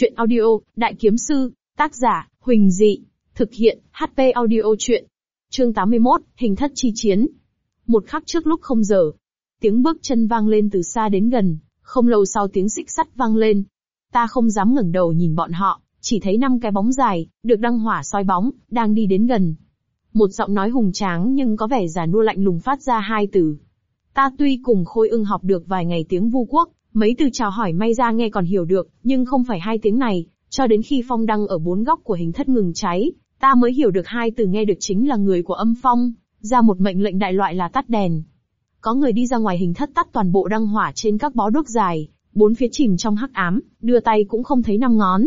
Chuyện audio, Đại Kiếm Sư, tác giả, Huỳnh Dị, thực hiện, HP audio chuyện. Chương 81, Hình thất chi chiến. Một khắc trước lúc không giờ, tiếng bước chân vang lên từ xa đến gần, không lâu sau tiếng xích sắt vang lên. Ta không dám ngẩng đầu nhìn bọn họ, chỉ thấy năm cái bóng dài, được đăng hỏa soi bóng, đang đi đến gần. Một giọng nói hùng tráng nhưng có vẻ già nua lạnh lùng phát ra hai từ. Ta tuy cùng khôi ưng học được vài ngày tiếng vu quốc, mấy từ chào hỏi may ra nghe còn hiểu được, nhưng không phải hai tiếng này, cho đến khi phong đăng ở bốn góc của hình thất ngừng cháy, ta mới hiểu được hai từ nghe được chính là người của âm phong, ra một mệnh lệnh đại loại là tắt đèn. Có người đi ra ngoài hình thất tắt toàn bộ đăng hỏa trên các bó đuốc dài, bốn phía chìm trong hắc ám, đưa tay cũng không thấy năm ngón.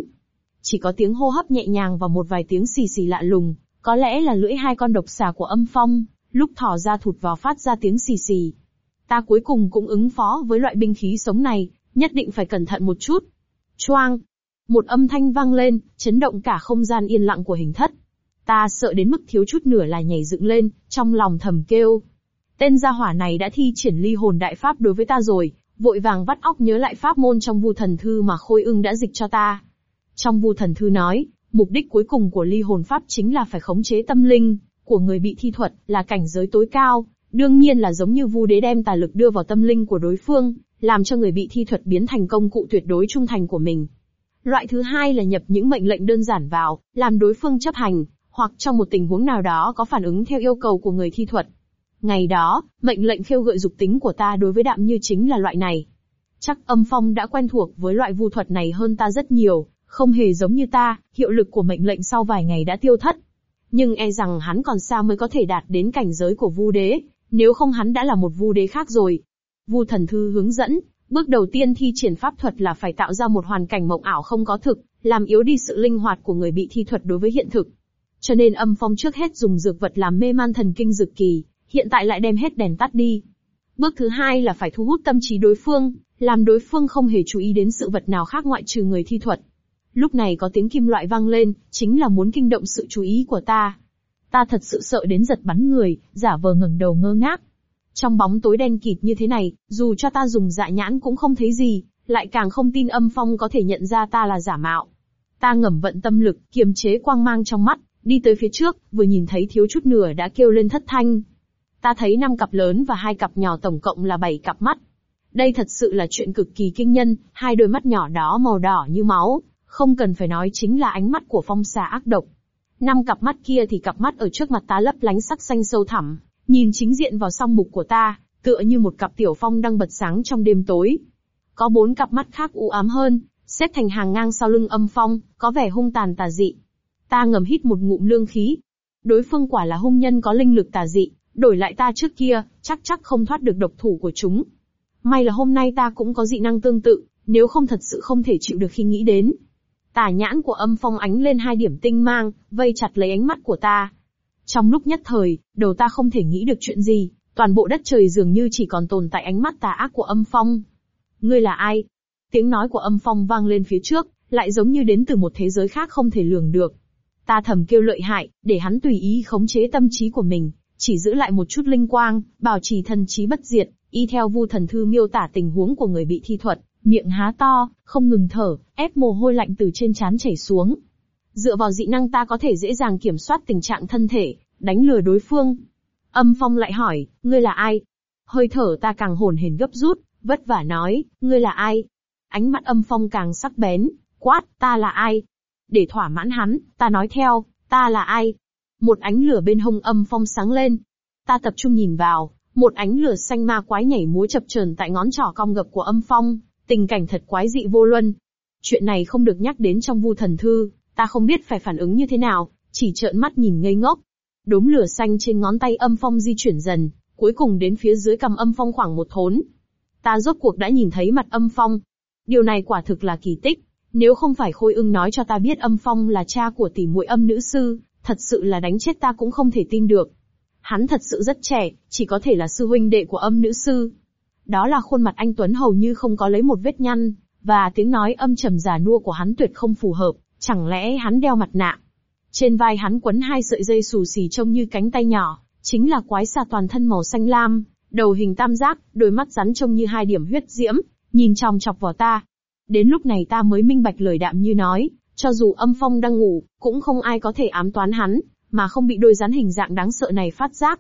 Chỉ có tiếng hô hấp nhẹ nhàng và một vài tiếng xì xì lạ lùng, có lẽ là lưỡi hai con độc xà của âm phong, lúc thỏ ra thụt vào phát ra tiếng xì xì. Ta cuối cùng cũng ứng phó với loại binh khí sống này, nhất định phải cẩn thận một chút. Choang! Một âm thanh vang lên, chấn động cả không gian yên lặng của hình thất. Ta sợ đến mức thiếu chút nửa là nhảy dựng lên, trong lòng thầm kêu. Tên gia hỏa này đã thi triển ly hồn đại pháp đối với ta rồi, vội vàng vắt óc nhớ lại pháp môn trong vu thần thư mà khôi ưng đã dịch cho ta. Trong vu thần thư nói, mục đích cuối cùng của ly hồn pháp chính là phải khống chế tâm linh của người bị thi thuật, là cảnh giới tối cao, đương nhiên là giống như vu đế đem tà lực đưa vào tâm linh của đối phương, làm cho người bị thi thuật biến thành công cụ tuyệt đối trung thành của mình. Loại thứ hai là nhập những mệnh lệnh đơn giản vào, làm đối phương chấp hành, hoặc trong một tình huống nào đó có phản ứng theo yêu cầu của người thi thuật. Ngày đó, mệnh lệnh khiêu gợi dục tính của ta đối với đạm như chính là loại này. Chắc âm phong đã quen thuộc với loại vu thuật này hơn ta rất nhiều, không hề giống như ta, hiệu lực của mệnh lệnh sau vài ngày đã tiêu thất. Nhưng e rằng hắn còn xa mới có thể đạt đến cảnh giới của vu đế, nếu không hắn đã là một vu đế khác rồi. Vu thần thư hướng dẫn, bước đầu tiên thi triển pháp thuật là phải tạo ra một hoàn cảnh mộng ảo không có thực, làm yếu đi sự linh hoạt của người bị thi thuật đối với hiện thực. Cho nên âm phong trước hết dùng dược vật làm mê man thần kinh dược kỳ, hiện tại lại đem hết đèn tắt đi. Bước thứ hai là phải thu hút tâm trí đối phương, làm đối phương không hề chú ý đến sự vật nào khác ngoại trừ người thi thuật. Lúc này có tiếng kim loại vang lên, chính là muốn kinh động sự chú ý của ta. Ta thật sự sợ đến giật bắn người, giả vờ ngẩng đầu ngơ ngác. Trong bóng tối đen kịt như thế này, dù cho ta dùng dạ nhãn cũng không thấy gì, lại càng không tin âm phong có thể nhận ra ta là giả mạo. Ta ngầm vận tâm lực, kiềm chế quang mang trong mắt, đi tới phía trước, vừa nhìn thấy thiếu chút nửa đã kêu lên thất thanh. Ta thấy năm cặp lớn và hai cặp nhỏ tổng cộng là bảy cặp mắt. Đây thật sự là chuyện cực kỳ kinh nhân, hai đôi mắt nhỏ đó màu đỏ như máu, không cần phải nói chính là ánh mắt của phong xà ác độc. Năm cặp mắt kia thì cặp mắt ở trước mặt ta lấp lánh sắc xanh sâu thẳm, nhìn chính diện vào song mục của ta, tựa như một cặp tiểu phong đang bật sáng trong đêm tối. Có bốn cặp mắt khác u ám hơn, xếp thành hàng ngang sau lưng âm phong, có vẻ hung tàn tà dị. Ta ngầm hít một ngụm lương khí. Đối phương quả là hung nhân có linh lực tà dị, đổi lại ta trước kia, chắc chắc không thoát được độc thủ của chúng. May là hôm nay ta cũng có dị năng tương tự, nếu không thật sự không thể chịu được khi nghĩ đến. Tà nhãn của âm phong ánh lên hai điểm tinh mang, vây chặt lấy ánh mắt của ta. Trong lúc nhất thời, đầu ta không thể nghĩ được chuyện gì, toàn bộ đất trời dường như chỉ còn tồn tại ánh mắt tà ác của âm phong. Ngươi là ai? Tiếng nói của âm phong vang lên phía trước, lại giống như đến từ một thế giới khác không thể lường được. Ta thầm kêu lợi hại, để hắn tùy ý khống chế tâm trí của mình, chỉ giữ lại một chút linh quang, bảo trì thần trí bất diệt, y theo vu thần thư miêu tả tình huống của người bị thi thuật, miệng há to, không ngừng thở, ép mồ hôi lạnh từ trên trán chảy xuống. Dựa vào dị năng ta có thể dễ dàng kiểm soát tình trạng thân thể, đánh lừa đối phương. Âm phong lại hỏi, ngươi là ai? Hơi thở ta càng hồn hển gấp rút, vất vả nói, ngươi là ai? Ánh mắt âm phong càng sắc bén, quát, ta là ai? Để thỏa mãn hắn, ta nói theo, ta là ai? Một ánh lửa bên hông âm phong sáng lên. Ta tập trung nhìn vào, một ánh lửa xanh ma quái nhảy múa chập chờn tại ngón trỏ cong gập của âm phong, tình cảnh thật quái dị vô luân. Chuyện này không được nhắc đến trong vu thần thư, ta không biết phải phản ứng như thế nào, chỉ trợn mắt nhìn ngây ngốc. Đốm lửa xanh trên ngón tay âm phong di chuyển dần, cuối cùng đến phía dưới cầm âm phong khoảng một thốn. Ta rốt cuộc đã nhìn thấy mặt âm phong. Điều này quả thực là kỳ tích, nếu không phải khôi ưng nói cho ta biết âm phong là cha của tỷ muội âm nữ sư, thật sự là đánh chết ta cũng không thể tin được. Hắn thật sự rất trẻ, chỉ có thể là sư huynh đệ của âm nữ sư. Đó là khuôn mặt anh Tuấn hầu như không có lấy một vết nhăn, và tiếng nói âm trầm giả nua của hắn tuyệt không phù hợp, chẳng lẽ hắn đeo mặt nạ. Trên vai hắn quấn hai sợi dây xù xì trông như cánh tay nhỏ, chính là quái xà toàn thân màu xanh lam, đầu hình tam giác, đôi mắt rắn trông như hai điểm huyết diễm, nhìn trong chọc vào ta. Đến lúc này ta mới minh bạch lời đạm như nói, cho dù âm phong đang ngủ, cũng không ai có thể ám toán hắn, mà không bị đôi rắn hình dạng đáng sợ này phát giác.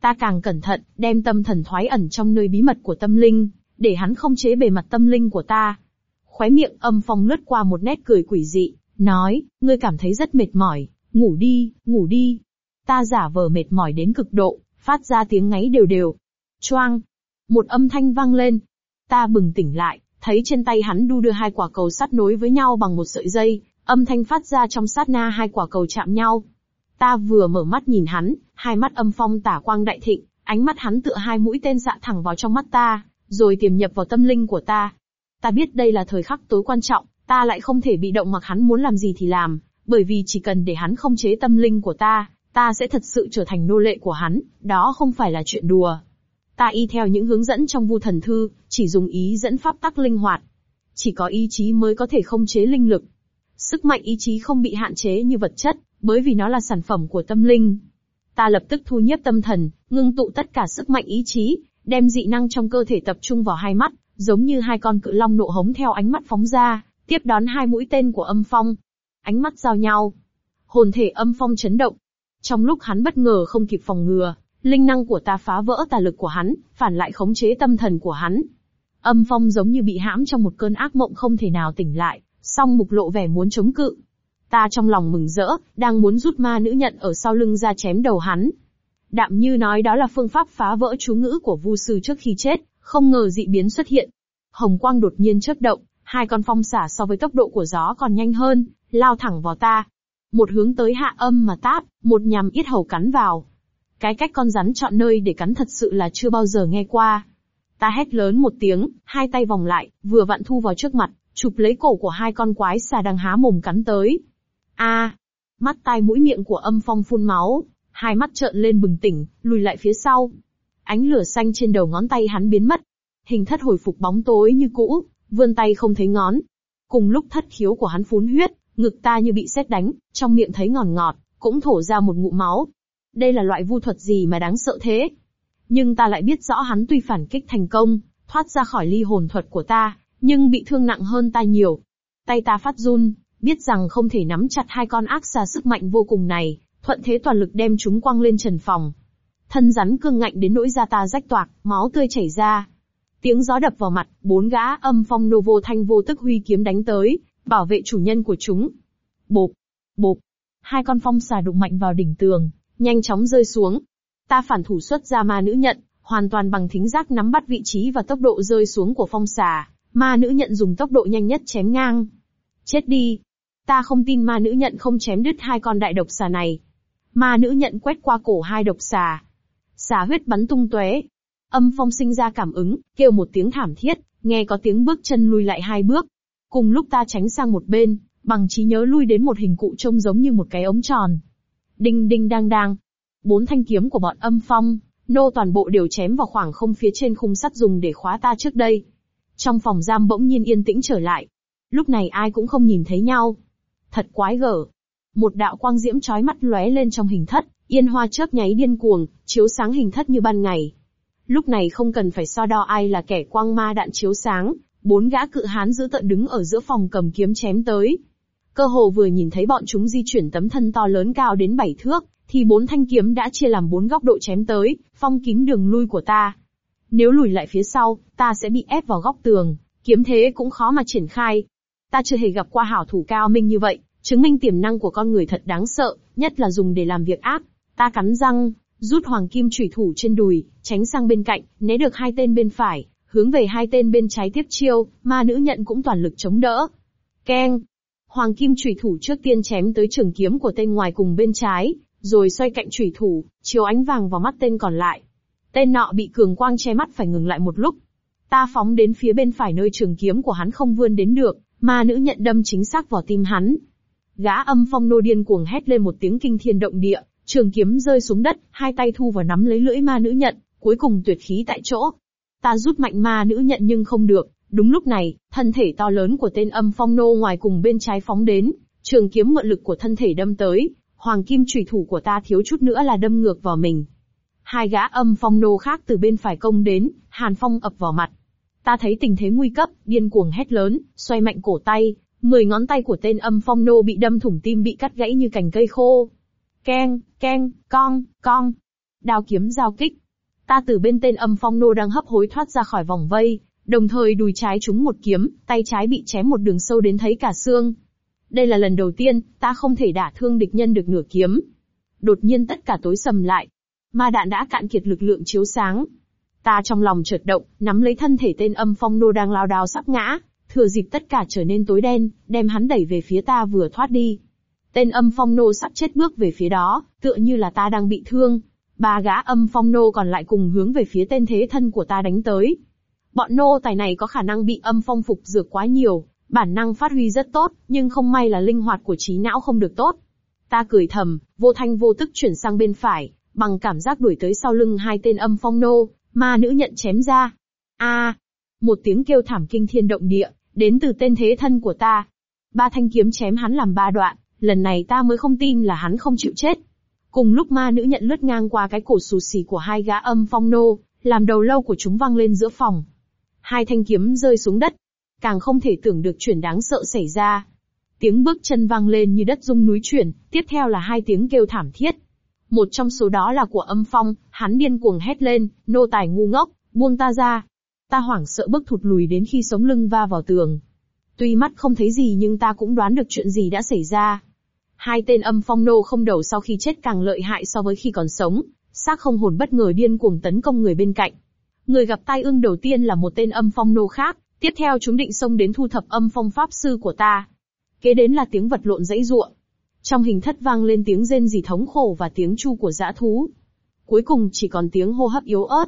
Ta càng cẩn thận, đem tâm thần thoái ẩn trong nơi bí mật của tâm linh, để hắn không chế bề mặt tâm linh của ta. Khóe miệng âm phong lướt qua một nét cười quỷ dị, nói, ngươi cảm thấy rất mệt mỏi, ngủ đi, ngủ đi. Ta giả vờ mệt mỏi đến cực độ, phát ra tiếng ngáy đều đều. Choang! Một âm thanh vang lên. Ta bừng tỉnh lại, thấy trên tay hắn đu đưa hai quả cầu sắt nối với nhau bằng một sợi dây, âm thanh phát ra trong sát na hai quả cầu chạm nhau. Ta vừa mở mắt nhìn hắn, hai mắt âm phong tả quang đại thịnh, ánh mắt hắn tựa hai mũi tên xạ thẳng vào trong mắt ta, rồi tiềm nhập vào tâm linh của ta. Ta biết đây là thời khắc tối quan trọng, ta lại không thể bị động mặc hắn muốn làm gì thì làm, bởi vì chỉ cần để hắn không chế tâm linh của ta, ta sẽ thật sự trở thành nô lệ của hắn, đó không phải là chuyện đùa. Ta y theo những hướng dẫn trong vu thần thư, chỉ dùng ý dẫn pháp tắc linh hoạt. Chỉ có ý chí mới có thể không chế linh lực. Sức mạnh ý chí không bị hạn chế như vật chất, bởi vì nó là sản phẩm của tâm linh. Ta lập tức thu nhiếp tâm thần, ngưng tụ tất cả sức mạnh ý chí, đem dị năng trong cơ thể tập trung vào hai mắt, giống như hai con cự long nộ hống theo ánh mắt phóng ra, tiếp đón hai mũi tên của âm phong. Ánh mắt giao nhau. Hồn thể âm phong chấn động. Trong lúc hắn bất ngờ không kịp phòng ngừa, linh năng của ta phá vỡ tà lực của hắn, phản lại khống chế tâm thần của hắn. Âm phong giống như bị hãm trong một cơn ác mộng không thể nào tỉnh lại, song mục lộ vẻ muốn chống cự. Ta trong lòng mừng rỡ, đang muốn rút ma nữ nhận ở sau lưng ra chém đầu hắn. Đạm như nói đó là phương pháp phá vỡ chú ngữ của vu sư trước khi chết, không ngờ dị biến xuất hiện. Hồng quang đột nhiên chớp động, hai con phong xả so với tốc độ của gió còn nhanh hơn, lao thẳng vào ta. Một hướng tới hạ âm mà táp, một nhằm yết hầu cắn vào. Cái cách con rắn chọn nơi để cắn thật sự là chưa bao giờ nghe qua. Ta hét lớn một tiếng, hai tay vòng lại, vừa vặn thu vào trước mặt, chụp lấy cổ của hai con quái xà đang há mồm cắn tới. A, mắt tai mũi miệng của âm phong phun máu, hai mắt trợn lên bừng tỉnh, lùi lại phía sau. Ánh lửa xanh trên đầu ngón tay hắn biến mất. Hình thất hồi phục bóng tối như cũ, vươn tay không thấy ngón. Cùng lúc thất khiếu của hắn phun huyết, ngực ta như bị sét đánh, trong miệng thấy ngọt ngọt, cũng thổ ra một ngụm máu. Đây là loại vu thuật gì mà đáng sợ thế? Nhưng ta lại biết rõ hắn tuy phản kích thành công, thoát ra khỏi ly hồn thuật của ta, nhưng bị thương nặng hơn ta nhiều. Tay ta phát run, biết rằng không thể nắm chặt hai con ác xà sức mạnh vô cùng này, thuận thế toàn lực đem chúng quăng lên trần phòng. Thân rắn cương ngạnh đến nỗi da ta rách toạc, máu tươi chảy ra. Tiếng gió đập vào mặt, bốn gã âm phong nô vô thanh vô tức huy kiếm đánh tới, bảo vệ chủ nhân của chúng. Bộp, bộp, hai con phong xà đụng mạnh vào đỉnh tường, nhanh chóng rơi xuống. Ta phản thủ xuất ra ma nữ nhận, hoàn toàn bằng thính giác nắm bắt vị trí và tốc độ rơi xuống của phong xà. Ma nữ nhận dùng tốc độ nhanh nhất chém ngang. Chết đi. Ta không tin ma nữ nhận không chém đứt hai con đại độc xà này. Ma nữ nhận quét qua cổ hai độc xà. Xà huyết bắn tung tóe. Âm phong sinh ra cảm ứng, kêu một tiếng thảm thiết, nghe có tiếng bước chân lùi lại hai bước. Cùng lúc ta tránh sang một bên, bằng trí nhớ lui đến một hình cụ trông giống như một cái ống tròn. Đinh đinh đang đang. Bốn thanh kiếm của bọn âm phong, nô toàn bộ đều chém vào khoảng không phía trên khung sắt dùng để khóa ta trước đây. Trong phòng giam bỗng nhiên yên tĩnh trở lại. Lúc này ai cũng không nhìn thấy nhau. Thật quái gở. Một đạo quang diễm chói mắt lóe lên trong hình thất, yên hoa chớp nháy điên cuồng, chiếu sáng hình thất như ban ngày. Lúc này không cần phải so đo ai là kẻ quang ma đạn chiếu sáng, bốn gã cự hán giữ tợn đứng ở giữa phòng cầm kiếm chém tới. Cơ hồ vừa nhìn thấy bọn chúng di chuyển tấm thân to lớn cao đến bảy thước, thì bốn thanh kiếm đã chia làm bốn góc độ chém tới, phong kín đường lui của ta. Nếu lùi lại phía sau, ta sẽ bị ép vào góc tường, kiếm thế cũng khó mà triển khai. Ta chưa hề gặp qua hảo thủ cao minh như vậy, chứng minh tiềm năng của con người thật đáng sợ, nhất là dùng để làm việc ác. Ta cắn răng, rút hoàng kim chủy thủ trên đùi, tránh sang bên cạnh, né được hai tên bên phải, hướng về hai tên bên trái tiếp chiêu, ma nữ nhận cũng toàn lực chống đỡ. Keng! Hoàng kim chủy thủ trước tiên chém tới trường kiếm của tên ngoài cùng bên trái, rồi xoay cạnh chủy thủ, chiếu ánh vàng vào mắt tên còn lại. Tên nọ bị cường quang che mắt phải ngừng lại một lúc. Ta phóng đến phía bên phải nơi trường kiếm của hắn không vươn đến được, ma nữ nhận đâm chính xác vào tim hắn. Gã âm phong nô điên cuồng hét lên một tiếng kinh thiên động địa, trường kiếm rơi xuống đất, hai tay thu vào nắm lấy lưỡi ma nữ nhận, cuối cùng tuyệt khí tại chỗ. Ta rút mạnh ma nữ nhận nhưng không được, đúng lúc này, thân thể to lớn của tên âm phong nô ngoài cùng bên trái phóng đến, trường kiếm mượn lực của thân thể đâm tới, hoàng kim chủy thủ của ta thiếu chút nữa là đâm ngược vào mình. Hai gã âm phong nô khác từ bên phải công đến, hàn phong ập vào mặt. Ta thấy tình thế nguy cấp, điên cuồng hét lớn, xoay mạnh cổ tay, mười ngón tay của tên âm phong nô bị đâm thủng tim bị cắt gãy như cành cây khô. Keng, keng, cong, cong. Đao kiếm giao kích. Ta từ bên tên âm phong nô đang hấp hối thoát ra khỏi vòng vây, đồng thời đùi trái trúng một kiếm, tay trái bị chém một đường sâu đến thấy cả xương. Đây là lần đầu tiên, ta không thể đả thương địch nhân được nửa kiếm. Đột nhiên tất cả tối sầm lại. Ma đạn đã cạn kiệt lực lượng chiếu sáng. Ta trong lòng chợt động, nắm lấy thân thể tên âm phong nô đang lao đao sắp ngã, thừa dịp tất cả trở nên tối đen, đem hắn đẩy về phía ta vừa thoát đi. Tên âm phong nô sắp chết bước về phía đó, tựa như là ta đang bị thương. Ba gã âm phong nô còn lại cùng hướng về phía tên thế thân của ta đánh tới. Bọn nô tài này có khả năng bị âm phong phục dược quá nhiều, bản năng phát huy rất tốt, nhưng không may là linh hoạt của trí não không được tốt. Ta cười thầm, vô thanh vô tức chuyển sang bên phải, bằng cảm giác đuổi tới sau lưng hai tên âm phong nô, ma nữ nhận chém ra. A, một tiếng kêu thảm kinh thiên động địa, đến từ tên thế thân của ta. Ba thanh kiếm chém hắn làm ba đoạn, lần này ta mới không tin là hắn không chịu chết. Cùng lúc ma nữ nhận lướt ngang qua cái cổ xù xì của hai gã âm phong nô, làm đầu lâu của chúng văng lên giữa phòng. Hai thanh kiếm rơi xuống đất. Càng không thể tưởng được chuyện đáng sợ xảy ra. Tiếng bước chân vang lên như đất rung núi chuyển, tiếp theo là hai tiếng kêu thảm thiết. Một trong số đó là của âm phong, hắn điên cuồng hét lên, nô tài ngu ngốc, buông ta ra. Ta hoảng sợ bước thụt lùi đến khi sống lưng va vào tường. Tuy mắt không thấy gì nhưng ta cũng đoán được chuyện gì đã xảy ra. Hai tên âm phong nô không đầu sau khi chết càng lợi hại so với khi còn sống, xác không hồn bất ngờ điên cuồng tấn công người bên cạnh. Người gặp tai ương đầu tiên là một tên âm phong nô khác, tiếp theo chúng định xông đến thu thập âm phong pháp sư của ta. Kế đến là tiếng vật lộn dãy ruộng. Trong hình thất vang lên tiếng rên rỉ thống khổ và tiếng chu của dã thú. Cuối cùng chỉ còn tiếng hô hấp yếu ớt.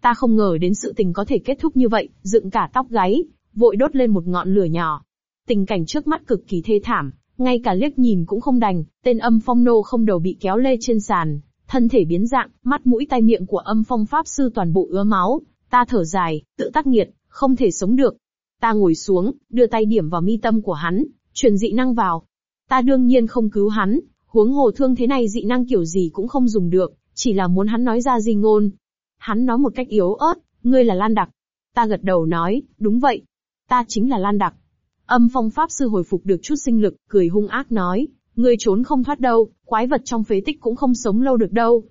Ta không ngờ đến sự tình có thể kết thúc như vậy, dựng cả tóc gáy, vội đốt lên một ngọn lửa nhỏ. Tình cảnh trước mắt cực kỳ thê thảm, ngay cả liếc nhìn cũng không đành, tên âm phong nô không đầu bị kéo lê trên sàn, thân thể biến dạng, mắt mũi tai miệng của âm phong pháp sư toàn bộ ứa máu, ta thở dài, tự tác nghiệt, không thể sống được. Ta ngồi xuống, đưa tay điểm vào mi tâm của hắn, truyền dị năng vào. Ta đương nhiên không cứu hắn, huống hồ thương thế này dị năng kiểu gì cũng không dùng được, chỉ là muốn hắn nói ra di ngôn. Hắn nói một cách yếu ớt, ngươi là Lan Đặc. Ta gật đầu nói, đúng vậy. Ta chính là Lan Đặc. Âm phong pháp sư hồi phục được chút sinh lực, cười hung ác nói, ngươi trốn không thoát đâu, quái vật trong phế tích cũng không sống lâu được đâu.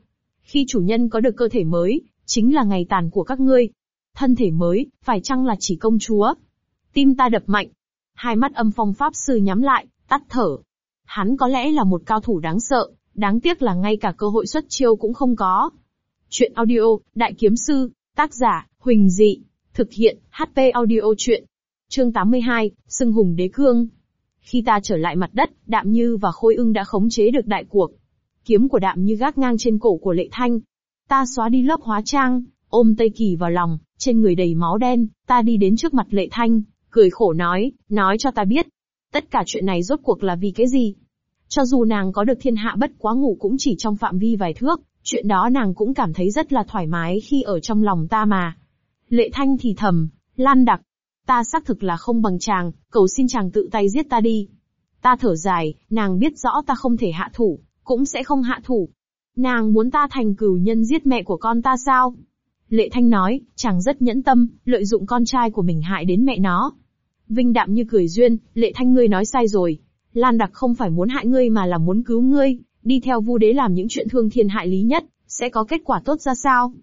Khi chủ nhân có được cơ thể mới, chính là ngày tàn của các ngươi. Thân thể mới, phải chăng là chỉ công chúa? Tim ta đập mạnh. Hai mắt âm phong pháp sư nhắm lại, tắt thở. Hắn có lẽ là một cao thủ đáng sợ, đáng tiếc là ngay cả cơ hội xuất chiêu cũng không có. Chuyện audio, Đại Kiếm Sư, tác giả, Huỳnh Dị, thực hiện, HP audio chuyện. Chương 82, Sưng Hùng Đế Cương. Khi ta trở lại mặt đất, Đạm Như và Khôi ưng đã khống chế được đại cuộc. Kiếm của Đạm Như gác ngang trên cổ của Lệ Thanh. Ta xóa đi lớp hóa trang, ôm Tây Kỳ vào lòng, trên người đầy máu đen, ta đi đến trước mặt Lệ Thanh, cười khổ nói, nói cho ta biết. Tất cả chuyện này rốt cuộc là vì cái gì? Cho dù nàng có được thiên hạ bất quá ngủ cũng chỉ trong phạm vi vài thước, chuyện đó nàng cũng cảm thấy rất là thoải mái khi ở trong lòng ta mà. Lệ Thanh thì thầm, Lan Đặc, ta xác thực là không bằng chàng, cầu xin chàng tự tay giết ta đi. Ta thở dài, nàng biết rõ ta không thể hạ thủ, cũng sẽ không hạ thủ. Nàng muốn ta thành cửu nhân giết mẹ của con ta sao? Lệ Thanh nói, chàng rất nhẫn tâm, lợi dụng con trai của mình hại đến mẹ nó. Vinh đạm như cười duyên, Lệ Thanh ngươi nói sai rồi. Lan Đặc không phải muốn hại ngươi mà là muốn cứu ngươi, đi theo vu đế làm những chuyện thương thiên hại lý nhất, sẽ có kết quả tốt ra sao?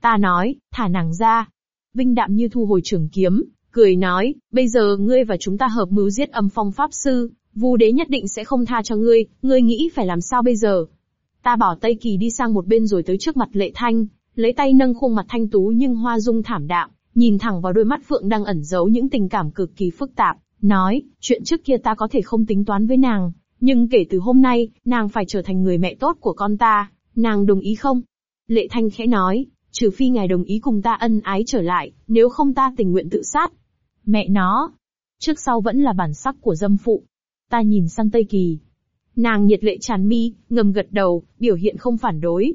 Ta nói, thả nàng ra. Vinh đạm như thu hồi trường kiếm, cười nói, bây giờ ngươi và chúng ta hợp mưu giết âm phong pháp sư, vu đế nhất định sẽ không tha cho ngươi, ngươi nghĩ phải làm sao bây giờ? Ta bảo Tây Kỳ đi sang một bên rồi tới trước mặt lệ thanh, lấy tay nâng khuôn mặt thanh tú nhưng hoa dung thảm đạm, nhìn thẳng vào đôi mắt phượng đang ẩn giấu những tình cảm cực kỳ phức tạp, nói, chuyện trước kia ta có thể không tính toán với nàng, nhưng kể từ hôm nay, nàng phải trở thành người mẹ tốt của con ta, nàng đồng ý không? Lệ Thanh khẽ nói, trừ phi ngài đồng ý cùng ta ân ái trở lại, nếu không ta tình nguyện tự sát. Mẹ nó, trước sau vẫn là bản sắc của dâm phụ. Ta nhìn sang Tây Kỳ. Nàng nhiệt lệ tràn mi, ngầm gật đầu, biểu hiện không phản đối.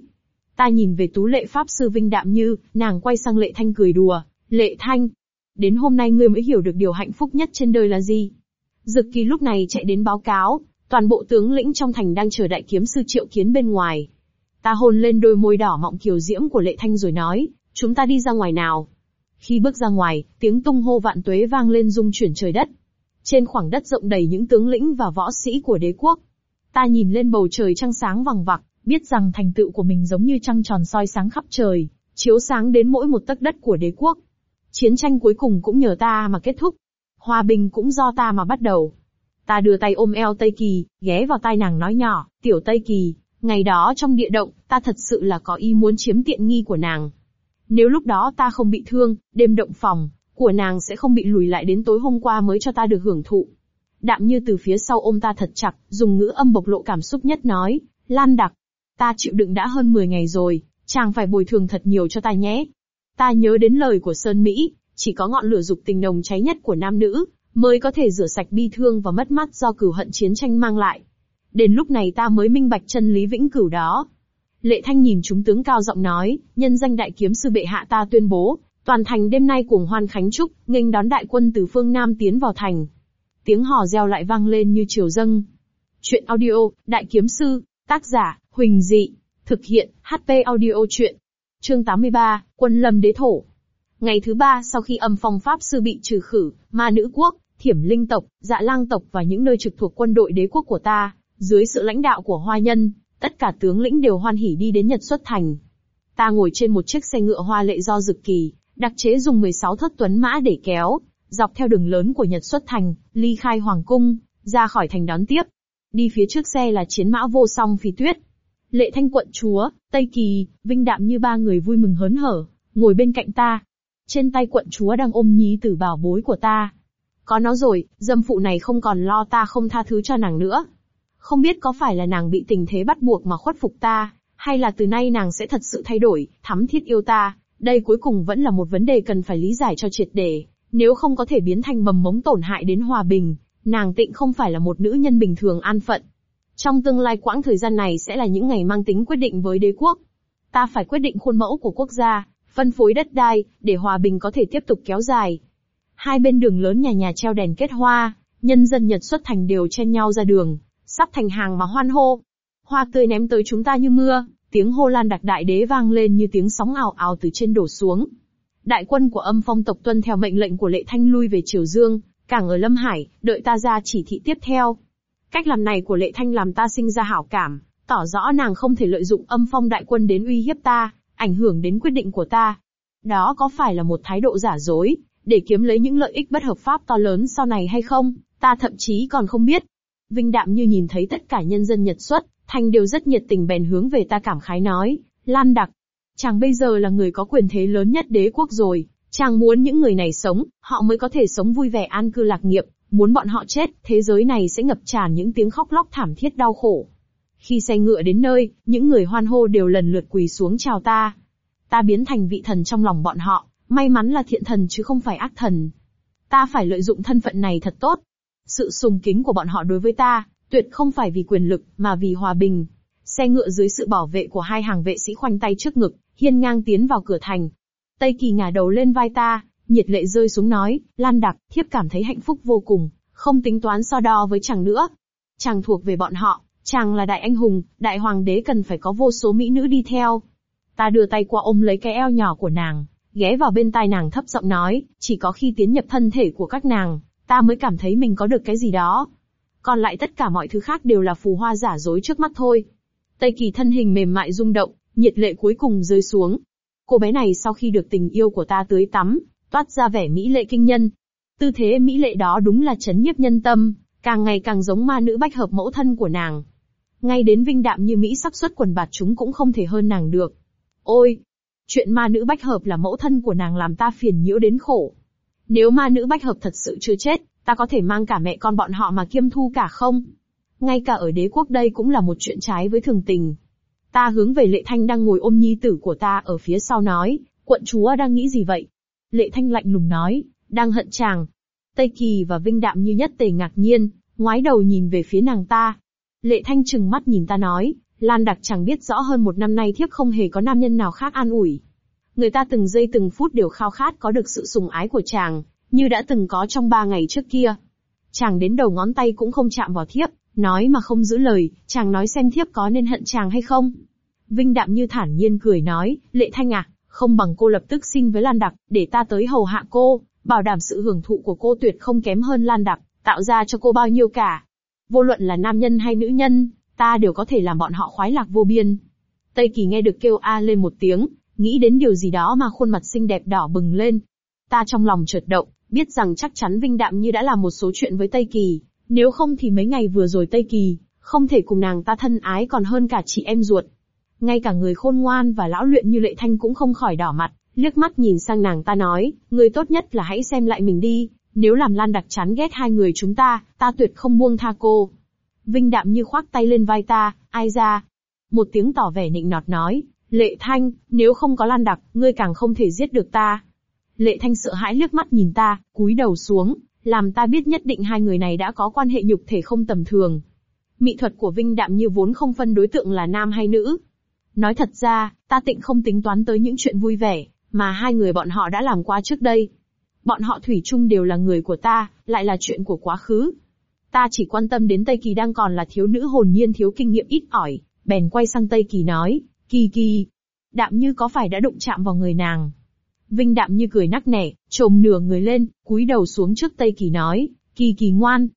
Ta nhìn về tú lệ pháp sư vinh đạm như, nàng quay sang lệ thanh cười đùa, lệ thanh. Đến hôm nay ngươi mới hiểu được điều hạnh phúc nhất trên đời là gì. Dực kỳ lúc này chạy đến báo cáo, toàn bộ tướng lĩnh trong thành đang chờ đại kiếm sư triệu kiến bên ngoài. Ta hôn lên đôi môi đỏ mọng kiều diễm của lệ thanh rồi nói, chúng ta đi ra ngoài nào. Khi bước ra ngoài, tiếng tung hô vạn tuế vang lên rung chuyển trời đất. Trên khoảng đất rộng đầy những tướng lĩnh và võ sĩ của đế quốc. Ta nhìn lên bầu trời trăng sáng vằng vặc, biết rằng thành tựu của mình giống như trăng tròn soi sáng khắp trời, chiếu sáng đến mỗi một tấc đất của đế quốc. Chiến tranh cuối cùng cũng nhờ ta mà kết thúc. Hòa bình cũng do ta mà bắt đầu. Ta đưa tay ôm eo Tây Kỳ, ghé vào tai nàng nói nhỏ, tiểu Tây Kỳ, ngày đó trong địa động, ta thật sự là có ý muốn chiếm tiện nghi của nàng. Nếu lúc đó ta không bị thương, đêm động phòng, của nàng sẽ không bị lùi lại đến tối hôm qua mới cho ta được hưởng thụ. Đạm như từ phía sau ôm ta thật chặt, dùng ngữ âm bộc lộ cảm xúc nhất nói, Lan đặc, ta chịu đựng đã hơn 10 ngày rồi, chàng phải bồi thường thật nhiều cho ta nhé. Ta nhớ đến lời của Sơn Mỹ, chỉ có ngọn lửa dục tình nồng cháy nhất của nam nữ, mới có thể rửa sạch bi thương và mất mát do cửu hận chiến tranh mang lại. Đến lúc này ta mới minh bạch chân lý vĩnh cửu đó. Lệ Thanh nhìn chúng tướng cao giọng nói, nhân danh đại kiếm sư bệ hạ ta tuyên bố, toàn thành đêm nay cuồng hoan khánh trúc, nghênh đón đại quân từ phương Nam tiến vào thành. Tiếng hò reo lại vang lên như chiều dâng. Chuyện audio, đại kiếm sư, tác giả, Huỳnh Dị, thực hiện, HP audio chuyện. Chương 83, quân lâm đế thổ. Ngày thứ ba sau khi âm phong pháp sư bị trừ khử, ma nữ quốc, thiểm linh tộc, dạ lang tộc và những nơi trực thuộc quân đội đế quốc của ta, dưới sự lãnh đạo của hoa nhân, tất cả tướng lĩnh đều hoan hỉ đi đến Nhật xuất thành. Ta ngồi trên một chiếc xe ngựa hoa lệ do dực kỳ, đặc chế dùng 16 thất tuấn mã để kéo, dọc theo đường lớn của Nhật xuất thành, ly khai hoàng cung, ra khỏi thành đón tiếp. Đi phía trước xe là chiến mã vô song phi tuyết. Lệ thanh quận chúa, Tây Kỳ, vinh đạm như ba người vui mừng hớn hở, ngồi bên cạnh ta. Trên tay quận chúa đang ôm nhí tử bảo bối của ta. Có nó rồi, dâm phụ này không còn lo ta không tha thứ cho nàng nữa. Không biết có phải là nàng bị tình thế bắt buộc mà khuất phục ta, hay là từ nay nàng sẽ thật sự thay đổi, thắm thiết yêu ta, đây cuối cùng vẫn là một vấn đề cần phải lý giải cho triệt để. Nếu không có thể biến thành mầm mống tổn hại đến hòa bình, nàng tịnh không phải là một nữ nhân bình thường an phận. Trong tương lai quãng thời gian này sẽ là những ngày mang tính quyết định với đế quốc. Ta phải quyết định khuôn mẫu của quốc gia, phân phối đất đai, để hòa bình có thể tiếp tục kéo dài. Hai bên đường lớn nhà nhà treo đèn kết hoa, nhân dân Nhật xuất thành đều chen nhau ra đường, sắp thành hàng mà hoan hô. Hoa tươi ném tới chúng ta như mưa, tiếng hô lan đặc đại đế vang lên như tiếng sóng ào ào từ trên đổ xuống. Đại quân của âm phong tộc tuân theo mệnh lệnh của lệ thanh lui về Triều Dương, cảng ở Lâm Hải, đợi ta ra chỉ thị tiếp theo. Cách làm này của lệ thanh làm ta sinh ra hảo cảm, tỏ rõ nàng không thể lợi dụng âm phong đại quân đến uy hiếp ta, ảnh hưởng đến quyết định của ta. Đó có phải là một thái độ giả dối, để kiếm lấy những lợi ích bất hợp pháp to lớn sau này hay không, ta thậm chí còn không biết. Vinh đạm như nhìn thấy tất cả nhân dân Nhật xuất, Thanh đều rất nhiệt tình bèn hướng về ta cảm khái nói, Lan Đặc, chàng bây giờ là người có quyền thế lớn nhất đế quốc rồi, chàng muốn những người này sống, họ mới có thể sống vui vẻ an cư lạc nghiệp, muốn bọn họ chết, thế giới này sẽ ngập tràn những tiếng khóc lóc thảm thiết đau khổ. Khi xe ngựa đến nơi, những người hoan hô đều lần lượt quỳ xuống chào ta. Ta biến thành vị thần trong lòng bọn họ, may mắn là thiện thần chứ không phải ác thần. Ta phải lợi dụng thân phận này thật tốt. Sự sùng kính của bọn họ đối với ta, tuyệt không phải vì quyền lực, mà vì hòa bình. Xe ngựa dưới sự bảo vệ của hai hàng vệ sĩ khoanh tay trước ngực, hiên ngang tiến vào cửa thành. Tây Kỳ ngả đầu lên vai ta, nhiệt lệ rơi xuống nói, Lan Đặc, thiếp cảm thấy hạnh phúc vô cùng, không tính toán so đo với chàng nữa. Chàng thuộc về bọn họ, chàng là đại anh hùng, đại hoàng đế cần phải có vô số mỹ nữ đi theo. Ta đưa tay qua ôm lấy cái eo nhỏ của nàng, ghé vào bên tai nàng thấp giọng nói, chỉ có khi tiến nhập thân thể của các nàng, ta mới cảm thấy mình có được cái gì đó. Còn lại tất cả mọi thứ khác đều là phù hoa giả dối trước mắt thôi. Tây Kỳ thân hình mềm mại rung động, nhiệt lệ cuối cùng rơi xuống. Cô bé này sau khi được tình yêu của ta tưới tắm, toát ra vẻ mỹ lệ kinh nhân. Tư thế mỹ lệ đó đúng là chấn nhiếp nhân tâm, càng ngày càng giống ma nữ bách hợp mẫu thân của nàng. Ngay đến vinh đạm như Mỹ sắc xuất quần bạt chúng cũng không thể hơn nàng được. Ôi! Chuyện ma nữ bách hợp là mẫu thân của nàng làm ta phiền nhiễu đến khổ. Nếu ma nữ bách hợp thật sự chưa chết, ta có thể mang cả mẹ con bọn họ mà kiêm thu cả không? Ngay cả ở đế quốc đây cũng là một chuyện trái với thường tình. Ta hướng về lệ thanh đang ngồi ôm nhi tử của ta ở phía sau nói, quận chúa đang nghĩ gì vậy? Lệ thanh lạnh lùng nói, đang hận chàng. Tây Kỳ và Vinh Đạm như nhất tề ngạc nhiên, ngoái đầu nhìn về phía nàng ta. Lệ thanh trừng mắt nhìn ta nói, Lan Đặc chẳng biết rõ hơn một năm nay thiếp không hề có nam nhân nào khác an ủi. Người ta từng giây từng phút đều khao khát có được sự sùng ái của chàng, như đã từng có trong ba ngày trước kia. Chàng đến đầu ngón tay cũng không chạm vào thiếp, nói mà không giữ lời, chàng nói xem thiếp có nên hận chàng hay không. Vinh đạm như thản nhiên cười nói, lệ thanh à, không bằng cô lập tức xin với Lan Đặc, để ta tới hầu hạ cô, bảo đảm sự hưởng thụ của cô tuyệt không kém hơn Lan Đặc, tạo ra cho cô bao nhiêu cả. Vô luận là nam nhân hay nữ nhân, ta đều có thể làm bọn họ khoái lạc vô biên. Tây Kỳ nghe được kêu a lên một tiếng, nghĩ đến điều gì đó mà khuôn mặt xinh đẹp đỏ bừng lên. Ta trong lòng chợt động, biết rằng chắc chắn Vinh Đạm Như đã làm một số chuyện với Tây Kỳ, nếu không thì mấy ngày vừa rồi Tây Kỳ, không thể cùng nàng ta thân ái còn hơn cả chị em ruột. Ngay cả người khôn ngoan và lão luyện như Lệ Thanh cũng không khỏi đỏ mặt, liếc mắt nhìn sang nàng ta nói, người tốt nhất là hãy xem lại mình đi, nếu làm Lan Đặc chán ghét hai người chúng ta, ta tuyệt không buông tha cô. Vinh đạm như khoác tay lên vai ta, ai ra? Một tiếng tỏ vẻ nịnh nọt nói, Lệ Thanh, nếu không có Lan Đặc, ngươi càng không thể giết được ta. Lệ Thanh sợ hãi liếc mắt nhìn ta, cúi đầu xuống, làm ta biết nhất định hai người này đã có quan hệ nhục thể không tầm thường. Mỹ thuật của Vinh Đạm như vốn không phân đối tượng là nam hay nữ. Nói thật ra, ta tịnh không tính toán tới những chuyện vui vẻ, mà hai người bọn họ đã làm qua trước đây. Bọn họ thủy chung đều là người của ta, lại là chuyện của quá khứ. Ta chỉ quan tâm đến Tây Kỳ đang còn là thiếu nữ hồn nhiên thiếu kinh nghiệm ít ỏi, bèn quay sang Tây Kỳ nói, Kỳ Kỳ, đạm như có phải đã đụng chạm vào người nàng? Vinh đạm như cười nắc nẻ, trồm nửa người lên, cúi đầu xuống trước Tây Kỳ nói, Kỳ Kỳ ngoan,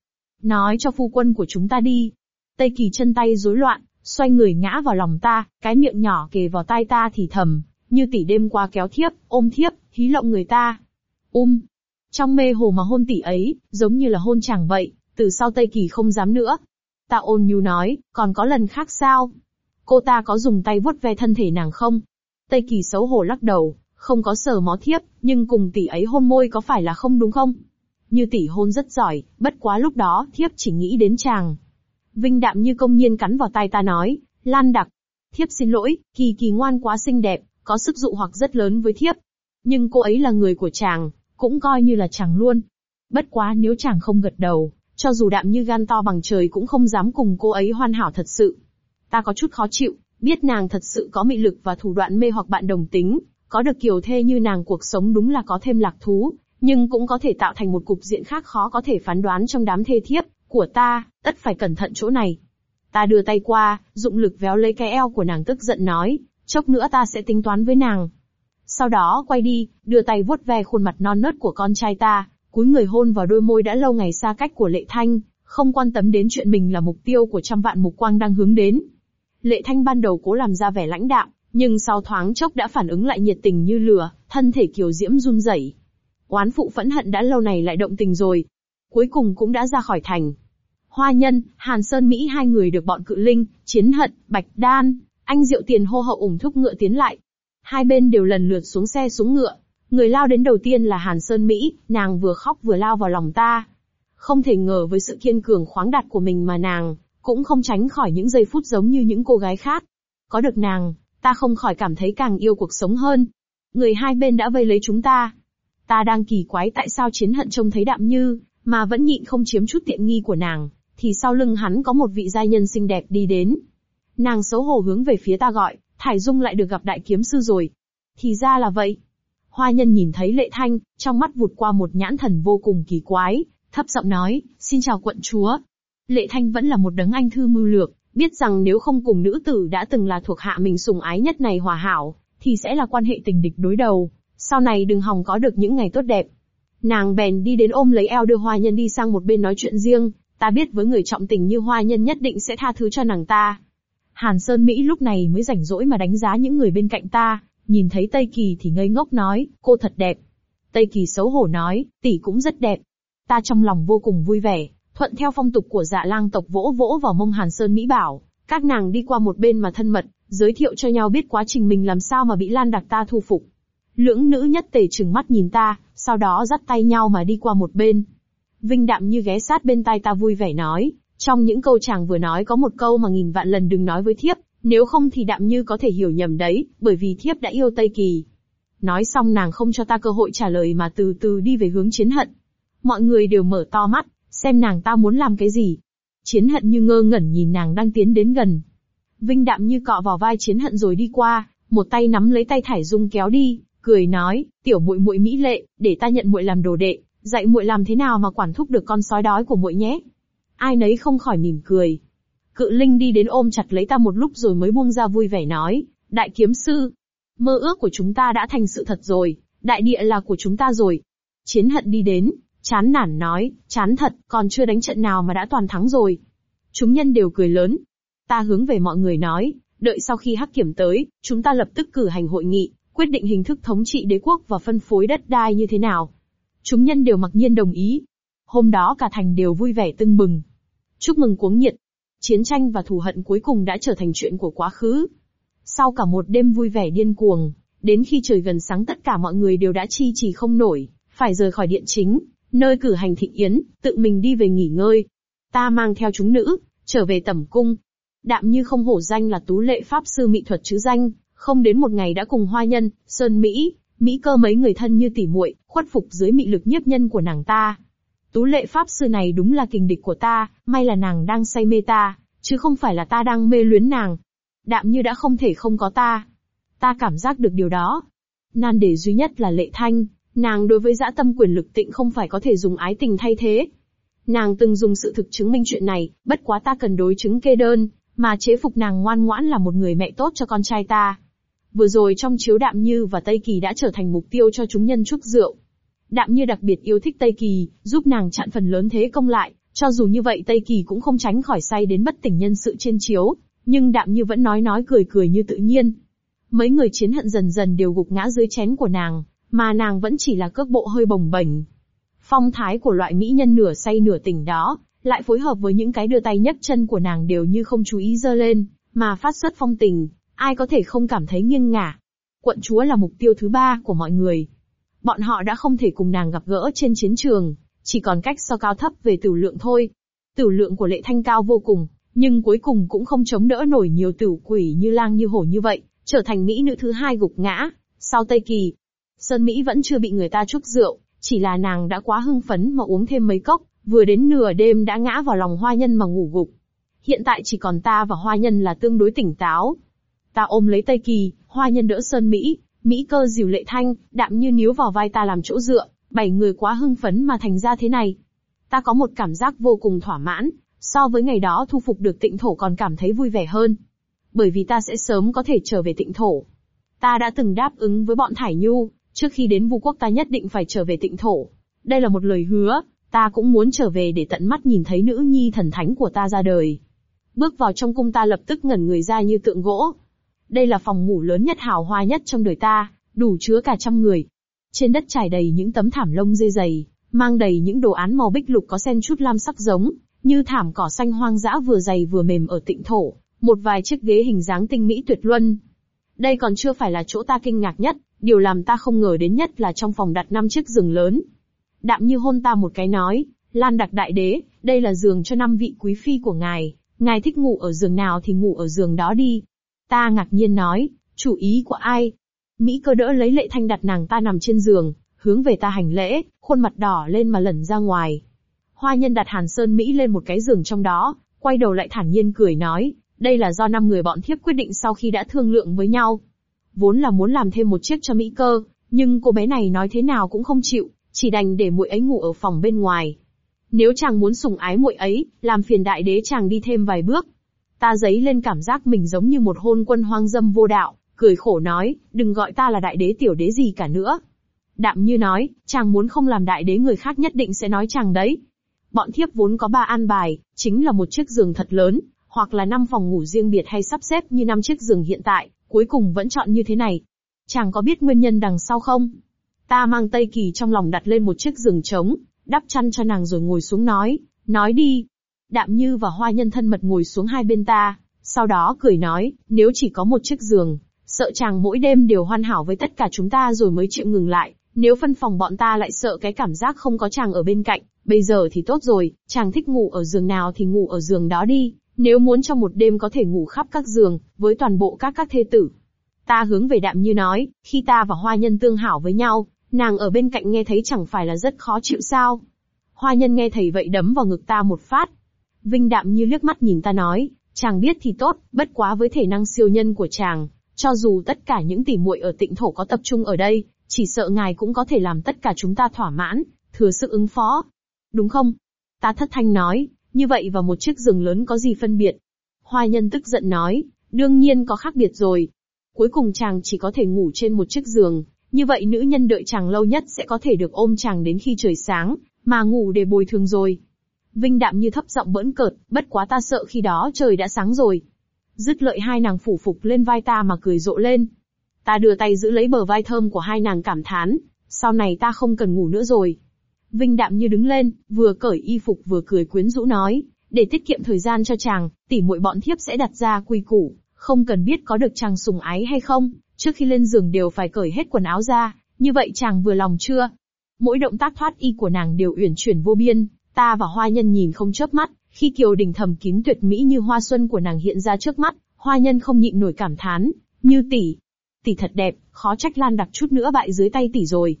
nói cho phu quân của chúng ta đi. Tây Kỳ chân tay rối loạn, xoay người ngã vào lòng ta, cái miệng nhỏ kề vào tai ta thì thầm, như tỷ đêm qua kéo thiếp, ôm thiếp, hí lộng người ta. Um. Trong mê hồ mà hôn tỷ ấy, giống như là hôn chàng vậy, từ sau Tây Kỳ không dám nữa. Ta ôn nhu nói, còn có lần khác sao? Cô ta có dùng tay vuốt ve thân thể nàng không? Tây Kỳ xấu hổ lắc đầu, không có sờ mó thiếp, nhưng cùng tỷ ấy hôn môi có phải là không đúng không? Như tỷ hôn rất giỏi, bất quá lúc đó, thiếp chỉ nghĩ đến chàng. Vinh đạm như công nhiên cắn vào tai ta nói, Lan đặc. Thiếp xin lỗi, kỳ kỳ ngoan quá xinh đẹp, có sức dụ hoặc rất lớn với thiếp. Nhưng cô ấy là người của chàng, cũng coi như là chàng luôn. Bất quá nếu chàng không gật đầu, cho dù đạm như gan to bằng trời cũng không dám cùng cô ấy hoàn hảo thật sự. Ta có chút khó chịu, biết nàng thật sự có mị lực và thủ đoạn mê hoặc bạn đồng tính, có được kiểu thê như nàng cuộc sống đúng là có thêm lạc thú, nhưng cũng có thể tạo thành một cục diện khác khó có thể phán đoán trong đám thê thiếp của ta, tất phải cẩn thận chỗ này. Ta đưa tay qua, dụng lực véo lấy cái eo của nàng tức giận nói, chốc nữa ta sẽ tính toán với nàng. Sau đó quay đi, đưa tay vuốt ve khuôn mặt non nớt của con trai ta, cúi người hôn vào đôi môi đã lâu ngày xa cách của Lệ Thanh, không quan tâm đến chuyện mình là mục tiêu của trăm vạn mục quang đang hướng đến. Lệ Thanh ban đầu cố làm ra vẻ lãnh đạm, nhưng sau thoáng chốc đã phản ứng lại nhiệt tình như lửa, thân thể kiều diễm run rẩy. Oán phụ phẫn hận đã lâu này lại động tình rồi. Cuối cùng cũng đã ra khỏi thành. Hoa Nhân, Hàn Sơn Mỹ hai người được bọn cự linh, Chiến Hận, Bạch Đan, anh Diệu Tiền hô hậu ủng thúc ngựa tiến lại. Hai bên đều lần lượt xuống xe xuống ngựa. Người lao đến đầu tiên là Hàn Sơn Mỹ, nàng vừa khóc vừa lao vào lòng ta. Không thể ngờ với sự kiên cường khoáng đạt của mình mà nàng, cũng không tránh khỏi những giây phút giống như những cô gái khác. Có được nàng, ta không khỏi cảm thấy càng yêu cuộc sống hơn. Người hai bên đã vây lấy chúng ta. Ta đang kỳ quái tại sao chiến hận trông thấy đạm như, mà vẫn nhịn không chiếm chút tiện nghi của nàng, thì sau lưng hắn có một vị giai nhân xinh đẹp đi đến. Nàng xấu hổ hướng về phía ta gọi, Thải Dung lại được gặp đại kiếm sư rồi. Thì ra là vậy. Hoa nhân nhìn thấy lệ thanh, trong mắt vụt qua một nhãn thần vô cùng kỳ quái, thấp giọng nói, xin chào quận chúa. Lệ thanh vẫn là một đấng anh thư mưu lược, biết rằng nếu không cùng nữ tử đã từng là thuộc hạ mình sùng ái nhất này hòa hảo, thì sẽ là quan hệ tình địch đối đầu, sau này đừng hòng có được những ngày tốt đẹp. Nàng bèn đi đến ôm lấy eo đưa hoa nhân đi sang một bên nói chuyện riêng, ta biết với người trọng tình như hoa nhân nhất định sẽ tha thứ cho nàng ta. Hàn Sơn Mỹ lúc này mới rảnh rỗi mà đánh giá những người bên cạnh ta, nhìn thấy Tây Kỳ thì ngây ngốc nói, cô thật đẹp. Tây Kỳ xấu hổ nói, tỷ cũng rất đẹp. Ta trong lòng vô cùng vui vẻ, thuận theo phong tục của dạ lang tộc vỗ vỗ vào mông Hàn Sơn Mỹ bảo, các nàng đi qua một bên mà thân mật, giới thiệu cho nhau biết quá trình mình làm sao mà bị Lan Đặc ta thu phục. Lưỡng nữ nhất tề trừng mắt nhìn ta, sau đó dắt tay nhau mà đi qua một bên. Vinh đạm như ghé sát bên tai ta vui vẻ nói, trong những câu chàng vừa nói có một câu mà nghìn vạn lần đừng nói với thiếp, nếu không thì đạm như có thể hiểu nhầm đấy, bởi vì thiếp đã yêu Tây Kỳ. Nói xong nàng không cho ta cơ hội trả lời mà từ từ đi về hướng chiến hận. Mọi người đều mở to mắt, xem nàng ta muốn làm cái gì. Chiến hận như ngơ ngẩn nhìn nàng đang tiến đến gần. Vinh đạm như cọ vào vai chiến hận rồi đi qua, một tay nắm lấy tay Thải Dung kéo đi, cười nói, tiểu muội muội mỹ lệ, để ta nhận muội làm đồ đệ, dạy muội làm thế nào mà quản thúc được con sói đói của muội nhé. Ai nấy không khỏi mỉm cười. Cự linh đi đến ôm chặt lấy ta một lúc rồi mới buông ra vui vẻ nói, đại kiếm sư. Mơ ước của chúng ta đã thành sự thật rồi, đại địa là của chúng ta rồi. Chiến hận đi đến, chán nản nói, chán thật, còn chưa đánh trận nào mà đã toàn thắng rồi. Chúng nhân đều cười lớn. Ta hướng về mọi người nói, đợi sau khi hắc kiểm tới, chúng ta lập tức cử hành hội nghị, quyết định hình thức thống trị đế quốc và phân phối đất đai như thế nào. Chúng nhân đều mặc nhiên đồng ý. Hôm đó cả thành đều vui vẻ tưng bừng. Chúc mừng cuống nhiệt. Chiến tranh và thù hận cuối cùng đã trở thành chuyện của quá khứ. Sau cả một đêm vui vẻ điên cuồng, đến khi trời gần sáng tất cả mọi người đều đã chi trì không nổi, phải rời khỏi điện chính, nơi cử hành thịnh yến, tự mình đi về nghỉ ngơi. Ta mang theo chúng nữ, trở về tẩm cung. Đạm như không hổ danh là tú lệ pháp sư mỹ thuật chứ danh, không đến một ngày đã cùng hoa nhân, sơn Mỹ, Mỹ cơ mấy người thân như tỉ muội, khuất phục dưới mị lực nhiếp nhân của nàng ta. Tú lệ pháp sư này đúng là kình địch của ta, may là nàng đang say mê ta, chứ không phải là ta đang mê luyến nàng. Đạm như đã không thể không có ta. Ta cảm giác được điều đó. Nan đề duy nhất là lệ thanh, nàng đối với dã tâm quyền lực tịnh không phải có thể dùng ái tình thay thế. Nàng từng dùng sự thực chứng minh chuyện này, bất quá ta cần đối chứng kê đơn, mà chế phục nàng ngoan ngoãn là một người mẹ tốt cho con trai ta. Vừa rồi trong chiếu Đạm Như và Tây Kỳ đã trở thành mục tiêu cho chúng nhân chúc rượu. Đạm Như đặc biệt yêu thích Tây Kỳ, giúp nàng chặn phần lớn thế công lại, cho dù như vậy Tây Kỳ cũng không tránh khỏi say đến bất tỉnh nhân sự trên chiếu, nhưng Đạm Như vẫn nói nói cười cười như tự nhiên. Mấy người chiến hận dần dần đều gục ngã dưới chén của nàng, mà nàng vẫn chỉ là cước bộ hơi bồng bềnh. Phong thái của loại mỹ nhân nửa say nửa tỉnh đó, lại phối hợp với những cái đưa tay nhấc chân của nàng đều như không chú ý dơ lên, mà phát xuất phong tình, ai có thể không cảm thấy nghiêng ngả. Quận chúa là mục tiêu thứ ba của mọi người. Bọn họ đã không thể cùng nàng gặp gỡ trên chiến trường, chỉ còn cách so cao thấp về tử lượng thôi. Tử lượng của lệ thanh cao vô cùng, nhưng cuối cùng cũng không chống đỡ nổi nhiều tử quỷ như lang như hổ như vậy, trở thành mỹ nữ thứ hai gục ngã. Sau Tây Kỳ, Sơn Mỹ vẫn chưa bị người ta chúc rượu, chỉ là nàng đã quá hưng phấn mà uống thêm mấy cốc, vừa đến nửa đêm đã ngã vào lòng hoa nhân mà ngủ gục. Hiện tại chỉ còn ta và hoa nhân là tương đối tỉnh táo, Ta ôm lấy Tây Kỳ, hoa nhân đỡ Sơn Mỹ, Mỹ cơ dìu lệ thanh, đạm như níu vào vai ta làm chỗ dựa, bảy người quá hưng phấn mà thành ra thế này. Ta có một cảm giác vô cùng thỏa mãn, so với ngày đó thu phục được tịnh thổ còn cảm thấy vui vẻ hơn. Bởi vì ta sẽ sớm có thể trở về tịnh thổ. Ta đã từng đáp ứng với bọn Thải Nhu, trước khi đến Vu quốc ta nhất định phải trở về tịnh thổ. Đây là một lời hứa, ta cũng muốn trở về để tận mắt nhìn thấy nữ nhi thần thánh của ta ra đời. Bước vào trong cung ta lập tức ngẩn người ra như tượng gỗ, đây là phòng ngủ lớn nhất hào hoa nhất trong đời ta, đủ chứa cả trăm người. Trên đất trải đầy những tấm thảm lông dê dày, mang đầy những đồ án màu bích lục có xen chút lam sắc giống, như thảm cỏ xanh hoang dã vừa dày vừa mềm ở tịnh thổ, một vài chiếc ghế hình dáng tinh mỹ tuyệt luân. Đây còn chưa phải là chỗ ta kinh ngạc nhất, điều làm ta không ngờ đến nhất là trong phòng đặt năm chiếc giường lớn. Đạm như hôn ta một cái nói, Lan đặc đại đế, đây là giường cho năm vị quý phi của ngài, ngài thích ngủ ở giường nào thì ngủ ở giường đó đi, Ta ngạc nhiên nói, chủ ý của ai? Mỹ cơ đỡ lấy lệ thanh đặt nàng ta nằm trên giường, hướng về ta hành lễ, khuôn mặt đỏ lên mà lẩn ra ngoài. Hoa nhân đặt Hàn Sơn Mỹ lên một cái giường trong đó, quay đầu lại thản nhiên cười nói, đây là do năm người bọn thiếp quyết định sau khi đã thương lượng với nhau. Vốn là muốn làm thêm một chiếc cho Mỹ cơ, nhưng cô bé này nói thế nào cũng không chịu, chỉ đành để muội ấy ngủ ở phòng bên ngoài. Nếu chàng muốn sủng ái muội ấy, làm phiền đại đế chàng đi thêm vài bước, Ta giấy lên cảm giác mình giống như một hôn quân hoang dâm vô đạo, cười khổ nói, đừng gọi ta là đại đế tiểu đế gì cả nữa. Đạm như nói, chàng muốn không làm đại đế người khác nhất định sẽ nói chàng đấy. Bọn thiếp vốn có ba an bài, chính là một chiếc giường thật lớn, hoặc là năm phòng ngủ riêng biệt hay sắp xếp như năm chiếc giường hiện tại, cuối cùng vẫn chọn như thế này. Chàng có biết nguyên nhân đằng sau không? Ta mang Tây Kỳ trong lòng đặt lên một chiếc giường trống, đắp chăn cho nàng rồi ngồi xuống nói, nói đi, Đạm Như và Hoa Nhân thân mật ngồi xuống hai bên ta, sau đó cười nói, nếu chỉ có một chiếc giường, sợ chàng mỗi đêm đều hoàn hảo với tất cả chúng ta rồi mới chịu ngừng lại, nếu phân phòng bọn ta lại sợ cái cảm giác không có chàng ở bên cạnh, bây giờ thì tốt rồi, chàng thích ngủ ở giường nào thì ngủ ở giường đó đi, nếu muốn trong một đêm có thể ngủ khắp các giường, với toàn bộ các các thê tử. Ta hướng về đạm như nói, khi ta và hoa nhân tương hảo với nhau, nàng ở bên cạnh nghe thấy chẳng phải là rất khó chịu sao. Hoa nhân nghe thấy vậy đấm vào ngực ta một phát, Vinh đạm như liếc mắt nhìn ta nói, chàng biết thì tốt, bất quá với thể năng siêu nhân của chàng, cho dù tất cả những tỷ muội ở tịnh thổ có tập trung ở đây, chỉ sợ ngài cũng có thể làm tất cả chúng ta thỏa mãn, thừa sức ứng phó. Đúng không? Ta thất thanh nói, như vậy và một chiếc giường lớn có gì phân biệt? Hoa nhân tức giận nói, đương nhiên có khác biệt rồi. Cuối cùng chàng chỉ có thể ngủ trên một chiếc giường, như vậy nữ nhân đợi chàng lâu nhất sẽ có thể được ôm chàng đến khi trời sáng, mà ngủ để bồi thường rồi. Vinh đạm như thấp giọng bỡn cợt, bất quá ta sợ khi đó trời đã sáng rồi. Dứt lợi hai nàng phủ phục lên vai ta mà cười rộ lên. Ta đưa tay giữ lấy bờ vai thơm của hai nàng cảm thán, sau này ta không cần ngủ nữa rồi. Vinh đạm như đứng lên, vừa cởi y phục vừa cười quyến rũ nói, để tiết kiệm thời gian cho chàng, tỉ muội bọn thiếp sẽ đặt ra quy củ, không cần biết có được chàng sùng ái hay không, trước khi lên giường đều phải cởi hết quần áo ra, như vậy chàng vừa lòng chưa? Mỗi động tác thoát y của nàng đều uyển chuyển vô biên, ta và hoa nhân nhìn không chớp mắt, khi kiều đình thầm kín tuyệt mỹ như hoa xuân của nàng hiện ra trước mắt, hoa nhân không nhịn nổi cảm thán, như tỷ. Tỷ thật đẹp, khó trách lan đặc chút nữa bại dưới tay tỷ rồi.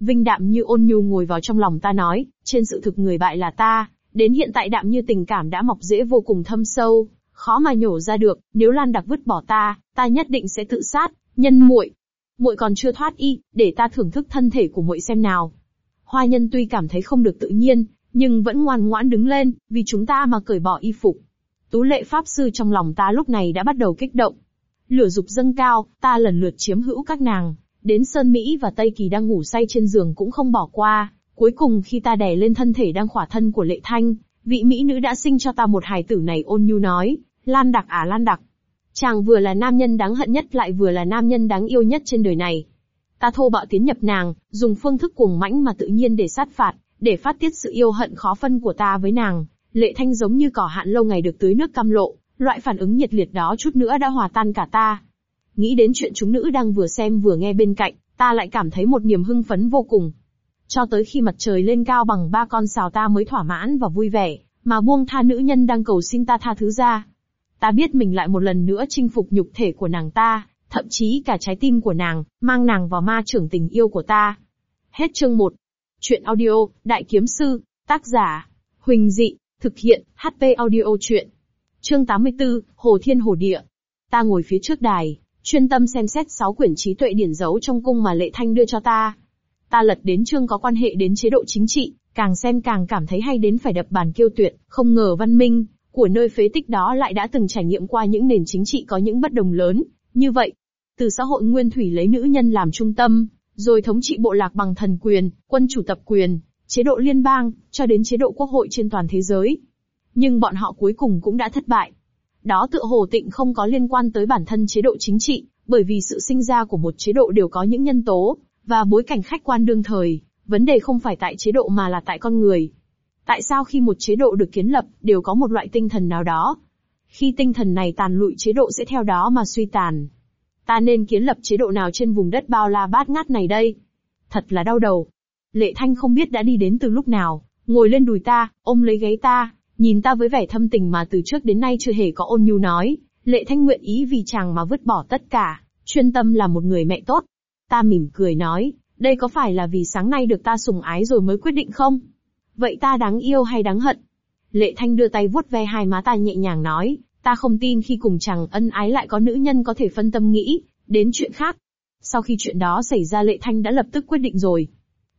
Vinh đạm như ôn nhu ngồi vào trong lòng ta nói, trên sự thực người bại là ta, đến hiện tại đạm như tình cảm đã mọc rễ vô cùng thâm sâu, khó mà nhổ ra được, nếu Lan Đặc vứt bỏ ta, ta nhất định sẽ tự sát, nhân muội. Muội còn chưa thoát y, để ta thưởng thức thân thể của muội xem nào. Hoa nhân tuy cảm thấy không được tự nhiên, nhưng vẫn ngoan ngoãn đứng lên, vì chúng ta mà cởi bỏ y phục. Tú lệ pháp sư trong lòng ta lúc này đã bắt đầu kích động. Lửa dục dâng cao, ta lần lượt chiếm hữu các nàng, đến Sơn Mỹ và Tây Kỳ đang ngủ say trên giường cũng không bỏ qua. Cuối cùng khi ta đè lên thân thể đang khỏa thân của lệ thanh, vị mỹ nữ đã sinh cho ta một hài tử này ôn nhu nói, Lan đặc à Lan đặc. Chàng vừa là nam nhân đáng hận nhất lại vừa là nam nhân đáng yêu nhất trên đời này. Ta thô bạo tiến nhập nàng, dùng phương thức cuồng mãnh mà tự nhiên để sát phạt, để phát tiết sự yêu hận khó phân của ta với nàng. Lệ thanh giống như cỏ hạn lâu ngày được tưới nước cam lộ, loại phản ứng nhiệt liệt đó chút nữa đã hòa tan cả ta. Nghĩ đến chuyện chúng nữ đang vừa xem vừa nghe bên cạnh, ta lại cảm thấy một niềm hưng phấn vô cùng. Cho tới khi mặt trời lên cao bằng ba con sào ta mới thỏa mãn và vui vẻ, mà buông tha nữ nhân đang cầu xin ta tha thứ ra. Ta biết mình lại một lần nữa chinh phục nhục thể của nàng ta, thậm chí cả trái tim của nàng, mang nàng vào ma trưởng tình yêu của ta. Hết chương 1. Chuyện audio, Đại Kiếm Sư, tác giả, Huỳnh Dị, thực hiện, HP audio chuyện. Chương 84, Hồ Thiên Hồ Địa. Ta ngồi phía trước đài, chuyên tâm xem xét sáu quyển trí tuệ điển dấu trong cung mà Lệ Thanh đưa cho ta. Ta lật đến chương có quan hệ đến chế độ chính trị, càng xem càng cảm thấy hay đến phải đập bàn kêu tuyệt, không ngờ văn minh của nơi phế tích đó lại đã từng trải nghiệm qua những nền chính trị có những bất đồng lớn, như vậy. Từ xã hội nguyên thủy lấy nữ nhân làm trung tâm, rồi thống trị bộ lạc bằng thần quyền, quân chủ tập quyền, chế độ liên bang, cho đến chế độ quốc hội trên toàn thế giới. Nhưng bọn họ cuối cùng cũng đã thất bại. Đó tựa hồ tịnh không có liên quan tới bản thân chế độ chính trị, bởi vì sự sinh ra của một chế độ đều có những nhân tố, và bối cảnh khách quan đương thời, vấn đề không phải tại chế độ mà là tại con người. Tại sao khi một chế độ được kiến lập, đều có một loại tinh thần nào đó? Khi tinh thần này tàn lụi chế độ sẽ theo đó mà suy tàn. Ta nên kiến lập chế độ nào trên vùng đất bao la bát ngát này đây? Thật là đau đầu. Lệ Thanh không biết đã đi đến từ lúc nào, ngồi lên đùi ta, ôm lấy gáy ta, nhìn ta với vẻ thâm tình mà từ trước đến nay chưa hề có ôn nhu nói, Lệ Thanh nguyện ý vì chàng mà vứt bỏ tất cả, chuyên tâm là một người mẹ tốt. Ta mỉm cười nói, đây có phải là vì sáng nay được ta sùng ái rồi mới quyết định không? Vậy ta đáng yêu hay đáng hận? Lệ Thanh đưa tay vuốt ve hai má ta nhẹ nhàng nói, ta không tin khi cùng chàng ân ái lại có nữ nhân có thể phân tâm nghĩ, đến chuyện khác. Sau khi chuyện đó xảy ra Lệ Thanh đã lập tức quyết định rồi.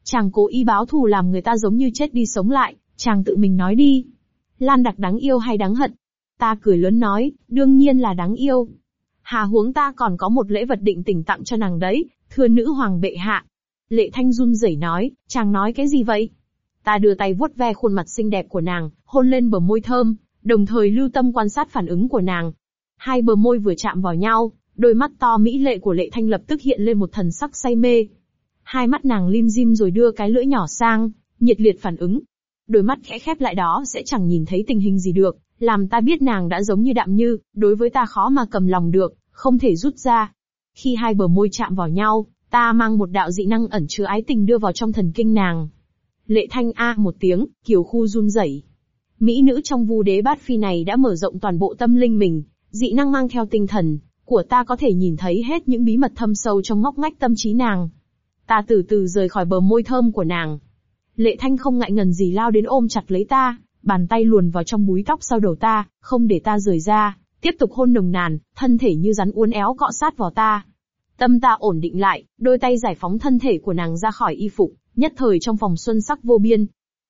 Chàng cố ý báo thù làm người ta giống như chết đi sống lại, chàng tự mình nói đi. Lan đặc đáng yêu hay đáng hận? Ta cười lớn nói, đương nhiên là đáng yêu. Hà huống ta còn có một lễ vật định tỉnh tặng cho nàng đấy, thưa nữ hoàng bệ hạ. Lệ Thanh run rẩy nói, chàng nói cái gì vậy? Ta đưa tay vuốt ve khuôn mặt xinh đẹp của nàng, hôn lên bờ môi thơm, đồng thời lưu tâm quan sát phản ứng của nàng. Hai bờ môi vừa chạm vào nhau, đôi mắt to mỹ lệ của Lệ Thanh lập tức hiện lên một thần sắc say mê. Hai mắt nàng lim dim rồi đưa cái lưỡi nhỏ sang, nhiệt liệt phản ứng. Đôi mắt khẽ khép lại đó sẽ chẳng nhìn thấy tình hình gì được, làm ta biết nàng đã giống như đạm như, đối với ta khó mà cầm lòng được, không thể rút ra. Khi hai bờ môi chạm vào nhau, ta mang một đạo dị năng ẩn chứa ái tình đưa vào trong thần kinh nàng. Lệ thanh a một tiếng, kiều khu run rẩy. Mỹ nữ trong vu đế bát phi này đã mở rộng toàn bộ tâm linh mình, dị năng mang theo tinh thần, của ta có thể nhìn thấy hết những bí mật thâm sâu trong ngóc ngách tâm trí nàng. Ta từ từ rời khỏi bờ môi thơm của nàng. Lệ thanh không ngại ngần gì lao đến ôm chặt lấy ta, bàn tay luồn vào trong búi tóc sau đầu ta, không để ta rời ra, tiếp tục hôn nồng nàn, thân thể như rắn uốn éo cọ sát vào ta. Tâm ta ổn định lại, đôi tay giải phóng thân thể của nàng ra khỏi y phục, nhất thời trong phòng xuân sắc vô biên.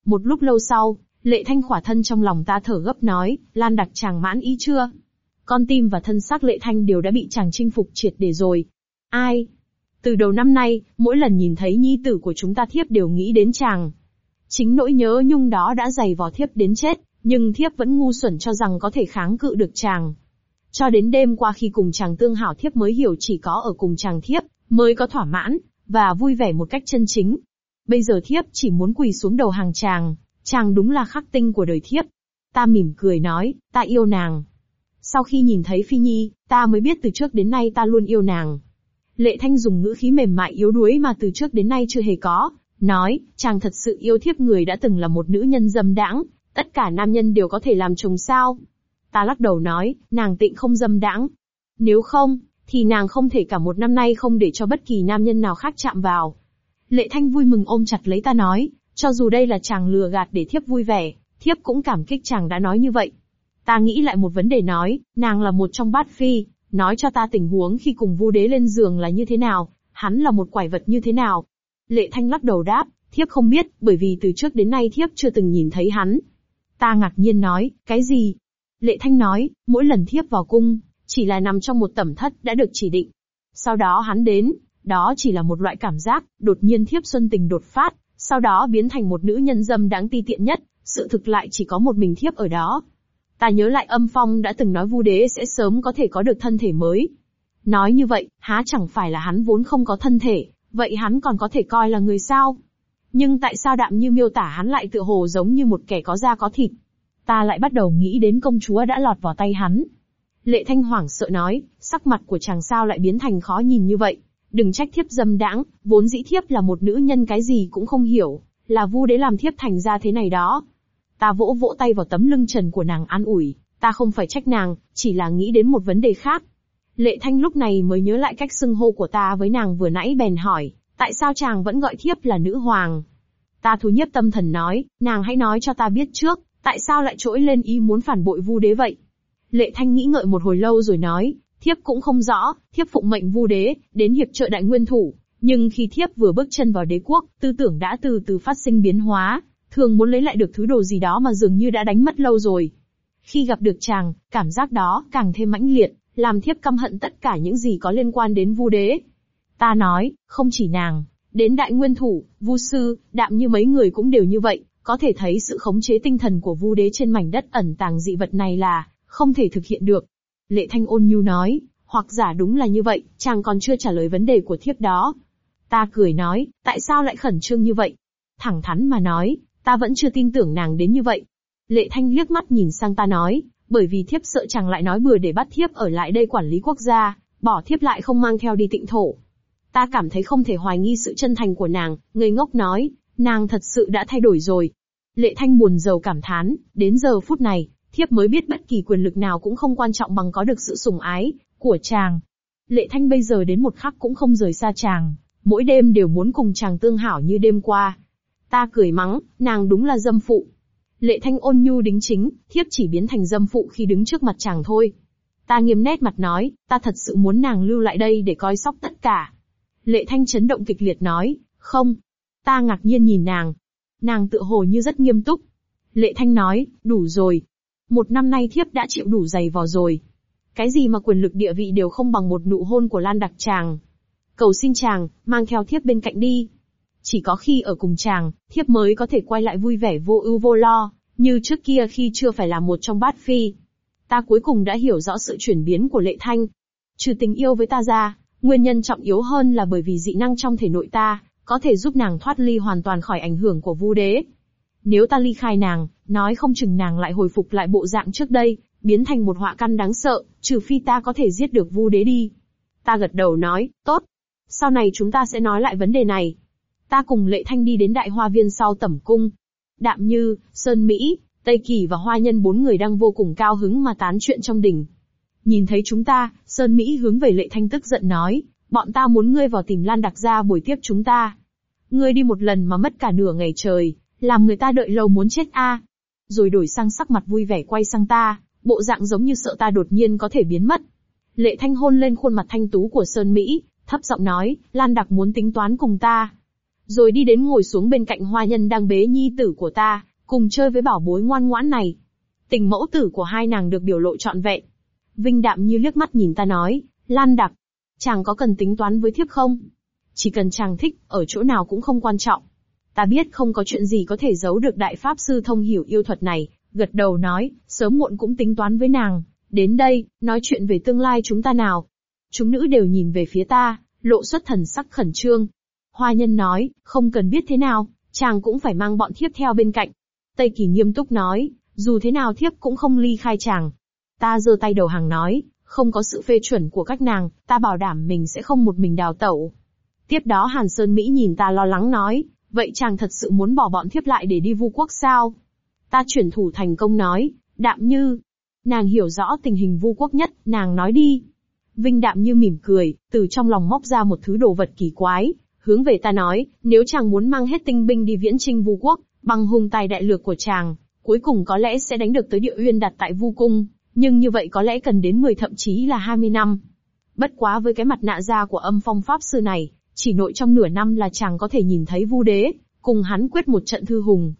Một lúc lâu sau, lệ thanh khỏa thân trong lòng ta thở gấp nói, Lan đặc chàng mãn ý chưa? Con tim và thân xác lệ thanh đều đã bị chàng chinh phục triệt để rồi. Ai? Từ đầu năm nay, mỗi lần nhìn thấy nhi tử của chúng ta thiếp đều nghĩ đến chàng. Chính nỗi nhớ nhung đó đã dày vò thiếp đến chết, nhưng thiếp vẫn ngu xuẩn cho rằng có thể kháng cự được chàng. Cho đến đêm qua khi cùng chàng tương hảo thiếp mới hiểu chỉ có ở cùng chàng thiếp, mới có thỏa mãn, và vui vẻ một cách chân chính. Bây giờ thiếp chỉ muốn quỳ xuống đầu hàng chàng, chàng đúng là khắc tinh của đời thiếp. Ta mỉm cười nói, ta yêu nàng. Sau khi nhìn thấy Phi Nhi, ta mới biết từ trước đến nay ta luôn yêu nàng. Lệ Thanh dùng ngữ khí mềm mại yếu đuối mà từ trước đến nay chưa hề có, nói, chàng thật sự yêu thiếp người đã từng là một nữ nhân dâm đãng, tất cả nam nhân đều có thể làm chồng sao? Ta lắc đầu nói, nàng tịnh không dâm đãng. Nếu không, thì nàng không thể cả một năm nay không để cho bất kỳ nam nhân nào khác chạm vào. Lệ Thanh vui mừng ôm chặt lấy ta nói, cho dù đây là chàng lừa gạt để thiếp vui vẻ, thiếp cũng cảm kích chàng đã nói như vậy. Ta nghĩ lại một vấn đề nói, nàng là một trong bát phi, nói cho ta tình huống khi cùng vu đế lên giường là như thế nào, hắn là một quải vật như thế nào. Lệ Thanh lắc đầu đáp, thiếp không biết, bởi vì từ trước đến nay thiếp chưa từng nhìn thấy hắn. Ta ngạc nhiên nói, cái gì? Lệ Thanh nói, mỗi lần thiếp vào cung, chỉ là nằm trong một tẩm thất đã được chỉ định. Sau đó hắn đến, đó chỉ là một loại cảm giác, đột nhiên thiếp xuân tình đột phát, sau đó biến thành một nữ nhân dâm đáng ti tiện nhất, sự thực lại chỉ có một mình thiếp ở đó. Ta nhớ lại âm phong đã từng nói vu đế sẽ sớm có thể có được thân thể mới. Nói như vậy, há chẳng phải là hắn vốn không có thân thể, vậy hắn còn có thể coi là người sao? Nhưng tại sao đạm như miêu tả hắn lại tựa hồ giống như một kẻ có da có thịt? Ta lại bắt đầu nghĩ đến công chúa đã lọt vào tay hắn. Lệ Thanh hoảng sợ nói, sắc mặt của chàng sao lại biến thành khó nhìn như vậy? Đừng trách thiếp dâm đãng, vốn dĩ thiếp là một nữ nhân cái gì cũng không hiểu, là vu đế làm thiếp thành ra thế này đó. Ta vỗ vỗ tay vào tấm lưng trần của nàng an ủi, ta không phải trách nàng, chỉ là nghĩ đến một vấn đề khác. Lệ Thanh lúc này mới nhớ lại cách xưng hô của ta với nàng vừa nãy bèn hỏi, tại sao chàng vẫn gọi thiếp là nữ hoàng? Ta thú nhiếp tâm thần nói, nàng hãy nói cho ta biết trước, tại sao lại trỗi lên ý muốn phản bội vu đế vậy? Lệ Thanh nghĩ ngợi một hồi lâu rồi nói, thiếp cũng không rõ, thiếp phụng mệnh vu đế, đến hiệp trợ đại nguyên thủ, nhưng khi thiếp vừa bước chân vào đế quốc, tư tưởng đã từ từ phát sinh biến hóa, thường muốn lấy lại được thứ đồ gì đó mà dường như đã đánh mất lâu rồi. Khi gặp được chàng, cảm giác đó càng thêm mãnh liệt, làm thiếp căm hận tất cả những gì có liên quan đến vu đế. Ta nói, không chỉ nàng, đến đại nguyên thủ, vu sư, đạm như mấy người cũng đều như vậy, có thể thấy sự khống chế tinh thần của vu đế trên mảnh đất ẩn tàng dị vật này là không thể thực hiện được. Lệ Thanh ôn nhu nói, hoặc giả đúng là như vậy, chàng còn chưa trả lời vấn đề của thiếp đó. Ta cười nói, tại sao lại khẩn trương như vậy? Thẳng thắn mà nói, ta vẫn chưa tin tưởng nàng đến như vậy. Lệ Thanh liếc mắt nhìn sang ta nói, bởi vì thiếp sợ chàng lại nói bừa để bắt thiếp ở lại đây quản lý quốc gia, bỏ thiếp lại không mang theo đi tịnh thổ. Ta cảm thấy không thể hoài nghi sự chân thành của nàng, ngây ngốc nói, nàng thật sự đã thay đổi rồi. Lệ Thanh buồn rầu cảm thán, đến giờ phút này, thiếp mới biết bất kỳ quyền lực nào cũng không quan trọng bằng có được sự sủng ái của chàng. Lệ Thanh bây giờ đến một khắc cũng không rời xa chàng, mỗi đêm đều muốn cùng chàng tương hảo như đêm qua. Ta cười mắng, nàng đúng là dâm phụ. Lệ Thanh ôn nhu đính chính, thiếp chỉ biến thành dâm phụ khi đứng trước mặt chàng thôi. Ta nghiêm nét mặt nói, ta thật sự muốn nàng lưu lại đây để coi sóc tất cả. Lệ Thanh chấn động kịch liệt nói, không. Ta ngạc nhiên nhìn nàng. Nàng tự hồ như rất nghiêm túc. Lệ Thanh nói, đủ rồi, một năm nay thiếp đã chịu đủ dày vò rồi. Cái gì mà quyền lực địa vị đều không bằng một nụ hôn của Lan Đặc chàng. Cầu xin chàng, mang theo thiếp bên cạnh đi. Chỉ có khi ở cùng chàng, thiếp mới có thể quay lại vui vẻ vô ưu vô lo, như trước kia khi chưa phải là một trong bát phi. Ta cuối cùng đã hiểu rõ sự chuyển biến của lệ thanh. Trừ tình yêu với ta ra, nguyên nhân trọng yếu hơn là bởi vì dị năng trong thể nội ta, có thể giúp nàng thoát ly hoàn toàn khỏi ảnh hưởng của vu đế. Nếu ta ly khai nàng, nói không chừng nàng lại hồi phục lại bộ dạng trước đây, biến thành một họa căn đáng sợ, trừ phi ta có thể giết được vu đế đi. Ta gật đầu nói, tốt. Sau này chúng ta sẽ nói lại vấn đề này. Ta cùng Lệ Thanh đi đến đại hoa viên sau tẩm cung. Đạm Như, Sơn Mỹ, Tây Kỳ và Hoa Nhân bốn người đang vô cùng cao hứng mà tán chuyện trong đỉnh. Nhìn thấy chúng ta, Sơn Mỹ hướng về Lệ Thanh tức giận nói, bọn ta muốn ngươi vào tìm Lan Đặc gia buổi tiếp chúng ta. Ngươi đi một lần mà mất cả nửa ngày trời, làm người ta đợi lâu muốn chết a. Rồi đổi sang sắc mặt vui vẻ quay sang ta, bộ dạng giống như sợ ta đột nhiên có thể biến mất. Lệ Thanh hôn lên khuôn mặt thanh tú của Sơn Mỹ, thấp giọng nói, Lan Đặc muốn tính toán cùng ta. Rồi đi đến ngồi xuống bên cạnh hoa nhân đang bế nhi tử của ta, cùng chơi với bảo bối ngoan ngoãn này. Tình mẫu tử của hai nàng được biểu lộ trọn vẹn. Vinh đạm như liếc mắt nhìn ta nói, Lan đặc, chàng có cần tính toán với thiếp không? Chỉ cần chàng thích, ở chỗ nào cũng không quan trọng. Ta biết không có chuyện gì có thể giấu được đại pháp sư thông hiểu yêu thuật này, gật đầu nói, sớm muộn cũng tính toán với nàng. Đến đây, nói chuyện về tương lai chúng ta nào. Chúng nữ đều nhìn về phía ta, lộ xuất thần sắc khẩn trương. Hoa nhân nói, không cần biết thế nào, chàng cũng phải mang bọn thiếp theo bên cạnh. Tây Kỳ nghiêm túc nói, dù thế nào thiếp cũng không ly khai chàng. Ta giơ tay đầu hàng nói, không có sự phê chuẩn của các nàng, ta bảo đảm mình sẽ không một mình đào tẩu. Tiếp đó Hàn Sơn Mỹ nhìn ta lo lắng nói, vậy chàng thật sự muốn bỏ bọn thiếp lại để đi vu quốc sao? Ta chuyển thủ thành công nói, đạm như. Nàng hiểu rõ tình hình vu quốc nhất, nàng nói đi. Vinh đạm như mỉm cười, từ trong lòng móc ra một thứ đồ vật kỳ quái, hướng về ta nói, nếu chàng muốn mang hết tinh binh đi viễn trinh vu quốc, bằng hùng tài đại lược của chàng, cuối cùng có lẽ sẽ đánh được tới địa uyên đặt tại vu cung, nhưng như vậy có lẽ cần đến 10 thậm chí là 20 năm. Bất quá với cái mặt nạ da của âm phong pháp sư này, chỉ nội trong nửa năm là chàng có thể nhìn thấy vu đế, cùng hắn quyết một trận thư hùng.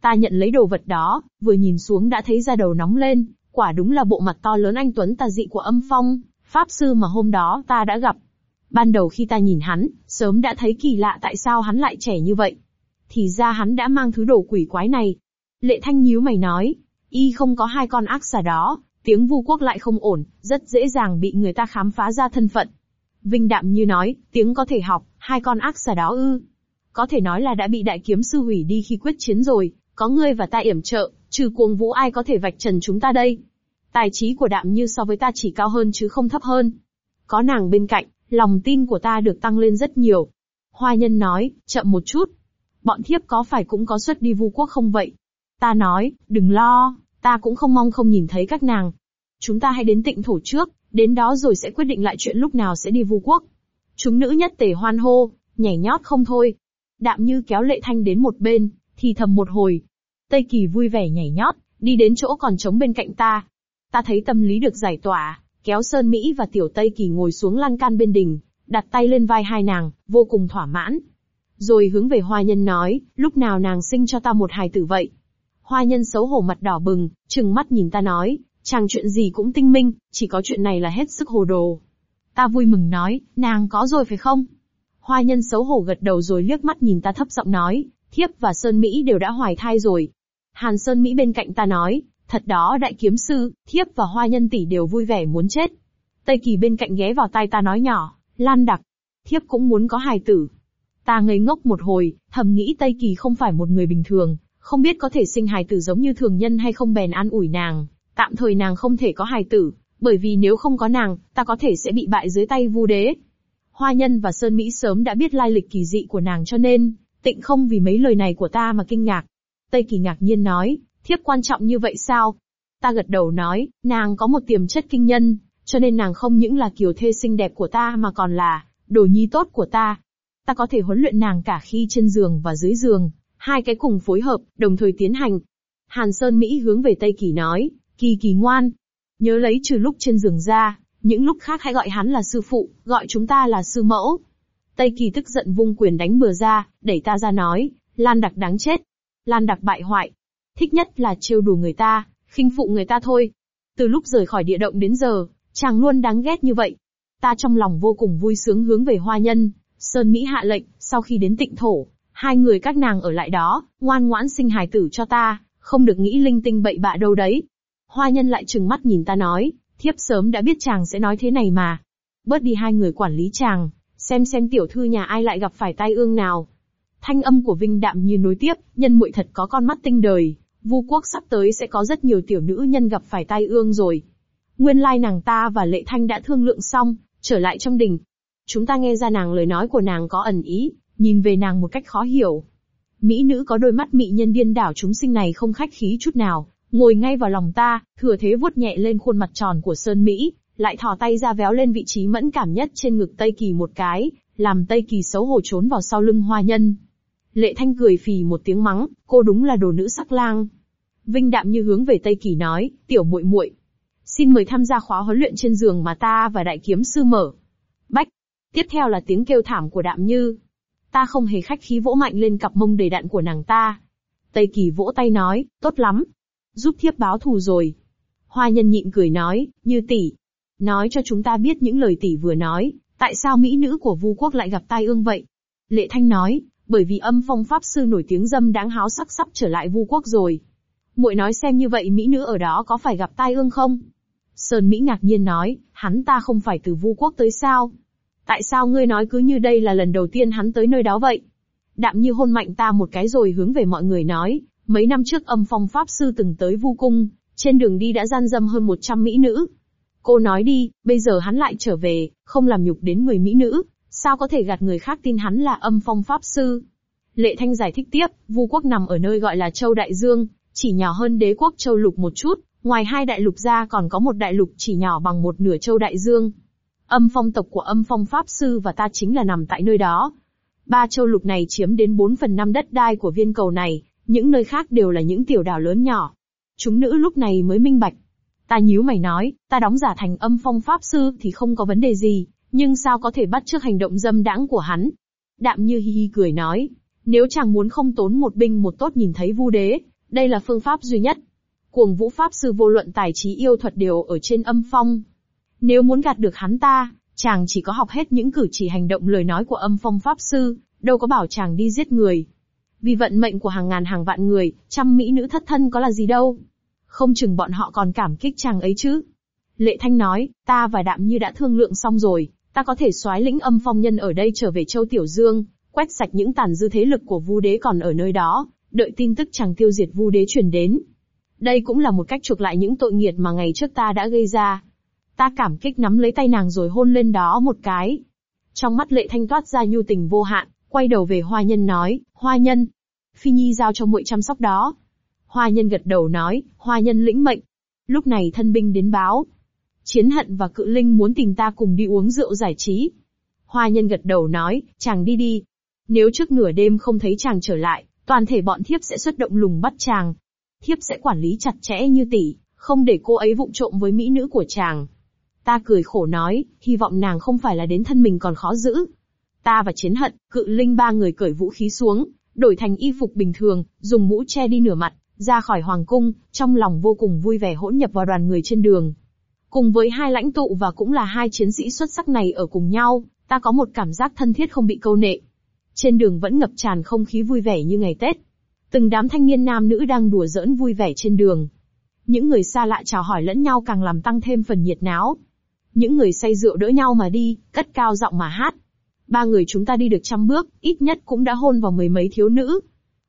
Ta nhận lấy đồ vật đó, vừa nhìn xuống đã thấy da đầu nóng lên, quả đúng là bộ mặt to lớn anh Tuấn tà dị của âm phong, pháp sư mà hôm đó ta đã gặp. Ban đầu khi ta nhìn hắn, sớm đã thấy kỳ lạ tại sao hắn lại trẻ như vậy. Thì ra hắn đã mang thứ đồ quỷ quái này. Lệ thanh nhíu mày nói, y không có hai con ác xà đó, tiếng vu quốc lại không ổn, rất dễ dàng bị người ta khám phá ra thân phận. Vinh đạm như nói, tiếng có thể học, hai con ác xà đó ư. Có thể nói là đã bị đại kiếm sư hủy đi khi quyết chiến rồi, có ngươi và ta yểm trợ, trừ cuồng vũ ai có thể vạch trần chúng ta đây. Tài trí của đạm như so với ta chỉ cao hơn chứ không thấp hơn. Có nàng bên cạnh, lòng tin của ta được tăng lên rất nhiều. Hoa nhân nói, chậm một chút. Bọn thiếp có phải cũng có xuất đi vu quốc không vậy? Ta nói, đừng lo, ta cũng không mong không nhìn thấy các nàng. Chúng ta hãy đến tịnh thổ trước, đến đó rồi sẽ quyết định lại chuyện lúc nào sẽ đi vu quốc. Chúng nữ nhất tề hoan hô, nhảy nhót không thôi. Đạm như kéo lệ thanh đến một bên, thì thầm một hồi. Tây Kỳ vui vẻ nhảy nhót, đi đến chỗ còn trống bên cạnh ta. Ta thấy tâm lý được giải tỏa, kéo Sơn Mỹ và Tiểu Tây Kỳ ngồi xuống lan can bên đình, đặt tay lên vai hai nàng, vô cùng thỏa mãn. Rồi hướng về hoa nhân nói, lúc nào nàng sinh cho ta một hài tử vậy? Hoa nhân xấu hổ mặt đỏ bừng, trừng mắt nhìn ta nói, chàng chuyện gì cũng tinh minh, chỉ có chuyện này là hết sức hồ đồ. Ta vui mừng nói, nàng có rồi phải không? Hoa nhân xấu hổ gật đầu rồi liếc mắt nhìn ta thấp giọng nói, thiếp và Sơn Mỹ đều đã hoài thai rồi. Hàn Sơn Mỹ bên cạnh ta nói, thật đó đại kiếm sư, thiếp và hoa nhân tỷ đều vui vẻ muốn chết. Tây Kỳ bên cạnh ghé vào tai ta nói nhỏ, Lan đặc, thiếp cũng muốn có hài tử. Ta ngây ngốc một hồi, thầm nghĩ Tây Kỳ không phải một người bình thường, không biết có thể sinh hài tử giống như thường nhân hay không bèn an ủi nàng. Tạm thời nàng không thể có hài tử, bởi vì nếu không có nàng, ta có thể sẽ bị bại dưới tay vu đế. Hoa nhân và Sơn Mỹ sớm đã biết lai lịch kỳ dị của nàng cho nên, tịnh không vì mấy lời này của ta mà kinh ngạc. Tây Kỳ ngạc nhiên nói, thiếp quan trọng như vậy sao? Ta gật đầu nói, nàng có một tiềm chất kinh nhân, cho nên nàng không những là kiều thê xinh đẹp của ta mà còn là đồ nhi tốt của ta. Ta có thể huấn luyện nàng cả khi trên giường và dưới giường, hai cái cùng phối hợp, đồng thời tiến hành. Hàn Sơn Mỹ hướng về Tây Kỳ nói, Kỳ Kỳ ngoan, nhớ lấy trừ lúc trên giường ra, những lúc khác hãy gọi hắn là sư phụ, gọi chúng ta là sư mẫu. Tây Kỳ tức giận vung quyền đánh bừa ra, đẩy ta ra nói, Lan Đặc đáng chết. Lan Đặc bại hoại. Thích nhất là trêu đùa người ta, khinh phụ người ta thôi. Từ lúc rời khỏi địa động đến giờ, chàng luôn đáng ghét như vậy. Ta trong lòng vô cùng vui sướng hướng về hoa nhân, Sơn Mỹ hạ lệnh, sau khi đến tịnh thổ, hai người các nàng ở lại đó, ngoan ngoãn sinh hài tử cho ta, không được nghĩ linh tinh bậy bạ đâu đấy. Hoa nhân lại trừng mắt nhìn ta nói, thiếp sớm đã biết chàng sẽ nói thế này mà. Bớt đi hai người quản lý chàng, xem xem tiểu thư nhà ai lại gặp phải tai ương nào. Thanh âm của Vinh đạm như nối tiếp, nhân muội thật có con mắt tinh đời, vu quốc sắp tới sẽ có rất nhiều tiểu nữ nhân gặp phải tai ương rồi. Nguyên lai nàng ta và Lệ Thanh đã thương lượng xong, trở lại trong đình. Chúng ta nghe ra nàng lời nói của nàng có ẩn ý, nhìn về nàng một cách khó hiểu. Mỹ nữ có đôi mắt mị nhân điên đảo chúng sinh này không khách khí chút nào, ngồi ngay vào lòng ta, thừa thế vuốt nhẹ lên khuôn mặt tròn của Sơn Mỹ, lại thò tay ra véo lên vị trí mẫn cảm nhất trên ngực Tây Kỳ một cái, làm Tây Kỳ xấu hổ trốn vào sau lưng hoa nhân. Lệ Thanh cười phì một tiếng mắng, cô đúng là đồ nữ sắc lang. Vinh đạm như hướng về Tây Kỳ nói, tiểu muội muội, xin mời tham gia khóa huấn luyện trên giường mà ta và đại kiếm sư mở. Bách. Tiếp theo là tiếng kêu thảm của đạm như. Ta không hề khách khí vỗ mạnh lên cặp mông đầy đạn của nàng ta. Tây Kỳ vỗ tay nói, tốt lắm. Giúp thiếp báo thù rồi. Hoa nhân nhịn cười nói, như tỷ. Nói cho chúng ta biết những lời tỷ vừa nói, tại sao mỹ nữ của vu quốc lại gặp tai ương vậy? Lệ Thanh nói, bởi vì âm phong pháp sư nổi tiếng dâm đáng háo sắc sắp trở lại vu quốc rồi. muội nói xem như vậy mỹ nữ ở đó có phải gặp tai ương không? Sơn Mỹ ngạc nhiên nói, hắn ta không phải từ vu quốc tới sao? Tại sao ngươi nói cứ như đây là lần đầu tiên hắn tới nơi đó vậy? Đạm như hôn mạnh ta một cái rồi hướng về mọi người nói, mấy năm trước âm phong pháp sư từng tới vu cung, trên đường đi đã gian dâm hơn 100 mỹ nữ. Cô nói đi, bây giờ hắn lại trở về, không làm nhục đến người mỹ nữ, sao có thể gạt người khác tin hắn là âm phong pháp sư? Lệ Thanh giải thích tiếp, Vu quốc nằm ở nơi gọi là Châu Đại Dương, chỉ nhỏ hơn đế quốc Châu Lục một chút, ngoài hai đại lục ra còn có một đại lục chỉ nhỏ bằng một nửa Châu Đại Dương. Âm phong tộc của âm phong pháp sư và ta chính là nằm tại nơi đó. Ba châu lục này chiếm đến 4 phần 5 đất đai của viên cầu này, những nơi khác đều là những tiểu đảo lớn nhỏ. Chúng nữ lúc này mới minh bạch. Ta nhíu mày nói, ta đóng giả thành âm phong pháp sư thì không có vấn đề gì, nhưng sao có thể bắt trước hành động dâm đãng của hắn? Đạm như hi hi cười nói, nếu chàng muốn không tốn một binh một tốt nhìn thấy vu đế, đây là phương pháp duy nhất. Cuồng vũ pháp sư vô luận tài trí yêu thuật đều ở trên âm phong. Nếu muốn gạt được hắn ta, chàng chỉ có học hết những cử chỉ hành động lời nói của âm phong pháp sư, đâu có bảo chàng đi giết người. Vì vận mệnh của hàng ngàn hàng vạn người, trăm mỹ nữ thất thân có là gì đâu. Không chừng bọn họ còn cảm kích chàng ấy chứ. Lệ Thanh nói, ta và Đạm Như đã thương lượng xong rồi, ta có thể soái lĩnh âm phong nhân ở đây trở về Châu Tiểu Dương, quét sạch những tàn dư thế lực của Vu Đế còn ở nơi đó, đợi tin tức chàng tiêu diệt Vu Đế truyền đến. Đây cũng là một cách chuộc lại những tội nghiệt mà ngày trước ta đã gây ra. Ta cảm kích nắm lấy tay nàng rồi hôn lên đó một cái. Trong mắt lệ thanh toát ra nhu tình vô hạn, quay đầu về hoa nhân nói, hoa nhân. Phi Nhi giao cho muội chăm sóc đó. Hoa nhân gật đầu nói, hoa nhân lĩnh mệnh. Lúc này thân binh đến báo. Chiến hận và cự linh muốn tìm ta cùng đi uống rượu giải trí. Hoa nhân gật đầu nói, chàng đi đi. Nếu trước nửa đêm không thấy chàng trở lại, toàn thể bọn thiếp sẽ xuất động lùng bắt chàng. Thiếp sẽ quản lý chặt chẽ như tỷ, không để cô ấy vụng trộm với mỹ nữ của chàng. Ta cười khổ nói, hy vọng nàng không phải là đến thân mình còn khó giữ. Ta và chiến hận, cự linh ba người cởi vũ khí xuống, đổi thành y phục bình thường, dùng mũ che đi nửa mặt, ra khỏi hoàng cung, trong lòng vô cùng vui vẻ hỗn nhập vào đoàn người trên đường. Cùng với hai lãnh tụ và cũng là hai chiến sĩ xuất sắc này ở cùng nhau, ta có một cảm giác thân thiết không bị câu nệ. Trên đường vẫn ngập tràn không khí vui vẻ như ngày Tết. Từng đám thanh niên nam nữ đang đùa giỡn vui vẻ trên đường. Những người xa lạ chào hỏi lẫn nhau càng làm tăng thêm phần nhiệt náo. Những người say rượu đỡ nhau mà đi, cất cao giọng mà hát. Ba người chúng ta đi được trăm bước, ít nhất cũng đã hôn vào mười mấy thiếu nữ.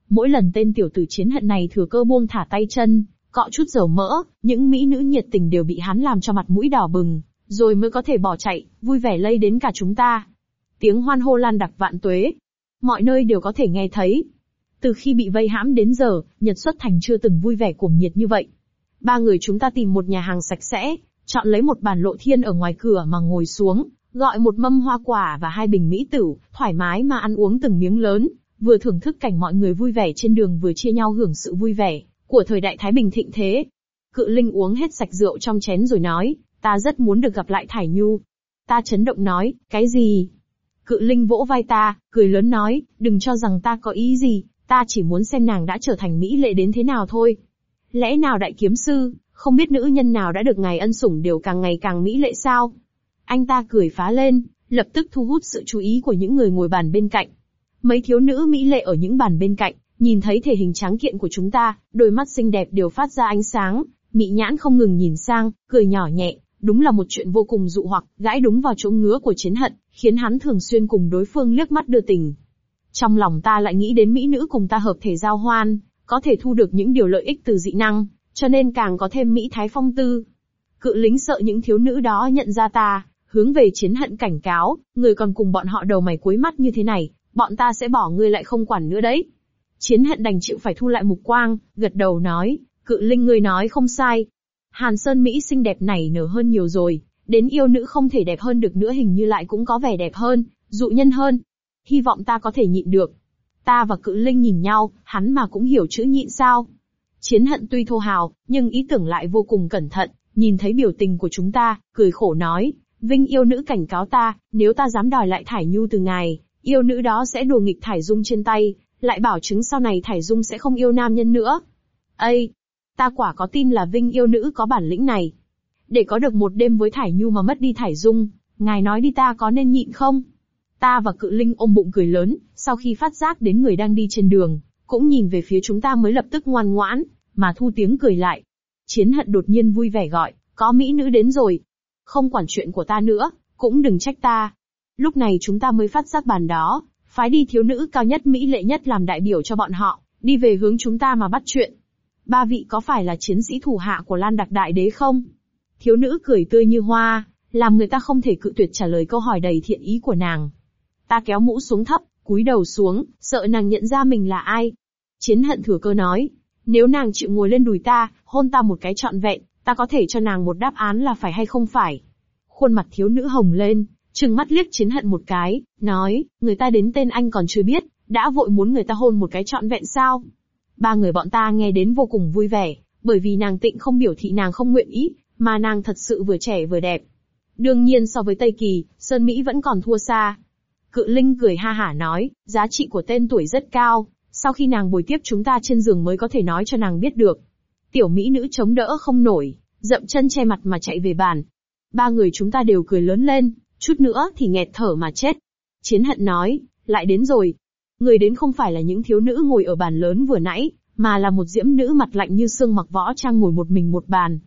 Mỗi lần tên tiểu tử chiến hận này thừa cơ buông thả tay chân, cọ chút dầu mỡ, những mỹ nữ nhiệt tình đều bị hắn làm cho mặt mũi đỏ bừng, rồi mới có thể bỏ chạy, vui vẻ lây đến cả chúng ta. Tiếng hoan hô lan đặc vạn tuế. Mọi nơi đều có thể nghe thấy. Từ khi bị vây hãm đến giờ, Nhật xuất thành chưa từng vui vẻ cuồng nhiệt như vậy. Ba người chúng ta tìm một nhà hàng sạch sẽ, chọn lấy một bàn lộ thiên ở ngoài cửa mà ngồi xuống, gọi một mâm hoa quả và hai bình mỹ tử, thoải mái mà ăn uống từng miếng lớn, vừa thưởng thức cảnh mọi người vui vẻ trên đường vừa chia nhau hưởng sự vui vẻ của thời đại Thái Bình thịnh thế. Cự Linh uống hết sạch rượu trong chén rồi nói, ta rất muốn được gặp lại Thải Nhu. Ta chấn động nói, cái gì? Cự Linh vỗ vai ta, cười lớn nói, đừng cho rằng ta có ý gì, ta chỉ muốn xem nàng đã trở thành mỹ lệ đến thế nào thôi. Lẽ nào đại kiếm sư, không biết nữ nhân nào đã được ngài ân sủng đều càng ngày càng mỹ lệ sao? Anh ta cười phá lên, lập tức thu hút sự chú ý của những người ngồi bàn bên cạnh. Mấy thiếu nữ mỹ lệ ở những bàn bên cạnh, nhìn thấy thể hình trắng kiện của chúng ta, đôi mắt xinh đẹp đều phát ra ánh sáng, mị nhãn không ngừng nhìn sang, cười nhỏ nhẹ, đúng là một chuyện vô cùng dụ hoặc, gãi đúng vào chỗ ngứa của chiến hận, khiến hắn thường xuyên cùng đối phương liếc mắt đưa tình. Trong lòng ta lại nghĩ đến mỹ nữ cùng ta hợp thể giao hoan, có thể thu được những điều lợi ích từ dị năng, cho nên càng có thêm Mỹ Thái phong tư. Cự lính sợ những thiếu nữ đó nhận ra ta, hướng về chiến hận cảnh cáo, người còn cùng bọn họ đầu mày cuối mắt như thế này, bọn ta sẽ bỏ ngươi lại không quản nữa đấy. Chiến hận đành chịu phải thu lại mục quang, gật đầu nói, cự linh ngươi nói không sai. Hàn Sơn Mỹ xinh đẹp này nở hơn nhiều rồi, đến yêu nữ không thể đẹp hơn được nữa hình như lại cũng có vẻ đẹp hơn, dụ nhân hơn. Hy vọng ta có thể nhịn được. Ta và cự linh nhìn nhau, hắn mà cũng hiểu chữ nhịn sao. Chiến hận tuy thô hào, nhưng ý tưởng lại vô cùng cẩn thận, nhìn thấy biểu tình của chúng ta, cười khổ nói, Vinh yêu nữ cảnh cáo ta, nếu ta dám đòi lại Thải Nhu từ ngài, yêu nữ đó sẽ đùa nghịch Thải Dung trên tay, lại bảo chứng sau này Thải Dung sẽ không yêu nam nhân nữa. Ây! Ta quả có tin là Vinh yêu nữ có bản lĩnh này. Để có được một đêm với Thải Nhu mà mất đi Thải Dung, ngài nói đi ta có nên nhịn không? Ta và cự linh ôm bụng cười lớn, sau khi phát giác đến người đang đi trên đường, cũng nhìn về phía chúng ta mới lập tức ngoan ngoãn, mà thu tiếng cười lại. Chiến hận đột nhiên vui vẻ gọi, có mỹ nữ đến rồi. Không quản chuyện của ta nữa, cũng đừng trách ta. Lúc này chúng ta mới phát giác bàn đó, phái đi thiếu nữ cao nhất mỹ lệ nhất làm đại biểu cho bọn họ, đi về hướng chúng ta mà bắt chuyện. Ba vị có phải là chiến sĩ thủ hạ của Lan Đặc Đại Đế không? Thiếu nữ cười tươi như hoa, làm người ta không thể cự tuyệt trả lời câu hỏi đầy thiện ý của nàng. Ta kéo mũ xuống thấp, cúi đầu xuống, sợ nàng nhận ra mình là ai. Chiến hận thừa cơ nói, nếu nàng chịu ngồi lên đùi ta, hôn ta một cái trọn vẹn, ta có thể cho nàng một đáp án là phải hay không phải. Khuôn mặt thiếu nữ hồng lên, trừng mắt liếc chiến hận một cái, nói, người ta đến tên anh còn chưa biết, đã vội muốn người ta hôn một cái trọn vẹn sao. Ba người bọn ta nghe đến vô cùng vui vẻ, bởi vì nàng tịnh không biểu thị nàng không nguyện ý, mà nàng thật sự vừa trẻ vừa đẹp. Đương nhiên so với Tây Kỳ, Sơn Mỹ vẫn còn thua xa. Cự Linh cười ha hả nói, giá trị của tên tuổi rất cao, sau khi nàng bồi tiếp chúng ta trên giường mới có thể nói cho nàng biết được. Tiểu Mỹ nữ chống đỡ không nổi, dậm chân che mặt mà chạy về bàn. Ba người chúng ta đều cười lớn lên, chút nữa thì nghẹt thở mà chết. Chiến hận nói, lại đến rồi. Người đến không phải là những thiếu nữ ngồi ở bàn lớn vừa nãy, mà là một diễm nữ mặt lạnh như xương mặc võ trang ngồi một mình một bàn.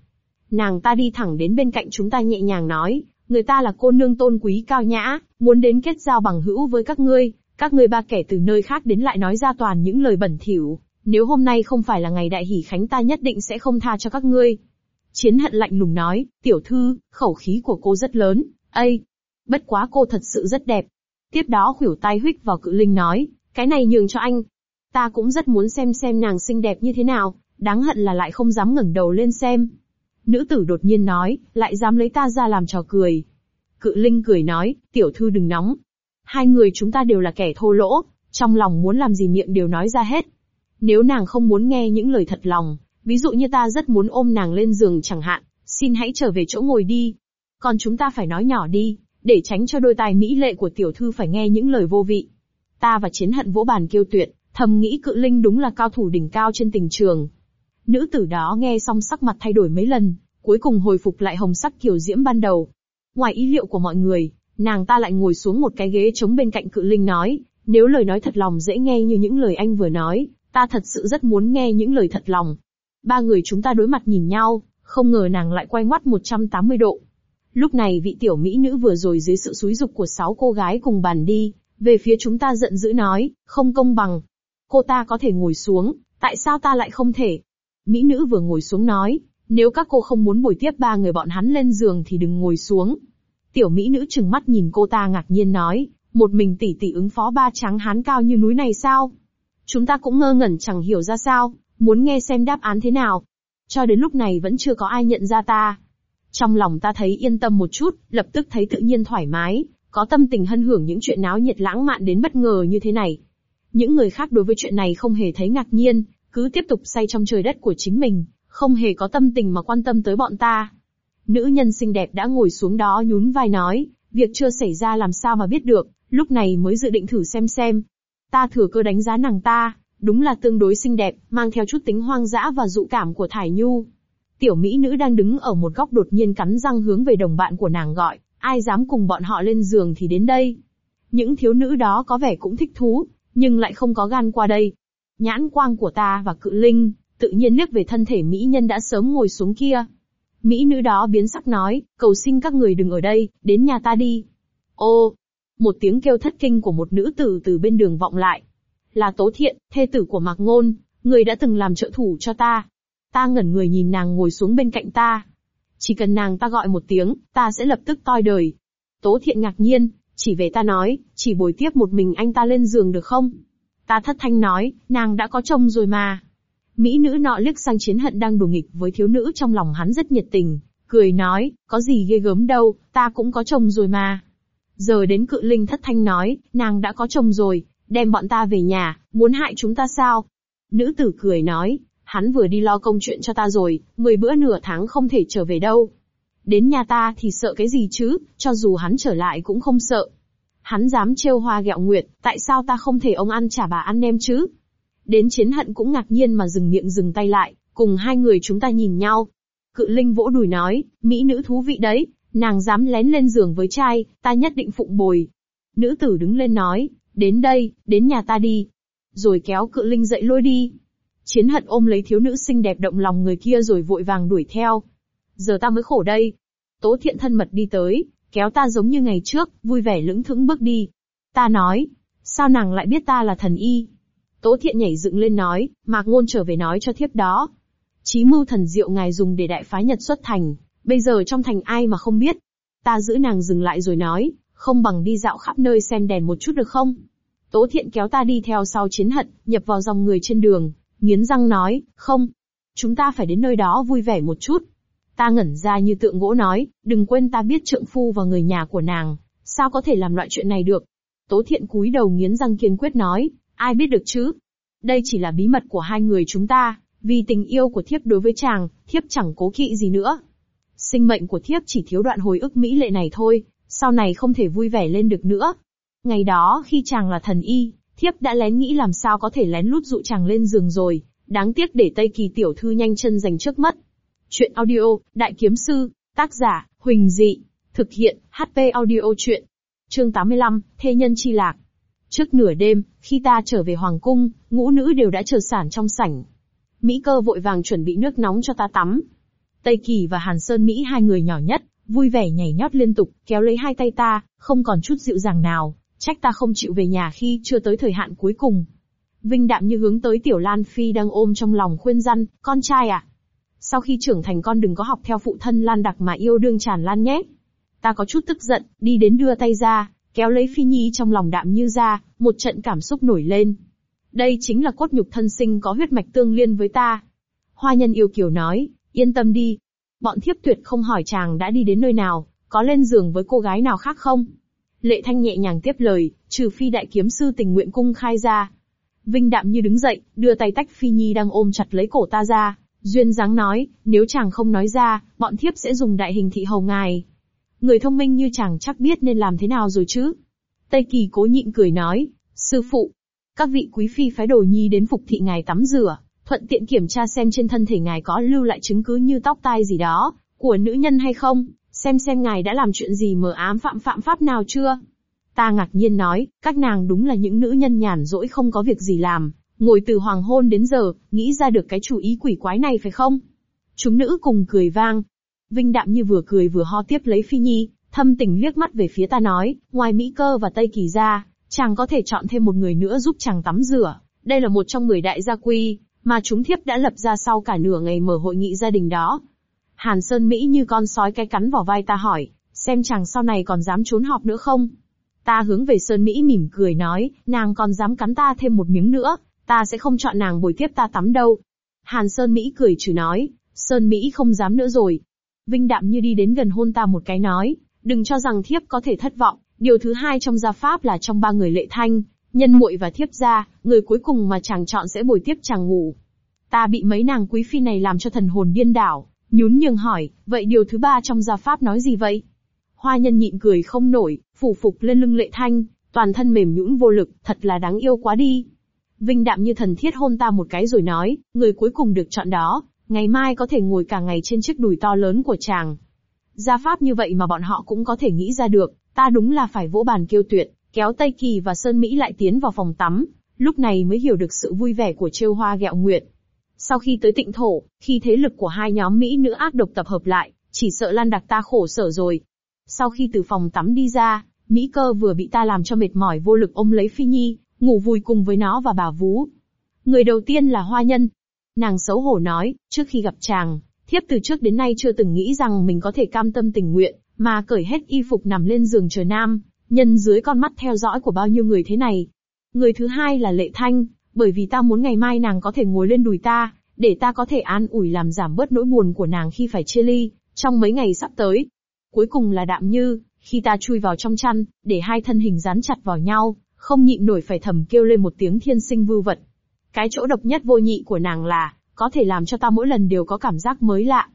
Nàng ta đi thẳng đến bên cạnh chúng ta nhẹ nhàng nói, người ta là cô nương tôn quý cao nhã, muốn đến kết giao bằng hữu với các ngươi, các ngươi ba kẻ từ nơi khác đến lại nói ra toàn những lời bẩn thỉu. Nếu hôm nay không phải là ngày đại hỷ khánh ta nhất định sẽ không tha cho các ngươi. Chiến hận lạnh lùng nói, tiểu thư, khẩu khí của cô rất lớn, ây. Bất quá cô thật sự rất đẹp. Tiếp đó khủyểu tay huyết vào cự linh nói, cái này nhường cho anh. Ta cũng rất muốn xem xem nàng xinh đẹp như thế nào, đáng hận là lại không dám ngẩng đầu lên xem. Nữ tử đột nhiên nói, lại dám lấy ta ra làm trò cười. Cự linh cười nói, tiểu thư đừng nóng. Hai người chúng ta đều là kẻ thô lỗ, trong lòng muốn làm gì miệng đều nói ra hết. Nếu nàng không muốn nghe những lời thật lòng, ví dụ như ta rất muốn ôm nàng lên giường chẳng hạn, xin hãy trở về chỗ ngồi đi. Còn chúng ta phải nói nhỏ đi, để tránh cho đôi tai mỹ lệ của tiểu thư phải nghe những lời vô vị. Ta và chiến hận vỗ bàn kêu tuyệt, thầm nghĩ cự linh đúng là cao thủ đỉnh cao trên tình trường. Nữ tử đó nghe xong sắc mặt thay đổi mấy lần, cuối cùng hồi phục lại hồng sắc kiểu diễm ban đầu. Ngoài ý liệu của mọi người, nàng ta lại ngồi xuống một cái ghế trống bên cạnh cự linh nói, nếu lời nói thật lòng dễ nghe như những lời anh vừa nói, ta thật sự rất muốn nghe những lời thật lòng. Ba người chúng ta đối mặt nhìn nhau, không ngờ nàng lại quay ngoắt 180 độ. Lúc này vị tiểu mỹ nữ vừa rồi dưới sự xúi dục của sáu cô gái cùng bàn đi, về phía chúng ta giận dữ nói, không công bằng. Cô ta có thể ngồi xuống, tại sao ta lại không thể? Mỹ nữ vừa ngồi xuống nói, nếu các cô không muốn bồi tiếp ba người bọn hắn lên giường thì đừng ngồi xuống. Tiểu mỹ nữ trừng mắt nhìn cô ta ngạc nhiên nói, một mình tỷ tỷ ứng phó ba trắng hán cao như núi này sao? Chúng ta cũng ngơ ngẩn chẳng hiểu ra sao, muốn nghe xem đáp án thế nào. Cho đến lúc này vẫn chưa có ai nhận ra ta. Trong lòng ta thấy yên tâm một chút, lập tức thấy tự nhiên thoải mái, có tâm tình hân hưởng những chuyện náo nhiệt lãng mạn đến bất ngờ như thế này. Những người khác đối với chuyện này không hề thấy ngạc nhiên, cứ tiếp tục say trong trời đất của chính mình, không hề có tâm tình mà quan tâm tới bọn ta. Nữ nhân xinh đẹp đã ngồi xuống đó nhún vai nói, việc chưa xảy ra làm sao mà biết được, lúc này mới dự định thử xem xem. Ta thừa cơ đánh giá nàng ta, đúng là tương đối xinh đẹp, mang theo chút tính hoang dã và dụ cảm của Thải Nhu. Tiểu mỹ nữ đang đứng ở một góc đột nhiên cắn răng hướng về đồng bạn của nàng gọi, ai dám cùng bọn họ lên giường thì đến đây. Những thiếu nữ đó có vẻ cũng thích thú, nhưng lại không có gan qua đây. Nhãn quang của ta và cự linh, tự nhiên liếc về thân thể mỹ nhân đã sớm ngồi xuống kia. Mỹ nữ đó biến sắc nói, cầu xin các người đừng ở đây, đến nhà ta đi. Ô, một tiếng kêu thất kinh của một nữ tử từ bên đường vọng lại. Là Tố Thiện, thê tử của Mạc Ngôn, người đã từng làm trợ thủ cho ta. Ta ngẩn người nhìn nàng ngồi xuống bên cạnh ta. Chỉ cần nàng ta gọi một tiếng, ta sẽ lập tức toi đời. Tố Thiện ngạc nhiên, chỉ về ta nói, chỉ bồi tiếp một mình anh ta lên giường được không? Ta thất thanh nói, nàng đã có chồng rồi mà. Mỹ nữ nọ liếc sang chiến hận đang đùa nghịch với thiếu nữ trong lòng hắn rất nhiệt tình, cười nói, có gì ghê gớm đâu, ta cũng có chồng rồi mà. Giờ đến cự linh thất thanh nói, nàng đã có chồng rồi, đem bọn ta về nhà, muốn hại chúng ta sao? Nữ tử cười nói, hắn vừa đi lo công chuyện cho ta rồi, mười bữa nửa tháng không thể trở về đâu. Đến nhà ta thì sợ cái gì chứ, cho dù hắn trở lại cũng không sợ. Hắn dám trêu hoa gẹo nguyệt, tại sao ta không thể ông ăn trả bà ăn nem chứ? Đến chiến hận cũng ngạc nhiên mà dừng miệng dừng tay lại, Cùng hai người chúng ta nhìn nhau. Cự linh vỗ đùi nói, mỹ nữ thú vị đấy, nàng dám lén lên giường với trai, ta nhất định phụng bồi. Nữ tử đứng lên nói, đến đây, đến nhà ta đi. Rồi kéo cự linh dậy lôi đi. Chiến hận ôm lấy thiếu nữ xinh đẹp động lòng người kia rồi vội vàng đuổi theo. Giờ ta mới khổ đây. Tố thiện thân mật đi tới, kéo ta giống như ngày trước, vui vẻ lững thững bước đi. Ta nói, sao nàng lại biết ta là thần y? Tố thiện nhảy dựng lên nói, mạc ngôn trở về nói cho thiếp đó. Chí mưu thần diệu ngài dùng để đại phái Nhật xuất thành, bây giờ trong thành ai mà không biết. Ta giữ nàng dừng lại rồi nói, không bằng đi dạo khắp nơi xem đèn một chút được không? Tố thiện kéo ta đi theo sau chiến hận, nhập vào dòng người trên đường, nghiến răng nói, không. Chúng ta phải đến nơi đó vui vẻ một chút. Ta ngẩn ra như tượng gỗ nói, đừng quên ta biết trượng phu và người nhà của nàng, sao có thể làm loại chuyện này được. Tố thiện cúi đầu nghiến răng kiên quyết nói, ai biết được chứ? Đây chỉ là bí mật của hai người chúng ta, vì tình yêu của thiếp đối với chàng, thiếp chẳng cố kỵ gì nữa. Sinh mệnh của thiếp chỉ thiếu đoạn hồi ức mỹ lệ này thôi, sau này không thể vui vẻ lên được nữa. Ngày đó khi chàng là thần y, thiếp đã lén nghĩ làm sao có thể lén lút dụ chàng lên giường rồi, đáng tiếc để Tây Kỳ tiểu thư nhanh chân giành trước mất. Chuyện audio, Đại Kiếm Sư, tác giả, Huỳnh Dị, thực hiện, HP audio chuyện. Chương 85, Thê Nhân Chi Lạc. Trước nửa đêm, khi ta trở về Hoàng Cung, ngũ nữ đều đã chờ sản trong sảnh. Mỹ cơ vội vàng chuẩn bị nước nóng cho ta tắm. Tây Kỳ và Hàn Sơn Mỹ hai người nhỏ nhất, vui vẻ nhảy nhót liên tục, kéo lấy hai tay ta, không còn chút dịu dàng nào, trách ta không chịu về nhà khi chưa tới thời hạn cuối cùng. Vinh đạm như hướng tới Tiểu Lan Phi đang ôm trong lòng khuyên răn, con trai à? Sau khi trưởng thành con đừng có học theo phụ thân Lan Đặc mà yêu đương tràn lan nhé. Ta có chút tức giận, đi đến đưa tay ra, kéo lấy Phi Nhi trong lòng đạm như ra, một trận cảm xúc nổi lên. Đây chính là cốt nhục thân sinh có huyết mạch tương liên với ta. Hoa nhân yêu kiều nói, yên tâm đi. Bọn thiếp tuyệt không hỏi chàng đã đi đến nơi nào, có lên giường với cô gái nào khác không? Lệ Thanh nhẹ nhàng tiếp lời, trừ phi đại kiếm sư tình nguyện cung khai ra. Vinh đạm như đứng dậy, đưa tay tách Phi Nhi đang ôm chặt lấy cổ ta ra, duyên dáng nói, nếu chàng không nói ra, bọn thiếp sẽ dùng đại hình thị hầu ngài. Người thông minh như chàng chắc biết nên làm thế nào rồi chứ? Tây Kỳ cố nhịn cười nói, sư phụ, các vị quý phi phái đồ nhi đến phục thị ngài tắm rửa, thuận tiện kiểm tra xem trên thân thể ngài có lưu lại chứng cứ như tóc tai gì đó, của nữ nhân hay không, xem xem ngài đã làm chuyện gì mờ ám phạm phạm pháp nào chưa. Ta ngạc nhiên nói, các nàng đúng là những nữ nhân nhàn rỗi không có việc gì làm, ngồi từ hoàng hôn đến giờ, nghĩ ra được cái chủ ý quỷ quái này phải không? Chúng nữ cùng cười vang. Vinh đạm như vừa cười vừa ho tiếp lấy Phi Nhi, thâm tình liếc mắt về phía ta nói, ngoài Mỹ cơ và Tây Kỳ ra, chàng có thể chọn thêm một người nữa giúp chàng tắm rửa. Đây là một trong mười đại gia quy, mà chúng thiếp đã lập ra sau cả nửa ngày mở hội nghị gia đình đó. Hàn Sơn Mỹ như con sói cái cắn vào vai ta hỏi, xem chàng sau này còn dám trốn họp nữa không? Ta hướng về Sơn Mỹ mỉm cười nói, nàng còn dám cắn ta thêm một miếng nữa, ta sẽ không chọn nàng bồi tiếp ta tắm đâu. Hàn Sơn Mỹ cười chửi nói, Sơn Mỹ không dám nữa rồi. Vinh đạm như đi đến gần hôn ta một cái nói, đừng cho rằng thiếp có thể thất vọng, điều thứ hai trong gia pháp là trong ba người lệ thanh, nhân muội và thiếp gia, người cuối cùng mà chàng chọn sẽ bồi tiếp chàng ngủ. Ta bị mấy nàng quý phi này làm cho thần hồn điên đảo, nhún nhường hỏi, vậy điều thứ ba trong gia pháp nói gì vậy? Hoa nhân nhịn cười không nổi, phủ phục lên lưng lệ thanh, toàn thân mềm nhũn vô lực, thật là đáng yêu quá đi. Vinh đạm như thần thiết hôn ta một cái rồi nói, người cuối cùng được chọn đó, ngày mai có thể ngồi cả ngày trên chiếc đùi to lớn của chàng. Gia pháp như vậy mà bọn họ cũng có thể nghĩ ra được, ta đúng là phải vỗ bàn kêu tuyệt, kéo Tây Kỳ và Sơn Mỹ lại tiến vào phòng tắm, lúc này mới hiểu được sự vui vẻ của trêu hoa gẹo nguyệt. Sau khi tới tịnh thổ, khi thế lực của hai nhóm Mỹ nữ ác độc tập hợp lại, chỉ sợ Lan Đặc ta khổ sở rồi. Sau khi từ phòng tắm đi ra, Mỹ cơ vừa bị ta làm cho mệt mỏi vô lực ôm lấy Phi Nhi, ngủ vùi cùng với nó và bà Vú. Người đầu tiên là Hoa Nhân. Nàng xấu hổ nói, trước khi gặp chàng, thiếp từ trước đến nay chưa từng nghĩ rằng mình có thể cam tâm tình nguyện, mà cởi hết y phục nằm lên giường chờ nam, nhân dưới con mắt theo dõi của bao nhiêu người thế này. Người thứ hai là Lệ Thanh, bởi vì ta muốn ngày mai nàng có thể ngồi lên đùi ta, để ta có thể an ủi làm giảm bớt nỗi buồn của nàng khi phải chia ly, trong mấy ngày sắp tới. Cuối cùng là Đạm Như, khi ta chui vào trong chăn, để hai thân hình dán chặt vào nhau, không nhịn nổi phải thầm kêu lên một tiếng thiên sinh vưu vật. Cái chỗ độc nhất vô nhị của nàng là, có thể làm cho ta mỗi lần đều có cảm giác mới lạ.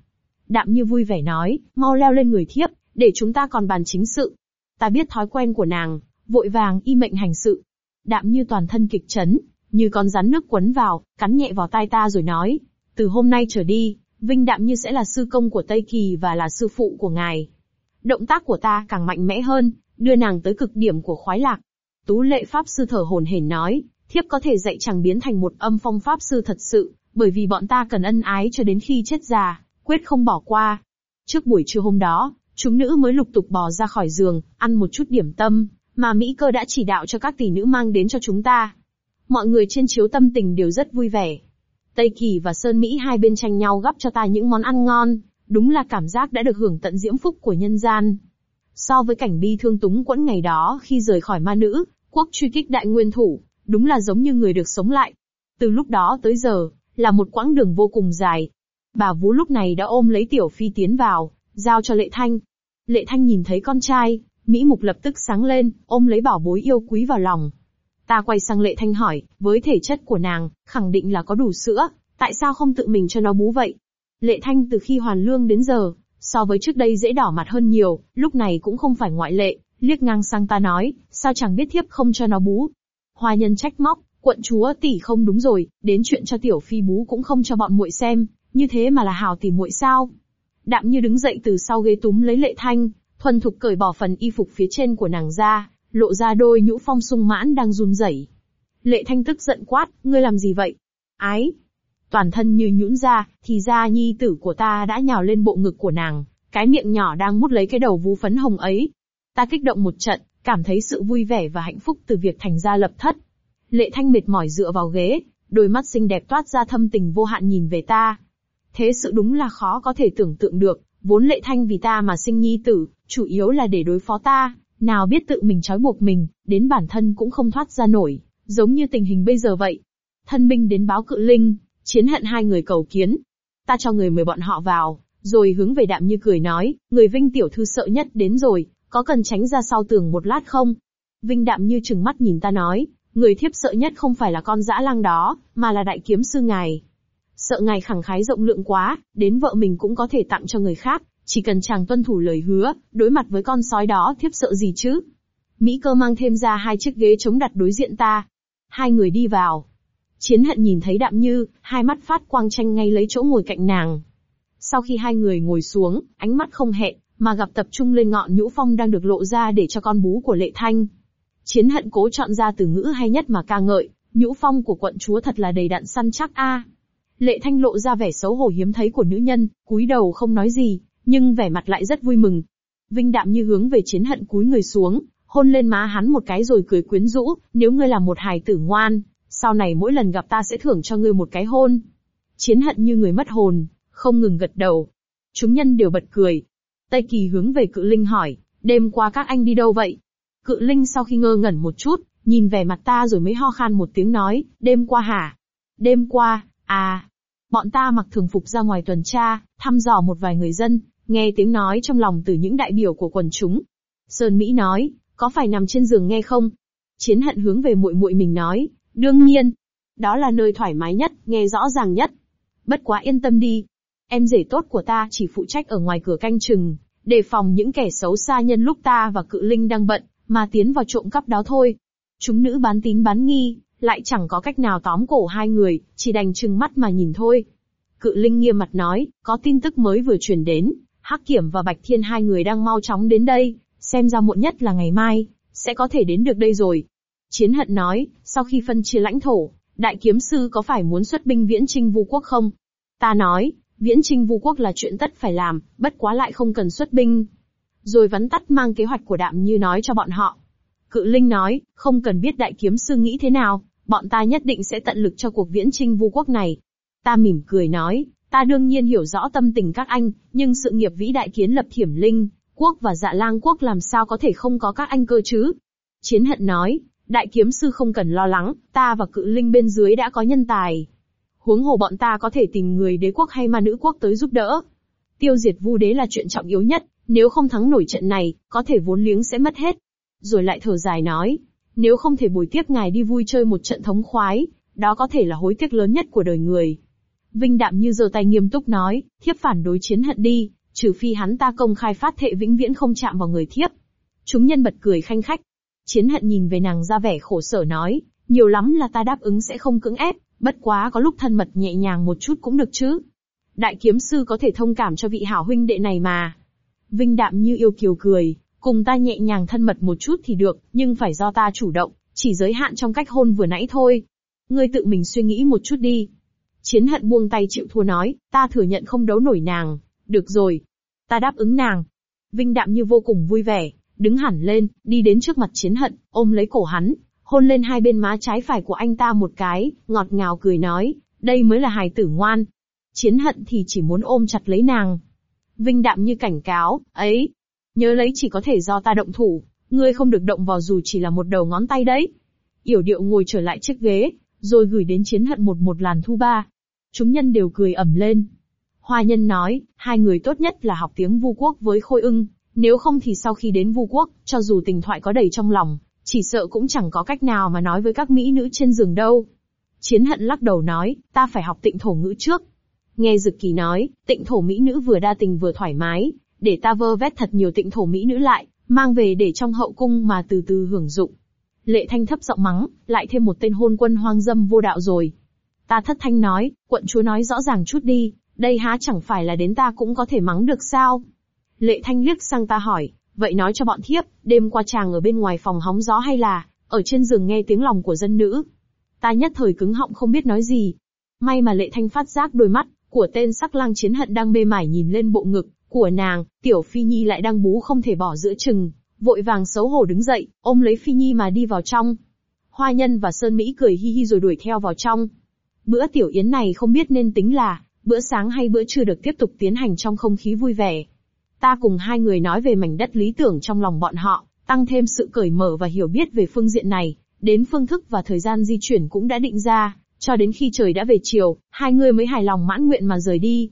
Đạm như vui vẻ nói, mau leo lên người thiếp, để chúng ta còn bàn chính sự. Ta biết thói quen của nàng, vội vàng y mệnh hành sự. Đạm như toàn thân kịch chấn, như con rắn nước quấn vào, cắn nhẹ vào tai ta rồi nói, Từ hôm nay trở đi, Vinh Đạm Như sẽ là sư công của Tây Kỳ và là sư phụ của ngài. Động tác của ta càng mạnh mẽ hơn, đưa nàng tới cực điểm của khoái lạc. Tú lệ Pháp Sư thở hồn hển nói, thiếp có thể dạy chàng biến thành một âm phong Pháp Sư thật sự, bởi vì bọn ta cần ân ái cho đến khi chết già, quyết không bỏ qua. Trước buổi trưa hôm đó, chúng nữ mới lục tục bò ra khỏi giường, ăn một chút điểm tâm, mà Mỹ cơ đã chỉ đạo cho các tỷ nữ mang đến cho chúng ta. Mọi người trên chiếu tâm tình đều rất vui vẻ. Tây Kỳ và Sơn Mỹ hai bên tranh nhau gắp cho ta những món ăn ngon, đúng là cảm giác đã được hưởng tận diễm phúc của nhân gian. So với cảnh bi thương túng quẫn ngày đó khi rời khỏi ma nữ, quốc truy kích đại nguyên thủ, đúng là giống như người được sống lại. Từ lúc đó tới giờ, là một quãng đường vô cùng dài. Bà Vũ lúc này đã ôm lấy Tiểu Phi tiến vào, giao cho Lệ Thanh. Lệ Thanh nhìn thấy con trai, Mỹ Mục lập tức sáng lên, ôm lấy bảo bối yêu quý vào lòng. Ta quay sang Lệ Thanh hỏi, với thể chất của nàng, khẳng định là có đủ sữa, tại sao không tự mình cho nó bú vậy? Lệ Thanh từ khi hoàn lương đến giờ, so với trước đây dễ đỏ mặt hơn nhiều, lúc này cũng không phải ngoại lệ, liếc ngang sang ta nói, sao chẳng biết thiếp không cho nó bú. Hoa nhân trách móc, quận chúa tỷ không đúng rồi, đến chuyện cho tiểu phi bú cũng không cho bọn muội xem, như thế mà là hào tỷ muội sao? Đạm như đứng dậy từ sau ghế túm lấy lệ thanh, thuần thục cởi bỏ phần y phục phía trên của nàng ra, lộ ra đôi nhũ phong sung mãn đang run rẩy. Lệ thanh tức giận quát, ngươi làm gì vậy? Ái! Toàn thân như nhũn ra, thì ra nhi tử của ta đã nhào lên bộ ngực của nàng, cái miệng nhỏ đang mút lấy cái đầu vú phấn hồng ấy. Ta kích động một trận, cảm thấy sự vui vẻ và hạnh phúc từ việc thành ra lập thất. Lệ thanh mệt mỏi dựa vào ghế, đôi mắt xinh đẹp toát ra thâm tình vô hạn nhìn về ta. Thế sự đúng là khó có thể tưởng tượng được, vốn lệ thanh vì ta mà sinh nhi tử, chủ yếu là để đối phó ta, nào biết tự mình trói buộc mình, đến bản thân cũng không thoát ra nổi, giống như tình hình bây giờ vậy. Thân binh đến báo cự linh, chiến hận hai người cầu kiến. Ta cho người mời bọn họ vào, rồi hướng về đạm như cười nói, người Vinh tiểu thư sợ nhất đến rồi, có cần tránh ra sau tường một lát không? Vinh đạm như chừng mắt nhìn ta nói, người thiếp sợ nhất không phải là con dã lang đó, mà là đại kiếm sư ngài. Sợ ngài khẳng khái rộng lượng quá, đến vợ mình cũng có thể tặng cho người khác, chỉ cần chàng tuân thủ lời hứa, đối mặt với con sói đó thiếp sợ gì chứ? Mỹ cơ mang thêm ra hai chiếc ghế chống đặt đối diện ta. Hai người đi vào. Chiến hận nhìn thấy đạm như, hai mắt phát quang tranh ngay lấy chỗ ngồi cạnh nàng. Sau khi hai người ngồi xuống, ánh mắt không hẹn, mà gặp tập trung lên ngọn nhũ phong đang được lộ ra để cho con bú của lệ thanh. Chiến hận cố chọn ra từ ngữ hay nhất mà ca ngợi, nhũ phong của quận chúa thật là đầy đặn săn chắc a. Lệ thanh lộ ra vẻ xấu hổ hiếm thấy của nữ nhân, cúi đầu không nói gì, nhưng vẻ mặt lại rất vui mừng. Vinh đạm như hướng về chiến hận cúi người xuống, hôn lên má hắn một cái rồi cười quyến rũ, nếu ngươi là một hài tử ngoan, sau này mỗi lần gặp ta sẽ thưởng cho ngươi một cái hôn. Chiến hận như người mất hồn, không ngừng gật đầu. Chúng nhân đều bật cười. Tây Kỳ hướng về cự linh hỏi, đêm qua các anh đi đâu vậy? Cự linh sau khi ngơ ngẩn một chút, nhìn về mặt ta rồi mới ho khan một tiếng nói, đêm qua hả? Đêm qua, à, bọn ta mặc thường phục ra ngoài tuần tra, thăm dò một vài người dân, nghe tiếng nói trong lòng từ những đại biểu của quần chúng. Sơn Mỹ nói, có phải nằm trên giường nghe không? Chiến hận hướng về muội muội mình nói, đương nhiên, đó là nơi thoải mái nhất, nghe rõ ràng nhất. Bất quá yên tâm đi, em rể tốt của ta chỉ phụ trách ở ngoài cửa canh chừng, đề phòng những kẻ xấu xa nhân lúc ta và cự linh đang bận, mà tiến vào trộm cắp đó thôi. Chúng nữ bán tín bán nghi, lại chẳng có cách nào tóm cổ hai người, chỉ đành trừng mắt mà nhìn thôi. Cự linh nghiêm mặt nói, có tin tức mới vừa truyền đến, Hắc Kiểm và Bạch Thiên hai người đang mau chóng đến đây, xem ra muộn nhất là ngày mai, sẽ có thể đến được đây rồi. Chiến hận nói, sau khi phân chia lãnh thổ, đại kiếm sư có phải muốn xuất binh viễn trinh vu quốc không? Ta nói, viễn trinh vu quốc là chuyện tất phải làm, bất quá lại không cần xuất binh. Rồi vắn tắt mang kế hoạch của đạm như nói cho bọn họ. Cự Linh nói, không cần biết đại kiếm sư nghĩ thế nào, bọn ta nhất định sẽ tận lực cho cuộc viễn trinh vu quốc này. Ta mỉm cười nói, Ta đương nhiên hiểu rõ tâm tình các anh, nhưng sự nghiệp vĩ đại kiến lập thiểm linh, quốc và dạ lang quốc làm sao có thể không có các anh cơ chứ? Chiến hận nói, đại kiếm sư không cần lo lắng, ta và cự linh bên dưới đã có nhân tài. Huống hồ bọn ta có thể tìm người đế quốc hay ma nữ quốc tới giúp đỡ. Tiêu diệt vu đế là chuyện trọng yếu nhất, nếu không thắng nổi trận này, có thể vốn liếng sẽ mất hết. Rồi lại thở dài nói, nếu không thể buổi tiếp ngài đi vui chơi một trận thống khoái, đó có thể là hối tiếc lớn nhất của đời người. Vinh đạm như giơ tay nghiêm túc nói, thiếp phản đối chiến hận đi, trừ phi hắn ta công khai phát thệ vĩnh viễn không chạm vào người thiếp. Chúng nhân bật cười khanh khách. Chiến hận nhìn về nàng ra vẻ khổ sở nói, nhiều lắm là ta đáp ứng sẽ không cưỡng ép, Bất quá có lúc thân mật nhẹ nhàng một chút cũng được chứ. Đại kiếm sư có thể thông cảm cho vị hảo huynh đệ này mà. Vinh đạm như yêu kiều cười, cùng ta nhẹ nhàng thân mật một chút thì được, nhưng phải do ta chủ động, chỉ giới hạn trong cách hôn vừa nãy thôi. Ngươi tự mình suy nghĩ một chút đi. Chiến hận buông tay chịu thua nói, ta thừa nhận không đấu nổi nàng. Được rồi. Ta đáp ứng nàng. Vinh đạm như vô cùng vui vẻ, đứng hẳn lên, đi đến trước mặt chiến hận, ôm lấy cổ hắn, hôn lên hai bên má trái phải của anh ta một cái, ngọt ngào cười nói, đây mới là hài tử ngoan. Chiến hận thì chỉ muốn ôm chặt lấy nàng. Vinh đạm như cảnh cáo, ấy, nhớ lấy chỉ có thể do ta động thủ, ngươi không được động vào dù chỉ là một đầu ngón tay đấy. Yểu điệu ngồi trở lại chiếc ghế, rồi gửi đến chiến hận một một làn thu ba. Chúng nhân đều cười ẩm lên. Hoa nhân nói, hai người tốt nhất là học tiếng vu quốc với khôi ưng, nếu không thì sau khi đến vu quốc, cho dù tình thoại có đầy trong lòng, chỉ sợ cũng chẳng có cách nào mà nói với các mỹ nữ trên giường đâu. Chiến hận lắc đầu nói, ta phải học tịnh thổ ngữ trước. Nghe Dực Kỳ nói, tịnh thổ mỹ nữ vừa đa tình vừa thoải mái, để ta vơ vét thật nhiều tịnh thổ mỹ nữ lại, mang về để trong hậu cung mà từ từ hưởng dụng. Lệ thanh thấp giọng mắng, lại thêm một tên hôn quân hoang dâm vô đạo rồi. Ta thất thanh nói, quận chúa nói rõ ràng chút đi, đây há chẳng phải là đến ta cũng có thể mắng được sao? Lệ thanh liếc sang ta hỏi, vậy nói cho bọn thiếp, đêm qua chàng ở bên ngoài phòng hóng gió hay là, ở trên giường nghe tiếng lòng của dân nữ? Ta nhất thời cứng họng không biết nói gì. May mà lệ thanh phát giác đôi mắt, của tên sắc lang chiến hận đang bê mải nhìn lên bộ ngực, của nàng, tiểu phi nhi lại đang bú không thể bỏ giữa chừng, vội vàng xấu hổ đứng dậy, ôm lấy phi nhi mà đi vào trong. Hoa nhân và Sơn Mỹ cười hi hi rồi đuổi theo vào trong. Bữa tiểu yến này không biết nên tính là, bữa sáng hay bữa trưa được tiếp tục tiến hành trong không khí vui vẻ. Ta cùng hai người nói về mảnh đất lý tưởng trong lòng bọn họ, tăng thêm sự cởi mở và hiểu biết về phương diện này, đến phương thức và thời gian di chuyển cũng đã định ra, cho đến khi trời đã về chiều, hai người mới hài lòng mãn nguyện mà rời đi.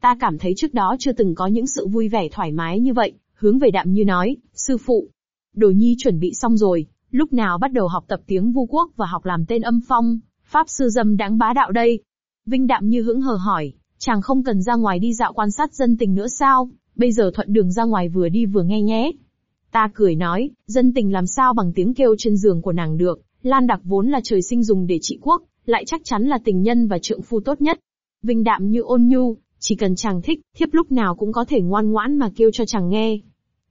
Ta cảm thấy trước đó chưa từng có những sự vui vẻ thoải mái như vậy, hướng về đạm như nói, sư phụ. Đồ nhi chuẩn bị xong rồi, lúc nào bắt đầu học tập tiếng vu quốc và học làm tên âm phong, pháp sư dâm đáng bá đạo đây. Vinh đạm như hững hờ hỏi, chàng không cần ra ngoài đi dạo quan sát dân tình nữa sao, bây giờ thuận đường ra ngoài vừa đi vừa nghe nhé. Ta cười nói, dân tình làm sao bằng tiếng kêu trên giường của nàng được, Lan Đặc vốn là trời sinh dùng để trị quốc, lại chắc chắn là tình nhân và trượng phu tốt nhất. Vinh đạm như ôn nhu, chỉ cần chàng thích, thiếp lúc nào cũng có thể ngoan ngoãn mà kêu cho chàng nghe.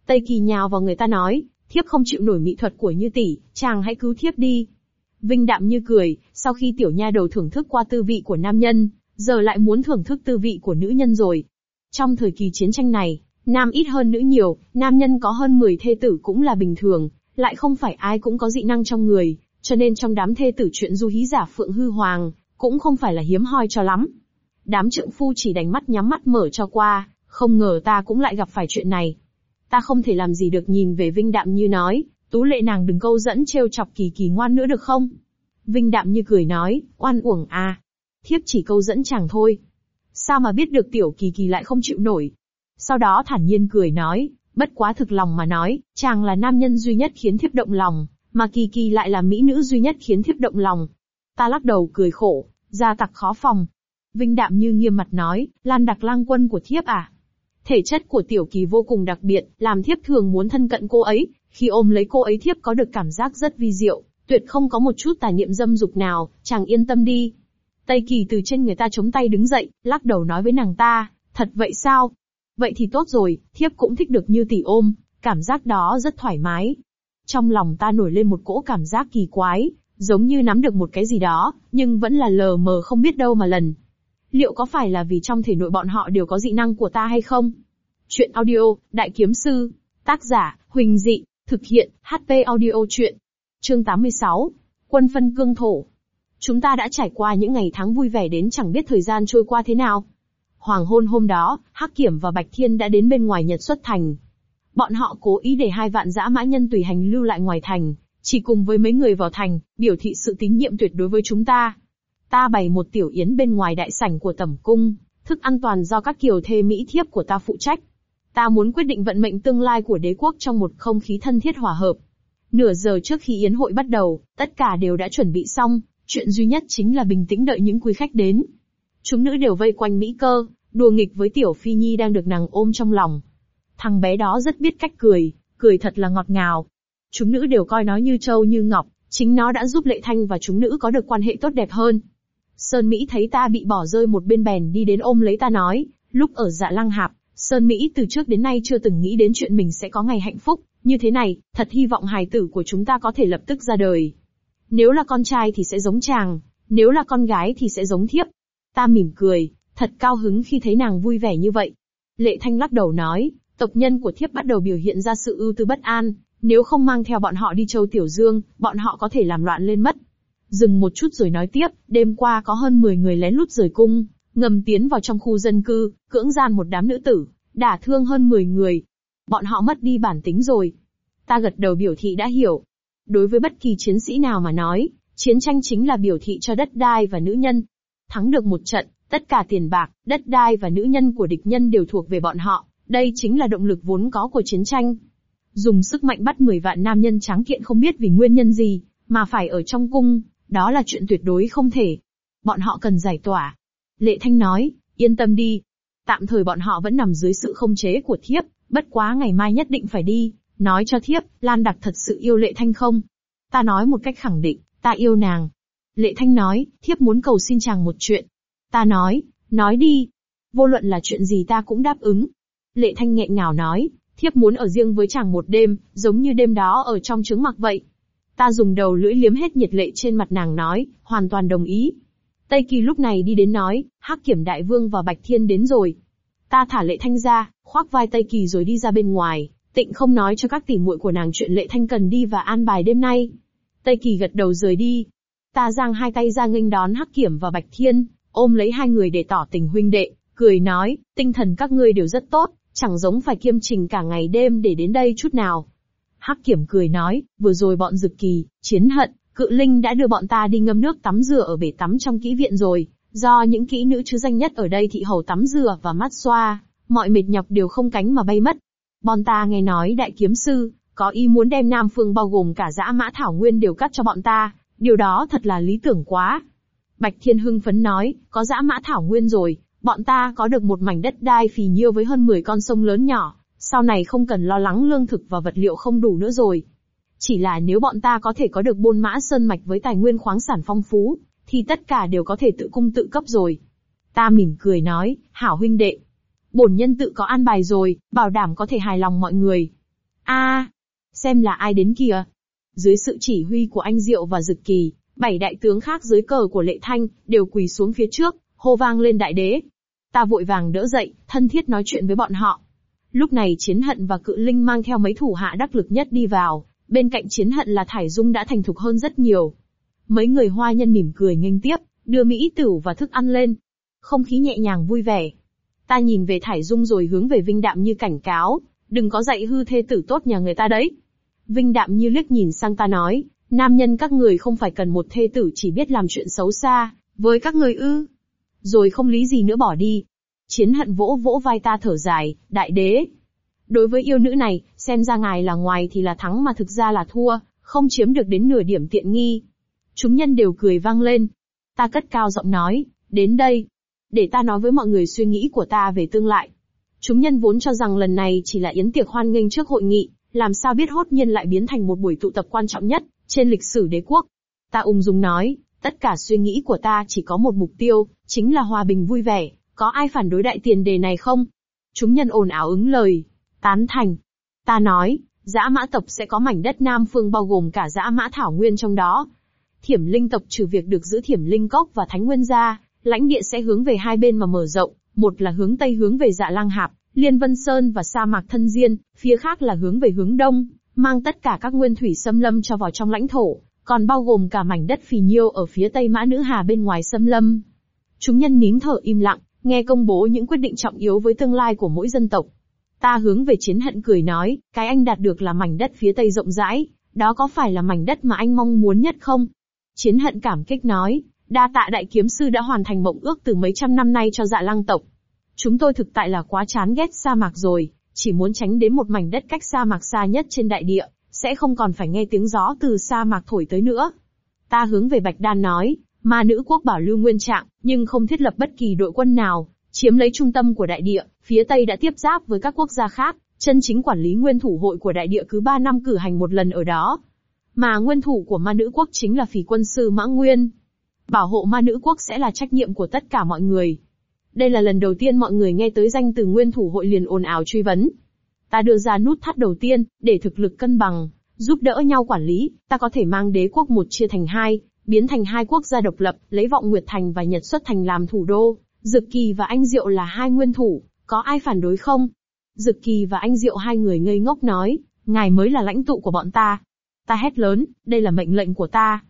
Tây Kỳ nhào vào người ta nói, thiếp không chịu nổi mỹ thuật của như tỷ, chàng hãy cứu thiếp đi. Vinh đạm như cười, sau khi tiểu nha đầu thưởng thức qua tư vị của nam nhân, giờ lại muốn thưởng thức tư vị của nữ nhân rồi. Trong thời kỳ chiến tranh này, nam ít hơn nữ nhiều, nam nhân có hơn 10 thê tử cũng là bình thường, lại không phải ai cũng có dị năng trong người, cho nên trong đám thê tử chuyện du hí giả phượng hư hoàng, cũng không phải là hiếm hoi cho lắm. Đám trượng phu chỉ đánh mắt nhắm mắt mở cho qua, không ngờ ta cũng lại gặp phải chuyện này. Ta không thể làm gì được nhìn về Vinh Đạm như nói, tú lệ nàng đừng câu dẫn trêu chọc kỳ kỳ ngoan nữa được không? Vinh Đạm như cười nói, oan uổng à. Thiếp chỉ câu dẫn chàng thôi. Sao mà biết được tiểu kỳ kỳ lại không chịu nổi? Sau đó thản nhiên cười nói, bất quá thực lòng mà nói, chàng là nam nhân duy nhất khiến thiếp động lòng, mà kỳ kỳ lại là mỹ nữ duy nhất khiến thiếp động lòng. Ta lắc đầu cười khổ, gia tặc khó phòng, Vinh đạm như nghiêm mặt nói, Lan đặc lang quân của thiếp à? Thể chất của tiểu kỳ vô cùng đặc biệt, làm thiếp thường muốn thân cận cô ấy, khi ôm lấy cô ấy thiếp có được cảm giác rất vi diệu, tuyệt không có một chút tà niệm dâm dục nào, chàng yên tâm đi. Tây kỳ từ trên người ta chống tay đứng dậy, lắc đầu nói với nàng ta, thật vậy sao? Vậy thì tốt rồi, thiếp cũng thích được như tỷ ôm, cảm giác đó rất thoải mái. Trong lòng ta nổi lên một cỗ cảm giác kỳ quái, giống như nắm được một cái gì đó, nhưng vẫn là lờ mờ không biết đâu mà lần liệu có phải là vì trong thể nội bọn họ đều có dị năng của ta hay không? Chuyện audio, Đại Kiếm Sư, tác giả, Huỳnh Dị, thực hiện, HP audio chuyện. Chương 86, Quân phân cương thổ. Chúng ta đã trải qua những ngày tháng vui vẻ đến chẳng biết thời gian trôi qua thế nào. Hoàng hôn hôm đó, Hắc Kiểm và Bạch Thiên đã đến bên ngoài Nhật xuất thành. Bọn họ cố ý để hai vạn dã mã nhân tùy hành lưu lại ngoài thành, chỉ cùng với mấy người vào thành, biểu thị sự tín nhiệm tuyệt đối với chúng ta. Ta bày một tiểu yến bên ngoài đại sảnh của tẩm cung, thức ăn toàn do các kiều thê mỹ thiếp của ta phụ trách. Ta muốn quyết định vận mệnh tương lai của đế quốc trong một không khí thân thiết hòa hợp. Nửa giờ trước khi yến hội bắt đầu, tất cả đều đã chuẩn bị xong, chuyện duy nhất chính là bình tĩnh đợi những quý khách đến. Chúng nữ đều vây quanh Mỹ cơ, đùa nghịch với tiểu phi nhi đang được nàng ôm trong lòng. Thằng bé đó rất biết cách cười, cười thật là ngọt ngào. Chúng nữ đều coi nó như trâu như ngọc, chính nó đã giúp Lệ Thanh và chúng nữ có được quan hệ tốt đẹp hơn. Sơn Mỹ thấy ta bị bỏ rơi một bên bèn đi đến ôm lấy ta nói, lúc ở dạ lăng hạp, Sơn Mỹ từ trước đến nay chưa từng nghĩ đến chuyện mình sẽ có ngày hạnh phúc, như thế này, thật hy vọng hài tử của chúng ta có thể lập tức ra đời. Nếu là con trai thì sẽ giống chàng, nếu là con gái thì sẽ giống thiếp. Ta mỉm cười, thật cao hứng khi thấy nàng vui vẻ như vậy. Lệ Thanh lắc đầu nói, tộc nhân của thiếp bắt đầu biểu hiện ra sự ưu tư bất an, nếu không mang theo bọn họ đi châu Tiểu Dương, bọn họ có thể làm loạn lên mất. Dừng một chút rồi nói tiếp, đêm qua có hơn 10 người lén lút rời cung, ngầm tiến vào trong khu dân cư, cưỡng gian một đám nữ tử, đả thương hơn 10 người. Bọn họ mất đi bản tính rồi. Ta gật đầu biểu thị đã hiểu. Đối với bất kỳ chiến sĩ nào mà nói, chiến tranh chính là biểu thị cho đất đai và nữ nhân. Thắng được một trận, tất cả tiền bạc, đất đai và nữ nhân của địch nhân đều thuộc về bọn họ. Đây chính là động lực vốn có của chiến tranh. Dùng sức mạnh bắt 10 vạn nam nhân tráng kiện không biết vì nguyên nhân gì, mà phải ở trong cung, đó là chuyện tuyệt đối không thể. Bọn họ cần giải tỏa. Lệ Thanh nói, yên tâm đi. Tạm thời bọn họ vẫn nằm dưới sự không chế của thiếp, bất quá ngày mai nhất định phải đi, nói cho thiếp, Lan Đặc thật sự yêu Lệ Thanh không? Ta nói một cách khẳng định, ta yêu nàng. Lệ Thanh nói, thiếp muốn cầu xin chàng một chuyện. Ta nói, nói đi. Vô luận là chuyện gì ta cũng đáp ứng. Lệ Thanh nghẹn ngào nói, thiếp muốn ở riêng với chàng một đêm, giống như đêm đó ở trong trứng mặc vậy. Ta dùng đầu lưỡi liếm hết nhiệt lệ trên mặt nàng nói, hoàn toàn đồng ý. Tây Kỳ lúc này đi đến nói, Hắc Kiểm Đại Vương và Bạch Thiên đến rồi. Ta thả Lệ Thanh ra, khoác vai Tây Kỳ rồi đi ra bên ngoài, tịnh không nói cho các tỷ muội của nàng chuyện Lệ Thanh cần đi và an bài đêm nay. Tây Kỳ gật đầu rời đi. Ta giang hai tay ra nghênh đón Hắc Kiểm và Bạch Thiên, ôm lấy hai người để tỏ tình huynh đệ, cười nói, tinh thần các ngươi đều rất tốt, chẳng giống phải kiêm trình cả ngày đêm để đến đây chút nào. Hắc Kiểm cười nói, vừa rồi bọn Dực Kỳ, Chiến Hận, Cự Linh đã đưa bọn ta đi ngâm nước tắm rửa ở bể tắm trong kỹ viện rồi, do những kỹ nữ chứ danh nhất ở đây thị hầu tắm rửa và mát xoa, mọi mệt nhọc đều không cánh mà bay mất. Bọn ta nghe nói đại kiếm sư, có ý muốn đem Nam Phương bao gồm cả dã mã thảo nguyên đều cắt cho bọn ta, điều đó thật là lý tưởng quá. Bạch Thiên hưng phấn nói, có dã mã thảo nguyên rồi, bọn ta có được một mảnh đất đai phì nhiêu với hơn 10 con sông lớn nhỏ, sau này không cần lo lắng lương thực và vật liệu không đủ nữa rồi. Chỉ là nếu bọn ta có thể có được bôn mã sơn mạch với tài nguyên khoáng sản phong phú, thì tất cả đều có thể tự cung tự cấp rồi. Ta mỉm cười nói, hảo huynh đệ. Bổn nhân tự có an bài rồi, bảo đảm có thể hài lòng mọi người. a xem là ai đến kìa. Dưới sự chỉ huy của anh Diệu và Dực Kỳ, bảy đại tướng khác dưới cờ của Lệ Thanh, đều quỳ xuống phía trước, hô vang lên đại đế. Ta vội vàng đỡ dậy, thân thiết nói chuyện với bọn họ. Lúc này Chiến Hận và Cự Linh mang theo mấy thủ hạ đắc lực nhất đi vào, bên cạnh Chiến Hận là Thải Dung đã thành thục hơn rất nhiều. Mấy người hoa nhân mỉm cười nghênh tiếp, đưa mỹ tửu và thức ăn lên. Không khí nhẹ nhàng vui vẻ. Ta nhìn về Thải Dung rồi hướng về Vinh Đạm như cảnh cáo, đừng có dạy hư thê tử tốt nhà người ta đấy. Vinh Đạm như liếc nhìn sang ta nói, nam nhân các người không phải cần một thê tử chỉ biết làm chuyện xấu xa, với các người ư. Rồi không lý gì nữa bỏ đi, Chiến hận vỗ vỗ vai ta thở dài, đại đế. Đối với yêu nữ này, xem ra ngài là ngoài thì là thắng mà thực ra là thua, không chiếm được đến nửa điểm tiện nghi. Chúng nhân đều cười vang lên. Ta cất cao giọng nói, đến đây. Để ta nói với mọi người suy nghĩ của ta về tương lai. Chúng nhân vốn cho rằng lần này chỉ là yến tiệc hoan nghênh trước hội nghị, làm sao biết hốt nhiên lại biến thành một buổi tụ tập quan trọng nhất, trên lịch sử đế quốc. Ta ung dung nói, tất cả suy nghĩ của ta chỉ có một mục tiêu, chính là hòa bình vui vẻ. Có ai phản đối đại tiền đề này không? Chúng nhân ồn ào ứng lời. Tán thành. Ta nói, dã mã tộc sẽ có mảnh đất Nam Phương bao gồm cả dã mã thảo nguyên trong đó. Thiểm linh tộc trừ việc được giữ thiểm linh cốc và thánh nguyên gia, lãnh địa sẽ hướng về hai bên mà mở rộng, một là hướng tây hướng về dạ lang hạp, liên vân sơn và sa mạc thân diên, phía khác là hướng về hướng đông, mang tất cả các nguyên thủy xâm lâm cho vào trong lãnh thổ, còn bao gồm cả mảnh đất phì nhiêu ở phía tây mã nữ hà bên ngoài xâm lâm. Chúng nhân nín thở im lặng, nghe công bố những quyết định trọng yếu với tương lai của mỗi dân tộc. Ta hướng về chiến hận cười nói, cái anh đạt được là mảnh đất phía tây rộng rãi, đó có phải là mảnh đất mà anh mong muốn nhất không? Chiến hận cảm kích nói, đa tạ đại kiếm sư đã hoàn thành mộng ước từ mấy trăm năm nay cho dạ lăng tộc. Chúng tôi thực tại là quá chán ghét sa mạc rồi, chỉ muốn tránh đến một mảnh đất cách sa mạc xa nhất trên đại địa, sẽ không còn phải nghe tiếng gió từ sa mạc thổi tới nữa. Ta hướng về Bạch Đan nói, Ma nữ quốc bảo lưu nguyên trạng, nhưng không thiết lập bất kỳ đội quân nào, chiếm lấy trung tâm của đại địa, phía Tây đã tiếp giáp với các quốc gia khác, chân chính quản lý nguyên thủ hội của đại địa cứ 3 năm cử hành một lần ở đó. Mà nguyên thủ của ma nữ quốc chính là phỉ quân sư Mã Nguyên. Bảo hộ ma nữ quốc sẽ là trách nhiệm của tất cả mọi người. Đây là lần đầu tiên mọi người nghe tới danh từ nguyên thủ hội liền ồn ào truy vấn. Ta đưa ra nút thắt đầu tiên, để thực lực cân bằng, giúp đỡ nhau quản lý, ta có thể mang đế quốc một chia thành hai, biến thành hai quốc gia độc lập, lấy vọng Nguyệt Thành và Nhật Xuất Thành làm thủ đô. Dực Kỳ và Anh Diệu là hai nguyên thủ, có ai phản đối không? Dực Kỳ và Anh Diệu hai người ngây ngốc nói, ngài mới là lãnh tụ của bọn ta. Ta hét lớn, đây là mệnh lệnh của ta.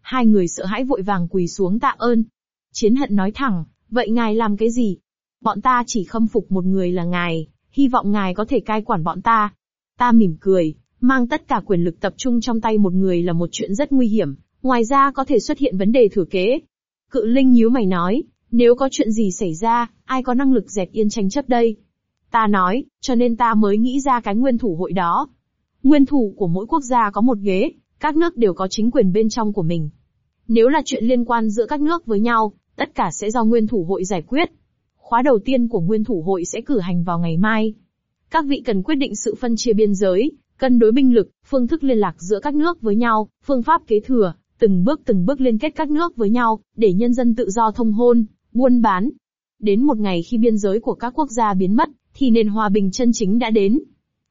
Hai người sợ hãi vội vàng quỳ xuống tạ ơn. Chiến hận nói thẳng, vậy ngài làm cái gì? Bọn ta chỉ khâm phục một người là ngài, hy vọng ngài có thể cai quản bọn ta. Ta mỉm cười, mang tất cả quyền lực tập trung trong tay một người là một chuyện rất nguy hiểm, ngoài ra có thể xuất hiện vấn đề thừa kế. Cự Linh nhíu mày nói, nếu có chuyện gì xảy ra, ai có năng lực dẹp yên tranh chấp đây? Ta nói, cho nên ta mới nghĩ ra cái nguyên thủ hội đó. Nguyên thủ của mỗi quốc gia có một ghế, các nước đều có chính quyền bên trong của mình. Nếu là chuyện liên quan giữa các nước với nhau, tất cả sẽ do nguyên thủ hội giải quyết. Khóa đầu tiên của nguyên thủ hội sẽ cử hành vào ngày mai. Các vị cần quyết định sự phân chia biên giới, cân đối binh lực, phương thức liên lạc giữa các nước với nhau, phương pháp kế thừa, từng bước từng bước liên kết các nước với nhau, để nhân dân tự do thông hôn, buôn bán. Đến một ngày khi biên giới của các quốc gia biến mất, thì nền hòa bình chân chính đã đến.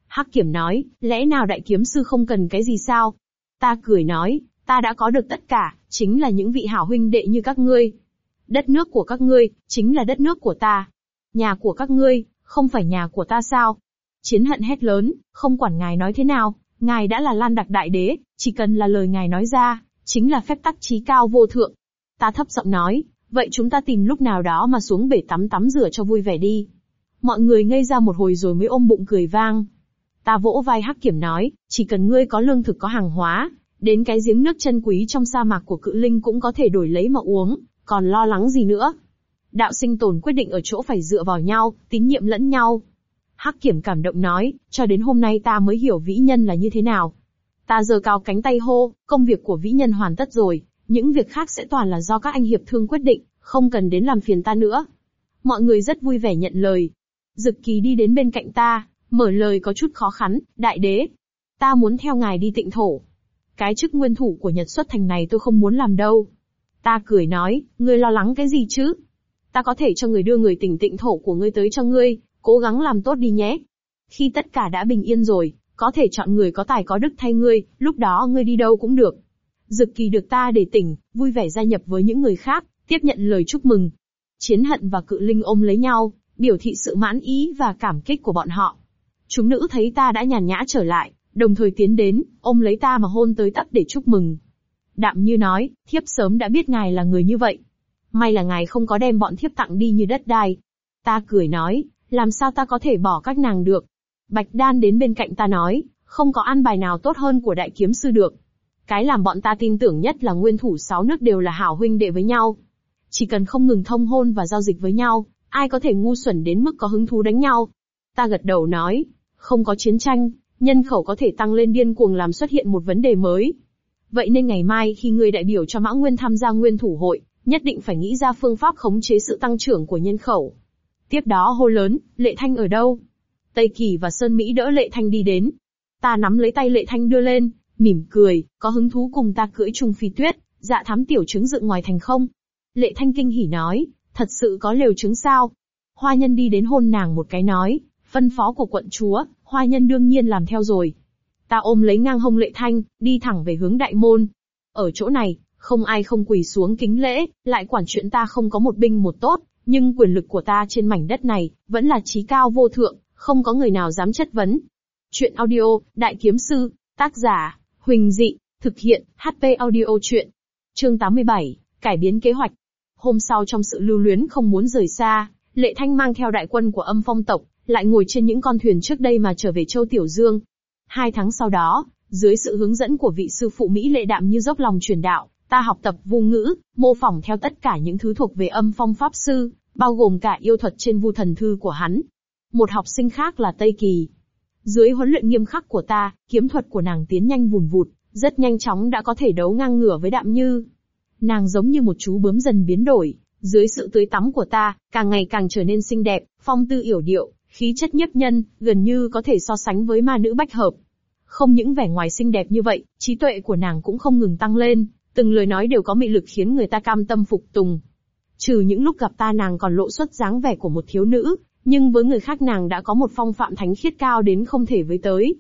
Hắc Kiểm nói, lẽ nào đại kiếm sư không cần cái gì sao? Ta cười nói, ta đã có được tất cả, chính là những vị hảo huynh đệ như các ngươi. Đất nước của các ngươi, chính là đất nước của ta. Nhà của các ngươi, không phải nhà của ta sao? Chiến hận hét lớn, không quản ngài nói thế nào, ngài đã là Lan Đặc Đại Đế, chỉ cần là lời ngài nói ra, chính là phép tắc trí cao vô thượng. Ta thấp giọng nói, vậy chúng ta tìm lúc nào đó mà xuống bể tắm tắm rửa cho vui vẻ đi. Mọi người ngây ra một hồi rồi mới ôm bụng cười vang. Ta vỗ vai Hắc Kiểm nói, chỉ cần ngươi có lương thực có hàng hóa, đến cái giếng nước chân quý trong sa mạc của cự linh cũng có thể đổi lấy mà uống, còn lo lắng gì nữa. Đạo sinh tồn quyết định ở chỗ phải dựa vào nhau, tín nhiệm lẫn nhau. Hắc Kiểm cảm động nói, cho đến hôm nay ta mới hiểu vĩ nhân là như thế nào. Ta giơ cao cánh tay hô, công việc của vĩ nhân hoàn tất rồi, những việc khác sẽ toàn là do các anh hiệp thương quyết định, không cần đến làm phiền ta nữa. Mọi người rất vui vẻ nhận lời. Dực kỳ đi đến bên cạnh ta, mở lời có chút khó khăn, đại đế. Ta muốn theo ngài đi tịnh thổ. Cái chức nguyên thủ của Nhật xuất thành này tôi không muốn làm đâu. Ta cười nói, ngươi lo lắng cái gì chứ? Ta có thể cho người đưa người tỉnh tịnh thổ của ngươi tới cho ngươi, cố gắng làm tốt đi nhé. Khi tất cả đã bình yên rồi, có thể chọn người có tài có đức thay ngươi, lúc đó ngươi đi đâu cũng được. Dực kỳ được ta để tỉnh, vui vẻ gia nhập với những người khác, tiếp nhận lời chúc mừng. Chiến hận và cự linh ôm lấy nhau, biểu thị sự mãn ý và cảm kích của bọn họ. Chúng nữ thấy ta đã nhàn nhã trở lại, đồng thời tiến đến, ôm lấy ta mà hôn tới tấp để chúc mừng. Đạm như nói, thiếp sớm đã biết ngài là người như vậy. May là ngài không có đem bọn thiếp tặng đi như đất đai. Ta cười nói, làm sao ta có thể bỏ các nàng được. Bạch đan đến bên cạnh ta nói, không có an bài nào tốt hơn của đại kiếm sư được. Cái làm bọn ta tin tưởng nhất là nguyên thủ sáu nước đều là hảo huynh đệ với nhau. Chỉ cần không ngừng thông hôn và giao dịch với nhau, ai có thể ngu xuẩn đến mức có hứng thú đánh nhau. Ta gật đầu nói, không có chiến tranh, nhân khẩu có thể tăng lên điên cuồng làm xuất hiện một vấn đề mới. Vậy nên ngày mai khi người đại biểu cho Mã Nguyên tham gia nguyên thủ hội, nhất định phải nghĩ ra phương pháp khống chế sự tăng trưởng của nhân khẩu. Tiếp đó hô lớn, Lệ Thanh ở đâu? Tây Kỳ và Sơn Mỹ đỡ Lệ Thanh đi đến. Ta nắm lấy tay Lệ Thanh đưa lên, mỉm cười, có hứng thú cùng ta cưỡi trùng phi tuyết, dạ thám tiểu trứng dựng ngoài thành không? Lệ Thanh kinh hỉ nói, thật sự có lều trứng sao? Hoa nhân đi đến hôn nàng một cái nói, phân phó của quận chúa, hoa nhân đương nhiên làm theo rồi. Ta ôm lấy ngang hông Lệ Thanh, đi thẳng về hướng đại môn. Ở chỗ này, không ai không quỳ xuống kính lễ, lại quản chuyện ta không có một binh một tốt, nhưng quyền lực của ta trên mảnh đất này, vẫn là trí cao vô thượng, không có người nào dám chất vấn. Chuyện audio, Đại Kiếm Sư, tác giả, Huỳnh Dị, thực hiện, HP audio chuyện. Chương 87, cải biến kế hoạch. Hôm sau trong sự lưu luyến không muốn rời xa, Lệ Thanh mang theo đại quân của âm phong tộc, lại ngồi trên những con thuyền trước đây mà trở về Châu Tiểu Dương. Hai tháng sau đó, dưới sự hướng dẫn của vị sư phụ Mỹ Lệ Đạm như dốc lòng truyền đạo, ta học tập vu ngữ, mô phỏng theo tất cả những thứ thuộc về âm phong pháp sư, bao gồm cả yêu thuật trên vu thần thư của hắn. Một học sinh khác là Tây Kỳ. Dưới huấn luyện nghiêm khắc của ta, kiếm thuật của nàng tiến nhanh vùn vụt, rất nhanh chóng đã có thể đấu ngang ngửa với đạm như. Nàng giống như một chú bướm dần biến đổi, dưới sự tưới tắm của ta, càng ngày càng trở nên xinh đẹp, phong tư yểu điệu, khí chất nhất nhân, gần như có thể so sánh với ma nữ bách hợp. Không những vẻ ngoài xinh đẹp như vậy, trí tuệ của nàng cũng không ngừng tăng lên, Từng lời nói đều có mị lực khiến người ta cam tâm phục tùng. Trừ những lúc gặp ta nàng còn lộ xuất dáng vẻ của một thiếu nữ, nhưng với người khác nàng đã có một phong phạm thánh khiết cao đến không thể với tới.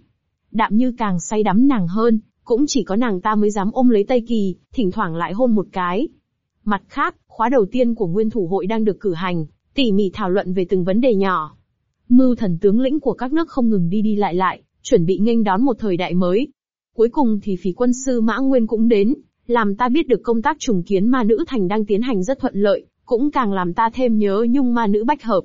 Đạm như càng say đắm nàng hơn, cũng chỉ có nàng ta mới dám ôm lấy Tây Kỳ, thỉnh thoảng lại hôn một cái. Mặt khác, khóa đầu tiên của nguyên thủ hội đang được cử hành, tỉ mỉ thảo luận về từng vấn đề nhỏ. Mưu thần tướng lĩnh của các nước không ngừng đi đi lại lại, chuẩn bị nghênh đón một thời đại mới. Cuối cùng thì phí quân sư Mã Nguyên cũng đến, làm ta biết được công tác trùng kiến ma nữ thành đang tiến hành rất thuận lợi, cũng càng làm ta thêm nhớ nhung ma nữ bách hợp.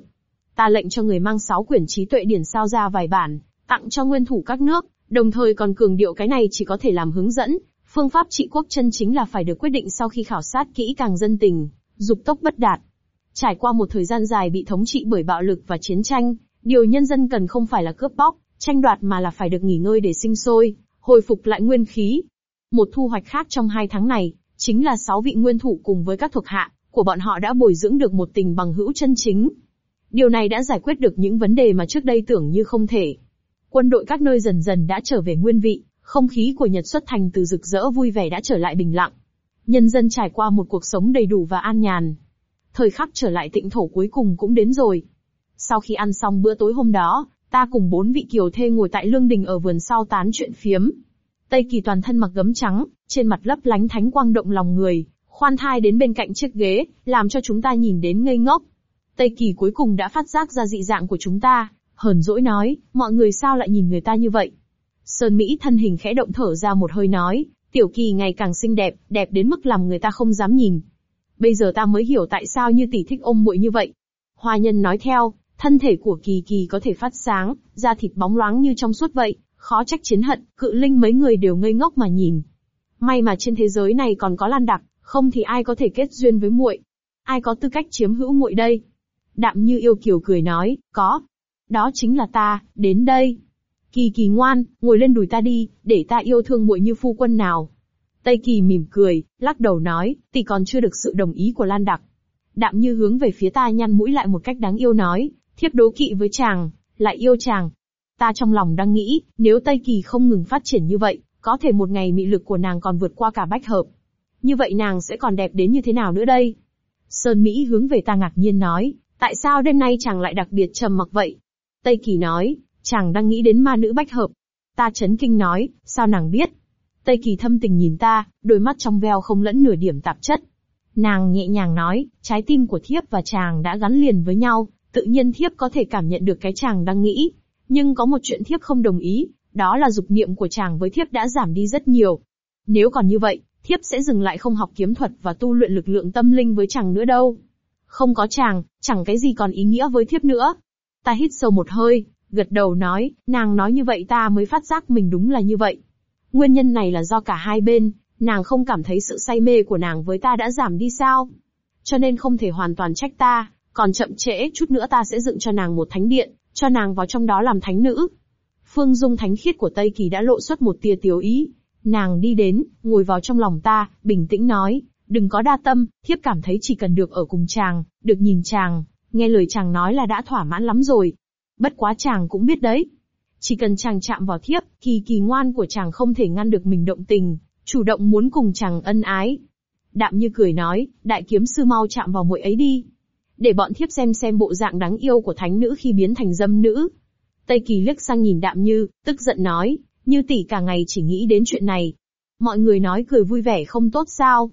Ta lệnh cho người mang sáu quyển trí tuệ điển sao ra vài bản, tặng cho nguyên thủ các nước, đồng thời còn cường điệu cái này chỉ có thể làm hướng dẫn, phương pháp trị quốc chân chính là phải được quyết định sau khi khảo sát kỹ càng dân tình, dục tốc bất đạt. Trải qua một thời gian dài bị thống trị bởi bạo lực và chiến tranh, điều nhân dân cần không phải là cướp bóc, tranh đoạt mà là phải được nghỉ ngơi để sinh sôi, hồi phục lại nguyên khí. Một thu hoạch khác trong hai tháng này, chính là sáu vị nguyên thủ cùng với các thuộc hạ của bọn họ đã bồi dưỡng được một tình bằng hữu chân chính. Điều này đã giải quyết được những vấn đề mà trước đây tưởng như không thể. Quân đội các nơi dần dần đã trở về nguyên vị, không khí của Nhật xuất thành từ rực rỡ vui vẻ đã trở lại bình lặng. Nhân dân trải qua một cuộc sống đầy đủ và an nhàn. Thời khắc trở lại tịnh thổ cuối cùng cũng đến rồi. Sau khi ăn xong bữa tối hôm đó, ta cùng bốn vị kiều thê ngồi tại lương đình ở vườn sau tán chuyện phiếm. Tây Kỳ toàn thân mặc gấm trắng, trên mặt lấp lánh thánh quang động lòng người, khoan thai đến bên cạnh chiếc ghế, làm cho chúng ta nhìn đến ngây ngốc. Tây Kỳ cuối cùng đã phát giác ra dị dạng của chúng ta, hờn dỗi nói, mọi người sao lại nhìn người ta như vậy? Sơn Mỹ thân hình khẽ động thở ra một hơi nói, Tiểu Kỳ ngày càng xinh đẹp, đẹp đến mức làm người ta không dám nhìn. Bây giờ ta mới hiểu tại sao như tỷ thích ôm muội như vậy. Hoa nhân nói theo, thân thể của Kỳ Kỳ có thể phát sáng, da thịt bóng loáng như trong suốt vậy, khó trách chiến hận, cự linh mấy người đều ngây ngốc mà nhìn. May mà trên thế giới này còn có Lan Đặc, không thì ai có thể kết duyên với muội? Ai có tư cách chiếm hữu muội đây? Đạm như yêu kiều cười nói, có. Đó chính là ta, đến đây. Kỳ kỳ ngoan, ngồi lên đùi ta đi, để ta yêu thương muội như phu quân nào. Tây kỳ mỉm cười, lắc đầu nói, tỷ còn chưa được sự đồng ý của Lan Đặc. Đạm như hướng về phía ta nhăn mũi lại một cách đáng yêu nói, thiếp đố kỵ với chàng, lại yêu chàng. Ta trong lòng đang nghĩ, nếu Tây Kỳ không ngừng phát triển như vậy, có thể một ngày mị lực của nàng còn vượt qua cả bách hợp. Như vậy nàng sẽ còn đẹp đến như thế nào nữa đây? Sơn Mỹ hướng về ta ngạc nhiên nói, tại sao đêm nay chàng lại đặc biệt trầm mặc vậy? Tây Kỳ nói, chàng đang nghĩ đến ma nữ bách hợp. Ta chấn kinh nói, sao nàng biết? Tây Kỳ thâm tình nhìn ta, đôi mắt trong veo không lẫn nửa điểm tạp chất. Nàng nhẹ nhàng nói, trái tim của thiếp và chàng đã gắn liền với nhau, tự nhiên thiếp có thể cảm nhận được cái chàng đang nghĩ. Nhưng có một chuyện thiếp không đồng ý, đó là dục niệm của chàng với thiếp đã giảm đi rất nhiều. Nếu còn như vậy, thiếp sẽ dừng lại không học kiếm thuật và tu luyện lực lượng tâm linh với chàng nữa đâu. Không có chàng, chẳng cái gì còn ý nghĩa với thiếp nữa. Ta hít sâu một hơi, gật đầu nói, nàng nói như vậy ta mới phát giác mình đúng là như vậy. Nguyên nhân này là do cả hai bên, nàng không cảm thấy sự say mê của nàng với ta đã giảm đi sao. Cho nên không thể hoàn toàn trách ta, còn chậm trễ chút nữa ta sẽ dựng cho nàng một thánh điện, cho nàng vào trong đó làm thánh nữ. Phương Dung thánh khiết của Tây Kỳ đã lộ xuất một tia tiểu ý. Nàng đi đến, ngồi vào trong lòng ta, bình tĩnh nói, đừng có đa tâm, thiếp cảm thấy chỉ cần được ở cùng chàng, được nhìn chàng, nghe lời chàng nói là đã thỏa mãn lắm rồi. Bất quá chàng cũng biết đấy. Chỉ cần chàng chạm vào thiếp, kỳ kỳ ngoan của chàng không thể ngăn được mình động tình, chủ động muốn cùng chàng ân ái. Đạm như cười nói, đại kiếm sư mau chạm vào muội ấy đi. Để bọn thiếp xem xem bộ dạng đáng yêu của thánh nữ khi biến thành dâm nữ. Tây kỳ liếc sang nhìn đạm như, tức giận nói, như tỷ cả ngày chỉ nghĩ đến chuyện này. Mọi người nói cười vui vẻ không tốt sao.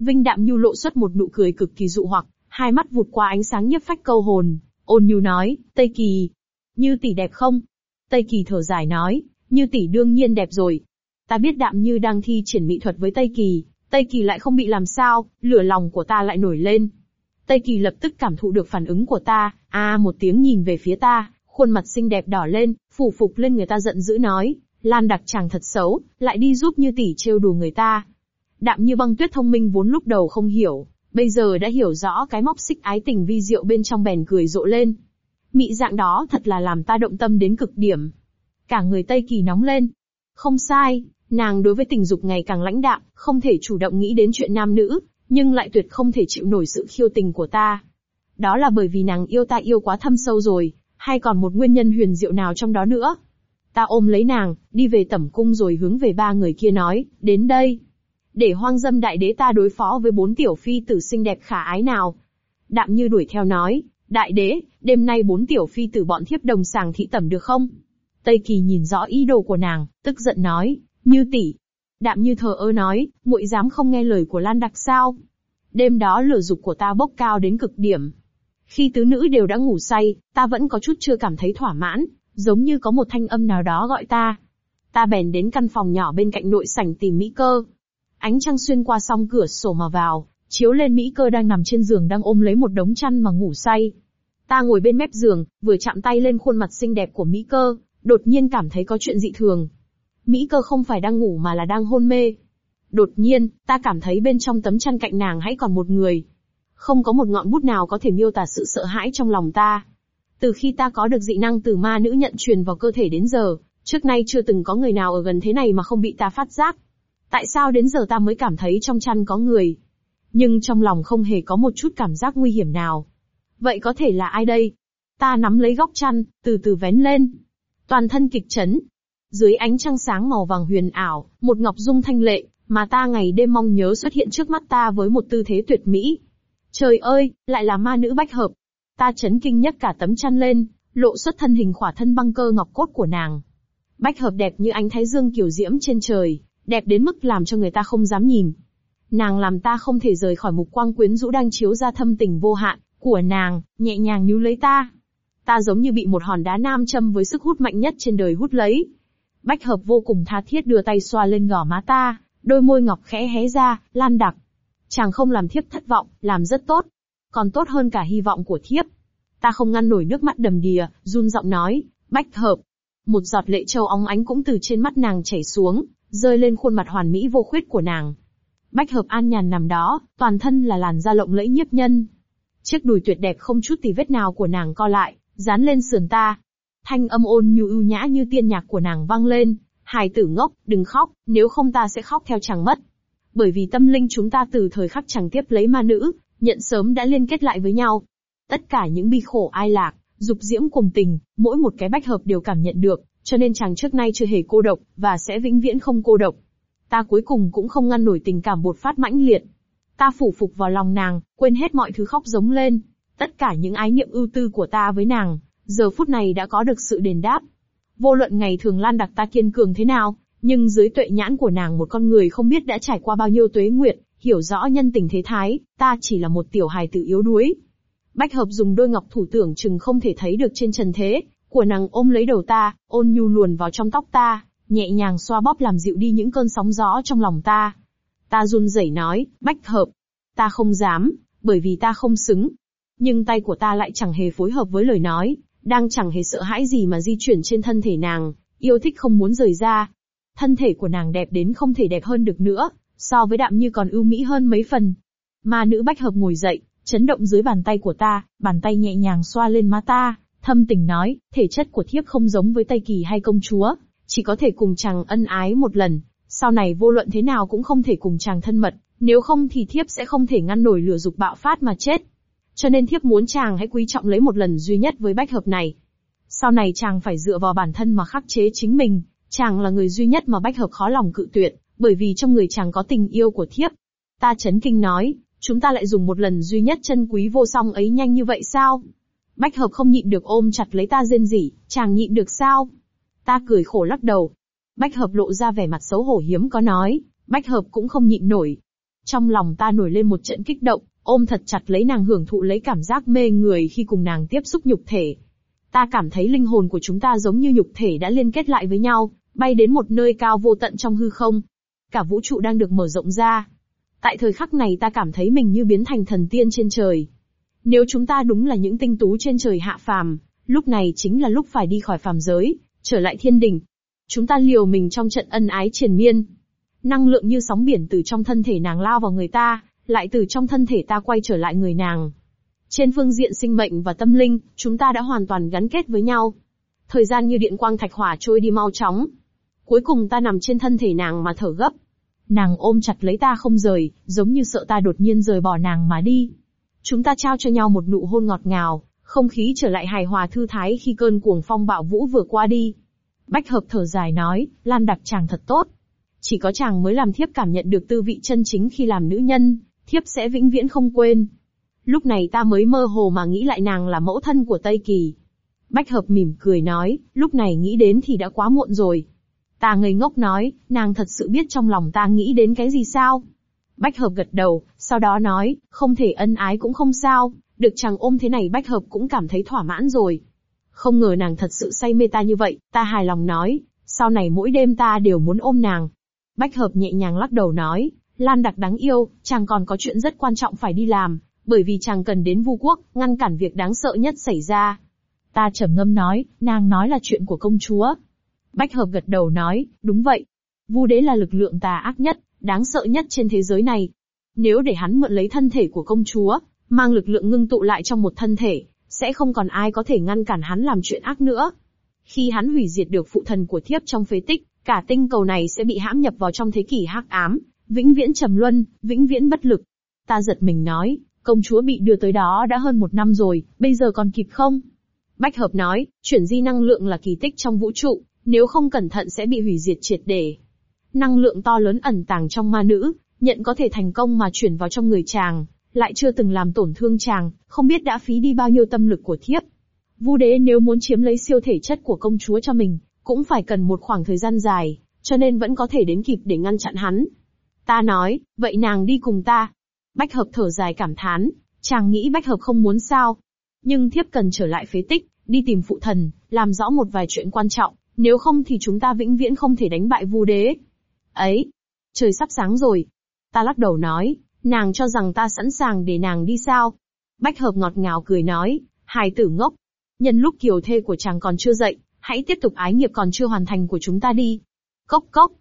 Vinh đạm nhu lộ xuất một nụ cười cực kỳ dụ hoặc, hai mắt vụt qua ánh sáng nhấp phách câu hồn. Ôn nhu nói, Tây kỳ, như tỷ đẹp không? Tây kỳ thở dài nói, như tỷ đương nhiên đẹp rồi. Ta biết đạm như đang thi triển mỹ thuật với Tây kỳ, Tây kỳ lại không bị làm sao, lửa lòng của ta lại nổi lên. Tây kỳ lập tức cảm thụ được phản ứng của ta, a à, một tiếng nhìn về phía ta, khuôn mặt xinh đẹp đỏ lên, phủ phục lên người ta giận dữ nói, Lan đặc chàng thật xấu, lại đi giúp như tỷ trêu đùa người ta. Đạm như băng tuyết thông minh vốn lúc đầu không hiểu, bây giờ đã hiểu rõ cái móc xích ái tình vi diệu bên trong bèn cười rộ lên. Mị dạng đó thật là làm ta động tâm đến cực điểm. Cả người Tây Kỳ nóng lên. Không sai, nàng đối với tình dục ngày càng lãnh đạm, không thể chủ động nghĩ đến chuyện nam nữ, nhưng lại tuyệt không thể chịu nổi sự khiêu tình của ta. Đó là bởi vì nàng yêu ta yêu quá thâm sâu rồi, hay còn một nguyên nhân huyền diệu nào trong đó nữa. Ta ôm lấy nàng, đi về tẩm cung rồi hướng về ba người kia nói, đến đây để hoang dâm đại đế ta đối phó với bốn tiểu phi tử xinh đẹp khả ái nào. Đạm như đuổi theo nói, đại đế, đêm nay bốn tiểu phi tử bọn thiếp đồng sàng thị tẩm được không? Tây Kỳ nhìn rõ ý đồ của nàng, tức giận nói, như tỷ. Đạm như thờ ơ nói, muội dám không nghe lời của Lan Đặc sao? Đêm đó lửa dục của ta bốc cao đến cực điểm. Khi tứ nữ đều đã ngủ say, ta vẫn có chút chưa cảm thấy thỏa mãn, giống như có một thanh âm nào đó gọi ta. Ta bèn đến căn phòng nhỏ bên cạnh nội sảnh tìm Mỹ cơ. Ánh trăng xuyên qua song cửa sổ mà vào, chiếu lên Mỹ cơ đang nằm trên giường đang ôm lấy một đống chăn mà ngủ say. Ta ngồi bên mép giường, vừa chạm tay lên khuôn mặt xinh đẹp của Mỹ cơ, đột nhiên cảm thấy có chuyện dị thường. Mỹ cơ không phải đang ngủ mà là đang hôn mê. Đột nhiên, ta cảm thấy bên trong tấm chăn cạnh nàng hãy còn một người. Không có một ngọn bút nào có thể miêu tả sự sợ hãi trong lòng ta. Từ khi ta có được dị năng từ ma nữ nhận truyền vào cơ thể đến giờ, trước nay chưa từng có người nào ở gần thế này mà không bị ta phát giác. Tại sao đến giờ ta mới cảm thấy trong chăn có người? Nhưng trong lòng không hề có một chút cảm giác nguy hiểm nào. Vậy có thể là ai đây? Ta nắm lấy góc chăn, từ từ vén lên. Toàn thân kịch chấn. Dưới ánh trăng sáng màu vàng huyền ảo, một ngọc dung thanh lệ, mà ta ngày đêm mong nhớ xuất hiện trước mắt ta với một tư thế tuyệt mỹ. Trời ơi, lại là ma nữ bách hợp. Ta chấn kinh nhất cả tấm chăn lên, lộ xuất thân hình khỏa thân băng cơ ngọc cốt của nàng. Bách hợp đẹp như ánh thái dương kiểu diễm trên trời, đẹp đến mức làm cho người ta không dám nhìn. Nàng làm ta không thể rời khỏi mục quang quyến rũ đang chiếu ra thâm tình vô hạn, của nàng, nhẹ nhàng níu lấy ta. Ta giống như bị một hòn đá nam châm với sức hút mạnh nhất trên đời hút lấy. Bách hợp vô cùng tha thiết đưa tay xoa lên gò má ta, đôi môi ngọc khẽ hé ra, lan đặc. Chàng không làm thiếp thất vọng, làm rất tốt. Còn tốt hơn cả hy vọng của thiếp. Ta không ngăn nổi nước mắt đầm đìa, run giọng nói, bách hợp. Một giọt lệ châu óng ánh cũng từ trên mắt nàng chảy xuống, rơi lên khuôn mặt hoàn mỹ vô khuyết của nàng. Bách hợp an nhàn nằm đó, toàn thân là làn da lộng lẫy nhiếp nhân. Chiếc đùi tuyệt đẹp không chút tì vết nào của nàng co lại, dán lên sườn ta. Thanh âm ôn nhu ưu nhã như tiên nhạc của nàng vang lên, hài tử ngốc, đừng khóc, nếu không ta sẽ khóc theo chàng mất. Bởi vì tâm linh chúng ta từ thời khắc chàng tiếp lấy ma nữ, nhận sớm đã liên kết lại với nhau. Tất cả những bi khổ ai lạc, dục diễm cùng tình, mỗi một cái bách hợp đều cảm nhận được, cho nên chàng trước nay chưa hề cô độc, và sẽ vĩnh viễn không cô độc. Ta cuối cùng cũng không ngăn nổi tình cảm bột phát mãnh liệt. Ta phủ phục vào lòng nàng, quên hết mọi thứ khóc giống lên. Tất cả những ái niệm ưu tư của ta với nàng, giờ phút này đã có được sự đền đáp. Vô luận ngày thường lan đặc ta kiên cường thế nào, nhưng dưới tuệ nhãn của nàng một con người không biết đã trải qua bao nhiêu tuế nguyện, hiểu rõ nhân tình thế thái, ta chỉ là một tiểu hài tử yếu đuối. Bách hợp dùng đôi ngọc thủ tưởng chừng không thể thấy được trên trần thế, của nàng ôm lấy đầu ta, ôn nhu luồn vào trong tóc ta, nhẹ nhàng xoa bóp làm dịu đi những cơn sóng gió trong lòng ta. Ta run rẩy nói, bách hợp. Ta không dám, bởi vì ta không xứng. Nhưng tay của ta lại chẳng hề phối hợp với lời nói, đang chẳng hề sợ hãi gì mà di chuyển trên thân thể nàng, yêu thích không muốn rời ra. Thân thể của nàng đẹp đến không thể đẹp hơn được nữa, so với đạm như còn ưu mỹ hơn mấy phần. Ma nữ bách hợp ngồi dậy, chấn động dưới bàn tay của ta, bàn tay nhẹ nhàng xoa lên má ta, thâm tình nói, thể chất của thiếp không giống với Tây Kỳ hay công chúa, chỉ có thể cùng chàng ân ái một lần, sau này vô luận thế nào cũng không thể cùng chàng thân mật, nếu không thì thiếp sẽ không thể ngăn nổi lửa dục bạo phát mà chết. Cho nên thiếp muốn chàng hãy quý trọng lấy một lần duy nhất với bách hợp này. Sau này chàng phải dựa vào bản thân mà khắc chế chính mình, chàng là người duy nhất mà bách hợp khó lòng cự tuyệt, bởi vì trong người chàng có tình yêu của thiếp. Ta chấn kinh nói, chúng ta lại dùng một lần duy nhất chân quý vô song ấy nhanh như vậy sao? Bách hợp không nhịn được ôm chặt lấy ta rên rỉ, chàng nhịn được sao? Ta cười khổ lắc đầu. Bách hợp lộ ra vẻ mặt xấu hổ hiếm có nói, bách hợp cũng không nhịn nổi. Trong lòng ta nổi lên một trận kích động, ôm thật chặt lấy nàng hưởng thụ lấy cảm giác mê người khi cùng nàng tiếp xúc nhục thể. Ta cảm thấy linh hồn của chúng ta giống như nhục thể đã liên kết lại với nhau, bay đến một nơi cao vô tận trong hư không. Cả vũ trụ đang được mở rộng ra. Tại thời khắc này ta cảm thấy mình như biến thành thần tiên trên trời. Nếu chúng ta đúng là những tinh tú trên trời hạ phàm, lúc này chính là lúc phải đi khỏi phàm giới, trở lại thiên đình. Chúng ta liều mình trong trận ân ái triền miên. Năng lượng như sóng biển từ trong thân thể nàng lao vào người ta, lại từ trong thân thể ta quay trở lại người nàng. Trên phương diện sinh mệnh và tâm linh, chúng ta đã hoàn toàn gắn kết với nhau. Thời gian như điện quang thạch hỏa trôi đi mau chóng. Cuối cùng ta nằm trên thân thể nàng mà thở gấp. Nàng ôm chặt lấy ta không rời, giống như sợ ta đột nhiên rời bỏ nàng mà đi. Chúng ta trao cho nhau một nụ hôn ngọt ngào, không khí trở lại hài hòa thư thái khi cơn cuồng phong bạo vũ vừa qua đi. Bách hợp thở dài nói, Lan đặc chàng thật tốt. Chỉ có chàng mới làm thiếp cảm nhận được tư vị chân chính khi làm nữ nhân, thiếp sẽ vĩnh viễn không quên. Lúc này ta mới mơ hồ mà nghĩ lại nàng là mẫu thân của Tây Kỳ. Bách hợp mỉm cười nói, lúc này nghĩ đến thì đã quá muộn rồi. Ta ngây ngốc nói, nàng thật sự biết trong lòng ta nghĩ đến cái gì sao? Bách hợp gật đầu, sau đó nói, không thể ân ái cũng không sao, được chàng ôm thế này bách hợp cũng cảm thấy thỏa mãn rồi. Không ngờ nàng thật sự say mê ta như vậy, ta hài lòng nói, sau này mỗi đêm ta đều muốn ôm nàng. Bách hợp nhẹ nhàng lắc đầu nói, Lan đặc đáng yêu, chàng còn có chuyện rất quan trọng phải đi làm, bởi vì chàng cần đến vu quốc, ngăn cản việc đáng sợ nhất xảy ra. Ta trầm ngâm nói, nàng nói là chuyện của công chúa. Bách hợp gật đầu nói, đúng vậy. Vu đế là lực lượng tà ác nhất, đáng sợ nhất trên thế giới này. Nếu để hắn mượn lấy thân thể của công chúa, mang lực lượng ngưng tụ lại trong một thân thể, sẽ không còn ai có thể ngăn cản hắn làm chuyện ác nữa. Khi hắn hủy diệt được phụ thần của thiếp trong phế tích, cả tinh cầu này sẽ bị hãm nhập vào trong thế kỷ hắc ám, vĩnh viễn trầm luân, vĩnh viễn bất lực. Ta giật mình nói, công chúa bị đưa tới đó đã hơn một năm rồi, bây giờ còn kịp không? Bách hợp nói, chuyển di năng lượng là kỳ tích trong vũ trụ, nếu không cẩn thận sẽ bị hủy diệt triệt để. Năng lượng to lớn ẩn tàng trong ma nữ, nhận có thể thành công mà chuyển vào trong người chàng, lại chưa từng làm tổn thương chàng, không biết đã phí đi bao nhiêu tâm lực của thiếp. Vu đế nếu muốn chiếm lấy siêu thể chất của công chúa cho mình, cũng phải cần một khoảng thời gian dài, cho nên vẫn có thể đến kịp để ngăn chặn hắn. Ta nói, vậy nàng đi cùng ta. Bách hợp thở dài cảm thán, chàng nghĩ bách hợp không muốn sao. Nhưng thiếp cần trở lại phế tích, đi tìm phụ thần, làm rõ một vài chuyện quan trọng, nếu không thì chúng ta vĩnh viễn không thể đánh bại vu đế. Ấy, trời sắp sáng rồi. Ta lắc đầu nói, nàng cho rằng ta sẵn sàng để nàng đi sao. Bách hợp ngọt ngào cười nói, hài tử ngốc. Nhân lúc kiều thê của chàng còn chưa dậy, hãy tiếp tục ái nghiệp còn chưa hoàn thành của chúng ta đi. Cốc cốc.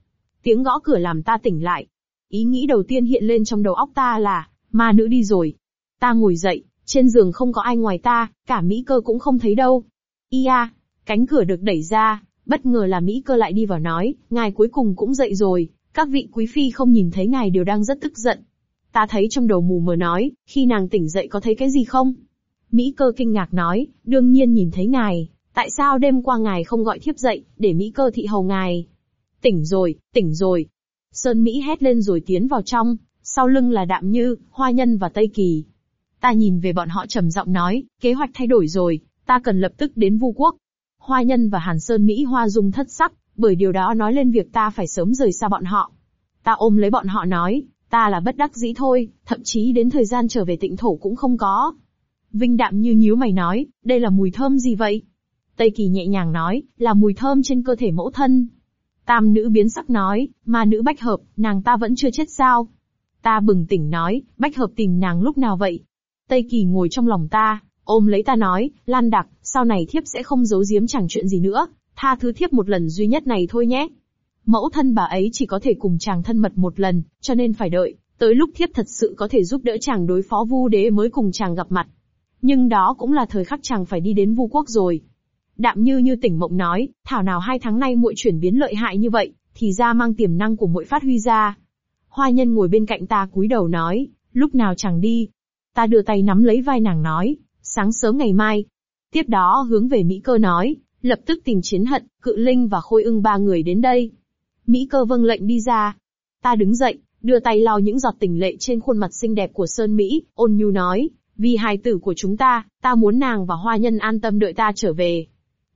Tiếng gõ cửa làm ta tỉnh lại. Ý nghĩ đầu tiên hiện lên trong đầu óc ta là, ma nữ đi rồi. Ta ngồi dậy, trên giường không có ai ngoài ta, cả Mỹ cơ cũng không thấy đâu. Ia, cánh cửa được đẩy ra, bất ngờ là Mỹ cơ lại đi vào nói, ngài cuối cùng cũng dậy rồi, các vị quý phi không nhìn thấy ngài đều đang rất tức giận. Ta thấy trong đầu mù mờ nói, khi nàng tỉnh dậy có thấy cái gì không? Mỹ cơ kinh ngạc nói, đương nhiên nhìn thấy ngài, tại sao đêm qua ngài không gọi thiếp dậy, để Mỹ cơ thị hầu ngài? Tỉnh rồi, tỉnh rồi. Sơn Mỹ hét lên rồi tiến vào trong, sau lưng là Đạm Như, Hoa Nhân và Tây Kỳ. Ta nhìn về bọn họ trầm giọng nói, kế hoạch thay đổi rồi, ta cần lập tức đến Vu Quốc. Hoa Nhân và Hàn Sơn Mỹ Hoa dung thất sắc, bởi điều đó nói lên việc ta phải sớm rời xa bọn họ. Ta ôm lấy bọn họ nói, ta là bất đắc dĩ thôi, thậm chí đến thời gian trở về tịnh thổ cũng không có. Vinh đạm như nhíu mày nói, đây là mùi thơm gì vậy? Tây Kỳ nhẹ nhàng nói, là mùi thơm trên cơ thể mẫu thân. Tam nữ biến sắc nói, mà nữ bách hợp, nàng ta vẫn chưa chết sao? Ta bừng tỉnh nói, bách hợp tìm nàng lúc nào vậy? Tây Kỳ ngồi trong lòng ta, ôm lấy ta nói, Lan Đặc, sau này thiếp sẽ không giấu giếm chẳng chuyện gì nữa, tha thứ thiếp một lần duy nhất này thôi nhé. Mẫu thân bà ấy chỉ có thể cùng chàng thân mật một lần, cho nên phải đợi, tới lúc thiếp thật sự có thể giúp đỡ chàng đối phó vu đế mới cùng chàng gặp mặt. Nhưng đó cũng là thời khắc chàng phải đi đến vu quốc rồi. Đạm như như tỉnh mộng nói, thảo nào hai tháng nay muội chuyển biến lợi hại như vậy, thì ra mang tiềm năng của muội phát huy ra. Hoa nhân ngồi bên cạnh ta cúi đầu nói, lúc nào chàng đi. Ta đưa tay nắm lấy vai nàng nói, sáng sớm ngày mai. Tiếp đó hướng về Mỹ cơ nói, lập tức tìm chiến hận, cự linh và khôi ưng ba người đến đây. Mỹ cơ vâng lệnh đi ra. Ta đứng dậy, đưa tay lau những giọt tình lệ trên khuôn mặt xinh đẹp của Sơn Mỹ, ôn nhu nói, vì hài tử của chúng ta, ta muốn nàng và hoa nhân an tâm đợi ta trở về.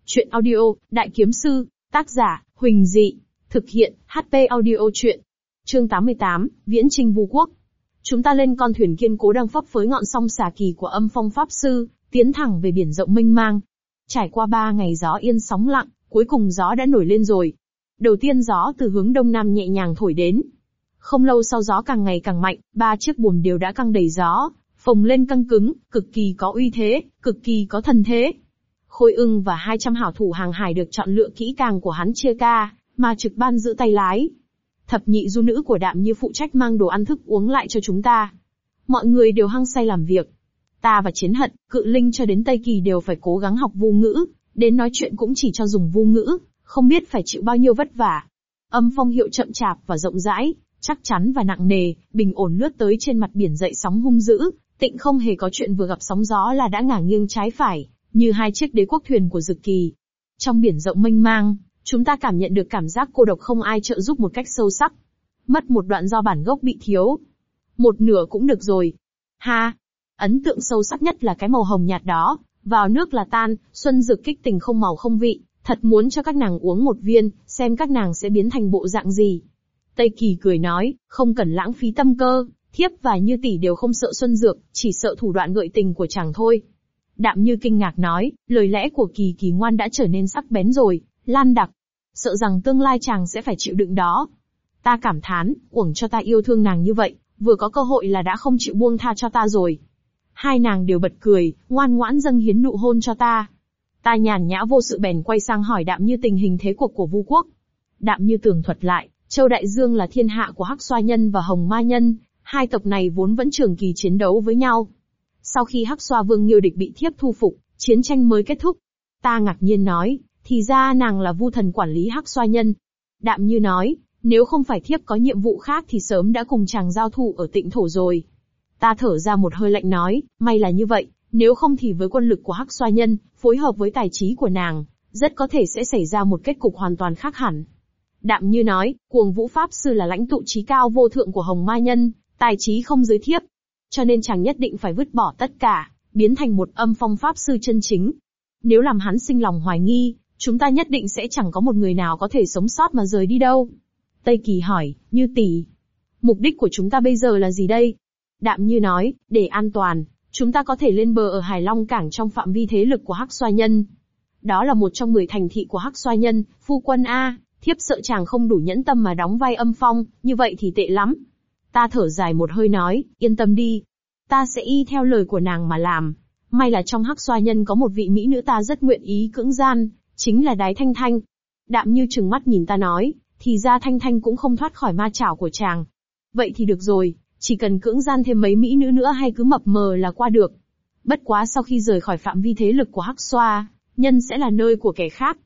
Chuyện audio, Đại Kiếm Sư, tác giả, Huỳnh Dị, thực hiện, HP audio chuyện. Chương 88, Viễn Trinh Vũ Quốc. Chúng ta lên con thuyền kiên cố đang phấp phới ngọn song xà kỳ của âm phong Pháp Sư, tiến thẳng về biển rộng mênh mang. Trải qua ba ngày gió yên sóng lặng, cuối cùng gió đã nổi lên rồi. Đầu tiên gió từ hướng đông nam nhẹ nhàng thổi đến. Không lâu sau gió càng ngày càng mạnh, ba chiếc buồm đều đã căng đầy gió, phồng lên căng cứng, cực kỳ có uy thế, cực kỳ có thần thế. Khôi ưng và 200 hảo thủ hàng hải được chọn lựa kỹ càng của hắn chia ca, mà trực ban giữ tay lái. Thập nhị du nữ của đạm như phụ trách mang đồ ăn thức uống lại cho chúng ta. Mọi người đều hăng say làm việc. Ta và chiến hận, cự linh cho đến Tây Kỳ đều phải cố gắng học vu ngữ, đến nói chuyện cũng chỉ cho dùng vu ngữ, không biết phải chịu bao nhiêu vất vả. Âm phong hiệu chậm chạp và rộng rãi, chắc chắn và nặng nề, bình ổn lướt tới trên mặt biển dậy sóng hung dữ, tịnh không hề có chuyện vừa gặp sóng gió là đã ngả nghiêng trái phải, như hai chiếc đế quốc thuyền của Dực Kỳ. Trong biển rộng mênh mang, Chúng ta cảm nhận được cảm giác cô độc không ai trợ giúp một cách sâu sắc. Mất một đoạn do bản gốc bị thiếu. Một nửa cũng được rồi. Ha! Ấn tượng sâu sắc nhất là cái màu hồng nhạt đó, vào nước là tan, xuân dược kích tình không màu không vị, thật muốn cho các nàng uống một viên, xem các nàng sẽ biến thành bộ dạng gì. Tây Kỳ cười nói, không cần lãng phí tâm cơ, thiếp và như tỷ đều không sợ xuân dược, chỉ sợ thủ đoạn gợi tình của chàng thôi. Đạm như kinh ngạc nói, lời lẽ của kỳ kỳ ngoan đã trở nên sắc bén rồi, lan đặc. Sợ rằng tương lai chàng sẽ phải chịu đựng đó. Ta cảm thán, uổng cho ta yêu thương nàng như vậy, vừa có cơ hội là đã không chịu buông tha cho ta rồi. Hai nàng đều bật cười, ngoan ngoãn dâng hiến nụ hôn cho ta. Ta nhàn nhã vô sự bèn quay sang hỏi đạm như tình hình thế cuộc của vu quốc. Đạm như tường thuật lại, Châu Đại Dương là thiên hạ của Hắc Xoa Nhân và Hồng Ma Nhân, hai tộc này vốn vẫn trường kỳ chiến đấu với nhau. Sau khi Hắc Xoa Vương Nghiêu Địch bị thiếp thu phục, chiến tranh mới kết thúc. Ta ngạc nhiên nói, thì ra nàng là vu thần quản lý Hắc Xoa Nhân. Đạm như nói, nếu không phải thiếp có nhiệm vụ khác thì sớm đã cùng chàng giao thủ ở tịnh thổ rồi. Ta thở ra một hơi lạnh nói, may là như vậy, nếu không thì với quân lực của Hắc Xoa Nhân, phối hợp với tài trí của nàng, rất có thể sẽ xảy ra một kết cục hoàn toàn khác hẳn. Đạm như nói, cuồng vũ pháp sư là lãnh tụ trí cao vô thượng của Hồng Ma Nhân, tài trí không giới thiếp. Cho nên chàng nhất định phải vứt bỏ tất cả, biến thành một âm phong pháp sư chân chính. Nếu làm hắn sinh lòng hoài nghi, chúng ta nhất định sẽ chẳng có một người nào có thể sống sót mà rời đi đâu. Tây Kỳ hỏi, như tỷ. Mục đích của chúng ta bây giờ là gì đây? Đạm như nói, để an toàn, chúng ta có thể lên bờ ở Hải Long Cảng trong phạm vi thế lực của Hắc Xoa Nhân. Đó là một trong mười thành thị của Hắc Xoa Nhân, phu quân A, thiếp sợ chàng không đủ nhẫn tâm mà đóng vai âm phong, như vậy thì tệ lắm. Ta thở dài một hơi nói, yên tâm đi. Ta sẽ y theo lời của nàng mà làm. May là trong Hắc Xoa Nhân có một vị mỹ nữ ta rất nguyện ý cưỡng gian, chính là Đái Thanh Thanh. Đạm như trừng mắt nhìn ta nói, thì ra Thanh Thanh cũng không thoát khỏi ma chảo của chàng. Vậy thì được rồi, chỉ cần cưỡng gian thêm mấy mỹ nữ nữa hay cứ mập mờ là qua được. Bất quá sau khi rời khỏi phạm vi thế lực của Hắc Xoa, nhân sẽ là nơi của kẻ khác.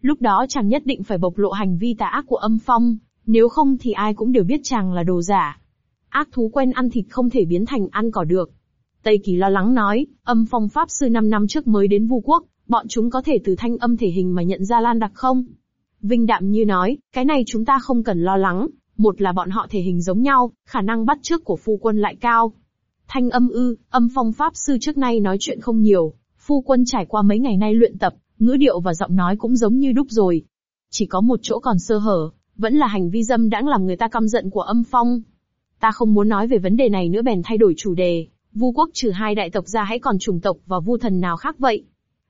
Lúc đó chàng nhất định phải bộc lộ hành vi tà ác của âm phong, nếu không thì ai cũng đều biết chàng là đồ giả. Ác thú quen ăn thịt không thể biến thành ăn cỏ được. Tây Kỳ lo lắng nói, âm phong pháp sư 5 năm trước mới đến vu quốc, bọn chúng có thể từ thanh âm thể hình mà nhận ra Lan Đặc không? Vinh Đạm như nói, cái này chúng ta không cần lo lắng, một là bọn họ thể hình giống nhau, khả năng bắt trước của phu quân lại cao. Thanh âm ư, âm phong pháp sư trước nay nói chuyện không nhiều, phu quân trải qua mấy ngày nay luyện tập, ngữ điệu và giọng nói cũng giống như đúc rồi. Chỉ có một chỗ còn sơ hở, vẫn là hành vi dâm đãng làm người ta căm giận của âm phong. Ta không muốn nói về vấn đề này nữa bèn thay đổi chủ đề, vu quốc trừ hai đại tộc ra hãy còn chủng tộc và vu thần nào khác vậy.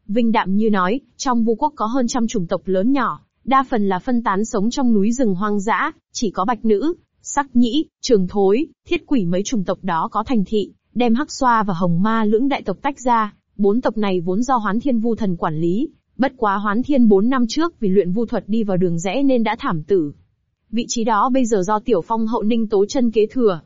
Vinh Đạm như nói, trong vu quốc có hơn trăm chủng tộc lớn nhỏ, đa phần là phân tán sống trong núi rừng hoang dã, chỉ có bạch nữ, sắc nhĩ, trường thối, thiết quỷ mấy chủng tộc đó có thành thị, đem hắc xoa và hồng ma lưỡng đại tộc tách ra, bốn tộc này vốn do hoán thiên vu thần quản lý, bất quá hoán thiên bốn năm trước vì luyện vu thuật đi vào đường rẽ nên đã thảm tử. Vị trí đó bây giờ do tiểu phong hậu ninh tố chân kế thừa.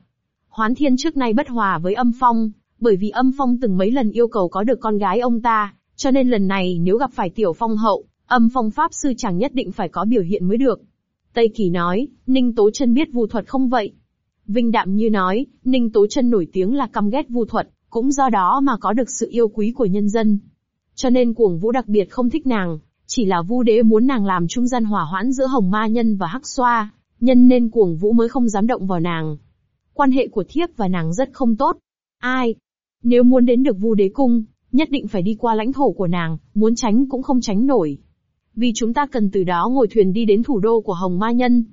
Hoán thiên trước nay bất hòa với âm phong, bởi vì âm phong từng mấy lần yêu cầu có được con gái ông ta, cho nên lần này nếu gặp phải tiểu phong hậu, Âm phong pháp sư chẳng nhất định phải có biểu hiện mới được. Tây Kỳ nói, Ninh Tố chân biết vu thuật không vậy? Vinh Đạm như nói, Ninh Tố chân nổi tiếng là căm ghét vu thuật, cũng do đó mà có được sự yêu quý của nhân dân. Cho nên cuồng vũ đặc biệt không thích nàng, chỉ là vu đế muốn nàng làm trung gian hỏa hoãn giữa hồng ma nhân và hắc xoa, nhân nên cuồng vũ mới không dám động vào nàng. Quan hệ của thiếp và nàng rất không tốt. Ai? Nếu muốn đến được vu đế cung, nhất định phải đi qua lãnh thổ của nàng, muốn tránh cũng không tránh nổi vì chúng ta cần từ đó ngồi thuyền đi đến thủ đô của Hồng Ma Nhân.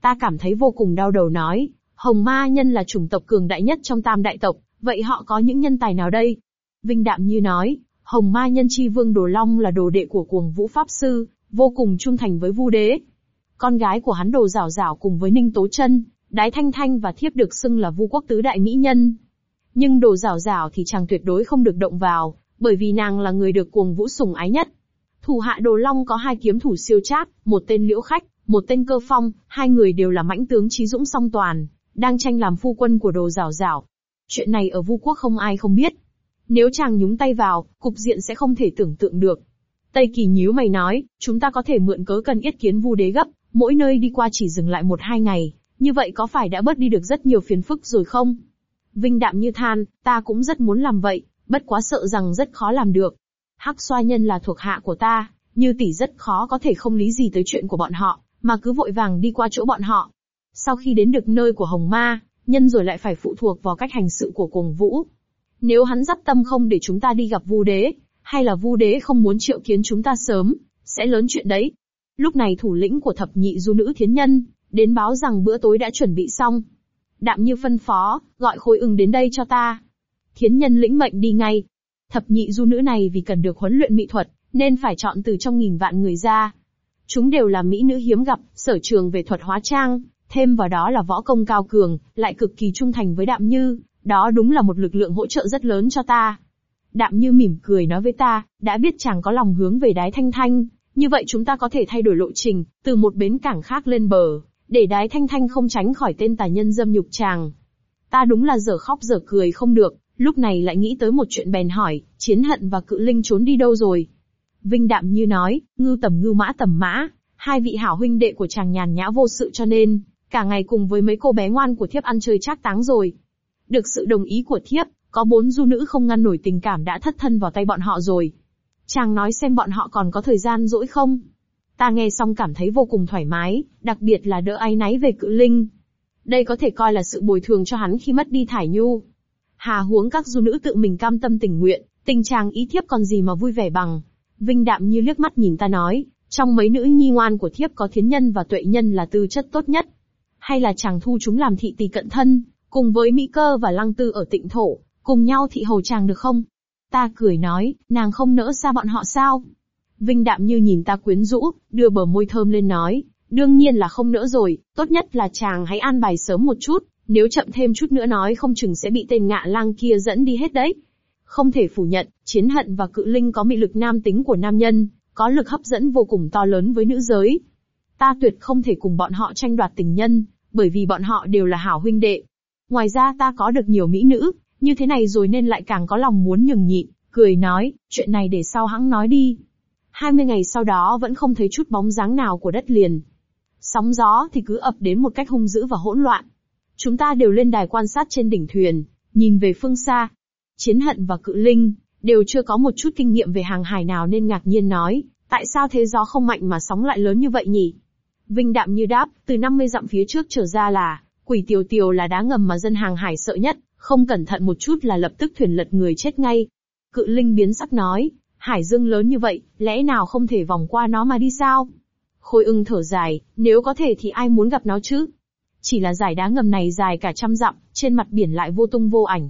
Ta cảm thấy vô cùng đau đầu nói, Hồng Ma Nhân là chủng tộc cường đại nhất trong tam đại tộc, vậy họ có những nhân tài nào đây? Vinh Đạm như nói, Hồng Ma Nhân chi vương Đồ Long là đồ đệ của cuồng vũ pháp sư, vô cùng trung thành với vu đế. Con gái của hắn đồ rảo rảo cùng với Ninh Tố chân Đái Thanh Thanh và Thiếp được xưng là vu quốc tứ đại mỹ nhân. Nhưng đồ rảo rảo thì chàng tuyệt đối không được động vào, bởi vì nàng là người được cuồng vũ sủng ái nhất. Thủ hạ Đồ Long có hai kiếm thủ siêu chát, một tên Liễu Khách, một tên Cơ Phong, hai người đều là mãnh tướng trí dũng song toàn, đang tranh làm phu quân của Đồ rào rào. Chuyện này ở Vu Quốc không ai không biết. Nếu chàng nhúng tay vào, cục diện sẽ không thể tưởng tượng được. Tây Kỳ nhíu mày nói, chúng ta có thể mượn cớ cần yết kiến Vu Đế gấp, mỗi nơi đi qua chỉ dừng lại một hai ngày, như vậy có phải đã bớt đi được rất nhiều phiền phức rồi không? Vinh đạm như than, ta cũng rất muốn làm vậy, bất quá sợ rằng rất khó làm được. Hắc xoa nhân là thuộc hạ của ta, Như tỷ rất khó có thể không lý gì tới chuyện của bọn họ, mà cứ vội vàng đi qua chỗ bọn họ. Sau khi đến được nơi của Hồng Ma, nhân rồi lại phải phụ thuộc vào cách hành sự của cuồng vũ. Nếu hắn dắt tâm không để chúng ta đi gặp vu đế, hay là vu đế không muốn triệu kiến chúng ta sớm, sẽ lớn chuyện đấy. Lúc này thủ lĩnh của thập nhị du nữ thiến nhân, đến báo rằng bữa tối đã chuẩn bị xong. Đạm như phân phó, gọi khối ưng đến đây cho ta. Thiến nhân lĩnh mệnh đi ngay. Thập nhị du nữ này vì cần được huấn luyện mỹ thuật, nên phải chọn từ trong nghìn vạn người ra. Chúng đều là mỹ nữ hiếm gặp, sở trường về thuật hóa trang, thêm vào đó là võ công cao cường, lại cực kỳ trung thành với đạm như, đó đúng là một lực lượng hỗ trợ rất lớn cho ta. Đạm như mỉm cười nói với ta, đã biết chàng có lòng hướng về đái thanh thanh, như vậy chúng ta có thể thay đổi lộ trình, từ một bến cảng khác lên bờ, để đái thanh thanh không tránh khỏi tên tà nhân dâm nhục chàng. Ta đúng là giờ khóc giờ cười không được, lúc này lại nghĩ tới một chuyện bèn hỏi, chiến hận và cự linh trốn đi đâu rồi? Vinh đạm như nói, ngư tầm ngư mã tầm mã, hai vị hảo huynh đệ của chàng nhàn nhã vô sự cho nên, cả ngày cùng với mấy cô bé ngoan của thiếp ăn chơi trác táng rồi. Được sự đồng ý của thiếp, có bốn du nữ không ngăn nổi tình cảm đã thất thân vào tay bọn họ rồi. Chàng nói xem bọn họ còn có thời gian rỗi không? Ta nghe xong cảm thấy vô cùng thoải mái, đặc biệt là đỡ áy náy về cự linh. Đây có thể coi là sự bồi thường cho hắn khi mất đi thải nhu. Hà huống các du nữ tự mình cam tâm tình nguyện, tình chàng ý thiếp còn gì mà vui vẻ bằng. Vinh đạm như liếc mắt nhìn ta nói, trong mấy nữ nhi ngoan của thiếp có thiến nhân và tuệ nhân là tư chất tốt nhất. Hay là chàng thu chúng làm thị tỳ cận thân, cùng với Mỹ cơ và lăng tư ở tịnh thổ, cùng nhau thị hầu chàng được không? Ta cười nói, nàng không nỡ xa bọn họ sao? Vinh đạm như nhìn ta quyến rũ, đưa bờ môi thơm lên nói, đương nhiên là không nỡ rồi, tốt nhất là chàng hãy an bài sớm một chút, nếu chậm thêm chút nữa nói không chừng sẽ bị tên ngạ lang kia dẫn đi hết đấy. Không thể phủ nhận, chiến hận và cự linh có mị lực nam tính của nam nhân, có lực hấp dẫn vô cùng to lớn với nữ giới. Ta tuyệt không thể cùng bọn họ tranh đoạt tình nhân, bởi vì bọn họ đều là hảo huynh đệ. Ngoài ra ta có được nhiều mỹ nữ, như thế này rồi nên lại càng có lòng muốn nhường nhịn, cười nói, chuyện này để sau hãng nói đi. 20 ngày sau đó vẫn không thấy chút bóng dáng nào của đất liền. Sóng gió thì cứ ập đến một cách hung dữ và hỗn loạn. Chúng ta đều lên đài quan sát trên đỉnh thuyền, nhìn về phương xa. Chiến hận và cự linh, đều chưa có một chút kinh nghiệm về hàng hải nào nên ngạc nhiên nói, tại sao thế gió không mạnh mà sóng lại lớn như vậy nhỉ? Vinh đạm như đáp, từ 50 dặm phía trước trở ra là, quỷ tiều tiều là đá ngầm mà dân hàng hải sợ nhất, không cẩn thận một chút là lập tức thuyền lật người chết ngay. Cự linh biến sắc nói, hải dương lớn như vậy, lẽ nào không thể vòng qua nó mà đi sao? Khôi ưng thở dài, nếu có thể thì ai muốn gặp nó chứ? Chỉ là giải đá ngầm này dài cả trăm dặm, trên mặt biển lại vô tung vô ảnh.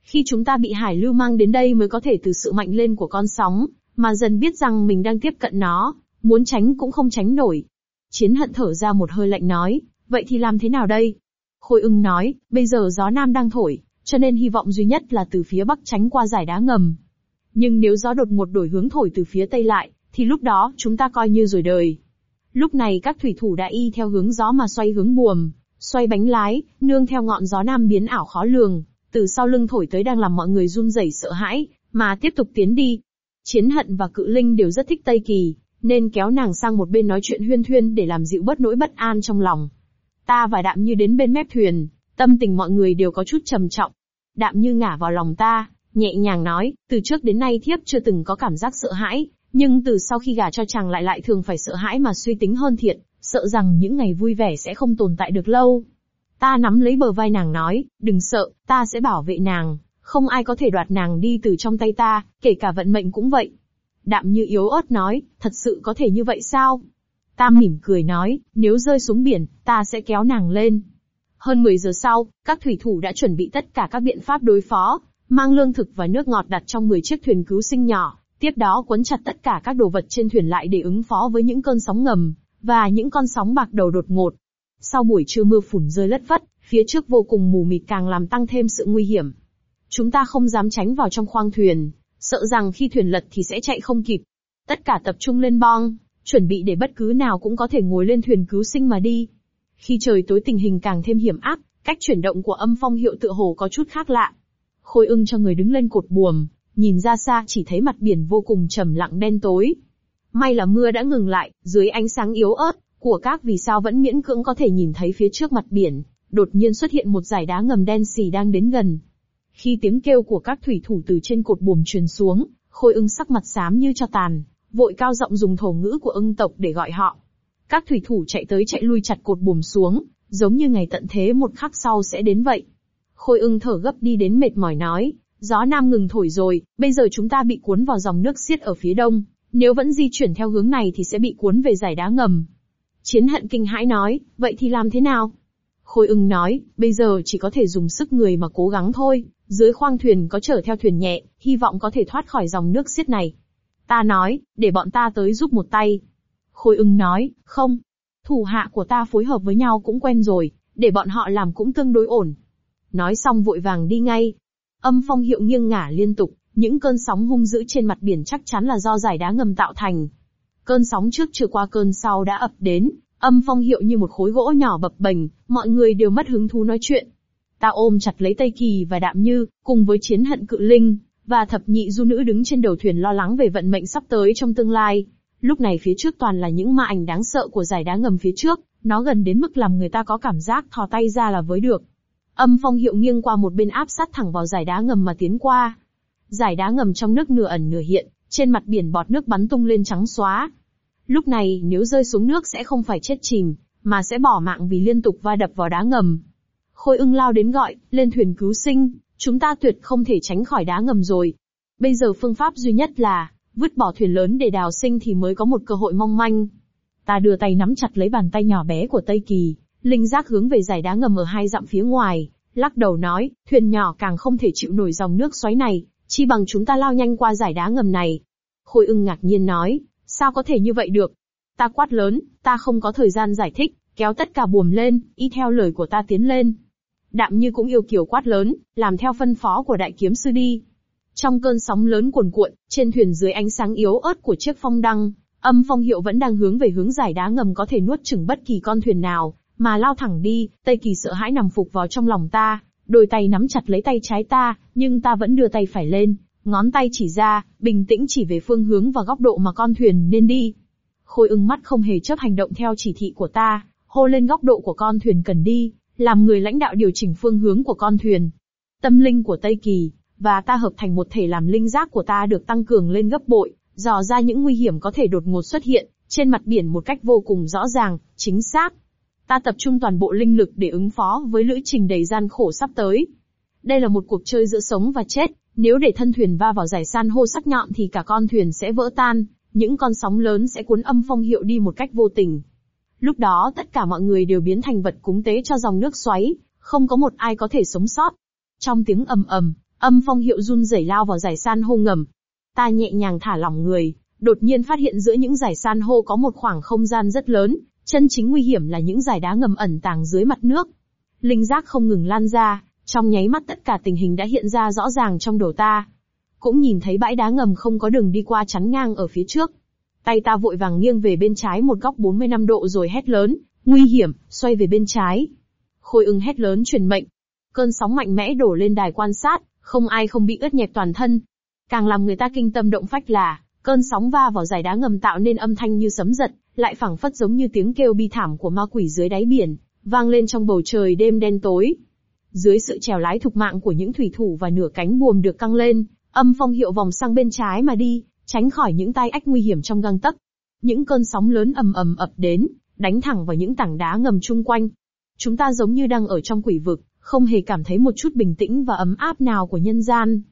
Khi chúng ta bị hải lưu mang đến đây mới có thể từ sự mạnh lên của con sóng, mà dần biết rằng mình đang tiếp cận nó, muốn tránh cũng không tránh nổi. Chiến hận thở ra một hơi lạnh nói, vậy thì làm thế nào đây? Khôi ưng nói, bây giờ gió nam đang thổi, cho nên hy vọng duy nhất là từ phía bắc tránh qua giải đá ngầm. Nhưng nếu gió đột một đổi hướng thổi từ phía tây lại, thì lúc đó chúng ta coi như rồi đời. Lúc này các thủy thủ đã y theo hướng gió mà xoay hướng buồm, xoay bánh lái, nương theo ngọn gió nam biến ảo khó lường, từ sau lưng thổi tới đang làm mọi người run rẩy sợ hãi, mà tiếp tục tiến đi. Chiến hận và cự linh đều rất thích Tây Kỳ, nên kéo nàng sang một bên nói chuyện huyên thuyên để làm dịu bớt nỗi bất an trong lòng. Ta và đạm như đến bên mép thuyền, tâm tình mọi người đều có chút trầm trọng. Đạm như ngả vào lòng ta, nhẹ nhàng nói, từ trước đến nay thiếp chưa từng có cảm giác sợ hãi, nhưng từ sau khi gả cho chàng lại lại thường phải sợ hãi mà suy tính hơn thiện, sợ rằng những ngày vui vẻ sẽ không tồn tại được lâu. Ta nắm lấy bờ vai nàng nói, đừng sợ, ta sẽ bảo vệ nàng, không ai có thể đoạt nàng đi từ trong tay ta, kể cả vận mệnh cũng vậy. Đạm như yếu ớt nói, thật sự có thể như vậy sao? Ta mỉm cười nói, nếu rơi xuống biển, ta sẽ kéo nàng lên. Hơn 10 giờ sau, các thủy thủ đã chuẩn bị tất cả các biện pháp đối phó, mang lương thực và nước ngọt đặt trong 10 chiếc thuyền cứu sinh nhỏ, tiếp đó quấn chặt tất cả các đồ vật trên thuyền lại để ứng phó với những cơn sóng ngầm, và những con sóng bạc đầu đột ngột. Sau buổi trưa mưa phùn rơi lất phất, phía trước vô cùng mù mịt càng làm tăng thêm sự nguy hiểm. Chúng ta không dám tránh vào trong khoang thuyền, sợ rằng khi thuyền lật thì sẽ chạy không kịp. Tất cả tập trung lên bong, chuẩn bị để bất cứ nào cũng có thể ngồi lên thuyền cứu sinh mà đi. Khi trời tối tình hình càng thêm hiểm ác, cách chuyển động của âm phong hiệu tựa hồ có chút khác lạ. Khôi ưng cho người đứng lên cột buồm, nhìn ra xa chỉ thấy mặt biển vô cùng trầm lặng đen tối. May là mưa đã ngừng lại, dưới ánh sáng yếu ớt của các vì sao vẫn miễn cưỡng có thể nhìn thấy phía trước mặt biển, đột nhiên xuất hiện một dải đá ngầm đen xì đang đến gần. Khi tiếng kêu của các thủy thủ từ trên cột buồm truyền xuống, khôi ưng sắc mặt xám như cho tàn, vội cao giọng dùng thổ ngữ của ưng tộc để gọi họ. Các thủy thủ chạy tới chạy lui chặt cột buồm xuống, giống như ngày tận thế một khắc sau sẽ đến vậy. Khôi ưng thở gấp đi đến mệt mỏi nói, gió nam ngừng thổi rồi, bây giờ chúng ta bị cuốn vào dòng nước xiết ở phía đông, nếu vẫn di chuyển theo hướng này thì sẽ bị cuốn về giải đá ngầm. Chiến hận kinh hãi nói, vậy thì làm thế nào? Khôi ưng nói, bây giờ chỉ có thể dùng sức người mà cố gắng thôi, dưới khoang thuyền có chở theo thuyền nhẹ, hy vọng có thể thoát khỏi dòng nước xiết này. Ta nói, để bọn ta tới giúp một tay. Khôi ưng nói, không. Thủ hạ của ta phối hợp với nhau cũng quen rồi, để bọn họ làm cũng tương đối ổn. Nói xong vội vàng đi ngay. Âm phong hiệu nghiêng ngả liên tục, những cơn sóng hung dữ trên mặt biển chắc chắn là do giải đá ngầm tạo thành. Cơn sóng trước chưa qua cơn sau đã ập đến, âm phong hiệu như một khối gỗ nhỏ bập bềnh, mọi người đều mất hứng thú nói chuyện. Ta ôm chặt lấy Tây Kỳ và Đạm Như, cùng với chiến hận cự linh, và thập nhị du nữ đứng trên đầu thuyền lo lắng về vận mệnh sắp tới trong tương lai. Lúc này phía trước toàn là những ma ảnh đáng sợ của giải đá ngầm phía trước, nó gần đến mức làm người ta có cảm giác thò tay ra là với được. Âm phong hiệu nghiêng qua một bên áp sát thẳng vào giải đá ngầm mà tiến qua. Giải đá ngầm trong nước nửa ẩn nửa hiện, trên mặt biển bọt nước bắn tung lên trắng xóa. Lúc này nếu rơi xuống nước sẽ không phải chết chìm, mà sẽ bỏ mạng vì liên tục va đập vào đá ngầm. Khôi ưng lao đến gọi, lên thuyền cứu sinh, chúng ta tuyệt không thể tránh khỏi đá ngầm rồi. Bây giờ phương pháp duy nhất là, vứt bỏ thuyền lớn để đào sinh thì mới có một cơ hội mong manh. Ta đưa tay nắm chặt lấy bàn tay nhỏ bé của Tây Kỳ, linh giác hướng về giải đá ngầm ở hai dặm phía ngoài, lắc đầu nói, thuyền nhỏ càng không thể chịu nổi dòng nước xoáy này, chi bằng chúng ta lao nhanh qua giải đá ngầm này. Khôi ưng ngạc nhiên nói, sao có thể như vậy được? Ta quát lớn, ta không có thời gian giải thích, kéo tất cả buồm lên, y theo lời của ta tiến lên. Đạm như cũng yêu kiểu quát lớn, làm theo phân phó của đại kiếm sư đi. Trong cơn sóng lớn cuồn cuộn, trên thuyền dưới ánh sáng yếu ớt của chiếc phong đăng, âm phong hiệu vẫn đang hướng về hướng giải đá ngầm có thể nuốt chửng bất kỳ con thuyền nào, mà lao thẳng đi, Tây Kỳ sợ hãi nằm phục vào trong lòng ta, đôi tay nắm chặt lấy tay trái ta, nhưng ta vẫn đưa tay phải lên, ngón tay chỉ ra, bình tĩnh chỉ về phương hướng và góc độ mà con thuyền nên đi. Khôi ưng mắt không hề chấp hành động theo chỉ thị của ta, hô lên góc độ của con thuyền cần đi, làm người lãnh đạo điều chỉnh phương hướng của con thuyền. Tâm linh của Tây Kỳ, và ta hợp thành một thể làm linh giác của ta được tăng cường lên gấp bội, dò ra những nguy hiểm có thể đột ngột xuất hiện, trên mặt biển một cách vô cùng rõ ràng, chính xác. Ta tập trung toàn bộ linh lực để ứng phó với lữ trình đầy gian khổ sắp tới. Đây là một cuộc chơi giữa sống và chết, nếu để thân thuyền va vào giải san hô sắc nhọn thì cả con thuyền sẽ vỡ tan, những con sóng lớn sẽ cuốn âm phong hiệu đi một cách vô tình. Lúc đó tất cả mọi người đều biến thành vật cúng tế cho dòng nước xoáy, không có một ai có thể sống sót. Trong tiếng ầm ầm, âm phong hiệu run rẩy lao vào giải san hô ngầm. Ta nhẹ nhàng thả lỏng người, đột nhiên phát hiện giữa những giải san hô có một khoảng không gian rất lớn, chân chính nguy hiểm là những giải đá ngầm ẩn tàng dưới mặt nước. Linh giác không ngừng lan ra, trong nháy mắt tất cả tình hình đã hiện ra rõ ràng trong đầu ta. Cũng nhìn thấy bãi đá ngầm không có đường đi qua chắn ngang ở phía trước. Tay ta vội vàng nghiêng về bên trái một góc 45 độ rồi hét lớn, nguy hiểm, xoay về bên trái. Khôi ưng hét lớn truyền mệnh. Cơn sóng mạnh mẽ đổ lên đài quan sát, không ai không bị ướt nhẹp toàn thân. Càng làm người ta kinh tâm động phách là, cơn sóng va vào giải đá ngầm tạo nên âm thanh như sấm giật, lại phảng phất giống như tiếng kêu bi thảm của ma quỷ dưới đáy biển, vang lên trong bầu trời đêm đen tối. Dưới sự trèo lái thục mạng của những thủy thủ và nửa cánh buồm được căng lên, âm phong hiệu vòng sang bên trái mà đi, tránh khỏi những tai ách nguy hiểm trong găng tấc. Những cơn sóng lớn ầm ầm ập đến, đánh thẳng vào những tảng đá ngầm chung quanh. Chúng ta giống như đang ở trong quỷ vực, không hề cảm thấy một chút bình tĩnh và ấm áp nào của nhân gian.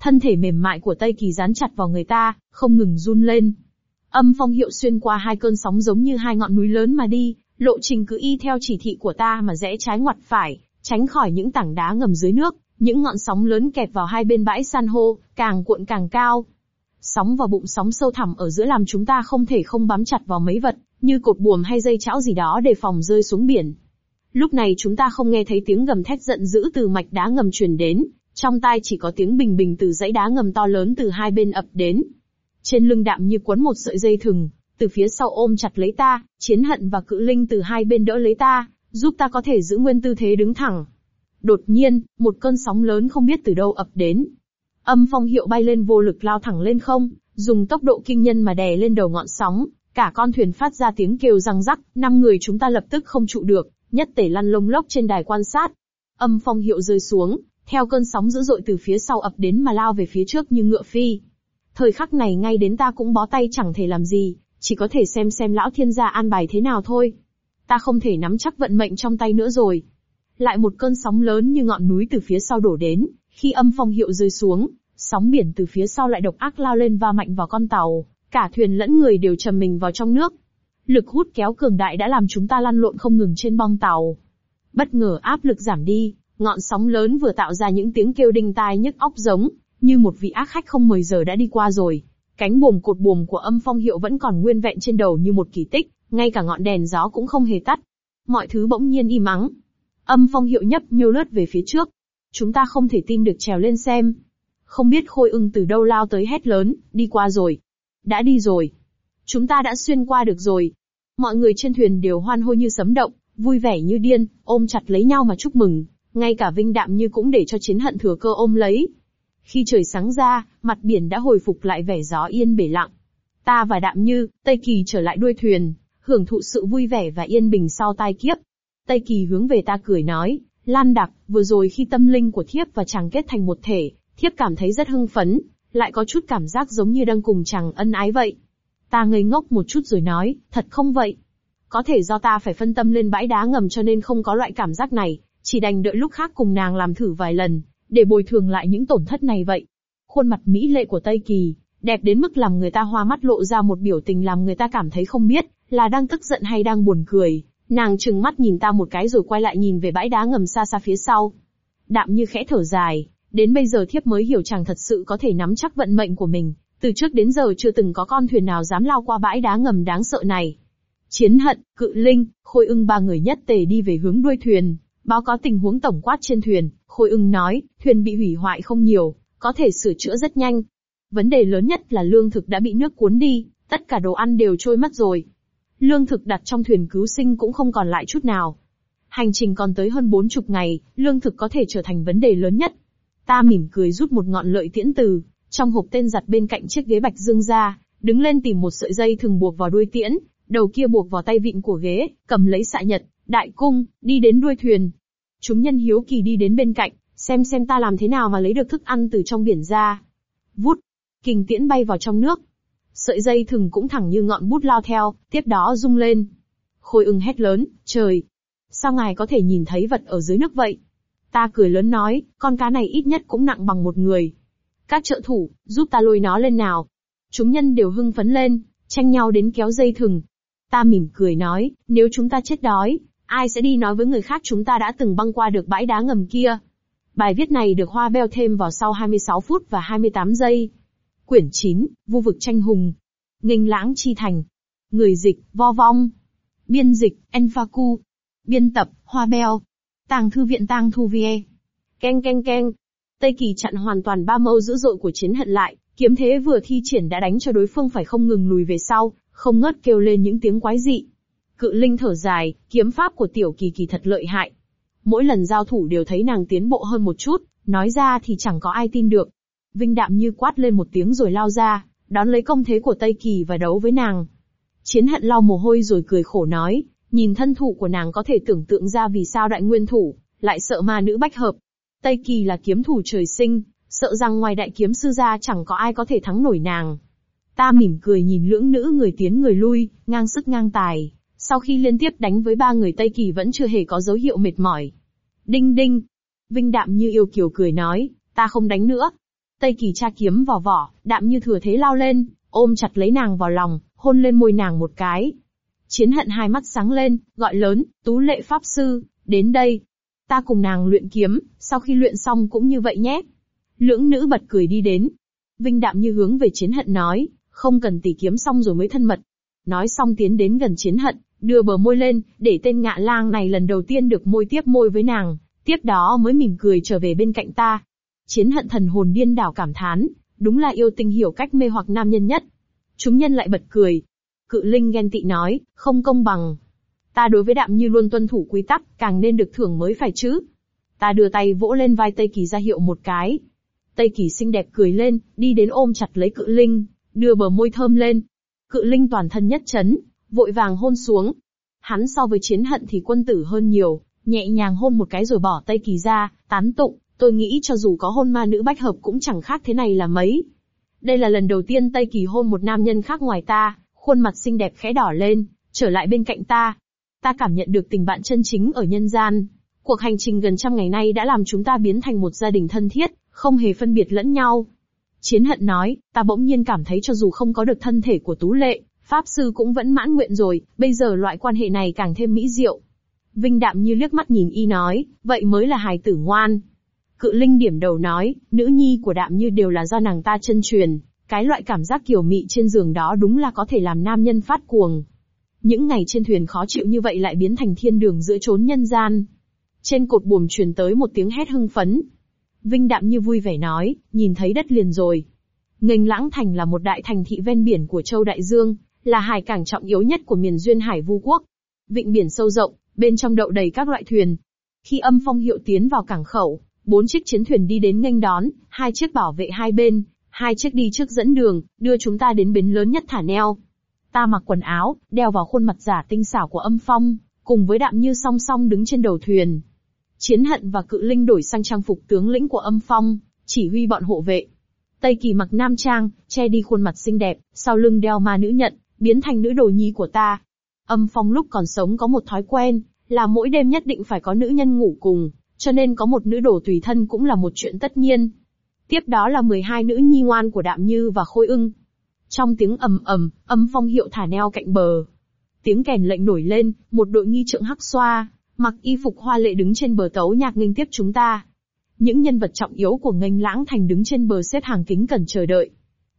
Thân thể mềm mại của Tây Kỳ dán chặt vào người ta, không ngừng run lên. Âm phong hiệu xuyên qua hai cơn sóng giống như hai ngọn núi lớn mà đi, lộ trình cứ y theo chỉ thị của ta mà rẽ trái ngoặt phải, tránh khỏi những tảng đá ngầm dưới nước, những ngọn sóng lớn kẹp vào hai bên bãi san hô, càng cuộn càng cao. Sóng và bụng sóng sâu thẳm ở giữa làm chúng ta không thể không bám chặt vào mấy vật, như cột buồm hay dây chảo gì đó để phòng rơi xuống biển. Lúc này chúng ta không nghe thấy tiếng gầm thét giận dữ từ mạch đá ngầm truyền đến, trong tai chỉ có tiếng bình bình từ dãy đá ngầm to lớn từ hai bên ập đến. Trên lưng đạm như quấn một sợi dây thừng, từ phía sau ôm chặt lấy ta, chiến hận và cự linh từ hai bên đỡ lấy ta, giúp ta có thể giữ nguyên tư thế đứng thẳng. Đột nhiên, một cơn sóng lớn không biết từ đâu ập đến. Âm phong hiệu bay lên vô lực lao thẳng lên không, dùng tốc độ kinh nhân mà đè lên đầu ngọn sóng, cả con thuyền phát ra tiếng kêu răng rắc, năm người chúng ta lập tức không trụ được, nhất tể lăn lông lốc trên đài quan sát. Âm phong hiệu rơi xuống, theo cơn sóng dữ dội từ phía sau ập đến mà lao về phía trước như ngựa phi. Thời khắc này ngay đến ta cũng bó tay chẳng thể làm gì, chỉ có thể xem xem lão thiên gia an bài thế nào thôi. Ta không thể nắm chắc vận mệnh trong tay nữa rồi. Lại một cơn sóng lớn như ngọn núi từ phía sau đổ đến, khi âm phong hiệu rơi xuống, sóng biển từ phía sau lại độc ác lao lên va mạnh vào con tàu, cả thuyền lẫn người đều trầm mình vào trong nước. Lực hút kéo cường đại đã làm chúng ta lăn lộn không ngừng trên bong tàu. Bất ngờ áp lực giảm đi, ngọn sóng lớn vừa tạo ra những tiếng kêu đinh tai nhức óc giống, như một vị ác khách không mời giờ đã đi qua rồi. Cánh buồm cột buồm của âm phong hiệu vẫn còn nguyên vẹn trên đầu như một kỳ tích, ngay cả ngọn đèn gió cũng không hề tắt. Mọi thứ bỗng nhiên im mắng. Âm phong hiệu nhấp nhô lướt về phía trước. Chúng ta không thể tin được trèo lên xem. Không biết khôi ưng từ đâu lao tới hét lớn, đi qua rồi. Đã đi rồi. Chúng ta đã xuyên qua được rồi. Mọi người trên thuyền đều hoan hô như sấm động, vui vẻ như điên, ôm chặt lấy nhau mà chúc mừng. Ngay cả Vinh Đạm Như cũng để cho chiến hận thừa cơ ôm lấy. Khi trời sáng ra, mặt biển đã hồi phục lại vẻ gió yên bể lặng. Ta và Đạm Như, Tây Kỳ trở lại đuôi thuyền, hưởng thụ sự vui vẻ và yên bình sau tai kiếp. Tây Kỳ hướng về ta cười nói, Lan Đặc, vừa rồi khi tâm linh của thiếp và chàng kết thành một thể, thiếp cảm thấy rất hưng phấn, lại có chút cảm giác giống như đang cùng chàng ân ái vậy. Ta ngây ngốc một chút rồi nói, thật không vậy. Có thể do ta phải phân tâm lên bãi đá ngầm cho nên không có loại cảm giác này, chỉ đành đợi lúc khác cùng nàng làm thử vài lần, để bồi thường lại những tổn thất này vậy. Khuôn mặt mỹ lệ của Tây Kỳ, đẹp đến mức làm người ta hoa mắt lộ ra một biểu tình làm người ta cảm thấy không biết, là đang tức giận hay đang buồn cười. Nàng trừng mắt nhìn ta một cái rồi quay lại nhìn về bãi đá ngầm xa xa phía sau. Đạm như khẽ thở dài, đến bây giờ thiếp mới hiểu chàng thật sự có thể nắm chắc vận mệnh của mình, từ trước đến giờ chưa từng có con thuyền nào dám lao qua bãi đá ngầm đáng sợ này. Chiến hận, cự linh, khôi ưng ba người nhất tề đi về hướng đuôi thuyền, báo có tình huống tổng quát trên thuyền, khôi ưng nói, thuyền bị hủy hoại không nhiều, có thể sửa chữa rất nhanh. Vấn đề lớn nhất là lương thực đã bị nước cuốn đi, tất cả đồ ăn đều trôi mất rồi. Lương thực đặt trong thuyền cứu sinh cũng không còn lại chút nào. Hành trình còn tới hơn bốn chục ngày, lương thực có thể trở thành vấn đề lớn nhất. Ta mỉm cười rút một ngọn lợi tiễn từ, trong hộp tên giặt bên cạnh chiếc ghế bạch dương ra, đứng lên tìm một sợi dây thường buộc vào đuôi tiễn, đầu kia buộc vào tay vịn của ghế, cầm lấy xạ nhật, đại cung, đi đến đuôi thuyền. Chúng nhân hiếu kỳ đi đến bên cạnh, xem xem ta làm thế nào mà lấy được thức ăn từ trong biển ra. Vút, kình tiễn bay vào trong nước. Sợi dây thừng cũng thẳng như ngọn bút lao theo, tiếp đó rung lên. Khôi ưng hét lớn, trời! Sao ngài có thể nhìn thấy vật ở dưới nước vậy? Ta cười lớn nói, con cá này ít nhất cũng nặng bằng một người. Các trợ thủ, giúp ta lôi nó lên nào. Chúng nhân đều hưng phấn lên, tranh nhau đến kéo dây thừng. Ta mỉm cười nói, nếu chúng ta chết đói, ai sẽ đi nói với người khác chúng ta đã từng băng qua được bãi đá ngầm kia. Bài viết này được Hoa Beo thêm vào sau 26 phút và 28 giây. Quyển 9, Vu vực tranh hùng. Nghênh lãng chi thành. Người dịch, vo vong. Biên dịch, Enfaku. Biên tập, Hoa Beo. Tàng thư viện Tang Thu Vie. Keng keng keng. Tây Kỳ chặn hoàn toàn ba mâu dữ dội của chiến hận lại, kiếm thế vừa thi triển đã đánh cho đối phương phải không ngừng lùi về sau, không ngớt kêu lên những tiếng quái dị. Cự linh thở dài, kiếm pháp của tiểu kỳ kỳ thật lợi hại. Mỗi lần giao thủ đều thấy nàng tiến bộ hơn một chút, nói ra thì chẳng có ai tin được. Vinh đạm như quát lên một tiếng rồi lao ra, đón lấy công thế của Tây Kỳ và đấu với nàng. Chiến hận lau mồ hôi rồi cười khổ nói, nhìn thân thủ của nàng có thể tưởng tượng ra vì sao đại nguyên thủ, lại sợ ma nữ bách hợp. Tây Kỳ là kiếm thủ trời sinh, sợ rằng ngoài đại kiếm sư ra chẳng có ai có thể thắng nổi nàng. Ta mỉm cười nhìn lưỡng nữ người tiến người lui, ngang sức ngang tài. Sau khi liên tiếp đánh với ba người Tây Kỳ vẫn chưa hề có dấu hiệu mệt mỏi. Đinh đinh. Vinh đạm như yêu kiều cười nói, ta không đánh nữa. Tây Kỳ tra kiếm vào vỏ, đạm như thừa thế lao lên, ôm chặt lấy nàng vào lòng, hôn lên môi nàng một cái. Chiến hận hai mắt sáng lên, gọi lớn, tú lệ pháp sư, đến đây. Ta cùng nàng luyện kiếm, sau khi luyện xong cũng như vậy nhé. Lưỡng nữ bật cười đi đến. Vinh đạm như hướng về chiến hận nói, không cần tỉ kiếm xong rồi mới thân mật. Nói xong tiến đến gần chiến hận, đưa bờ môi lên, để tên ngạ lang này lần đầu tiên được môi tiếp môi với nàng, tiếp đó mới mỉm cười trở về bên cạnh ta. Chiến hận thần hồn điên đảo cảm thán, đúng là yêu tinh hiểu cách mê hoặc nam nhân nhất. Chúng nhân lại bật cười. Cự linh ghen tị nói, không công bằng. Ta đối với đạm như luôn tuân thủ quy tắc, càng nên được thưởng mới phải chứ. Ta đưa tay vỗ lên vai Tây Kỳ ra hiệu một cái. Tây Kỳ xinh đẹp cười lên, đi đến ôm chặt lấy cự linh, đưa bờ môi thơm lên. Cự linh toàn thân nhất chấn, vội vàng hôn xuống. Hắn so với chiến hận thì quân tử hơn nhiều, nhẹ nhàng hôn một cái rồi bỏ Tây Kỳ ra, tán tụng, tôi nghĩ cho dù có hôn ma nữ bách hợp cũng chẳng khác thế này là mấy. Đây là lần đầu tiên Tây Kỳ hôn một nam nhân khác ngoài ta, khuôn mặt xinh đẹp khẽ đỏ lên, trở lại bên cạnh ta. Ta cảm nhận được tình bạn chân chính ở nhân gian. Cuộc hành trình gần trăm ngày nay đã làm chúng ta biến thành một gia đình thân thiết, không hề phân biệt lẫn nhau. Chiến hận nói, ta bỗng nhiên cảm thấy cho dù không có được thân thể của Tú Lệ, Pháp Sư cũng vẫn mãn nguyện rồi, bây giờ loại quan hệ này càng thêm mỹ diệu. Vinh đạm như liếc mắt nhìn y nói, vậy mới là hài tử ngoan. Cự linh điểm đầu nói, nữ nhi của đạm như đều là do nàng ta chân truyền, cái loại cảm giác kiều mị trên giường đó đúng là có thể làm nam nhân phát cuồng. Những ngày trên thuyền khó chịu như vậy lại biến thành thiên đường giữa chốn nhân gian. Trên cột buồm truyền tới một tiếng hét hưng phấn. Vinh đạm như vui vẻ nói, nhìn thấy đất liền rồi. Nghênh lãng thành là một đại thành thị ven biển của châu Đại Dương, là hải cảng trọng yếu nhất của miền duyên hải vu quốc. Vịnh biển sâu rộng, bên trong đậu đầy các loại thuyền. Khi âm phong hiệu tiến vào cảng khẩu, bốn chiếc chiến thuyền đi đến nghênh đón, hai chiếc bảo vệ hai bên, hai chiếc đi trước dẫn đường, đưa chúng ta đến bến lớn nhất thả neo. Ta mặc quần áo, đeo vào khuôn mặt giả tinh xảo của âm phong, cùng với đạm như song song đứng trên đầu thuyền. Chiến hận và cự linh đổi sang trang phục tướng lĩnh của âm phong, chỉ huy bọn hộ vệ. Tây kỳ mặc nam trang, che đi khuôn mặt xinh đẹp, sau lưng đeo ma nữ nhận, biến thành nữ đồ nhi của ta. Âm phong lúc còn sống có một thói quen, là mỗi đêm nhất định phải có nữ nhân ngủ cùng, cho nên có một nữ đồ tùy thân cũng là một chuyện tất nhiên. Tiếp đó là 12 nữ nhi ngoan của Đạm Như và Khôi ưng. Trong tiếng ầm ầm, âm phong hiệu thả neo cạnh bờ. Tiếng kèn lệnh nổi lên, một đội nghi trượng hắc xoa, mặc y phục hoa lệ đứng trên bờ tấu nhạc nghênh tiếp chúng ta. Những nhân vật trọng yếu của nghênh lãng thành đứng trên bờ xếp hàng kính cần chờ đợi.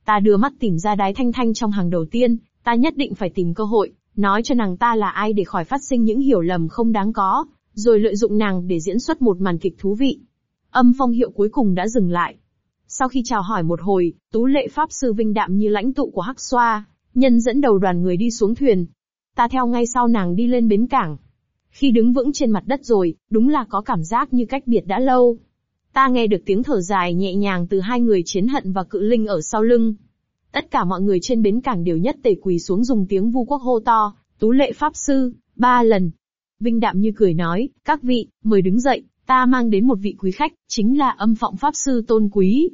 Ta đưa mắt tìm ra đái thanh thanh trong hàng đầu tiên, ta nhất định phải tìm cơ hội, nói cho nàng ta là ai để khỏi phát sinh những hiểu lầm không đáng có, rồi lợi dụng nàng để diễn xuất một màn kịch thú vị. Âm phong hiệu cuối cùng đã dừng lại. Sau khi chào hỏi một hồi, tú lệ pháp sư vinh đạm như lãnh tụ của Hắc Xoa, nhân dẫn đầu đoàn người đi xuống thuyền. Ta theo ngay sau nàng đi lên bến cảng. Khi đứng vững trên mặt đất rồi, đúng là có cảm giác như cách biệt đã lâu. Ta nghe được tiếng thở dài nhẹ nhàng từ hai người chiến hận và cự linh ở sau lưng. Tất cả mọi người trên bến cảng đều nhất tề quỳ xuống dùng tiếng vu quốc hô to, tú lệ pháp sư, ba lần. Vinh đạm như cười nói, các vị, mời đứng dậy, ta mang đến một vị quý khách, chính là âm phọng pháp sư tôn quý.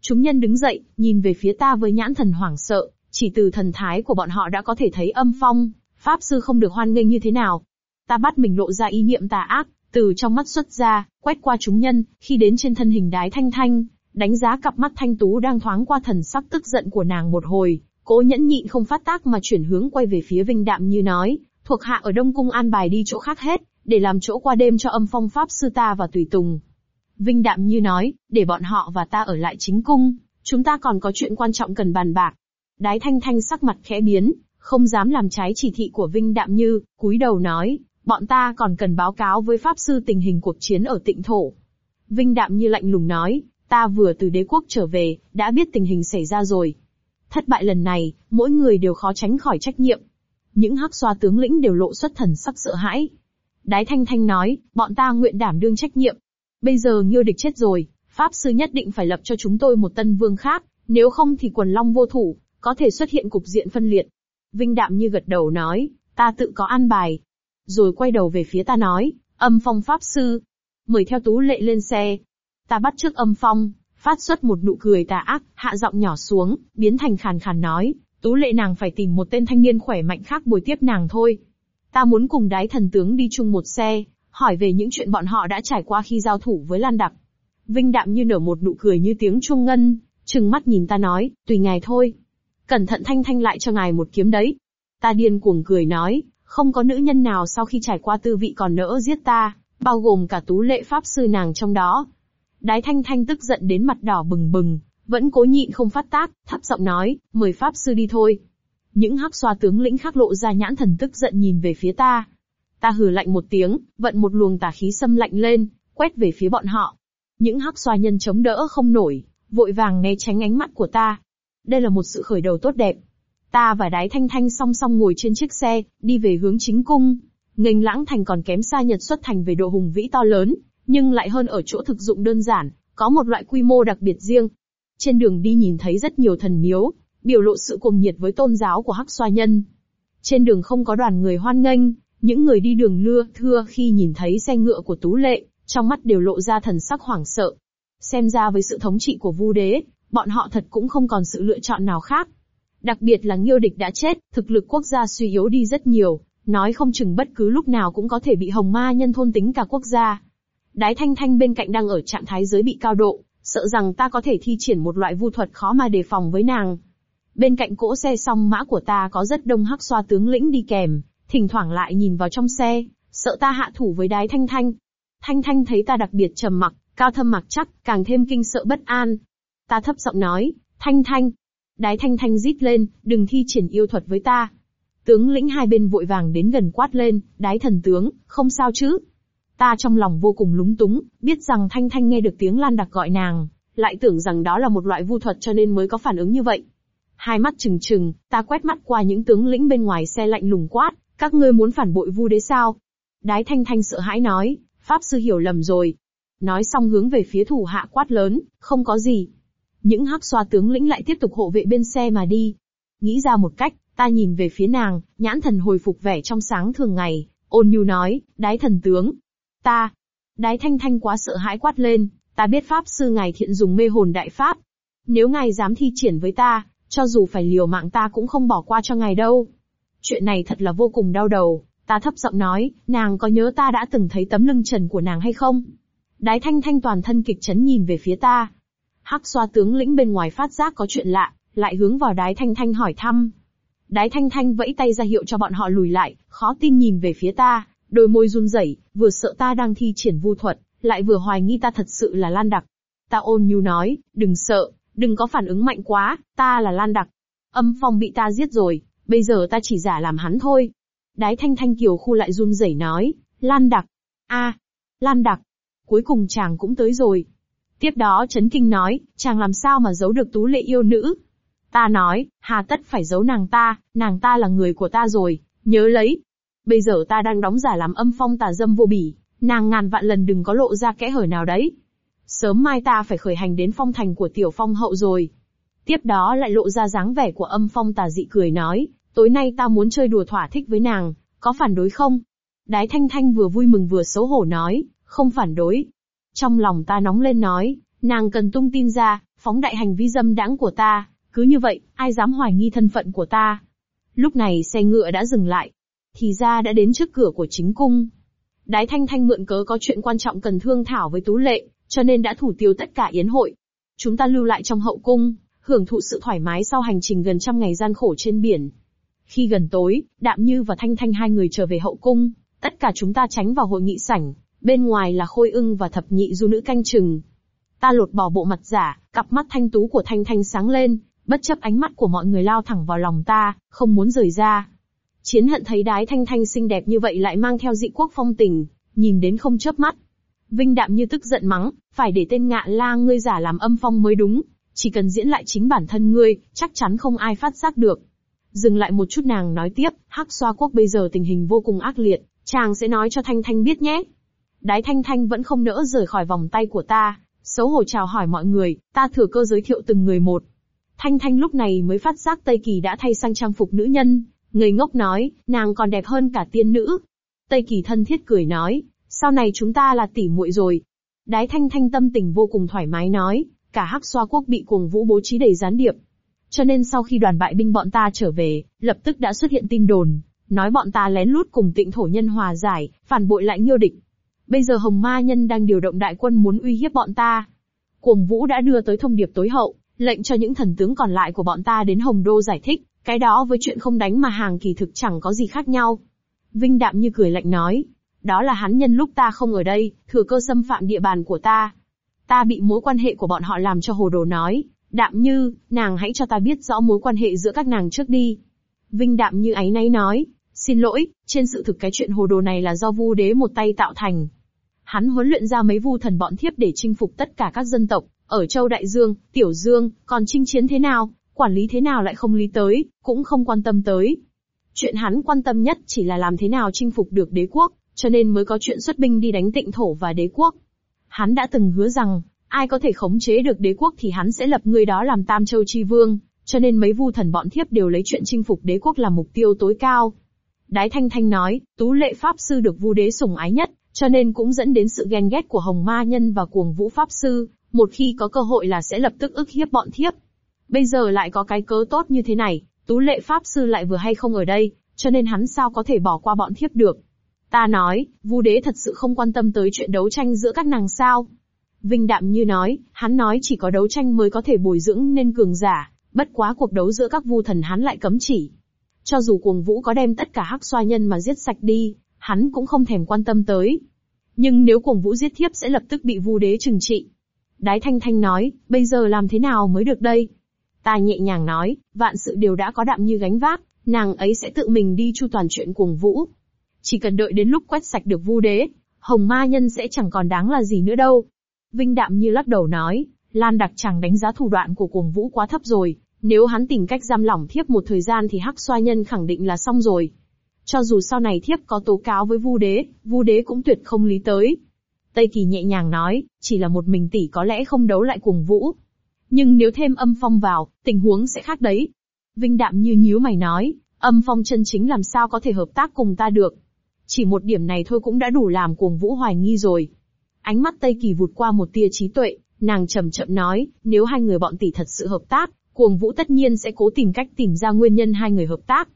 Chúng nhân đứng dậy, nhìn về phía ta với nhãn thần hoảng sợ, chỉ từ thần thái của bọn họ đã có thể thấy âm phong, pháp sư không được hoan nghênh như thế nào. Ta bắt mình lộ ra ý niệm tà ác, từ trong mắt xuất ra, quét qua chúng nhân, khi đến trên thân hình đái thanh thanh, đánh giá cặp mắt thanh tú đang thoáng qua thần sắc tức giận của nàng một hồi, cố nhẫn nhịn không phát tác mà chuyển hướng quay về phía Vinh Đạm như nói, thuộc hạ ở Đông Cung an bài đi chỗ khác hết, để làm chỗ qua đêm cho âm phong pháp sư ta và tùy tùng. Vinh Đạm như nói, để bọn họ và ta ở lại chính cung, chúng ta còn có chuyện quan trọng cần bàn bạc. Đái thanh thanh sắc mặt khẽ biến, không dám làm trái chỉ thị của Vinh Đạm như, cúi đầu nói, bọn ta còn cần báo cáo với pháp sư tình hình cuộc chiến ở tịnh thổ. Vinh Đạm như lạnh lùng nói, Ta vừa từ đế quốc trở về, đã biết tình hình xảy ra rồi. Thất bại lần này, mỗi người đều khó tránh khỏi trách nhiệm. Những hắc xoa tướng lĩnh đều lộ xuất thần sắc sợ hãi. Đái Thanh Thanh nói, bọn ta nguyện đảm đương trách nhiệm. Bây giờ Nghiêu địch chết rồi, Pháp sư nhất định phải lập cho chúng tôi một tân vương khác, nếu không thì quần long vô thủ, có thể xuất hiện cục diện phân liệt. Vinh đạm như gật đầu nói, ta tự có an bài. Rồi quay đầu về phía ta nói, âm phong Pháp sư. Mời theo tú lệ lên xe, Ta bắt trước âm phong, phát xuất một nụ cười tà ác, hạ giọng nhỏ xuống, biến thành khàn khàn nói, tú lệ nàng phải tìm một tên thanh niên khỏe mạnh khác bồi tiếp nàng thôi. Ta muốn cùng đái thần tướng đi chung một xe, hỏi về những chuyện bọn họ đã trải qua khi giao thủ với Lan Đặc. Vinh đạm như nở một nụ cười như tiếng chuông ngân, trừng mắt nhìn ta nói, tùy ngài thôi. Cẩn thận thanh thanh lại cho ngài một kiếm đấy. Ta điên cuồng cười nói, không có nữ nhân nào sau khi trải qua tư vị còn nỡ giết ta, bao gồm cả tú lệ pháp sư nàng trong đó. Đái Thanh Thanh tức giận đến mặt đỏ bừng bừng, vẫn cố nhịn không phát tác, thấp giọng nói, mời Pháp Sư đi thôi. Những hắc xoa tướng lĩnh khác lộ ra nhãn thần tức giận nhìn về phía ta. Ta hừ lạnh một tiếng, vận một luồng tà khí xâm lạnh lên, quét về phía bọn họ. Những hắc xoa nhân chống đỡ không nổi, vội vàng né tránh ánh mắt của ta. Đây là một sự khởi đầu tốt đẹp. Ta và đái thanh thanh song song ngồi trên chiếc xe, đi về hướng chính cung. Nghênh lãng thành còn kém xa nhật xuất thành về độ hùng vĩ to lớn, nhưng lại hơn ở chỗ thực dụng đơn giản, có một loại quy mô đặc biệt riêng. Trên đường đi nhìn thấy rất nhiều thần miếu, biểu lộ sự cuồng nhiệt với tôn giáo của Hắc Xoa Nhân. Trên đường không có đoàn người hoan nghênh, những người đi đường lưa thưa khi nhìn thấy xe ngựa của Tú Lệ, trong mắt đều lộ ra thần sắc hoảng sợ. Xem ra với sự thống trị của Vu Đế, bọn họ thật cũng không còn sự lựa chọn nào khác. Đặc biệt là Nghiêu Địch đã chết, thực lực quốc gia suy yếu đi rất nhiều, nói không chừng bất cứ lúc nào cũng có thể bị hồng ma nhân thôn tính cả quốc gia. Đái Thanh Thanh bên cạnh đang ở trạng thái giới bị cao độ, sợ rằng ta có thể thi triển một loại vu thuật khó mà đề phòng với nàng. Bên cạnh cỗ xe song mã của ta có rất đông hắc xoa tướng lĩnh đi kèm, thỉnh thoảng lại nhìn vào trong xe, sợ ta hạ thủ với đái Thanh Thanh. Thanh Thanh thấy ta đặc biệt trầm mặc, cao thâm mặc chắc, càng thêm kinh sợ bất an. Ta thấp giọng nói, Thanh Thanh. Đái Thanh Thanh rít lên, đừng thi triển yêu thuật với ta. Tướng lĩnh hai bên vội vàng đến gần quát lên, đái thần tướng, không sao chứ. Ta trong lòng vô cùng lúng túng, biết rằng Thanh Thanh nghe được tiếng Lan Đặc gọi nàng, lại tưởng rằng đó là một loại vu thuật cho nên mới có phản ứng như vậy. Hai mắt trừng trừng, ta quét mắt qua những tướng lĩnh bên ngoài xe lạnh lùng quát, các ngươi muốn phản bội vu đế sao? Đái Thanh Thanh sợ hãi nói, Pháp sư hiểu lầm rồi. Nói xong hướng về phía thủ hạ quát lớn, không có gì. Những hắc xoa tướng lĩnh lại tiếp tục hộ vệ bên xe mà đi. Nghĩ ra một cách, ta nhìn về phía nàng, nhãn thần hồi phục vẻ trong sáng thường ngày, ôn nhu nói, đái thần tướng. Ta. Đái thanh thanh quá sợ hãi quát lên, ta biết pháp sư ngài thiện dùng mê hồn đại pháp. Nếu ngài dám thi triển với ta, cho dù phải liều mạng ta cũng không bỏ qua cho ngài đâu. Chuyện này thật là vô cùng đau đầu, ta thấp giọng nói, nàng có nhớ ta đã từng thấy tấm lưng trần của nàng hay không? Đái thanh thanh toàn thân kịch chấn nhìn về phía ta. Hắc xoa tướng lĩnh bên ngoài phát giác có chuyện lạ, lại hướng vào đái thanh thanh hỏi thăm. Đái thanh thanh vẫy tay ra hiệu cho bọn họ lùi lại, khó tin nhìn về phía ta, đôi môi run rẩy, vừa sợ ta đang thi triển vu thuật, lại vừa hoài nghi ta thật sự là Lan Đặc. Ta ôn nhu nói, đừng sợ, đừng có phản ứng mạnh quá, ta là Lan Đặc. Âm phong bị ta giết rồi, bây giờ ta chỉ giả làm hắn thôi. Đái thanh thanh kiều khu lại run rẩy nói, Lan Đặc. a, Lan Đặc. Cuối cùng chàng cũng tới rồi. Tiếp đó chấn kinh nói, chàng làm sao mà giấu được tú lệ yêu nữ. Ta nói, hà tất phải giấu nàng ta, nàng ta là người của ta rồi, nhớ lấy. Bây giờ ta đang đóng giả làm âm phong tà dâm vô bỉ, nàng ngàn vạn lần đừng có lộ ra kẽ hở nào đấy. Sớm mai ta phải khởi hành đến phong thành của tiểu phong hậu rồi. Tiếp đó lại lộ ra dáng vẻ của âm phong tà dị cười nói, tối nay ta muốn chơi đùa thỏa thích với nàng, có phản đối không? Đái thanh thanh vừa vui mừng vừa xấu hổ nói, không phản đối. Trong lòng ta nóng lên nói, nàng cần tung tin ra, phóng đại hành vi dâm đãng của ta, cứ như vậy, ai dám hoài nghi thân phận của ta. Lúc này xe ngựa đã dừng lại. Thì ra đã đến trước cửa của chính cung. Đái thanh thanh mượn cớ có chuyện quan trọng cần thương thảo với Tú Lệ, cho nên đã thủ tiêu tất cả yến hội. Chúng ta lưu lại trong hậu cung, hưởng thụ sự thoải mái sau hành trình gần trăm ngày gian khổ trên biển. Khi gần tối, Đạm Như và Thanh Thanh hai người trở về hậu cung, tất cả chúng ta tránh vào hội nghị sảnh, bên ngoài là Khôi ưng và thập nhị du nữ canh chừng. Ta lột bỏ bộ mặt giả, cặp mắt thanh tú của Thanh Thanh sáng lên, bất chấp ánh mắt của mọi người lao thẳng vào lòng ta, không muốn rời ra. Chiến hận thấy đái Thanh Thanh xinh đẹp như vậy lại mang theo dị quốc phong tình, nhìn đến không chớp mắt. Vinh đạm như tức giận mắng, phải để tên ngạ la ngươi giả làm âm phong mới đúng, chỉ cần diễn lại chính bản thân ngươi, chắc chắn không ai phát giác được. Dừng lại một chút nàng nói tiếp, hắc xoa quốc bây giờ tình hình vô cùng ác liệt, chàng sẽ nói cho Thanh Thanh biết nhé. Đái Thanh Thanh vẫn không nỡ rời khỏi vòng tay của ta, xấu hổ chào hỏi mọi người, ta thừa cơ giới thiệu từng người một. Thanh Thanh lúc này mới phát giác Tây Kỳ đã thay sang trang phục nữ nhân, người ngốc nói, nàng còn đẹp hơn cả tiên nữ. Tây Kỳ thân thiết cười nói, sau này chúng ta là tỷ muội rồi. Đái Thanh Thanh tâm tình vô cùng thoải mái nói, cả hắc xoa quốc bị cuồng vũ bố trí đầy gián điệp, cho nên sau khi đoàn bại binh bọn ta trở về, lập tức đã xuất hiện tin đồn, nói bọn ta lén lút cùng tịnh thổ nhân hòa giải, phản bội lại nghiêu địch. Bây giờ Hồng Ma Nhân đang điều động đại quân muốn uy hiếp bọn ta. Cuồng Vũ đã đưa tới thông điệp tối hậu, lệnh cho những thần tướng còn lại của bọn ta đến Hồng Đô giải thích, cái đó với chuyện không đánh mà hàng kỳ thực chẳng có gì khác nhau. Vinh đạm như cười lạnh nói, đó là hắn nhân lúc ta không ở đây, thừa cơ xâm phạm địa bàn của ta. Ta bị mối quan hệ của bọn họ làm cho hồ đồ nói, Đạm như, nàng hãy cho ta biết rõ mối quan hệ giữa các nàng trước đi. Vinh đạm như ấy náy nói, xin lỗi, trên sự thực cái chuyện hồ đồ này là do vu đế một tay tạo thành. Hắn huấn luyện ra mấy vu thần bọn thiếp để chinh phục tất cả các dân tộc, ở châu Đại Dương, Tiểu Dương, còn chinh chiến thế nào, quản lý thế nào lại không lý tới, cũng không quan tâm tới. Chuyện hắn quan tâm nhất chỉ là làm thế nào chinh phục được đế quốc, cho nên mới có chuyện xuất binh đi đánh tịnh thổ và đế quốc. Hắn đã từng hứa rằng, ai có thể khống chế được đế quốc thì hắn sẽ lập người đó làm Tam Châu Chi Vương, cho nên mấy vu thần bọn thiếp đều lấy chuyện chinh phục đế quốc làm mục tiêu tối cao. Đái Thanh Thanh nói, tú lệ Pháp Sư được vu đế sủng ái nhất, cho nên cũng dẫn đến sự ghen ghét của Hồng Ma Nhân và cuồng vũ Pháp Sư, Một khi có cơ hội là sẽ lập tức ức hiếp bọn thiếp. Bây giờ lại có cái cớ tốt như thế này, tú lệ pháp sư lại vừa hay không ở đây, cho nên hắn sao có thể bỏ qua bọn thiếp được. Ta nói, vu đế thật sự không quan tâm tới chuyện đấu tranh giữa các nàng sao. Vinh đạm như nói, hắn nói chỉ có đấu tranh mới có thể bồi dưỡng nên cường giả, bất quá cuộc đấu giữa các vu thần hắn lại cấm chỉ. Cho dù cuồng vũ có đem tất cả hắc xoa nhân mà giết sạch đi, hắn cũng không thèm quan tâm tới. Nhưng nếu cuồng vũ giết thiếp sẽ lập tức bị vu đế trừng trị. Đái thanh thanh nói, bây giờ làm thế nào mới được đây? Ta nhẹ nhàng nói, vạn sự đều đã có đạm như gánh vác, nàng ấy sẽ tự mình đi chu toàn chuyện cuồng vũ. Chỉ cần đợi đến lúc quét sạch được vu đế, hồng ma nhân sẽ chẳng còn đáng là gì nữa đâu. Vinh đạm như lắc đầu nói, Lan đặc chẳng đánh giá thủ đoạn của cuồng vũ quá thấp rồi, nếu hắn tìm cách giam lỏng thiếp một thời gian thì hắc xoa nhân khẳng định là xong rồi. Cho dù sau này thiếp có tố cáo với vu đế, vu đế cũng tuyệt không lý tới. Tây Kỳ nhẹ nhàng nói, chỉ là một mình tỷ có lẽ không đấu lại cuồng vũ. Nhưng nếu thêm âm phong vào, tình huống sẽ khác đấy. Vinh đạm như nhíu mày nói, âm phong chân chính làm sao có thể hợp tác cùng ta được. Chỉ một điểm này thôi cũng đã đủ làm cuồng vũ hoài nghi rồi. Ánh mắt Tây Kỳ vụt qua một tia trí tuệ, nàng chậm chậm nói, nếu hai người bọn tỷ thật sự hợp tác, cuồng vũ tất nhiên sẽ cố tìm cách tìm ra nguyên nhân hai người hợp tác.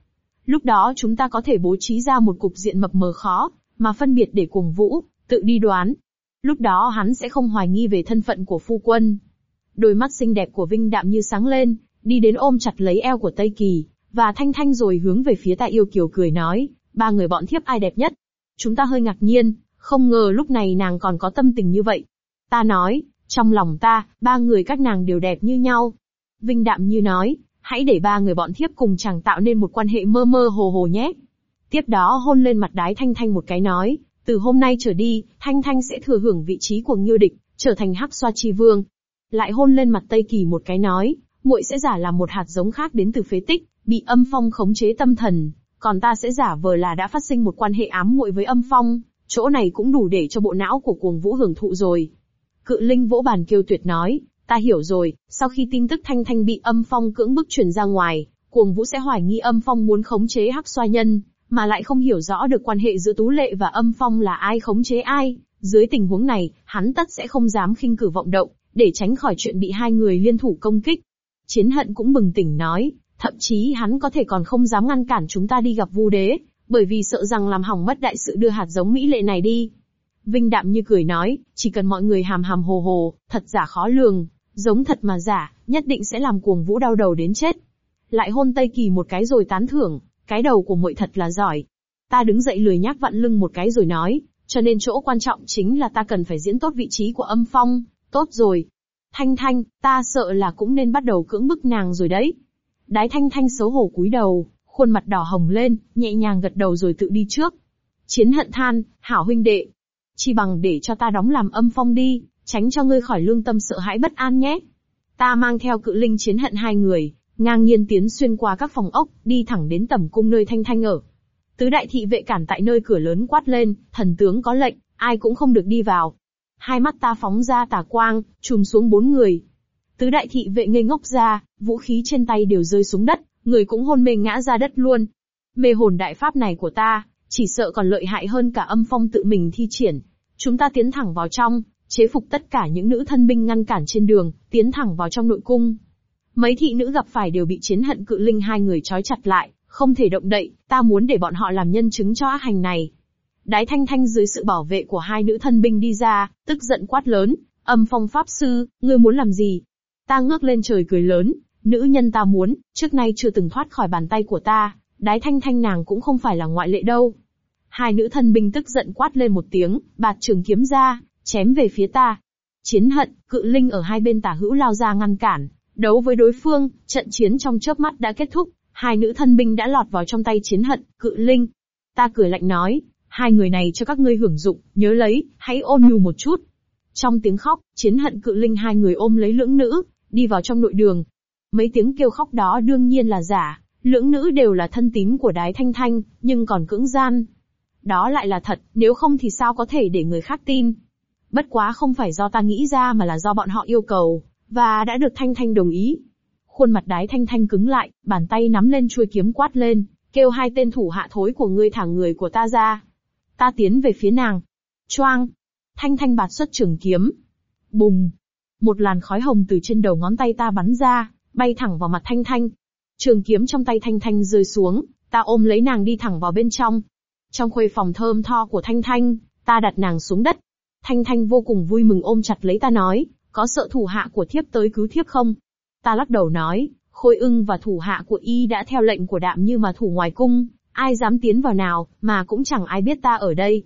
Lúc đó chúng ta có thể bố trí ra một cục diện mập mờ khó, mà phân biệt để cuồng vũ, tự đi đoán. Lúc đó hắn sẽ không hoài nghi về thân phận của phu quân. Đôi mắt xinh đẹp của Vinh đạm như sáng lên, đi đến ôm chặt lấy eo của Tây Kỳ, và thanh thanh rồi hướng về phía tạ yêu kiều cười nói, ba người bọn thiếp ai đẹp nhất. Chúng ta hơi ngạc nhiên, không ngờ lúc này nàng còn có tâm tình như vậy. Ta nói, trong lòng ta, ba người các nàng đều đẹp như nhau. Vinh đạm như nói, hãy để ba người bọn thiếp cùng chàng tạo nên một quan hệ mơ mơ hồ hồ nhé. Tiếp đó hôn lên mặt đái Thanh Thanh một cái nói, từ hôm nay trở đi, Thanh Thanh sẽ thừa hưởng vị trí của Nghiêu Địch, trở thành hắc xoa chi vương. Lại hôn lên mặt Tây Kỳ một cái nói, muội sẽ giả làm một hạt giống khác đến từ phế tích, bị âm phong khống chế tâm thần, còn ta sẽ giả vờ là đã phát sinh một quan hệ ám muội với âm phong, chỗ này cũng đủ để cho bộ não của cuồng vũ hưởng thụ rồi. Cự linh vỗ bàn kêu tuyệt nói, ta hiểu rồi, sau khi tin tức Thanh Thanh bị âm phong cưỡng bức truyền ra ngoài, cuồng vũ sẽ hoài nghi âm phong muốn khống chế hắc xoa nhân, mà lại không hiểu rõ được quan hệ giữa Tú Lệ và âm phong là ai khống chế ai. Dưới tình huống này, hắn tất sẽ không dám khinh cử vọng động, để tránh khỏi chuyện bị hai người liên thủ công kích. Chiến hận cũng bừng tỉnh nói, thậm chí hắn có thể còn không dám ngăn cản chúng ta đi gặp vu đế, bởi vì sợ rằng làm hỏng mất đại sự đưa hạt giống mỹ lệ này đi. Vinh đạm như cười nói, chỉ cần mọi người hàm hàm hồ hồ, thật giả khó lường, giống thật mà giả, nhất định sẽ làm cuồng vũ đau đầu đến chết. Lại hôn Tây Kỳ một cái rồi tán thưởng, cái đầu của muội thật là giỏi. Ta đứng dậy lười nhác vặn lưng một cái rồi nói, cho nên chỗ quan trọng chính là ta cần phải diễn tốt vị trí của âm phong, tốt rồi. Thanh Thanh, ta sợ là cũng nên bắt đầu cưỡng bức nàng rồi đấy. Đái Thanh Thanh xấu hổ cúi đầu, khuôn mặt đỏ hồng lên, nhẹ nhàng gật đầu rồi tự đi trước. Chiến hận than, hảo huynh đệ. Chỉ bằng để cho ta đóng làm âm phong đi, tránh cho ngươi khỏi lương tâm sợ hãi bất an nhé. Ta mang theo cự linh chiến hận hai người, ngang nhiên tiến xuyên qua các phòng ốc, đi thẳng đến tầm cung nơi thanh thanh ở. Tứ đại thị vệ cản tại nơi cửa lớn quát lên, thần tướng có lệnh, ai cũng không được đi vào. Hai mắt ta phóng ra tà quang, chùm xuống bốn người. Tứ đại thị vệ ngây ngốc ra, vũ khí trên tay đều rơi xuống đất, người cũng hôn mê ngã ra đất luôn. Mê hồn đại pháp này của ta, chỉ sợ còn lợi hại hơn cả âm phong tự mình thi triển. Chúng ta tiến thẳng vào trong, chế phục tất cả những nữ thân binh ngăn cản trên đường, tiến thẳng vào trong nội cung. Mấy thị nữ gặp phải đều bị chiến hận cự linh hai người trói chặt lại, không thể động đậy, ta muốn để bọn họ làm nhân chứng cho ác hành này. Đái thanh thanh dưới sự bảo vệ của hai nữ thân binh đi ra, tức giận quát lớn, âm phong pháp sư, ngươi muốn làm gì? Ta ngước lên trời cười lớn, nữ nhân ta muốn, trước nay chưa từng thoát khỏi bàn tay của ta, đái thanh thanh nàng cũng không phải là ngoại lệ đâu. Hai nữ thân binh tức giận quát lên một tiếng, bạt trường kiếm ra, chém về phía ta. Chiến hận, cự linh ở hai bên tả hữu lao ra ngăn cản, đấu với đối phương, trận chiến trong chớp mắt đã kết thúc, hai nữ thân binh đã lọt vào trong tay chiến hận, cự linh. Ta cười lạnh nói, hai người này cho các ngươi hưởng dụng, nhớ lấy, hãy ôm nhu một chút. Trong tiếng khóc, chiến hận cự linh hai người ôm lấy lưỡng nữ, đi vào trong nội đường. Mấy tiếng kêu khóc đó đương nhiên là giả, lưỡng nữ đều là thân tín của đái thanh thanh, nhưng còn cưỡng gian. Đó lại là thật, nếu không thì sao có thể để người khác tin. Bất quá không phải do ta nghĩ ra mà là do bọn họ yêu cầu, và đã được Thanh Thanh đồng ý. Khuôn mặt đái Thanh Thanh cứng lại, bàn tay nắm lên chuôi kiếm quát lên, kêu hai tên thủ hạ thối của ngươi thả người của ta ra. Ta tiến về phía nàng. Choang! Thanh Thanh bạt xuất trường kiếm. Bùng! Một làn khói hồng từ trên đầu ngón tay ta bắn ra, bay thẳng vào mặt Thanh Thanh. Trường kiếm trong tay Thanh Thanh rơi xuống, ta ôm lấy nàng đi thẳng vào bên trong. Trong khuê phòng thơm tho của Thanh Thanh, ta đặt nàng xuống đất. Thanh Thanh vô cùng vui mừng ôm chặt lấy ta nói, có sợ thủ hạ của thiếp tới cứu thiếp không? Ta lắc đầu nói, Khôi ưng và thủ hạ của y đã theo lệnh của đạm như mà thủ ngoài cung, ai dám tiến vào nào, mà cũng chẳng ai biết ta ở đây.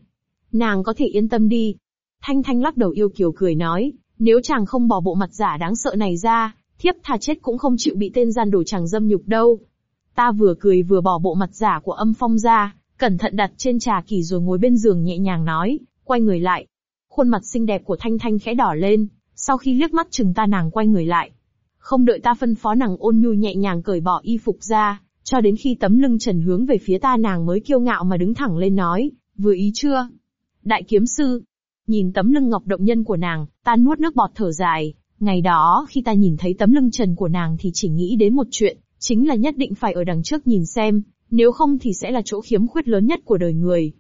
Nàng có thể yên tâm đi. Thanh Thanh lắc đầu yêu kiều cười nói, nếu chàng không bỏ bộ mặt giả đáng sợ này ra, thiếp thà chết cũng không chịu bị tên gian đồ chàng dâm nhục đâu. Ta vừa cười vừa bỏ bộ mặt giả của âm phong ra, cẩn thận đặt trên trà kỳ rồi ngồi bên giường nhẹ nhàng nói, quay người lại. Khuôn mặt xinh đẹp của Thanh Thanh khẽ đỏ lên, sau khi liếc mắt chừng ta nàng quay người lại. Không đợi ta phân phó nàng ôn nhu nhẹ nhàng cởi bỏ y phục ra, cho đến khi tấm lưng trần hướng về phía ta nàng mới kiêu ngạo mà đứng thẳng lên nói, vừa ý chưa? Đại kiếm sư. Nhìn tấm lưng ngọc động nhân của nàng, ta nuốt nước bọt thở dài. Ngày đó, khi ta nhìn thấy tấm lưng trần của nàng thì chỉ nghĩ đến một chuyện, chính là nhất định phải ở đằng trước nhìn xem, nếu không thì sẽ là chỗ khiếm khuyết lớn nhất của đời người.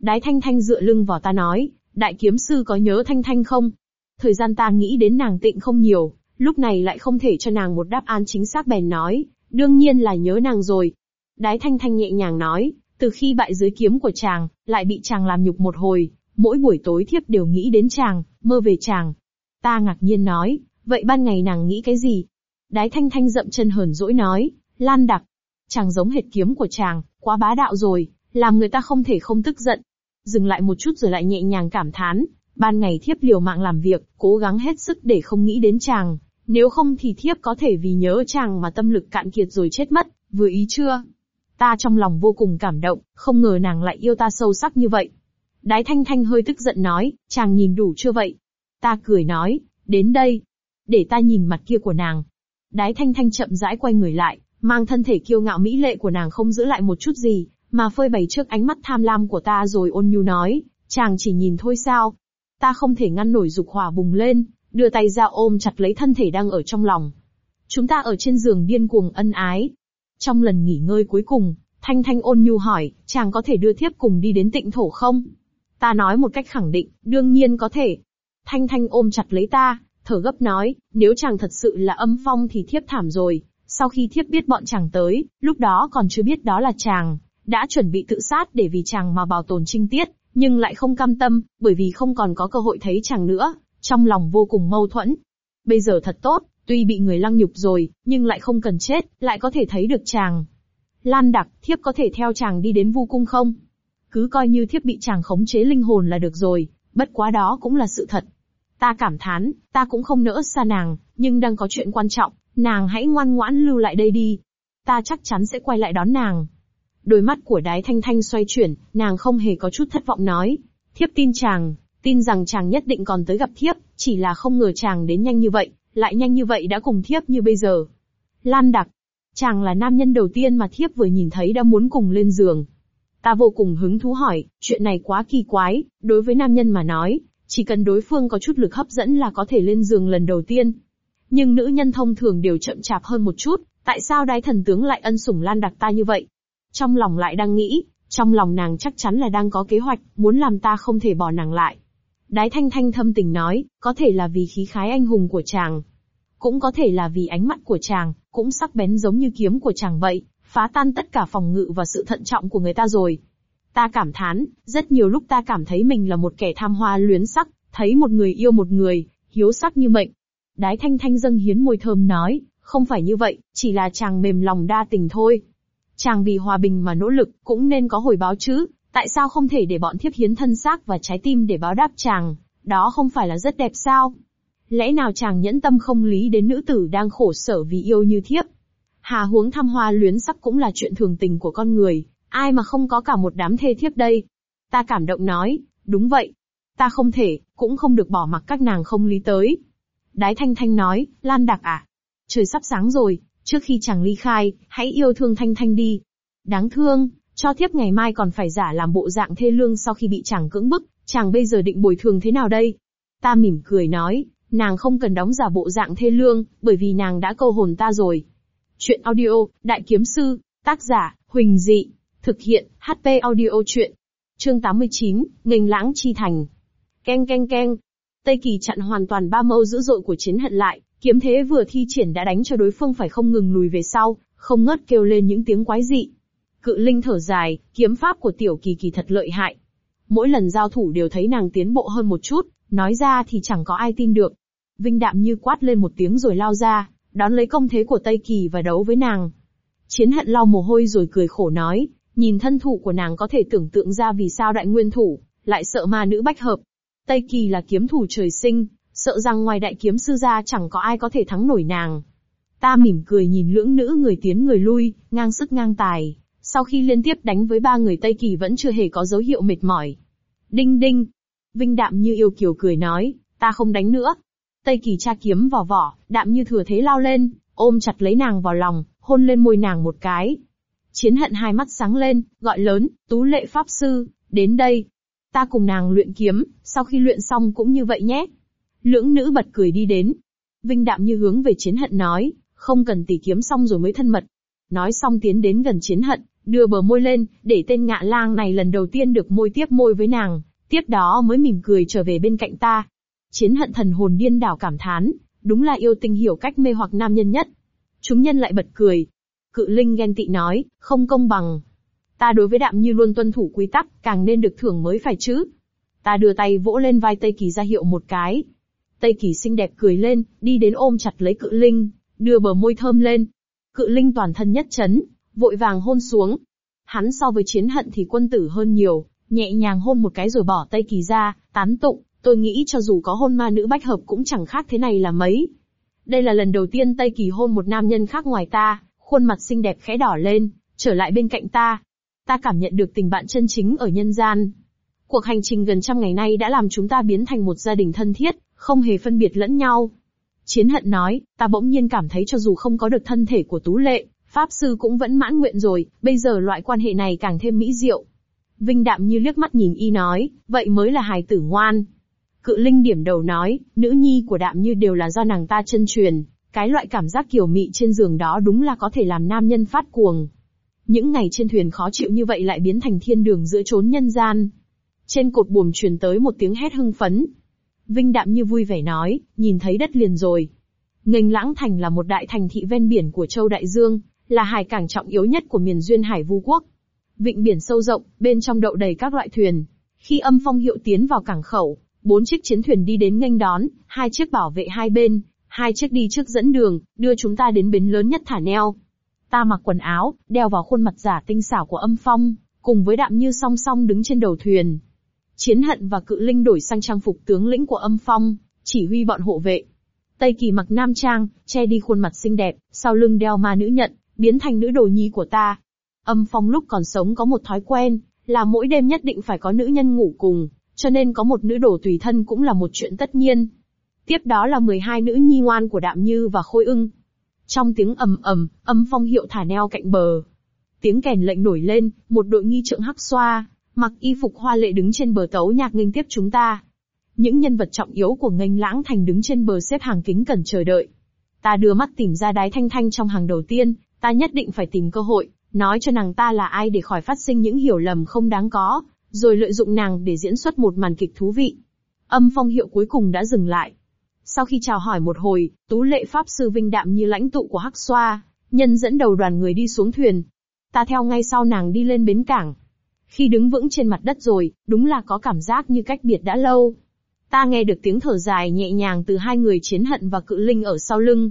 Đái Thanh Thanh dựa lưng vào ta nói, đại kiếm sư có nhớ Thanh Thanh không? Thời gian ta nghĩ đến nàng tịnh không nhiều, lúc này lại không thể cho nàng một đáp án chính xác bèn nói, đương nhiên là nhớ nàng rồi. Đái Thanh Thanh nhẹ nhàng nói, từ khi bại dưới kiếm của chàng, lại bị chàng làm nhục một hồi, mỗi buổi tối thiếp đều nghĩ đến chàng, mơ về chàng. Ta ngạc nhiên nói, vậy ban ngày nàng nghĩ cái gì? Đái Thanh Thanh dậm chân hờn dỗi nói, Lan Đặc, chàng giống hệt kiếm của chàng, quá bá đạo rồi, làm người ta không thể không tức giận. Dừng lại một chút rồi lại nhẹ nhàng cảm thán, ban ngày thiếp liều mạng làm việc, cố gắng hết sức để không nghĩ đến chàng, nếu không thì thiếp có thể vì nhớ chàng mà tâm lực cạn kiệt rồi chết mất, vừa ý chưa? Ta trong lòng vô cùng cảm động, không ngờ nàng lại yêu ta sâu sắc như vậy. Đái Thanh Thanh hơi tức giận nói, chàng nhìn đủ chưa vậy? Ta cười nói, đến đây. Để ta nhìn mặt kia của nàng. Đái Thanh Thanh chậm rãi quay người lại, mang thân thể kiêu ngạo mỹ lệ của nàng không giữ lại một chút gì, mà phơi bày trước ánh mắt tham lam của ta rồi ôn nhu nói, chàng chỉ nhìn thôi sao? Ta không thể ngăn nổi dục hỏa bùng lên, đưa tay ra ôm chặt lấy thân thể đang ở trong lòng. Chúng ta ở trên giường điên cuồng ân ái. Trong lần nghỉ ngơi cuối cùng, Thanh Thanh ôn nhu hỏi, chàng có thể đưa thiếp cùng đi đến tịnh thổ không? Ta nói một cách khẳng định, đương nhiên có thể. Thanh Thanh ôm chặt lấy ta, thở gấp nói, nếu chàng thật sự là âm phong thì thiếp thảm rồi. Sau khi thiếp biết bọn chàng tới, lúc đó còn chưa biết đó là chàng, đã chuẩn bị tự sát để vì chàng mà bảo tồn trinh tiết, nhưng lại không cam tâm, bởi vì không còn có cơ hội thấy chàng nữa, trong lòng vô cùng mâu thuẫn. Bây giờ thật tốt, tuy bị người lăng nhục rồi, nhưng lại không cần chết, lại có thể thấy được chàng. Lan đặc, thiếp có thể theo chàng đi đến vu cung không? Cứ coi như thiếp bị chàng khống chế linh hồn là được rồi, bất quá đó cũng là sự thật. Ta cảm thán, ta cũng không nỡ xa nàng, nhưng đang có chuyện quan trọng, nàng hãy ngoan ngoãn lưu lại đây đi. Ta chắc chắn sẽ quay lại đón nàng. Đôi mắt của đái thanh thanh xoay chuyển, nàng không hề có chút thất vọng nói. Thiếp tin chàng, tin rằng chàng nhất định còn tới gặp thiếp, chỉ là không ngờ chàng đến nhanh như vậy, lại nhanh như vậy đã cùng thiếp như bây giờ. Lan đặc, chàng là nam nhân đầu tiên mà thiếp vừa nhìn thấy đã muốn cùng lên giường. Ta vô cùng hứng thú hỏi, chuyện này quá kỳ quái, đối với nam nhân mà nói, chỉ cần đối phương có chút lực hấp dẫn là có thể lên giường lần đầu tiên. Nhưng nữ nhân thông thường đều chậm chạp hơn một chút, tại sao đái thần tướng lại ân sủng lan đặc ta như vậy? Trong lòng lại đang nghĩ, trong lòng nàng chắc chắn là đang có kế hoạch, muốn làm ta không thể bỏ nàng lại. Đái thanh thanh thâm tình nói, có thể là vì khí khái anh hùng của chàng. Cũng có thể là vì ánh mắt của chàng, cũng sắc bén giống như kiếm của chàng vậy, phá tan tất cả phòng ngự và sự thận trọng của người ta rồi. Ta cảm thán, rất nhiều lúc ta cảm thấy mình là một kẻ tham hoa luyến sắc, thấy một người yêu một người, hiếu sắc như mệnh. Đái thanh thanh dâng hiến môi thơm nói, không phải như vậy, chỉ là chàng mềm lòng đa tình thôi. Chàng vì hòa bình mà nỗ lực, cũng nên có hồi báo chứ, Tại sao không thể để bọn thiếp hiến thân xác và trái tim để báo đáp chàng? Đó không phải là rất đẹp sao? Lẽ nào chàng nhẫn tâm không lý đến nữ tử đang khổ sở vì yêu như thiếp? Hà huống thăm hoa luyến sắc cũng là chuyện thường tình của con người, ai mà không có cả một đám thê thiếp đây? Ta cảm động nói, đúng vậy. Ta không thể, cũng không được bỏ mặc các nàng không lý tới. Đái Thanh Thanh nói, Lan Đạc à? Trời sắp sáng rồi, trước khi chàng ly khai, hãy yêu thương Thanh Thanh đi. Đáng thương, cho thiếp ngày mai còn phải giả làm bộ dạng thê lương sau khi bị chàng cưỡng bức, chàng bây giờ định bồi thường thế nào đây? Ta mỉm cười nói, nàng không cần đóng giả bộ dạng thê lương, bởi vì nàng đã câu hồn ta rồi. Chuyện audio, Đại Kiếm Sư, tác giả, Huỳnh Dị, thực hiện, HP audio chuyện. Chương 89, Ngành lãng chi thành. keng keng keng, Tây Kỳ chặn hoàn toàn ba mâu dữ dội của chiến hận lại, kiếm thế vừa thi triển đã đánh cho đối phương phải không ngừng lùi về sau, không ngớt kêu lên những tiếng quái dị. Cự linh thở dài, kiếm pháp của tiểu kỳ kỳ thật lợi hại. Mỗi lần giao thủ đều thấy nàng tiến bộ hơn một chút, nói ra thì chẳng có ai tin được. Vinh đạm như quát lên một tiếng rồi lao ra, đón lấy công thế của Tây Kỳ và đấu với nàng. Chiến hận lau mồ hôi rồi cười khổ nói, nhìn thân thủ của nàng có thể tưởng tượng ra vì sao đại nguyên thủ, lại sợ ma nữ bách hợp. Tây Kỳ là kiếm thủ trời sinh, sợ rằng ngoài đại kiếm sư ra chẳng có ai có thể thắng nổi nàng. Ta mỉm cười nhìn lưỡng nữ người tiến người lui, ngang sức ngang tài, sau khi liên tiếp đánh với ba người Tây Kỳ vẫn chưa hề có dấu hiệu mệt mỏi. Đinh đinh. Vinh đạm như yêu kiều cười nói, ta không đánh nữa. Tây Kỳ tra kiếm vào vỏ, đạm như thừa thế lao lên, ôm chặt lấy nàng vào lòng, hôn lên môi nàng một cái. Chiến hận hai mắt sáng lên, gọi lớn, tú lệ pháp sư, đến đây. Ta cùng nàng luyện kiếm, sau khi luyện xong cũng như vậy nhé. Lưỡng nữ bật cười đi đến. Vinh đạm như hướng về chiến hận nói, không cần tỉ kiếm xong rồi mới thân mật. Nói xong tiến đến gần chiến hận, đưa bờ môi lên, để tên ngạ lang này lần đầu tiên được môi tiếp môi với nàng, tiếp đó mới mỉm cười trở về bên cạnh ta. Chiến hận thần hồn điên đảo cảm thán, đúng là yêu tinh hiểu cách mê hoặc nam nhân nhất. Chúng nhân lại bật cười. Cự linh ghen tị nói, không công bằng. Ta đối với đạm như luôn tuân thủ quy tắc, càng nên được thưởng mới phải chứ. Ta đưa tay vỗ lên vai Tây Kỳ ra hiệu một cái. Tây Kỳ xinh đẹp cười lên, đi đến ôm chặt lấy cự linh, đưa bờ môi thơm lên. Cự linh toàn thân nhất chấn, vội vàng hôn xuống. Hắn so với chiến hận thì quân tử hơn nhiều, nhẹ nhàng hôn một cái rồi bỏ Tây Kỳ ra, tán tụng, tôi nghĩ cho dù có hôn ma nữ bách hợp cũng chẳng khác thế này là mấy. Đây là lần đầu tiên Tây Kỳ hôn một nam nhân khác ngoài ta, khuôn mặt xinh đẹp khẽ đỏ lên, trở lại bên cạnh ta. Ta cảm nhận được tình bạn chân chính ở nhân gian. Cuộc hành trình gần trăm ngày nay đã làm chúng ta biến thành một gia đình thân thiết, không hề phân biệt lẫn nhau. Chiến hận nói, ta bỗng nhiên cảm thấy cho dù không có được thân thể của Tú Lệ, Pháp Sư cũng vẫn mãn nguyện rồi, bây giờ loại quan hệ này càng thêm mỹ diệu. Vinh đạm như liếc mắt nhìn y nói, vậy mới là hài tử ngoan. Cự linh điểm đầu nói, nữ nhi của đạm như đều là do nàng ta chân truyền, cái loại cảm giác kiều mị trên giường đó đúng là có thể làm nam nhân phát cuồng. Những ngày trên thuyền khó chịu như vậy lại biến thành thiên đường giữa chốn nhân gian. Trên cột buồm truyền tới một tiếng hét hưng phấn. Vinh đạm như vui vẻ nói, nhìn thấy đất liền rồi. Nghênh lãng thành là một đại thành thị ven biển của châu Đại Dương, là hải cảng trọng yếu nhất của miền duyên hải vu quốc. Vịnh biển sâu rộng, bên trong đậu đầy các loại thuyền. Khi âm phong hiệu tiến vào cảng khẩu, bốn chiếc chiến thuyền đi đến nghênh đón, hai chiếc bảo vệ hai bên, hai chiếc đi trước dẫn đường, đưa chúng ta đến bến lớn nhất thả neo. Ta mặc quần áo, đeo vào khuôn mặt giả tinh xảo của âm phong, cùng với đạm như song song đứng trên đầu thuyền. Chiến hận và cự linh đổi sang trang phục tướng lĩnh của âm phong, chỉ huy bọn hộ vệ. Tây kỳ mặc nam trang, che đi khuôn mặt xinh đẹp, sau lưng đeo ma nữ nhận, biến thành nữ đồ nhi của ta. Âm phong lúc còn sống có một thói quen, là mỗi đêm nhất định phải có nữ nhân ngủ cùng, cho nên có một nữ đồ tùy thân cũng là một chuyện tất nhiên. Tiếp đó là 12 nữ nhi ngoan của Đạm Như và Khôi ưng. Trong tiếng ầm ầm, âm phong hiệu thả neo cạnh bờ. Tiếng kèn lệnh nổi lên, một đội nghi trượng hắc xoa, mặc y phục hoa lệ đứng trên bờ tấu nhạc nghênh tiếp chúng ta. Những nhân vật trọng yếu của nghênh lãng thành đứng trên bờ xếp hàng kính cẩn chờ đợi. Ta đưa mắt tìm ra đái thanh thanh trong hàng đầu tiên, ta nhất định phải tìm cơ hội, nói cho nàng ta là ai để khỏi phát sinh những hiểu lầm không đáng có, rồi lợi dụng nàng để diễn xuất một màn kịch thú vị. Âm phong hiệu cuối cùng đã dừng lại. Sau khi chào hỏi một hồi, tú lệ pháp sư vinh đạm như lãnh tụ của Hắc Xoa, nhân dẫn đầu đoàn người đi xuống thuyền. Ta theo ngay sau nàng đi lên bến cảng. Khi đứng vững trên mặt đất rồi, đúng là có cảm giác như cách biệt đã lâu. Ta nghe được tiếng thở dài nhẹ nhàng từ hai người chiến hận và cự linh ở sau lưng.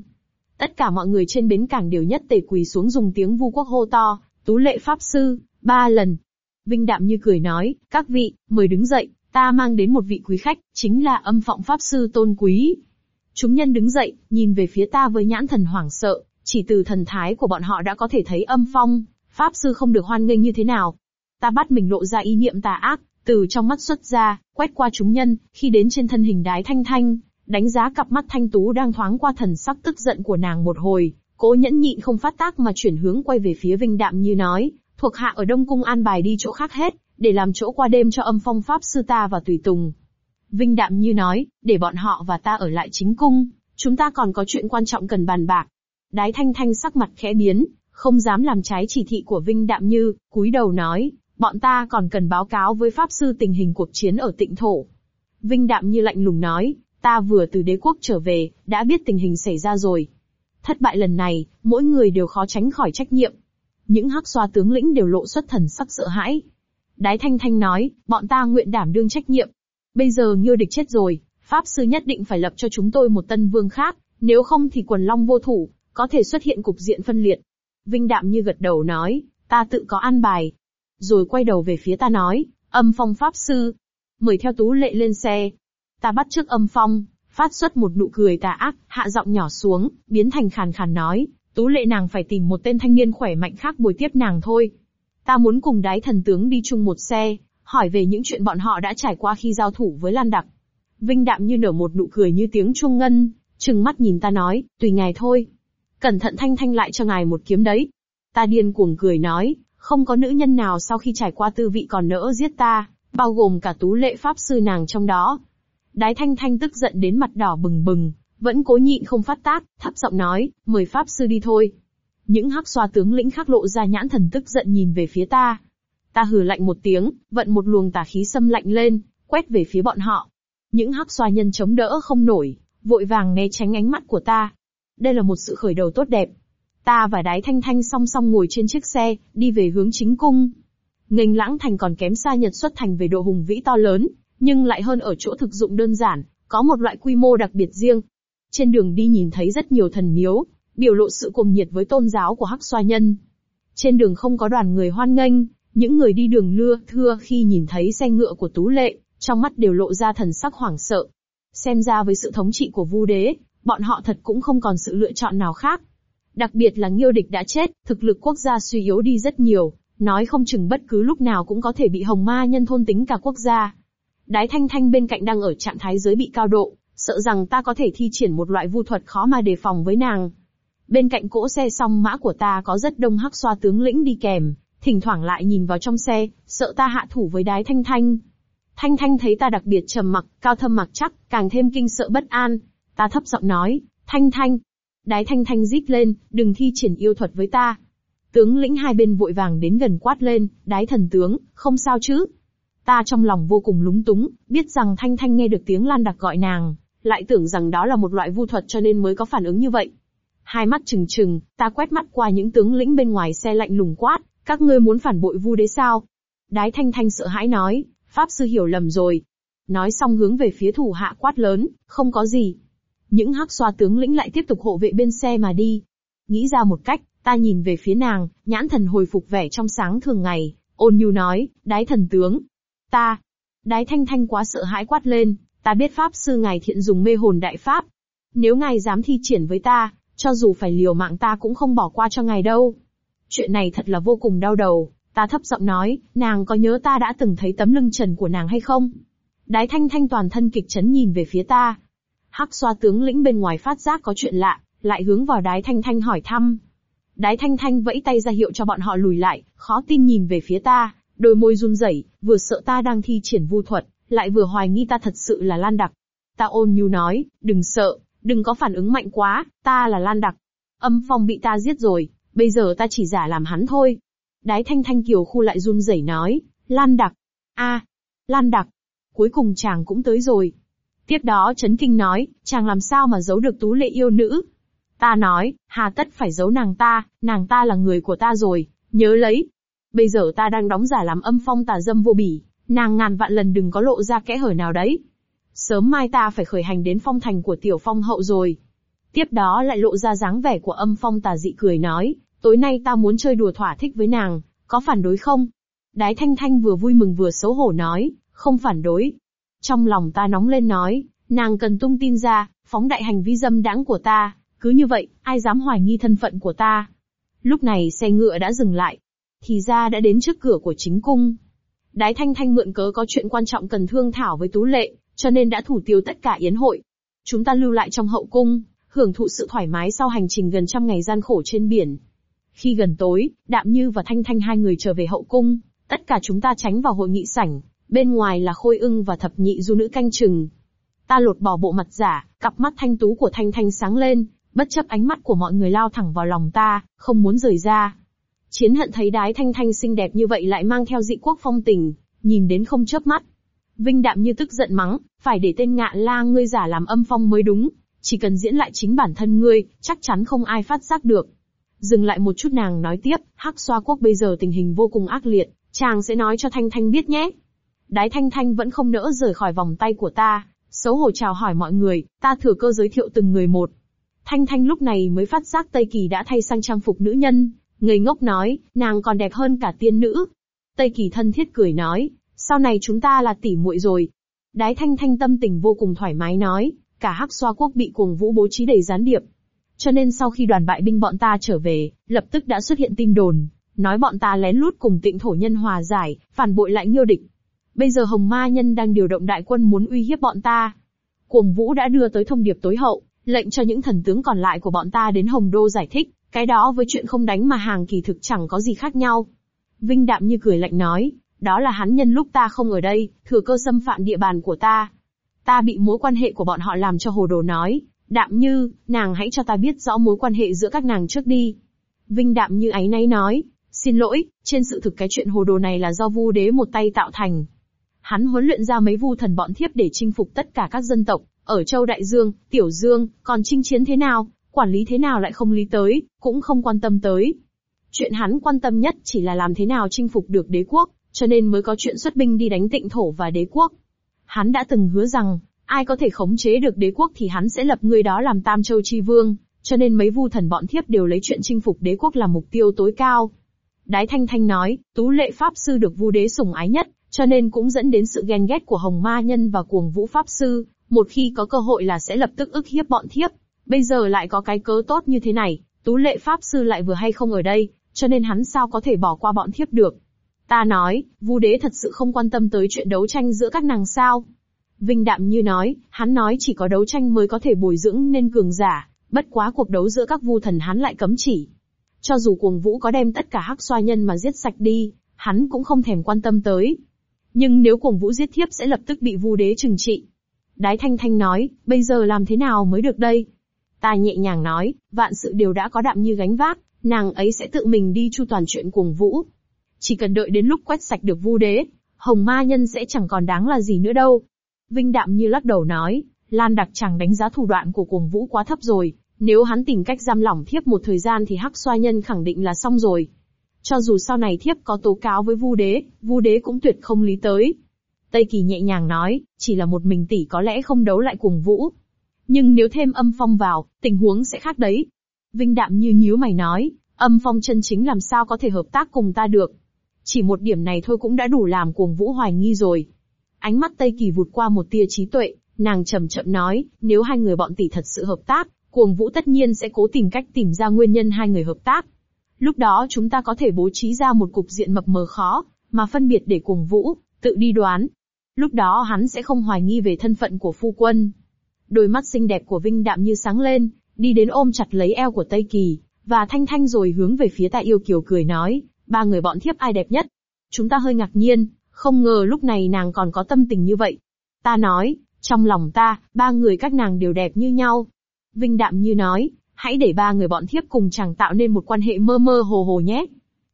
Tất cả mọi người trên bến cảng đều nhất tề quỳ xuống dùng tiếng vu quốc hô to, tú lệ pháp sư, ba lần. Vinh đạm như cười nói, các vị, mời đứng dậy, ta mang đến một vị quý khách, chính là âm phọng pháp sư tôn quý. Chúng nhân đứng dậy, nhìn về phía ta với nhãn thần hoảng sợ, chỉ từ thần thái của bọn họ đã có thể thấy âm phong, pháp sư không được hoan nghênh như thế nào. Ta bắt mình lộ ra ý niệm tà ác, từ trong mắt xuất ra, quét qua chúng nhân, khi đến trên thân hình đái thanh thanh, đánh giá cặp mắt thanh tú đang thoáng qua thần sắc tức giận của nàng một hồi, cố nhẫn nhịn không phát tác mà chuyển hướng quay về phía Vinh Đạm như nói, thuộc hạ ở Đông Cung an bài đi chỗ khác hết, để làm chỗ qua đêm cho âm phong pháp sư ta và tùy tùng. Vinh Đạm như nói, để bọn họ và ta ở lại chính cung, chúng ta còn có chuyện quan trọng cần bàn bạc. Đái thanh thanh sắc mặt khẽ biến, không dám làm trái chỉ thị của Vinh Đạm như, cúi đầu nói, bọn ta còn cần báo cáo với pháp sư tình hình cuộc chiến ở tịnh thổ. Vinh đạm như lạnh lùng nói, ta vừa từ đế quốc trở về, đã biết tình hình xảy ra rồi. Thất bại lần này, mỗi người đều khó tránh khỏi trách nhiệm. Những hắc xoa tướng lĩnh đều lộ xuất thần sắc sợ hãi. Đái Thanh Thanh nói, bọn ta nguyện đảm đương trách nhiệm. Bây giờ như địch chết rồi, Pháp sư nhất định phải lập cho chúng tôi một tân vương khác, nếu không thì quần long vô thủ, có thể xuất hiện cục diện phân liệt. Vinh đạm như gật đầu nói, ta tự có an bài. Rồi quay đầu về phía ta nói, âm phong Pháp sư. Mời theo tú lệ lên xe. Ta bắt trước âm phong, phát xuất một nụ cười tà ác, hạ giọng nhỏ xuống, biến thành khàn khàn nói, tú lệ nàng phải tìm một tên thanh niên khỏe mạnh khác bồi tiếp nàng thôi. Ta muốn cùng đái thần tướng đi chung một xe, hỏi về những chuyện bọn họ đã trải qua khi giao thủ với Lan Đặc. Vinh đạm như nở một nụ cười như tiếng chuông ngân, trừng mắt nhìn ta nói, tùy ngài thôi. Cẩn thận thanh thanh lại cho ngài một kiếm đấy. Ta điên cuồng cười nói, không có nữ nhân nào sau khi trải qua tư vị còn nỡ giết ta, bao gồm cả tú lệ pháp sư nàng trong đó. Đái thanh thanh tức giận đến mặt đỏ bừng bừng, vẫn cố nhịn không phát tác, thấp giọng nói, mời pháp sư đi thôi. Những hắc xoa tướng lĩnh khác lộ ra nhãn thần tức giận nhìn về phía ta. Ta hừ lạnh một tiếng, vận một luồng tà khí xâm lạnh lên, quét về phía bọn họ. Những hắc xoa nhân chống đỡ không nổi, vội vàng né tránh ánh mắt của ta. Đây là một sự khởi đầu tốt đẹp. Ta và đái thanh thanh song song ngồi trên chiếc xe, đi về hướng chính cung. Nghênh lãng thành còn kém xa nhật xuất thành về độ hùng vĩ to lớn, nhưng lại hơn ở chỗ thực dụng đơn giản, có một loại quy mô đặc biệt riêng. Trên đường đi nhìn thấy rất nhiều thần miếu, biểu lộ sự cuồng nhiệt với tôn giáo của hắc xoa nhân. Trên đường không có đoàn người hoan nghênh, những người đi đường lưa thưa khi nhìn thấy xe ngựa của Tú Lệ, trong mắt đều lộ ra thần sắc hoảng sợ. Xem ra với sự thống trị của Vu Đế, bọn họ thật cũng không còn sự lựa chọn nào khác. Đặc biệt là Nghiêu Địch đã chết, thực lực quốc gia suy yếu đi rất nhiều, nói không chừng bất cứ lúc nào cũng có thể bị Hồng Ma nhân thôn tính cả quốc gia. Đái Thanh Thanh bên cạnh đang ở trạng thái giới bị cao độ, sợ rằng ta có thể thi triển một loại vu thuật khó mà đề phòng với nàng. Bên cạnh cỗ xe song mã của ta có rất đông hắc xoa tướng lĩnh đi kèm, thỉnh thoảng lại nhìn vào trong xe, sợ ta hạ thủ với đái Thanh Thanh. Thanh Thanh thấy ta đặc biệt trầm mặc, cao thâm mặc chắc, càng thêm kinh sợ bất an. Ta thấp giọng nói, Thanh Thanh. Đái Thanh Thanh rít lên, đừng thi triển yêu thuật với ta. Tướng lĩnh hai bên vội vàng đến gần quát lên, đái thần tướng, không sao chứ. Ta trong lòng vô cùng lúng túng, biết rằng Thanh Thanh nghe được tiếng Lan Đặc gọi nàng, lại tưởng rằng đó là một loại vu thuật cho nên mới có phản ứng như vậy. Hai mắt trừng trừng, ta quét mắt qua những tướng lĩnh bên ngoài xe lạnh lùng quát, các ngươi muốn phản bội vu đế sao? Đái Thanh Thanh sợ hãi nói, Pháp sư hiểu lầm rồi. Nói xong hướng về phía thủ hạ quát lớn, không có gì. Những hắc xoa tướng lĩnh lại tiếp tục hộ vệ bên xe mà đi. Nghĩ ra một cách, ta nhìn về phía nàng, nhãn thần hồi phục vẻ trong sáng thường ngày, ôn nhu nói, đái thần tướng. Ta. Đái thanh thanh quá sợ hãi quát lên, ta biết pháp sư ngài thiện dùng mê hồn đại pháp. Nếu ngài dám thi triển với ta, cho dù phải liều mạng ta cũng không bỏ qua cho ngài đâu. Chuyện này thật là vô cùng đau đầu, Ta thấp giọng nói, nàng có nhớ ta đã từng thấy tấm lưng trần của nàng hay không? Đái thanh thanh toàn thân kịch chấn nhìn về phía ta. Hắc xoa tướng lĩnh bên ngoài phát giác có chuyện lạ, lại hướng vào đái thanh thanh hỏi thăm. Đái thanh thanh vẫy tay ra hiệu cho bọn họ lùi lại, khó tin nhìn về phía ta, đôi môi run rẩy, vừa sợ ta đang thi triển vu thuật, lại vừa hoài nghi ta thật sự là Lan Đặc. Ta ôn nhu nói, đừng sợ, đừng có phản ứng mạnh quá, ta là Lan Đặc. Âm phong bị ta giết rồi, bây giờ ta chỉ giả làm hắn thôi. Đái thanh thanh kiều khu lại run rẩy nói, Lan đặc. a, Lan đặc. Cuối cùng chàng cũng tới rồi. Tiếp đó chấn kinh nói, chàng làm sao mà giấu được tú lệ yêu nữ. Ta nói, hà tất phải giấu nàng ta, nàng ta là người của ta rồi, nhớ lấy. Bây giờ ta đang đóng giả làm âm phong tà dâm vô bỉ, nàng ngàn vạn lần đừng có lộ ra kẽ hở nào đấy. Sớm mai ta phải khởi hành đến phong thành của tiểu phong hậu rồi. Tiếp đó lại lộ ra dáng vẻ của âm phong tà dị cười nói, Tối nay ta muốn chơi đùa thỏa thích với nàng, có phản đối không? Đái Thanh Thanh vừa vui mừng vừa xấu hổ nói, không phản đối. Trong lòng ta nóng lên nói, nàng cần tung tin ra, phóng đại hành vi dâm đãng của ta, cứ như vậy, ai dám hoài nghi thân phận của ta. Lúc này xe ngựa đã dừng lại. Thì ra đã đến trước cửa của chính cung. Đái Thanh Thanh mượn cớ có chuyện quan trọng cần thương thảo với Tú Lệ, cho nên đã thủ tiêu tất cả yến hội. Chúng ta lưu lại trong hậu cung, hưởng thụ sự thoải mái sau hành trình gần trăm ngày gian khổ trên biển. Khi gần tối, Đạm Như và Thanh Thanh hai người trở về hậu cung, tất cả chúng ta tránh vào hội nghị sảnh, bên ngoài là Khôi ưng và thập nhị du nữ canh chừng. Ta lột bỏ bộ mặt giả, cặp mắt thanh tú của Thanh Thanh sáng lên, bất chấp ánh mắt của mọi người lao thẳng vào lòng ta, không muốn rời ra. Chiến hận thấy đái Thanh Thanh xinh đẹp như vậy lại mang theo dị quốc phong tình, nhìn đến không chớp mắt. Vinh Đạm như tức giận mắng, phải để tên ngạ la ngươi giả làm âm phong mới đúng, chỉ cần diễn lại chính bản thân ngươi, chắc chắn không ai phát giác được. Dừng lại một chút nàng nói tiếp, hắc xoa quốc bây giờ tình hình vô cùng ác liệt, chàng sẽ nói cho Thanh Thanh biết nhé. Đái Thanh Thanh vẫn không nỡ rời khỏi vòng tay của ta, xấu hổ chào hỏi mọi người, ta thừa cơ giới thiệu từng người một. Thanh Thanh lúc này mới phát giác Tây Kỳ đã thay sang trang phục nữ nhân, người ngốc nói, nàng còn đẹp hơn cả tiên nữ. Tây Kỳ thân thiết cười nói, sau này chúng ta là tỷ muội rồi. Đái Thanh Thanh tâm tình vô cùng thoải mái nói, cả Hắc Xoa quốc bị cuồng vũ bố trí đầy gián điệp. Cho nên sau khi đoàn bại binh bọn ta trở về, lập tức đã xuất hiện tin đồn, nói bọn ta lén lút cùng tịnh thổ nhân hòa giải, phản bội lại nghiêu địch. Bây giờ Hồng Ma Nhân đang điều động đại quân muốn uy hiếp bọn ta. Cuồng Vũ đã đưa tới thông điệp tối hậu, lệnh cho những thần tướng còn lại của bọn ta đến Hồng Đô giải thích, cái đó với chuyện không đánh mà hàng kỳ thực chẳng có gì khác nhau. Vinh Đạm như cười lạnh nói, đó là hắn nhân lúc ta không ở đây, thừa cơ xâm phạm địa bàn của ta. Ta bị mối quan hệ của bọn họ làm cho hồ đồ nói, Đạm như, nàng hãy cho ta biết rõ mối quan hệ giữa các nàng trước đi. Vinh Đạm như ấy nay nói, xin lỗi, trên sự thực cái chuyện hồ đồ này là do vu đế một tay tạo thành. Hắn huấn luyện ra mấy vu thần bọn thiếp để chinh phục tất cả các dân tộc, ở châu Đại Dương, Tiểu Dương, còn chinh chiến thế nào, quản lý thế nào lại không lý tới, cũng không quan tâm tới. Chuyện hắn quan tâm nhất chỉ là làm thế nào chinh phục được đế quốc, cho nên mới có chuyện xuất binh đi đánh tịnh thổ và đế quốc. Hắn đã từng hứa rằng, ai có thể khống chế được đế quốc thì hắn sẽ lập người đó làm Tam Châu Chi Vương, cho nên mấy vu thần bọn thiếp đều lấy chuyện chinh phục đế quốc làm mục tiêu tối cao. Đái Thanh Thanh nói, Tú Lệ Pháp Sư được vu đế sủng ái nhất, cho nên cũng dẫn đến sự ghen ghét của Hồng Ma Nhân và Cuồng Vũ Pháp Sư, một khi có cơ hội là sẽ lập tức ức hiếp bọn thiếp. Bây giờ lại có cái cớ tốt như thế này, Tú Lệ Pháp Sư lại vừa hay không ở đây, cho nên hắn sao có thể bỏ qua bọn thiếp được. Ta nói, Vu Đế thật sự không quan tâm tới chuyện đấu tranh giữa các nàng sao. Vinh Đạm như nói, hắn nói chỉ có đấu tranh mới có thể bồi dưỡng nên cường giả, bất quá cuộc đấu giữa các vu thần hắn lại cấm chỉ. Cho dù cuồng vũ có đem tất cả hắc xoa nhân mà giết sạch đi, hắn cũng không thèm quan tâm tới. Nhưng nếu cuồng vũ giết thiếp sẽ lập tức bị vu đế trừng trị. Đái Thanh Thanh nói, bây giờ làm thế nào mới được đây? Ta nhẹ nhàng nói, vạn sự đều đã có đạm như gánh vác, nàng ấy sẽ tự mình đi chu toàn chuyện cuồng vũ. Chỉ cần đợi đến lúc quét sạch được vu đế, hồng ma nhân sẽ chẳng còn đáng là gì nữa đâu. Vinh đạm như lắc đầu nói, Lan đặc chẳng đánh giá thủ đoạn của cuồng vũ quá thấp rồi, nếu hắn tìm cách giam lỏng thiếp một thời gian thì hắc xoa nhân khẳng định là xong rồi. Cho dù sau này thiếp có tố cáo với vu đế, vu đế cũng tuyệt không lý tới. Tây Kỳ nhẹ nhàng nói, chỉ là một mình tỷ có lẽ không đấu lại cuồng vũ. Nhưng nếu thêm âm phong vào, tình huống sẽ khác đấy. Vinh đạm như nhíu mày nói, âm phong chân chính làm sao có thể hợp tác cùng ta được. Chỉ một điểm này thôi cũng đã đủ làm cuồng vũ hoài nghi rồi. Ánh mắt Tây Kỳ vụt qua một tia trí tuệ, nàng chậm chậm nói, nếu hai người bọn tỷ thật sự hợp tác, cuồng vũ tất nhiên sẽ cố tìm cách tìm ra nguyên nhân hai người hợp tác. Lúc đó chúng ta có thể bố trí ra một cục diện mập mờ khó, mà phân biệt để cuồng vũ, tự đi đoán. Lúc đó hắn sẽ không hoài nghi về thân phận của phu quân. Đôi mắt xinh đẹp của Vinh đạm như sáng lên, đi đến ôm chặt lấy eo của Tây Kỳ, và thanh thanh rồi hướng về phía Tạ yêu kiều cười nói, ba người bọn thiếp ai đẹp nhất. Chúng ta hơi ngạc nhiên, không ngờ lúc này nàng còn có tâm tình như vậy. Ta nói, trong lòng ta, ba người các nàng đều đẹp như nhau. Vinh đạm như nói, hãy để ba người bọn thiếp cùng chàng tạo nên một quan hệ mơ mơ hồ hồ nhé.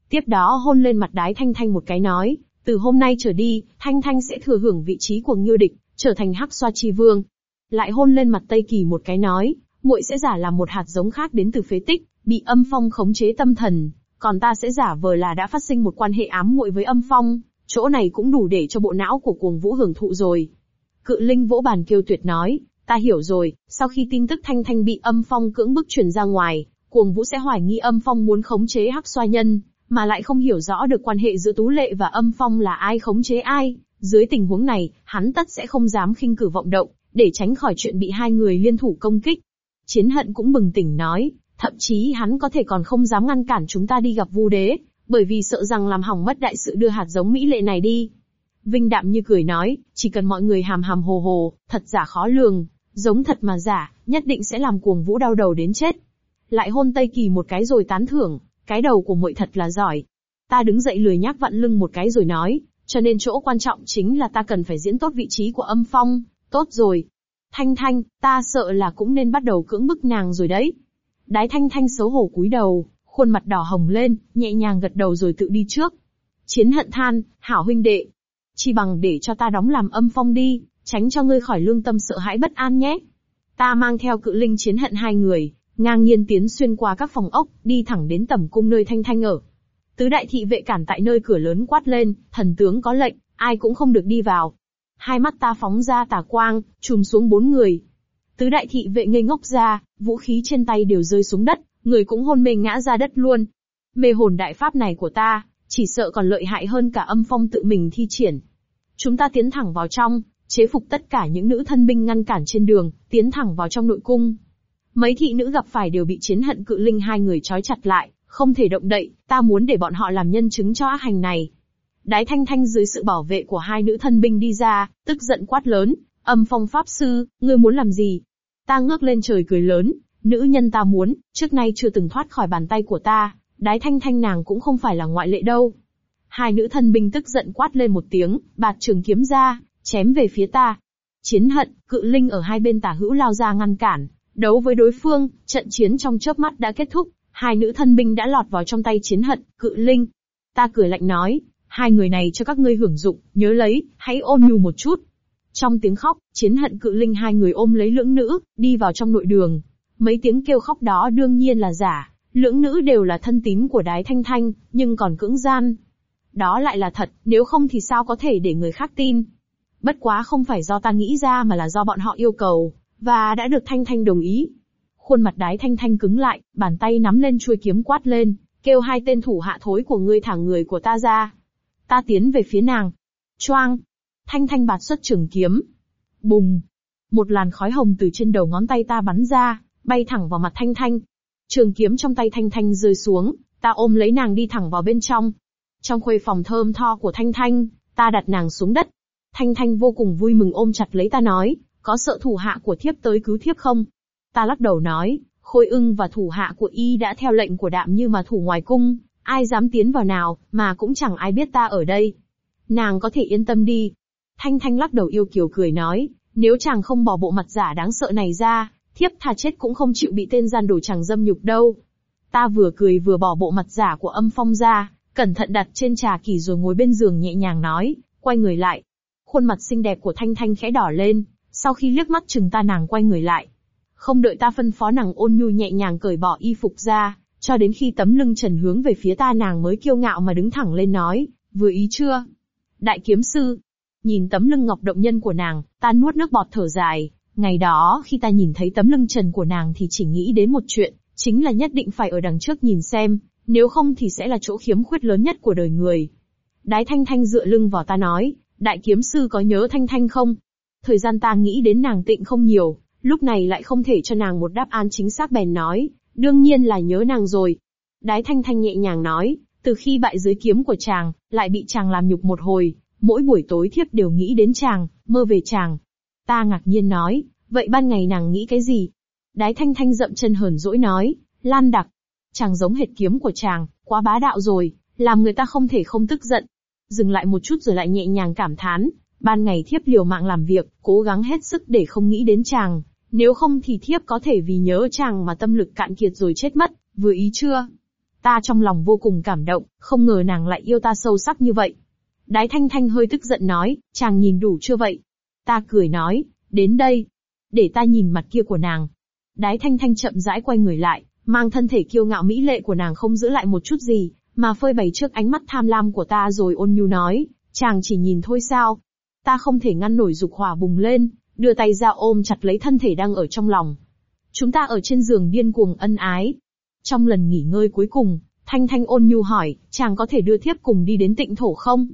Tiếp đó hôn lên mặt đái Thanh Thanh một cái nói, từ hôm nay trở đi, Thanh Thanh sẽ thừa hưởng vị trí của Ngưu Địch, trở thành Hắc Xoa Chi Vương. Lại hôn lên mặt Tây Kỳ một cái nói, muội sẽ giả làm một hạt giống khác đến từ phế tích, bị âm phong khống chế tâm thần, còn ta sẽ giả vờ là đã phát sinh một quan hệ ám muội với âm phong, chỗ này cũng đủ để cho bộ não của cuồng vũ hưởng thụ rồi. Cự linh vỗ bàn kêu tuyệt nói, ta hiểu rồi, sau khi tin tức thanh thanh bị âm phong cưỡng bức truyền ra ngoài, cuồng vũ sẽ hoài nghi âm phong muốn khống chế hắc xoa nhân, mà lại không hiểu rõ được quan hệ giữa tú lệ và âm phong là ai khống chế ai. Dưới tình huống này, hắn tất sẽ không dám khinh cử vọng động, để tránh khỏi chuyện bị hai người liên thủ công kích. Chiến hận cũng bừng tỉnh nói, thậm chí hắn có thể còn không dám ngăn cản chúng ta đi gặp vu đế, bởi vì sợ rằng làm hỏng mất đại sự đưa hạt giống mỹ lệ này đi. Vinh đạm như cười nói, chỉ cần mọi người hàm hàm hồ hồ, thật giả khó lường, giống thật mà giả, nhất định sẽ làm cuồng vũ đau đầu đến chết. Lại hôn Tây Kỳ một cái rồi tán thưởng, cái đầu của muội thật là giỏi. Ta đứng dậy lười nhác vặn lưng một cái rồi nói, cho nên chỗ quan trọng chính là ta cần phải diễn tốt vị trí của âm phong, tốt rồi. Thanh Thanh, ta sợ là cũng nên bắt đầu cưỡng bức nàng rồi đấy. Đái Thanh Thanh xấu hổ cúi đầu, khuôn mặt đỏ hồng lên, nhẹ nhàng gật đầu rồi tự đi trước. Chiến hận than, hảo huynh đệ. Chỉ bằng để cho ta đóng làm âm phong đi, tránh cho ngươi khỏi lương tâm sợ hãi bất an nhé. Ta mang theo cự linh chiến hận hai người, ngang nhiên tiến xuyên qua các phòng ốc, đi thẳng đến tầm cung nơi Thanh Thanh ở. Tứ đại thị vệ cản tại nơi cửa lớn quát lên, thần tướng có lệnh, ai cũng không được đi vào. Hai mắt ta phóng ra tà quang, chùm xuống bốn người. Tứ đại thị vệ ngây ngốc ra, vũ khí trên tay đều rơi xuống đất, người cũng hôn mê ngã ra đất luôn. Mê hồn đại pháp này của ta, chỉ sợ còn lợi hại hơn cả âm phong tự mình thi triển. Chúng ta tiến thẳng vào trong, chế phục tất cả những nữ thân binh ngăn cản trên đường, tiến thẳng vào trong nội cung. Mấy thị nữ gặp phải đều bị chiến hận cự linh hai người trói chặt lại, không thể động đậy, ta muốn để bọn họ làm nhân chứng cho ác hành này. Đái thanh thanh dưới sự bảo vệ của hai nữ thân binh đi ra, tức giận quát lớn, âm phong pháp sư, ngươi muốn làm gì? Ta ngước lên trời cười lớn, nữ nhân ta muốn, trước nay chưa từng thoát khỏi bàn tay của ta, đái thanh thanh nàng cũng không phải là ngoại lệ đâu. Hai nữ thân binh tức giận quát lên một tiếng, bạt trường kiếm ra, chém về phía ta. Chiến hận, cự linh ở hai bên tả hữu lao ra ngăn cản, đấu với đối phương, trận chiến trong chớp mắt đã kết thúc, hai nữ thân binh đã lọt vào trong tay chiến hận, cự linh. Ta cười lạnh nói, hai người này cho các ngươi hưởng dụng, nhớ lấy, hãy ôm nhu một chút. Trong tiếng khóc, chiến hận cự linh hai người ôm lấy lưỡng nữ, đi vào trong nội đường. Mấy tiếng kêu khóc đó đương nhiên là giả, lưỡng nữ đều là thân tín của đái thanh thanh, nhưng còn cưỡng gian. Đó lại là thật, nếu không thì sao có thể để người khác tin. Bất quá không phải do ta nghĩ ra mà là do bọn họ yêu cầu, và đã được thanh thanh đồng ý. Khuôn mặt đái thanh thanh cứng lại, bàn tay nắm lên chuôi kiếm quát lên, kêu hai tên thủ hạ thối của ngươi thả người của ta ra. Ta tiến về phía nàng. Choang! Thanh thanh bạt xuất trường kiếm. Bùng! Một làn khói hồng từ trên đầu ngón tay ta bắn ra, bay thẳng vào mặt thanh thanh. Trường kiếm trong tay thanh thanh rơi xuống, ta ôm lấy nàng đi thẳng vào bên trong. Trong khuê phòng thơm tho của thanh thanh, ta đặt nàng xuống đất. Thanh thanh vô cùng vui mừng ôm chặt lấy ta nói, có sợ thủ hạ của thiếp tới cứu thiếp không? Ta lắc đầu nói, Khôi ưng và thủ hạ của y đã theo lệnh của đạm như mà thủ ngoài cung, ai dám tiến vào nào, mà cũng chẳng ai biết ta ở đây. Nàng có thể yên tâm đi. Thanh Thanh lắc đầu yêu kiều cười nói, nếu chàng không bỏ bộ mặt giả đáng sợ này ra, thiếp thà chết cũng không chịu bị tên gian đồ chàng dâm nhục đâu. Ta vừa cười vừa bỏ bộ mặt giả của âm phong ra, cẩn thận đặt trên trà kỳ rồi ngồi bên giường nhẹ nhàng nói, quay người lại. Khuôn mặt xinh đẹp của Thanh Thanh khẽ đỏ lên, sau khi liếc mắt chừng ta nàng quay người lại, không đợi ta phân phó nàng ôn nhu nhẹ nhàng cởi bỏ y phục ra, cho đến khi tấm lưng trần hướng về phía ta nàng mới kiêu ngạo mà đứng thẳng lên nói, vừa ý chưa? Đại kiếm sư. Nhìn tấm lưng ngọc động nhân của nàng, ta nuốt nước bọt thở dài. Ngày đó, khi ta nhìn thấy tấm lưng trần của nàng thì chỉ nghĩ đến một chuyện, chính là nhất định phải ở đằng trước nhìn xem, nếu không thì sẽ là chỗ khiếm khuyết lớn nhất của đời người. Đái Thanh Thanh dựa lưng vào ta nói, đại kiếm sư có nhớ Thanh Thanh không? Thời gian ta nghĩ đến nàng tịnh không nhiều, Lúc này lại không thể cho nàng một đáp án chính xác bèn nói, đương nhiên là nhớ nàng rồi. Đái thanh thanh nhẹ nhàng nói, từ khi bại dưới kiếm của chàng, lại bị chàng làm nhục một hồi, mỗi buổi tối thiếp đều nghĩ đến chàng, mơ về chàng. Ta ngạc nhiên nói, vậy ban ngày nàng nghĩ cái gì? Đái thanh thanh dậm chân hờn dỗi nói, lan đặc. Chàng giống hệt kiếm của chàng, quá bá đạo rồi, làm người ta không thể không tức giận. Dừng lại một chút rồi lại nhẹ nhàng cảm thán, ban ngày thiếp liều mạng làm việc, cố gắng hết sức để không nghĩ đến chàng, nếu không thì thiếp có thể vì nhớ chàng mà tâm lực cạn kiệt rồi chết mất, vừa ý chưa? Ta trong lòng vô cùng cảm động, không ngờ nàng lại yêu ta sâu sắc như vậy. Đái thanh thanh hơi tức giận nói, chàng nhìn đủ chưa vậy? Ta cười nói, đến đây. Để ta nhìn mặt kia của nàng. Đái thanh thanh chậm rãi quay người lại, mang thân thể kiêu ngạo mỹ lệ của nàng không giữ lại một chút gì, mà phơi bày trước ánh mắt tham lam của ta rồi ôn nhu nói, chàng chỉ nhìn thôi sao? Ta không thể ngăn nổi dục hỏa bùng lên, đưa tay ra ôm chặt lấy thân thể đang ở trong lòng. Chúng ta ở trên giường điên cuồng ân ái. Trong lần nghỉ ngơi cuối cùng, Thanh Thanh ôn nhu hỏi, chàng có thể đưa thiếp cùng đi đến tịnh thổ không?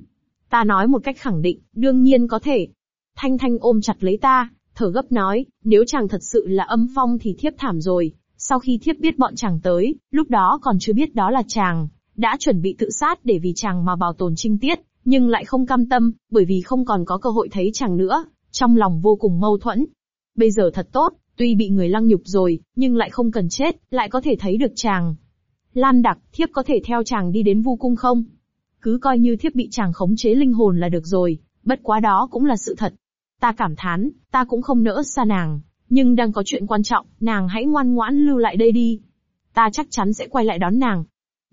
Ta nói một cách khẳng định, đương nhiên có thể. Thanh Thanh ôm chặt lấy ta, thở gấp nói, nếu chàng thật sự là âm phong thì thiếp thảm rồi. Sau khi thiếp biết bọn chàng tới, lúc đó còn chưa biết đó là chàng, đã chuẩn bị tự sát để vì chàng mà bảo tồn trinh tiết, nhưng lại không cam tâm, bởi vì không còn có cơ hội thấy chàng nữa, trong lòng vô cùng mâu thuẫn. Bây giờ thật tốt, tuy bị người lăng nhục rồi, nhưng lại không cần chết, lại có thể thấy được chàng. Lan đặc, thiếp có thể theo chàng đi đến vu cung không? Cứ coi như thiếp bị chàng khống chế linh hồn là được rồi, bất quá đó cũng là sự thật. Ta cảm thán, ta cũng không nỡ xa nàng, nhưng đang có chuyện quan trọng, nàng hãy ngoan ngoãn lưu lại đây đi. Ta chắc chắn sẽ quay lại đón nàng.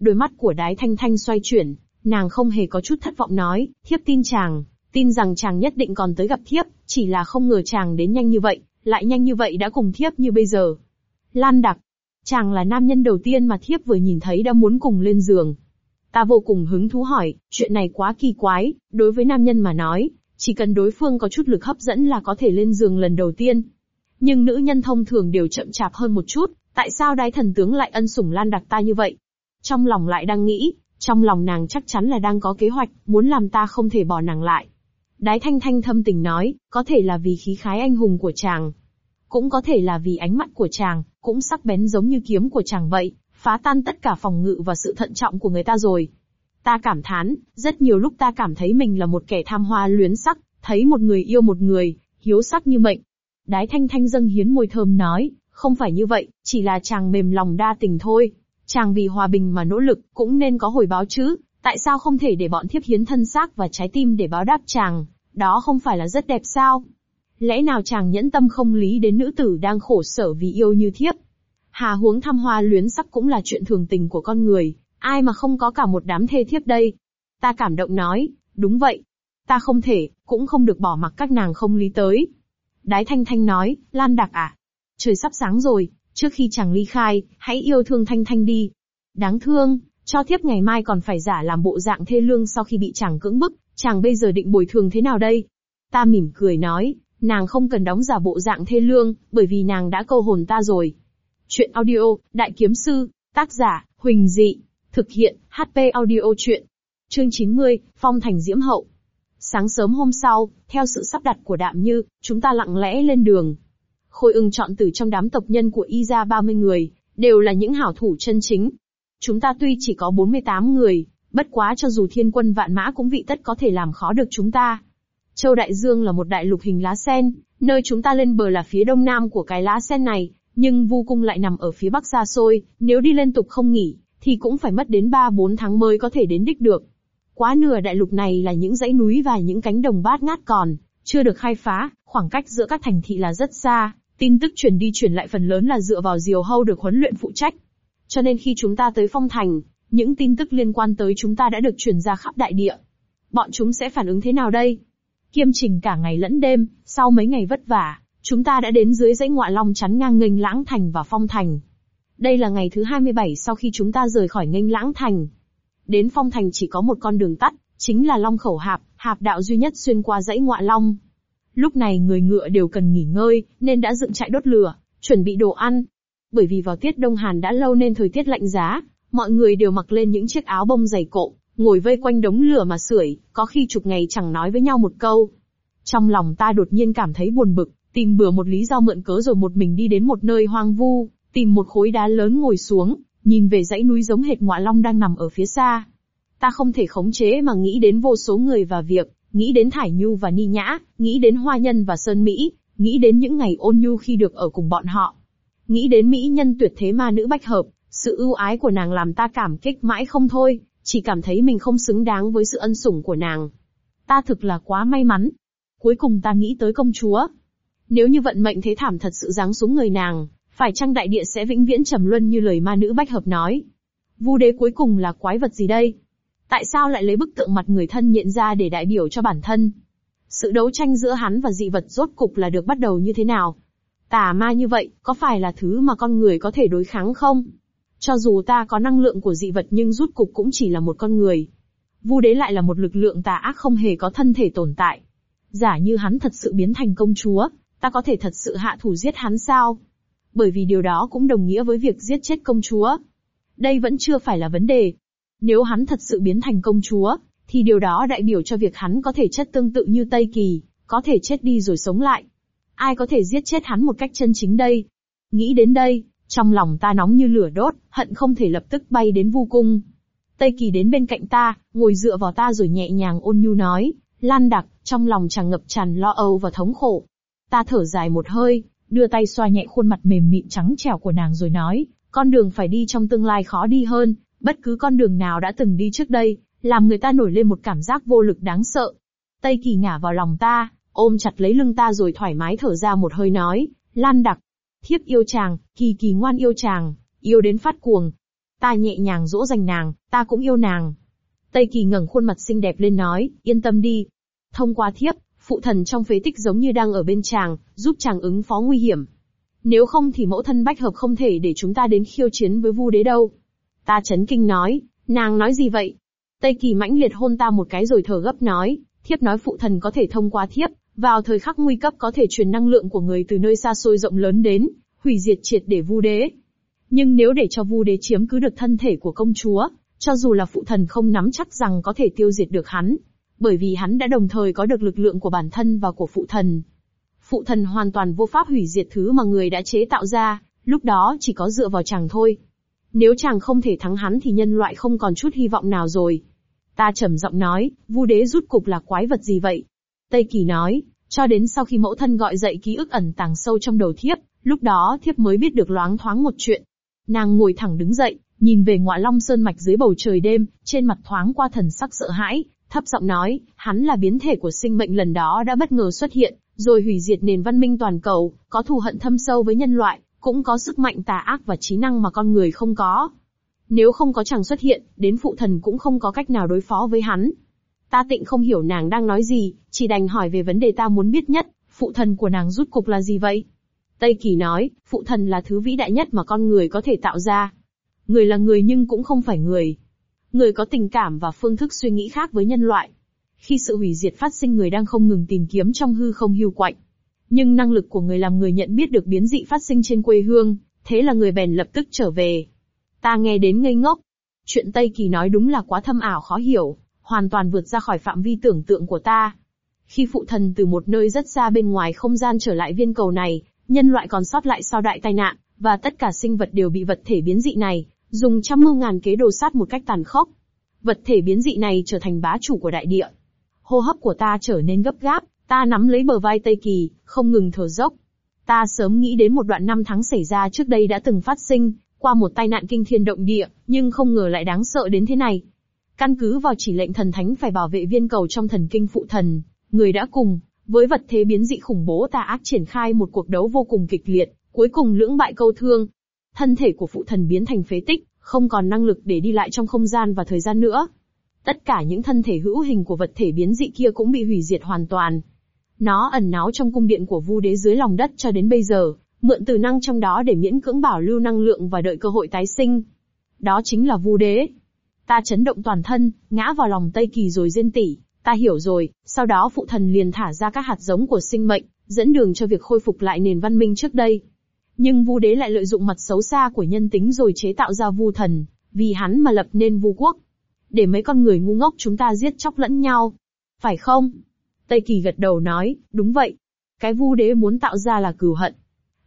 Đôi mắt của đái thanh thanh xoay chuyển, nàng không hề có chút thất vọng nói, thiếp tin chàng, tin rằng chàng nhất định còn tới gặp thiếp, chỉ là không ngờ chàng đến nhanh như vậy, lại nhanh như vậy đã cùng thiếp như bây giờ. Lan đặc, chàng là nam nhân đầu tiên mà thiếp vừa nhìn thấy đã muốn cùng lên giường. Ta vô cùng hứng thú hỏi, chuyện này quá kỳ quái, đối với nam nhân mà nói, chỉ cần đối phương có chút lực hấp dẫn là có thể lên giường lần đầu tiên. Nhưng nữ nhân thông thường đều chậm chạp hơn một chút, tại sao đái thần tướng lại ân sủng Lan đặc ta như vậy? Trong lòng lại đang nghĩ, trong lòng nàng chắc chắn là đang có kế hoạch, muốn làm ta không thể bỏ nàng lại. Đái thanh thanh thâm tình nói, có thể là vì khí khái anh hùng của chàng. Cũng có thể là vì ánh mắt của chàng, cũng sắc bén giống như kiếm của chàng vậy, phá tan tất cả phòng ngự và sự thận trọng của người ta rồi. Ta cảm thán, rất nhiều lúc ta cảm thấy mình là một kẻ tham hoa luyến sắc, thấy một người yêu một người, hiếu sắc như mệnh. Đái thanh thanh dâng hiến môi thơm nói, không phải như vậy, chỉ là chàng mềm lòng đa tình thôi. Chàng vì hòa bình mà nỗ lực, cũng nên có hồi báo chứ, tại sao không thể để bọn thiếp hiến thân xác và trái tim để báo đáp chàng, đó không phải là rất đẹp sao? Lẽ nào chàng nhẫn tâm không lý đến nữ tử đang khổ sở vì yêu như thiếp? Hà huống thăm hoa luyến sắc cũng là chuyện thường tình của con người, ai mà không có cả một đám thê thiếp đây? Ta cảm động nói, đúng vậy. Ta không thể, cũng không được bỏ mặc các nàng không lý tới. Đái Thanh Thanh nói, Lan Đạc à? Trời sắp sáng rồi, trước khi chàng ly khai, hãy yêu thương Thanh Thanh đi. Đáng thương, cho thiếp ngày mai còn phải giả làm bộ dạng thê lương sau khi bị chàng cưỡng bức, chàng bây giờ định bồi thường thế nào đây? Ta mỉm cười nói, nàng không cần đóng giả bộ dạng thê lương, bởi vì nàng đã câu hồn ta rồi. Chuyện audio, Đại Kiếm Sư, tác giả, Huỳnh Dị, thực hiện, HP audio chuyện. Chương 90, Phong Thành Diễm Hậu. Sáng sớm hôm sau, theo sự sắp đặt của Đạm Như, chúng ta lặng lẽ lên đường. Khôi ưng chọn từ trong đám tộc nhân của Y ra 30 người, đều là những hảo thủ chân chính. Chúng ta tuy chỉ có 48 người, bất quá cho dù thiên quân vạn mã cũng vị tất có thể làm khó được chúng ta. Châu Đại Dương là một đại lục hình lá sen, nơi chúng ta lên bờ là phía đông nam của cái lá sen này, nhưng Vu Cung lại nằm ở phía bắc xa xôi, nếu đi liên tục không nghỉ, thì cũng phải mất đến 3-4 tháng mới có thể đến đích được. Quá nửa đại lục này là những dãy núi và những cánh đồng bát ngát còn, chưa được khai phá, khoảng cách giữa các thành thị là rất xa, tin tức truyền đi truyền lại phần lớn là dựa vào Diều Hâu được huấn luyện phụ trách. Cho nên khi chúng ta tới Phong Thành, những tin tức liên quan tới chúng ta đã được truyền ra khắp đại địa. Bọn chúng sẽ phản ứng thế nào đây? Kiêm trình cả ngày lẫn đêm, sau mấy ngày vất vả, chúng ta đã đến dưới dãy ngọa long chắn ngang nghênh lãng thành và phong thành. Đây là ngày thứ 27 sau khi chúng ta rời khỏi nghênh lãng thành. Đến phong thành chỉ có một con đường tắt, chính là long khẩu hạp, hạp đạo duy nhất xuyên qua dãy ngọa long. Lúc này người ngựa đều cần nghỉ ngơi, nên đã dựng trại đốt lửa, chuẩn bị đồ ăn. Bởi vì vào tiết đông hàn đã lâu nên thời tiết lạnh giá, mọi người đều mặc lên những chiếc áo bông dày cộm, ngồi vây quanh đống lửa mà sưởi, có khi chục ngày chẳng nói với nhau một câu. Trong lòng ta đột nhiên cảm thấy buồn bực, tìm bừa một lý do mượn cớ rồi một mình đi đến một nơi hoang vu, tìm một khối đá lớn ngồi xuống, nhìn về dãy núi giống hệt ngọa long đang nằm ở phía xa. Ta không thể khống chế mà nghĩ đến vô số người và việc, nghĩ đến Thải Nhu và Ni Nhã, nghĩ đến Hoa Nhân và Sơn Mỹ, nghĩ đến những ngày ôn nhu khi được ở cùng bọn họ. Nghĩ đến Mỹ nhân tuyệt thế ma nữ bách hợp, sự ưu ái của nàng làm ta cảm kích mãi không thôi, chỉ cảm thấy mình không xứng đáng với sự ân sủng của nàng. Ta thực là quá may mắn. Cuối cùng ta nghĩ tới công chúa. Nếu như vận mệnh thế thảm thật sự giáng xuống người nàng, phải chăng đại địa sẽ vĩnh viễn trầm luân như lời ma nữ bách hợp nói? Vu đế cuối cùng là quái vật gì đây? Tại sao lại lấy bức tượng mặt người thân nhện ra để đại biểu cho bản thân? Sự đấu tranh giữa hắn và dị vật rốt cục là được bắt đầu như thế nào? Tà ma như vậy, có phải là thứ mà con người có thể đối kháng không? Cho dù ta có năng lượng của dị vật nhưng rút cục cũng chỉ là một con người. Vu đế lại là một lực lượng tà ác không hề có thân thể tồn tại. Giả như hắn thật sự biến thành công chúa, ta có thể thật sự hạ thủ giết hắn sao? Bởi vì điều đó cũng đồng nghĩa với việc giết chết công chúa. Đây vẫn chưa phải là vấn đề. Nếu hắn thật sự biến thành công chúa, thì điều đó đại biểu cho việc hắn có thể chất tương tự như Tây Kỳ, có thể chết đi rồi sống lại. Ai có thể giết chết hắn một cách chân chính đây? Nghĩ đến đây, trong lòng ta nóng như lửa đốt, hận không thể lập tức bay đến vu cung. Tây Kỳ đến bên cạnh ta, ngồi dựa vào ta rồi nhẹ nhàng ôn nhu nói, Lan đặc, trong lòng chàng ngập tràn lo âu và thống khổ. Ta thở dài một hơi, đưa tay xoa nhẹ khuôn mặt mềm mịn trắng trẻo của nàng rồi nói, con đường phải đi trong tương lai khó đi hơn, bất cứ con đường nào đã từng đi trước đây, làm người ta nổi lên một cảm giác vô lực đáng sợ. Tây Kỳ ngả vào lòng ta, ôm chặt lấy lưng ta rồi thoải mái thở ra một hơi nói, Lan đặc, thiếp yêu chàng, kỳ kỳ ngoan yêu chàng, yêu đến phát cuồng. Ta nhẹ nhàng dỗ dành nàng, ta cũng yêu nàng. Tây Kỳ ngẩng khuôn mặt xinh đẹp lên nói, yên tâm đi. Thông qua thiếp, phụ thần trong phế tích giống như đang ở bên chàng, giúp chàng ứng phó nguy hiểm. Nếu không thì mẫu thân bách hợp không thể để chúng ta đến khiêu chiến với vu đế đâu. Ta chấn kinh nói, nàng nói gì vậy? Tây kỳ mãnh liệt hôn ta một cái rồi thở gấp nói, thiếp nói phụ thần có thể thông qua thiếp, vào thời khắc nguy cấp có thể truyền năng lượng của người từ nơi xa xôi rộng lớn đến, hủy diệt triệt để vu đế. Nhưng nếu để cho vu đế chiếm cứ được thân thể của công chúa, cho dù là phụ thần không nắm chắc rằng có thể tiêu diệt được hắn, bởi vì hắn đã đồng thời có được lực lượng của bản thân và của phụ thần. Phụ thần hoàn toàn vô pháp hủy diệt thứ mà người đã chế tạo ra, lúc đó chỉ có dựa vào chàng thôi. Nếu chàng không thể thắng hắn thì nhân loại không còn chút hy vọng nào rồi. Ta trầm giọng nói, vu đế rút cục là quái vật gì vậy? Tây Kỳ nói, cho đến sau khi mẫu thân gọi dậy ký ức ẩn tàng sâu trong đầu thiếp, lúc đó thiếp mới biết được loáng thoáng một chuyện. Nàng ngồi thẳng đứng dậy, nhìn về ngọa long sơn mạch dưới bầu trời đêm, trên mặt thoáng qua thần sắc sợ hãi, thấp giọng nói, hắn là biến thể của sinh mệnh lần đó đã bất ngờ xuất hiện, rồi hủy diệt nền văn minh toàn cầu, có thù hận thâm sâu với nhân loại, cũng có sức mạnh tà ác và trí năng mà con người không có. Nếu không có chàng xuất hiện, đến phụ thần cũng không có cách nào đối phó với hắn. Ta tịnh không hiểu nàng đang nói gì, chỉ đành hỏi về vấn đề ta muốn biết nhất, phụ thần của nàng rút cục là gì vậy? Tây Kỳ nói, phụ thần là thứ vĩ đại nhất mà con người có thể tạo ra. Người là người nhưng cũng không phải người. Người có tình cảm và phương thức suy nghĩ khác với nhân loại. Khi sự hủy diệt phát sinh người đang không ngừng tìm kiếm trong hư không hưu quạnh. Nhưng năng lực của người làm người nhận biết được biến dị phát sinh trên quê hương, thế là người bèn lập tức trở về. Ta nghe đến ngây ngốc. Chuyện Tây Kỳ nói đúng là quá thâm ảo khó hiểu, hoàn toàn vượt ra khỏi phạm vi tưởng tượng của ta. Khi phụ thần từ một nơi rất xa bên ngoài không gian trở lại viên cầu này, nhân loại còn sót lại sau đại tai nạn, và tất cả sinh vật đều bị vật thể biến dị này, dùng trăm mưu ngàn kế đồ sát một cách tàn khốc. Vật thể biến dị này trở thành bá chủ của đại địa. Hô hấp của ta trở nên gấp gáp, ta nắm lấy bờ vai Tây Kỳ, không ngừng thở dốc. Ta sớm nghĩ đến một đoạn năm tháng xảy ra trước đây đã từng phát sinh, qua một tai nạn kinh thiên động địa, nhưng không ngờ lại đáng sợ đến thế này. Căn cứ vào chỉ lệnh thần thánh phải bảo vệ viên cầu trong thần kinh phụ thần, người đã cùng, với vật thế biến dị khủng bố tà ác triển khai một cuộc đấu vô cùng kịch liệt, cuối cùng lưỡng bại câu thương. Thân thể của phụ thần biến thành phế tích, không còn năng lực để đi lại trong không gian và thời gian nữa. Tất cả những thân thể hữu hình của vật thể biến dị kia cũng bị hủy diệt hoàn toàn. Nó ẩn náu trong cung điện của Vu đế dưới lòng đất cho đến bây giờ, mượn từ năng trong đó để miễn cưỡng bảo lưu năng lượng và đợi cơ hội tái sinh. Đó chính là Vu đế. Ta chấn động toàn thân, ngã vào lòng Tây Kỳ rồi diên tỉ, ta hiểu rồi, sau đó phụ thần liền thả ra các hạt giống của sinh mệnh, dẫn đường cho việc khôi phục lại nền văn minh trước đây. Nhưng Vu đế lại lợi dụng mặt xấu xa của nhân tính rồi chế tạo ra Vu thần, vì hắn mà lập nên Vu quốc. Để mấy con người ngu ngốc chúng ta giết chóc lẫn nhau. Phải không? Tây Kỳ gật đầu nói, đúng vậy. Cái Vu đế muốn tạo ra là cừu hận.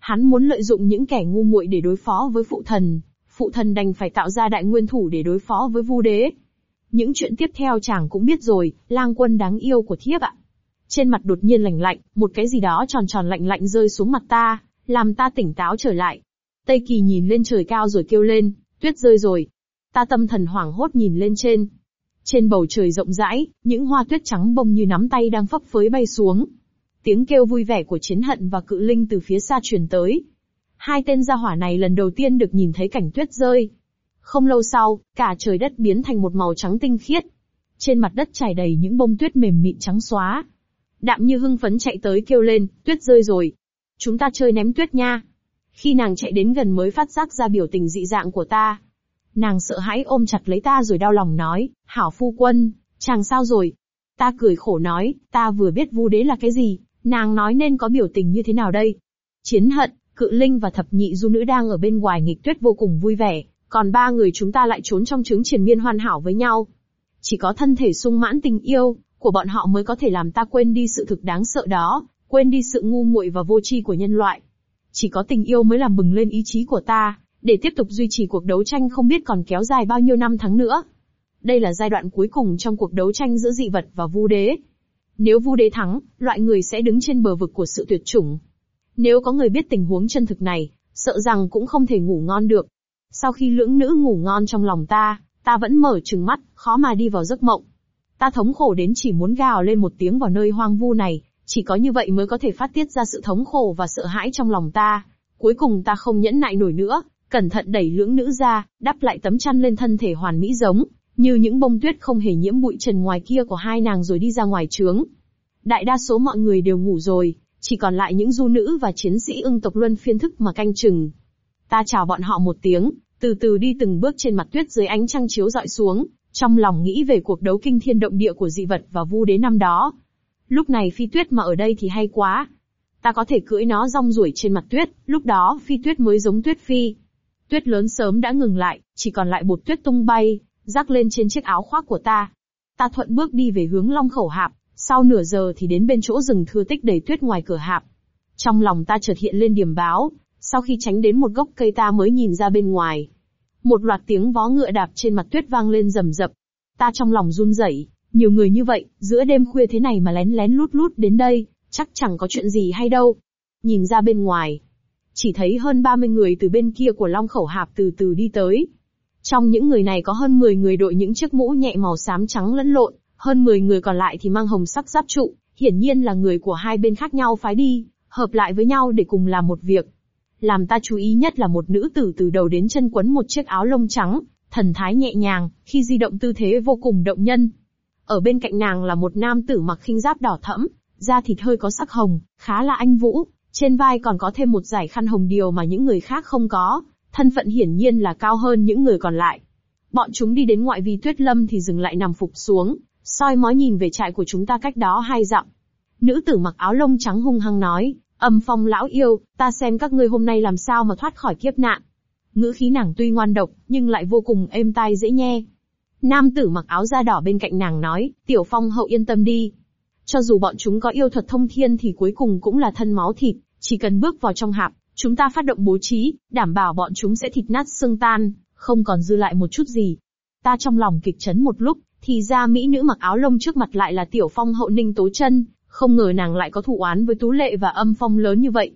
Hắn muốn lợi dụng những kẻ ngu muội để đối phó với phụ thần, phụ thần đành phải tạo ra đại nguyên thủ để đối phó với Vu đế. Những chuyện tiếp theo chàng cũng biết rồi, lang quân đáng yêu của thiếp ạ. Trên mặt đột nhiên lạnh lạnh, một cái gì đó tròn tròn lạnh lạnh rơi xuống mặt ta, làm ta tỉnh táo trở lại. Tây Kỳ nhìn lên trời cao rồi kêu lên, tuyết rơi rồi. Ta tâm thần hoảng hốt nhìn lên trên. Trên bầu trời rộng rãi, những hoa tuyết trắng bông như nắm tay đang phấp phới bay xuống. Tiếng kêu vui vẻ của chiến hận và cự linh từ phía xa truyền tới. Hai tên gia hỏa này lần đầu tiên được nhìn thấy cảnh tuyết rơi. Không lâu sau, cả trời đất biến thành một màu trắng tinh khiết. Trên mặt đất trải đầy những bông tuyết mềm mịn trắng xóa. Đạm như hưng phấn chạy tới kêu lên, tuyết rơi rồi, Chúng ta chơi ném tuyết nha. Khi nàng chạy đến gần mới phát giác ra biểu tình dị dạng của ta. Nàng sợ hãi ôm chặt lấy ta rồi đau lòng nói, hảo phu quân, chàng sao rồi? Ta cười khổ nói, ta vừa biết vu đế là cái gì, nàng nói nên có biểu tình như thế nào đây? Chiến hận, cự linh và thập nhị du nữ đang ở bên ngoài nghịch tuyết vô cùng vui vẻ, còn ba người chúng ta lại trốn trong trứng triền miên hoàn hảo với nhau. Chỉ có thân thể sung mãn tình yêu của bọn họ mới có thể làm ta quên đi sự thực đáng sợ đó, quên đi sự ngu muội và vô tri của nhân loại. Chỉ có tình yêu mới làm bừng lên ý chí của ta, để tiếp tục duy trì cuộc đấu tranh không biết còn kéo dài bao nhiêu năm tháng nữa. Đây là giai đoạn cuối cùng trong cuộc đấu tranh giữa dị vật và vu đế. Nếu vu đế thắng, loại người sẽ đứng trên bờ vực của sự tuyệt chủng. Nếu có người biết tình huống chân thực này, sợ rằng cũng không thể ngủ ngon được. Sau khi lưỡng nữ ngủ ngon trong lòng ta, ta vẫn mở trừng mắt, khó mà đi vào giấc mộng. Ta thống khổ đến chỉ muốn gào lên một tiếng vào nơi hoang vu này, chỉ có như vậy mới có thể phát tiết ra sự thống khổ và sợ hãi trong lòng ta. Cuối cùng ta không nhẫn nại nổi nữa, cẩn thận đẩy lưỡng nữ ra, đắp lại tấm chăn lên thân thể hoàn mỹ giống, như những bông tuyết không hề nhiễm bụi trần ngoài kia của hai nàng rồi đi ra ngoài trướng. Đại đa số mọi người đều ngủ rồi, chỉ còn lại những du nữ và chiến sĩ ưng tộc luân phiên thức mà canh chừng. Ta chào bọn họ một tiếng, từ từ đi từng bước trên mặt tuyết dưới ánh trăng chiếu dọi xuống, trong lòng nghĩ về cuộc đấu kinh thiên động địa của dị vật và vu đế năm đó. Lúc này phi tuyết mà ở đây thì hay quá. Ta có thể cưỡi nó rong ruổi trên mặt tuyết, lúc đó phi tuyết mới giống tuyết phi. Tuyết lớn sớm đã ngừng lại, chỉ còn lại bột tuyết tung bay, rắc lên trên chiếc áo khoác của ta. Ta thuận bước đi về hướng long khẩu hạp, sau nửa giờ thì đến bên chỗ rừng thưa tích đầy tuyết ngoài cửa hạp. Trong lòng ta chợt hiện lên điểm báo, sau khi tránh đến một gốc cây ta mới nhìn ra bên ngoài. Một loạt tiếng vó ngựa đạp trên mặt tuyết vang lên rầm rập. Ta trong lòng run rẩy, nhiều người như vậy, giữa đêm khuya thế này mà lén lén lút lút đến đây, chắc chẳng có chuyện gì hay đâu. Nhìn ra bên ngoài, chỉ thấy hơn 30 người từ bên kia của Long Khẩu Hạp từ từ đi tới. Trong những người này có hơn 10 người đội những chiếc mũ nhẹ màu xám trắng lẫn lộn, hơn 10 người còn lại thì mang hồng sắc giáp trụ, hiển nhiên là người của hai bên khác nhau phái đi, hợp lại với nhau để cùng làm một việc. Làm ta chú ý nhất là một nữ tử từ đầu đến chân quấn một chiếc áo lông trắng, thần thái nhẹ nhàng, khi di động tư thế vô cùng động nhân. Ở bên cạnh nàng là một nam tử mặc khinh giáp đỏ thẫm, da thịt hơi có sắc hồng, khá là anh vũ, trên vai còn có thêm một giải khăn hồng điều mà những người khác không có, thân phận hiển nhiên là cao hơn những người còn lại. Bọn chúng đi đến ngoại vi tuyết lâm thì dừng lại nằm phục xuống, soi mói nhìn về trại của chúng ta cách đó hai dặm. Nữ tử mặc áo lông trắng hung hăng nói, âm phong lão yêu, ta xem các ngươi hôm nay làm sao mà thoát khỏi kiếp nạn. Ngữ khí nàng tuy ngoan độc, nhưng lại vô cùng êm tai dễ nghe. Nam tử mặc áo da đỏ bên cạnh nàng nói, tiểu phong hậu yên tâm đi. Cho dù bọn chúng có yêu thuật thông thiên thì cuối cùng cũng là thân máu thịt, chỉ cần bước vào trong hạp, chúng ta phát động bố trí, đảm bảo bọn chúng sẽ thịt nát xương tan, không còn dư lại một chút gì. Ta trong lòng kịch chấn một lúc, thì ra mỹ nữ mặc áo lông trước mặt lại là tiểu phong hậu ninh tố chân, không ngờ nàng lại có thủ oán với tú lệ và âm phong lớn như vậy.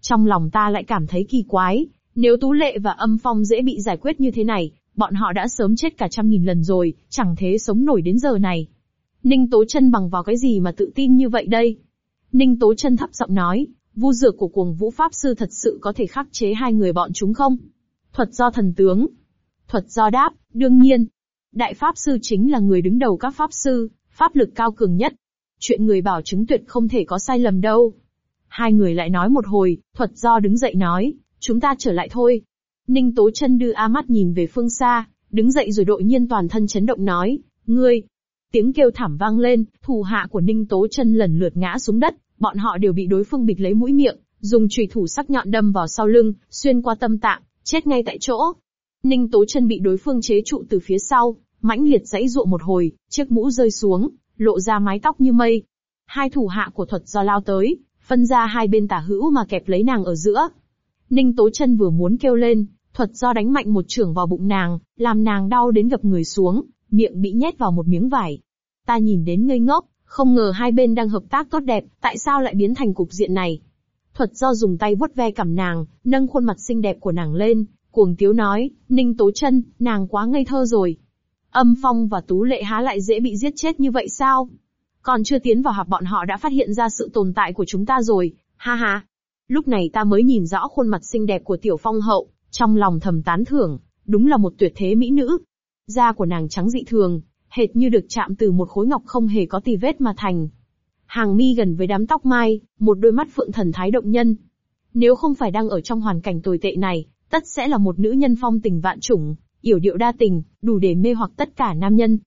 Trong lòng ta lại cảm thấy kỳ quái, nếu tú lệ và âm phong dễ bị giải quyết như thế này, bọn họ đã sớm chết cả trăm nghìn lần rồi, chẳng thế sống nổi đến giờ này. Ninh Tố chân bằng vào cái gì mà tự tin như vậy đây? Ninh Tố chân thấp giọng nói, vu dược của cuồng vũ pháp sư thật sự có thể khắc chế hai người bọn chúng không? Thuật do thần tướng. Thuật do đáp, đương nhiên. Đại pháp sư chính là người đứng đầu các pháp sư, pháp lực cao cường nhất. Chuyện người bảo chứng tuyệt không thể có sai lầm đâu. Hai người lại nói một hồi, thuật do đứng dậy nói, chúng ta trở lại thôi. Ninh Tố chân đưa A mắt nhìn về phương xa, đứng dậy rồi đội nhiên toàn thân chấn động nói, ngươi. Tiếng kêu thảm vang lên, thủ hạ của Ninh Tố chân lần lượt ngã xuống đất, bọn họ đều bị đối phương bịt lấy mũi miệng, dùng chùy thủ sắc nhọn đâm vào sau lưng, xuyên qua tâm tạng, chết ngay tại chỗ. Ninh Tố chân bị đối phương chế trụ từ phía sau, mãnh liệt dãy dụa một hồi, chiếc mũ rơi xuống, lộ ra mái tóc như mây. Hai thủ hạ của thuật do lao tới, phân ra hai bên tả hữu mà kẹp lấy nàng ở giữa. Ninh Tố chân vừa muốn kêu lên, thuật do đánh mạnh một trưởng vào bụng nàng, làm nàng đau đến gập người xuống, miệng bị nhét vào một miếng vải. Ta nhìn đến ngây ngốc, không ngờ hai bên đang hợp tác tốt đẹp, tại sao lại biến thành cục diện này? Thuật do dùng tay vuốt ve cằm nàng, nâng khuôn mặt xinh đẹp của nàng lên, cuồng tiếu nói, Ninh Tố chân, nàng quá ngây thơ rồi. Âm Phong và Tú Lệ há lại dễ bị giết chết như vậy sao? Còn chưa tiến vào hạp bọn họ đã phát hiện ra sự tồn tại của chúng ta rồi, ha ha. Lúc này ta mới nhìn rõ khuôn mặt xinh đẹp của Tiểu Phong hậu, trong lòng thầm tán thưởng, đúng là một tuyệt thế mỹ nữ. Da của nàng trắng dị thường, hệt như được chạm từ một khối ngọc không hề có tì vết mà thành. Hàng mi gần với đám tóc mai, một đôi mắt phượng thần thái động nhân. Nếu không phải đang ở trong hoàn cảnh tồi tệ này, tất sẽ là một nữ nhân phong tình vạn chủng, yểu điệu đa tình, đủ để mê hoặc tất cả nam nhân.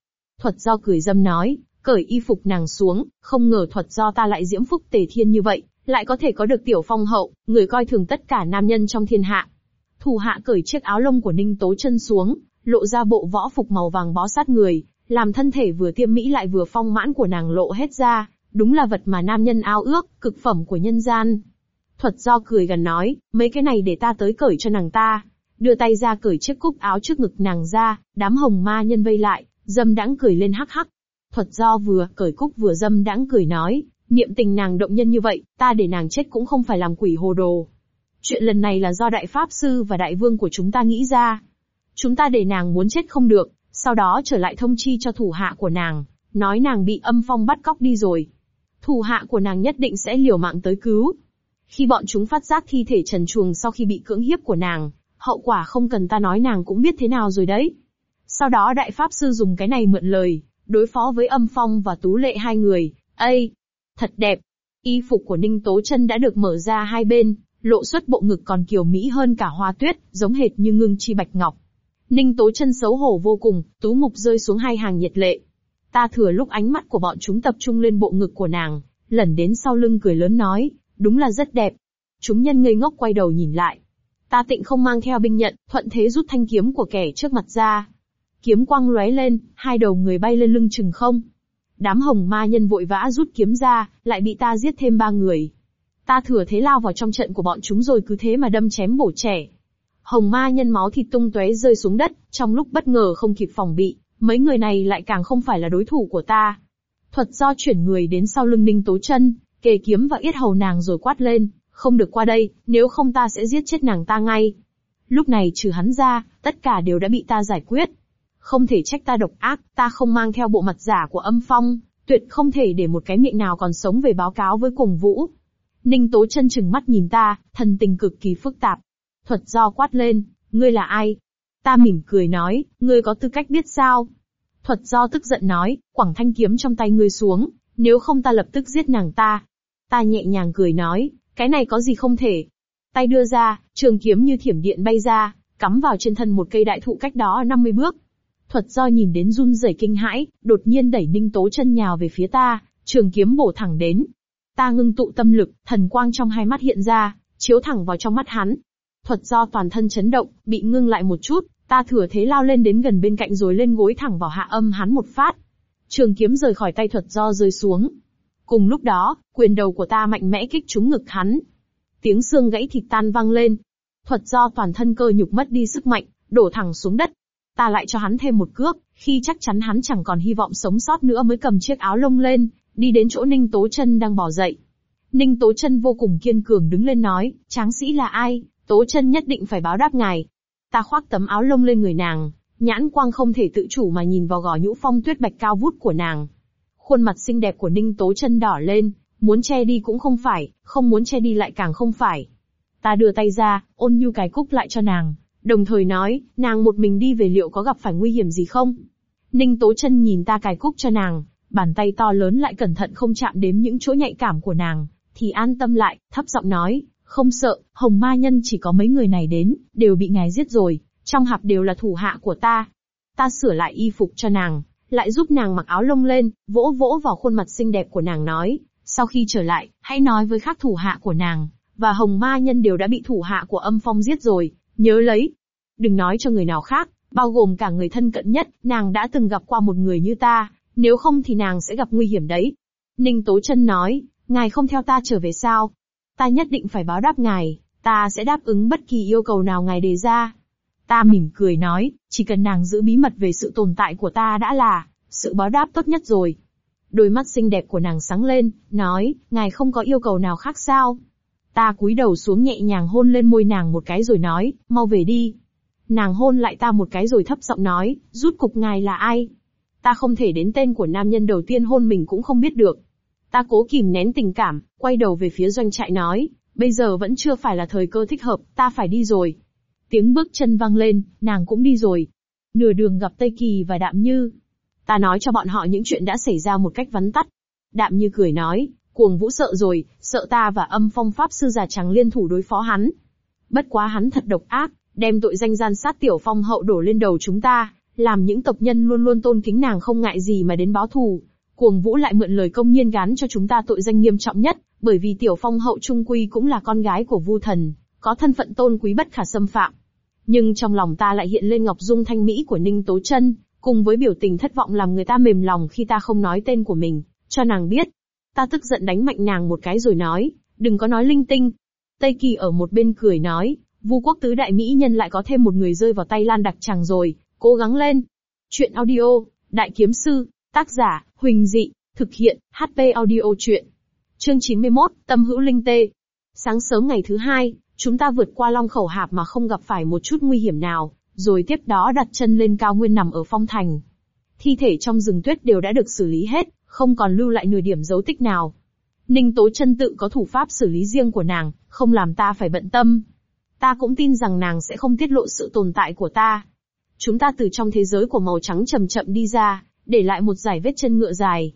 Thuật do cười dâm nói, cởi y phục nàng xuống, không ngờ thuật do ta lại diễm phúc tề thiên như vậy, lại có thể có được tiểu phong hậu, người coi thường tất cả nam nhân trong thiên hạ. Thủ hạ cởi chiếc áo lông của Ninh Tố chân xuống, lộ ra bộ võ phục màu vàng bó sát người, làm thân thể vừa tiêm mỹ lại vừa phong mãn của nàng lộ hết ra, đúng là vật mà nam nhân ao ước, cực phẩm của nhân gian. Thuật do cười gần nói, mấy cái này để ta tới cởi cho nàng ta. Đưa tay ra cởi chiếc cúc áo trước ngực nàng ra, đám hồng ma nhân vây lại, dâm đãng cười lên hắc hắc. Thuật do vừa cởi cúc vừa dâm đãng cười nói, niệm tình nàng động nhân như vậy, ta để nàng chết cũng không phải làm quỷ hồ đồ. Chuyện lần này là do đại pháp sư và đại vương của chúng ta nghĩ ra. Chúng ta để nàng muốn chết không được, sau đó trở lại thông chi cho thủ hạ của nàng, nói nàng bị âm phong bắt cóc đi rồi. Thủ hạ của nàng nhất định sẽ liều mạng tới cứu. Khi bọn chúng phát giác thi thể trần chuồng sau khi bị cưỡng hiếp của nàng, hậu quả không cần ta nói nàng cũng biết thế nào rồi đấy. Sau đó đại pháp sư dùng cái này mượn lời, đối phó với âm phong và tú lệ hai người, Ây! Thật đẹp. Y phục của Ninh Tố chân đã được mở ra hai bên, lộ xuất bộ ngực còn kiều mỹ hơn cả hoa tuyết, giống hệt như ngưng chi bạch ngọc. Ninh Tố chân xấu hổ vô cùng, tú mục rơi xuống hai hàng nhiệt lệ. Ta thừa lúc ánh mắt của bọn chúng tập trung lên bộ ngực của nàng, lẩn đến sau lưng cười lớn nói, đúng là rất đẹp. Chúng nhân ngây ngốc quay đầu nhìn lại. Ta tịnh không mang theo binh nhận, thuận thế rút thanh kiếm của kẻ trước mặt ra. Kiếm quang lóe lên, hai đầu người bay lên lưng chừng không. Đám hồng ma nhân vội vã rút kiếm ra, lại bị ta giết thêm ba người. Ta thừa thế lao vào trong trận của bọn chúng rồi cứ thế mà đâm chém bổ trẻ. Hồng ma nhân máu thịt tung tóe rơi xuống đất, trong lúc bất ngờ không kịp phòng bị, mấy người này lại càng không phải là đối thủ của ta. Thuật do chuyển người đến sau lưng Ninh Tố chân, kề kiếm và yết hầu nàng rồi quát lên, không được qua đây, nếu không ta sẽ giết chết nàng ta ngay. Lúc này trừ hắn ra, tất cả đều đã bị ta giải quyết. Không thể trách ta độc ác, ta không mang theo bộ mặt giả của âm phong, tuyệt không thể để một cái miệng nào còn sống về báo cáo với cùng vũ. Ninh Tố chân chừng mắt nhìn ta, thần tình cực kỳ phức tạp. Thuật do quát lên, ngươi là ai? Ta mỉm cười nói, ngươi có tư cách biết sao? Thuật do tức giận nói, quẳng thanh kiếm trong tay ngươi xuống, nếu không ta lập tức giết nàng ta. Ta nhẹ nhàng cười nói, cái này có gì không thể. Tay đưa ra, trường kiếm như thiểm điện bay ra, cắm vào trên thân một cây đại thụ cách đó 50 bước. Thuật do nhìn đến run rẩy kinh hãi, đột nhiên đẩy ninh tố chân nhào về phía ta, trường kiếm bổ thẳng đến. Ta ngưng tụ tâm lực, thần quang trong hai mắt hiện ra, chiếu thẳng vào trong mắt hắn. Thuật do toàn thân chấn động, bị ngưng lại một chút, ta thừa thế lao lên đến gần bên cạnh rồi lên gối thẳng vào hạ âm hắn một phát. Trường kiếm rời khỏi tay thuật do rơi xuống, Cùng lúc đó, quyền đầu của ta mạnh mẽ kích trúng ngực hắn. Tiếng xương gãy thịt tan vang lên. Thuật do toàn thân cơ nhục mất đi sức mạnh, đổ thẳng xuống đất. Ta lại cho hắn thêm một cước, khi chắc chắn hắn chẳng còn hy vọng sống sót nữa mới cầm chiếc áo lông lên, đi đến chỗ Ninh Tố chân đang bỏ dậy. Ninh Tố chân vô cùng kiên cường đứng lên nói, tráng sĩ là ai, Tố chân nhất định phải báo đáp ngài. Ta khoác tấm áo lông lên người nàng, nhãn quang không thể tự chủ mà nhìn vào gò nhũ phong tuyết bạch cao vút của nàng. Khuôn mặt xinh đẹp của Ninh Tố chân đỏ lên, muốn che đi cũng không phải, không muốn che đi lại càng không phải. Ta đưa tay ra, ôn nhu cái cúc lại cho nàng, đồng thời nói, nàng một mình đi về liệu có gặp phải nguy hiểm gì không? Ninh Tố chân nhìn ta cài cúc cho nàng, bàn tay to lớn lại cẩn thận không chạm đến những chỗ nhạy cảm của nàng, thì an tâm lại, thấp giọng nói, không sợ, hồng ma nhân chỉ có mấy người này đến, đều bị ngài giết rồi, trong hạp đều là thủ hạ của ta. Ta sửa lại y phục cho nàng, lại giúp nàng mặc áo lông lên, vỗ vỗ vào khuôn mặt xinh đẹp của nàng nói, sau khi trở lại, hãy nói với các thủ hạ của nàng, và hồng ma nhân đều đã bị thủ hạ của âm phong giết rồi, nhớ lấy. Đừng nói cho người nào khác, bao gồm cả người thân cận nhất, nàng đã từng gặp qua một người như ta, nếu không thì nàng sẽ gặp nguy hiểm đấy. Ninh Tố chân nói, ngài không theo ta trở về sao? Ta nhất định phải báo đáp ngài, ta sẽ đáp ứng bất kỳ yêu cầu nào ngài đề ra. Ta mỉm cười nói, chỉ cần nàng giữ bí mật về sự tồn tại của ta đã là, sự báo đáp tốt nhất rồi. Đôi mắt xinh đẹp của nàng sáng lên, nói, ngài không có yêu cầu nào khác sao? Ta cúi đầu xuống nhẹ nhàng hôn lên môi nàng một cái rồi nói, mau về đi. Nàng hôn lại ta một cái rồi thấp giọng nói, rút cục ngài là ai? Ta không thể đến tên của nam nhân đầu tiên hôn mình cũng không biết được. Ta cố kìm nén tình cảm, quay đầu về phía doanh trại nói, bây giờ vẫn chưa phải là thời cơ thích hợp, ta phải đi rồi. Tiếng bước chân vang lên, nàng cũng đi rồi. Nửa đường gặp Tây Kỳ và Đạm Như. Ta nói cho bọn họ những chuyện đã xảy ra một cách vắn tắt. Đạm Như cười nói, cuồng vũ sợ rồi, sợ ta và âm phong pháp sư già trắng liên thủ đối phó hắn. Bất quá hắn thật độc ác, đem tội danh gian sát tiểu phong hậu đổ lên đầu chúng ta, làm những tộc nhân luôn luôn tôn kính nàng không ngại gì mà đến báo thù. Cuồng vũ lại mượn lời công nhiên gán cho chúng ta tội danh nghiêm trọng nhất, bởi vì tiểu phong hậu trung quy cũng là con gái của vu thần, có thân phận tôn quý bất khả xâm phạm. Nhưng trong lòng ta lại hiện lên Ngọc Dung thanh mỹ của Ninh Tố Chân, cùng với biểu tình thất vọng làm người ta mềm lòng khi ta không nói tên của mình, cho nàng biết. Ta tức giận đánh mạnh nàng một cái rồi nói, đừng có nói linh tinh. Tây Kỳ ở một bên cười nói, Vu quốc tứ đại mỹ nhân lại có thêm một người rơi vào tay Lan Đặc Chàng rồi, cố gắng lên. Chuyện audio, Đại Kiếm Sư, tác giả, Huỳnh Dị, thực hiện, HP audio chuyện. Chương 91, Tâm hữu linh tê. Sáng sớm ngày thứ hai, Chúng ta vượt qua Long Khẩu Hạp mà không gặp phải một chút nguy hiểm nào, rồi tiếp đó đặt chân lên cao nguyên nằm ở phong thành. Thi thể trong rừng tuyết đều đã được xử lý hết, không còn lưu lại nửa điểm dấu tích nào. Ninh Tố chân tự có thủ pháp xử lý riêng của nàng, không làm ta phải bận tâm. Ta cũng tin rằng nàng sẽ không tiết lộ sự tồn tại của ta. Chúng ta từ trong thế giới của màu trắng chậm chậm đi ra, để lại một dải vết chân ngựa dài.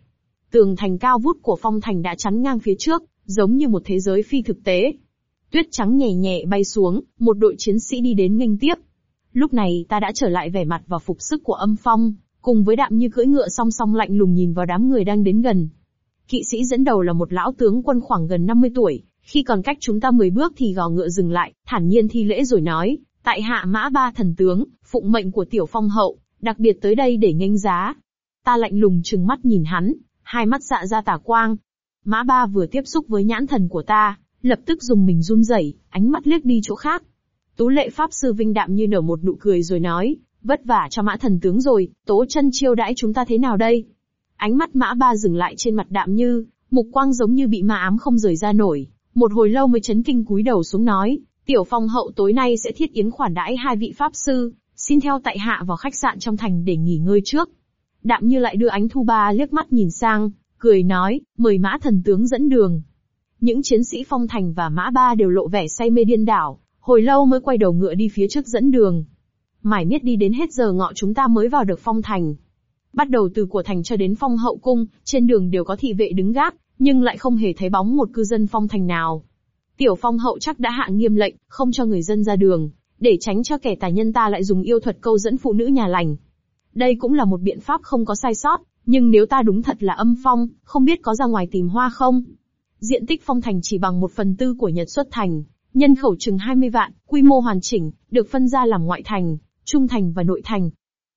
Tường thành cao vút của phong thành đã chắn ngang phía trước, giống như một thế giới phi thực tế. Tuyết trắng nhẹ nhẹ bay xuống, một đội chiến sĩ đi đến nghênh tiếp. Lúc này ta đã trở lại vẻ mặt và phục sức của âm phong, cùng với đạm như cưỡi ngựa song song lạnh lùng nhìn vào đám người đang đến gần. Kỵ sĩ dẫn đầu là một lão tướng quân khoảng gần 50 tuổi, khi còn cách chúng ta 10 bước thì gò ngựa dừng lại, thản nhiên thi lễ rồi nói, tại hạ mã ba thần tướng, phụng mệnh của tiểu phong hậu, đặc biệt tới đây để nghênh giá. Ta lạnh lùng trừng mắt nhìn hắn, hai mắt dạ ra tả quang. Mã ba vừa tiếp xúc với nhãn thần của ta, lập tức dùng mình run rẩy, ánh mắt liếc đi chỗ khác. Tú lệ pháp sư vinh đạm như nở một nụ cười rồi nói, vất vả cho mã thần tướng rồi, tố chân chiêu đãi chúng ta thế nào đây? Ánh mắt mã ba dừng lại trên mặt đạm như, mục quang giống như bị ma ám không rời ra nổi, một hồi lâu mới chấn kinh cúi đầu xuống nói, tiểu phong hậu tối nay sẽ thiết yến khoản đãi hai vị pháp sư, xin theo tại hạ vào khách sạn trong thành để nghỉ ngơi trước. Đạm như lại đưa ánh thu ba liếc mắt nhìn sang, cười nói, mời mã thần tướng dẫn đường. Những chiến sĩ phong thành và mã ba đều lộ vẻ say mê điên đảo, hồi lâu mới quay đầu ngựa đi phía trước dẫn đường. Mải miết đi đến hết giờ ngọ chúng ta mới vào được phong thành. Bắt đầu từ của thành cho đến phong hậu cung, trên đường đều có thị vệ đứng gác, nhưng lại không hề thấy bóng một cư dân phong thành nào. Tiểu phong hậu chắc đã hạ nghiêm lệnh, không cho người dân ra đường, để tránh cho kẻ tà nhân ta lại dùng yêu thuật câu dẫn phụ nữ nhà lành. Đây cũng là một biện pháp không có sai sót, nhưng nếu ta đúng thật là âm phong, không biết có ra ngoài tìm hoa không? Diện tích phong thành chỉ bằng một phần tư của Nhật xuất thành, nhân khẩu chừng 20 vạn, quy mô hoàn chỉnh, được phân ra làm ngoại thành, trung thành và nội thành.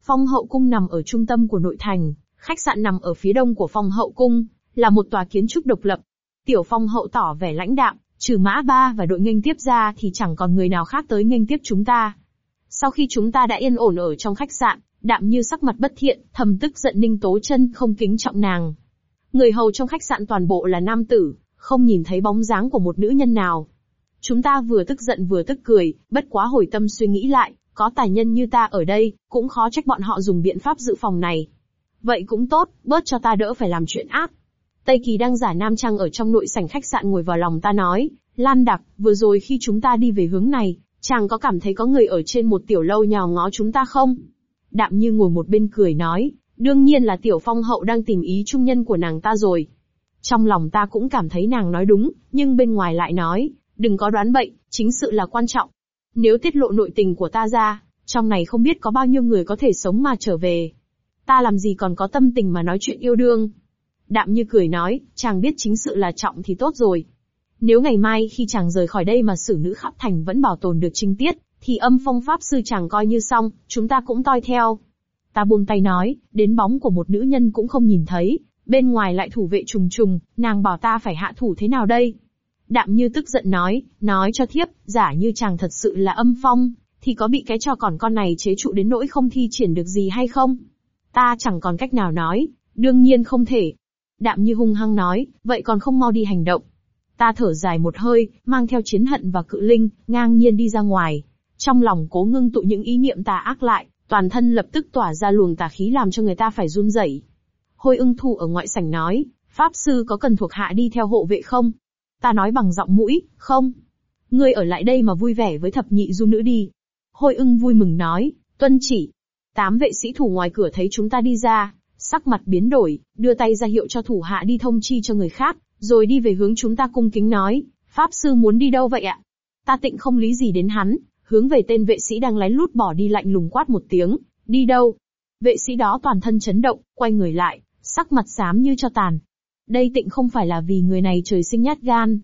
Phong hậu cung nằm ở trung tâm của nội thành, khách sạn nằm ở phía đông của phong hậu cung, là một tòa kiến trúc độc lập. Tiểu phong hậu tỏ vẻ lãnh đạm, trừ mã ba và đội nghênh tiếp ra thì chẳng còn người nào khác tới nghênh tiếp chúng ta. Sau khi chúng ta đã yên ổn ở trong khách sạn, đạm như sắc mặt bất thiện, thầm tức giận ninh tố chân không kính trọng nàng. Người hầu trong khách sạn toàn bộ là nam tử, không nhìn thấy bóng dáng của một nữ nhân nào. Chúng ta vừa tức giận vừa tức cười, bất quá hồi tâm suy nghĩ lại, có tài nhân như ta ở đây, cũng khó trách bọn họ dùng biện pháp dự phòng này. Vậy cũng tốt, bớt cho ta đỡ phải làm chuyện ác. Tây Kỳ đang giả nam trang ở trong nội sảnh khách sạn ngồi vào lòng ta nói, Lan Đặc, vừa rồi khi chúng ta đi về hướng này, chàng có cảm thấy có người ở trên một tiểu lâu nhào ngó chúng ta không? Đạm như ngồi một bên cười nói, đương nhiên là tiểu phong hậu đang tìm ý trung nhân của nàng ta rồi. Trong lòng ta cũng cảm thấy nàng nói đúng, nhưng bên ngoài lại nói, đừng có đoán bậy, chính sự là quan trọng. Nếu tiết lộ nội tình của ta ra, trong này không biết có bao nhiêu người có thể sống mà trở về. Ta làm gì còn có tâm tình mà nói chuyện yêu đương. Đạm như cười nói, chàng biết chính sự là trọng thì tốt rồi. Nếu ngày mai khi chàng rời khỏi đây mà xử nữ khắp thành vẫn bảo tồn được trinh tiết, thì âm phong pháp sư chẳng coi như xong, chúng ta cũng toi theo. Ta buông tay nói, đến bóng của một nữ nhân cũng không nhìn thấy, bên ngoài lại thủ vệ trùng trùng, nàng bảo ta phải hạ thủ thế nào đây? Đạm như tức giận nói, nói cho thiếp, giả như chàng thật sự là âm phong, thì có bị cái trò còn con này chế trụ đến nỗi không thi triển được gì hay không? Ta chẳng còn cách nào nói, đương nhiên không thể. Đạm như hung hăng nói, vậy còn không mau đi hành động. Ta thở dài một hơi, mang theo chiến hận và cự linh, ngang nhiên đi ra ngoài. Trong lòng cố ngưng tụ những ý niệm tà ác lại, toàn thân lập tức tỏa ra luồng tà khí làm cho người ta phải run rẩy. Hôi ưng thu ở ngoại sảnh nói, Pháp sư có cần thuộc hạ đi theo hộ vệ không? Ta nói bằng giọng mũi, không. Ngươi ở lại đây mà vui vẻ với thập nhị du nữ đi. Hôi ưng vui mừng nói, tuân chỉ. Tám vệ sĩ thủ ngoài cửa thấy chúng ta đi ra, sắc mặt biến đổi, đưa tay ra hiệu cho thủ hạ đi thông chi cho người khác, rồi đi về hướng chúng ta cung kính nói, Pháp sư muốn đi đâu vậy ạ? Ta tịnh không lý gì đến hắn, hướng về tên vệ sĩ đang lén lút bỏ đi lạnh lùng quát một tiếng, đi đâu? Vệ sĩ đó toàn thân chấn động, quay người lại, sắc mặt xám như cho tàn. Đây tịnh không phải là vì người này trời sinh nhát gan.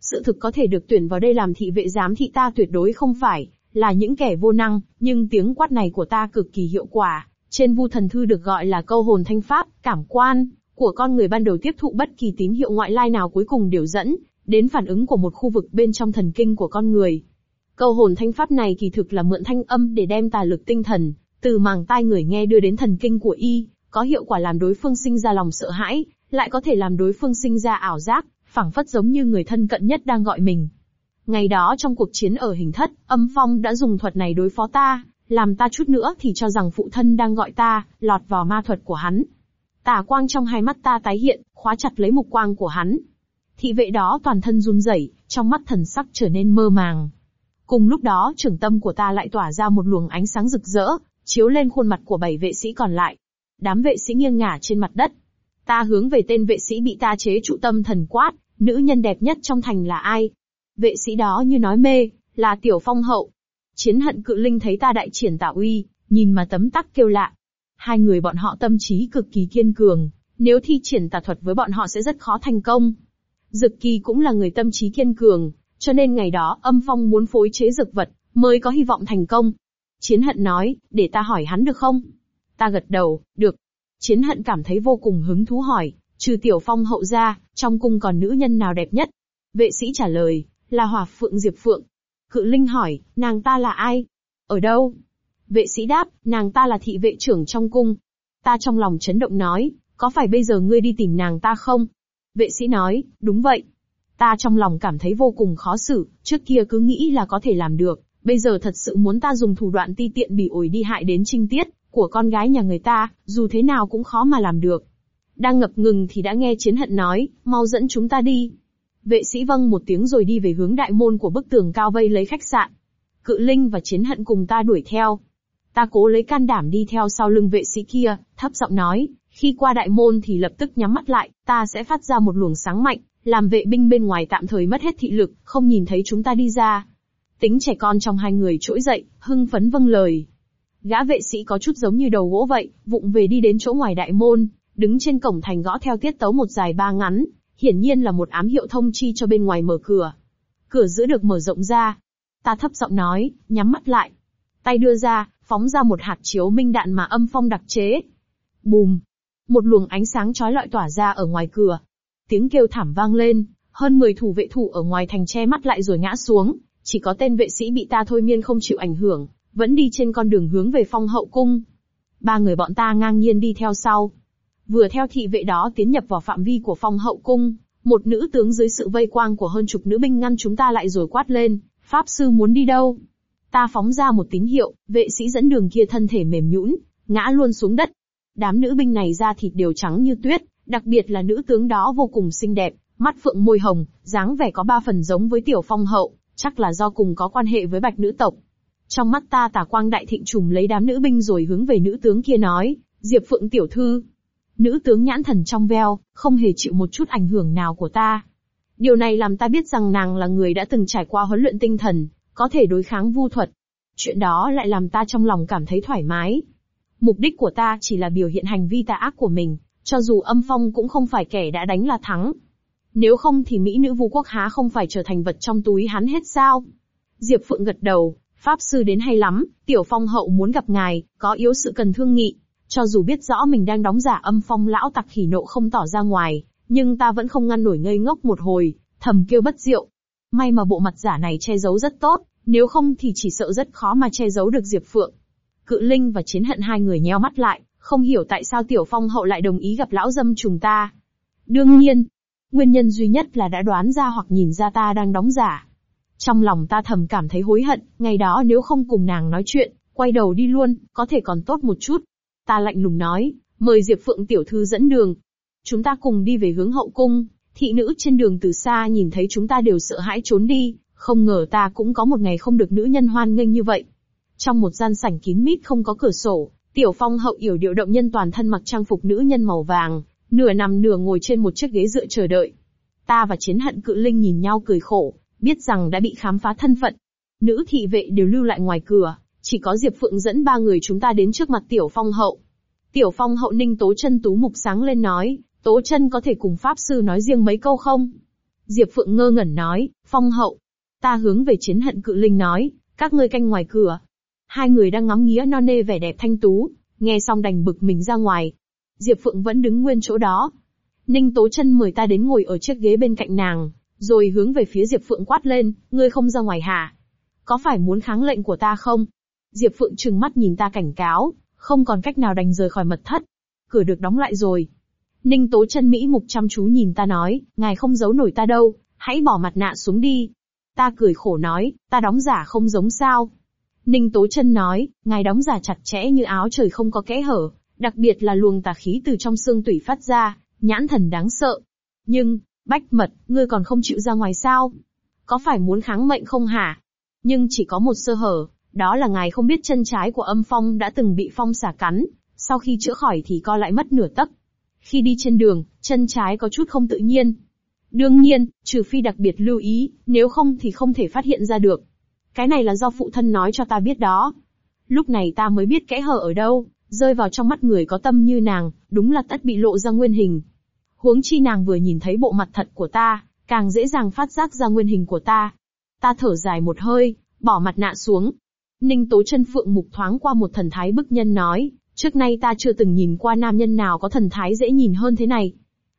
Sự thực có thể được tuyển vào đây làm thị vệ giám thị ta tuyệt đối không phải, là những kẻ vô năng, nhưng tiếng quát này của ta cực kỳ hiệu quả. Trên vu thần thư được gọi là câu hồn thanh pháp, cảm quan, của con người ban đầu tiếp thụ bất kỳ tín hiệu ngoại lai nào cuối cùng đều dẫn, đến phản ứng của một khu vực bên trong thần kinh của con người. Câu hồn thanh pháp này kỳ thực là mượn thanh âm để đem tà lực tinh thần, từ màng tai người nghe đưa đến thần kinh của y, có hiệu quả làm đối phương sinh ra lòng sợ hãi, lại có thể làm đối phương sinh ra ảo giác, phảng phất giống như người thân cận nhất đang gọi mình. Ngày đó trong cuộc chiến ở hình thất, âm phong đã dùng thuật này đối phó ta, làm ta chút nữa thì cho rằng phụ thân đang gọi ta, lọt vào ma thuật của hắn. Tà quang trong hai mắt ta tái hiện, khóa chặt lấy mục quang của hắn. Thị vệ đó toàn thân run rẩy, trong mắt thần sắc trở nên mơ màng. Cùng lúc đó trưởng tâm của ta lại tỏa ra một luồng ánh sáng rực rỡ, chiếu lên khuôn mặt của bảy vệ sĩ còn lại. Đám vệ sĩ nghiêng ngả trên mặt đất. Ta hướng về tên vệ sĩ bị ta chế trụ tâm thần quát, nữ nhân đẹp nhất trong thành là ai? Vệ sĩ đó như nói mê, là tiểu phong hậu. Chiến hận cự linh thấy ta đại triển tạo uy, nhìn mà tấm tắc kêu lạ. Hai người bọn họ tâm trí cực kỳ kiên cường, nếu thi triển tà thuật với bọn họ sẽ rất khó thành công. Dực kỳ cũng là người tâm trí kiên cường, cho nên ngày đó âm phong muốn phối chế dược vật, mới có hy vọng thành công. Chiến hận nói, để ta hỏi hắn được không? Ta gật đầu, được. Chiến hận cảm thấy vô cùng hứng thú hỏi, trừ tiểu phong hậu ra, trong cung còn nữ nhân nào đẹp nhất? Vệ sĩ trả lời, là hỏa phượng Diệp Phượng. Cự Linh hỏi, nàng ta là ai? Ở đâu? Vệ sĩ đáp, nàng ta là thị vệ trưởng trong cung. Ta trong lòng chấn động nói, có phải bây giờ ngươi đi tìm nàng ta không? Vệ sĩ nói, đúng vậy. Ta trong lòng cảm thấy vô cùng khó xử, trước kia cứ nghĩ là có thể làm được, bây giờ thật sự muốn ta dùng thủ đoạn ti tiện bị ổi đi hại đến trinh tiết, của con gái nhà người ta, dù thế nào cũng khó mà làm được. Đang ngập ngừng thì đã nghe chiến hận nói, mau dẫn chúng ta đi. Vệ sĩ vâng một tiếng rồi đi về hướng đại môn của bức tường cao vây lấy khách sạn. Cự Linh và chiến hận cùng ta đuổi theo. Ta cố lấy can đảm đi theo sau lưng vệ sĩ kia, thấp giọng nói, khi qua đại môn thì lập tức nhắm mắt lại, ta sẽ phát ra một luồng sáng mạnh, làm vệ binh bên ngoài tạm thời mất hết thị lực, không nhìn thấy chúng ta đi ra. Tính trẻ con trong hai người trỗi dậy, hưng phấn vâng lời. Gã vệ sĩ có chút giống như đầu gỗ vậy, vụng về đi đến chỗ ngoài đại môn, đứng trên cổng thành gõ theo tiết tấu một dài ba ngắn, hiển nhiên là một ám hiệu thông chi cho bên ngoài mở cửa. Cửa giữa được mở rộng ra. Ta thấp giọng nói, nhắm mắt lại. Tay đưa ra, phóng ra một hạt chiếu minh đạn mà âm phong đặc chế. Bùm, một luồng ánh sáng chói lọi tỏa ra ở ngoài cửa. Tiếng kêu thảm vang lên, hơn 10 thủ vệ thủ ở ngoài thành che mắt lại rồi ngã xuống, chỉ có tên vệ sĩ bị ta thôi miên không chịu ảnh hưởng, vẫn đi trên con đường hướng về phong hậu cung. Ba người bọn ta ngang nhiên đi theo sau. Vừa theo thị vệ đó tiến nhập vào phạm vi của phong hậu cung, một nữ tướng dưới sự vây quang của hơn chục nữ binh ngăn chúng ta lại rồi quát lên, Pháp sư muốn đi đâu? Ta phóng ra một tín hiệu, vệ sĩ dẫn đường kia thân thể mềm nhũn, ngã luôn xuống đất, Đám nữ binh này da thịt đều trắng như tuyết, đặc biệt là nữ tướng đó vô cùng xinh đẹp, mắt phượng môi hồng, dáng vẻ có ba phần giống với tiểu phong hậu, chắc là do cùng có quan hệ với bạch nữ tộc. Trong mắt ta tà quang đại thịnh trùm lấy đám nữ binh rồi hướng về nữ tướng kia nói, Diệp Phượng tiểu thư. Nữ tướng nhãn thần trong veo, không hề chịu một chút ảnh hưởng nào của ta. Điều này làm ta biết rằng nàng là người đã từng trải qua huấn luyện tinh thần, có thể đối kháng vu thuật. Chuyện đó lại làm ta trong lòng cảm thấy thoải mái, Mục đích của ta chỉ là biểu hiện hành vi tà ác của mình, cho dù âm phong cũng không phải kẻ đã đánh là thắng. Nếu không thì Mỹ nữ vu quốc há không phải trở thành vật trong túi hắn hết sao? Diệp Phượng gật đầu, Pháp sư đến hay lắm, tiểu phong hậu muốn gặp ngài, có yếu sự cần thương nghị. Cho dù biết rõ mình đang đóng giả âm phong lão tặc hỉ nộ không tỏ ra ngoài, nhưng ta vẫn không ngăn nổi ngây ngốc một hồi, thầm kêu bất diệu. May mà bộ mặt giả này che giấu rất tốt, nếu không thì chỉ sợ rất khó mà che giấu được Diệp Phượng. Cự Linh và Chiến Hận hai người nheo mắt lại, không hiểu tại sao Tiểu Phong hậu lại đồng ý gặp lão dâm trùng ta. Đương nhiên, nguyên nhân duy nhất là đã đoán ra hoặc nhìn ra ta đang đóng giả. Trong lòng ta thầm cảm thấy hối hận, ngày đó nếu không cùng nàng nói chuyện, quay đầu đi luôn, có thể còn tốt một chút. Ta lạnh lùng nói, mời Diệp Phượng tiểu thư dẫn đường. Chúng ta cùng đi về hướng hậu cung, thị nữ trên đường từ xa nhìn thấy chúng ta đều sợ hãi trốn đi, không ngờ ta cũng có một ngày không được nữ nhân hoan nghênh như vậy. Trong một gian sảnh kín mít không có cửa sổ, Tiểu Phong hậu yểu điệu động nhân toàn thân mặc trang phục nữ nhân màu vàng, nửa nằm nửa ngồi trên một chiếc ghế dựa chờ đợi. Ta và chiến hận cự linh nhìn nhau cười khổ, biết rằng đã bị khám phá thân phận. Nữ thị vệ đều lưu lại ngoài cửa, chỉ có Diệp Phượng dẫn ba người chúng ta đến trước mặt Tiểu Phong hậu. Tiểu Phong hậu ninh tố chân tú mục sáng lên nói, tố chân có thể cùng Pháp sư nói riêng mấy câu không? Diệp Phượng ngơ ngẩn nói, Phong hậu. Ta hướng về chiến hận cự linh nói, các ngươi canh ngoài cửa, Hai người đang ngắm nghía non nê vẻ đẹp thanh tú, nghe xong đành bực mình ra ngoài. Diệp Phượng vẫn đứng nguyên chỗ đó. Ninh Tố chân mời ta đến ngồi ở chiếc ghế bên cạnh nàng, rồi hướng về phía Diệp Phượng quát lên, ngươi không ra ngoài hả? Có phải muốn kháng lệnh của ta không? Diệp Phượng trừng mắt nhìn ta cảnh cáo, không còn cách nào đành rời khỏi mật thất. Cửa được đóng lại rồi. Ninh Tố chân Mỹ mục chăm chú nhìn ta nói, ngài không giấu nổi ta đâu, hãy bỏ mặt nạ xuống đi. Ta cười khổ nói, ta đóng giả không giống sao. Ninh Tố Chân nói, ngài đóng giả chặt chẽ như áo trời không có kẽ hở, đặc biệt là luồng tà khí từ trong xương tủy phát ra, nhãn thần đáng sợ. Nhưng, Bách Mật, ngươi còn không chịu ra ngoài sao? Có phải muốn kháng mệnh không hả? Nhưng chỉ có một sơ hở, đó là ngài không biết chân trái của âm phong đã từng bị phong xả cắn, sau khi chữa khỏi thì co lại mất nửa tấc. Khi đi trên đường, chân trái có chút không tự nhiên. Đương nhiên, trừ phi đặc biệt lưu ý, nếu không thì không thể phát hiện ra được. Cái này là do phụ thân nói cho ta biết đó. Lúc này ta mới biết kẽ hở ở đâu, rơi vào trong mắt người có tâm như nàng, đúng là tất bị lộ ra nguyên hình. Huống chi nàng vừa nhìn thấy bộ mặt thật của ta, càng dễ dàng phát giác ra nguyên hình của ta. Ta thở dài một hơi, bỏ mặt nạ xuống. Ninh Tố chân Phượng mục thoáng qua một thần thái bức nhân nói, trước nay ta chưa từng nhìn qua nam nhân nào có thần thái dễ nhìn hơn thế này.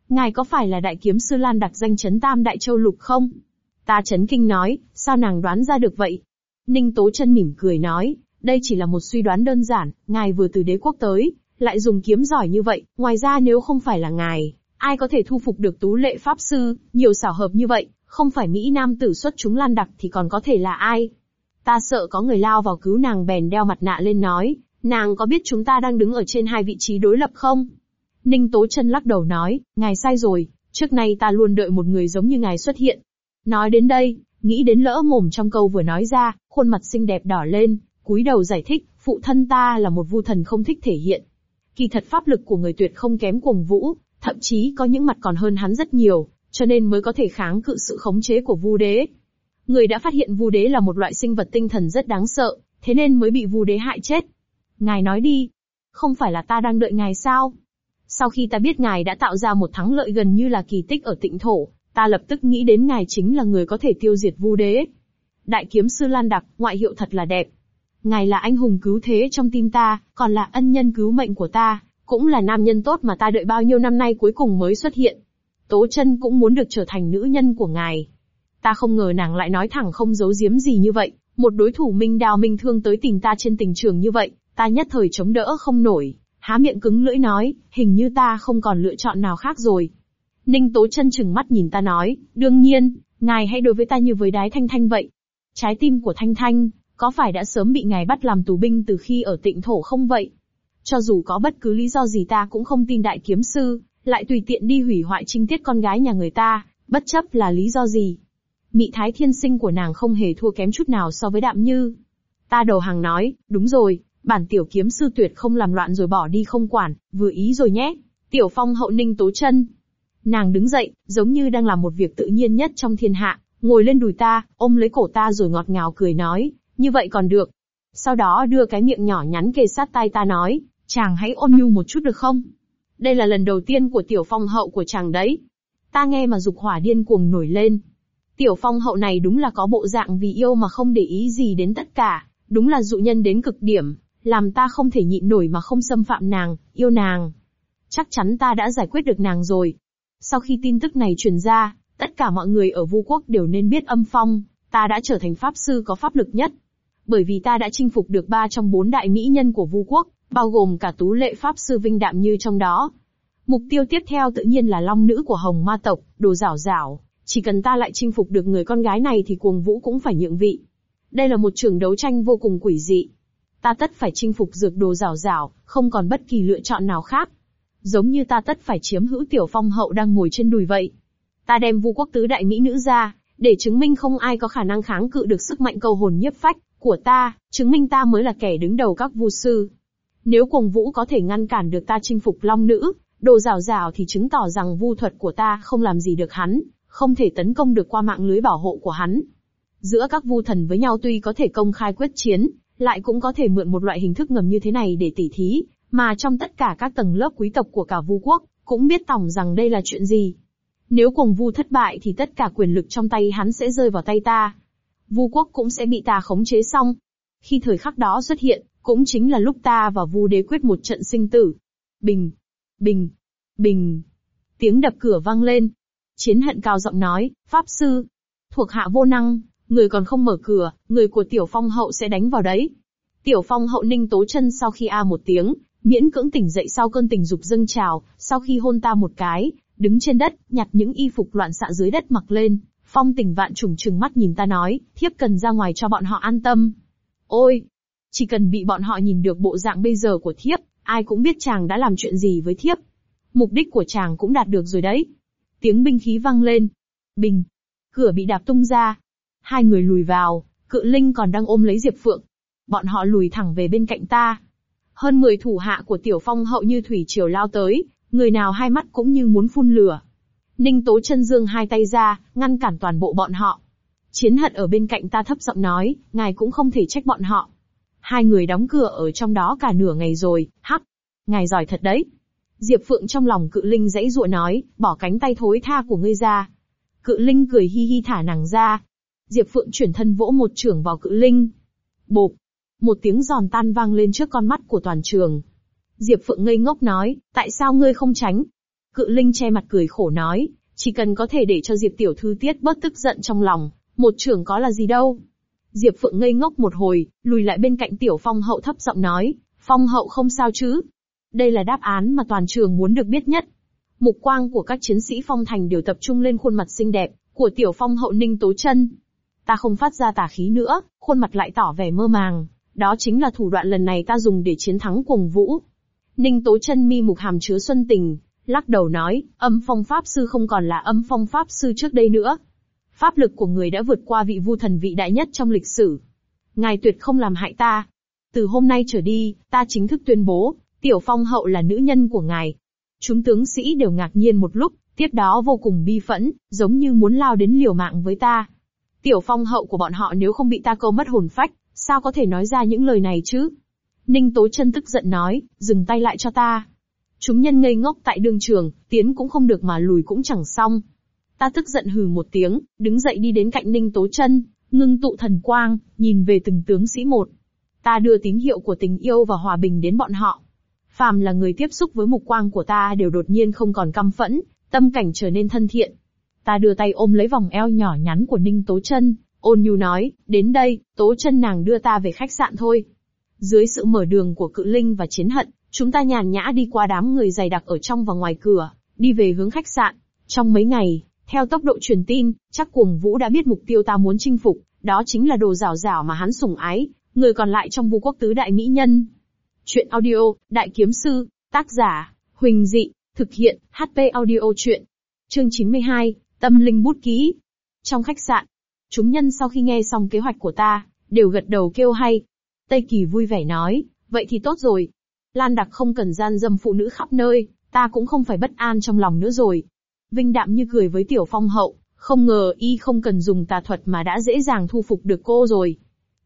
Ngài có phải là đại kiếm sư Lan đặc danh chấn tam đại châu lục không? Ta chấn kinh nói, sao nàng đoán ra được vậy? Ninh Tố chân mỉm cười nói, đây chỉ là một suy đoán đơn giản, ngài vừa từ đế quốc tới, lại dùng kiếm giỏi như vậy, ngoài ra nếu không phải là ngài, ai có thể thu phục được tú lệ pháp sư, nhiều xảo hợp như vậy, không phải Mỹ Nam tử xuất chúng lan đặc thì còn có thể là ai? Ta sợ có người lao vào cứu nàng bèn đeo mặt nạ lên nói, nàng có biết chúng ta đang đứng ở trên hai vị trí đối lập không? Ninh Tố chân lắc đầu nói, ngài sai rồi, trước nay ta luôn đợi một người giống như ngài xuất hiện. Nói đến đây, nghĩ đến lỡ mồm trong câu vừa nói ra, khuôn mặt xinh đẹp đỏ lên, cúi đầu giải thích, phụ thân ta là một vu thần không thích thể hiện. Kỳ thật pháp lực của người tuyệt không kém cuồng vũ, thậm chí có những mặt còn hơn hắn rất nhiều, cho nên mới có thể kháng cự sự khống chế của vu đế. Người đã phát hiện vu đế là một loại sinh vật tinh thần rất đáng sợ, thế nên mới bị vu đế hại chết. Ngài nói đi, không phải là ta đang đợi ngài sao? Sau khi ta biết ngài đã tạo ra một thắng lợi gần như là kỳ tích ở tịnh thổ, ta lập tức nghĩ đến ngài chính là người có thể tiêu diệt vu đế. Đại kiếm sư Lan Đặc, ngoại hiệu thật là đẹp. Ngài là anh hùng cứu thế trong tim ta, còn là ân nhân cứu mệnh của ta, cũng là nam nhân tốt mà ta đợi bao nhiêu năm nay cuối cùng mới xuất hiện. Tố chân cũng muốn được trở thành nữ nhân của ngài. Ta không ngờ nàng lại nói thẳng không giấu giếm gì như vậy, một đối thủ minh đào minh thương tới tìm ta trên tình trường như vậy, ta nhất thời chống đỡ không nổi, há miệng cứng lưỡi nói, hình như ta không còn lựa chọn nào khác rồi. Ninh Tố chân chừng mắt nhìn ta nói, đương nhiên, ngài hãy đối với ta như với đái thanh thanh vậy. Trái tim của thanh thanh, có phải đã sớm bị ngài bắt làm tù binh từ khi ở tịnh thổ không vậy? Cho dù có bất cứ lý do gì ta cũng không tin đại kiếm sư, lại tùy tiện đi hủy hoại trinh tiết con gái nhà người ta, bất chấp là lý do gì. Mị thái thiên sinh của nàng không hề thua kém chút nào so với đạm như. Ta đầu hàng nói, đúng rồi, bản tiểu kiếm sư tuyệt không làm loạn rồi bỏ đi không quản, vừa ý rồi nhé. Tiểu phong hậu ninh tố chân. Nàng đứng dậy, giống như đang làm một việc tự nhiên nhất trong thiên hạ, ngồi lên đùi ta, ôm lấy cổ ta rồi ngọt ngào cười nói, như vậy còn được. Sau đó đưa cái miệng nhỏ nhắn kề sát tai ta nói, chàng hãy ôm nhu một chút được không? Đây là lần đầu tiên của tiểu phong hậu của chàng đấy. Ta nghe mà dục hỏa điên cuồng nổi lên. Tiểu phong hậu này đúng là có bộ dạng vì yêu mà không để ý gì đến tất cả, đúng là dụ nhân đến cực điểm, làm ta không thể nhịn nổi mà không xâm phạm nàng, yêu nàng. Chắc chắn ta đã giải quyết được nàng rồi. Sau khi tin tức này truyền ra, tất cả mọi người ở Vu Quốc đều nên biết âm phong, ta đã trở thành pháp sư có pháp lực nhất. Bởi vì ta đã chinh phục được ba trong bốn đại mỹ nhân của Vu Quốc, bao gồm cả tú lệ pháp sư vinh đạm như trong đó. Mục tiêu tiếp theo tự nhiên là long nữ của hồng ma tộc, đồ rảo rảo. Chỉ cần ta lại chinh phục được người con gái này thì cuồng vũ cũng phải nhượng vị. Đây là một trường đấu tranh vô cùng quỷ dị. Ta tất phải chinh phục dược đồ rảo rảo, không còn bất kỳ lựa chọn nào khác. Giống như ta tất phải chiếm hữu tiểu phong hậu đang ngồi trên đùi vậy. Ta đem vu quốc tứ đại mỹ nữ ra, để chứng minh không ai có khả năng kháng cự được sức mạnh cầu hồn nhiếp phách của ta, chứng minh ta mới là kẻ đứng đầu các vu sư. Nếu cuồng vũ có thể ngăn cản được ta chinh phục long nữ, đồ rào rào thì chứng tỏ rằng vu thuật của ta không làm gì được hắn, không thể tấn công được qua mạng lưới bảo hộ của hắn. Giữa các vu thần với nhau tuy có thể công khai quyết chiến, lại cũng có thể mượn một loại hình thức ngầm như thế này để tỉ thí, mà trong tất cả các tầng lớp quý tộc của cả vu quốc, cũng biết tổng rằng đây là chuyện gì. Nếu cùng vu thất bại thì tất cả quyền lực trong tay hắn sẽ rơi vào tay ta. Vu quốc cũng sẽ bị ta khống chế xong. Khi thời khắc đó xuất hiện, cũng chính là lúc ta và Vu Đế quyết một trận sinh tử. Bình, bình, bình. Tiếng đập cửa vang lên. Chiến hận cao giọng nói, Pháp Sư, thuộc hạ vô năng, người còn không mở cửa, người của Tiểu Phong Hậu sẽ đánh vào đấy. Tiểu Phong Hậu ninh tố chân sau khi a một tiếng, miễn cưỡng tỉnh dậy sau cơn tình dục dâng trào, sau khi hôn ta một cái, đứng trên đất, nhặt những y phục loạn xạ dưới đất mặc lên. Phong tình vạn trùng trừng mắt nhìn ta nói, thiếp cần ra ngoài cho bọn họ an tâm. Ôi, chỉ cần bị bọn họ nhìn được bộ dạng bây giờ của thiếp, ai cũng biết chàng đã làm chuyện gì với thiếp. Mục đích của chàng cũng đạt được rồi đấy. Tiếng binh khí vang lên. Bình. Cửa bị đạp tung ra. Hai người lùi vào, cự linh còn đang ôm lấy Diệp Phượng. Bọn họ lùi thẳng về bên cạnh ta. Hơn 10 thủ hạ của tiểu phong hậu như thủy triều lao tới, Người nào hai mắt cũng như muốn phun lửa. Ninh Tố chân dương hai tay ra, ngăn cản toàn bộ bọn họ. Chiến hận ở bên cạnh ta thấp giọng nói, ngài cũng không thể trách bọn họ. Hai người đóng cửa ở trong đó cả nửa ngày rồi, hắc. Ngài giỏi thật đấy. Diệp Phượng trong lòng cự linh dãy dụa nói, bỏ cánh tay thối tha của ngươi ra. Cự linh cười hi hi thả nàng ra. Diệp Phượng chuyển thân vỗ một trưởng vào cự linh. Bộp. Một tiếng giòn tan vang lên trước con mắt của toàn trường. Diệp Phượng ngây ngốc nói, tại sao ngươi không tránh? Cự linh che mặt cười khổ nói, chỉ cần có thể để cho Diệp Tiểu Thư tiết bớt tức giận trong lòng, một trưởng có là gì đâu. Diệp Phượng ngây ngốc một hồi, lùi lại bên cạnh Tiểu Phong Hậu thấp giọng nói, Phong Hậu không sao chứ? Đây là đáp án mà toàn trường muốn được biết nhất. Mục quang của các chiến sĩ Phong Thành đều tập trung lên khuôn mặt xinh đẹp, của Tiểu Phong Hậu Ninh Tố chân. Ta không phát ra tà khí nữa, khuôn mặt lại tỏ vẻ mơ màng. Đó chính là thủ đoạn lần này ta dùng để chiến thắng cuồng vũ. Ninh Tố chân mi mục hàm chứa xuân tình, lắc đầu nói, âm phong pháp sư không còn là âm phong pháp sư trước đây nữa. Pháp lực của người đã vượt qua vị vu thần vị đại nhất trong lịch sử. Ngài tuyệt không làm hại ta. Từ hôm nay trở đi, ta chính thức tuyên bố, tiểu phong hậu là nữ nhân của ngài. Chúng tướng sĩ đều ngạc nhiên một lúc, tiếp đó vô cùng bi phẫn, giống như muốn lao đến liều mạng với ta. Tiểu phong hậu của bọn họ nếu không bị ta câu mất hồn phách, sao có thể nói ra những lời này chứ? Ninh Tố chân tức giận nói, dừng tay lại cho ta. Chúng nhân ngây ngốc tại đường trường, tiến cũng không được mà lùi cũng chẳng xong. Ta tức giận hừ một tiếng, đứng dậy đi đến cạnh Ninh Tố chân, ngưng tụ thần quang, nhìn về từng tướng sĩ một. Ta đưa tín hiệu của tình yêu và hòa bình đến bọn họ. Phàm là người tiếp xúc với mục quang của ta đều đột nhiên không còn căm phẫn, tâm cảnh trở nên thân thiện. Ta đưa tay ôm lấy vòng eo nhỏ nhắn của Ninh Tố chân, ôn nhu nói, đến đây, Tố chân nàng đưa ta về khách sạn thôi. Dưới sự mở đường của cự linh và chiến hận, chúng ta nhàn nhã đi qua đám người dày đặc ở trong và ngoài cửa, đi về hướng khách sạn. Trong mấy ngày, theo tốc độ truyền tin, chắc cuồng vũ đã biết mục tiêu ta muốn chinh phục, đó chính là đồ rào rào mà hắn sủng ái, người còn lại trong vu quốc tứ đại mỹ nhân. Chuyện audio, Đại Kiếm Sư, tác giả, Huỳnh Dị, thực hiện, HP audio chuyện. Chương 92, Tâm Linh Bút Ký. Trong khách sạn, chúng nhân sau khi nghe xong kế hoạch của ta, đều gật đầu kêu hay. Tây Kỳ vui vẻ nói, vậy thì tốt rồi. Lan Đặc không cần gian dâm phụ nữ khắp nơi, ta cũng không phải bất an trong lòng nữa rồi. Vinh đạm như cười với Tiểu Phong hậu, không ngờ y không cần dùng tà thuật mà đã dễ dàng thu phục được cô rồi.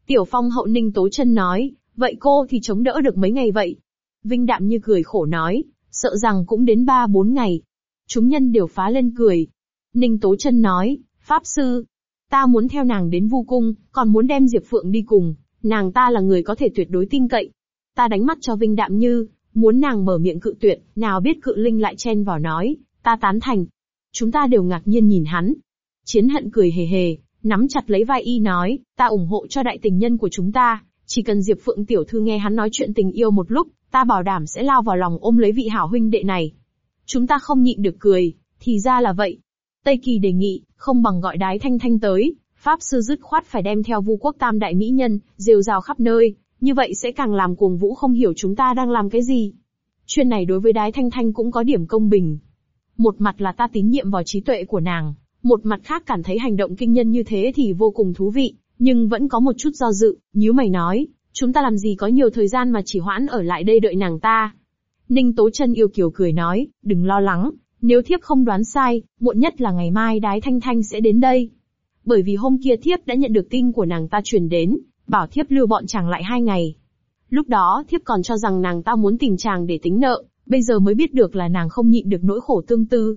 Tiểu Phong hậu ninh tố chân nói, vậy cô thì chống đỡ được mấy ngày vậy? Vinh đạm như cười khổ nói, sợ rằng cũng đến ba bốn ngày. Chúng nhân đều phá lên cười. Ninh tố chân nói, Pháp Sư, ta muốn theo nàng đến vu cung, còn muốn đem Diệp Phượng đi cùng, nàng ta là người có thể tuyệt đối tin cậy. Ta đánh mắt cho Vinh đạm như, muốn nàng mở miệng cự tuyệt, nào biết cự linh lại chen vào nói, ta tán thành, Chúng ta đều ngạc nhiên nhìn hắn. Chiến hận cười hề hề, nắm chặt lấy vai y nói, ta ủng hộ cho đại tình nhân của chúng ta, chỉ cần Diệp Phượng tiểu thư nghe hắn nói chuyện tình yêu một lúc, ta bảo đảm sẽ lao vào lòng ôm lấy vị hảo huynh đệ này. Chúng ta không nhịn được cười, thì ra là vậy. Tây Kỳ đề nghị, không bằng gọi đái thanh thanh tới, Pháp sư dứt khoát phải đem theo vu quốc tam đại mỹ nhân, rêu rào khắp nơi, như vậy sẽ càng làm cuồng vũ không hiểu chúng ta đang làm cái gì. Chuyện này đối với đái thanh thanh cũng có điểm công bình. Một mặt là ta tín nhiệm vào trí tuệ của nàng, một mặt khác cảm thấy hành động kinh nhân như thế thì vô cùng thú vị, nhưng vẫn có một chút do dự, nếu mày nói, chúng ta làm gì có nhiều thời gian mà chỉ hoãn ở lại đây đợi nàng ta. Ninh Tố chân yêu kiều cười nói, đừng lo lắng, nếu thiếp không đoán sai, muộn nhất là ngày mai đái thanh thanh sẽ đến đây. Bởi vì hôm kia thiếp đã nhận được tin của nàng ta truyền đến, bảo thiếp lưu bọn chàng lại hai ngày. Lúc đó thiếp còn cho rằng nàng ta muốn tìm chàng để tính nợ, Bây giờ mới biết được là nàng không nhịn được nỗi khổ tương tư.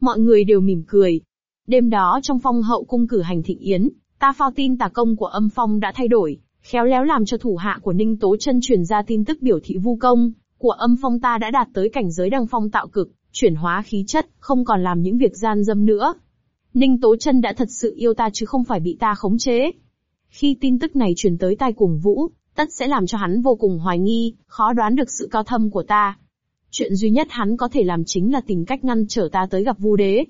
Mọi người đều mỉm cười. Đêm đó trong phong hậu cung cử hành thịnh yến, ta phao tin tà công của âm phong đã thay đổi, khéo léo làm cho thủ hạ của Ninh Tố chân truyền ra tin tức biểu thị vu công, của âm phong ta đã đạt tới cảnh giới đăng phong tạo cực, chuyển hóa khí chất, không còn làm những việc gian dâm nữa. Ninh Tố chân đã thật sự yêu ta chứ không phải bị ta khống chế. Khi tin tức này truyền tới tai cuồng vũ, tất sẽ làm cho hắn vô cùng hoài nghi, khó đoán được sự cao thâm của ta. Chuyện duy nhất hắn có thể làm chính là tìm cách ngăn trở ta tới gặp Vu Đế.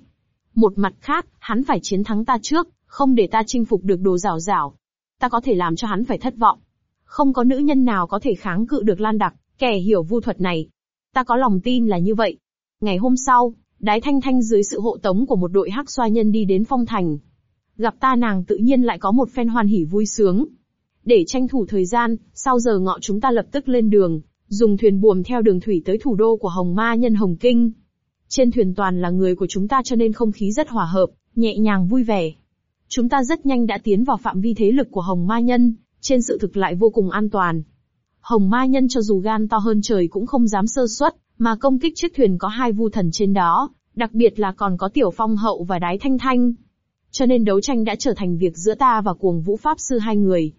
Một mặt khác, hắn phải chiến thắng ta trước, không để ta chinh phục được đồ rào rào. Ta có thể làm cho hắn phải thất vọng. Không có nữ nhân nào có thể kháng cự được Lan Đặc, kẻ hiểu vu thuật này. Ta có lòng tin là như vậy. Ngày hôm sau, Đái Thanh Thanh dưới sự hộ tống của một đội hắc xoa nhân đi đến phong thành. Gặp ta nàng tự nhiên lại có một phen hoan hỉ vui sướng. Để tranh thủ thời gian, sau giờ ngọ chúng ta lập tức lên đường, dùng thuyền buồm theo đường thủy tới thủ đô của Hồng Ma Nhân Hồng Kinh. Trên thuyền toàn là người của chúng ta cho nên không khí rất hòa hợp, nhẹ nhàng vui vẻ. Chúng ta rất nhanh đã tiến vào phạm vi thế lực của Hồng Ma Nhân, trên sự thực lại vô cùng an toàn. Hồng Ma Nhân cho dù gan to hơn trời cũng không dám sơ suất, mà công kích chiếc thuyền có hai vu thần trên đó, đặc biệt là còn có Tiểu Phong Hậu và Đái Thanh Thanh. Cho nên đấu tranh đã trở thành việc giữa ta và cuồng vũ pháp sư hai người.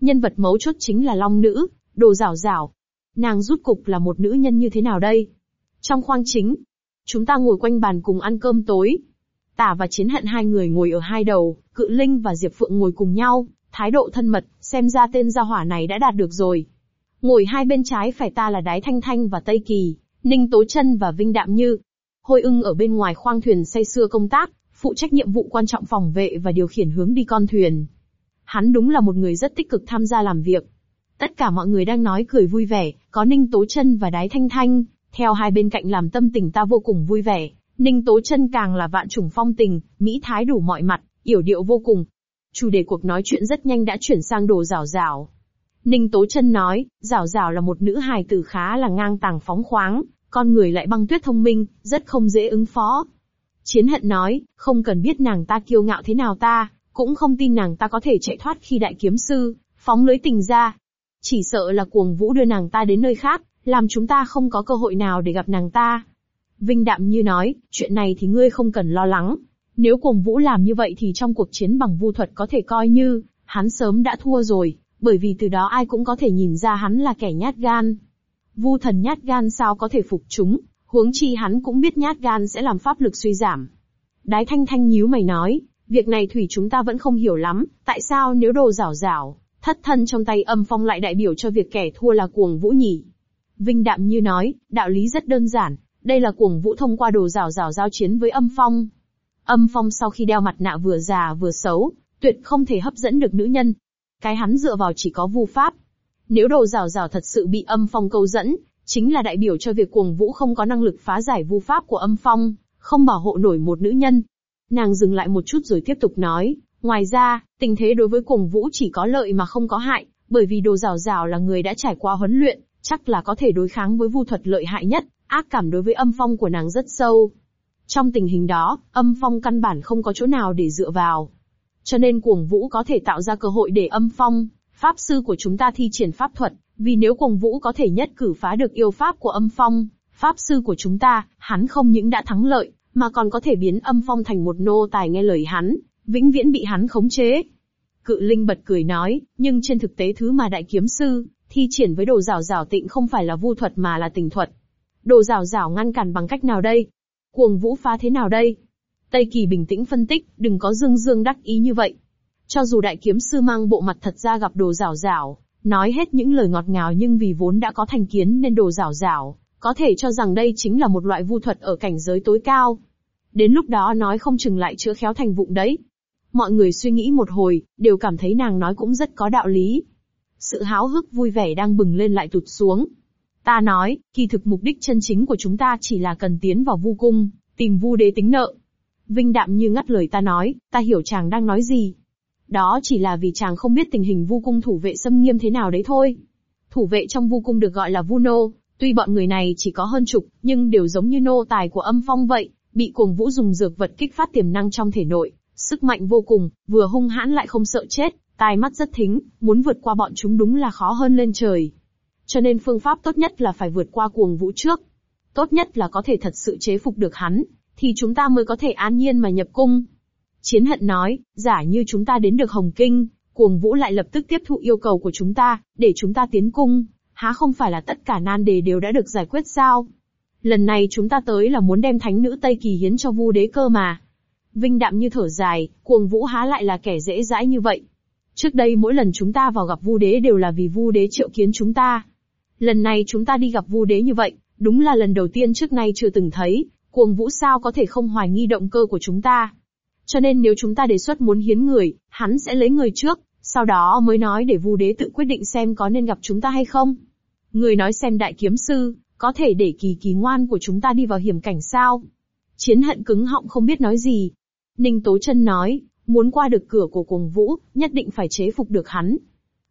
Nhân vật mấu chốt chính là Long Nữ, đồ rảo rảo. Nàng rút cục là một nữ nhân như thế nào đây? Trong khoang chính, chúng ta ngồi quanh bàn cùng ăn cơm tối. Tả và chiến hận hai người ngồi ở hai đầu, cự linh và Diệp Phượng ngồi cùng nhau, thái độ thân mật, xem ra tên gia hỏa này đã đạt được rồi. Ngồi hai bên trái phải ta là Đái Thanh Thanh và Tây Kỳ, Ninh Tố Chân và Vinh Đạm Như. Hôi ưng ở bên ngoài khoang thuyền say xưa công tác, phụ trách nhiệm vụ quan trọng phòng vệ và điều khiển hướng đi con thuyền. Hắn đúng là một người rất tích cực tham gia làm việc. Tất cả mọi người đang nói cười vui vẻ, có Ninh Tố Chân và Đái Thanh Thanh, theo hai bên cạnh làm tâm tình ta vô cùng vui vẻ. Ninh Tố Chân càng là vạn trùng phong tình, mỹ thái đủ mọi mặt, yểu điệu vô cùng. Chủ đề cuộc nói chuyện rất nhanh đã chuyển sang đồ rào rào. Ninh Tố Chân nói, rào rào là một nữ hài tử khá là ngang tàng phóng khoáng, con người lại băng tuyết thông minh, rất không dễ ứng phó. Chiến hận nói, không cần biết nàng ta kiêu ngạo thế nào ta, cũng không tin nàng ta có thể chạy thoát khi đại kiếm sư, phóng lưới tình ra. Chỉ sợ là cuồng vũ đưa nàng ta đến nơi khác, làm chúng ta không có cơ hội nào để gặp nàng ta. Vinh Đạm như nói, chuyện này thì ngươi không cần lo lắng. Nếu cuồng vũ làm như vậy thì trong cuộc chiến bằng vu thuật có thể coi như, hắn sớm đã thua rồi, bởi vì từ đó ai cũng có thể nhìn ra hắn là kẻ nhát gan. Vu thần nhát gan sao có thể phục chúng, huống chi hắn cũng biết nhát gan sẽ làm pháp lực suy giảm. Đái thanh thanh nhíu mày nói, việc này thủy chúng ta vẫn không hiểu lắm, tại sao nếu đồ rảo rảo, thất thân trong tay âm phong lại đại biểu cho việc kẻ thua là cuồng vũ nhỉ? Vinh đạm như nói, đạo lý rất đơn giản, đây là cuồng vũ thông qua đồ rào rào giao chiến với âm phong. Âm phong sau khi đeo mặt nạ vừa già vừa xấu, tuyệt không thể hấp dẫn được nữ nhân. Cái hắn dựa vào chỉ có vu pháp. Nếu đồ rào rào thật sự bị âm phong câu dẫn, chính là đại biểu cho việc cuồng vũ không có năng lực phá giải vu pháp của âm phong, không bảo hộ nổi một nữ nhân. Nàng dừng lại một chút rồi tiếp tục nói, ngoài ra, tình thế đối với cuồng vũ chỉ có lợi mà không có hại, bởi vì đồ rào rào là người đã trải qua huấn luyện, chắc là có thể đối kháng với vu thuật lợi hại nhất, ác cảm đối với âm phong của nàng rất sâu. Trong tình hình đó, âm phong căn bản không có chỗ nào để dựa vào. Cho nên cuồng vũ có thể tạo ra cơ hội để âm phong, pháp sư của chúng ta thi triển pháp thuật, vì nếu cuồng vũ có thể nhất cử phá được yêu pháp của âm phong, pháp sư của chúng ta, hắn không những đã thắng lợi, mà còn có thể biến âm phong thành một nô tài nghe lời hắn, vĩnh viễn bị hắn khống chế. Cự linh bật cười nói, nhưng trên thực tế thứ mà đại kiếm sư, thi triển với đồ rào rào tịnh không phải là vu thuật mà là tình thuật. Đồ rào rào ngăn cản bằng cách nào đây? Cuồng vũ phá thế nào đây? Tây Kỳ bình tĩnh phân tích, đừng có dương dương đắc ý như vậy. Cho dù đại kiếm sư mang bộ mặt thật ra gặp đồ rào rào, nói hết những lời ngọt ngào nhưng vì vốn đã có thành kiến nên đồ rào rào, có thể cho rằng đây chính là một loại vu thuật ở cảnh giới tối cao. Đến lúc đó nói không chừng lại chữa khéo thành vụng đấy. Mọi người suy nghĩ một hồi, đều cảm thấy nàng nói cũng rất có đạo lý. Sự háo hức vui vẻ đang bừng lên lại tụt xuống. Ta nói, kỳ thực mục đích chân chính của chúng ta chỉ là cần tiến vào vu cung, tìm vu đế tính nợ. Vinh đạm như ngắt lời ta nói, ta hiểu chàng đang nói gì. Đó chỉ là vì chàng không biết tình hình vu cung thủ vệ xâm nghiêm thế nào đấy thôi. Thủ vệ trong vu cung được gọi là vu nô, tuy bọn người này chỉ có hơn chục, nhưng đều giống như nô tài của âm phong vậy, bị cuồng vũ dùng dược vật kích phát tiềm năng trong thể nội, sức mạnh vô cùng, vừa hung hãn lại không sợ chết, tai mắt rất thính, muốn vượt qua bọn chúng đúng là khó hơn lên trời. Cho nên phương pháp tốt nhất là phải vượt qua cuồng vũ trước. Tốt nhất là có thể thật sự chế phục được hắn, thì chúng ta mới có thể an nhiên mà nhập cung. Chiến hận nói, giả như chúng ta đến được Hồng Kinh, cuồng vũ lại lập tức tiếp thụ yêu cầu của chúng ta, để chúng ta tiến cung, há không phải là tất cả nan đề đều đã được giải quyết sao? Lần này chúng ta tới là muốn đem thánh nữ Tây Kỳ hiến cho vu đế cơ mà. Vinh đạm như thở dài, cuồng vũ há lại là kẻ dễ dãi như vậy. Trước đây mỗi lần chúng ta vào gặp Vu Đế đều là vì Vu Đế triệu kiến chúng ta. Lần này chúng ta đi gặp Vu Đế như vậy, đúng là lần đầu tiên trước nay chưa từng thấy, cuồng vũ sao có thể không hoài nghi động cơ của chúng ta. Cho nên nếu chúng ta đề xuất muốn hiến người, hắn sẽ lấy người trước, sau đó mới nói để Vu Đế tự quyết định xem có nên gặp chúng ta hay không. Người nói xem đại kiếm sư, có thể để kỳ kỳ ngoan của chúng ta đi vào hiểm cảnh sao? Chiến hận cứng họng không biết nói gì. Ninh Tố chân nói, Muốn qua được cửa của cuồng vũ, nhất định phải chế phục được hắn.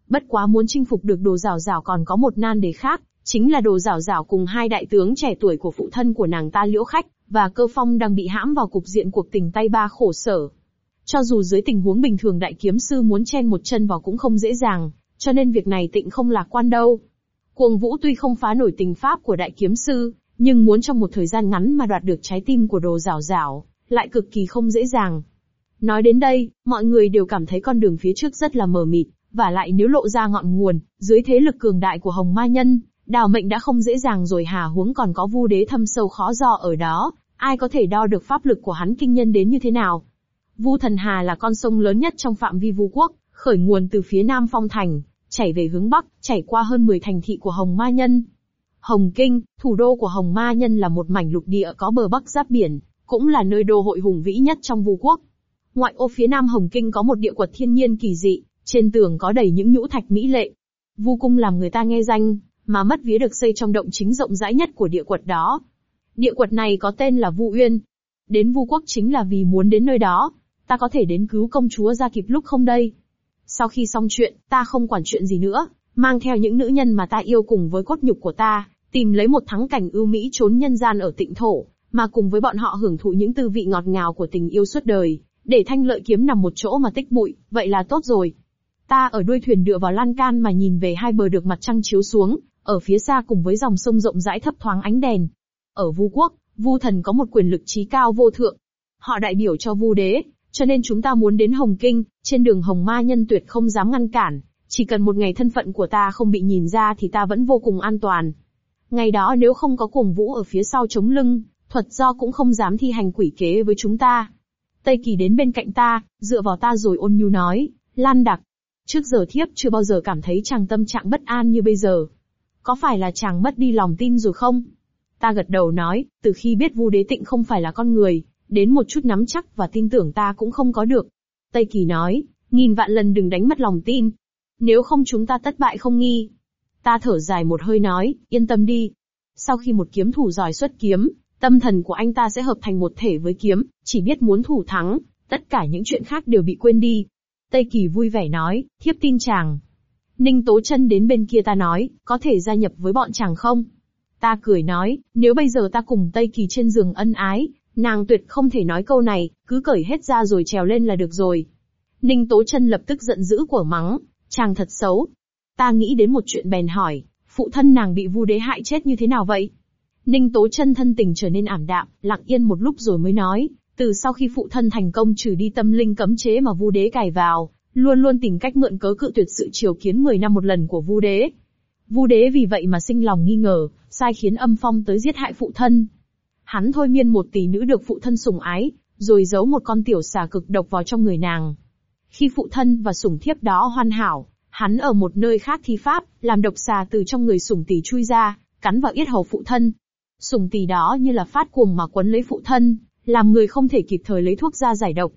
Bất quá muốn chinh phục được đồ rào rào còn có một nan đề khác, chính là đồ rảo rảo cùng hai đại tướng trẻ tuổi của phụ thân của nàng ta liễu khách, và cơ phong đang bị hãm vào cục diện cuộc tình tay ba khổ sở. Cho dù dưới tình huống bình thường đại kiếm sư muốn chen một chân vào cũng không dễ dàng, cho nên việc này tịnh không lạc quan đâu. Cuồng vũ tuy không phá nổi tình pháp của đại kiếm sư, nhưng muốn trong một thời gian ngắn mà đoạt được trái tim của đồ rảo rảo lại cực kỳ không dễ dàng. Nói đến đây, mọi người đều cảm thấy con đường phía trước rất là mờ mịt, và lại nếu lộ ra ngọn nguồn, dưới thế lực cường đại của Hồng Ma Nhân, đào mệnh đã không dễ dàng rồi hà huống còn có vu đế thâm sâu khó do ở đó, ai có thể đo được pháp lực của hắn kinh nhân đến như thế nào. Vu Thần Hà là con sông lớn nhất trong phạm vi vu quốc, khởi nguồn từ phía nam phong thành, chảy về hướng bắc, chảy qua hơn 10 thành thị của Hồng Ma Nhân. Hồng Kinh, thủ đô của Hồng Ma Nhân là một mảnh lục địa có bờ bắc giáp biển, cũng là nơi đô hội hùng vĩ nhất trong vu quốc. Ngoại ô phía nam Hồng Kinh có một địa quật thiên nhiên kỳ dị, trên tường có đầy những nhũ thạch mỹ lệ. Vu cung làm người ta nghe danh, mà mất vía được xây trong động chính rộng rãi nhất của địa quật đó. Địa quật này có tên là Vu Uyên. Đến Vu quốc chính là vì muốn đến nơi đó. Ta có thể đến cứu công chúa ra kịp lúc không đây? Sau khi xong chuyện, ta không quản chuyện gì nữa, mang theo những nữ nhân mà ta yêu cùng với cốt nhục của ta, tìm lấy một thắng cảnh ưu mỹ trốn nhân gian ở tịnh thổ, mà cùng với bọn họ hưởng thụ những tư vị ngọt ngào của tình yêu suốt đời, để thanh lợi kiếm nằm một chỗ mà tích bụi, vậy là tốt rồi. Ta ở đuôi thuyền đựa vào lan can mà nhìn về hai bờ được mặt trăng chiếu xuống, ở phía xa cùng với dòng sông rộng rãi thấp thoáng ánh đèn. Ở Vu quốc, Vu thần có một quyền lực trí cao vô thượng. Họ đại biểu cho Vu đế, cho nên chúng ta muốn đến Hồng Kinh, trên đường Hồng Ma nhân tuyệt không dám ngăn cản, chỉ cần một ngày thân phận của ta không bị nhìn ra thì ta vẫn vô cùng an toàn. Ngày đó nếu không có cuồng vũ ở phía sau chống lưng, thuật do cũng không dám thi hành quỷ kế với chúng ta. Tây Kỳ đến bên cạnh ta, dựa vào ta rồi ôn nhu nói, Lan Đặc. Trước giờ thiếp chưa bao giờ cảm thấy chàng tâm trạng bất an như bây giờ. Có phải là chàng mất đi lòng tin rồi không? Ta gật đầu nói, từ khi biết Vu Đế Tịnh không phải là con người, đến một chút nắm chắc và tin tưởng ta cũng không có được. Tây Kỳ nói, nghìn vạn lần đừng đánh mất lòng tin. Nếu không chúng ta tất bại không nghi. Ta thở dài một hơi nói, yên tâm đi. Sau khi một kiếm thủ giỏi xuất kiếm, tâm thần của anh ta sẽ hợp thành một thể với kiếm, chỉ biết muốn thủ thắng, tất cả những chuyện khác đều bị quên đi. Tây Kỳ vui vẻ nói, thiếp tin chàng. Ninh Tố chân đến bên kia ta nói, có thể gia nhập với bọn chàng không? Ta cười nói, nếu bây giờ ta cùng Tây Kỳ trên giường ân ái, nàng tuyệt không thể nói câu này, cứ cởi hết ra rồi trèo lên là được rồi. Ninh Tố chân lập tức giận dữ của mắng, chàng thật xấu. Ta nghĩ đến một chuyện bèn hỏi, phụ thân nàng bị vu đế hại chết như thế nào vậy? Ninh Tố chân thân tình trở nên ảm đạm, lặng yên một lúc rồi mới nói, từ sau khi phụ thân thành công trừ đi tâm linh cấm chế mà vu đế cài vào, luôn luôn tìm cách mượn cớ cự tuyệt sự chiều kiến 10 năm một lần của vu đế. Vu đế vì vậy mà sinh lòng nghi ngờ, sai khiến âm phong tới giết hại phụ thân. Hắn thôi miên một tỷ nữ được phụ thân sủng ái, rồi giấu một con tiểu xà cực độc vào trong người nàng. Khi phụ thân và sủng thiếp đó hoàn hảo, hắn ở một nơi khác thi pháp, làm độc xà từ trong người sủng tỷ chui ra, cắn vào yết hầu phụ thân. Sủng tỷ đó như là phát cuồng mà quấn lấy phụ thân, làm người không thể kịp thời lấy thuốc ra giải độc.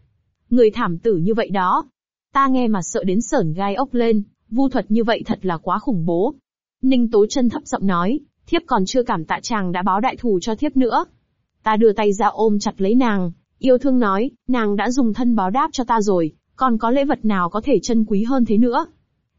Người thảm tử như vậy đó. Ta nghe mà sợ đến sởn gai ốc lên, vu thuật như vậy thật là quá khủng bố. Ninh Tố chân thấp giọng nói, thiếp còn chưa cảm tạ chàng đã báo đại thù cho thiếp nữa. Ta đưa tay ra ôm chặt lấy nàng, yêu thương nói, nàng đã dùng thân báo đáp cho ta rồi, còn có lễ vật nào có thể chân quý hơn thế nữa.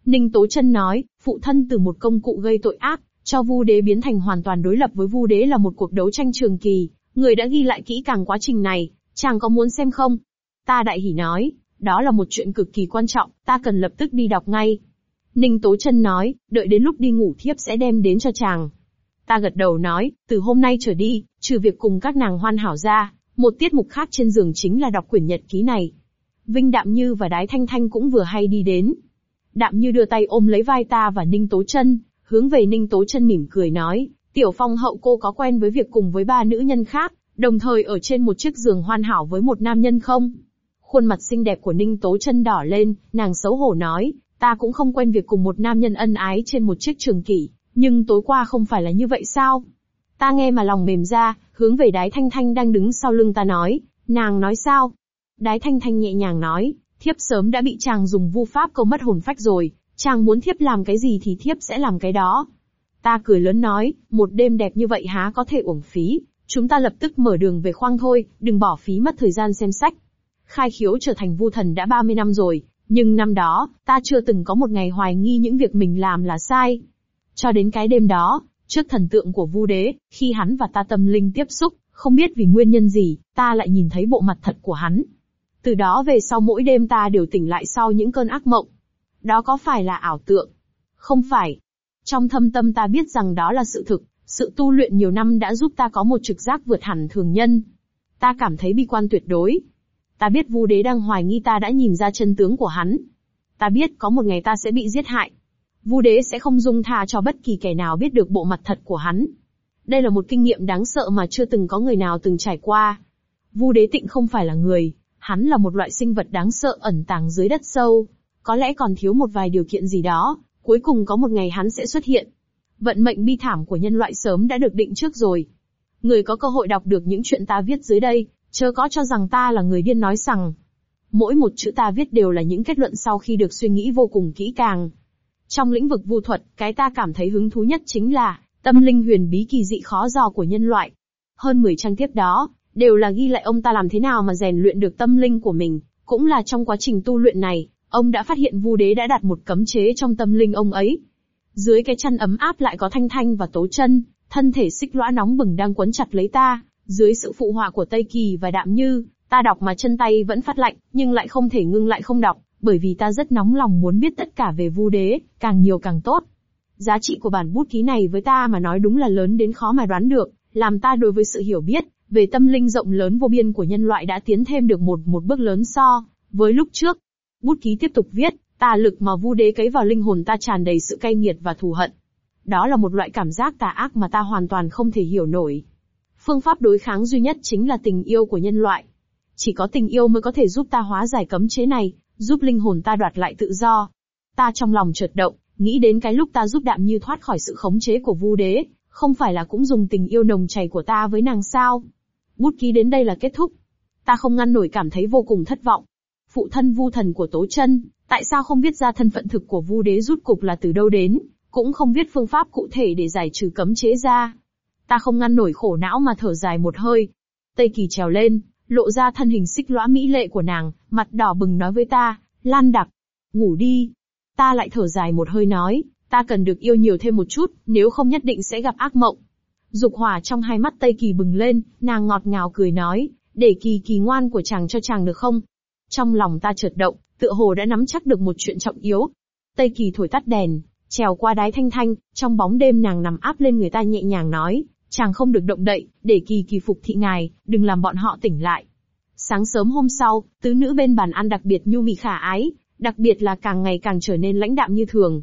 Ninh Tố chân nói, phụ thân từ một công cụ gây tội ác, cho Vu Đế biến thành hoàn toàn đối lập với Vu Đế là một cuộc đấu tranh trường kỳ, người đã ghi lại kỹ càng quá trình này, chàng có muốn xem không? Ta đại hỉ nói, đó là một chuyện cực kỳ quan trọng, ta cần lập tức đi đọc ngay. Ninh Tố Trân nói, đợi đến lúc đi ngủ thiếp sẽ đem đến cho chàng. Ta gật đầu nói, từ hôm nay trở đi, trừ việc cùng các nàng hoan hảo ra, một tiết mục khác trên giường chính là đọc quyển nhật ký này. Vinh Đạm Như và Đái Thanh Thanh cũng vừa hay đi đến. Đạm Như đưa tay ôm lấy vai ta và Ninh Tố Trân, hướng về Ninh Tố Trân mỉm cười nói, Tiểu Phong hậu cô có quen với việc cùng với ba nữ nhân khác, đồng thời ở trên một chiếc giường hoàn hảo với một nam nhân không? Khuôn mặt xinh đẹp của Ninh Tố chân đỏ lên, nàng xấu hổ nói, ta cũng không quen việc cùng một nam nhân ân ái trên một chiếc trường kỷ, nhưng tối qua không phải là như vậy sao? Ta nghe mà lòng mềm ra, hướng về đái thanh thanh đang đứng sau lưng ta nói, nàng nói sao? Đái thanh thanh nhẹ nhàng nói, thiếp sớm đã bị chàng dùng vu pháp câu mất hồn phách rồi, chàng muốn thiếp làm cái gì thì thiếp sẽ làm cái đó. Ta cười lớn nói, một đêm đẹp như vậy há có thể uổng phí, chúng ta lập tức mở đường về khoang thôi, đừng bỏ phí mất thời gian xem sách. Khai khiếu trở thành vu thần đã 30 năm rồi, Nhưng năm đó, ta chưa từng có một ngày hoài nghi những việc mình làm là sai. Cho đến cái đêm đó, trước thần tượng của Vu Đế, khi hắn và ta tâm linh tiếp xúc, không biết vì nguyên nhân gì, ta lại nhìn thấy bộ mặt thật của hắn. Từ đó về sau mỗi đêm ta đều tỉnh lại sau những cơn ác mộng. Đó có phải là ảo tượng? Không phải. Trong thâm tâm ta biết rằng đó là sự thực, sự tu luyện nhiều năm đã giúp ta có một trực giác vượt hẳn thường nhân. Ta cảm thấy bi quan tuyệt đối. Ta biết Vu Đế đang hoài nghi ta đã nhìn ra chân tướng của hắn. Ta biết có một ngày ta sẽ bị giết hại. Vu Đế sẽ không dung tha cho bất kỳ kẻ nào biết được bộ mặt thật của hắn. Đây là một kinh nghiệm đáng sợ mà chưa từng có người nào từng trải qua. Vu Đế Tịnh không phải là người, hắn là một loại sinh vật đáng sợ ẩn tàng dưới đất sâu. Có lẽ còn thiếu một vài điều kiện gì đó, cuối cùng có một ngày hắn sẽ xuất hiện. Vận mệnh bi thảm của nhân loại sớm đã được định trước rồi. Người có cơ hội đọc được những chuyện ta viết dưới đây, chớ có cho rằng ta là người điên nói rằng. Mỗi một chữ ta viết đều là những kết luận sau khi được suy nghĩ vô cùng kỹ càng. Trong lĩnh vực vu thuật, cái ta cảm thấy hứng thú nhất chính là tâm linh huyền bí kỳ dị khó dò của nhân loại. Hơn 10 trang tiếp đó, đều là ghi lại ông ta làm thế nào mà rèn luyện được tâm linh của mình, cũng là trong quá trình tu luyện này, ông đã phát hiện Vu Đế đã đặt một cấm chế trong tâm linh ông ấy. Dưới cái chăn ấm áp lại có Thanh Thanh và Tố Chân, thân thể xích lõa nóng bừng đang quấn chặt lấy ta, dưới sự phụ họa của Tây Kỳ và Đạm Như, ta đọc mà chân tay vẫn phát lạnh, nhưng lại không thể ngưng lại không đọc, bởi vì ta rất nóng lòng muốn biết tất cả về Vu Đế, càng nhiều càng tốt. Giá trị của bản bút ký này với ta mà nói đúng là lớn đến khó mà đoán được, làm ta đối với sự hiểu biết về tâm linh rộng lớn vô biên của nhân loại đã tiến thêm được một một bước lớn so với lúc trước. Bút ký tiếp tục viết, tà lực mà vu đế cấy vào linh hồn ta tràn đầy sự cay nghiệt và thù hận. Đó là một loại cảm giác tà ác mà ta hoàn toàn không thể hiểu nổi. Phương pháp đối kháng duy nhất chính là tình yêu của nhân loại. Chỉ có tình yêu mới có thể giúp ta hóa giải cấm chế này, giúp linh hồn ta đoạt lại tự do. Ta trong lòng chợt động, nghĩ đến cái lúc ta giúp đạm như thoát khỏi sự khống chế của vu đế, không phải là cũng dùng tình yêu nồng chảy của ta với nàng sao? Bút ký đến đây là kết thúc. Ta không ngăn nổi cảm thấy vô cùng thất vọng. Phụ thân vu thần của Tố chân, tại sao không biết ra thân phận thực của vu đế rút cục là từ đâu đến, cũng không biết phương pháp cụ thể để giải trừ cấm chế ra. Ta không ngăn nổi khổ não mà thở dài một hơi. Tây Kỳ trèo lên, lộ ra thân hình xích lõa mỹ lệ của nàng, mặt đỏ bừng nói với ta, Lan đặc, ngủ đi. Ta lại thở dài một hơi nói, ta cần được yêu nhiều thêm một chút, nếu không nhất định sẽ gặp ác mộng. Dục hỏa trong hai mắt Tây Kỳ bừng lên, nàng ngọt ngào cười nói, để Kỳ Kỳ ngoan của chàng cho chàng được không? Trong lòng ta chợt động, tựa hồ đã nắm chắc được một chuyện trọng yếu. Tây Kỳ thổi tắt đèn, trèo qua đái thanh thanh, trong bóng đêm nàng nằm áp lên người ta nhẹ nhàng nói, chàng không được động đậy, để Kỳ Kỳ phục thị ngài, đừng làm bọn họ tỉnh lại. Sáng sớm hôm sau, tứ nữ bên bàn ăn đặc biệt nhu mị khả ái, đặc biệt là càng ngày càng trở nên lãnh đạm như thường.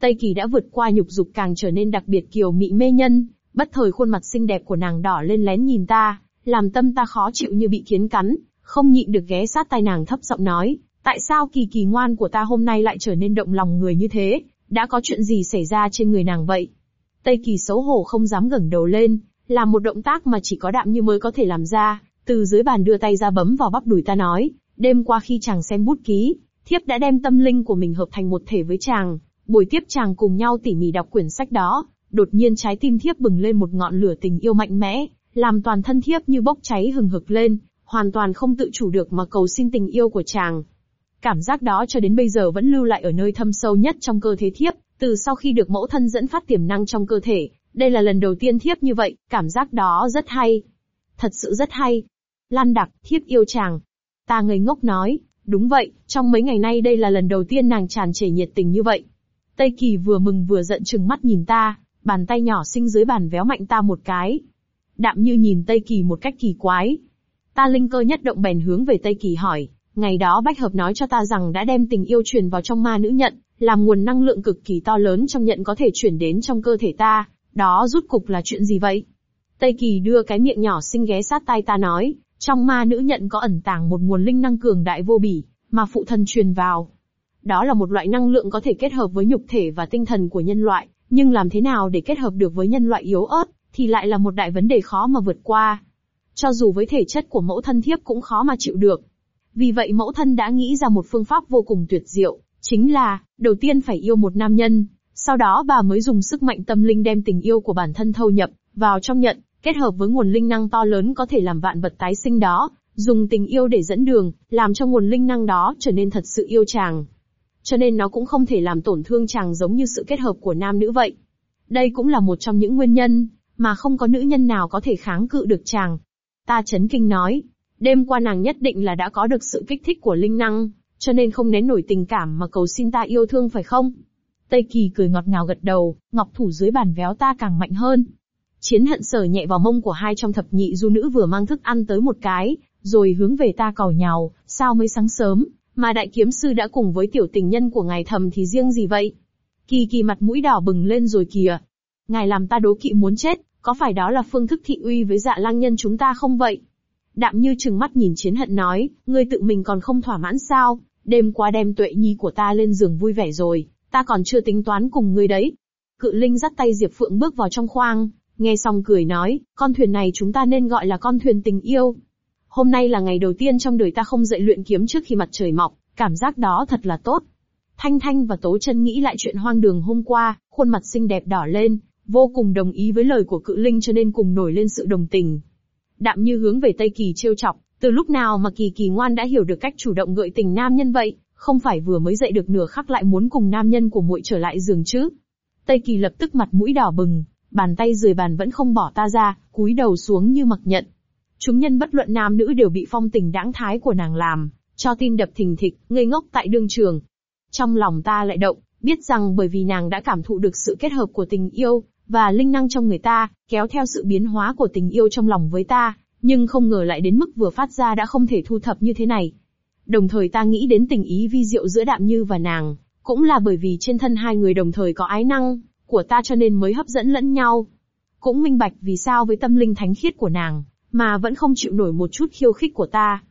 Tây Kỳ đã vượt qua nhục dục càng trở nên đặc biệt kiều mị mê nhân, Bất thời khuôn mặt xinh đẹp của nàng đỏ lên lén nhìn ta, làm tâm ta khó chịu như bị kiến cắn, không nhịn được ghé sát tai nàng thấp giọng nói, tại sao kỳ kỳ ngoan của ta hôm nay lại trở nên động lòng người như thế, đã có chuyện gì xảy ra trên người nàng vậy? Tây kỳ xấu hổ không dám ngẩng đầu lên, làm một động tác mà chỉ có đạm như mới có thể làm ra, từ dưới bàn đưa tay ra bấm vào bắp đùi ta nói, đêm qua khi chàng xem bút ký, thiếp đã đem tâm linh của mình hợp thành một thể với chàng, buổi tiếp chàng cùng nhau tỉ mỉ đọc quyển sách đó, Đột nhiên trái tim thiếp bừng lên một ngọn lửa tình yêu mạnh mẽ, làm toàn thân thiếp như bốc cháy hừng hực lên, hoàn toàn không tự chủ được mà cầu xin tình yêu của chàng. Cảm giác đó cho đến bây giờ vẫn lưu lại ở nơi thâm sâu nhất trong cơ thể thiếp, từ sau khi được mẫu thân dẫn phát tiềm năng trong cơ thể, đây là lần đầu tiên thiếp như vậy, cảm giác đó rất hay. Thật sự rất hay. Lan đặc, thiếp yêu chàng. Ta ngây ngốc nói, đúng vậy, trong mấy ngày nay đây là lần đầu tiên nàng tràn trề nhiệt tình như vậy. Tây Kỳ vừa mừng vừa giận chừng mắt nhìn ta, bàn tay nhỏ xinh dưới bàn véo mạnh ta một cái. Đạm như nhìn Tây Kỳ một cách kỳ quái. Ta linh cơ nhất động bèn hướng về Tây Kỳ hỏi, ngày đó Bách Hợp nói cho ta rằng đã đem tình yêu truyền vào trong ma nữ nhận, làm nguồn năng lượng cực kỳ to lớn trong nhận có thể chuyển đến trong cơ thể ta, đó rút cục là chuyện gì vậy? Tây Kỳ đưa cái miệng nhỏ xinh ghé sát tai ta nói, trong ma nữ nhận có ẩn tàng một nguồn linh năng cường đại vô bỉ, mà phụ thân truyền vào. Đó là một loại năng lượng có thể kết hợp với nhục thể và tinh thần của nhân loại, nhưng làm thế nào để kết hợp được với nhân loại yếu ớt, thì lại là một đại vấn đề khó mà vượt qua. Cho dù với thể chất của mẫu thân thiếp cũng khó mà chịu được. Vì vậy mẫu thân đã nghĩ ra một phương pháp vô cùng tuyệt diệu, chính là, đầu tiên phải yêu một nam nhân, sau đó bà mới dùng sức mạnh tâm linh đem tình yêu của bản thân thâu nhập vào trong nhận, kết hợp với nguồn linh năng to lớn có thể làm vạn vật tái sinh đó, dùng tình yêu để dẫn đường, làm cho nguồn linh năng đó trở nên thật sự yêu chàng. Cho nên nó cũng không thể làm tổn thương chàng giống như sự kết hợp của nam nữ vậy. Đây cũng là một trong những nguyên nhân, mà không có nữ nhân nào có thể kháng cự được chàng. Ta chấn kinh nói, đêm qua nàng nhất định là đã có được sự kích thích của linh năng, cho nên không nén nổi tình cảm mà cầu xin ta yêu thương phải không? Tây Kỳ cười ngọt ngào gật đầu, ngọc thủ dưới bàn véo ta càng mạnh hơn. Chiến hận sở nhẹ vào mông của hai trong thập nhị du nữ vừa mang thức ăn tới một cái, rồi hướng về ta cào nhào, sao mới sáng sớm, mà đại kiếm sư đã cùng với tiểu tình nhân của ngài thầm thì riêng gì vậy? Kỳ kỳ mặt mũi đỏ bừng lên rồi kìa. Ngài làm ta đố kỵ muốn chết, có phải đó là phương thức thị uy với dạ lang nhân chúng ta không vậy? Đạm như trừng mắt nhìn chiến hận nói, ngươi tự mình còn không thỏa mãn sao, đêm qua đem tuệ nhi của ta lên giường vui vẻ rồi, ta còn chưa tính toán cùng ngươi đấy. Cự linh dắt tay Diệp Phượng bước vào trong khoang, nghe xong cười nói, con thuyền này chúng ta nên gọi là con thuyền tình yêu. Hôm nay là ngày đầu tiên trong đời ta không dậy luyện kiếm trước khi mặt trời mọc, cảm giác đó thật là tốt. Thanh Thanh và Tố chân nghĩ lại chuyện hoang đường hôm qua, khuôn mặt xinh đẹp đỏ lên, vô cùng đồng ý với lời của cự linh cho nên cùng nổi lên sự đồng tình. Đạm như hướng về Tây Kỳ trêu chọc, từ lúc nào mà Kỳ Kỳ ngoan đã hiểu được cách chủ động gợi tình nam nhân vậy, không phải vừa mới dậy được nửa khắc lại muốn cùng nam nhân của muội trở lại giường chứ. Tây Kỳ lập tức mặt mũi đỏ bừng, bàn tay rời bàn vẫn không bỏ ta ra, cúi đầu xuống như mặc nhận. Chúng nhân bất luận nam nữ đều bị phong tình đãng thái của nàng làm, cho tim đập thình thịch, ngây ngốc tại đương trường. Trong lòng ta lại động, biết rằng bởi vì nàng đã cảm thụ được sự kết hợp của tình yêu, và linh năng trong người ta, kéo theo sự biến hóa của tình yêu trong lòng với ta, nhưng không ngờ lại đến mức vừa phát ra đã không thể thu thập như thế này. Đồng thời ta nghĩ đến tình ý vi diệu giữa Đạm Như và nàng, cũng là bởi vì trên thân hai người đồng thời có ái năng, của ta cho nên mới hấp dẫn lẫn nhau. Cũng minh bạch vì sao với tâm linh thánh khiết của nàng, mà vẫn không chịu nổi một chút khiêu khích của ta.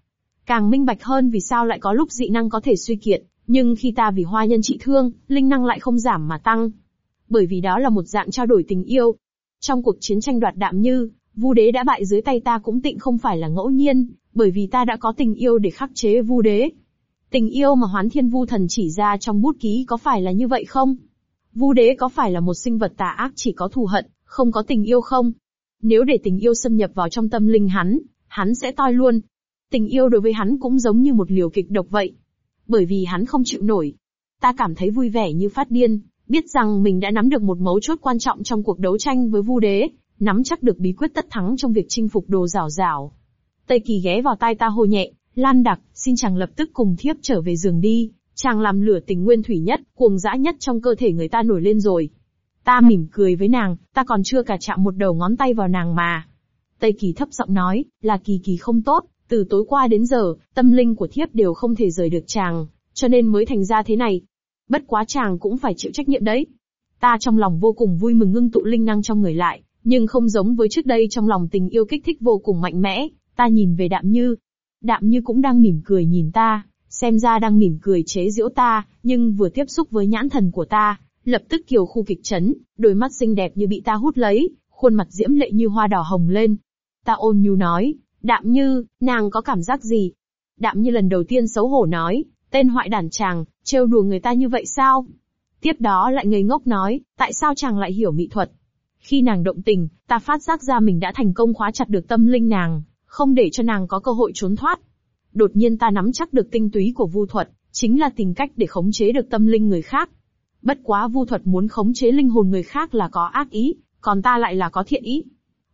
Càng minh bạch hơn vì sao lại có lúc dị năng có thể suy kiệt, nhưng khi ta vì hoa nhân trị thương, linh năng lại không giảm mà tăng. Bởi vì đó là một dạng trao đổi tình yêu. Trong cuộc chiến tranh đoạt đạm như, Vu đế đã bại dưới tay ta cũng tịnh không phải là ngẫu nhiên, bởi vì ta đã có tình yêu để khắc chế Vu đế. Tình yêu mà Hoán Thiên Vu thần chỉ ra trong bút ký có phải là như vậy không? Vu đế có phải là một sinh vật tà ác chỉ có thù hận, không có tình yêu không? Nếu để tình yêu xâm nhập vào trong tâm linh hắn, hắn sẽ toi luôn. Tình yêu đối với hắn cũng giống như một liều kịch độc vậy. Bởi vì hắn không chịu nổi. Ta cảm thấy vui vẻ như phát điên, biết rằng mình đã nắm được một mấu chốt quan trọng trong cuộc đấu tranh với Vu đế, nắm chắc được bí quyết tất thắng trong việc chinh phục đồ rảo rảo. Tây Kỳ ghé vào tai ta hô nhẹ, Lan Đặc, xin chàng lập tức cùng thiếp trở về giường đi, chàng làm lửa tình nguyên thủy nhất, cuồng dã nhất trong cơ thể người ta nổi lên rồi. Ta mỉm cười với nàng, ta còn chưa cả chạm một đầu ngón tay vào nàng mà. Tây Kỳ thấp giọng nói, là Kỳ Kỳ không tốt, từ tối qua đến giờ, tâm linh của thiếp đều không thể rời được chàng, cho nên mới thành ra thế này. Bất quá chàng cũng phải chịu trách nhiệm đấy. Ta trong lòng vô cùng vui mừng ngưng tụ linh năng trong người lại, nhưng không giống với trước đây trong lòng tình yêu kích thích vô cùng mạnh mẽ, ta nhìn về đạm như. Đạm như cũng đang mỉm cười nhìn ta, xem ra đang mỉm cười chế giễu ta, nhưng vừa tiếp xúc với nhãn thần của ta, lập tức kiều khu kịch chấn, đôi mắt xinh đẹp như bị ta hút lấy, khuôn mặt diễm lệ như hoa đỏ hồng lên. Ta ôn nhu nói, đạm như, nàng có cảm giác gì? Đạm như lần đầu tiên xấu hổ nói, tên hoại đản chàng, trêu đùa người ta như vậy sao? Tiếp đó lại ngây ngốc nói, tại sao chàng lại hiểu mỹ thuật? Khi nàng động tình, ta phát giác ra mình đã thành công khóa chặt được tâm linh nàng, không để cho nàng có cơ hội trốn thoát. Đột nhiên ta nắm chắc được tinh túy của vu thuật, chính là tìm cách để khống chế được tâm linh người khác. Bất quá vu thuật muốn khống chế linh hồn người khác là có ác ý, còn ta lại là có thiện ý.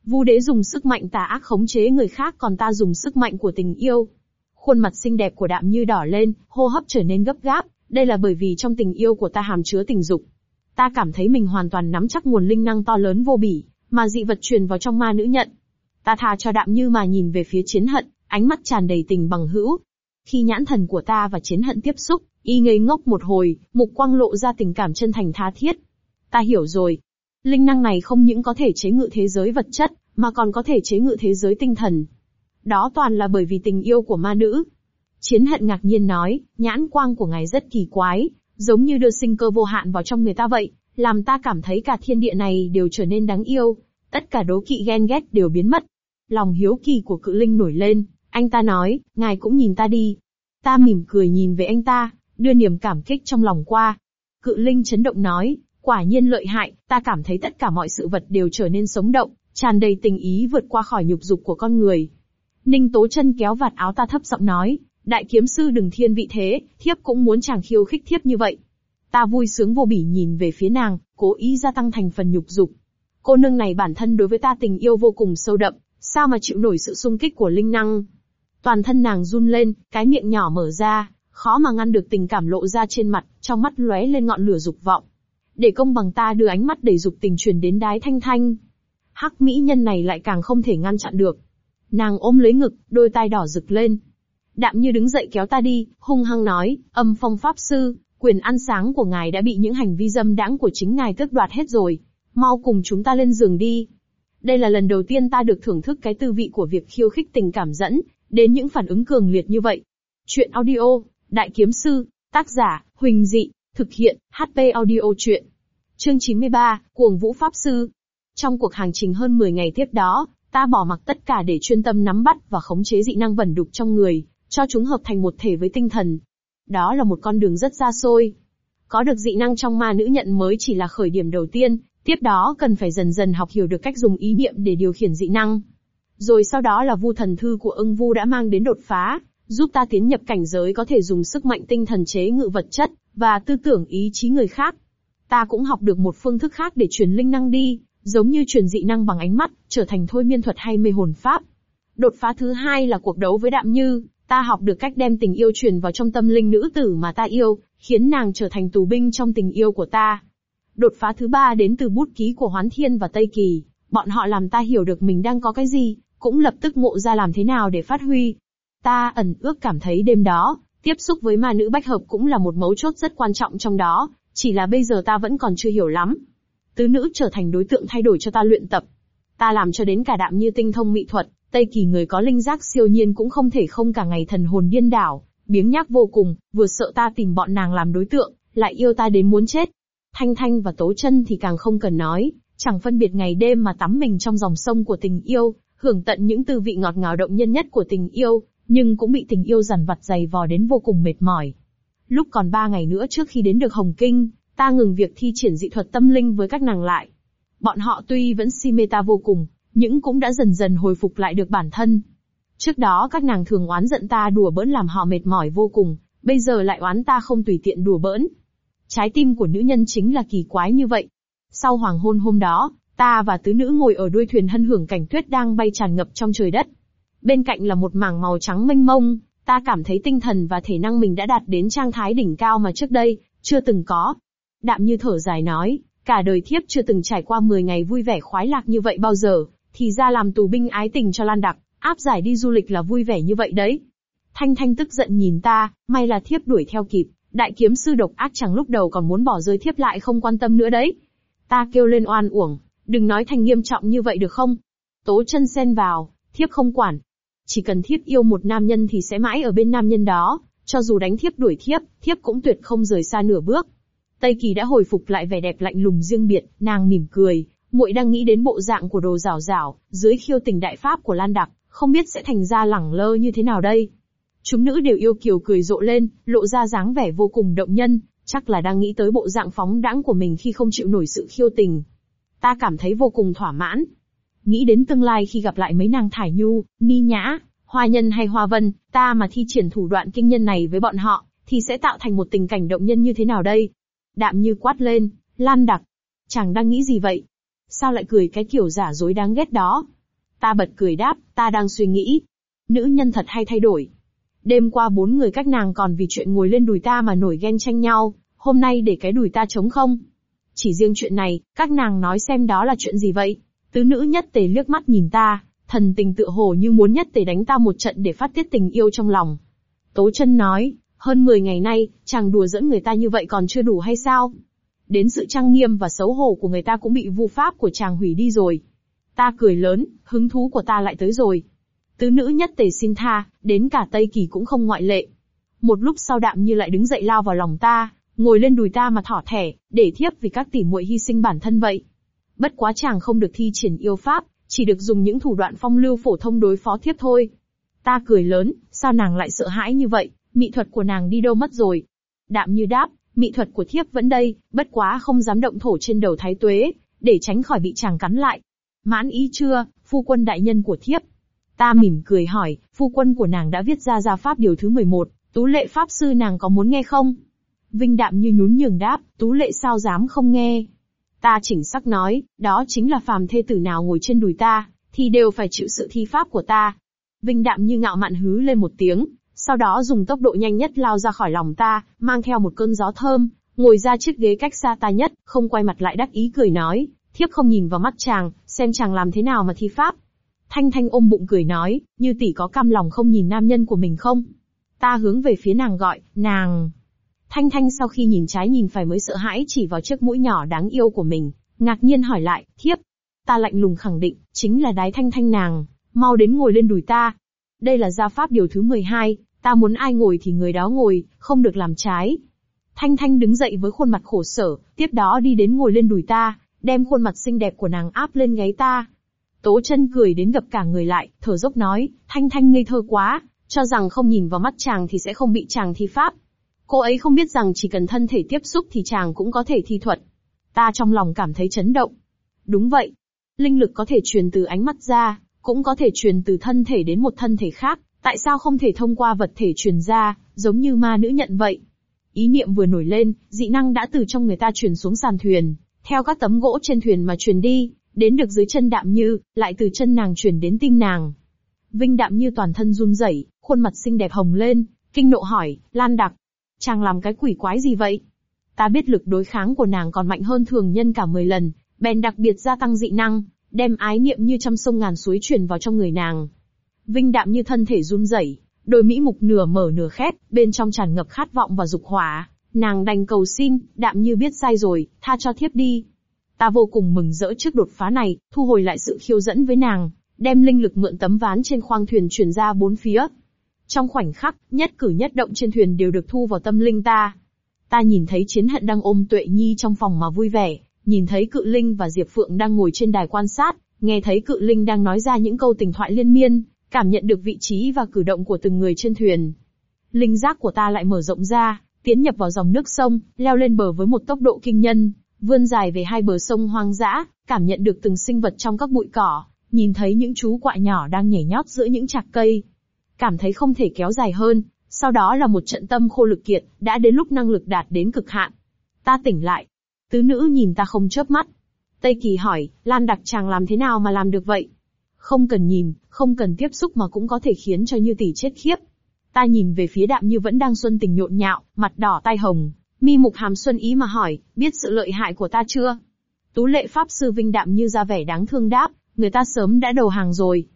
Vu đế dùng sức mạnh tà ác khống chế người khác còn ta dùng sức mạnh của tình yêu. Khuôn mặt xinh đẹp của đạm như đỏ lên, hô hấp trở nên gấp gáp, đây là bởi vì trong tình yêu của ta hàm chứa tình dục. Ta cảm thấy mình hoàn toàn nắm chắc nguồn linh năng to lớn vô bỉ, mà dị vật truyền vào trong ma nữ nhận. Ta tha cho đạm như mà nhìn về phía chiến hận, ánh mắt tràn đầy tình bằng hữu. Khi nhãn thần của ta và chiến hận tiếp xúc, y ngây ngốc một hồi, mục quang lộ ra tình cảm chân thành tha thiết. Ta hiểu rồi. Linh năng này không những có thể chế ngự thế giới vật chất, mà còn có thể chế ngự thế giới tinh thần. Đó toàn là bởi vì tình yêu của ma nữ. Chiến hận ngạc nhiên nói, nhãn quang của ngài rất kỳ quái, giống như đưa sinh cơ vô hạn vào trong người ta vậy, làm ta cảm thấy cả thiên địa này đều trở nên đáng yêu, tất cả đố kỵ ghen ghét đều biến mất. Lòng hiếu kỳ của cự linh nổi lên, anh ta nói, ngài cũng nhìn ta đi. Ta mỉm cười nhìn về anh ta, đưa niềm cảm kích trong lòng qua. Cự linh chấn động nói, quả nhiên lợi hại, ta cảm thấy tất cả mọi sự vật đều trở nên sống động, tràn đầy tình ý vượt qua khỏi nhục dục của con người. Ninh Tố chân kéo vạt áo ta thấp giọng nói, đại kiếm sư đừng thiên vị thế, thiếp cũng muốn chàng khiêu khích thiếp như vậy. Ta vui sướng vô bỉ nhìn về phía nàng, cố ý gia tăng thành phần nhục dục. Cô nương này bản thân đối với ta tình yêu vô cùng sâu đậm, sao mà chịu nổi sự xung kích của linh năng. Toàn thân nàng run lên, cái miệng nhỏ mở ra, khó mà ngăn được tình cảm lộ ra trên mặt, trong mắt lóe lên ngọn lửa dục vọng. Để công bằng ta đưa ánh mắt đầy dục tình truyền đến đái thanh thanh. Hắc mỹ nhân này lại càng không thể ngăn chặn được. Nàng ôm lấy ngực, đôi tai đỏ rực lên. Đạm như đứng dậy kéo ta đi, hung hăng nói, âm phong pháp sư, quyền ăn sáng của ngài đã bị những hành vi dâm đãng của chính ngài tước đoạt hết rồi. Mau cùng chúng ta lên giường đi. Đây là lần đầu tiên ta được thưởng thức cái tư vị của việc khiêu khích tình cảm dẫn, đến những phản ứng cường liệt như vậy. Chuyện audio, Đại Kiếm Sư, tác giả, Huỳnh Dị, thực hiện, HP audio chuyện. Chương 93, Cuồng Vũ Pháp Sư. Trong cuộc hành trình hơn 10 ngày tiếp đó, ta bỏ mặc tất cả để chuyên tâm nắm bắt và khống chế dị năng vẩn đục trong người, cho chúng hợp thành một thể với tinh thần. Đó là một con đường rất xa xôi. Có được dị năng trong ma nữ nhận mới chỉ là khởi điểm đầu tiên, tiếp đó cần phải dần dần học hiểu được cách dùng ý niệm để điều khiển dị năng. Rồi sau đó là vu thần thư của ưng vu đã mang đến đột phá, giúp ta tiến nhập cảnh giới có thể dùng sức mạnh tinh thần chế ngự vật chất, và tư tưởng ý chí người khác. Ta cũng học được một phương thức khác để truyền linh năng đi, giống như truyền dị năng bằng ánh mắt, trở thành thôi miên thuật hay mê hồn pháp. Đột phá thứ hai là cuộc đấu với đạm như, ta học được cách đem tình yêu truyền vào trong tâm linh nữ tử mà ta yêu, khiến nàng trở thành tù binh trong tình yêu của ta. Đột phá thứ ba đến từ bút ký của Hoán Thiên và Tây Kỳ, bọn họ làm ta hiểu được mình đang có cái gì, cũng lập tức ngộ ra làm thế nào để phát huy. Ta ẩn ước cảm thấy đêm đó, tiếp xúc với ma nữ bách hợp cũng là một mấu chốt rất quan trọng trong đó, chỉ là bây giờ ta vẫn còn chưa hiểu lắm. Tứ nữ trở thành đối tượng thay đổi cho ta luyện tập. Ta làm cho đến cả đạm như tinh thông mỹ thuật, Tây kỳ người có linh giác siêu nhiên cũng không thể không cả ngày thần hồn điên đảo, biếng nhác vô cùng, vừa sợ ta tìm bọn nàng làm đối tượng, lại yêu ta đến muốn chết. Thanh Thanh và Tố chân thì càng không cần nói, chẳng phân biệt ngày đêm mà tắm mình trong dòng sông của tình yêu, hưởng tận những tư vị ngọt ngào động nhân nhất của tình yêu, nhưng cũng bị tình yêu dằn vặt dày vò đến vô cùng mệt mỏi. Lúc còn ba ngày nữa trước khi đến được Hồng Kinh, ta ngừng việc thi triển dị thuật tâm linh với các nàng lại. Bọn họ tuy vẫn si mê ta vô cùng, những cũng đã dần dần hồi phục lại được bản thân. Trước đó các nàng thường oán giận ta đùa bỡn làm họ mệt mỏi vô cùng, bây giờ lại oán ta không tùy tiện đùa bỡn. Trái tim của nữ nhân chính là kỳ quái như vậy. Sau hoàng hôn hôm đó, ta và tứ nữ ngồi ở đuôi thuyền hân hưởng cảnh tuyết đang bay tràn ngập trong trời đất. Bên cạnh là một mảng màu trắng mênh mông, ta cảm thấy tinh thần và thể năng mình đã đạt đến trang thái đỉnh cao mà trước đây, chưa từng có. Đạm như thở dài nói, cả đời thiếp chưa từng trải qua 10 ngày vui vẻ khoái lạc như vậy bao giờ, thì ra làm tù binh ái tình cho Lan Đặc, áp giải đi du lịch là vui vẻ như vậy đấy. Thanh Thanh tức giận nhìn ta, may là thiếp đuổi theo kịp, đại kiếm sư độc ác chẳng lúc đầu còn muốn bỏ rơi thiếp lại không quan tâm nữa đấy. Ta kêu lên oan uổng, đừng nói thành nghiêm trọng như vậy được không? Tố chân xen vào, thiếp không quản, chỉ cần thiếp yêu một nam nhân thì sẽ mãi ở bên nam nhân đó, cho dù đánh thiếp đuổi thiếp, thiếp cũng tuyệt không rời xa nửa bước. Tây Kỳ đã hồi phục lại vẻ đẹp lạnh lùng riêng biệt, nàng mỉm cười, muội đang nghĩ đến bộ dạng của đồ rảo rảo, dưới khiêu tình đại pháp của Lan Đặc, không biết sẽ thành ra lẳng lơ như thế nào đây. Chúng nữ đều yêu kiều cười rộ lên, lộ ra dáng vẻ vô cùng động nhân, chắc là đang nghĩ tới bộ dạng phóng đãng của mình khi không chịu nổi sự khiêu tình. Ta cảm thấy vô cùng thỏa mãn, Nghĩ đến tương lai khi gặp lại mấy nàng thải nhu, ni nhã, hoa nhân hay hoa vân, ta mà thi triển thủ đoạn kinh nhân này với bọn họ, thì sẽ tạo thành một tình cảnh động nhân như thế nào đây? Đạm như quát lên, Lan đặc. Chàng đang nghĩ gì vậy? Sao lại cười cái kiểu giả dối đáng ghét đó? Ta bật cười đáp, ta đang suy nghĩ. Nữ nhân thật hay thay đổi. Đêm qua bốn người các nàng còn vì chuyện ngồi lên đùi ta mà nổi ghen tranh nhau, hôm nay để cái đùi ta trống không? Chỉ riêng chuyện này, các nàng nói xem đó là chuyện gì vậy? Tứ nữ nhất tề liếc mắt nhìn ta, thần tình tựa hồ như muốn nhất tề đánh ta một trận để phát tiết tình yêu trong lòng. Tố chân nói, hơn 10 ngày nay, chàng đùa dẫn người ta như vậy còn chưa đủ hay sao? Đến sự trang nghiêm và xấu hổ của người ta cũng bị vu pháp của chàng hủy đi rồi. Ta cười lớn, hứng thú của ta lại tới rồi. Tứ nữ nhất tề xin tha, đến cả Tây Kỳ cũng không ngoại lệ. Một lúc sau đạm như lại đứng dậy lao vào lòng ta, ngồi lên đùi ta mà thỏ thẻ, để thiếp vì các tỷ muội hy sinh bản thân vậy. Bất quá chàng không được thi triển yêu pháp, chỉ được dùng những thủ đoạn phong lưu phổ thông đối phó thiếp thôi. Ta cười lớn, sao nàng lại sợ hãi như vậy, mỹ thuật của nàng đi đâu mất rồi. Đạm như đáp, mỹ thuật của thiếp vẫn đây, bất quá không dám động thổ trên đầu thái tuế, để tránh khỏi bị chàng cắn lại. Mãn ý chưa, phu quân đại nhân của thiếp. Ta mỉm cười hỏi, phu quân của nàng đã viết ra gia pháp điều thứ 11, tú lệ pháp sư nàng có muốn nghe không? Vinh đạm như nhún nhường đáp, tú lệ sao dám không nghe. Ta chỉnh sắc nói, đó chính là phàm thê tử nào ngồi trên đùi ta, thì đều phải chịu sự thi pháp của ta. Vinh đạm như ngạo mạn hứ lên một tiếng, sau đó dùng tốc độ nhanh nhất lao ra khỏi lòng ta, mang theo một cơn gió thơm, ngồi ra chiếc ghế cách xa ta nhất, không quay mặt lại đắc ý cười nói, thiếp không nhìn vào mắt chàng, xem chàng làm thế nào mà thi pháp. Thanh Thanh ôm bụng cười nói, như tỷ có cam lòng không nhìn nam nhân của mình không? Ta hướng về phía nàng gọi, nàng. Thanh Thanh sau khi nhìn trái nhìn phải mới sợ hãi chỉ vào chiếc mũi nhỏ đáng yêu của mình, ngạc nhiên hỏi lại, thiếp. Ta lạnh lùng khẳng định, chính là đái Thanh Thanh nàng, mau đến ngồi lên đùi ta. Đây là gia pháp điều thứ 12, ta muốn ai ngồi thì người đó ngồi, không được làm trái. Thanh Thanh đứng dậy với khuôn mặt khổ sở, tiếp đó đi đến ngồi lên đùi ta, đem khuôn mặt xinh đẹp của nàng áp lên gáy ta. Tố chân cười đến gập cả người lại, thở dốc nói, Thanh Thanh ngây thơ quá, cho rằng không nhìn vào mắt chàng thì sẽ không bị chàng thi pháp. Cô ấy không biết rằng chỉ cần thân thể tiếp xúc thì chàng cũng có thể thi thuật. Ta trong lòng cảm thấy chấn động. Đúng vậy. Linh lực có thể truyền từ ánh mắt ra, cũng có thể truyền từ thân thể đến một thân thể khác, tại sao không thể thông qua vật thể truyền ra, giống như ma nữ nhận vậy? Ý niệm vừa nổi lên, dị năng đã từ trong người ta truyền xuống sàn thuyền, theo các tấm gỗ trên thuyền mà truyền đi, đến được dưới chân đạm như, lại từ chân nàng truyền đến tinh nàng. Vinh đạm như toàn thân run rẩy, khuôn mặt xinh đẹp hồng lên, kinh nộ hỏi, Lan Đặc, chàng làm cái quỷ quái gì vậy? Ta biết lực đối kháng của nàng còn mạnh hơn thường nhân cả 10 lần, bèn đặc biệt gia tăng dị năng, đem ái niệm như trăm sông ngàn suối truyền vào trong người nàng. Vinh đạm như thân thể run rẩy, đôi mỹ mục nửa mở nửa khép, bên trong tràn ngập khát vọng và dục hỏa. Nàng đành cầu xin, đạm như biết sai rồi, tha cho thiếp đi. Ta vô cùng mừng rỡ trước đột phá này, thu hồi lại sự khiêu dẫn với nàng, đem linh lực mượn tấm ván trên khoang thuyền truyền ra bốn phía. Trong khoảnh khắc, nhất cử nhất động trên thuyền đều được thu vào tâm linh ta. Ta nhìn thấy chiến hận đang ôm tuệ nhi trong phòng mà vui vẻ, nhìn thấy cự linh và Diệp Phượng đang ngồi trên đài quan sát, nghe thấy cự linh đang nói ra những câu tình thoại liên miên, cảm nhận được vị trí và cử động của từng người trên thuyền. Linh giác của ta lại mở rộng ra, tiến nhập vào dòng nước sông, leo lên bờ với một tốc độ kinh nhân, vươn dài về hai bờ sông hoang dã, cảm nhận được từng sinh vật trong các bụi cỏ, nhìn thấy những chú quạ nhỏ đang nhảy nhót giữa những chạc cây. Cảm thấy không thể kéo dài hơn, sau đó là một trận tâm khô lực kiệt, đã đến lúc năng lực đạt đến cực hạn. Ta tỉnh lại. Tứ nữ nhìn ta không chớp mắt. Tây Kỳ hỏi, Lan Đặc chàng làm thế nào mà làm được vậy? Không cần nhìn, không cần tiếp xúc mà cũng có thể khiến cho Như Tỷ chết khiếp. Ta nhìn về phía Đạm Như vẫn đang xuân tình nhộn nhạo, mặt đỏ tai hồng, mi mục hàm xuân ý mà hỏi, biết sự lợi hại của ta chưa? Tú lệ pháp sư Vinh Đạm Như ra vẻ đáng thương đáp, người ta sớm đã đầu hàng rồi.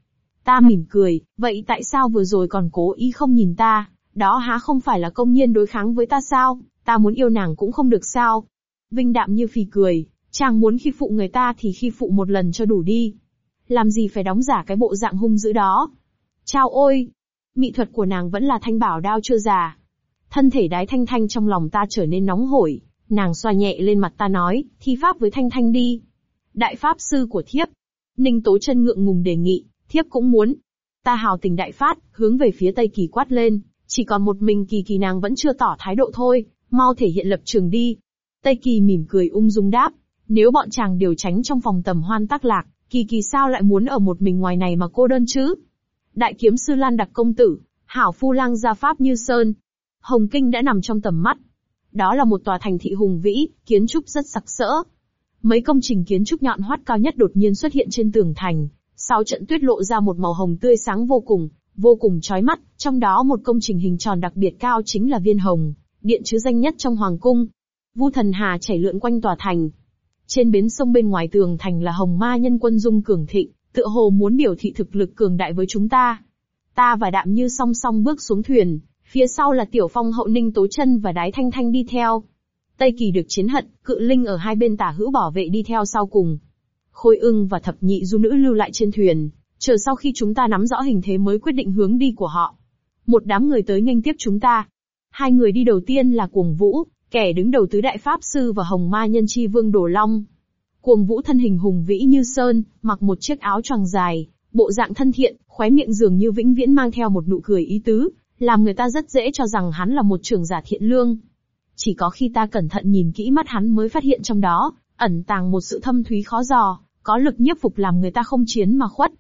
Ta mỉm cười, vậy tại sao vừa rồi còn cố ý không nhìn ta, đó há không phải là công nhiên đối kháng với ta sao, ta muốn yêu nàng cũng không được sao. Vinh Đạm Như phì cười, chàng muốn khi phụ người ta thì khi phụ một lần cho đủ đi làm gì phải đóng giả cái bộ dạng hung dữ đó. Chao ôi! mị thuật của nàng vẫn là thanh bảo đao chưa già. Thân thể đái thanh thanh trong lòng ta trở nên nóng hổi, nàng xoa nhẹ lên mặt ta nói, thi pháp với thanh thanh đi. Đại pháp sư của thiếp. Ninh tố chân ngượng ngùng đề nghị, thiếp cũng muốn. Ta hào tình đại phát, hướng về phía tây kỳ quát lên, chỉ còn một mình kỳ kỳ nàng vẫn chưa tỏ thái độ thôi, mau thể hiện lập trường đi. Tây kỳ mỉm cười ung dung đáp, nếu bọn chàng đều tránh trong phòng tầm hoan tác lạc, Kỳ kỳ sao lại muốn ở một mình ngoài này mà cô đơn chứ? Đại kiếm sư Lan Đặc công tử, hảo phu lang gia pháp như sơn. Hồng Kinh đã nằm trong tầm mắt. Đó là một tòa thành thị hùng vĩ, kiến trúc rất sặc sỡ. Mấy công trình kiến trúc nhọn hoắt cao nhất đột nhiên xuất hiện trên tường thành. Sau trận tuyết lộ ra một màu hồng tươi sáng vô cùng, vô cùng chói mắt, trong đó một công trình hình tròn đặc biệt cao chính là viên hồng, điện chứ danh nhất trong hoàng cung. Vu thần hà chảy lượn quanh tòa thành, trên bến sông bên ngoài tường thành là hồng ma nhân quân dung cường thịnh, tựa hồ muốn biểu thị thực lực cường đại với chúng ta. Ta và đạm như song song bước xuống thuyền, phía sau là tiểu phong hậu ninh tố chân và đái thanh thanh đi theo. Tây kỳ được chiến hận, cự linh ở hai bên tả hữu bảo vệ đi theo sau cùng. Khôi ưng và thập nhị du nữ lưu lại trên thuyền, chờ sau khi chúng ta nắm rõ hình thế mới quyết định hướng đi của họ. Một đám người tới nghênh tiếp chúng ta. Hai người đi đầu tiên là cuồng vũ, Kẻ đứng đầu tứ đại pháp sư và hồng ma nhân chi vương Đồ Long. Cuồng vũ thân hình hùng vĩ như sơn, mặc một chiếc áo choàng dài, bộ dạng thân thiện, khóe miệng dường như vĩnh viễn mang theo một nụ cười ý tứ, làm người ta rất dễ cho rằng hắn là một trưởng giả thiện lương. Chỉ có khi ta cẩn thận nhìn kỹ mắt hắn mới phát hiện trong đó, ẩn tàng một sự thâm thúy khó dò, có lực nhiếp phục làm người ta không chiến mà khuất.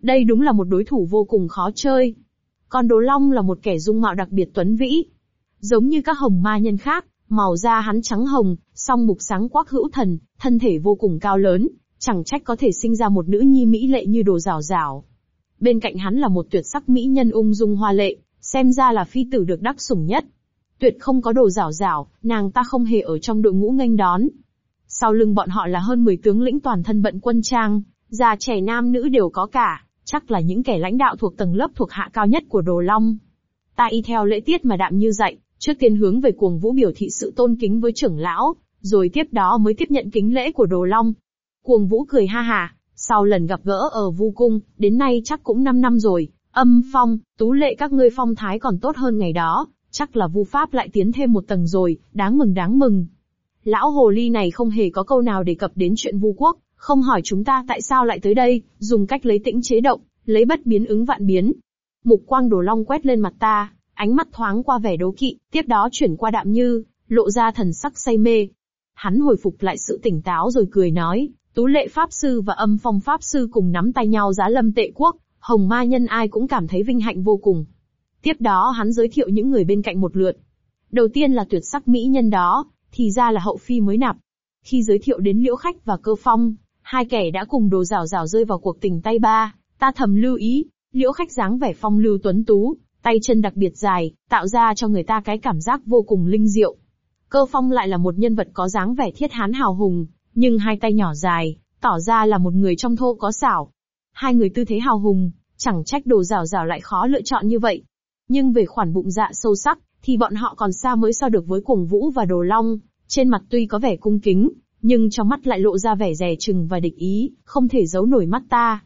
Đây đúng là một đối thủ vô cùng khó chơi. Còn Đồ Long là một kẻ dung mạo đặc biệt tuấn vĩ. Giống như các hồng ma nhân khác, màu da hắn trắng hồng, song mục sáng quắc hữu thần, thân thể vô cùng cao lớn, chẳng trách có thể sinh ra một nữ nhi mỹ lệ như đồ rào rào. Bên cạnh hắn là một tuyệt sắc mỹ nhân ung dung hoa lệ, xem ra là phi tử được đắc sủng nhất. Tuyệt không có đồ rào rào, nàng ta không hề ở trong đội ngũ nghênh đón. Sau lưng bọn họ là hơn 10 tướng lĩnh toàn thân bận quân trang, già trẻ nam nữ đều có cả, chắc là những kẻ lãnh đạo thuộc tầng lớp thuộc hạ cao nhất của Đồ Long. Ta y theo lễ tiết mà đạm như dạy, trước tiên hướng về cuồng vũ biểu thị sự tôn kính với trưởng lão, rồi tiếp đó mới tiếp nhận kính lễ của Đồ Long. Cuồng vũ cười ha hà, sau lần gặp gỡ ở Vu Cung, đến nay chắc cũng 5 năm rồi, âm phong, tú lệ các ngươi phong thái còn tốt hơn ngày đó, chắc là Vu Pháp lại tiến thêm một tầng rồi, đáng mừng đáng mừng. Lão hồ ly này không hề có câu nào đề cập đến chuyện Vu Quốc, không hỏi chúng ta tại sao lại tới đây, dùng cách lấy tĩnh chế động, lấy bất biến ứng vạn biến. Mục quang đồ long quét lên mặt ta, ánh mắt thoáng qua vẻ đố kỵ, tiếp đó chuyển qua đạm như, lộ ra thần sắc say mê. Hắn hồi phục lại sự tỉnh táo rồi cười nói, Tú lệ Pháp Sư và âm phong Pháp Sư cùng nắm tay nhau giá lâm tệ quốc, hồng ma nhân ai cũng cảm thấy vinh hạnh vô cùng. Tiếp đó hắn giới thiệu những người bên cạnh một lượt. Đầu tiên là tuyệt sắc mỹ nhân đó, thì ra là hậu phi mới nạp. Khi giới thiệu đến liễu khách và cơ phong, hai kẻ đã cùng đồ rào rào rơi vào cuộc tình tay ba, ta thầm lưu ý, liễu khách dáng vẻ phong lưu tuấn tú, tay chân đặc biệt dài, tạo ra cho người ta cái cảm giác vô cùng linh diệu. Cơ phong lại là một nhân vật có dáng vẻ thiết hán hào hùng, nhưng hai tay nhỏ dài, tỏ ra là một người trong thô có xảo. Hai người tư thế hào hùng, chẳng trách đồ rào rào lại khó lựa chọn như vậy. Nhưng về khoản bụng dạ sâu sắc, thì bọn họ còn xa mới so được với cuồng vũ và đồ long, trên mặt tuy có vẻ cung kính, nhưng trong mắt lại lộ ra vẻ rẻ chừng và địch ý, không thể giấu nổi mắt ta.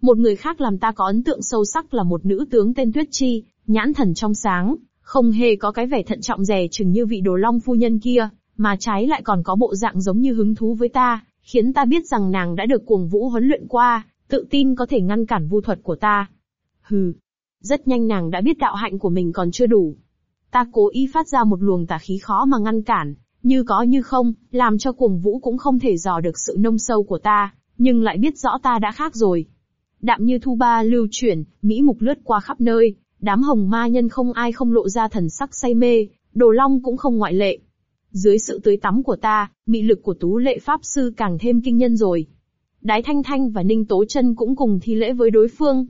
Một người khác làm ta có ấn tượng sâu sắc là một nữ tướng tên Tuyết Chi, nhãn thần trong sáng, không hề có cái vẻ thận trọng dè chừng như vị đồ long phu nhân kia, mà trái lại còn có bộ dạng giống như hứng thú với ta, khiến ta biết rằng nàng đã được cuồng vũ huấn luyện qua, tự tin có thể ngăn cản vu thuật của ta. Hừ. Rất nhanh nàng đã biết đạo hạnh của mình còn chưa đủ. Ta cố ý phát ra một luồng tà khí khó mà ngăn cản, như có như không, làm cho cuồng vũ cũng không thể dò được sự nông sâu của ta, nhưng lại biết rõ ta đã khác rồi. Đạm như thu ba lưu chuyển, mỹ mục lướt qua khắp nơi, đám hồng ma nhân không ai không lộ ra thần sắc say mê, đồ long cũng không ngoại lệ. Dưới sự tưới tắm của ta, mị lực của tú lệ pháp sư càng thêm kinh nhân rồi. Đái Thanh Thanh và Ninh Tố chân cũng cùng thi lễ với đối phương.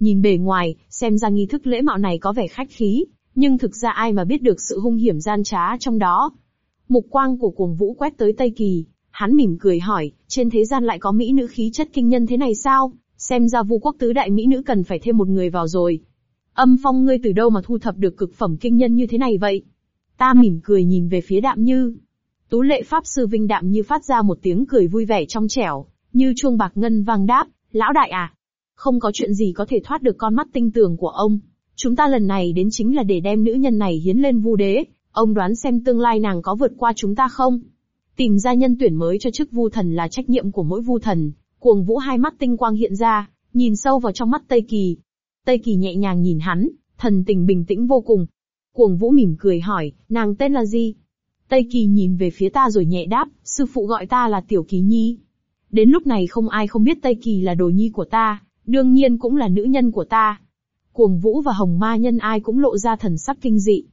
Nhìn bề ngoài, xem ra nghi thức lễ mạo này có vẻ khách khí, nhưng thực ra ai mà biết được sự hung hiểm gian trá trong đó. Mục quang của cuồng vũ quét tới Tây Kỳ, hắn mỉm cười hỏi, trên thế gian lại có mỹ nữ khí chất kinh nhân thế này sao? Xem ra vu quốc tứ đại mỹ nữ cần phải thêm một người vào rồi. Âm phong ngươi từ đâu mà thu thập được cực phẩm kinh nhân như thế này vậy? Ta mỉm cười nhìn về phía đạm như. Tú lệ pháp sư vinh đạm như phát ra một tiếng cười vui vẻ trong trẻo, như chuông bạc ngân vang đáp, lão đại à. Không có chuyện gì có thể thoát được con mắt tinh tường của ông. Chúng ta lần này đến chính là để đem nữ nhân này hiến lên vu đế, ông đoán xem tương lai nàng có vượt qua chúng ta không? Tìm ra nhân tuyển mới cho chức vu thần là trách nhiệm của mỗi vu thần. Cuồng vũ hai mắt tinh quang hiện ra, nhìn sâu vào trong mắt Tây Kỳ. Tây Kỳ nhẹ nhàng nhìn hắn, thần tình bình tĩnh vô cùng, Cuồng Vũ mỉm cười hỏi, nàng tên là gì? Tây Kỳ nhìn về phía ta rồi nhẹ đáp, sư phụ gọi ta là Tiểu Kỳ Nhi. Đến lúc này không ai không biết Tây Kỳ là đồ nhi của ta, đương nhiên cũng là nữ nhân của ta. Cuồng Vũ và Hồng Ma Nhân ai cũng lộ ra thần sắc kinh dị.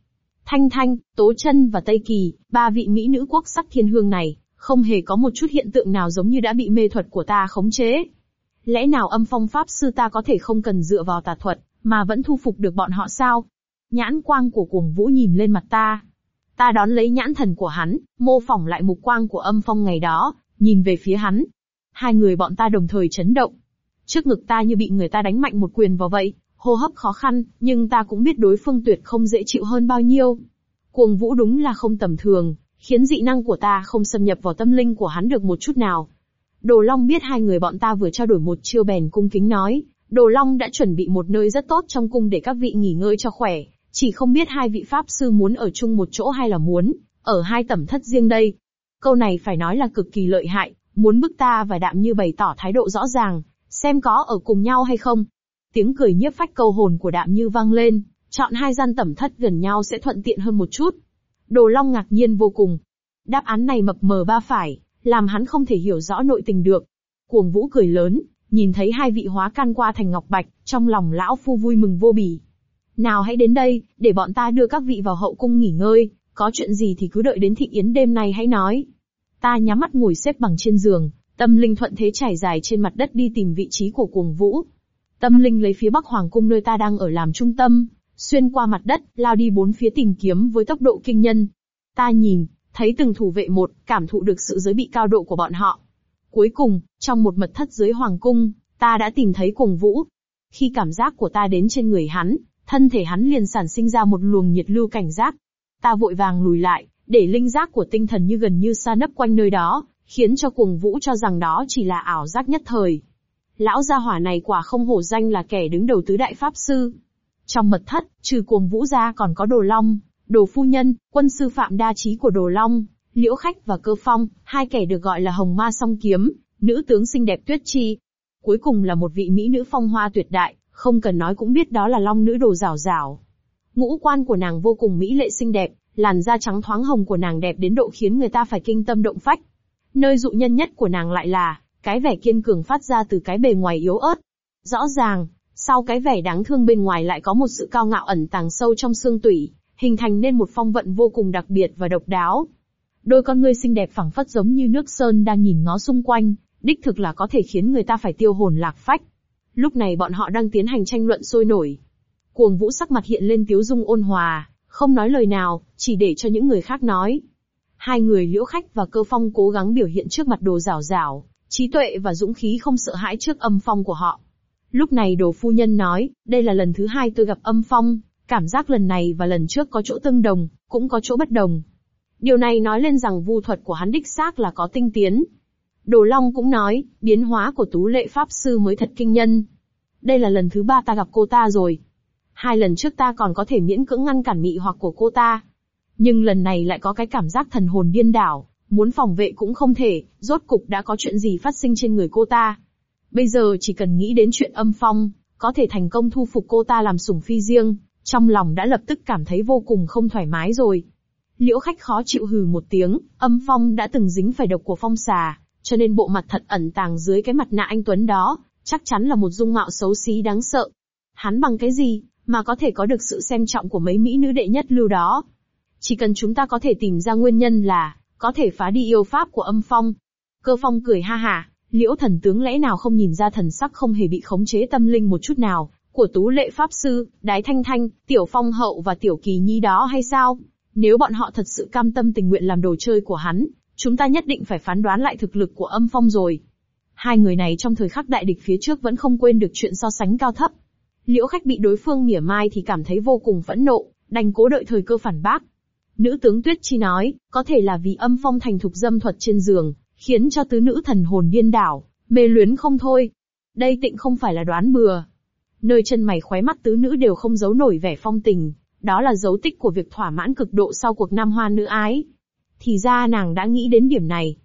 Thanh Thanh, Tố Chân và Tây Kỳ, ba vị mỹ nữ quốc sắc thiên hương này, không hề có một chút hiện tượng nào giống như đã bị mê thuật của ta khống chế. Lẽ nào âm phong pháp sư ta có thể không cần dựa vào tà thuật, mà vẫn thu phục được bọn họ sao? Nhãn quang của cuồng vũ nhìn lên mặt ta. Ta đón lấy nhãn thần của hắn, mô phỏng lại mục quang của âm phong ngày đó, nhìn về phía hắn. Hai người bọn ta đồng thời chấn động. Trước ngực ta như bị người ta đánh mạnh một quyền vào vậy, hô hấp khó khăn, nhưng ta cũng biết đối phương tuyệt không dễ chịu hơn bao nhiêu. Cuồng vũ đúng là không tầm thường, khiến dị năng của ta không xâm nhập vào tâm linh của hắn được một chút nào. Đồ Long biết hai người bọn ta vừa trao đổi một chiêu bèn cung kính nói, Đồ Long đã chuẩn bị một nơi rất tốt trong cung để các vị nghỉ ngơi cho khỏe, chỉ không biết hai vị Pháp Sư muốn ở chung một chỗ hay là muốn, ở hai tẩm thất riêng đây. Câu này phải nói là cực kỳ lợi hại, muốn bức ta và đạm như bày tỏ thái độ rõ ràng, xem có ở cùng nhau hay không. Tiếng cười nhiếp phách câu hồn của đạm như vang lên, chọn hai gian tẩm thất gần nhau sẽ thuận tiện hơn một chút. Đồ Long ngạc nhiên vô cùng. Đáp án này mập mờ ba phải, làm hắn không thể hiểu rõ nội tình được. Cuồng Vũ cười lớn, Nhìn thấy hai vị hóa can qua thành ngọc bạch, trong lòng lão phu vui mừng vô bì. Nào hãy đến đây, để bọn ta đưa các vị vào hậu cung nghỉ ngơi, có chuyện gì thì cứ đợi đến thị yến đêm nay hãy nói. Ta nhắm mắt ngồi xếp bằng trên giường, tâm linh thuận thế trải dài trên mặt đất đi tìm vị trí của cuồng vũ. Tâm linh lấy phía bắc hoàng cung nơi ta đang ở làm trung tâm, xuyên qua mặt đất, lao đi bốn phía tìm kiếm với tốc độ kinh nhân. Ta nhìn, thấy từng thủ vệ một, cảm thụ được sự giới bị cao độ của bọn họ. Cuối cùng, trong một mật thất dưới hoàng cung, ta đã tìm thấy cuồng vũ. Khi cảm giác của ta đến trên người hắn, thân thể hắn liền sản sinh ra một luồng nhiệt lưu cảnh giác. Ta vội vàng lùi lại, để linh giác của tinh thần như gần như xa nấp quanh nơi đó, khiến cho cuồng vũ cho rằng đó chỉ là ảo giác nhất thời. Lão gia hỏa này quả không hổ danh là kẻ đứng đầu tứ đại pháp sư. Trong mật thất, trừ cuồng vũ ra còn có đồ long, đồ phu nhân, quân sư phạm đa trí của đồ long, liễu khách và cơ phong, hai kẻ được gọi là hồng ma song kiếm, nữ tướng xinh đẹp tuyết chi. Cuối cùng là một vị mỹ nữ phong hoa tuyệt đại, không cần nói cũng biết đó là long nữ đồ rào rào. Ngũ quan của nàng vô cùng mỹ lệ xinh đẹp, làn da trắng thoáng hồng của nàng đẹp đến độ khiến người ta phải kinh tâm động phách. Nơi dụ nhân nhất của nàng lại là, cái vẻ kiên cường phát ra từ cái bề ngoài yếu ớt. Rõ ràng, sau cái vẻ đáng thương bên ngoài lại có một sự cao ngạo ẩn tàng sâu trong xương tủy, hình thành nên một phong vận vô cùng đặc biệt và độc đáo. Đôi con ngươi xinh đẹp phẳng phất giống như nước sơn đang nhìn ngó xung quanh, đích thực là có thể khiến người ta phải tiêu hồn lạc phách. Lúc này bọn họ đang tiến hành tranh luận sôi nổi. Cuồng vũ sắc mặt hiện lên tiếu dung ôn hòa, không nói lời nào, chỉ để cho những người khác nói. Hai người liễu khách và cơ phong cố gắng biểu hiện trước mặt đồ rào rào, trí tuệ và dũng khí không sợ hãi trước âm phong của họ. Lúc này đồ phu nhân nói, đây là lần thứ hai tôi gặp âm phong, cảm giác lần này và lần trước có chỗ tương đồng, cũng có chỗ bất đồng. Điều này nói lên rằng vu thuật của hắn đích xác là có tinh tiến. Đồ Long cũng nói, biến hóa của tú lệ pháp sư mới thật kinh nhân. Đây là lần thứ ba ta gặp cô ta rồi. Hai lần trước ta còn có thể miễn cưỡng ngăn cản mị hoặc của cô ta. Nhưng lần này lại có cái cảm giác thần hồn điên đảo, muốn phòng vệ cũng không thể, rốt cục đã có chuyện gì phát sinh trên người cô ta. Bây giờ chỉ cần nghĩ đến chuyện âm phong, có thể thành công thu phục cô ta làm sủng phi riêng, trong lòng đã lập tức cảm thấy vô cùng không thoải mái rồi. Liễu khách khó chịu hừ một tiếng, âm phong đã từng dính phải độc của phong xà, cho nên bộ mặt thật ẩn tàng dưới cái mặt nạ anh Tuấn đó, chắc chắn là một dung mạo xấu xí đáng sợ. Hắn bằng cái gì, mà có thể có được sự xem trọng của mấy mỹ nữ đệ nhất lưu đó? Chỉ cần chúng ta có thể tìm ra nguyên nhân là, có thể phá đi yêu pháp của âm phong. Cơ phong cười ha ha. liễu thần tướng lẽ nào không nhìn ra thần sắc không hề bị khống chế tâm linh một chút nào, của tú lệ pháp sư, đái thanh thanh, tiểu phong hậu và tiểu kỳ nhi đó hay sao? Nếu bọn họ thật sự cam tâm tình nguyện làm đồ chơi của hắn, chúng ta nhất định phải phán đoán lại thực lực của âm phong rồi. Hai người này trong thời khắc đại địch phía trước vẫn không quên được chuyện so sánh cao thấp. Liễu khách bị đối phương mỉa mai thì cảm thấy vô cùng phẫn nộ, đành cố đợi thời cơ phản bác. Nữ tướng Tuyết Chi nói, có thể là vì âm phong thành thục dâm thuật trên giường, khiến cho tứ nữ thần hồn điên đảo, mê luyến không thôi. Đây tịnh không phải là đoán bừa. Nơi chân mày khóe mắt tứ nữ đều không giấu nổi vẻ phong tình, đó là dấu tích của việc thỏa mãn cực độ sau cuộc nam hoa nữ ái. Thì ra nàng đã nghĩ đến điểm này.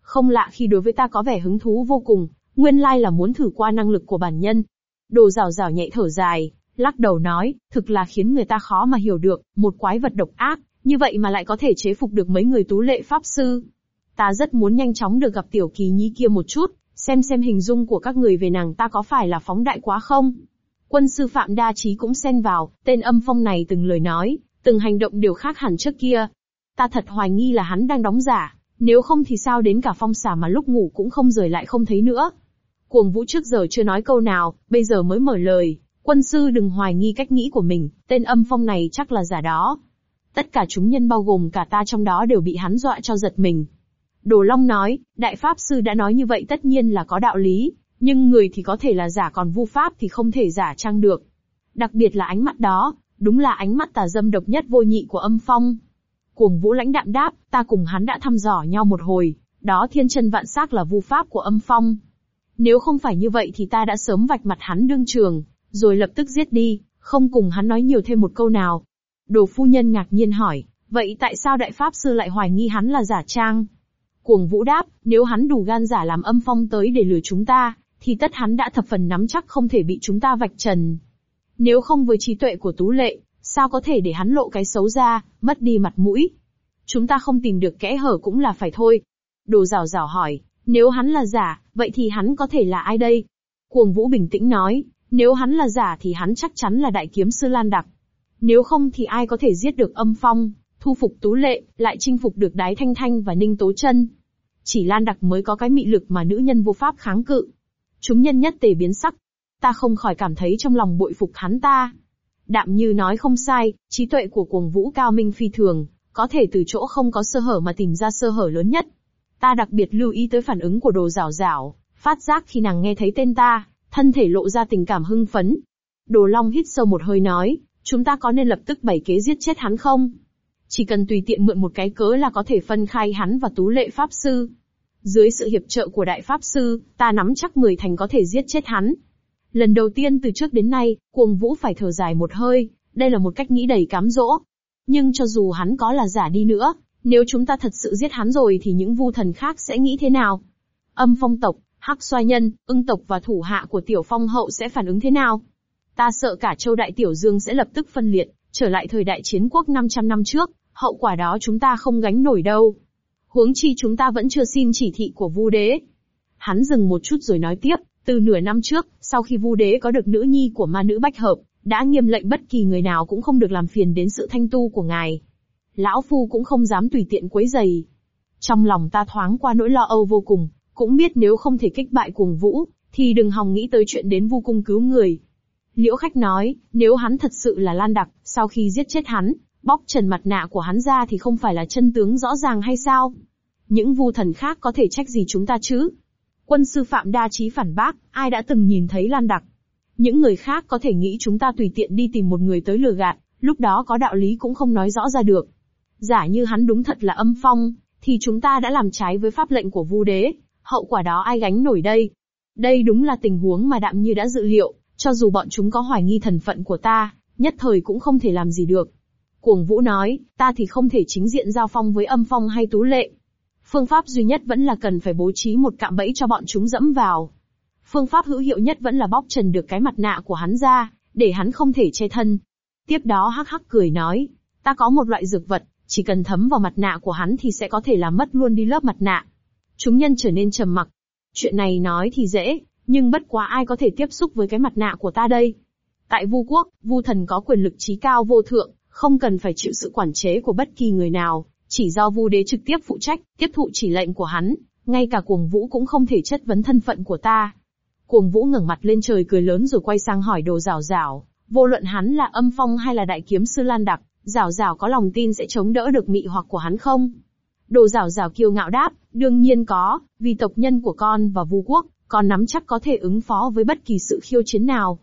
Không lạ khi đối với ta có vẻ hứng thú vô cùng, nguyên lai là muốn thử qua năng lực của bản nhân. Đồ rào rào nhẹ thở dài, lắc đầu nói, thực là khiến người ta khó mà hiểu được, một quái vật độc ác, như vậy mà lại có thể chế phục được mấy người tú lệ pháp sư. Ta rất muốn nhanh chóng được gặp tiểu kỳ nhi kia một chút, xem xem hình dung của các người về nàng ta có phải là phóng đại quá không. Quân sư Phạm Đa Trí cũng xen vào, tên âm phong này từng lời nói, từng hành động đều khác hẳn trước kia. Ta thật hoài nghi là hắn đang đóng giả, nếu không thì sao đến cả phong xà mà lúc ngủ cũng không rời lại không thấy nữa. Cuồng vũ trước giờ chưa nói câu nào, bây giờ mới mở lời, quân sư đừng hoài nghi cách nghĩ của mình, tên âm phong này chắc là giả đó. Tất cả chúng nhân bao gồm cả ta trong đó đều bị hắn dọa cho giật mình. Đồ Long nói, đại pháp sư đã nói như vậy tất nhiên là có đạo lý, nhưng người thì có thể là giả còn vu pháp thì không thể giả trang được. Đặc biệt là ánh mắt đó, đúng là ánh mắt tà dâm độc nhất vô nhị của âm phong. Cuồng vũ lãnh đạm đáp, ta cùng hắn đã thăm dò nhau một hồi, đó thiên chân vạn sắc là vu pháp của âm phong. Nếu không phải như vậy thì ta đã sớm vạch mặt hắn đương trường, rồi lập tức giết đi, không cùng hắn nói nhiều thêm một câu nào. Đồ phu nhân ngạc nhiên hỏi, vậy tại sao đại pháp sư lại hoài nghi hắn là giả trang? Cuồng vũ đáp, nếu hắn đủ gan giả làm âm phong tới để lừa chúng ta, thì tất hắn đã thập phần nắm chắc không thể bị chúng ta vạch trần. Nếu không với trí tuệ của Tú Lệ, sao có thể để hắn lộ cái xấu ra, mất đi mặt mũi? Chúng ta không tìm được kẽ hở cũng là phải thôi. Đồ rào rào hỏi, nếu hắn là giả, vậy thì hắn có thể là ai đây? Cuồng Vũ bình tĩnh nói, nếu hắn là giả thì hắn chắc chắn là đại kiếm sư Lan Đặc. Nếu không thì ai có thể giết được âm phong, thu phục tú lệ, lại chinh phục được đái thanh thanh và ninh tố chân. Chỉ Lan Đặc mới có cái mị lực mà nữ nhân vô pháp kháng cự. Chúng nhân nhất tề biến sắc. Ta không khỏi cảm thấy trong lòng bội phục hắn ta. Đạm như nói không sai, trí tuệ của cuồng vũ cao minh phi thường, có thể từ chỗ không có sơ hở mà tìm ra sơ hở lớn nhất. Ta đặc biệt lưu ý tới phản ứng của đồ rảo rảo, phát giác khi nàng nghe thấy tên ta, thân thể lộ ra tình cảm hưng phấn. Đồ Long hít sâu một hơi nói, chúng ta có nên lập tức bày kế giết chết hắn không? Chỉ cần tùy tiện mượn một cái cớ là có thể phân khai hắn và tú lệ Pháp Sư. Dưới sự hiệp trợ của Đại Pháp Sư, ta nắm chắc 10 thành có thể giết chết hắn. Lần đầu tiên từ trước đến nay, cuồng vũ phải thở dài một hơi, đây là một cách nghĩ đầy cám dỗ. Nhưng cho dù hắn có là giả đi nữa, nếu chúng ta thật sự giết hắn rồi thì những vu thần khác sẽ nghĩ thế nào? Âm phong tộc, hắc xoa nhân, ưng tộc và thủ hạ của tiểu phong hậu sẽ phản ứng thế nào? Ta sợ cả châu đại tiểu dương sẽ lập tức phân liệt, trở lại thời đại chiến quốc 500 năm trước, hậu quả đó chúng ta không gánh nổi đâu. Huống chi chúng ta vẫn chưa xin chỉ thị của vu đế. Hắn dừng một chút rồi nói tiếp, từ nửa năm trước, sau khi vu đế có được nữ nhi của ma nữ bách hợp, đã nghiêm lệnh bất kỳ người nào cũng không được làm phiền đến sự thanh tu của ngài. Lão Phu cũng không dám tùy tiện quấy giày. Trong lòng ta thoáng qua nỗi lo âu vô cùng, cũng biết nếu không thể kích bại cuồng vũ, thì đừng hòng nghĩ tới chuyện đến vu cung cứu người. Liễu khách nói, nếu hắn thật sự là Lan Đặc, sau khi giết chết hắn, bóc trần mặt nạ của hắn ra thì không phải là chân tướng rõ ràng hay sao? Những vu thần khác có thể trách gì chúng ta chứ? Quân sư Phạm đa Chí phản bác, ai đã từng nhìn thấy Lan Đặc? Những người khác có thể nghĩ chúng ta tùy tiện đi tìm một người tới lừa gạt, lúc đó có đạo lý cũng không nói rõ ra được. Giả như hắn đúng thật là âm phong, thì chúng ta đã làm trái với pháp lệnh của vu đế, hậu quả đó ai gánh nổi đây? Đây đúng là tình huống mà đạm như đã dự liệu, cho dù bọn chúng có hoài nghi thần phận của ta, nhất thời cũng không thể làm gì được. Cuồng Vũ nói, ta thì không thể chính diện giao phong với âm phong hay tú lệ. Phương pháp duy nhất vẫn là cần phải bố trí một cạm bẫy cho bọn chúng dẫm vào. Phương pháp hữu hiệu nhất vẫn là bóc trần được cái mặt nạ của hắn ra, để hắn không thể che thân. Tiếp đó hắc hắc cười nói, ta có một loại dược vật, chỉ cần thấm vào mặt nạ của hắn thì sẽ có thể làm mất luôn đi lớp mặt nạ. Chúng nhân trở nên trầm mặc. Chuyện này nói thì dễ, nhưng bất quá ai có thể tiếp xúc với cái mặt nạ của ta đây? Tại Vu quốc, Vu thần có quyền lực trí cao vô thượng, không cần phải chịu sự quản chế của bất kỳ người nào, chỉ do Vu đế trực tiếp phụ trách, tiếp thụ chỉ lệnh của hắn, ngay cả Cuồng Vũ cũng không thể chất vấn thân phận của ta. Cuồng Vũ ngẩng mặt lên trời cười lớn rồi quay sang hỏi Đồ Giảo Giảo, vô luận hắn là Âm Phong hay là Đại kiếm sư Lan Đặc, Giảo Giảo có lòng tin sẽ chống đỡ được mị hoặc của hắn không? Đồ Giảo Giảo kiêu ngạo đáp, đương nhiên có, vì tộc nhân của con và Vu quốc, con nắm chắc có thể ứng phó với bất kỳ sự khiêu chiến nào.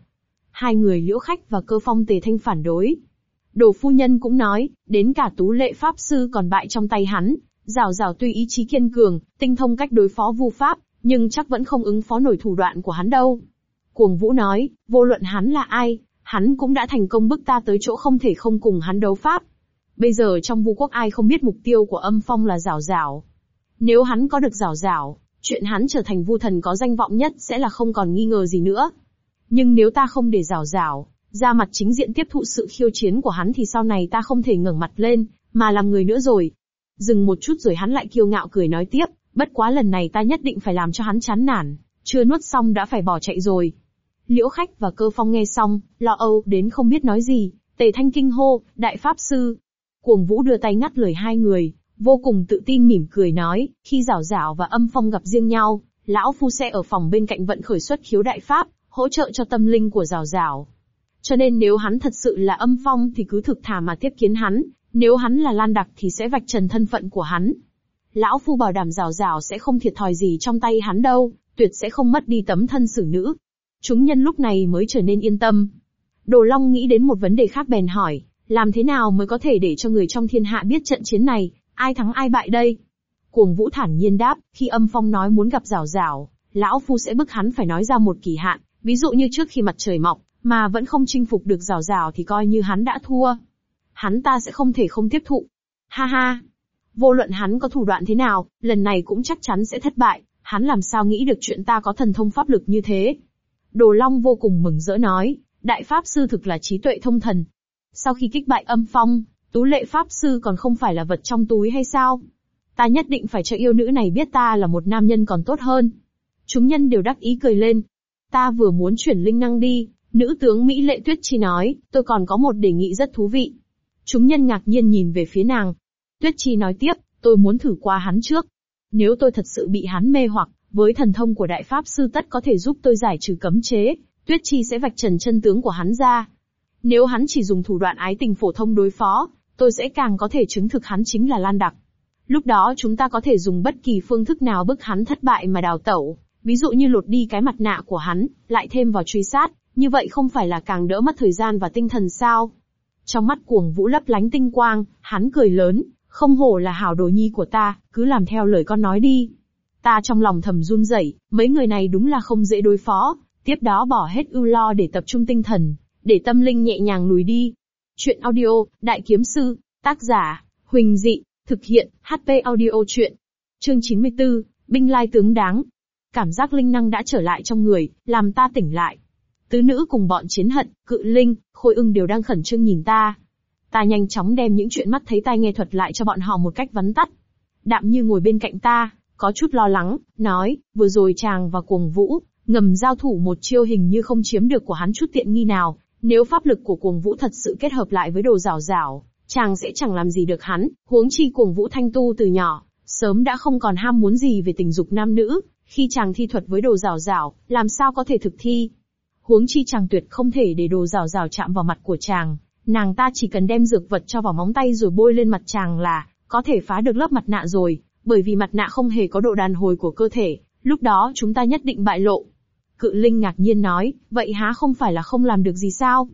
Hai người liễu khách và cơ phong tề thanh phản đối. Đồ phu nhân cũng nói, đến cả tú lệ pháp sư còn bại trong tay hắn, rào rào tuy ý chí kiên cường, tinh thông cách đối phó vu pháp, nhưng chắc vẫn không ứng phó nổi thủ đoạn của hắn đâu. Cuồng vũ nói, vô luận hắn là ai, hắn cũng đã thành công bức ta tới chỗ không thể không cùng hắn đấu pháp. Bây giờ trong vu quốc ai không biết mục tiêu của âm phong là rào rào. Nếu hắn có được rào rào, chuyện hắn trở thành vu thần có danh vọng nhất sẽ là không còn nghi ngờ gì nữa. Nhưng nếu ta không để rào rào, ra mặt chính diện tiếp thụ sự khiêu chiến của hắn thì sau này ta không thể ngẩng mặt lên, mà làm người nữa rồi. Dừng một chút rồi hắn lại kiêu ngạo cười nói tiếp, bất quá lần này ta nhất định phải làm cho hắn chán nản, chưa nuốt xong đã phải bỏ chạy rồi. Liễu khách và cơ phong nghe xong, lo âu đến không biết nói gì, tề thanh kinh hô, đại pháp sư. Cuồng vũ đưa tay ngắt lời hai người, vô cùng tự tin mỉm cười nói, khi rảo rảo và âm phong gặp riêng nhau, lão phu sẽ ở phòng bên cạnh vận khởi xuất khiếu đại pháp, hỗ trợ cho tâm linh của rào rào. Cho nên nếu hắn thật sự là âm phong thì cứ thực thà mà tiếp kiến hắn, nếu hắn là lan đặc thì sẽ vạch trần thân phận của hắn. Lão phu bảo đảm rào rào sẽ không thiệt thòi gì trong tay hắn đâu, tuyệt sẽ không mất đi tấm thân xử nữ. Chúng nhân lúc này mới trở nên yên tâm. Đồ Long nghĩ đến một vấn đề khác bèn hỏi, làm thế nào mới có thể để cho người trong thiên hạ biết trận chiến này, ai thắng ai bại đây? Cuồng Vũ thản nhiên đáp, khi âm phong nói muốn gặp rào rào, lão phu sẽ bức hắn phải nói ra một kỳ hạn, ví dụ như trước khi mặt trời mọc, mà vẫn không chinh phục được rào rào thì coi như hắn đã thua. Hắn ta sẽ không thể không tiếp thụ. Ha ha! Vô luận hắn có thủ đoạn thế nào, lần này cũng chắc chắn sẽ thất bại, hắn làm sao nghĩ được chuyện ta có thần thông pháp lực như thế. Đồ Long vô cùng mừng rỡ nói, đại pháp sư thực là trí tuệ thông thần. Sau khi kích bại âm phong, tú lệ pháp sư còn không phải là vật trong túi hay sao? Ta nhất định phải cho yêu nữ này biết ta là một nam nhân còn tốt hơn. Chúng nhân đều đắc ý cười lên. Ta vừa muốn chuyển linh năng đi, nữ tướng Mỹ Lệ Tuyết Chi nói, tôi còn có một đề nghị rất thú vị. Chúng nhân ngạc nhiên nhìn về phía nàng. Tuyết Chi nói tiếp, tôi muốn thử qua hắn trước. Nếu tôi thật sự bị hắn mê hoặc, với thần thông của Đại Pháp Sư tất có thể giúp tôi giải trừ cấm chế, Tuyết Chi sẽ vạch trần chân tướng của hắn ra. Nếu hắn chỉ dùng thủ đoạn ái tình phổ thông đối phó, tôi sẽ càng có thể chứng thực hắn chính là Lan Đặc. Lúc đó chúng ta có thể dùng bất kỳ phương thức nào bức hắn thất bại mà đào tẩu, ví dụ như lột đi cái mặt nạ của hắn, lại thêm vào truy sát, như vậy không phải là càng đỡ mất thời gian và tinh thần sao? Trong mắt cuồng vũ lấp lánh tinh quang, hắn cười lớn, không hổ là hảo đồ nhi của ta, cứ làm theo lời con nói đi. Ta trong lòng thầm run rẩy, mấy người này đúng là không dễ đối phó, tiếp đó bỏ hết ưu lo để tập trung tinh thần, để tâm linh nhẹ nhàng lùi đi. Chuyện audio, Đại Kiếm Sư, tác giả, Huỳnh Dị, thực hiện, HP audio chuyện. Chương 94, Binh Lai Tướng Đáng. Cảm giác linh năng đã trở lại trong người, làm ta tỉnh lại. Tứ nữ cùng bọn chiến hận, cự linh, khôi ưng đều đang khẩn trương nhìn ta. Ta nhanh chóng đem những chuyện mắt thấy tai nghe thuật lại cho bọn họ một cách vắn tắt. Đạm như ngồi bên cạnh ta, có chút lo lắng, nói, vừa rồi chàng và cuồng vũ, ngầm giao thủ một chiêu hình như không chiếm được của hắn chút tiện nghi nào, nếu pháp lực của cuồng vũ thật sự kết hợp lại với đồ rào rào, chàng sẽ chẳng làm gì được hắn, huống chi cuồng vũ thanh tu từ nhỏ, sớm đã không còn ham muốn gì về tình dục nam nữ, khi chàng thi thuật với đồ rào rào, làm sao có thể thực thi. Huống chi chàng tuyệt không thể để đồ rào rào chạm vào mặt của chàng, nàng ta chỉ cần đem dược vật cho vào móng tay rồi bôi lên mặt chàng là, có thể phá được lớp mặt nạ rồi, bởi vì mặt nạ không hề có độ đàn hồi của cơ thể, lúc đó chúng ta nhất định bại lộ. Cự Linh ngạc nhiên nói, vậy há không phải là không làm được gì sao?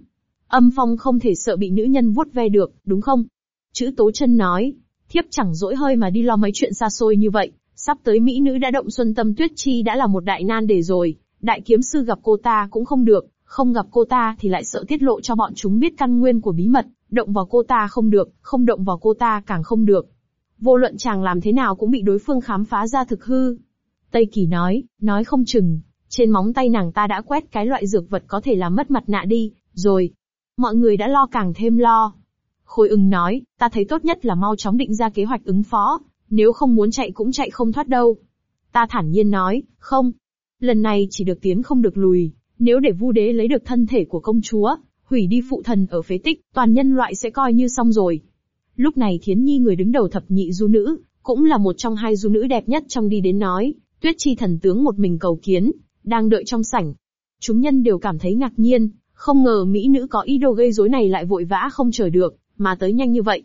Âm phong không thể sợ bị nữ nhân vuốt ve được, đúng không? Chữ Tố chân nói, thiếp chẳng dỗi hơi mà đi lo mấy chuyện xa xôi như vậy, sắp tới Mỹ nữ đã động xuân tâm tuyết chi đã là một đại nan đề rồi, đại kiếm sư gặp cô ta cũng không được, không gặp cô ta thì lại sợ tiết lộ cho bọn chúng biết căn nguyên của bí mật, động vào cô ta không được, không động vào cô ta càng không được. Vô luận chàng làm thế nào cũng bị đối phương khám phá ra thực hư. Tây Kỳ nói, nói không chừng, trên móng tay nàng ta đã quét cái loại dược vật có thể làm mất mặt nạ đi, rồi. Mọi người đã lo càng thêm lo. Khôi ưng nói, ta thấy tốt nhất là mau chóng định ra kế hoạch ứng phó, nếu không muốn chạy cũng chạy không thoát đâu. Ta thản nhiên nói, không. Lần này chỉ được tiến không được lùi, nếu để vu đế lấy được thân thể của công chúa, hủy đi phụ thần ở phế tích, toàn nhân loại sẽ coi như xong rồi. Lúc này Thiến Nhi người đứng đầu thập nhị du nữ, cũng là một trong hai du nữ đẹp nhất trong đi đến nói, tuyết chi thần tướng một mình cầu kiến, đang đợi trong sảnh. Chúng nhân đều cảm thấy ngạc nhiên, không ngờ mỹ nữ có ý đồ gây rối này lại vội vã không chờ được, mà tới nhanh như vậy.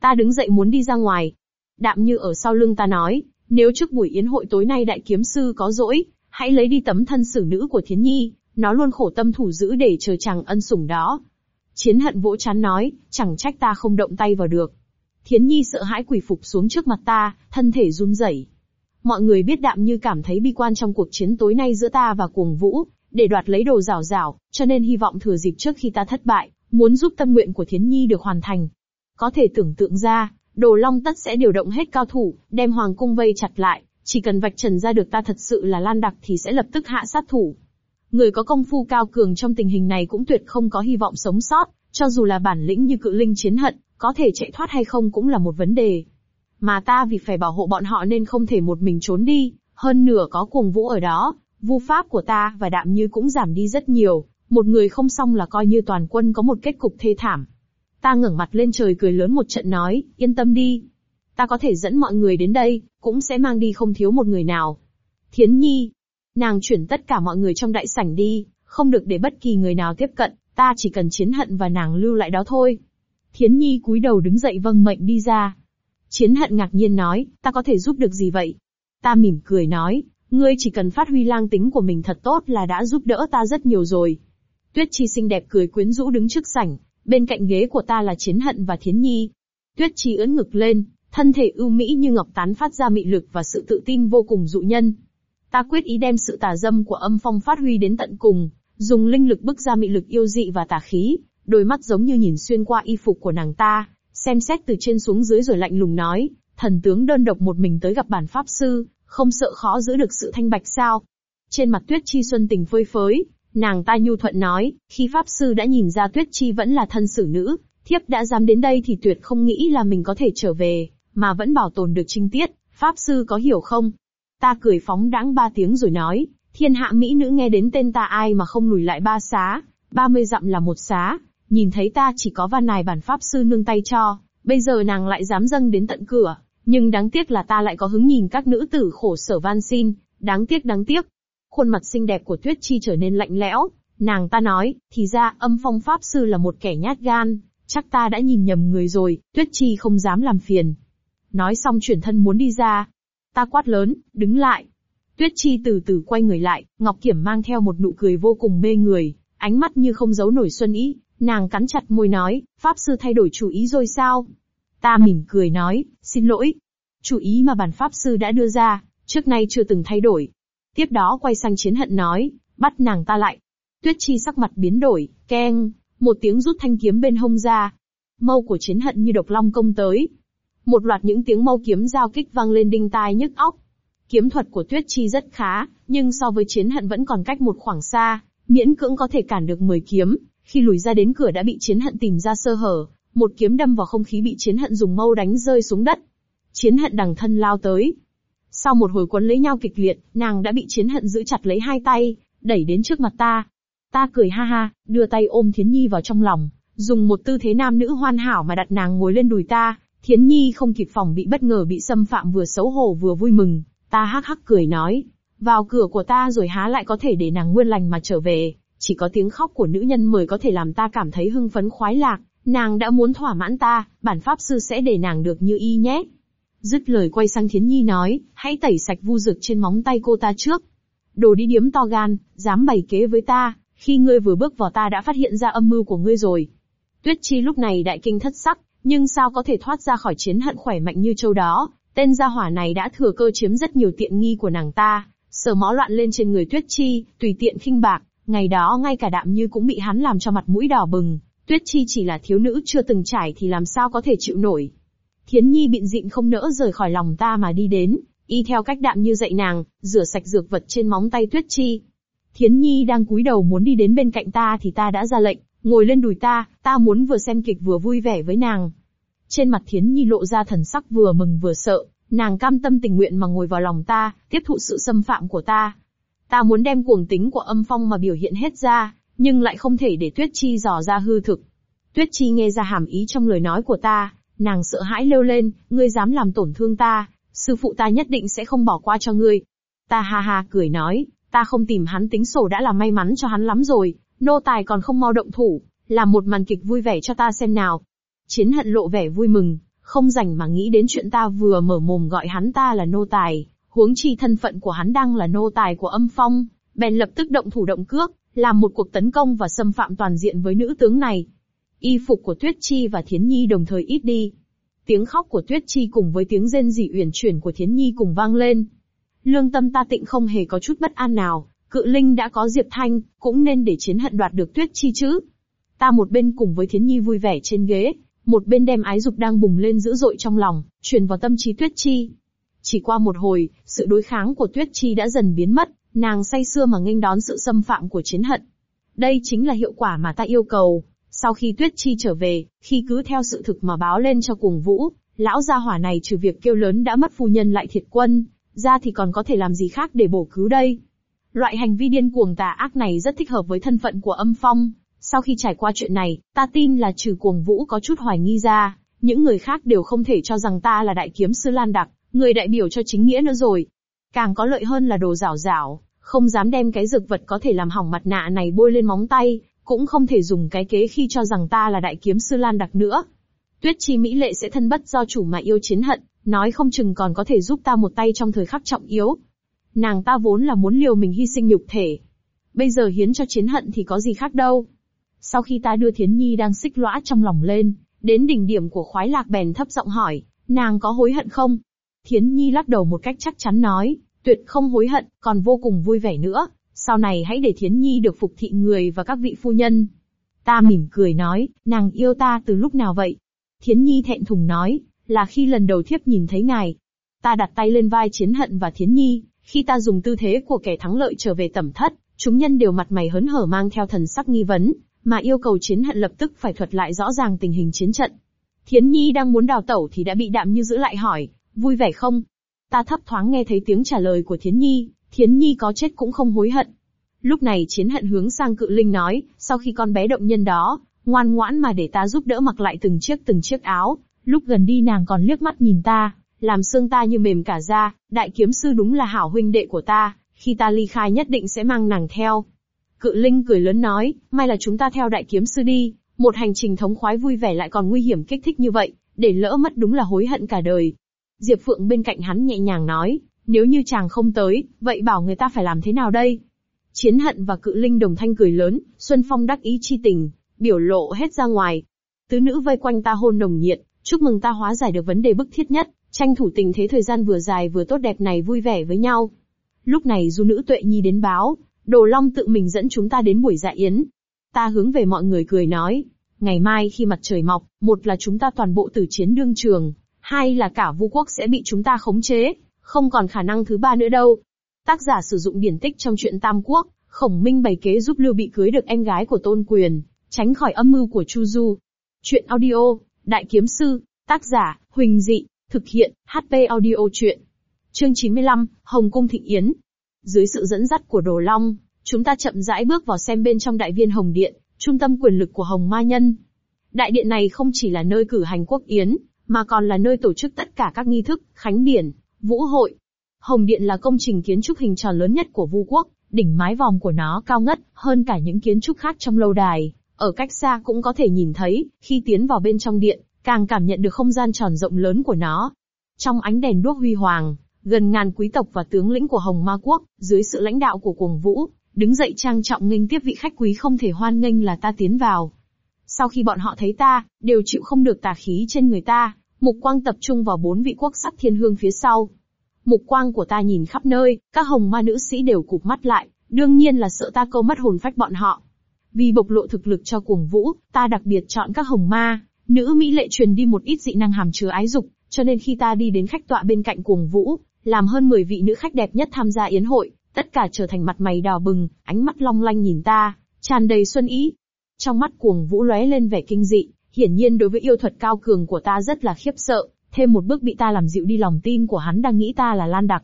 Ta đứng dậy muốn đi ra ngoài. Đạm như ở sau lưng ta nói, nếu trước buổi yến hội tối nay đại kiếm sư có rỗi, hãy lấy đi tấm thân xử nữ của Thiến Nhi, nó luôn khổ tâm thủ giữ để chờ chàng ân sủng đó. Chiến hận vỗ chán nói, chẳng trách ta không động tay vào được. Thiến Nhi sợ hãi quỳ phục xuống trước mặt ta, thân thể run rẩy. Mọi người biết đạm như cảm thấy bi quan trong cuộc chiến tối nay giữa ta và cuồng vũ, để đoạt lấy đồ rào rào, cho nên hy vọng thừa dịp trước khi ta thất bại, muốn giúp tâm nguyện của Thiến Nhi được hoàn thành. Có thể tưởng tượng ra, đồ long tất sẽ điều động hết cao thủ, đem hoàng cung vây chặt lại, chỉ cần vạch trần ra được ta thật sự là lan đặc thì sẽ lập tức hạ sát thủ. Người có công phu cao cường trong tình hình này cũng tuyệt không có hy vọng sống sót, cho dù là bản lĩnh như cự linh chiến hận, có thể chạy thoát hay không cũng là một vấn đề. Mà ta vì phải bảo hộ bọn họ nên không thể một mình trốn đi, hơn nửa có cuồng vũ ở đó, vu pháp của ta và đạm như cũng giảm đi rất nhiều, một người không xong là coi như toàn quân có một kết cục thê thảm. Ta ngẩng mặt lên trời cười lớn một trận nói, yên tâm đi. Ta có thể dẫn mọi người đến đây, cũng sẽ mang đi không thiếu một người nào. Thiến Nhi, nàng chuyển tất cả mọi người trong đại sảnh đi, không được để bất kỳ người nào tiếp cận, ta chỉ cần chiến hận và nàng lưu lại đó thôi. Thiến Nhi cúi đầu đứng dậy vâng mệnh đi ra. Chiến hận ngạc nhiên nói, ta có thể giúp được gì vậy? Ta mỉm cười nói, ngươi chỉ cần phát huy lang tính của mình thật tốt là đã giúp đỡ ta rất nhiều rồi. Tuyết Chi xinh đẹp cười quyến rũ đứng trước sảnh, bên cạnh ghế của ta là Chiến Hận và Thiến Nhi. Tuyết Chi ưỡn ngực lên, thân thể ưu mỹ như ngọc tán phát ra mị lực và sự tự tin vô cùng dụ nhân. Ta quyết ý đem sự tà dâm của âm phong phát huy đến tận cùng, dùng linh lực bức ra mị lực yêu dị và tà khí, đôi mắt giống như nhìn xuyên qua y phục của nàng ta, xem xét từ trên xuống dưới rồi lạnh lùng nói, thần tướng đơn độc một mình tới gặp bản pháp sư, không sợ khó giữ được sự thanh bạch sao? Trên mặt Tuyết Chi xuân tình phơi phới, nàng ta nhu thuận nói, khi pháp sư đã nhìn ra Tuyết Chi vẫn là thân xử nữ, thiếp đã dám đến đây thì tuyệt không nghĩ là mình có thể trở về, mà vẫn bảo tồn được trinh tiết, pháp sư có hiểu không? Ta cười phóng đãng ba tiếng rồi nói, Thiên hạ mỹ nữ nghe đến tên ta ai mà không lùi lại ba xá, ba mươi dặm là một xá, nhìn thấy ta chỉ có van nài bản pháp sư nương tay cho, bây giờ nàng lại dám dâng đến tận cửa, nhưng đáng tiếc là ta lại có hứng nhìn các nữ tử khổ sở van xin, đáng tiếc đáng tiếc. Khuôn mặt xinh đẹp của Tuyết Chi trở nên lạnh lẽo, nàng ta nói, thì ra âm phong pháp sư là một kẻ nhát gan, chắc ta đã nhìn nhầm người rồi, Tuyết Chi không dám làm phiền. Nói xong chuyển thân muốn đi ra. Ta quát lớn, đứng lại. Tuyết Chi từ từ quay người lại, Ngọc Kiểm mang theo một nụ cười vô cùng mê người, ánh mắt như không giấu nổi xuân ý, nàng cắn chặt môi nói, Pháp sư thay đổi chủ ý rồi sao? Ta mỉm cười nói, xin lỗi. Chủ ý mà bản Pháp sư đã đưa ra, trước nay chưa từng thay đổi. Tiếp đó quay sang chiến hận nói, bắt nàng ta lại. Tuyết Chi sắc mặt biến đổi, keng, một tiếng rút thanh kiếm bên hông ra. Mâu của chiến hận như độc long công tới. Một loạt những tiếng mâu kiếm giao kích vang lên đinh tai nhức óc. Kiếm thuật của Tuyết Chi rất khá, nhưng so với chiến hận vẫn còn cách một khoảng xa, miễn cưỡng có thể cản được 10 kiếm. Khi lùi ra đến cửa đã bị chiến hận tìm ra sơ hở, một kiếm đâm vào không khí bị chiến hận dùng mâu đánh rơi xuống đất. Chiến hận đằng thân lao tới. Sau một hồi quấn lấy nhau kịch liệt, nàng đã bị chiến hận giữ chặt lấy hai tay, đẩy đến trước mặt ta. Ta cười ha ha, đưa tay ôm Thiến Nhi vào trong lòng, dùng một tư thế nam nữ hoàn hảo mà đặt nàng ngồi lên đùi ta. Thiến Nhi không kịp phòng bị bất ngờ bị xâm phạm vừa xấu hổ vừa vui mừng, ta hắc hắc cười nói, vào cửa của ta rồi há lại có thể để nàng nguyên lành mà trở về, chỉ có tiếng khóc của nữ nhân mới có thể làm ta cảm thấy hưng phấn khoái lạc, nàng đã muốn thỏa mãn ta, bản pháp sư sẽ để nàng được như y nhé. Dứt lời quay sang Thiến Nhi nói, hãy tẩy sạch vu dược trên móng tay cô ta trước. Đồ đi điếm to gan, dám bày kế với ta, khi ngươi vừa bước vào ta đã phát hiện ra âm mưu của ngươi rồi. Tuyết Chi lúc này đại kinh thất sắc, nhưng sao có thể thoát ra khỏi chiến hận khỏe mạnh như châu đó, tên gia hỏa này đã thừa cơ chiếm rất nhiều tiện nghi của nàng ta, sờ mó loạn lên trên người Tuyết Chi, tùy tiện khinh bạc, ngày đó ngay cả đạm như cũng bị hắn làm cho mặt mũi đỏ bừng, Tuyết Chi chỉ là thiếu nữ chưa từng trải thì làm sao có thể chịu nổi. Thiến Nhi bịn dịn không nỡ rời khỏi lòng ta mà đi đến, y theo cách đạm như dạy nàng, rửa sạch dược vật trên móng tay Tuyết Chi. Thiến Nhi đang cúi đầu muốn đi đến bên cạnh ta thì ta đã ra lệnh, ngồi lên đùi ta, ta muốn vừa xem kịch vừa vui vẻ với nàng. Trên mặt Thiến Nhi lộ ra thần sắc vừa mừng vừa sợ, nàng cam tâm tình nguyện mà ngồi vào lòng ta, tiếp thụ sự xâm phạm của ta. Ta muốn đem cuồng tính của âm phong mà biểu hiện hết ra, nhưng lại không thể để Tuyết Chi dò ra hư thực. Tuyết Chi nghe ra hàm ý trong lời nói của ta, nàng sợ hãi lêu lên, ngươi dám làm tổn thương ta, sư phụ ta nhất định sẽ không bỏ qua cho ngươi. Ta ha ha cười nói, ta không tìm hắn tính sổ đã là may mắn cho hắn lắm rồi, nô tài còn không mau động thủ, làm một màn kịch vui vẻ cho ta xem nào. Chiến hận lộ vẻ vui mừng, không rảnh mà nghĩ đến chuyện ta vừa mở mồm gọi hắn ta là nô tài, huống chi thân phận của hắn đang là nô tài của âm phong, bèn lập tức động thủ động cước, làm một cuộc tấn công và xâm phạm toàn diện với nữ tướng này. Y phục của Tuyết Chi và Thiến Nhi đồng thời ít đi. Tiếng khóc của Tuyết Chi cùng với tiếng rên rỉ uyển chuyển của Thiến Nhi cùng vang lên. Lương tâm ta tịnh không hề có chút bất an nào, cự linh đã có Diệp Thanh, cũng nên để chiến hận đoạt được Tuyết Chi chứ. Ta một bên cùng với Thiến Nhi vui vẻ trên ghế, một bên đem ái dục đang bùng lên dữ dội trong lòng, truyền vào tâm trí Tuyết Chi. Chỉ qua một hồi, sự đối kháng của Tuyết Chi đã dần biến mất, nàng say sưa mà nghênh đón sự xâm phạm của chiến hận. Đây chính là hiệu quả mà ta yêu cầu. Sau khi Tuyết Chi trở về, khi cứ theo sự thực mà báo lên cho cuồng vũ, lão gia hỏa này trừ việc kêu lớn đã mất phu nhân lại thiệt quân, ra thì còn có thể làm gì khác để bổ cứu đây. Loại hành vi điên cuồng tà ác này rất thích hợp với thân phận của âm phong. Sau khi trải qua chuyện này, ta tin là trừ cuồng vũ có chút hoài nghi ra, những người khác đều không thể cho rằng ta là đại kiếm sư Lan Đặc, người đại biểu cho chính nghĩa nữa rồi. Càng có lợi hơn là đồ rảo rảo, không dám đem cái dược vật có thể làm hỏng mặt nạ này bôi lên móng tay, cũng không thể dùng cái kế khi cho rằng ta là đại kiếm sư Lan Đặc nữa. Tuyết chi mỹ lệ sẽ thân bất do chủ mà yêu chiến hận, nói không chừng còn có thể giúp ta một tay trong thời khắc trọng yếu. Nàng ta vốn là muốn liều mình hy sinh nhục thể. Bây giờ hiến cho chiến hận thì có gì khác đâu. Sau khi ta đưa Thiến Nhi đang xích lõa trong lòng lên, đến đỉnh điểm của khoái lạc bèn thấp giọng hỏi, nàng có hối hận không? Thiến Nhi lắc đầu một cách chắc chắn nói, tuyệt không hối hận, còn vô cùng vui vẻ nữa, sau này hãy để Thiến Nhi được phục thị người và các vị phu nhân. Ta mỉm cười nói, nàng yêu ta từ lúc nào vậy? Thiến Nhi thẹn thùng nói, là khi lần đầu thiếp nhìn thấy ngài. Ta đặt tay lên vai Chiến Hận và Thiến Nhi, khi ta dùng tư thế của kẻ thắng lợi trở về tẩm thất, chúng nhân đều mặt mày hớn hở mang theo thần sắc nghi vấn, mà yêu cầu Chiến Hận lập tức phải thuật lại rõ ràng tình hình chiến trận. Thiến Nhi đang muốn đào tẩu thì đã bị Đạm Như giữ lại hỏi, vui vẻ không? Ta thấp thoáng nghe thấy tiếng trả lời của Thiến Nhi, Thiến Nhi có chết cũng không hối hận. Lúc này chiến hận hướng sang cự linh nói, sau khi con bé động nhân đó, ngoan ngoãn mà để ta giúp đỡ mặc lại từng chiếc từng chiếc áo, lúc gần đi nàng còn liếc mắt nhìn ta, làm xương ta như mềm cả da, đại kiếm sư đúng là hảo huynh đệ của ta, khi ta ly khai nhất định sẽ mang nàng theo. Cự linh cười lớn nói, may là chúng ta theo đại kiếm sư đi, một hành trình thống khoái vui vẻ lại còn nguy hiểm kích thích như vậy, để lỡ mất đúng là hối hận cả đời. Diệp Phượng bên cạnh hắn nhẹ nhàng nói, nếu như chàng không tới, vậy bảo người ta phải làm thế nào đây? Chiến hận và cự linh đồng thanh cười lớn, Xuân Phong đắc ý chi tình, biểu lộ hết ra ngoài. Tứ nữ vây quanh ta hôn nồng nhiệt, chúc mừng ta hóa giải được vấn đề bức thiết nhất, tranh thủ tình thế thời gian vừa dài vừa tốt đẹp này vui vẻ với nhau. Lúc này du nữ tuệ nhi đến báo, Đồ Long tự mình dẫn chúng ta đến buổi dạ yến. Ta hướng về mọi người cười nói, ngày mai khi mặt trời mọc, một là chúng ta toàn bộ tử chiến đương trường, hai là cả vu quốc sẽ bị chúng ta khống chế, không còn khả năng thứ ba nữa đâu. Tác giả sử dụng điển tích trong truyện Tam Quốc, khổng minh bày kế giúp Lưu Bị cưới được em gái của Tôn Quyền, tránh khỏi âm mưu của Chu Du. Chuyện audio, Đại Kiếm Sư, tác giả, Huỳnh Dị, thực hiện, HP audio chuyện. Chương 95, Hồng Cung Thịnh Yến. Dưới sự dẫn dắt của Đồ Long, chúng ta chậm rãi bước vào xem bên trong đại viên Hồng Điện, trung tâm quyền lực của Hồng Ma Nhân. Đại điện này không chỉ là nơi cử hành quốc yến, mà còn là nơi tổ chức tất cả các nghi thức, khánh điển, vũ hội. Hồng Điện là công trình kiến trúc hình tròn lớn nhất của Vu quốc, đỉnh mái vòm của nó cao ngất hơn cả những kiến trúc khác trong lâu đài, ở cách xa cũng có thể nhìn thấy, khi tiến vào bên trong điện, càng cảm nhận được không gian tròn rộng lớn của nó. Trong ánh đèn đuốc huy hoàng, gần ngàn quý tộc và tướng lĩnh của Hồng Ma Quốc, dưới sự lãnh đạo của Cuồng Vũ, đứng dậy trang trọng nghênh tiếp vị khách quý không thể hoan nghênh là ta tiến vào. Sau khi bọn họ thấy ta, đều chịu không được tà khí trên người ta, mục quang tập trung vào bốn vị quốc sắc thiên hương phía sau. Mục quang của ta nhìn khắp nơi, các hồng ma nữ sĩ đều cụp mắt lại, đương nhiên là sợ ta câu mất hồn phách bọn họ. Vì bộc lộ thực lực cho cuồng vũ, ta đặc biệt chọn các hồng ma, nữ mỹ lệ truyền đi một ít dị năng hàm chứa ái dục, cho nên khi ta đi đến khách tọa bên cạnh cuồng vũ, làm hơn 10 vị nữ khách đẹp nhất tham gia yến hội, tất cả trở thành mặt mày đỏ bừng, ánh mắt long lanh nhìn ta, tràn đầy xuân ý. Trong mắt cuồng vũ lóe lên vẻ kinh dị, hiển nhiên đối với yêu thuật cao cường của ta rất là khiếp sợ, thêm một bước bị ta làm dịu đi lòng tin của hắn đang nghĩ ta là Lan Đặc.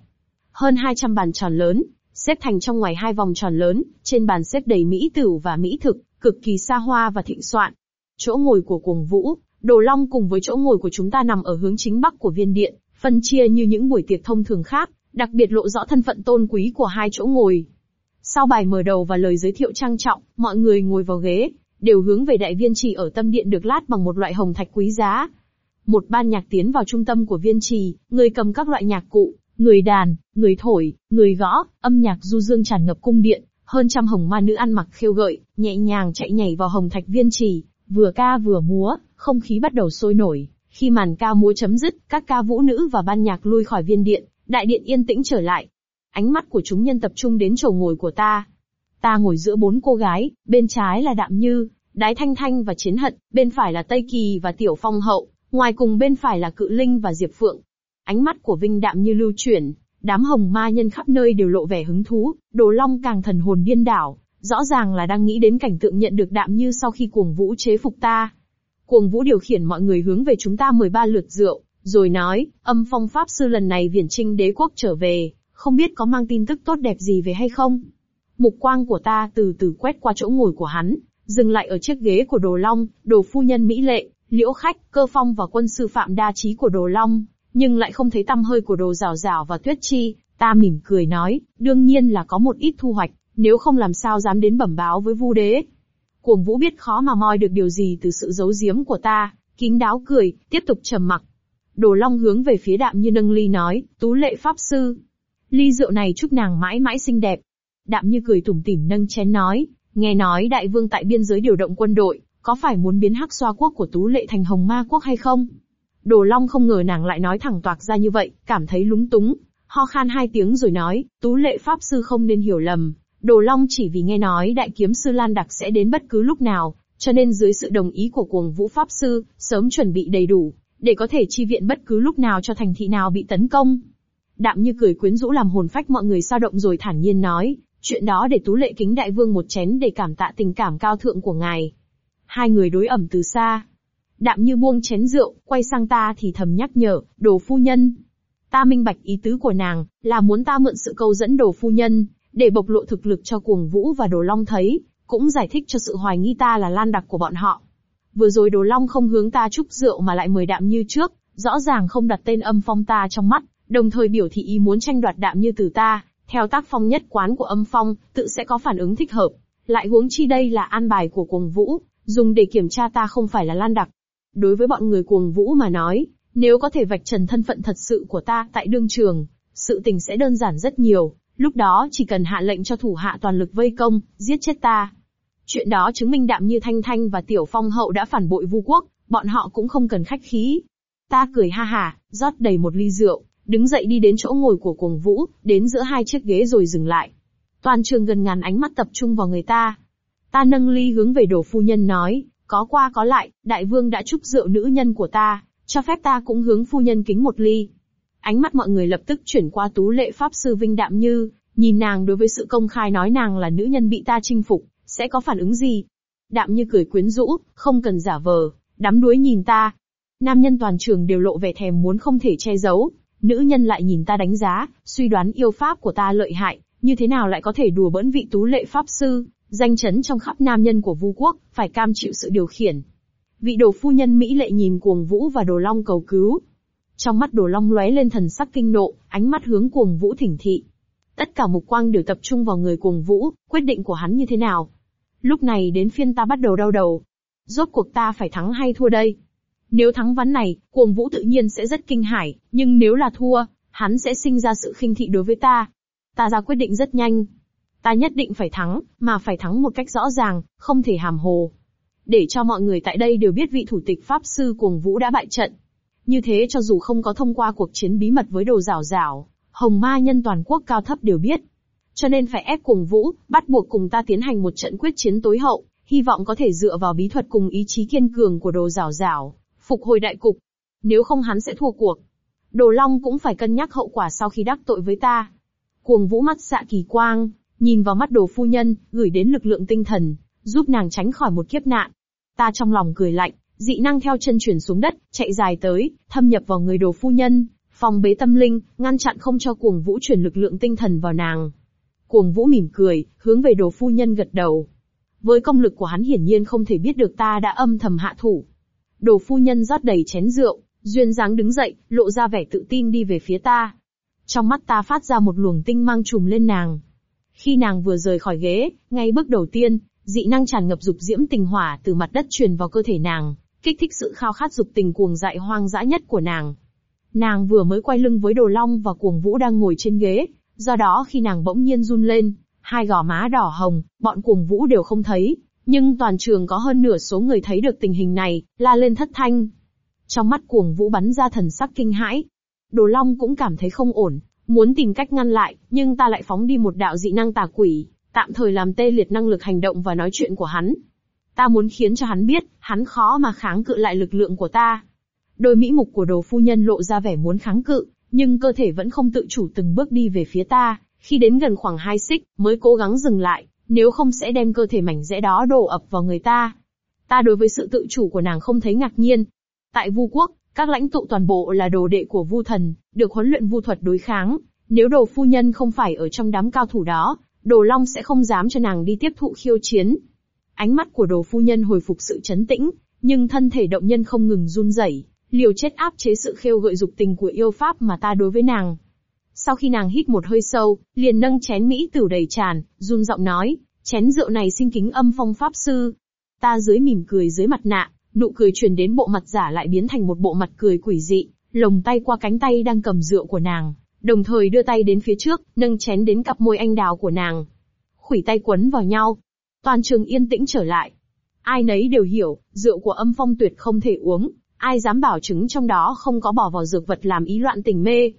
Hơn 200 bàn tròn lớn, xếp thành trong ngoài hai vòng tròn lớn, trên bàn xếp đầy mỹ tử và mỹ thực, cực kỳ xa hoa và thịnh soạn. Chỗ ngồi của cuồng vũ, đồ long cùng với chỗ ngồi của chúng ta nằm ở hướng chính bắc của viên điện, phân chia như những buổi tiệc thông thường khác, đặc biệt lộ rõ thân phận tôn quý của hai chỗ ngồi. Sau bài mở đầu và lời giới thiệu trang trọng, mọi người ngồi vào ghế, đều hướng về đại viên trì ở tâm điện được lát bằng một loại hồng thạch quý giá. Một ban nhạc tiến vào trung tâm của viên trì, người cầm các loại nhạc cụ, người đàn, người thổi, người gõ, âm nhạc du dương tràn ngập cung điện, hơn trăm hồng ma nữ ăn mặc khiêu gợi, nhẹ nhàng chạy nhảy vào hồng thạch viên trì, vừa ca vừa múa, không khí bắt đầu sôi nổi. Khi màn ca múa chấm dứt, các ca vũ nữ và ban nhạc lui khỏi viên điện, đại điện yên tĩnh trở lại. Ánh mắt của chúng nhân tập trung đến chỗ ngồi của ta. Ta ngồi giữa bốn cô gái, bên trái là Đạm Như, Đái Thanh Thanh và Chiến Hận, bên phải là Tây Kỳ và Tiểu Phong Hậu, ngoài cùng bên phải là Cự Linh và Diệp Phượng. Ánh mắt của Vinh Đạm Như lưu chuyển, đám hồng ma nhân khắp nơi đều lộ vẻ hứng thú, Đồ Long càng thần hồn điên đảo, rõ ràng là đang nghĩ đến cảnh tượng nhận được Đạm Như sau khi cuồng vũ chế phục ta. Cuồng vũ điều khiển mọi người hướng về chúng ta 13 lượt rượu, rồi nói, âm phong pháp sư lần này viển trinh đế quốc trở về, không biết có mang tin tức tốt đẹp gì về hay không. Mục quang của ta từ từ quét qua chỗ ngồi của hắn, dừng lại ở chiếc ghế của Đồ Long, Đồ Phu Nhân Mỹ Lệ, Liễu Khách, Cơ Phong và quân sư Phạm Đa Trí của Đồ Long, nhưng lại không thấy tăm hơi của Đồ Rào Rào và Tuyết Chi. Ta mỉm cười nói, đương nhiên là có một ít thu hoạch, nếu không làm sao dám đến bẩm báo với Vu Đế. Cuồng Vũ biết khó mà moi được điều gì từ sự giấu giếm của ta, kín đáo cười, tiếp tục trầm mặc. Đồ Long hướng về phía Đạm Như nâng ly nói, tú lệ pháp sư. Ly rượu này chúc nàng mãi mãi xinh đẹp. Đạm Như cười tủm tỉm nâng chén nói, nghe nói đại vương tại biên giới điều động quân đội, có phải muốn biến hắc xoa quốc của tú lệ thành hồng ma quốc hay không? Đồ Long không ngờ nàng lại nói thẳng toạc ra như vậy, cảm thấy lúng túng, ho khan hai tiếng rồi nói, tú lệ pháp sư không nên hiểu lầm, Đồ Long chỉ vì nghe nói đại kiếm sư Lan Đặc sẽ đến bất cứ lúc nào, cho nên dưới sự đồng ý của cuồng vũ pháp sư, sớm chuẩn bị đầy đủ, để có thể chi viện bất cứ lúc nào cho thành thị nào bị tấn công. Đạm như cười quyến rũ làm hồn phách mọi người sao động rồi thản nhiên nói, chuyện đó để tú lệ kính đại vương một chén để cảm tạ tình cảm cao thượng của ngài. Hai người đối ẩm từ xa. Đạm như buông chén rượu, quay sang ta thì thầm nhắc nhở, đồ phu nhân. Ta minh bạch ý tứ của nàng, là muốn ta mượn sự câu dẫn đồ phu nhân, để bộc lộ thực lực cho cuồng vũ và đồ long thấy, cũng giải thích cho sự hoài nghi ta là lan đặc của bọn họ. Vừa rồi đồ long không hướng ta chúc rượu mà lại mời đạm như trước, rõ ràng không đặt tên âm phong ta trong mắt, đồng thời biểu thị ý muốn tranh đoạt đạm như từ ta, theo tác phong nhất quán của âm phong, tự sẽ có phản ứng thích hợp. Lại huống chi đây là an bài của cuồng vũ, dùng để kiểm tra ta không phải là lan đặc. Đối với bọn người cuồng vũ mà nói, nếu có thể vạch trần thân phận thật sự của ta tại đương trường, sự tình sẽ đơn giản rất nhiều, lúc đó chỉ cần hạ lệnh cho thủ hạ toàn lực vây công, giết chết ta. Chuyện đó chứng minh đạm như Thanh Thanh và Tiểu Phong Hậu đã phản bội vu quốc, bọn họ cũng không cần khách khí. Ta cười ha hà, rót đầy một ly rượu, đứng dậy đi đến chỗ ngồi của cuồng vũ, đến giữa hai chiếc ghế rồi dừng lại. Toàn trường gần ngàn ánh mắt tập trung vào người ta. Ta nâng ly hướng về đồ phu nhân nói, có qua có lại, đại vương đã chúc rượu nữ nhân của ta, cho phép ta cũng hướng phu nhân kính một ly. Ánh mắt mọi người lập tức chuyển qua tú lệ pháp sư Vinh Đạm Như, nhìn nàng đối với sự công khai nói nàng là nữ nhân bị ta chinh phục, sẽ có phản ứng gì? Đạm Như cười quyến rũ, không cần giả vờ, đắm đuối nhìn ta. Nam nhân toàn trường đều lộ vẻ thèm muốn không thể che giấu, nữ nhân lại nhìn ta đánh giá, suy đoán yêu pháp của ta lợi hại, như thế nào lại có thể đùa bỡn vị tú lệ pháp sư, danh chấn trong khắp nam nhân của vu quốc, phải cam chịu sự điều khiển. Vị đồ phu nhân Mỹ lệ nhìn cuồng vũ và đồ long cầu cứu. Trong mắt đồ long lóe lên thần sắc kinh nộ, ánh mắt hướng cuồng vũ thỉnh thị. Tất cả mục quang đều tập trung vào người cuồng vũ, quyết định của hắn như thế nào. Lúc này đến phiên ta bắt đầu đau đầu. Rốt cuộc ta phải thắng hay thua đây? Nếu thắng ván này, cuồng vũ tự nhiên sẽ rất kinh hãi, nhưng nếu là thua, hắn sẽ sinh ra sự khinh thị đối với ta. Ta ra quyết định rất nhanh. Ta nhất định phải thắng, mà phải thắng một cách rõ ràng, không thể hàm hồ. Để cho mọi người tại đây đều biết vị thủ tịch Pháp Sư cuồng vũ đã bại trận. Như thế cho dù không có thông qua cuộc chiến bí mật với đồ rào rào, hồng ma nhân toàn quốc cao thấp đều biết. Cho nên phải ép cùng vũ, bắt buộc cùng ta tiến hành một trận quyết chiến tối hậu, hy vọng có thể dựa vào bí thuật cùng ý chí kiên cường của đồ rào rào, phục hồi đại cục. Nếu không hắn sẽ thua cuộc. Đồ Long cũng phải cân nhắc hậu quả sau khi đắc tội với ta. Cuồng vũ mắt xạ kỳ quang, nhìn vào mắt đồ phu nhân, gửi đến lực lượng tinh thần, giúp nàng tránh khỏi một kiếp nạn. Ta trong lòng cười lạnh, dị năng theo chân chuyển xuống đất, chạy dài tới, thâm nhập vào người đồ phu nhân, phòng bế tâm linh, ngăn chặn không cho cuồng vũ chuyển lực lượng tinh thần vào nàng. Cuồng vũ mỉm cười, hướng về đồ phu nhân gật đầu. Với công lực của hắn hiển nhiên không thể biết được ta đã âm thầm hạ thủ. Đồ phu nhân rót đầy chén rượu, duyên dáng đứng dậy, lộ ra vẻ tự tin đi về phía ta. Trong mắt ta phát ra một luồng tinh mang trùm lên nàng. Khi nàng vừa rời khỏi ghế, ngay bước đầu tiên, dị năng tràn ngập dục diễm tình hỏa từ mặt đất truyền vào cơ thể nàng, kích thích sự khao khát dục tình cuồng dại hoang dã nhất của nàng. Nàng vừa mới quay lưng với Đồ Long và Cuồng Vũ đang ngồi trên ghế, do đó khi nàng bỗng nhiên run lên, hai gò má đỏ hồng, bọn Cuồng Vũ đều không thấy, nhưng toàn trường có hơn nửa số người thấy được tình hình này, la lên thất thanh. Trong mắt Cuồng Vũ bắn ra thần sắc kinh hãi. Đồ Long cũng cảm thấy không ổn, muốn tìm cách ngăn lại, nhưng ta lại phóng đi một đạo dị năng tà quỷ, tạm thời làm tê liệt năng lực hành động và nói chuyện của hắn. Ta muốn khiến cho hắn biết, hắn khó mà kháng cự lại lực lượng của ta. Đôi mỹ mục của đồ phu nhân lộ ra vẻ muốn kháng cự, nhưng cơ thể vẫn không tự chủ từng bước đi về phía ta, khi đến gần khoảng hai xích, mới cố gắng dừng lại, nếu không sẽ đem cơ thể mảnh rẽ đó đổ ập vào người ta. Ta đối với sự tự chủ của nàng không thấy ngạc nhiên. Tại Vu quốc, các lãnh tụ toàn bộ là đồ đệ của Vu thần, được huấn luyện vu thuật đối kháng. Nếu đồ phu nhân không phải ở trong đám cao thủ đó, đồ long sẽ không dám cho nàng đi tiếp thụ khiêu chiến. Ánh mắt của đồ phu nhân hồi phục sự chấn tĩnh, nhưng thân thể động nhân không ngừng run rẩy, liều chết áp chế sự khêu gợi dục tình của yêu pháp mà ta đối với nàng. Sau khi nàng hít một hơi sâu, liền nâng chén mỹ tử đầy tràn, run giọng nói, chén rượu này xin kính âm phong pháp sư. Ta dưới mỉm cười dưới mặt nạ, nụ cười truyền đến bộ mặt giả lại biến thành một bộ mặt cười quỷ dị, lồng tay qua cánh tay đang cầm rượu của nàng, đồng thời đưa tay đến phía trước, nâng chén đến cặp môi anh đào của nàng. Khủy tay quấn vào nhau. Toàn trường yên tĩnh trở lại. Ai nấy đều hiểu, rượu của âm phong tuyệt không thể uống, ai dám bảo chứng trong đó không có bỏ vào dược vật làm ý loạn tình mê.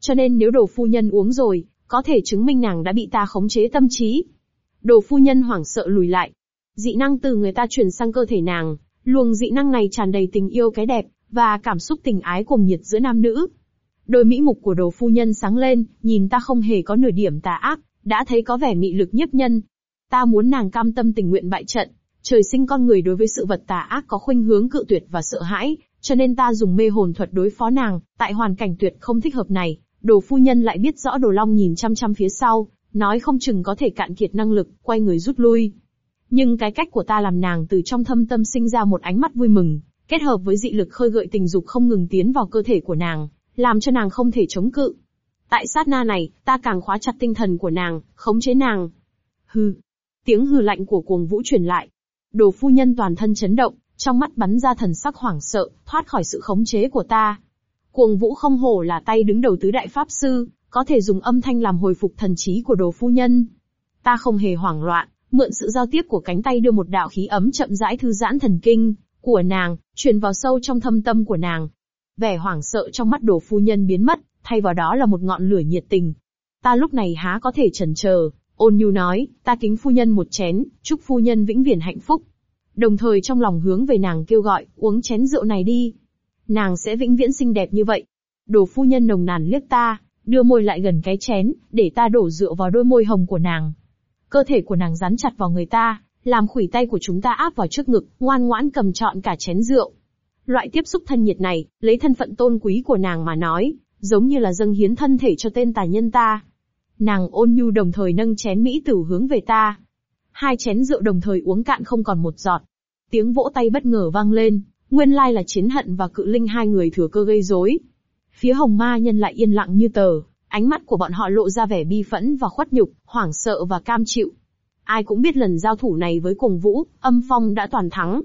Cho nên nếu đồ phu nhân uống rồi, có thể chứng minh nàng đã bị ta khống chế tâm trí. Đồ phu nhân hoảng sợ lùi lại. Dị năng từ người ta truyền sang cơ thể nàng, luồng dị năng này tràn đầy tình yêu cái đẹp, và cảm xúc tình ái cùng nhiệt giữa nam nữ. Đôi mỹ mục của đồ phu nhân sáng lên, nhìn ta không hề có nửa điểm tà ác, đã thấy có vẻ mị lực nhiếp nhân. Ta muốn nàng cam tâm tình nguyện bại trận, trời sinh con người đối với sự vật tà ác có khuynh hướng cự tuyệt và sợ hãi, cho nên ta dùng mê hồn thuật đối phó nàng, tại hoàn cảnh tuyệt không thích hợp này, đồ phu nhân lại biết rõ đồ long nhìn chăm chăm phía sau, nói không chừng có thể cạn kiệt năng lực, quay người rút lui. Nhưng cái cách của ta làm nàng từ trong thâm tâm sinh ra một ánh mắt vui mừng, kết hợp với dị lực khơi gợi tình dục không ngừng tiến vào cơ thể của nàng, làm cho nàng không thể chống cự. Tại sát na này, ta càng khóa chặt tinh thần của nàng, khống chế nàng. Hừ. Tiếng hừ lạnh của cuồng vũ truyền lại. Đồ phu nhân toàn thân chấn động, trong mắt bắn ra thần sắc hoảng sợ, thoát khỏi sự khống chế của ta. Cuồng vũ không hổ là tay đứng đầu tứ đại pháp sư, có thể dùng âm thanh làm hồi phục thần trí của đồ phu nhân. Ta không hề hoảng loạn, mượn sự giao tiếp của cánh tay đưa một đạo khí ấm chậm rãi thư giãn thần kinh của nàng, truyền vào sâu trong thâm tâm của nàng. Vẻ hoảng sợ trong mắt đồ phu nhân biến mất, thay vào đó là một ngọn lửa nhiệt tình. Ta lúc này há có thể chần chờ, ôn nhu nói, ta kính phu nhân một chén, chúc phu nhân vĩnh viễn hạnh phúc. Đồng thời trong lòng hướng về nàng kêu gọi, uống chén rượu này đi. Nàng sẽ vĩnh viễn xinh đẹp như vậy. Đồ phu nhân nồng nàn liếc ta, đưa môi lại gần cái chén, để ta đổ rượu vào đôi môi hồng của nàng. Cơ thể của nàng dán chặt vào người ta, làm khủy tay của chúng ta áp vào trước ngực, ngoan ngoãn cầm trọn cả chén rượu. Loại tiếp xúc thân nhiệt này, lấy thân phận tôn quý của nàng mà nói, giống như là dâng hiến thân thể cho tên tài nhân ta. Nàng ôn nhu đồng thời nâng chén mỹ tử hướng về ta. Hai chén rượu đồng thời uống cạn không còn một giọt. Tiếng vỗ tay bất ngờ vang lên, nguyên lai là chiến hận và cự linh hai người thừa cơ gây rối. Phía hồng ma nhân lại yên lặng như tờ, ánh mắt của bọn họ lộ ra vẻ bi phẫn và khuất nhục, hoảng sợ và cam chịu. Ai cũng biết lần giao thủ này với cùng vũ, âm phong đã toàn thắng.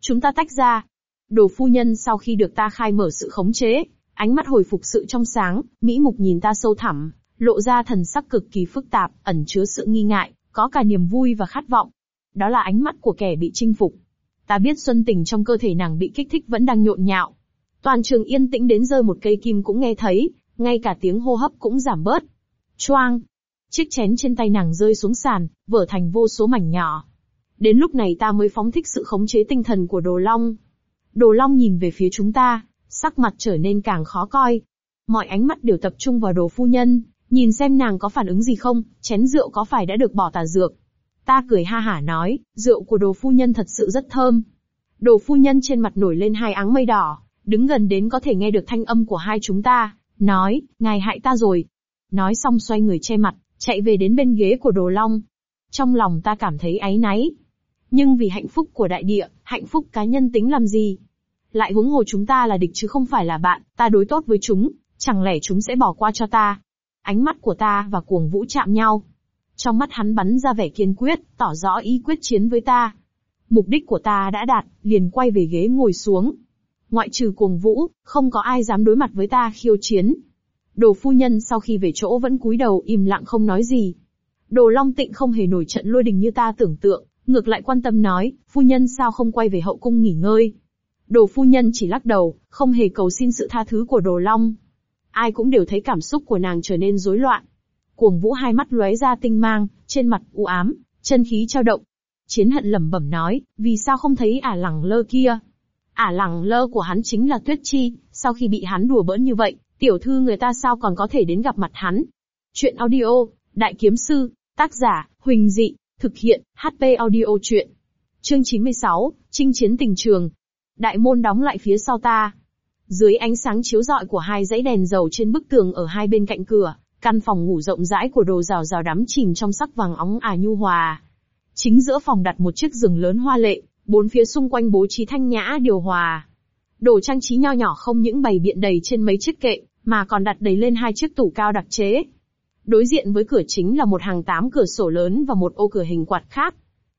Chúng ta tách ra. Đồ phu nhân sau khi được ta khai mở sự khống chế, ánh mắt hồi phục sự trong sáng, Mỹ Mục nhìn ta sâu thẳm, lộ ra thần sắc cực kỳ phức tạp, ẩn chứa sự nghi ngại, có cả niềm vui và khát vọng. Đó là ánh mắt của kẻ bị chinh phục. Ta biết xuân tình trong cơ thể nàng bị kích thích vẫn đang nhộn nhạo. Toàn trường yên tĩnh đến rơi một cây kim cũng nghe thấy, ngay cả tiếng hô hấp cũng giảm bớt. Choang! Chiếc chén trên tay nàng rơi xuống sàn, vỡ thành vô số mảnh nhỏ. Đến lúc này ta mới phóng thích sự khống chế tinh thần của Đồ Long. Đồ Long nhìn về phía chúng ta, sắc mặt trở nên càng khó coi. Mọi ánh mắt đều tập trung vào đồ phu nhân, nhìn xem nàng có phản ứng gì không, chén rượu có phải đã được bỏ tà dược. Ta cười ha hả nói, rượu của đồ phu nhân thật sự rất thơm. Đồ phu nhân trên mặt nổi lên hai áng mây đỏ, đứng gần đến có thể nghe được thanh âm của hai chúng ta, nói, ngài hại ta rồi. Nói xong xoay người che mặt, chạy về đến bên ghế của đồ long. Trong lòng ta cảm thấy áy náy. Nhưng vì hạnh phúc của đại địa, hạnh phúc cá nhân tính làm gì? Lại huống hồ chúng ta là địch chứ không phải là bạn, ta đối tốt với chúng, chẳng lẽ chúng sẽ bỏ qua cho ta? Ánh mắt của ta và cuồng vũ chạm nhau. Trong mắt hắn bắn ra vẻ kiên quyết, tỏ rõ ý quyết chiến với ta. Mục đích của ta đã đạt, liền quay về ghế ngồi xuống. Ngoại trừ cuồng vũ, không có ai dám đối mặt với ta khiêu chiến. Đồ phu nhân sau khi về chỗ vẫn cúi đầu im lặng không nói gì. Đồ Long Tịnh không hề nổi trận lôi đình như ta tưởng tượng, ngược lại quan tâm nói, phu nhân sao không quay về hậu cung nghỉ ngơi. Đồ phu nhân chỉ lắc đầu, không hề cầu xin sự tha thứ của Đồ Long. Ai cũng đều thấy cảm xúc của nàng trở nên rối loạn. Cuồng vũ hai mắt lóe ra tinh mang, trên mặt u ám, chân khí trao động. Chiến hận lẩm bẩm nói, vì sao không thấy ả lẳng lơ kia? Ả lẳng lơ của hắn chính là Tuyết Chi, sau khi bị hắn đùa bỡn như vậy, tiểu thư người ta sao còn có thể đến gặp mặt hắn? Chuyện audio, Đại Kiếm Sư, tác giả, Huỳnh Dị, thực hiện, HP audio chuyện. Chương 96, Trinh chiến tình trường, Đại môn đóng lại phía sau ta. Dưới ánh sáng chiếu rọi của hai dãy đèn dầu trên bức tường ở hai bên cạnh cửa, căn phòng ngủ rộng rãi của đồ rào rào đắm chìm trong sắc vàng óng ả nhu hòa. Chính giữa phòng đặt một chiếc giường lớn hoa lệ, bốn phía xung quanh bố trí thanh nhã điều hòa. Đồ trang trí nho nhỏ không những bày biện đầy trên mấy chiếc kệ, mà còn đặt đầy lên hai chiếc tủ cao đặc chế. Đối diện với cửa chính là một hàng tám cửa sổ lớn và một ô cửa hình quạt khác.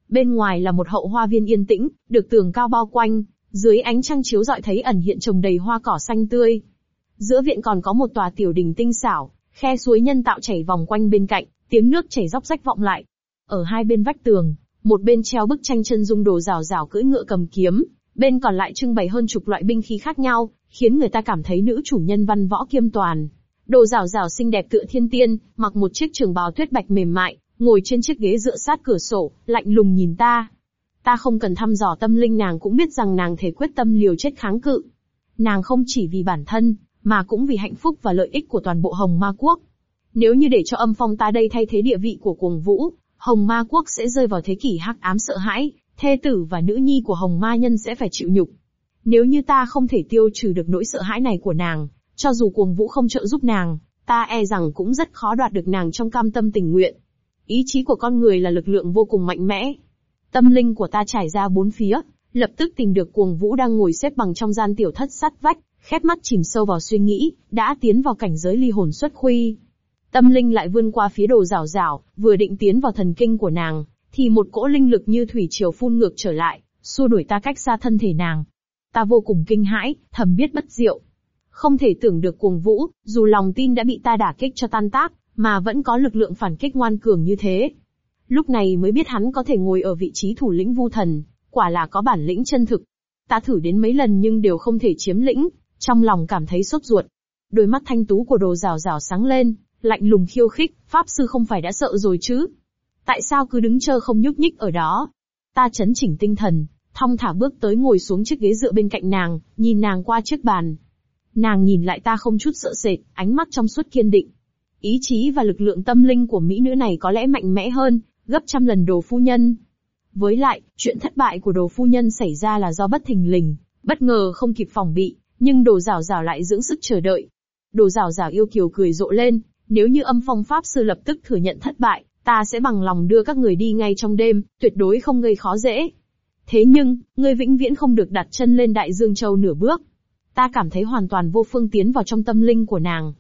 Bên ngoài là một hậu hoa viên yên tĩnh, được tường cao bao quanh, dưới ánh trăng chiếu dọi thấy ẩn hiện trồng đầy hoa cỏ xanh tươi. Giữa viện còn có một tòa tiểu đình tinh xảo, khe suối nhân tạo chảy vòng quanh bên cạnh, tiếng nước chảy róc rách vọng lại. Ở hai bên vách tường, một bên treo bức tranh chân dung đồ rào rào cưỡi ngựa cầm kiếm, bên còn lại trưng bày hơn chục loại binh khí khác nhau, khiến người ta cảm thấy nữ chủ nhân văn võ kiêm toàn. Đồ rào rào xinh đẹp tựa thiên tiên, mặc một chiếc trường bào tuyết bạch mềm mại, ngồi trên chiếc ghế dựa sát cửa sổ, lạnh lùng nhìn ta. Ta không cần thăm dò tâm linh nàng cũng biết rằng nàng thể quyết tâm liều chết kháng cự. Nàng không chỉ vì bản thân, mà cũng vì hạnh phúc và lợi ích của toàn bộ Hồng Ma Quốc. Nếu như để cho âm phong ta đây thay thế địa vị của cuồng vũ, Hồng Ma Quốc sẽ rơi vào thế kỷ hắc ám sợ hãi, thê tử và nữ nhi của Hồng Ma Nhân sẽ phải chịu nhục. Nếu như ta không thể tiêu trừ được nỗi sợ hãi này của nàng, cho dù cuồng vũ không trợ giúp nàng, ta e rằng cũng rất khó đoạt được nàng trong cam tâm tình nguyện. Ý chí của con người là lực lượng vô cùng mạnh mẽ. Tâm linh của ta trải ra bốn phía, lập tức tìm được cuồng vũ đang ngồi xếp bằng trong gian tiểu thất sắt vách, khép mắt chìm sâu vào suy nghĩ, đã tiến vào cảnh giới ly hồn xuất khuy. Tâm linh lại vươn qua phía đồ rào rào, vừa định tiến vào thần kinh của nàng, thì một cỗ linh lực như thủy triều phun ngược trở lại, xua đuổi ta cách xa thân thể nàng. Ta vô cùng kinh hãi, thầm biết bất diệu. Không thể tưởng được cuồng vũ, dù lòng tin đã bị ta đả kích cho tan tác, mà vẫn có lực lượng phản kích ngoan cường như thế. Lúc này mới biết hắn có thể ngồi ở vị trí thủ lĩnh vu thần, quả là có bản lĩnh chân thực. Ta thử đến mấy lần nhưng đều không thể chiếm lĩnh, trong lòng cảm thấy sốt ruột. Đôi mắt thanh tú của đồ rào rào sáng lên, lạnh lùng khiêu khích, Pháp sư không phải đã sợ rồi chứ? Tại sao cứ đứng chờ không nhúc nhích ở đó? Ta chấn chỉnh tinh thần, thong thả bước tới ngồi xuống chiếc ghế dựa bên cạnh nàng, nhìn nàng qua chiếc bàn. Nàng nhìn lại ta không chút sợ sệt, ánh mắt trong suốt kiên định. Ý chí và lực lượng tâm linh của mỹ nữ này có lẽ mạnh mẽ hơn, gấp trăm lần đồ phu nhân. Với lại, chuyện thất bại của đồ phu nhân xảy ra là do bất thình lình, bất ngờ không kịp phòng bị, nhưng đồ rào rào lại dưỡng sức chờ đợi. Đồ rào rào yêu kiều cười rộ lên, nếu như âm phong pháp sư lập tức thừa nhận thất bại, ta sẽ bằng lòng đưa các người đi ngay trong đêm, tuyệt đối không gây khó dễ. Thế nhưng, ngươi vĩnh viễn không được đặt chân lên đại dương châu nửa bước. Ta cảm thấy hoàn toàn vô phương tiến vào trong tâm linh của nàng.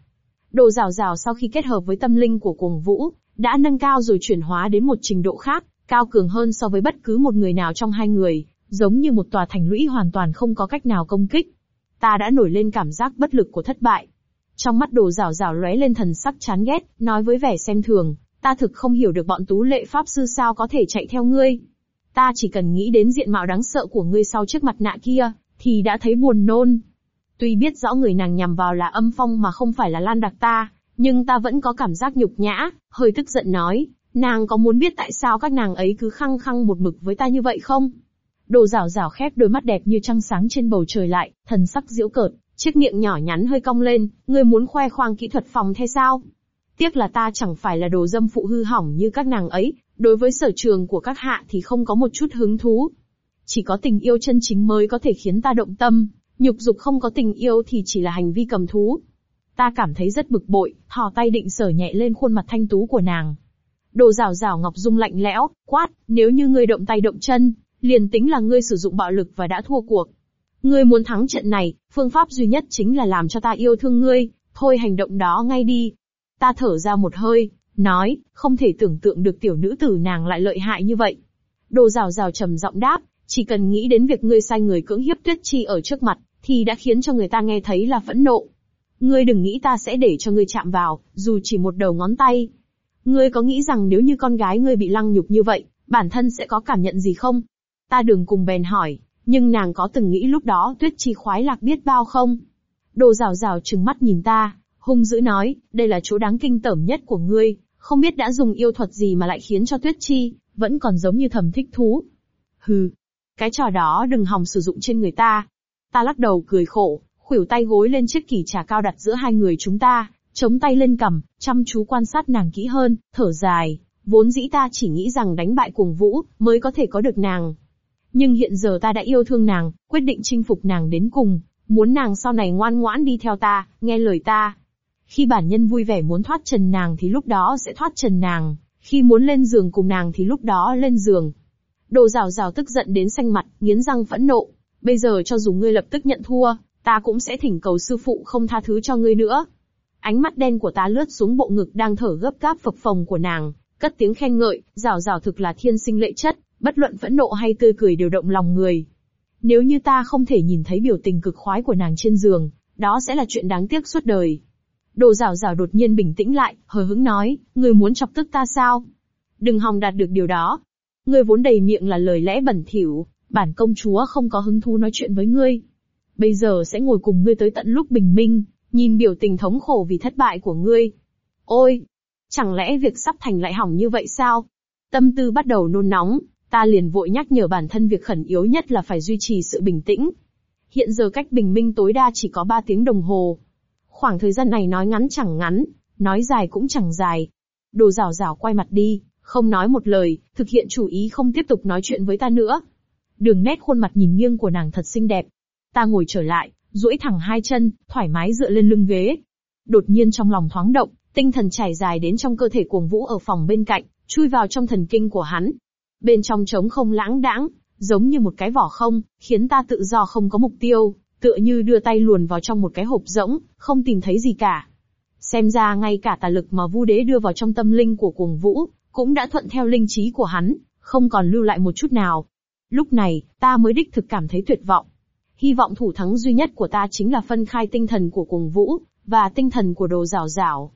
Đồ rào rào sau khi kết hợp với tâm linh của cuồng vũ, đã nâng cao rồi chuyển hóa đến một trình độ khác, cao cường hơn so với bất cứ một người nào trong hai người, giống như một tòa thành lũy hoàn toàn không có cách nào công kích. Ta đã nổi lên cảm giác bất lực của thất bại. Trong mắt đồ rào rào lóe lên thần sắc chán ghét, nói với vẻ xem thường, ta thực không hiểu được bọn tú lệ pháp sư sao có thể chạy theo ngươi. Ta chỉ cần nghĩ đến diện mạo đáng sợ của ngươi sau chiếc mặt nạ kia, thì đã thấy buồn nôn. Tuy biết rõ người nàng nhằm vào là âm phong mà không phải là Lan Đặc ta, nhưng ta vẫn có cảm giác nhục nhã, hơi tức giận nói, nàng có muốn biết tại sao các nàng ấy cứ khăng khăng một mực với ta như vậy không? Đồ rảo rảo khép đôi mắt đẹp như trăng sáng trên bầu trời lại, thần sắc diễu cợt, chiếc miệng nhỏ nhắn hơi cong lên, ngươi muốn khoe khoang kỹ thuật phòng thay sao? Tiếc là ta chẳng phải là đồ dâm phụ hư hỏng như các nàng ấy, đối với sở trường của các hạ thì không có một chút hứng thú. Chỉ có tình yêu chân chính mới có thể khiến ta động tâm, nhục dục không có tình yêu thì chỉ là hành vi cầm thú. Ta cảm thấy rất bực bội, thò tay định sở nhẹ lên khuôn mặt thanh tú của nàng. Đồ rào rào Ngọc Dung lạnh lẽo, quát, nếu như ngươi động tay động chân, liền tính là ngươi sử dụng bạo lực và đã thua cuộc. Ngươi muốn thắng trận này, phương pháp duy nhất chính là làm cho ta yêu thương ngươi, thôi hành động đó ngay đi. Ta thở ra một hơi, nói, không thể tưởng tượng được tiểu nữ tử nàng lại lợi hại như vậy. Đồ rào rào trầm giọng đáp, chỉ cần nghĩ đến việc ngươi sai người cưỡng hiếp tuyết chi ở trước mặt, thì đã khiến cho người ta nghe thấy là phẫn nộ. Ngươi đừng nghĩ ta sẽ để cho ngươi chạm vào, dù chỉ một đầu ngón tay. Ngươi có nghĩ rằng nếu như con gái ngươi bị lăng nhục như vậy, bản thân sẽ có cảm nhận gì không? Ta đừng cùng bèn hỏi, nhưng nàng có từng nghĩ lúc đó tuyết chi khoái lạc biết bao không? Đồ rào rào trừng mắt nhìn ta, hung dữ nói, đây là chỗ đáng kinh tởm nhất của ngươi, không biết đã dùng yêu thuật gì mà lại khiến cho tuyết chi, vẫn còn giống như thầm thích thú. Hừ, cái trò đó đừng hòng sử dụng trên người ta. Ta lắc đầu cười khổ, khuỷu tay gối lên chiếc kỷ trà cao đặt giữa hai người chúng ta, chống tay lên cầm, chăm chú quan sát nàng kỹ hơn, thở dài, vốn dĩ ta chỉ nghĩ rằng đánh bại cuồng vũ, mới có thể có được nàng. Nhưng hiện giờ ta đã yêu thương nàng, quyết định chinh phục nàng đến cùng, muốn nàng sau này ngoan ngoãn đi theo ta, nghe lời ta. Khi bản nhân vui vẻ muốn thoát trần nàng thì lúc đó sẽ thoát trần nàng, khi muốn lên giường cùng nàng thì lúc đó lên giường. Đồ rào rào tức giận đến xanh mặt, nghiến răng phẫn nộ. Bây giờ cho dù ngươi lập tức nhận thua, ta cũng sẽ thỉnh cầu sư phụ không tha thứ cho ngươi nữa. Ánh mắt đen của ta lướt xuống bộ ngực đang thở gấp gáp phập phồng của nàng, cất tiếng khen ngợi, rào rào thực là thiên sinh lệ chất, bất luận phẫn nộ hay tươi cười đều động lòng người. Nếu như ta không thể nhìn thấy biểu tình cực khoái của nàng trên giường, đó sẽ là chuyện đáng tiếc suốt đời. Đồ rào rào đột nhiên bình tĩnh lại, hờ hững nói, người muốn chọc tức ta sao? Đừng hòng đạt được điều đó. Ngươi vốn đầy miệng là lời lẽ bẩn thỉu, bản công chúa không có hứng thú nói chuyện với ngươi. Bây giờ sẽ ngồi cùng ngươi tới tận lúc bình minh, nhìn biểu tình thống khổ vì thất bại của ngươi. Ôi! Chẳng lẽ việc sắp thành lại hỏng như vậy sao? Tâm tư bắt đầu nôn nóng, ta liền vội nhắc nhở bản thân việc khẩn yếu nhất là phải duy trì sự bình tĩnh. Hiện giờ cách bình minh tối đa chỉ có 3 tiếng đồng hồ. Khoảng thời gian này nói ngắn chẳng ngắn, nói dài cũng chẳng dài. Đồ rào rào quay mặt đi, không nói một lời, thực hiện chủ ý không tiếp tục nói chuyện với ta nữa. Đường nét khuôn mặt nhìn nghiêng của nàng thật xinh đẹp. Ta ngồi trở lại, duỗi thẳng hai chân, thoải mái dựa lên lưng ghế. Đột nhiên trong lòng thoáng động, tinh thần trải dài đến trong cơ thể cuồng vũ ở phòng bên cạnh, chui vào trong thần kinh của hắn. Bên trong trống không lãng đãng, giống như một cái vỏ không, khiến ta tự do không có mục tiêu, tựa như đưa tay luồn vào trong một cái hộp rỗng, không tìm thấy gì cả. Xem ra ngay cả tà lực mà Vu Đế đưa vào trong tâm linh của Cuồng Vũ, cũng đã thuận theo linh trí của hắn, không còn lưu lại một chút nào. Lúc này, ta mới đích thực cảm thấy tuyệt vọng. Hy vọng thủ thắng duy nhất của ta chính là phân khai tinh thần của Cuồng Vũ, và tinh thần của đồ rào rào.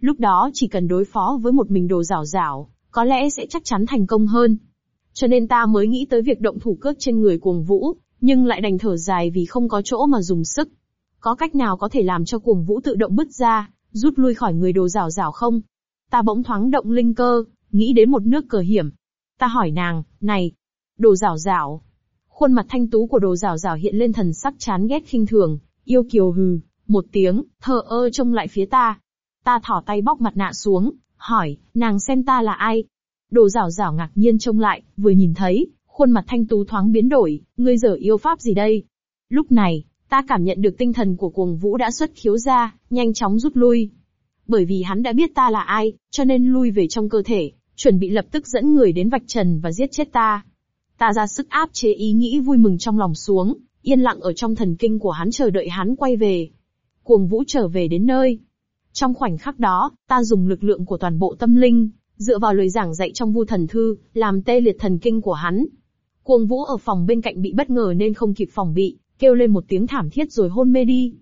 Lúc đó chỉ cần đối phó với một mình đồ rào rào, có lẽ sẽ chắc chắn thành công hơn. Cho nên ta mới nghĩ tới việc động thủ cước trên người cuồng vũ, nhưng lại đành thở dài vì không có chỗ mà dùng sức. Có cách nào có thể làm cho cuồng vũ tự động bứt ra, rút lui khỏi người đồ rào rào không? Ta bỗng thoáng động linh cơ, nghĩ đến một nước cờ hiểm. Ta hỏi nàng, này, đồ rào rào. Khuôn mặt thanh tú của đồ rào rào hiện lên thần sắc chán ghét khinh thường, yêu kiều hừ, một tiếng, thờ ơ trông lại phía ta. Ta thỏ tay bóc mặt nạ xuống, hỏi, nàng xem ta là ai? Đồ rào rào ngạc nhiên trông lại, vừa nhìn thấy, khuôn mặt thanh tú thoáng biến đổi, ngươi dở yêu pháp gì đây? Lúc này, ta cảm nhận được tinh thần của cuồng vũ đã xuất khiếu ra, nhanh chóng rút lui. Bởi vì hắn đã biết ta là ai, cho nên lui về trong cơ thể, chuẩn bị lập tức dẫn người đến vạch trần và giết chết ta. Ta ra sức áp chế ý nghĩ vui mừng trong lòng xuống, yên lặng ở trong thần kinh của hắn chờ đợi hắn quay về. Cuồng vũ trở về đến nơi. Trong khoảnh khắc đó, ta dùng lực lượng của toàn bộ tâm linh, dựa vào lời giảng dạy trong vu thần thư, làm tê liệt thần kinh của hắn. Cuồng vũ ở phòng bên cạnh bị bất ngờ nên không kịp phòng bị, kêu lên một tiếng thảm thiết rồi hôn mê đi.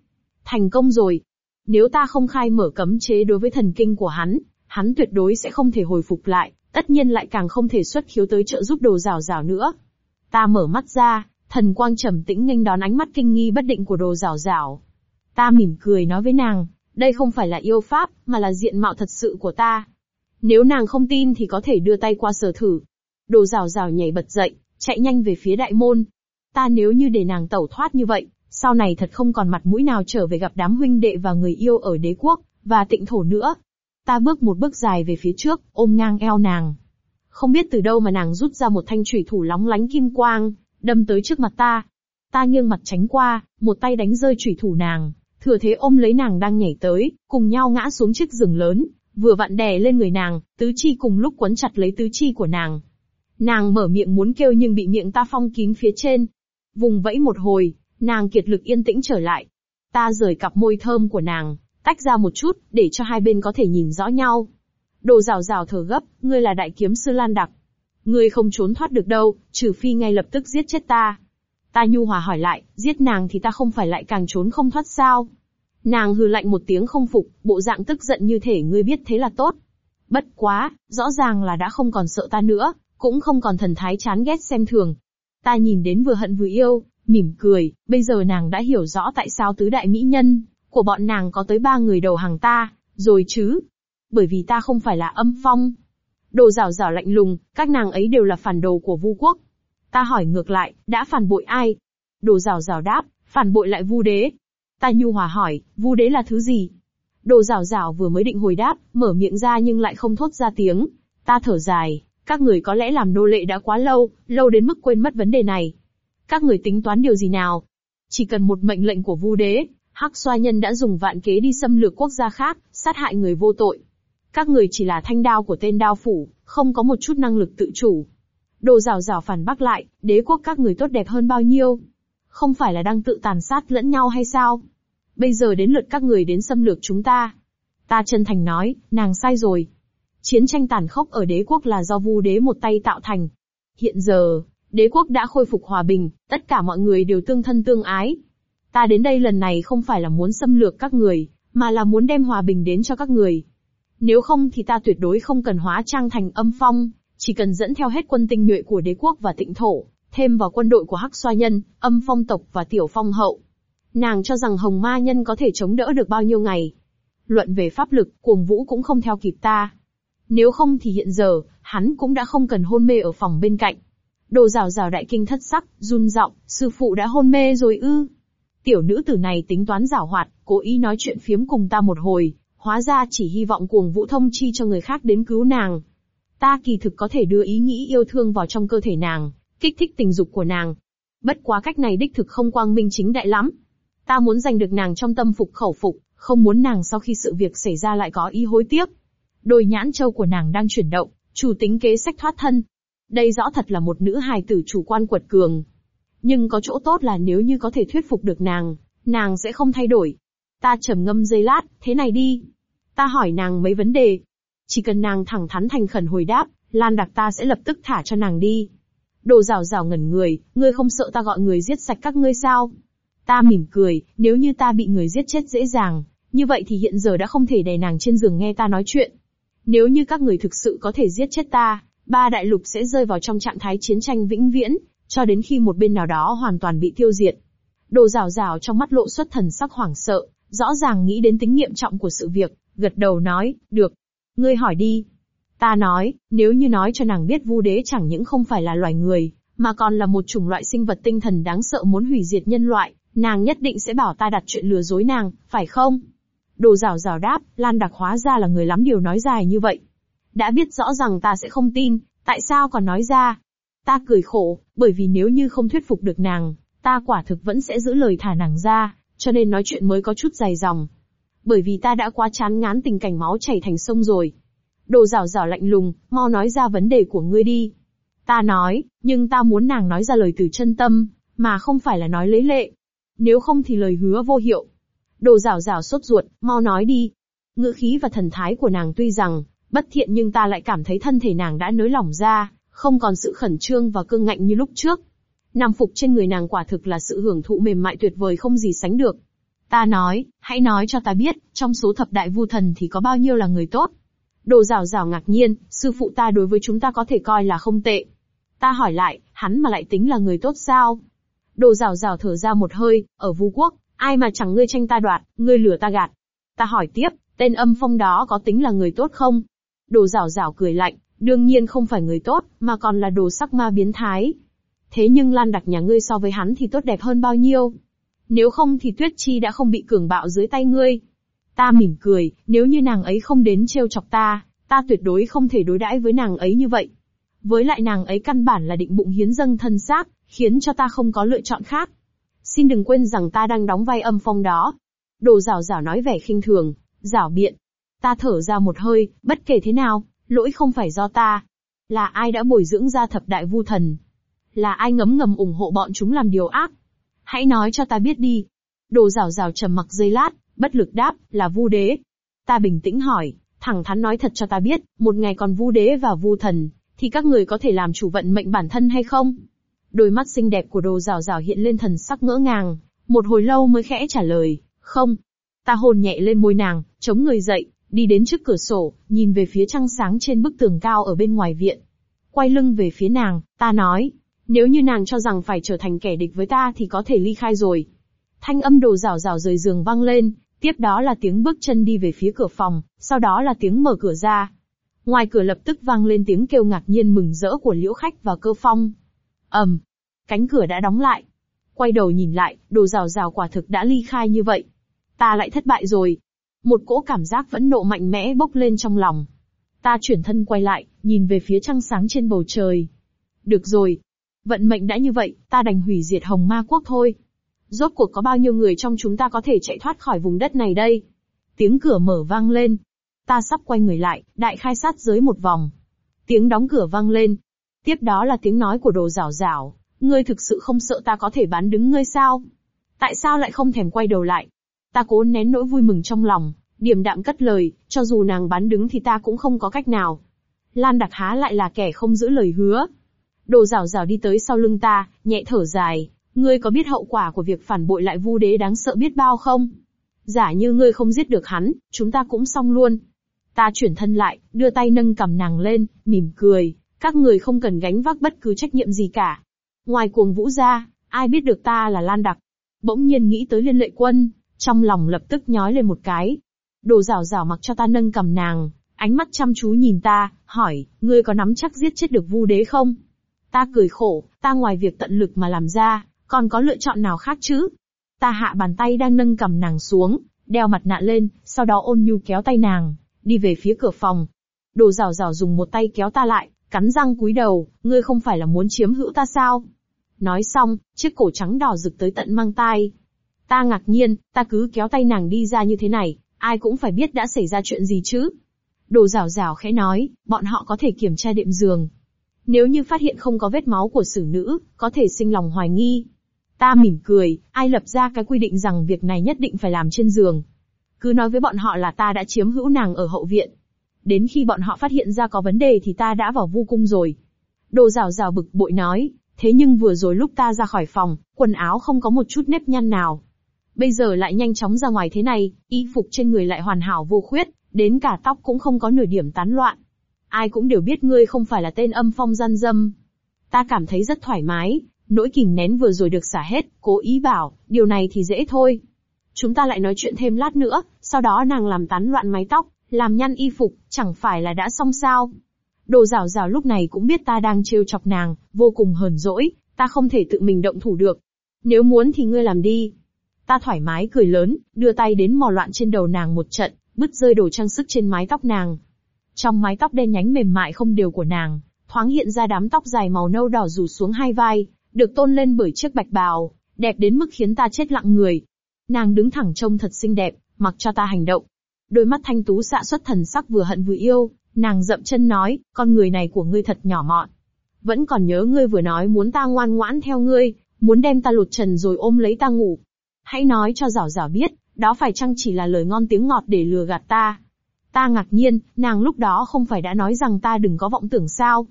Thành công rồi. Nếu ta không khai mở cấm chế đối với thần kinh của hắn, hắn tuyệt đối sẽ không thể hồi phục lại, tất nhiên lại càng không thể xuất khiếu tới trợ giúp đồ rào rào nữa. Ta mở mắt ra, thần quang trầm tĩnh nghênh đón ánh mắt kinh nghi bất định của đồ rào rào. Ta mỉm cười nói với nàng, đây không phải là yêu pháp, mà là diện mạo thật sự của ta. Nếu nàng không tin thì có thể đưa tay qua sờ thử. Đồ rào rào nhảy bật dậy, chạy nhanh về phía đại môn. Ta nếu như để nàng tẩu thoát như vậy, sau này thật không còn mặt mũi nào trở về gặp đám huynh đệ và người yêu ở đế quốc, và tịnh thổ nữa. Ta bước một bước dài về phía trước, ôm ngang eo nàng. Không biết từ đâu mà nàng rút ra một thanh chủy thủ lóng lánh kim quang, đâm tới trước mặt ta. Ta nghiêng mặt tránh qua, một tay đánh rơi chủy thủ nàng, thừa thế ôm lấy nàng đang nhảy tới, cùng nhau ngã xuống chiếc rừng lớn, vừa vặn đè lên người nàng, tứ chi cùng lúc quấn chặt lấy tứ chi của nàng. Nàng mở miệng muốn kêu nhưng bị miệng ta phong kín phía trên. Vùng vẫy một hồi, nàng kiệt lực yên tĩnh trở lại. Ta rời cặp môi thơm của nàng, tách ra một chút, để cho hai bên có thể nhìn rõ nhau. Đồ rào rào thở gấp, ngươi là đại kiếm sư Lan Đặc. Ngươi không trốn thoát được đâu, trừ phi ngay lập tức giết chết ta. Ta nhu hòa hỏi lại, giết nàng thì ta không phải lại càng trốn không thoát sao? Nàng hừ lạnh một tiếng không phục, bộ dạng tức giận như thể ngươi biết thế là tốt. Bất quá, rõ ràng là đã không còn sợ ta nữa, cũng không còn thần thái chán ghét xem thường. Ta nhìn đến vừa hận vừa yêu, mỉm cười, bây giờ nàng đã hiểu rõ tại sao tứ đại mỹ nhân của bọn nàng có tới ba người đầu hàng ta, rồi chứ. Bởi vì ta không phải là âm phong. Đồ rào rào lạnh lùng, các nàng ấy đều là phản đồ của vu quốc. Ta hỏi ngược lại, đã phản bội ai? Đồ rào rào đáp, phản bội lại vu đế. Ta nhu hòa hỏi, vu đế là thứ gì? Đồ rào rào vừa mới định hồi đáp, mở miệng ra nhưng lại không thốt ra tiếng. Ta thở dài, các người có lẽ làm nô lệ đã quá lâu, lâu đến mức quên mất vấn đề này. Các người tính toán điều gì nào? Chỉ cần một mệnh lệnh của vu đế, Hắc xoa nhân đã dùng vạn kế đi xâm lược quốc gia khác, sát hại người vô tội. Các người chỉ là thanh đao của tên đao phủ, không có một chút năng lực tự chủ. Đồ rào rào phản bác lại, đế quốc các người tốt đẹp hơn bao nhiêu? Không phải là đang tự tàn sát lẫn nhau hay sao? Bây giờ đến lượt các người đến xâm lược chúng ta. Ta chân thành nói, nàng sai rồi. Chiến tranh tàn khốc ở đế quốc là do vu đế một tay tạo thành. Hiện giờ, đế quốc đã khôi phục hòa bình, tất cả mọi người đều tương thân tương ái. Ta đến đây lần này không phải là muốn xâm lược các người, mà là muốn đem hòa bình đến cho các người. Nếu không thì ta tuyệt đối không cần hóa trang thành âm phong, chỉ cần dẫn theo hết quân tinh nhuệ của đế quốc và tịnh thổ, thêm vào quân đội của Hắc Xoa Nhân, âm phong tộc và tiểu phong hậu. Nàng cho rằng Hồng Ma Nhân có thể chống đỡ được bao nhiêu ngày. Luận về pháp lực, cuồng vũ cũng không theo kịp ta. Nếu không thì hiện giờ, hắn cũng đã không cần hôn mê ở phòng bên cạnh. Đồ rào rào đại kinh thất sắc, run giọng, sư phụ đã hôn mê rồi ư. Tiểu nữ tử này tính toán giảo hoạt, cố ý nói chuyện phiếm cùng ta một hồi, hóa ra chỉ hy vọng cuồng vũ thông chi cho người khác đến cứu nàng. Ta kỳ thực có thể đưa ý nghĩ yêu thương vào trong cơ thể nàng, kích thích tình dục của nàng. Bất quá cách này đích thực không quang minh chính đại lắm. Ta muốn giành được nàng trong tâm phục khẩu phục, không muốn nàng sau khi sự việc xảy ra lại có ý hối tiếc. Đôi nhãn châu của nàng đang chuyển động, chủ tính kế sách thoát thân. Đây rõ thật là một nữ hài tử chủ quan quật cường. Nhưng có chỗ tốt là nếu như có thể thuyết phục được nàng, nàng sẽ không thay đổi. Ta trầm ngâm giây lát, thế này đi. Ta hỏi nàng mấy vấn đề. Chỉ cần nàng thẳng thắn thành khẩn hồi đáp, Lan Đặc ta sẽ lập tức thả cho nàng đi. Đồ rào rào ngẩn người, ngươi không sợ ta gọi người giết sạch các ngươi sao? Ta mỉm cười, nếu như ta bị người giết chết dễ dàng, như vậy thì hiện giờ đã không thể đè nàng trên giường nghe ta nói chuyện. Nếu như các người thực sự có thể giết chết ta, ba đại lục sẽ rơi vào trong trạng thái chiến tranh vĩnh viễn, cho đến khi một bên nào đó hoàn toàn bị tiêu diệt. Đồ rào rào trong mắt lộ xuất thần sắc hoảng sợ, rõ ràng nghĩ đến tính nghiêm trọng của sự việc, gật đầu nói, được. Ngươi hỏi đi. Ta nói, nếu như nói cho nàng biết vu đế chẳng những không phải là loài người, mà còn là một chủng loại sinh vật tinh thần đáng sợ muốn hủy diệt nhân loại, nàng nhất định sẽ bảo ta đặt chuyện lừa dối nàng, phải không? Đồ rào rào đáp, Lan Đặc hóa ra là người lắm điều nói dài như vậy. Đã biết rõ rằng ta sẽ không tin, tại sao còn nói ra? Ta cười khổ, bởi vì nếu như không thuyết phục được nàng, ta quả thực vẫn sẽ giữ lời thả nàng ra, cho nên nói chuyện mới có chút dài dòng. Bởi vì ta đã quá chán ngán tình cảnh máu chảy thành sông rồi. Đồ rào rào lạnh lùng, mau nói ra vấn đề của ngươi đi. Ta nói, nhưng ta muốn nàng nói ra lời từ chân tâm, mà không phải là nói lấy lệ. Nếu không thì lời hứa vô hiệu. Đồ rào rào sốt ruột, mau nói đi. Ngữ khí và thần thái của nàng tuy rằng, bất thiện nhưng ta lại cảm thấy thân thể nàng đã nới lỏng ra, không còn sự khẩn trương và cương ngạnh như lúc trước. Nam phục trên người nàng quả thực là sự hưởng thụ mềm mại tuyệt vời không gì sánh được. Ta nói, hãy nói cho ta biết, trong số thập đại vu thần thì có bao nhiêu là người tốt. Đồ rào rào ngạc nhiên, sư phụ ta đối với chúng ta có thể coi là không tệ. Ta hỏi lại, hắn mà lại tính là người tốt sao? Đồ rào rào thở ra một hơi, ở vu quốc, ai mà chẳng ngươi tranh ta đoạt, ngươi lừa ta gạt. Ta hỏi tiếp, tên âm phong đó có tính là người tốt không? Đồ rào rào cười lạnh, đương nhiên không phải người tốt, mà còn là đồ sắc ma biến thái. Thế nhưng Lan Đặc nhà ngươi so với hắn thì tốt đẹp hơn bao nhiêu? Nếu không thì Tuyết Chi đã không bị cường bạo dưới tay ngươi. Ta mỉm cười, nếu như nàng ấy không đến trêu chọc ta, ta tuyệt đối không thể đối đãi với nàng ấy như vậy. Với lại nàng ấy căn bản là định bụng hiến dâng thân xác, khiến cho ta không có lựa chọn khác. Xin đừng quên rằng ta đang đóng vai âm phong đó. Đồ rào rào nói vẻ khinh thường, rảo biện. Ta thở ra một hơi, bất kể thế nào, lỗi không phải do ta. Là ai đã bồi dưỡng ra thập đại vu thần? Là ai ngấm ngầm ủng hộ bọn chúng làm điều ác? Hãy nói cho ta biết đi. Đồ rào rào trầm mặc giây lát, bất lực đáp, là vu đế. Ta bình tĩnh hỏi, thẳng thắn nói thật cho ta biết, một ngày còn vu đế và vu thần, thì các người có thể làm chủ vận mệnh bản thân hay không? Đôi mắt xinh đẹp của đồ rào rào hiện lên thần sắc ngỡ ngàng, một hồi lâu mới khẽ trả lời, không. Ta hồn nhẹ lên môi nàng, chống người dậy, đi đến trước cửa sổ, nhìn về phía trăng sáng trên bức tường cao ở bên ngoài viện. Quay lưng về phía nàng, ta nói, nếu như nàng cho rằng phải trở thành kẻ địch với ta thì có thể ly khai rồi. Thanh âm đồ rào rào rời giường vang lên, tiếp đó là tiếng bước chân đi về phía cửa phòng, sau đó là tiếng mở cửa ra. Ngoài cửa lập tức vang lên tiếng kêu ngạc nhiên mừng rỡ của liễu khách và cơ phong. ầm, cánh cửa đã đóng lại. Quay đầu nhìn lại, đồ rào rào quả thực đã ly khai như vậy. Ta lại thất bại rồi. Một cỗ cảm giác vẫn nộ mạnh mẽ bốc lên trong lòng. Ta chuyển thân quay lại, nhìn về phía trăng sáng trên bầu trời. Được rồi. Vận mệnh đã như vậy, ta đành hủy diệt hồng ma quốc thôi. Rốt cuộc có bao nhiêu người trong chúng ta có thể chạy thoát khỏi vùng đất này đây? Tiếng cửa mở vang lên. Ta sắp quay người lại, đại khai sát giới một vòng. Tiếng đóng cửa vang lên. Tiếp đó là tiếng nói của đồ rảo rảo. Ngươi thực sự không sợ ta có thể bán đứng ngươi sao? Tại sao lại không thèm quay đầu lại? Ta cố nén nỗi vui mừng trong lòng, điềm đạm cất lời, cho dù nàng bán đứng thì ta cũng không có cách nào. Lan đặc há lại là kẻ không giữ lời hứa. Đồ rào rào đi tới sau lưng ta, nhẹ thở dài. Ngươi có biết hậu quả của việc phản bội lại vu đế đáng sợ biết bao không? Giả như ngươi không giết được hắn, chúng ta cũng xong luôn. Ta chuyển thân lại, đưa tay nâng cầm nàng lên, mỉm cười. Các người không cần gánh vác bất cứ trách nhiệm gì cả. Ngoài cuồng vũ ra, ai biết được ta là Lan Đặc. Bỗng nhiên nghĩ tới liên lệ quân, trong lòng lập tức nhói lên một cái. Đồ rào rào mặc cho ta nâng cầm nàng, ánh mắt chăm chú nhìn ta, hỏi, ngươi có nắm chắc giết chết được vu đế không? Ta cười khổ, ta ngoài việc tận lực mà làm ra, còn có lựa chọn nào khác chứ? Ta hạ bàn tay đang nâng cầm nàng xuống, đeo mặt nạ lên, sau đó ôn nhu kéo tay nàng, đi về phía cửa phòng. Đồ rào rào dùng một tay kéo ta lại, cắn răng cúi đầu, ngươi không phải là muốn chiếm hữu ta sao? Nói xong, chiếc cổ trắng đỏ rực tới tận mang tai. Ta ngạc nhiên, ta cứ kéo tay nàng đi ra như thế này, ai cũng phải biết đã xảy ra chuyện gì chứ. Đồ rào rào khẽ nói, bọn họ có thể kiểm tra đệm giường. Nếu như phát hiện không có vết máu của xử nữ, có thể sinh lòng hoài nghi. Ta mỉm cười, ai lập ra cái quy định rằng việc này nhất định phải làm trên giường. Cứ nói với bọn họ là ta đã chiếm hữu nàng ở hậu viện. Đến khi bọn họ phát hiện ra có vấn đề thì ta đã vào vu cung rồi. Đồ rào rào bực bội nói, thế nhưng vừa rồi lúc ta ra khỏi phòng, quần áo không có một chút nếp nhăn nào. Bây giờ lại nhanh chóng ra ngoài thế này, y phục trên người lại hoàn hảo vô khuyết, đến cả tóc cũng không có nửa điểm tán loạn. Ai cũng đều biết ngươi không phải là tên âm phong gian dâm. Ta cảm thấy rất thoải mái, nỗi kìm nén vừa rồi được xả hết, cố ý bảo, điều này thì dễ thôi. Chúng ta lại nói chuyện thêm lát nữa, sau đó nàng làm tán loạn mái tóc, làm nhăn y phục, chẳng phải là đã xong sao. Đồ rào rào lúc này cũng biết ta đang trêu chọc nàng, vô cùng hờn dỗi, ta không thể tự mình động thủ được. Nếu muốn thì ngươi làm đi. Ta thoải mái cười lớn, đưa tay đến mò loạn trên đầu nàng một trận, bứt rơi đồ trang sức trên mái tóc nàng. Trong mái tóc đen nhánh mềm mại không đều của nàng, thoáng hiện ra đám tóc dài màu nâu đỏ rủ xuống hai vai, được tôn lên bởi chiếc bạch bào, đẹp đến mức khiến ta chết lặng người. Nàng đứng thẳng trông thật xinh đẹp, mặc cho ta hành động. Đôi mắt thanh tú xạ xuất thần sắc vừa hận vừa yêu, nàng dậm chân nói, con người này của ngươi thật nhỏ mọn. Vẫn còn nhớ ngươi vừa nói muốn ta ngoan ngoãn theo ngươi, muốn đem ta lột trần rồi ôm lấy ta ngủ. Hãy nói cho rảo rảo biết, đó phải chăng chỉ là lời ngon tiếng ngọt để lừa gạt ta. Ta ngạc nhiên, nàng lúc đó không phải đã nói rằng ta đừng có vọng tưởng sao.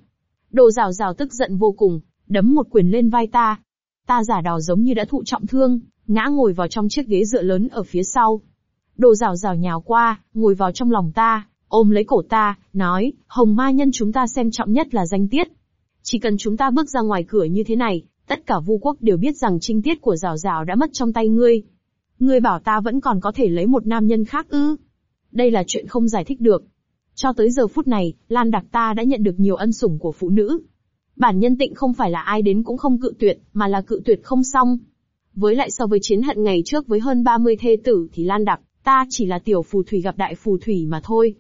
Đồ rào rào tức giận vô cùng, đấm một quyền lên vai ta. Ta giả đò giống như đã thụ trọng thương, ngã ngồi vào trong chiếc ghế dựa lớn ở phía sau. Đồ rào rào nhào qua, ngồi vào trong lòng ta, ôm lấy cổ ta, nói, hồng ma nhân chúng ta xem trọng nhất là danh tiết. Chỉ cần chúng ta bước ra ngoài cửa như thế này, tất cả vu quốc đều biết rằng trinh tiết của rào rào đã mất trong tay ngươi. Ngươi bảo ta vẫn còn có thể lấy một nam nhân khác ư. Đây là chuyện không giải thích được. Cho tới giờ phút này, Lan Đặc ta đã nhận được nhiều ân sủng của phụ nữ. Bản nhân tịnh không phải là ai đến cũng không cự tuyệt, mà là cự tuyệt không xong. Với lại so với chiến hận ngày trước với hơn 30 thê tử thì Lan Đặc, ta chỉ là tiểu phù thủy gặp đại phù thủy mà thôi.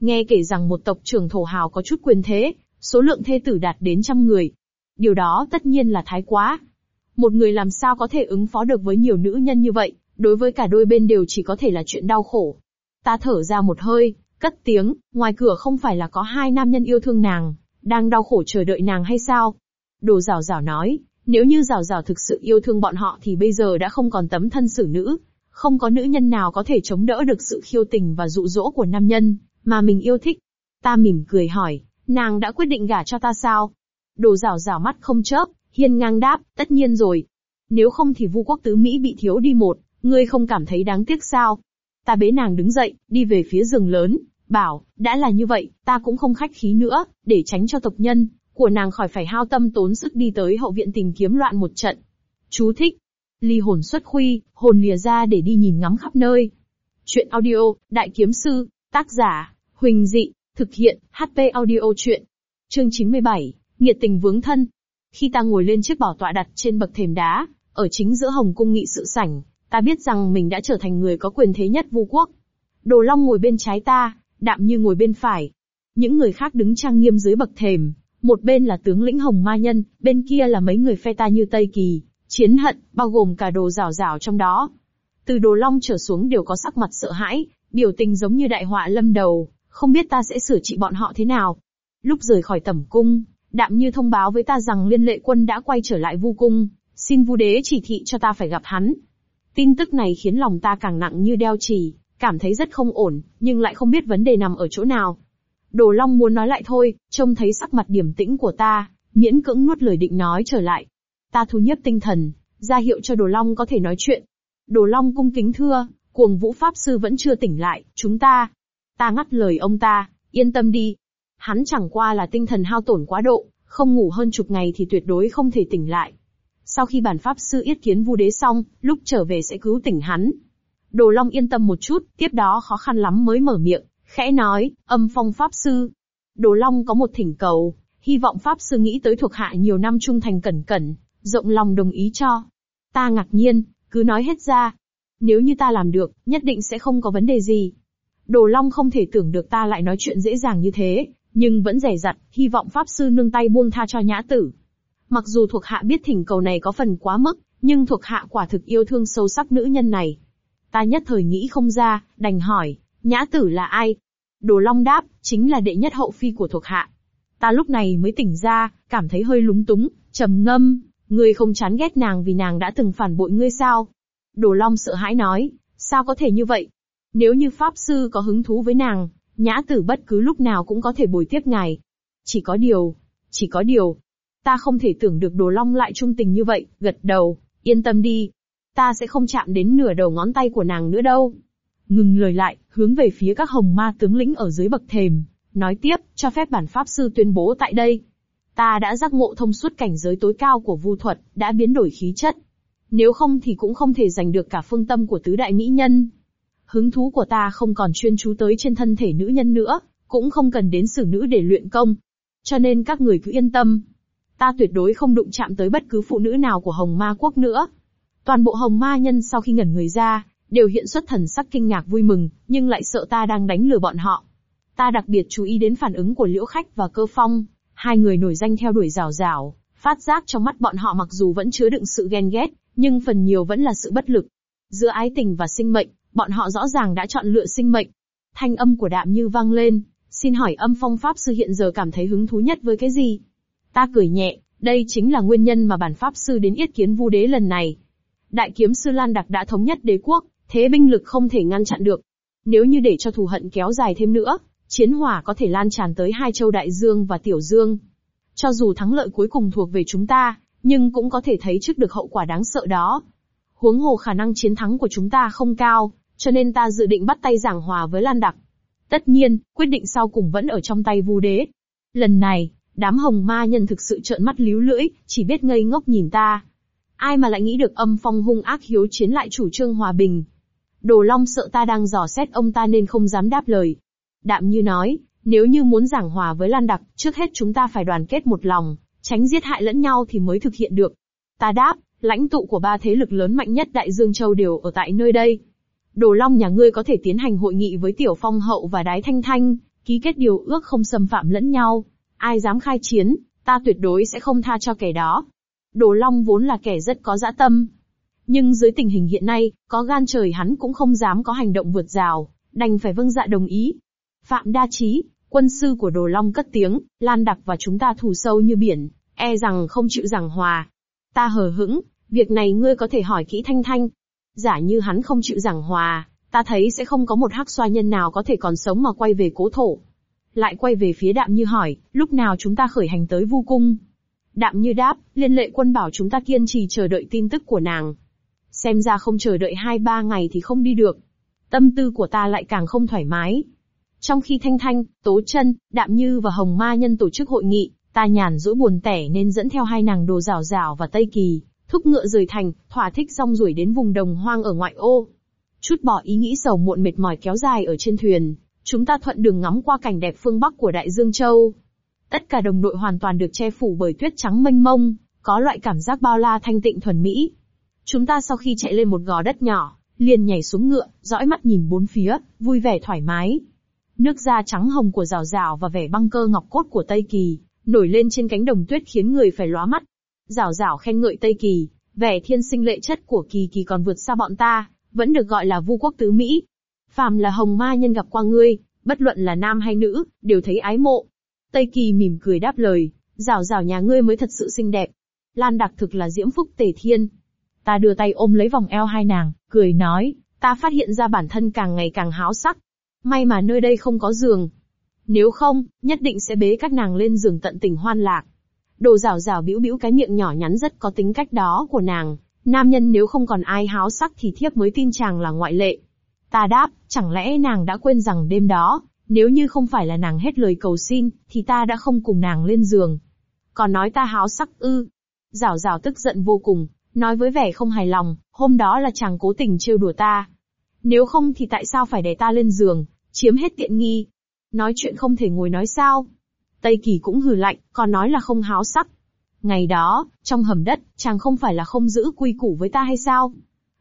Nghe kể rằng một tộc trưởng thổ hào có chút quyền thế, số lượng thê tử đạt đến trăm người. Điều đó tất nhiên là thái quá. Một người làm sao có thể ứng phó được với nhiều nữ nhân như vậy, đối với cả đôi bên đều chỉ có thể là chuyện đau khổ. Ta thở ra một hơi, cất tiếng, ngoài cửa không phải là có hai nam nhân yêu thương nàng, đang đau khổ chờ đợi nàng hay sao? Đồ rào rào nói, nếu như rào rào thực sự yêu thương bọn họ thì bây giờ đã không còn tấm thân xử nữ, không có nữ nhân nào có thể chống đỡ được sự khiêu tình và dụ dỗ của nam nhân, mà mình yêu thích. Ta mỉm cười hỏi, nàng đã quyết định gả cho ta sao? Đồ rào rào mắt không chớp, hiên ngang đáp, tất nhiên rồi. Nếu không thì vu quốc tứ Mỹ bị thiếu đi một, ngươi không cảm thấy đáng tiếc sao? Ta bế nàng đứng dậy, đi về phía rừng lớn, bảo, đã là như vậy, ta cũng không khách khí nữa, để tránh cho tộc nhân của nàng khỏi phải hao tâm tốn sức đi tới hậu viện tìm kiếm loạn một trận. Chú thích. Ly hồn xuất khuy, hồn lìa ra để đi nhìn ngắm khắp nơi. Chuyện audio, Đại Kiếm Sư, tác giả, Huỳnh Dị, thực hiện, HP audio chuyện. Chương 97, Nhiệt tình vướng thân. Khi ta ngồi lên chiếc bảo tọa đặt trên bậc thềm đá, ở chính giữa hồng cung nghị sự sảnh, ta biết rằng mình đã trở thành người có quyền thế nhất vu quốc. Đồ Long ngồi bên trái ta, đạm như ngồi bên phải. Những người khác đứng trang nghiêm dưới bậc thềm, một bên là tướng lĩnh Hồng Ma Nhân, bên kia là mấy người phe ta như Tây Kỳ, chiến hận, bao gồm cả đồ rào rào trong đó. Từ đồ long trở xuống đều có sắc mặt sợ hãi, biểu tình giống như đại họa lâm đầu, không biết ta sẽ sửa trị bọn họ thế nào. Lúc rời khỏi tẩm cung, đạm như thông báo với ta rằng liên lệ quân đã quay trở lại vu cung, xin vu đế chỉ thị cho ta phải gặp hắn. Tin tức này khiến lòng ta càng nặng như đeo chì, cảm thấy rất không ổn, nhưng lại không biết vấn đề nằm ở chỗ nào. Đồ Long muốn nói lại thôi, trông thấy sắc mặt điềm tĩnh của ta, miễn cưỡng nuốt lời định nói trở lại. Ta thu nhếp tinh thần, ra hiệu cho Đồ Long có thể nói chuyện. Đồ Long cung kính thưa, cuồng vũ pháp sư vẫn chưa tỉnh lại, chúng ta. Ta ngắt lời ông ta, yên tâm đi. Hắn chẳng qua là tinh thần hao tổn quá độ, không ngủ hơn chục ngày thì tuyệt đối không thể tỉnh lại. Sau khi bản pháp sư yết kiến vu đế xong, lúc trở về sẽ cứu tỉnh hắn. Đồ Long yên tâm một chút, tiếp đó khó khăn lắm mới mở miệng, khẽ nói, âm phong pháp sư. Đồ Long có một thỉnh cầu, hy vọng pháp sư nghĩ tới thuộc hạ nhiều năm trung thành cẩn cẩn, rộng lòng đồng ý cho. Ta ngạc nhiên, cứ nói hết ra. Nếu như ta làm được, nhất định sẽ không có vấn đề gì. Đồ Long không thể tưởng được ta lại nói chuyện dễ dàng như thế, nhưng vẫn rẻ rặt, hy vọng pháp sư nương tay buông tha cho nhã tử. Mặc dù thuộc hạ biết thỉnh cầu này có phần quá mức, nhưng thuộc hạ quả thực yêu thương sâu sắc nữ nhân này. Ta nhất thời nghĩ không ra, đành hỏi, nhã tử là ai? Đồ Long đáp, chính là đệ nhất hậu phi của thuộc hạ. Ta lúc này mới tỉnh ra, cảm thấy hơi lúng túng, trầm ngâm, ngươi không chán ghét nàng vì nàng đã từng phản bội ngươi sao? Đồ Long sợ hãi nói, sao có thể như vậy? Nếu như Pháp Sư có hứng thú với nàng, nhã tử bất cứ lúc nào cũng có thể bồi tiếp ngài. Chỉ có điều, chỉ có điều, ta không thể tưởng được Đồ Long lại trung tình như vậy, gật đầu, yên tâm đi. Ta sẽ không chạm đến nửa đầu ngón tay của nàng nữa đâu. Ngừng lời lại, hướng về phía các hồng ma tướng lĩnh ở dưới bậc thềm, nói tiếp, cho phép bản Pháp Sư tuyên bố tại đây. Ta đã giác ngộ thông suốt cảnh giới tối cao của vu thuật, đã biến đổi khí chất. Nếu không thì cũng không thể giành được cả phương tâm của tứ đại mỹ nhân. Hứng thú của ta không còn chuyên chú tới trên thân thể nữ nhân nữa, cũng không cần đến xử nữ để luyện công. Cho nên các người cứ yên tâm. Ta tuyệt đối không đụng chạm tới bất cứ phụ nữ nào của Hồng Ma Quốc nữa. Toàn bộ Hồng Ma nhân sau khi ngẩn người ra, đều hiện xuất thần sắc kinh ngạc vui mừng, nhưng lại sợ ta đang đánh lừa bọn họ. Ta đặc biệt chú ý đến phản ứng của Liễu Khách và Cơ Phong, hai người nổi danh theo đuổi rào rào, phát giác trong mắt bọn họ mặc dù vẫn chứa đựng sự ghen ghét, nhưng phần nhiều vẫn là sự bất lực. Giữa ái tình và sinh mệnh, bọn họ rõ ràng đã chọn lựa sinh mệnh. Thanh âm của đạm như vang lên, xin hỏi âm phong pháp sư hiện giờ cảm thấy hứng thú nhất với cái gì? Ta cười nhẹ, đây chính là nguyên nhân mà bản pháp sư đến yết kiến vu đế lần này. Đại kiếm sư Lan Đặc đã thống nhất đế quốc, thế binh lực không thể ngăn chặn được. Nếu như để cho thù hận kéo dài thêm nữa, chiến hỏa có thể lan tràn tới hai châu Đại Dương và Tiểu Dương. Cho dù thắng lợi cuối cùng thuộc về chúng ta, nhưng cũng có thể thấy trước được hậu quả đáng sợ đó. Huống hồ khả năng chiến thắng của chúng ta không cao, cho nên ta dự định bắt tay giảng hòa với Lan Đặc. Tất nhiên, quyết định sau cùng vẫn ở trong tay Vu Đế. Lần này, đám hồng ma nhân thực sự trợn mắt líu lưỡi, chỉ biết ngây ngốc nhìn ta. Ai mà lại nghĩ được âm phong hung ác hiếu chiến lại chủ trương hòa bình. Đồ Long sợ ta đang dò xét ông ta nên không dám đáp lời. Đạm như nói, nếu như muốn giảng hòa với Lan Đặc, trước hết chúng ta phải đoàn kết một lòng, tránh giết hại lẫn nhau thì mới thực hiện được. Ta đáp, lãnh tụ của ba thế lực lớn mạnh nhất Đại Dương Châu đều ở tại nơi đây. Đồ Long nhà ngươi có thể tiến hành hội nghị với Tiểu Phong Hậu và Đái Thanh Thanh, ký kết điều ước không xâm phạm lẫn nhau. Ai dám khai chiến, ta tuyệt đối sẽ không tha cho kẻ đó. Đồ Long vốn là kẻ rất có dã tâm. Nhưng dưới tình hình hiện nay, có gan trời hắn cũng không dám có hành động vượt rào, đành phải vâng dạ đồng ý. Phạm Đa Chí, quân sư của Đồ Long cất tiếng, Lan Đặc và chúng ta thù sâu như biển, e rằng không chịu giảng hòa. Ta hờ hững, việc này ngươi có thể hỏi kỹ Thanh Thanh. Giả như hắn không chịu giảng hòa, ta thấy sẽ không có một hắc xoa nhân nào có thể còn sống mà quay về cố thổ. Lại quay về phía đạm như hỏi, lúc nào chúng ta khởi hành tới vu cung? Đạm như đáp, liên lệ quân bảo chúng ta kiên trì chờ đợi tin tức của nàng. Xem ra không chờ đợi hai ba ngày thì không đi được. Tâm tư của ta lại càng không thoải mái. Trong khi Thanh Thanh, Tố chân, Đạm Như và Hồng Ma Nhân tổ chức hội nghị, ta nhàn rỗi buồn tẻ nên dẫn theo hai nàng đồ rào rào và Tây Kỳ, thúc ngựa rời thành, thỏa thích rong ruổi đến vùng đồng hoang ở ngoại ô. Chút bỏ ý nghĩ sầu muộn mệt mỏi kéo dài ở trên thuyền, chúng ta thuận đường ngắm qua cảnh đẹp phương Bắc của Đại Dương Châu. Tất cả đồng đội hoàn toàn được che phủ bởi tuyết trắng mênh mông, có loại cảm giác bao la thanh tịnh thuần mỹ. Chúng ta sau khi chạy lên một gò đất nhỏ, liền nhảy xuống ngựa, dõi mắt nhìn bốn phía, vui vẻ thoải mái. Nước da trắng hồng của rào rào và vẻ băng cơ ngọc cốt của Tây Kỳ, nổi lên trên cánh đồng tuyết khiến người phải lóa mắt rảo rảo khen ngợi Tây Kỳ, vẻ thiên sinh lệ chất của Kỳ Kỳ còn vượt xa bọn ta, vẫn được gọi là vu quốc tứ Mỹ. Phàm là hồng ma nhân gặp qua ngươi, bất luận là nam hay nữ, đều thấy ái mộ. Tây Kỳ mỉm cười đáp lời, rảo rảo nhà ngươi mới thật sự xinh đẹp. Lan đặc thực là diễm phúc tề thiên. Ta đưa tay ôm lấy vòng eo hai nàng, cười nói, ta phát hiện ra bản thân càng ngày càng háo sắc, May mà nơi đây không có giường. Nếu không, nhất định sẽ bế các nàng lên giường tận tình hoan lạc. Đồ rào rào bĩu bĩu cái miệng nhỏ nhắn rất có tính cách đó của nàng. Nam nhân nếu không còn ai háo sắc thì thiếp mới tin chàng là ngoại lệ. Ta đáp, chẳng lẽ nàng đã quên rằng đêm đó, nếu như không phải là nàng hết lời cầu xin, thì ta đã không cùng nàng lên giường. Còn nói ta háo sắc ư. Rào rào tức giận vô cùng, nói với vẻ không hài lòng, hôm đó là chàng cố tình trêu đùa ta. Nếu không thì tại sao phải để ta lên giường, chiếm hết tiện nghi. Nói chuyện không thể ngồi nói sao. Tây Kỳ cũng hừ lạnh, còn nói là không háo sắc. Ngày đó, trong hầm đất, chàng không phải là không giữ quy củ với ta hay sao?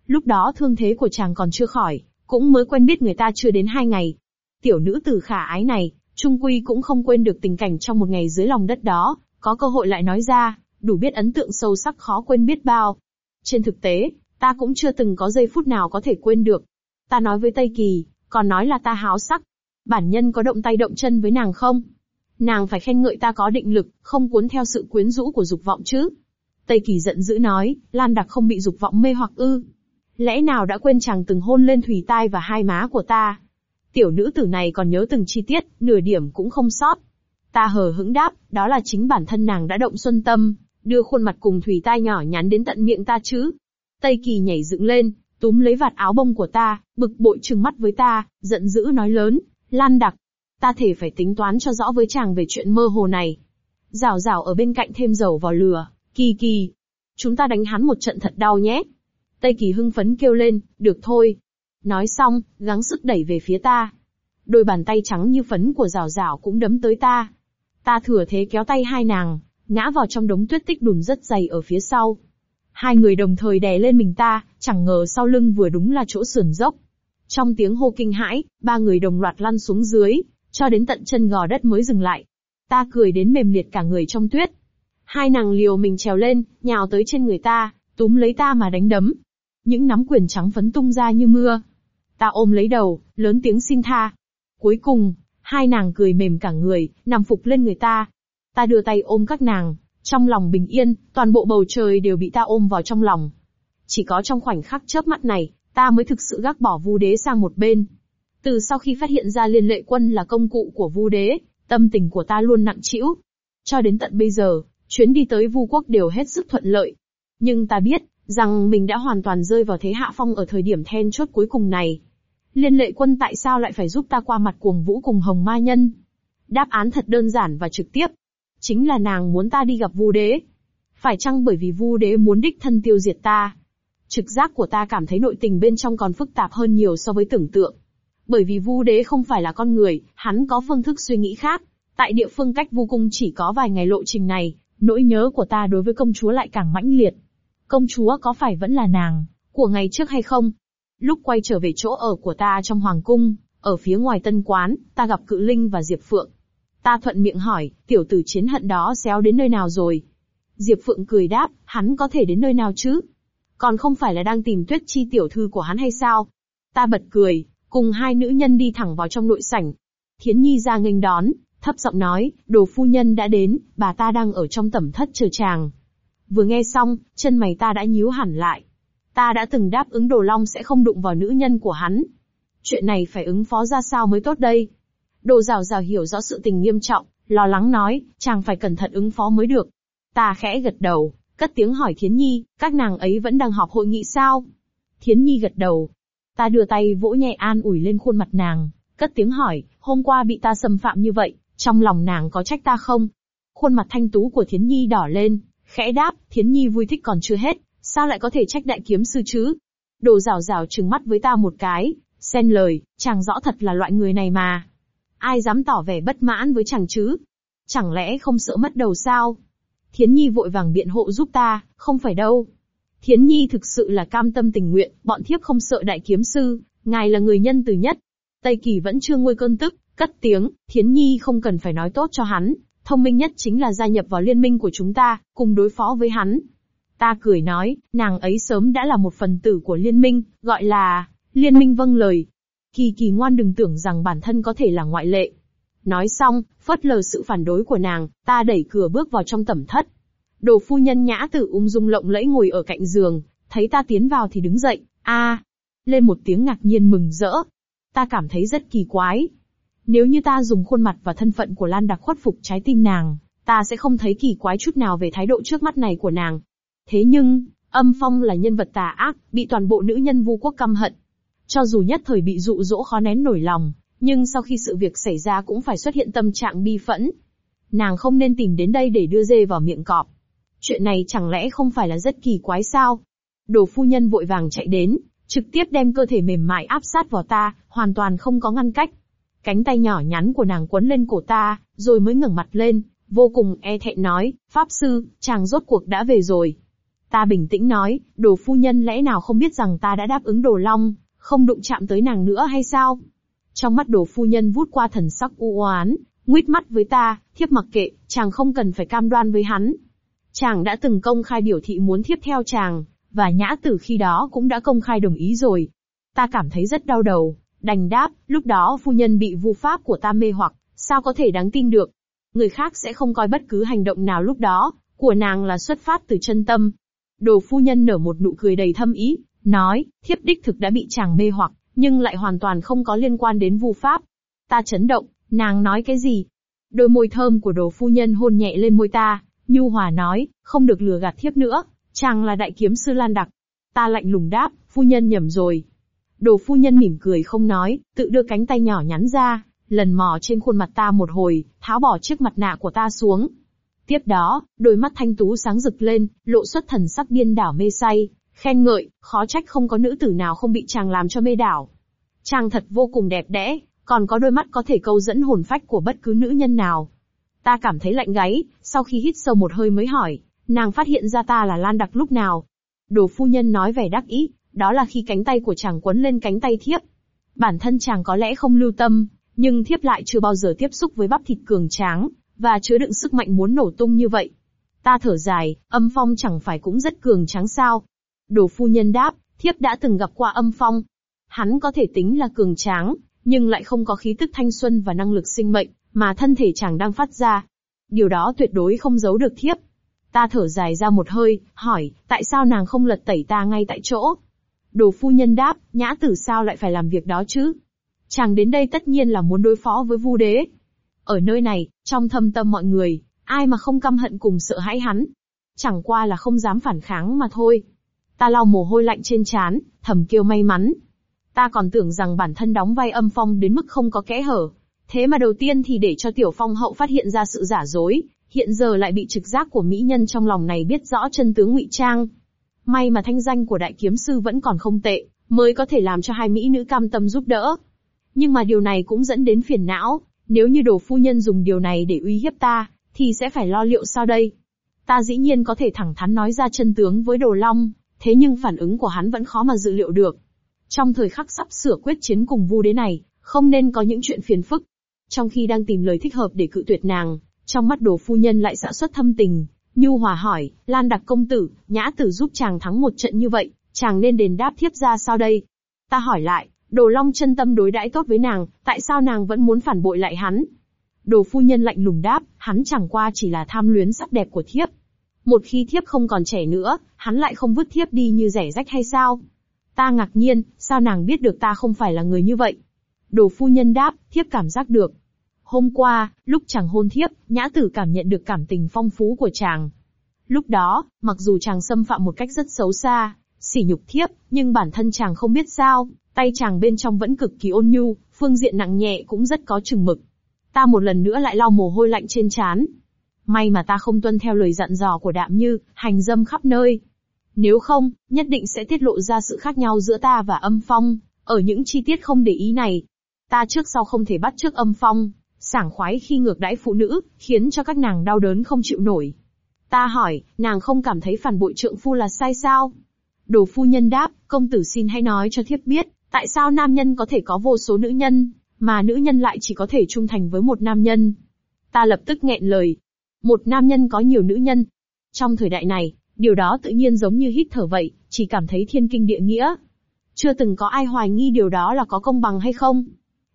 Lúc đó thương thế của chàng còn chưa khỏi, cũng mới quen biết người ta chưa đến hai ngày. Tiểu nữ tử khả ái này, Trung Quy cũng không quên được tình cảnh trong một ngày dưới lòng đất đó, có cơ hội lại nói ra, đủ biết ấn tượng sâu sắc khó quên biết bao. Trên thực tế, ta cũng chưa từng có giây phút nào có thể quên được. Ta nói với Tây Kỳ, còn nói là ta háo sắc. Bản nhân có động tay động chân với nàng không? Nàng phải khen ngợi ta có định lực, không cuốn theo sự quyến rũ của dục vọng chứ. Tây Kỳ giận dữ nói, Lan Đặc không bị dục vọng mê hoặc ư. Lẽ nào đã quên chàng từng hôn lên thủy tai và hai má của ta? Tiểu nữ tử này còn nhớ từng chi tiết, nửa điểm cũng không sót. Ta hờ hững đáp, đó là chính bản thân nàng đã động xuân tâm, đưa khuôn mặt cùng thủy tai nhỏ nhắn đến tận miệng ta chứ. Tây Kỳ nhảy dựng lên, túm lấy vạt áo bông của ta, bực bội trừng mắt với ta, giận dữ nói lớn, Lan Đặc, ta thể phải tính toán cho rõ với chàng về chuyện mơ hồ này. Rào rào ở bên cạnh thêm dầu vào lửa, kỳ kỳ. Chúng ta đánh hắn một trận thật đau nhé. Tây kỳ hưng phấn kêu lên, được thôi. Nói xong, gắng sức đẩy về phía ta. Đôi bàn tay trắng như phấn của rào rào cũng đấm tới ta. Ta thừa thế kéo tay hai nàng, ngã vào trong đống tuyết tích đùn rất dày ở phía sau. Hai người đồng thời đè lên mình ta, chẳng ngờ sau lưng vừa đúng là chỗ sườn dốc. Trong tiếng hô kinh hãi, ba người đồng loạt lăn xuống dưới, cho đến tận chân gò đất mới dừng lại. Ta cười đến mềm liệt cả người trong tuyết. Hai nàng liều mình trèo lên, nhào tới trên người ta, túm lấy ta mà đánh đấm. Những nắm quyền trắng phấn tung ra như mưa. Ta ôm lấy đầu, lớn tiếng xin tha. Cuối cùng, hai nàng cười mềm cả người, nằm phục lên người ta. Ta đưa tay ôm các nàng, trong lòng bình yên, toàn bộ bầu trời đều bị ta ôm vào trong lòng. Chỉ có trong khoảnh khắc chớp mắt này, ta mới thực sự gác bỏ vu đế sang một bên. Từ sau khi phát hiện ra liên lệ quân là công cụ của vu đế, tâm tình của ta luôn nặng trĩu. Cho đến tận bây giờ, chuyến đi tới vu quốc đều hết sức thuận lợi. Nhưng ta biết, rằng mình đã hoàn toàn rơi vào thế hạ phong ở thời điểm then chốt cuối cùng này. Liên lệ quân tại sao lại phải giúp ta qua mặt cuồng vũ cùng hồng ma nhân? Đáp án thật đơn giản và trực tiếp. Chính là nàng muốn ta đi gặp vu đế. Phải chăng bởi vì vu đế muốn đích thân tiêu diệt ta? Trực giác của ta cảm thấy nội tình bên trong còn phức tạp hơn nhiều so với tưởng tượng. Bởi vì Vu Đế không phải là con người, hắn có phương thức suy nghĩ khác. Tại địa phương cách Vu Cung chỉ có vài ngày lộ trình này, nỗi nhớ của ta đối với công chúa lại càng mãnh liệt. Công chúa có phải vẫn là nàng, của ngày trước hay không? Lúc quay trở về chỗ ở của ta trong Hoàng Cung, ở phía ngoài tân quán, ta gặp Cự Linh và Diệp Phượng. Ta thuận miệng hỏi, tiểu tử chiến hận đó xéo đến nơi nào rồi? Diệp Phượng cười đáp, hắn có thể đến nơi nào chứ? Còn không phải là đang tìm tuyết chi tiểu thư của hắn hay sao? Ta bật cười, cùng hai nữ nhân đi thẳng vào trong nội sảnh. Thiến Nhi ra nghênh đón, thấp giọng nói, đồ phu nhân đã đến, bà ta đang ở trong tẩm thất chờ chàng. Vừa nghe xong, chân mày ta đã nhíu hẳn lại. Ta đã từng đáp ứng đồ long sẽ không đụng vào nữ nhân của hắn. Chuyện này phải ứng phó ra sao mới tốt đây? Đồ rào rào hiểu rõ sự tình nghiêm trọng, lo lắng nói, chàng phải cẩn thận ứng phó mới được. Ta khẽ gật đầu, cất tiếng hỏi Thiến Nhi, các nàng ấy vẫn đang họp hội nghị sao? Thiến Nhi gật đầu, Ta đưa tay vỗ nhẹ an ủi lên khuôn mặt nàng, cất tiếng hỏi, hôm qua bị ta xâm phạm như vậy, trong lòng nàng có trách ta không? Khuôn mặt thanh tú của Thiến Nhi đỏ lên, khẽ đáp, Thiến Nhi vui thích còn chưa hết, sao lại có thể trách đại kiếm sư chứ? Đồ rào rào trừng mắt với ta một cái, xen lời, chàng rõ thật là loại người này mà. Ai dám tỏ vẻ bất mãn với chàng chứ? Chẳng lẽ không sợ mất đầu sao? Thiến Nhi vội vàng biện hộ giúp ta, không phải đâu. Thiến Nhi thực sự là cam tâm tình nguyện, bọn thiếp không sợ đại kiếm sư, ngài là người nhân từ nhất. Tây Kỳ vẫn chưa nguôi cơn tức, cất tiếng, Thiến Nhi không cần phải nói tốt cho hắn, thông minh nhất chính là gia nhập vào liên minh của chúng ta, cùng đối phó với hắn. Ta cười nói, nàng ấy sớm đã là một phần tử của liên minh, gọi là, liên minh vâng lời. Kỳ kỳ ngoan đừng tưởng rằng bản thân có thể là ngoại lệ. Nói xong, phớt lờ sự phản đối của nàng, ta đẩy cửa bước vào trong tẩm thất. Đồ phu nhân nhã tử ung dung lộng lẫy ngồi ở cạnh giường, thấy ta tiến vào thì đứng dậy, a, lên một tiếng ngạc nhiên mừng rỡ. Ta cảm thấy rất kỳ quái. Nếu như ta dùng khuôn mặt và thân phận của Lan Đặc khuất phục trái tim nàng, ta sẽ không thấy kỳ quái chút nào về thái độ trước mắt này của nàng. Thế nhưng, âm phong là nhân vật tà ác, bị toàn bộ nữ nhân vu quốc căm hận. Cho dù nhất thời bị dụ dỗ khó nén nổi lòng, nhưng sau khi sự việc xảy ra cũng phải xuất hiện tâm trạng bi phẫn. Nàng không nên tìm đến đây để đưa dê vào miệng cọp. Chuyện này chẳng lẽ không phải là rất kỳ quái sao? Đồ phu nhân vội vàng chạy đến, trực tiếp đem cơ thể mềm mại áp sát vào ta, hoàn toàn không có ngăn cách. Cánh tay nhỏ nhắn của nàng quấn lên cổ ta, rồi mới ngẩng mặt lên, vô cùng e thẹn nói, Pháp sư, chàng rốt cuộc đã về rồi. Ta bình tĩnh nói, đồ phu nhân lẽ nào không biết rằng ta đã đáp ứng đồ long, không đụng chạm tới nàng nữa hay sao? Trong mắt đồ phu nhân vút qua thần sắc u oán, nguyết mắt với ta, thiếp mặc kệ, chàng không cần phải cam đoan với hắn. Chàng đã từng công khai biểu thị muốn thiếp theo chàng, và nhã tử khi đó cũng đã công khai đồng ý rồi. Ta cảm thấy rất đau đầu, đành đáp, lúc đó phu nhân bị vu pháp của ta mê hoặc, sao có thể đáng tin được. Người khác sẽ không coi bất cứ hành động nào lúc đó, của nàng là xuất phát từ chân tâm. Đồ phu nhân nở một nụ cười đầy thâm ý, nói, thiếp đích thực đã bị chàng mê hoặc, nhưng lại hoàn toàn không có liên quan đến vu pháp. Ta chấn động, nàng nói cái gì? Đôi môi thơm của đồ phu nhân hôn nhẹ lên môi ta, nhu hòa nói, không được lừa gạt thiếp nữa, chàng là đại kiếm sư Lan Đặc. Ta lạnh lùng đáp, phu nhân nhầm rồi. Đồ phu nhân mỉm cười không nói, tự đưa cánh tay nhỏ nhắn ra, lần mò trên khuôn mặt ta một hồi, tháo bỏ chiếc mặt nạ của ta xuống. Tiếp đó, đôi mắt thanh tú sáng rực lên, lộ xuất thần sắc điên đảo mê say, khen ngợi, khó trách không có nữ tử nào không bị chàng làm cho mê đảo. Chàng thật vô cùng đẹp đẽ, còn có đôi mắt có thể câu dẫn hồn phách của bất cứ nữ nhân nào. Ta cảm thấy lạnh gáy, sau khi hít sâu một hơi mới hỏi, nàng phát hiện ra ta là Lan Đặc lúc nào. Đồ phu nhân nói vẻ đắc ý, đó là khi cánh tay của chàng quấn lên cánh tay thiếp. Bản thân chàng có lẽ không lưu tâm, nhưng thiếp lại chưa bao giờ tiếp xúc với bắp thịt cường tráng, và chứa đựng sức mạnh muốn nổ tung như vậy. Ta thở dài, âm phong chẳng phải cũng rất cường tráng sao. Đồ phu nhân đáp, thiếp đã từng gặp qua âm phong. Hắn có thể tính là cường tráng, nhưng lại không có khí tức thanh xuân và năng lực sinh mệnh, mà thân thể chàng đang phát ra. Điều đó tuyệt đối không giấu được thiếp. Ta thở dài ra một hơi, hỏi, tại sao nàng không lật tẩy ta ngay tại chỗ? Đồ phu nhân đáp, nhã tử sao lại phải làm việc đó chứ? Chàng đến đây tất nhiên là muốn đối phó với vu đế. Ở nơi này, trong thâm tâm mọi người, ai mà không căm hận cùng sợ hãi hắn. Chẳng qua là không dám phản kháng mà thôi. Ta lau mồ hôi lạnh trên trán, thầm kêu may mắn. Ta còn tưởng rằng bản thân đóng vai âm phong đến mức không có kẽ hở. Thế mà đầu tiên thì để cho tiểu phong hậu phát hiện ra sự giả dối, hiện giờ lại bị trực giác của mỹ nhân trong lòng này biết rõ chân tướng ngụy trang. May mà thanh danh của đại kiếm sư vẫn còn không tệ, mới có thể làm cho hai mỹ nữ cam tâm giúp đỡ. Nhưng mà điều này cũng dẫn đến phiền não, nếu như đồ phu nhân dùng điều này để uy hiếp ta, thì sẽ phải lo liệu sao đây? Ta dĩ nhiên có thể thẳng thắn nói ra chân tướng với đồ long, thế nhưng phản ứng của hắn vẫn khó mà dự liệu được. Trong thời khắc sắp sửa quyết chiến cùng vu đế này, không nên có những chuyện phiền phức. Trong khi đang tìm lời thích hợp để cự tuyệt nàng, trong mắt đồ phu nhân lại xạ xuất thâm tình, Nhu Hòa hỏi, Lan Đặc công tử, nhã tử giúp chàng thắng một trận như vậy, chàng nên đền đáp thiếp ra sao đây? Ta hỏi lại, Đồ Long chân tâm đối đãi tốt với nàng, tại sao nàng vẫn muốn phản bội lại hắn? Đồ phu nhân lạnh lùng đáp, hắn chẳng qua chỉ là tham luyến sắc đẹp của thiếp. Một khi thiếp không còn trẻ nữa, hắn lại không vứt thiếp đi như rẻ rách hay sao? Ta ngạc nhiên, sao nàng biết được ta không phải là người như vậy? Đồ phu nhân đáp, thiếp cảm giác được, Hôm qua, lúc chàng hôn thiếp, nhã tử cảm nhận được cảm tình phong phú của chàng. Lúc đó, mặc dù chàng xâm phạm một cách rất xấu xa, sỉ nhục thiếp, nhưng bản thân chàng không biết sao, tay chàng bên trong vẫn cực kỳ ôn nhu, phương diện nặng nhẹ cũng rất có chừng mực. Ta một lần nữa lại lau mồ hôi lạnh trên trán. May mà ta không tuân theo lời dặn dò của đạm như, hành dâm khắp nơi. Nếu không, nhất định sẽ tiết lộ ra sự khác nhau giữa ta và âm phong, ở những chi tiết không để ý này. Ta trước sau không thể bắt trước âm phong, sảng khoái khi ngược đãi phụ nữ, khiến cho các nàng đau đớn không chịu nổi. Ta hỏi, nàng không cảm thấy phản bội trượng phu là sai sao? Đồ phu nhân đáp, công tử xin hãy nói cho thiếp biết, tại sao nam nhân có thể có vô số nữ nhân, mà nữ nhân lại chỉ có thể trung thành với một nam nhân? Ta lập tức nghẹn lời. Một nam nhân có nhiều nữ nhân. Trong thời đại này, điều đó tự nhiên giống như hít thở vậy, chỉ cảm thấy thiên kinh địa nghĩa. Chưa từng có ai hoài nghi điều đó là có công bằng hay không.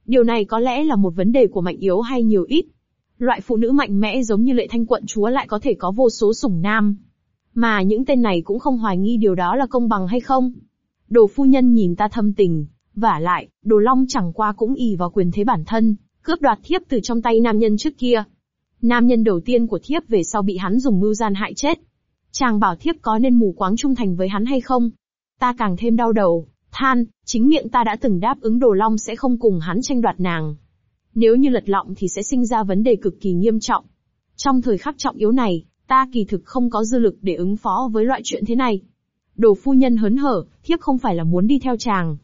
Điều này có lẽ là một vấn đề của mạnh yếu hay nhiều ít. Loại phụ nữ mạnh mẽ giống như lệ thanh quận chúa lại có thể có vô số sủng nam. Mà những tên này cũng không hoài nghi điều đó là công bằng hay không. Đồ phu nhân nhìn ta thâm tình, vả lại, đồ long chẳng qua cũng ỉ vào quyền thế bản thân, cướp đoạt thiếp từ trong tay nam nhân trước kia. Nam nhân đầu tiên của thiếp về sau bị hắn dùng mưu gian hại chết. Chàng bảo thiếp có nên mù quáng trung thành với hắn hay không? Ta càng thêm đau đầu, Than, chính miệng ta đã từng đáp ứng Đồ Long sẽ không cùng hắn tranh đoạt nàng. Nếu như lật lọng thì sẽ sinh ra vấn đề cực kỳ nghiêm trọng. Trong thời khắc trọng yếu này, ta kỳ thực không có dư lực để ứng phó với loại chuyện thế này. Đồ phu nhân hớn hở, thiếp không phải là muốn đi theo chàng.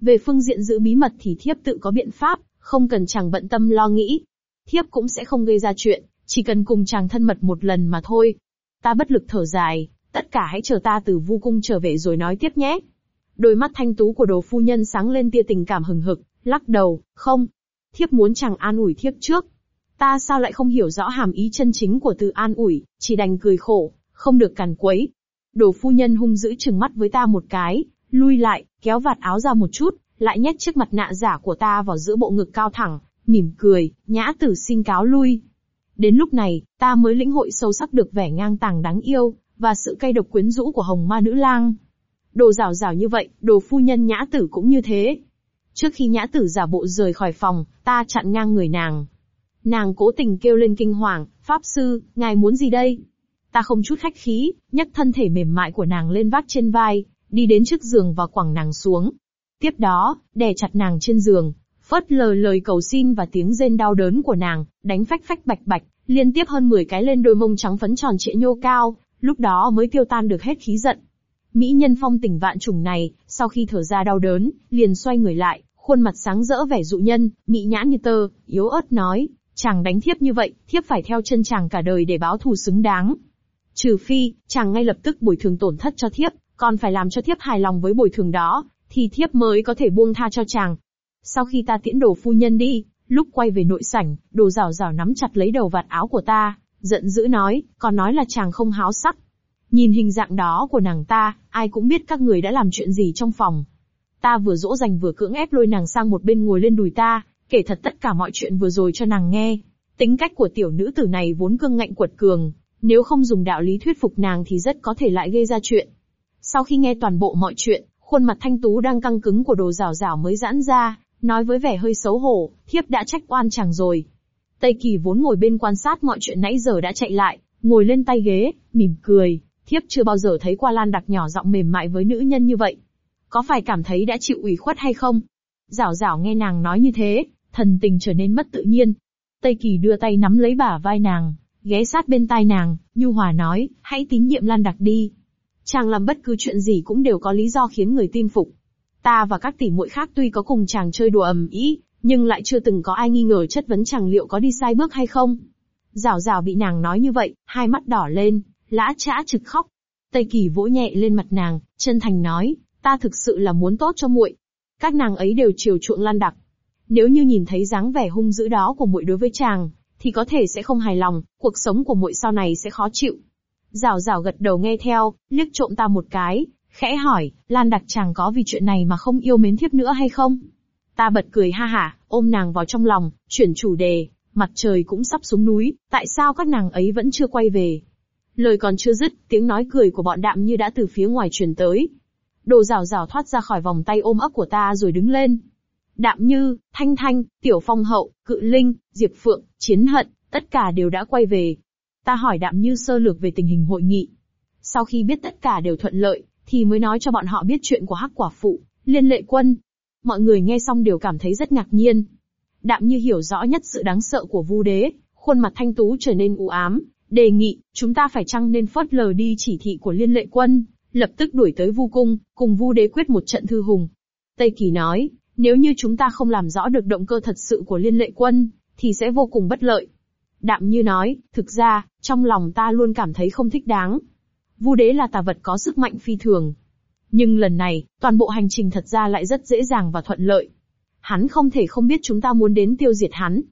Về phương diện giữ bí mật thì thiếp tự có biện pháp, không cần chàng bận tâm lo nghĩ. Thiếp cũng sẽ không gây ra chuyện, chỉ cần cùng chàng thân mật một lần mà thôi. Ta bất lực thở dài, tất cả hãy chờ ta từ vu cung trở về rồi nói tiếp nhé. Đôi mắt thanh tú của đồ phu nhân sáng lên tia tình cảm hừng hực, lắc đầu, không. Thiếp muốn chàng an ủi thiếp trước. Ta sao lại không hiểu rõ hàm ý chân chính của từ an ủi, chỉ đành cười khổ, Không được càn quấy. Đồ phu nhân hung dữ trừng mắt với ta một cái, lui lại, kéo vạt áo ra một chút, lại nhét chiếc mặt nạ giả của ta vào giữa bộ ngực cao thẳng, mỉm cười, nhã tử xin cáo lui. Đến lúc này, ta mới lĩnh hội sâu sắc được vẻ ngang tàng đáng yêu, và sự cay độc quyến rũ của hồng ma nữ lang. Đồ rào rào như vậy, đồ phu nhân nhã tử cũng như thế. Trước khi nhã tử giả bộ rời khỏi phòng, ta chặn ngang người nàng. Nàng cố tình kêu lên kinh hoàng, Pháp sư, ngài muốn gì đây? Ta không chút khách khí, nhấc thân thể mềm mại của nàng lên vác trên vai, đi đến trước giường và quẳng nàng xuống. Tiếp đó, đè chặt nàng trên giường, phớt lờ lời cầu xin và tiếng rên đau đớn của nàng, đánh phách phách bạch bạch, liên tiếp hơn 10 cái lên đôi mông trắng phấn tròn trịa nhô cao, lúc đó mới tiêu tan được hết khí giận. Mỹ nhân phong tình vạn trùng này, sau khi thở ra đau đớn, liền xoay người lại, khuôn mặt sáng rỡ vẻ dụ nhân, mỹ nhãn như tơ, yếu ớt nói, chàng đánh thiếp như vậy, thiếp phải theo chân chàng cả đời để báo thù xứng đáng. Trừ phi, chàng ngay lập tức bồi thường tổn thất cho thiếp, còn phải làm cho thiếp hài lòng với bồi thường đó, thì thiếp mới có thể buông tha cho chàng. Sau khi ta tiễn đồ phu nhân đi, lúc quay về nội sảnh, đồ rào rào nắm chặt lấy đầu vạt áo của ta, giận dữ nói, còn nói là chàng không háo sắc. Nhìn hình dạng đó của nàng ta, ai cũng biết các người đã làm chuyện gì trong phòng. Ta vừa dỗ dành vừa cưỡng ép lôi nàng sang một bên ngồi lên đùi ta, kể thật tất cả mọi chuyện vừa rồi cho nàng nghe. Tính cách của tiểu nữ tử này vốn cương ngạnh quật cường, nếu không dùng đạo lý thuyết phục nàng thì rất có thể lại gây ra chuyện. Sau khi nghe toàn bộ mọi chuyện, khuôn mặt thanh tú đang căng cứng của đồ rào rào mới giãn ra, nói với vẻ hơi xấu hổ, thiếp đã trách oan chàng rồi. Tây Kỳ vốn ngồi bên quan sát mọi chuyện nãy giờ đã chạy lại, ngồi lên tay ghế, mỉm cười, thiếp chưa bao giờ thấy qua lan đặc nhỏ giọng mềm mại với nữ nhân như vậy. Có phải cảm thấy đã chịu ủy khuất hay không? Giảo giảo nghe nàng nói như thế, thần tình trở nên mất tự nhiên. Tây Kỳ đưa tay nắm lấy bả vai nàng, ghé sát bên tai nàng, nhu hòa nói, hãy tín nhiệm Lan Đặc đi. Chàng làm bất cứ chuyện gì cũng đều có lý do khiến người tin phục. Ta và các tỷ muội khác tuy có cùng chàng chơi đùa ầm ĩ, nhưng lại chưa từng có ai nghi ngờ chất vấn chàng liệu có đi sai bước hay không. Giảo giảo bị nàng nói như vậy, hai mắt đỏ lên, lã chã trực khóc. Tây Kỳ vỗ nhẹ lên mặt nàng, chân thành nói, ta thực sự là muốn tốt cho muội. Các nàng ấy đều chiều chuộng Lan Đặc, nếu như nhìn thấy dáng vẻ hung dữ đó của muội đối với chàng, thì có thể sẽ không hài lòng, cuộc sống của muội sau này sẽ khó chịu. Rào rào gật đầu nghe theo, liếc trộm ta một cái, khẽ hỏi, Lan đặc chàng có vì chuyện này mà không yêu mến thiếp nữa hay không? Ta bật cười ha hả, ôm nàng vào trong lòng, chuyển chủ đề, mặt trời cũng sắp xuống núi, tại sao các nàng ấy vẫn chưa quay về? Lời còn chưa dứt, tiếng nói cười của bọn đạm như đã từ phía ngoài truyền tới. Đồ rào rào thoát ra khỏi vòng tay ôm ấp của ta rồi đứng lên, Đạm Như, Thanh Thanh, Tiểu Phong Hậu, Cự Linh, Diệp Phượng, Chiến Hận, tất cả đều đã quay về. Ta hỏi Đạm Như sơ lược về tình hình hội nghị. Sau khi biết tất cả đều thuận lợi, thì mới nói cho bọn họ biết chuyện của Hắc Quả Phụ, Liên Lệ Quân. Mọi người nghe xong đều cảm thấy rất ngạc nhiên. Đạm Như hiểu rõ nhất sự đáng sợ của Vu Đế, khuôn mặt thanh tú trở nên u ám, đề nghị, chúng ta phải chăng nên phớt lờ đi chỉ thị của Liên Lệ Quân, lập tức đuổi tới Vu Cung, cùng Vu Đế quyết một trận thư hùng. Tây Kỳ nói, nếu như chúng ta không làm rõ được động cơ thật sự của liên lệ quân, thì sẽ vô cùng bất lợi. Đạm như nói, thực ra, trong lòng ta luôn cảm thấy không thích đáng. Vu đế là tà vật có sức mạnh phi thường. Nhưng lần này, toàn bộ hành trình thật ra lại rất dễ dàng và thuận lợi. Hắn không thể không biết chúng ta muốn đến tiêu diệt hắn.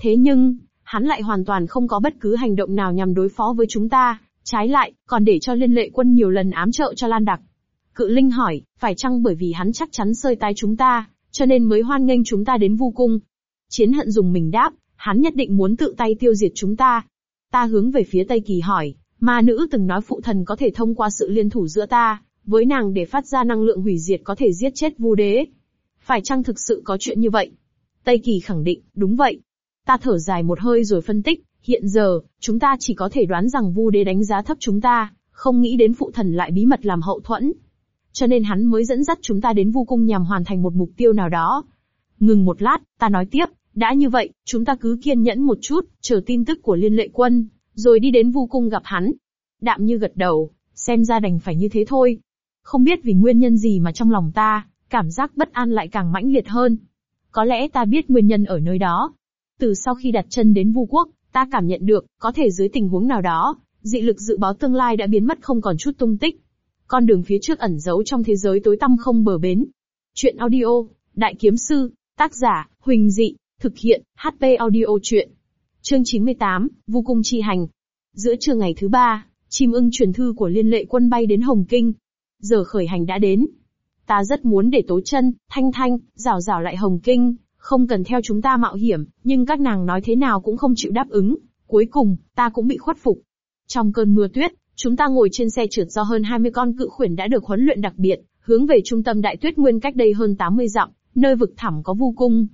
Thế nhưng, hắn lại hoàn toàn không có bất cứ hành động nào nhằm đối phó với chúng ta, trái lại, còn để cho liên lệ quân nhiều lần ám trợ cho Lan Đặc. Cự Linh hỏi, phải chăng bởi vì hắn chắc chắn sơi tay chúng ta, cho nên mới hoan nghênh chúng ta đến vu cung. Chiến hận dùng mình đáp, hắn nhất định muốn tự tay tiêu diệt chúng ta. Ta hướng về phía Tây Kỳ hỏi, ma nữ từng nói phụ thần có thể thông qua sự liên thủ giữa ta, với nàng để phát ra năng lượng hủy diệt có thể giết chết vu đế. Phải chăng thực sự có chuyện như vậy? Tây Kỳ khẳng định, đúng vậy. Ta thở dài một hơi rồi phân tích, hiện giờ, chúng ta chỉ có thể đoán rằng vu đế đánh giá thấp chúng ta, không nghĩ đến phụ thần lại bí mật làm hậu thuẫn, cho nên hắn mới dẫn dắt chúng ta đến vu cung nhằm hoàn thành một mục tiêu nào đó. Ngừng một lát, ta nói tiếp, đã như vậy, chúng ta cứ kiên nhẫn một chút, chờ tin tức của liên lệ quân, rồi đi đến vu cung gặp hắn. Đạm như gật đầu, xem ra đành phải như thế thôi. Không biết vì nguyên nhân gì mà trong lòng ta, cảm giác bất an lại càng mãnh liệt hơn. Có lẽ ta biết nguyên nhân ở nơi đó. Từ sau khi đặt chân đến vu quốc, ta cảm nhận được, có thể dưới tình huống nào đó, dị lực dự báo tương lai đã biến mất không còn chút tung tích. Con đường phía trước ẩn giấu trong thế giới tối tăm không bờ bến. Chuyện audio, Đại Kiếm Sư, tác giả, Huỳnh Dị, thực hiện, HP audio chuyện. Chương 98, Vu Cung Chi Hành. Giữa trưa ngày thứ ba, Chim ưng truyền thư của liên lệ quân bay đến Hồng Kinh. Giờ khởi hành đã đến. Ta rất muốn để tố chân, thanh thanh, rào rào lại Hồng Kinh, không cần theo chúng ta mạo hiểm, nhưng các nàng nói thế nào cũng không chịu đáp ứng. Cuối cùng, ta cũng bị khuất phục. Trong cơn mưa tuyết, chúng ta ngồi trên xe trượt do hơn 20 con cự khuyển đã được huấn luyện đặc biệt, hướng về trung tâm đại tuyết nguyên cách đây hơn 80 dặm, nơi vực thẳm có vu cung.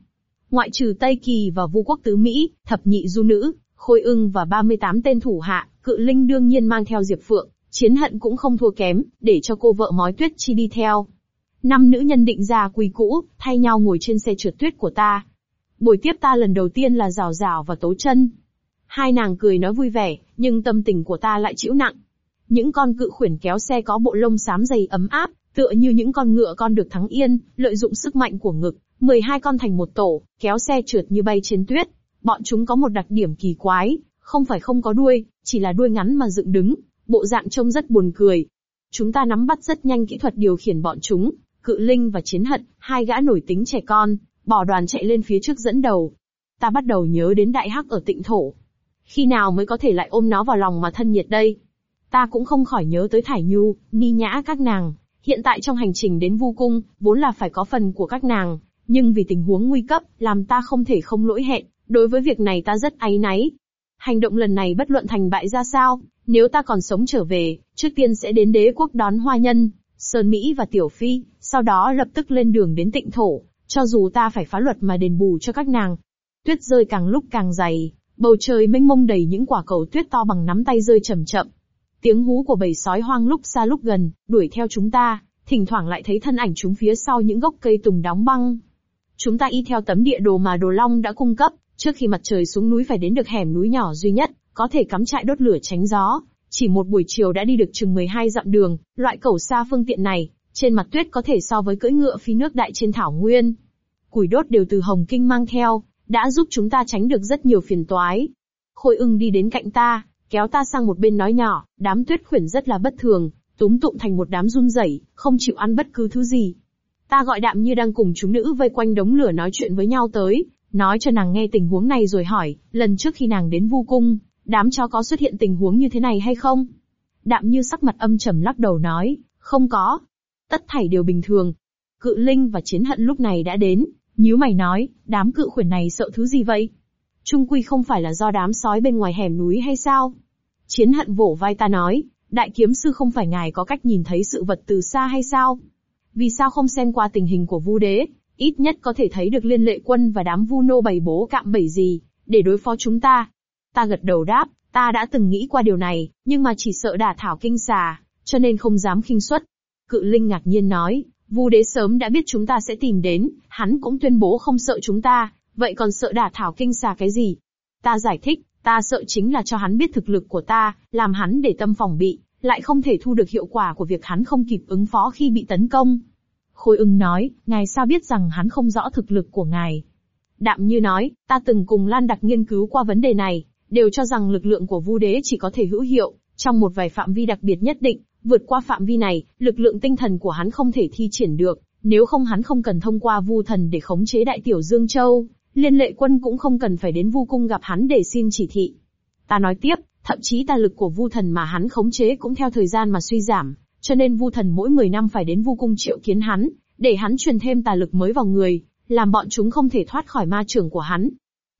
Ngoại trừ Tây Kỳ và vu quốc tứ Mỹ, thập nhị du nữ, khôi ưng và 38 tên thủ hạ, cự linh đương nhiên mang theo Diệp Phượng, chiến hận cũng không thua kém, để cho cô vợ mói tuyết chi đi theo. Năm nữ nhân định ra quy cũ, thay nhau ngồi trên xe trượt tuyết của ta. Buổi tiếp ta lần đầu tiên là rào rào và tố chân. Hai nàng cười nói vui vẻ, nhưng tâm tình của ta lại chịu nặng. Những con cự khuyển kéo xe có bộ lông xám dày ấm áp, tựa như những con ngựa con được thắng yên, lợi dụng sức mạnh của ngực, 12 con thành một tổ, kéo xe trượt như bay trên tuyết. Bọn chúng có một đặc điểm kỳ quái, không phải không có đuôi, chỉ là đuôi ngắn mà dựng đứng, bộ dạng trông rất buồn cười. Chúng ta nắm bắt rất nhanh kỹ thuật điều khiển bọn chúng, cự linh và chiến hận, hai gã nổi tính trẻ con, bỏ đoàn chạy lên phía trước dẫn đầu. Ta bắt đầu nhớ đến đại hắc ở tịnh thổ. Khi nào mới có thể lại ôm nó vào lòng mà thân nhiệt đây? Ta cũng không khỏi nhớ tới Thải Nhu, Ni Nhã các nàng. Hiện tại trong hành trình đến Vu Cung, vốn là phải có phần của các nàng, nhưng vì tình huống nguy cấp, làm ta không thể không lỗi hẹn, đối với việc này ta rất áy náy. Hành động lần này bất luận thành bại ra sao, nếu ta còn sống trở về, trước tiên sẽ đến đế quốc đón hoa nhân, Sơn Mỹ và Tiểu Phi, sau đó lập tức lên đường đến tịnh thổ, cho dù ta phải phá luật mà đền bù cho các nàng. Tuyết rơi càng lúc càng dày, bầu trời mênh mông đầy những quả cầu tuyết to bằng nắm tay rơi chậm chậm. Tiếng hú của bầy sói hoang lúc xa lúc gần, đuổi theo chúng ta, thỉnh thoảng lại thấy thân ảnh chúng phía sau những gốc cây tùng đóng băng. Chúng ta y theo tấm địa đồ mà Đồ Long đã cung cấp, trước khi mặt trời xuống núi phải đến được hẻm núi nhỏ duy nhất, có thể cắm trại đốt lửa tránh gió. Chỉ một buổi chiều đã đi được chừng 12 dặm đường, loại cầu xa phương tiện này, trên mặt tuyết có thể so với cưỡi ngựa phi nước đại trên thảo nguyên. Củi đốt đều từ Hồng Kinh mang theo, đã giúp chúng ta tránh được rất nhiều phiền toái. Khôi ưng đi đến cạnh ta, kéo ta sang một bên nói nhỏ, đám tuyết khuyển rất là bất thường, túm tụm thành một đám run rẩy, không chịu ăn bất cứ thứ gì. Ta gọi đạm như đang cùng chúng nữ vây quanh đống lửa nói chuyện với nhau tới, nói cho nàng nghe tình huống này rồi hỏi, lần trước khi nàng đến vu cung, đám chó có xuất hiện tình huống như thế này hay không? Đạm như sắc mặt âm trầm lắc đầu nói, không có. Tất thảy đều bình thường. Cự linh và chiến hận lúc này đã đến, nhíu mày nói, đám cự khuyển này sợ thứ gì vậy? Trung quy không phải là do đám sói bên ngoài hẻm núi hay sao? Chiến hận vỗ vai ta nói, đại kiếm sư không phải ngài có cách nhìn thấy sự vật từ xa hay sao? Vì sao không xem qua tình hình của vu đế, ít nhất có thể thấy được liên lệ quân và đám vu nô bày bố cạm bẫy gì, để đối phó chúng ta? Ta gật đầu đáp, ta đã từng nghĩ qua điều này, nhưng mà chỉ sợ đả thảo kinh xà, cho nên không dám khinh suất. Cự Linh ngạc nhiên nói, Vu đế sớm đã biết chúng ta sẽ tìm đến, hắn cũng tuyên bố không sợ chúng ta, vậy còn sợ đả thảo kinh xà cái gì? Ta giải thích, ta sợ chính là cho hắn biết thực lực của ta, làm hắn để tâm phòng bị, lại không thể thu được hiệu quả của việc hắn không kịp ứng phó khi bị tấn công. Khôi ưng nói, ngài sao biết rằng hắn không rõ thực lực của ngài? Đạm như nói, ta từng cùng Lan Đặc nghiên cứu qua vấn đề này, đều cho rằng lực lượng của Vu đế chỉ có thể hữu hiệu, trong một vài phạm vi đặc biệt nhất định, vượt qua phạm vi này, lực lượng tinh thần của hắn không thể thi triển được, nếu không hắn không cần thông qua Vu thần để khống chế Đại Tiểu Dương Châu, liên lệ quân cũng không cần phải đến Vu cung gặp hắn để xin chỉ thị. Ta nói tiếp, thậm chí tà lực của Vu thần mà hắn khống chế cũng theo thời gian mà suy giảm, cho nên Vu thần mỗi 10 năm phải đến Vu cung triệu kiến hắn, để hắn truyền thêm tà lực mới vào người, làm bọn chúng không thể thoát khỏi ma trường của hắn.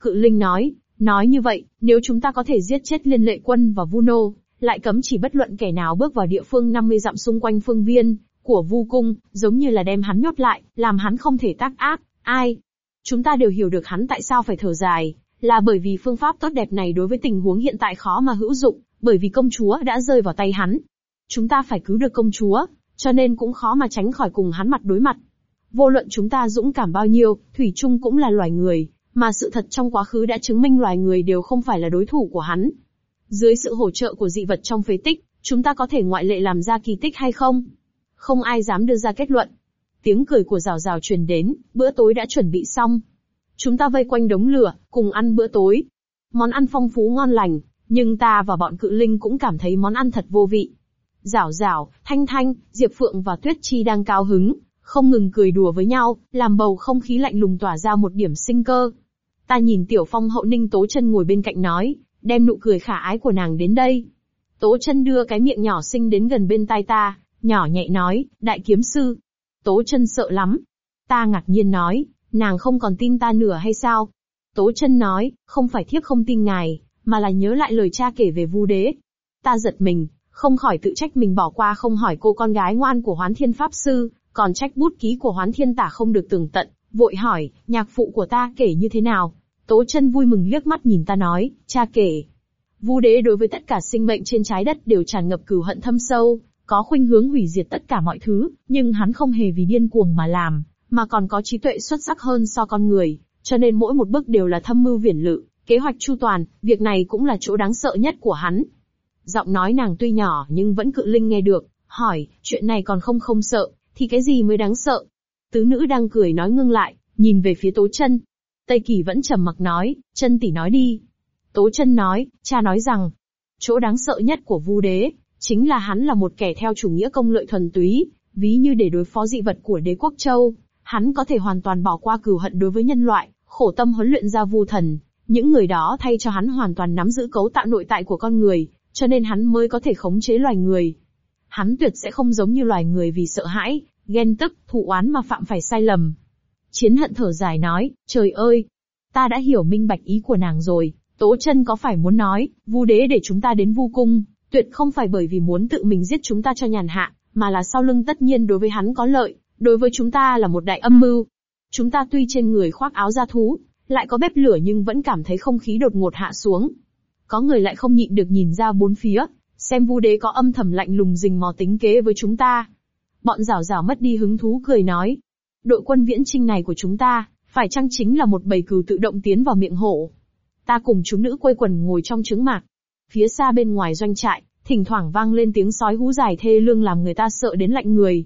Cự Linh nói, nói như vậy, nếu chúng ta có thể giết chết liên lệ quân và Vu nô, lại cấm chỉ bất luận kẻ nào bước vào địa phương 50 dặm xung quanh phương viên của Vu cung, giống như là đem hắn nhốt lại, làm hắn không thể tác ác, ai? Chúng ta đều hiểu được hắn tại sao phải thở dài, là bởi vì phương pháp tốt đẹp này đối với tình huống hiện tại khó mà hữu dụng, bởi vì công chúa đã rơi vào tay hắn. Chúng ta phải cứu được công chúa, cho nên cũng khó mà tránh khỏi cùng hắn mặt đối mặt. Vô luận chúng ta dũng cảm bao nhiêu, Thủy chung cũng là loài người, mà sự thật trong quá khứ đã chứng minh loài người đều không phải là đối thủ của hắn. Dưới sự hỗ trợ của dị vật trong phế tích, chúng ta có thể ngoại lệ làm ra kỳ tích hay không? Không ai dám đưa ra kết luận. Tiếng cười của rào rào truyền đến, bữa tối đã chuẩn bị xong. Chúng ta vây quanh đống lửa, cùng ăn bữa tối. Món ăn phong phú ngon lành, nhưng ta và bọn cự linh cũng cảm thấy món ăn thật vô vị. Rảo rảo, thanh thanh, Diệp Phượng và Tuyết Chi đang cao hứng, không ngừng cười đùa với nhau, làm bầu không khí lạnh lùng tỏa ra một điểm sinh cơ. Ta nhìn Tiểu Phong hậu ninh tố chân ngồi bên cạnh nói, đem nụ cười khả ái của nàng đến đây. Tố chân đưa cái miệng nhỏ xinh đến gần bên tai ta, nhỏ nhẹ nói, đại kiếm sư. Tố chân sợ lắm. Ta ngạc nhiên nói, nàng không còn tin ta nửa hay sao? Tố chân nói, không phải thiếp không tin ngài, mà là nhớ lại lời cha kể về vu đế. Ta giật mình, không khỏi tự trách mình bỏ qua không hỏi cô con gái ngoan của hoán thiên pháp sư, còn trách bút ký của hoán thiên tả không được tường tận, vội hỏi, nhạc phụ của ta kể như thế nào? Tố chân vui mừng liếc mắt nhìn ta nói, cha kể. Vu đế đối với tất cả sinh mệnh trên trái đất đều tràn ngập cừu hận thâm sâu, có khuynh hướng hủy diệt tất cả mọi thứ, nhưng hắn không hề vì điên cuồng mà làm, mà còn có trí tuệ xuất sắc hơn so con người, cho nên mỗi một bước đều là thâm mưu viển lự, kế hoạch chu toàn, việc này cũng là chỗ đáng sợ nhất của hắn. Giọng nói nàng tuy nhỏ nhưng vẫn cự linh nghe được, hỏi, chuyện này còn không không sợ, thì cái gì mới đáng sợ? Tứ nữ đang cười nói ngưng lại, nhìn về phía tố chân. Tây Kỳ vẫn trầm mặc nói, chân tỷ nói đi. Tố chân nói, cha nói rằng, chỗ đáng sợ nhất của vu đế, chính là hắn là một kẻ theo chủ nghĩa công lợi thuần túy, ví như để đối phó dị vật của đế quốc châu, hắn có thể hoàn toàn bỏ qua cừu hận đối với nhân loại, khổ tâm huấn luyện ra vu thần, những người đó thay cho hắn hoàn toàn nắm giữ cấu tạo nội tại của con người, cho nên hắn mới có thể khống chế loài người. Hắn tuyệt sẽ không giống như loài người vì sợ hãi, ghen tức, thụ oán mà phạm phải sai lầm. Chiến hận thở dài nói, trời ơi, ta đã hiểu minh bạch ý của nàng rồi, Tố chân có phải muốn nói, vu đế để chúng ta đến vu cung, tuyệt không phải bởi vì muốn tự mình giết chúng ta cho nhàn hạ, mà là sau lưng tất nhiên đối với hắn có lợi, đối với chúng ta là một đại âm mưu. Chúng ta tuy trên người khoác áo da thú, lại có bếp lửa nhưng vẫn cảm thấy không khí đột ngột hạ xuống. Có người lại không nhịn được nhìn ra bốn phía, xem vu đế có âm thầm lạnh lùng rình mò tính kế với chúng ta. Bọn rảo rảo mất đi hứng thú cười nói. Đội quân viễn trinh này của chúng ta, phải chăng chính là một bầy cừu tự động tiến vào miệng hổ. Ta cùng chúng nữ quây quần ngồi trong trứng mạc. Phía xa bên ngoài doanh trại, thỉnh thoảng vang lên tiếng sói hú dài thê lương làm người ta sợ đến lạnh người.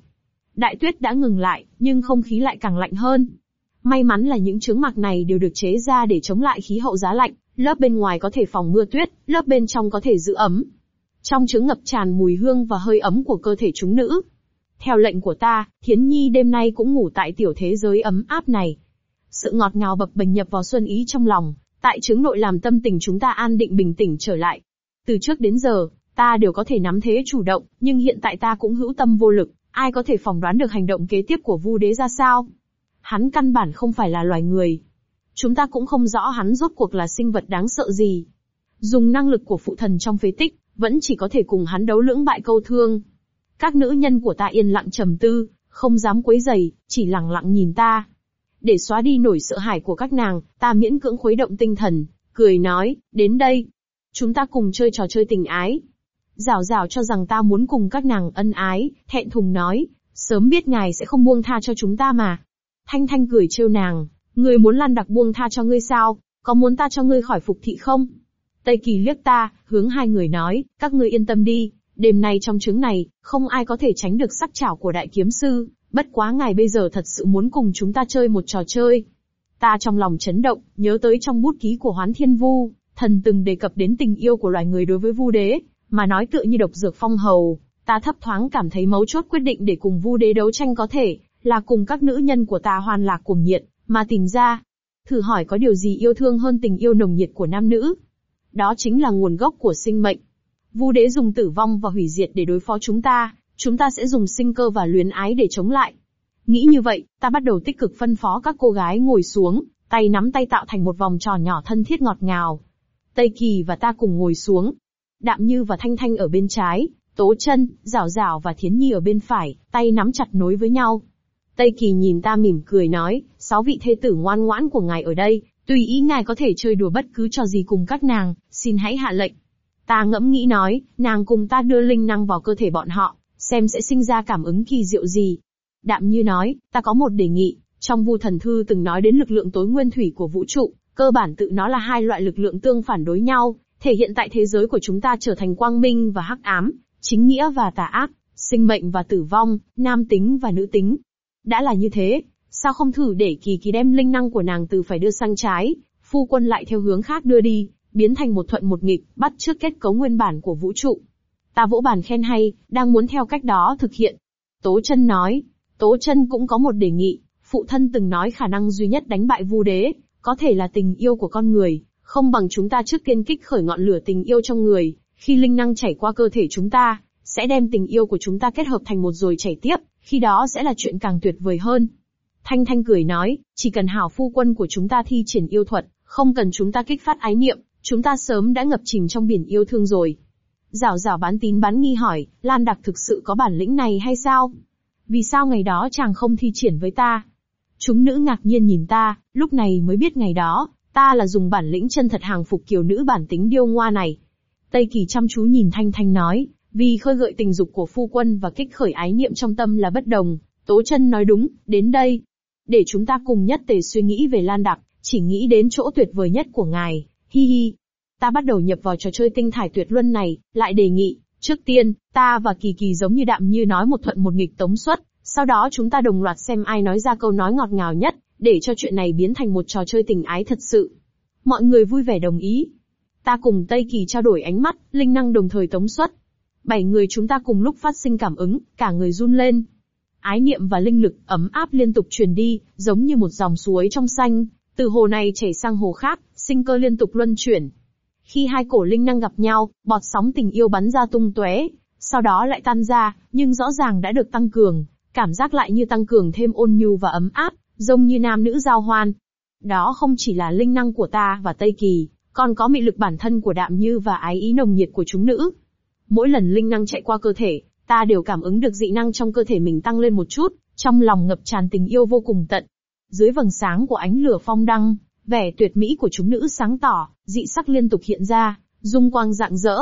Đại tuyết đã ngừng lại, nhưng không khí lại càng lạnh hơn. May mắn là những trứng mạc này đều được chế ra để chống lại khí hậu giá lạnh, lớp bên ngoài có thể phòng mưa tuyết, lớp bên trong có thể giữ ấm. Trong trứng ngập tràn mùi hương và hơi ấm của cơ thể chúng nữ. Theo lệnh của ta, Thiến Nhi đêm nay cũng ngủ tại tiểu thế giới ấm áp này. Sự ngọt ngào bập bềnh nhập vào xuân ý trong lòng, tại chứng nội làm tâm tình chúng ta an định bình tĩnh trở lại. Từ trước đến giờ, ta đều có thể nắm thế chủ động, nhưng hiện tại ta cũng hữu tâm vô lực, ai có thể phỏng đoán được hành động kế tiếp của Vu Đế ra sao? Hắn căn bản không phải là loài người. Chúng ta cũng không rõ hắn rốt cuộc là sinh vật đáng sợ gì. Dùng năng lực của phụ thần trong phế tích, vẫn chỉ có thể cùng hắn đấu lưỡng bại câu thương. Các nữ nhân của ta yên lặng trầm tư, không dám quấy giày, chỉ lặng lặng nhìn ta. Để xóa đi nổi sợ hãi của các nàng, ta miễn cưỡng khuấy động tinh thần, cười nói, đến đây. Chúng ta cùng chơi trò chơi tình ái. Rào rào cho rằng ta muốn cùng các nàng ân ái, thẹn thùng nói, sớm biết ngài sẽ không buông tha cho chúng ta mà. Thanh Thanh cười trêu nàng, ngươi muốn lan đặc buông tha cho ngươi sao, có muốn ta cho ngươi khỏi phục thị không? Tây Kỳ liếc ta, hướng hai người nói, các ngươi yên tâm đi, đêm nay trong trứng này, không ai có thể tránh được sắc chảo của đại kiếm sư, bất quá ngài bây giờ thật sự muốn cùng chúng ta chơi một trò chơi. Ta trong lòng chấn động, nhớ tới trong bút ký của Hoán Thiên Vu, thần từng đề cập đến tình yêu của loài người đối với Vu Đế, mà nói tựa như độc dược phong hầu, ta thấp thoáng cảm thấy mấu chốt quyết định để cùng Vu Đế đấu tranh có thể là cùng các nữ nhân của ta hoàn lạc cuồng nhiệt, mà tìm ra. Thử hỏi có điều gì yêu thương hơn tình yêu nồng nhiệt của nam nữ? Đó chính là nguồn gốc của sinh mệnh. Vu Đế dùng tử vong và hủy diệt để đối phó chúng ta, chúng ta sẽ dùng sinh cơ và luyến ái để chống lại. Nghĩ như vậy, ta bắt đầu tích cực phân phó các cô gái ngồi xuống, tay nắm tay tạo thành một vòng tròn nhỏ thân thiết ngọt ngào. Tây Kỳ và ta cùng ngồi xuống. Đạm Như và Thanh Thanh ở bên trái, Tố Chân, Giảo Giảo và Thiến Nhi ở bên phải, tay nắm chặt nối với nhau. Tây Kỳ nhìn ta mỉm cười nói, sáu vị thê tử ngoan ngoãn của ngài ở đây, tùy ý ngài có thể chơi đùa bất cứ trò gì cùng các nàng, xin hãy hạ lệnh. Ta ngẫm nghĩ nói, nàng cùng ta đưa linh năng vào cơ thể bọn họ, xem sẽ sinh ra cảm ứng kỳ diệu gì. Đạm như nói, ta có một đề nghị, trong vu thần thư từng nói đến lực lượng tối nguyên thủy của vũ trụ, cơ bản tự nó là hai loại lực lượng tương phản đối nhau, thể hiện tại thế giới của chúng ta trở thành quang minh và hắc ám, chính nghĩa và tà ác, sinh mệnh và tử vong, nam tính và nữ tính. Đã là như thế, sao không thử để kỳ kỳ đem linh năng của nàng từ phải đưa sang trái, phu quân lại theo hướng khác đưa đi, biến thành một thuận một nghịch, bắt trước kết cấu nguyên bản của vũ trụ. Ta vỗ bàn khen hay, đang muốn theo cách đó thực hiện. Tố chân nói, Tố chân cũng có một đề nghị, phụ thân từng nói khả năng duy nhất đánh bại vu đế, có thể là tình yêu của con người, không bằng chúng ta trước tiên kích khởi ngọn lửa tình yêu trong người, Khi linh năng chảy qua cơ thể chúng ta, sẽ đem tình yêu của chúng ta kết hợp thành một rồi chảy tiếp, khi đó sẽ là chuyện càng tuyệt vời hơn. Thanh Thanh cười nói, chỉ cần hảo phu quân của chúng ta thi triển yêu thuật, không cần chúng ta kích phát ái niệm, chúng ta sớm đã ngập chìm trong biển yêu thương rồi. Giảo giảo bán tín bán nghi hỏi, Lan Đặc thực sự có bản lĩnh này hay sao? Vì sao ngày đó chàng không thi triển với ta? Chúng nữ ngạc nhiên nhìn ta, lúc này mới biết ngày đó, ta là dùng bản lĩnh chân thật hàng phục kiều nữ bản tính điêu ngoa này. Tây Kỳ chăm chú nhìn Thanh Thanh nói, vì khơi gợi tình dục của phu quân và kích khởi ái niệm trong tâm là bất đồng. Tố chân nói đúng, đến đây. Để chúng ta cùng nhất tề suy nghĩ về Lan Đặc, chỉ nghĩ đến chỗ tuyệt vời nhất của ngài, hi hi. Ta bắt đầu nhập vào trò chơi tinh thải tuyệt luân này, lại đề nghị, trước tiên, ta và Kỳ Kỳ giống như đạm như nói một thuận một nghịch tống suất, sau đó chúng ta đồng loạt xem ai nói ra câu nói ngọt ngào nhất, để cho chuyện này biến thành một trò chơi tình ái thật sự. Mọi người vui vẻ đồng ý. Ta cùng Tây Kỳ trao đổi ánh mắt, linh năng đồng thời tống suất. Bảy người chúng ta cùng lúc phát sinh cảm ứng, cả người run lên. Ái niệm và linh lực ấm áp liên tục truyền đi, giống như một dòng suối trong xanh, từ hồ này chảy sang hồ khác, sinh cơ liên tục luân chuyển. Khi hai cổ linh năng gặp nhau, bọt sóng tình yêu bắn ra tung tóe, sau đó lại tan ra, nhưng rõ ràng đã được tăng cường, cảm giác lại như tăng cường thêm ôn nhu và ấm áp, giống như nam nữ giao hoan. Đó không chỉ là linh năng của ta và Tây Kỳ, còn có mị lực bản thân của Đạm Như và ái ý nồng nhiệt của chúng nữ. Mỗi lần linh năng chạy qua cơ thể, ta đều cảm ứng được dị năng trong cơ thể mình tăng lên một chút, trong lòng ngập tràn tình yêu vô cùng tận. Dưới vầng sáng của ánh lửa phong đăng, vẻ tuyệt mỹ của chúng nữ sáng tỏ, dị sắc liên tục hiện ra, dung quang rạng rỡ.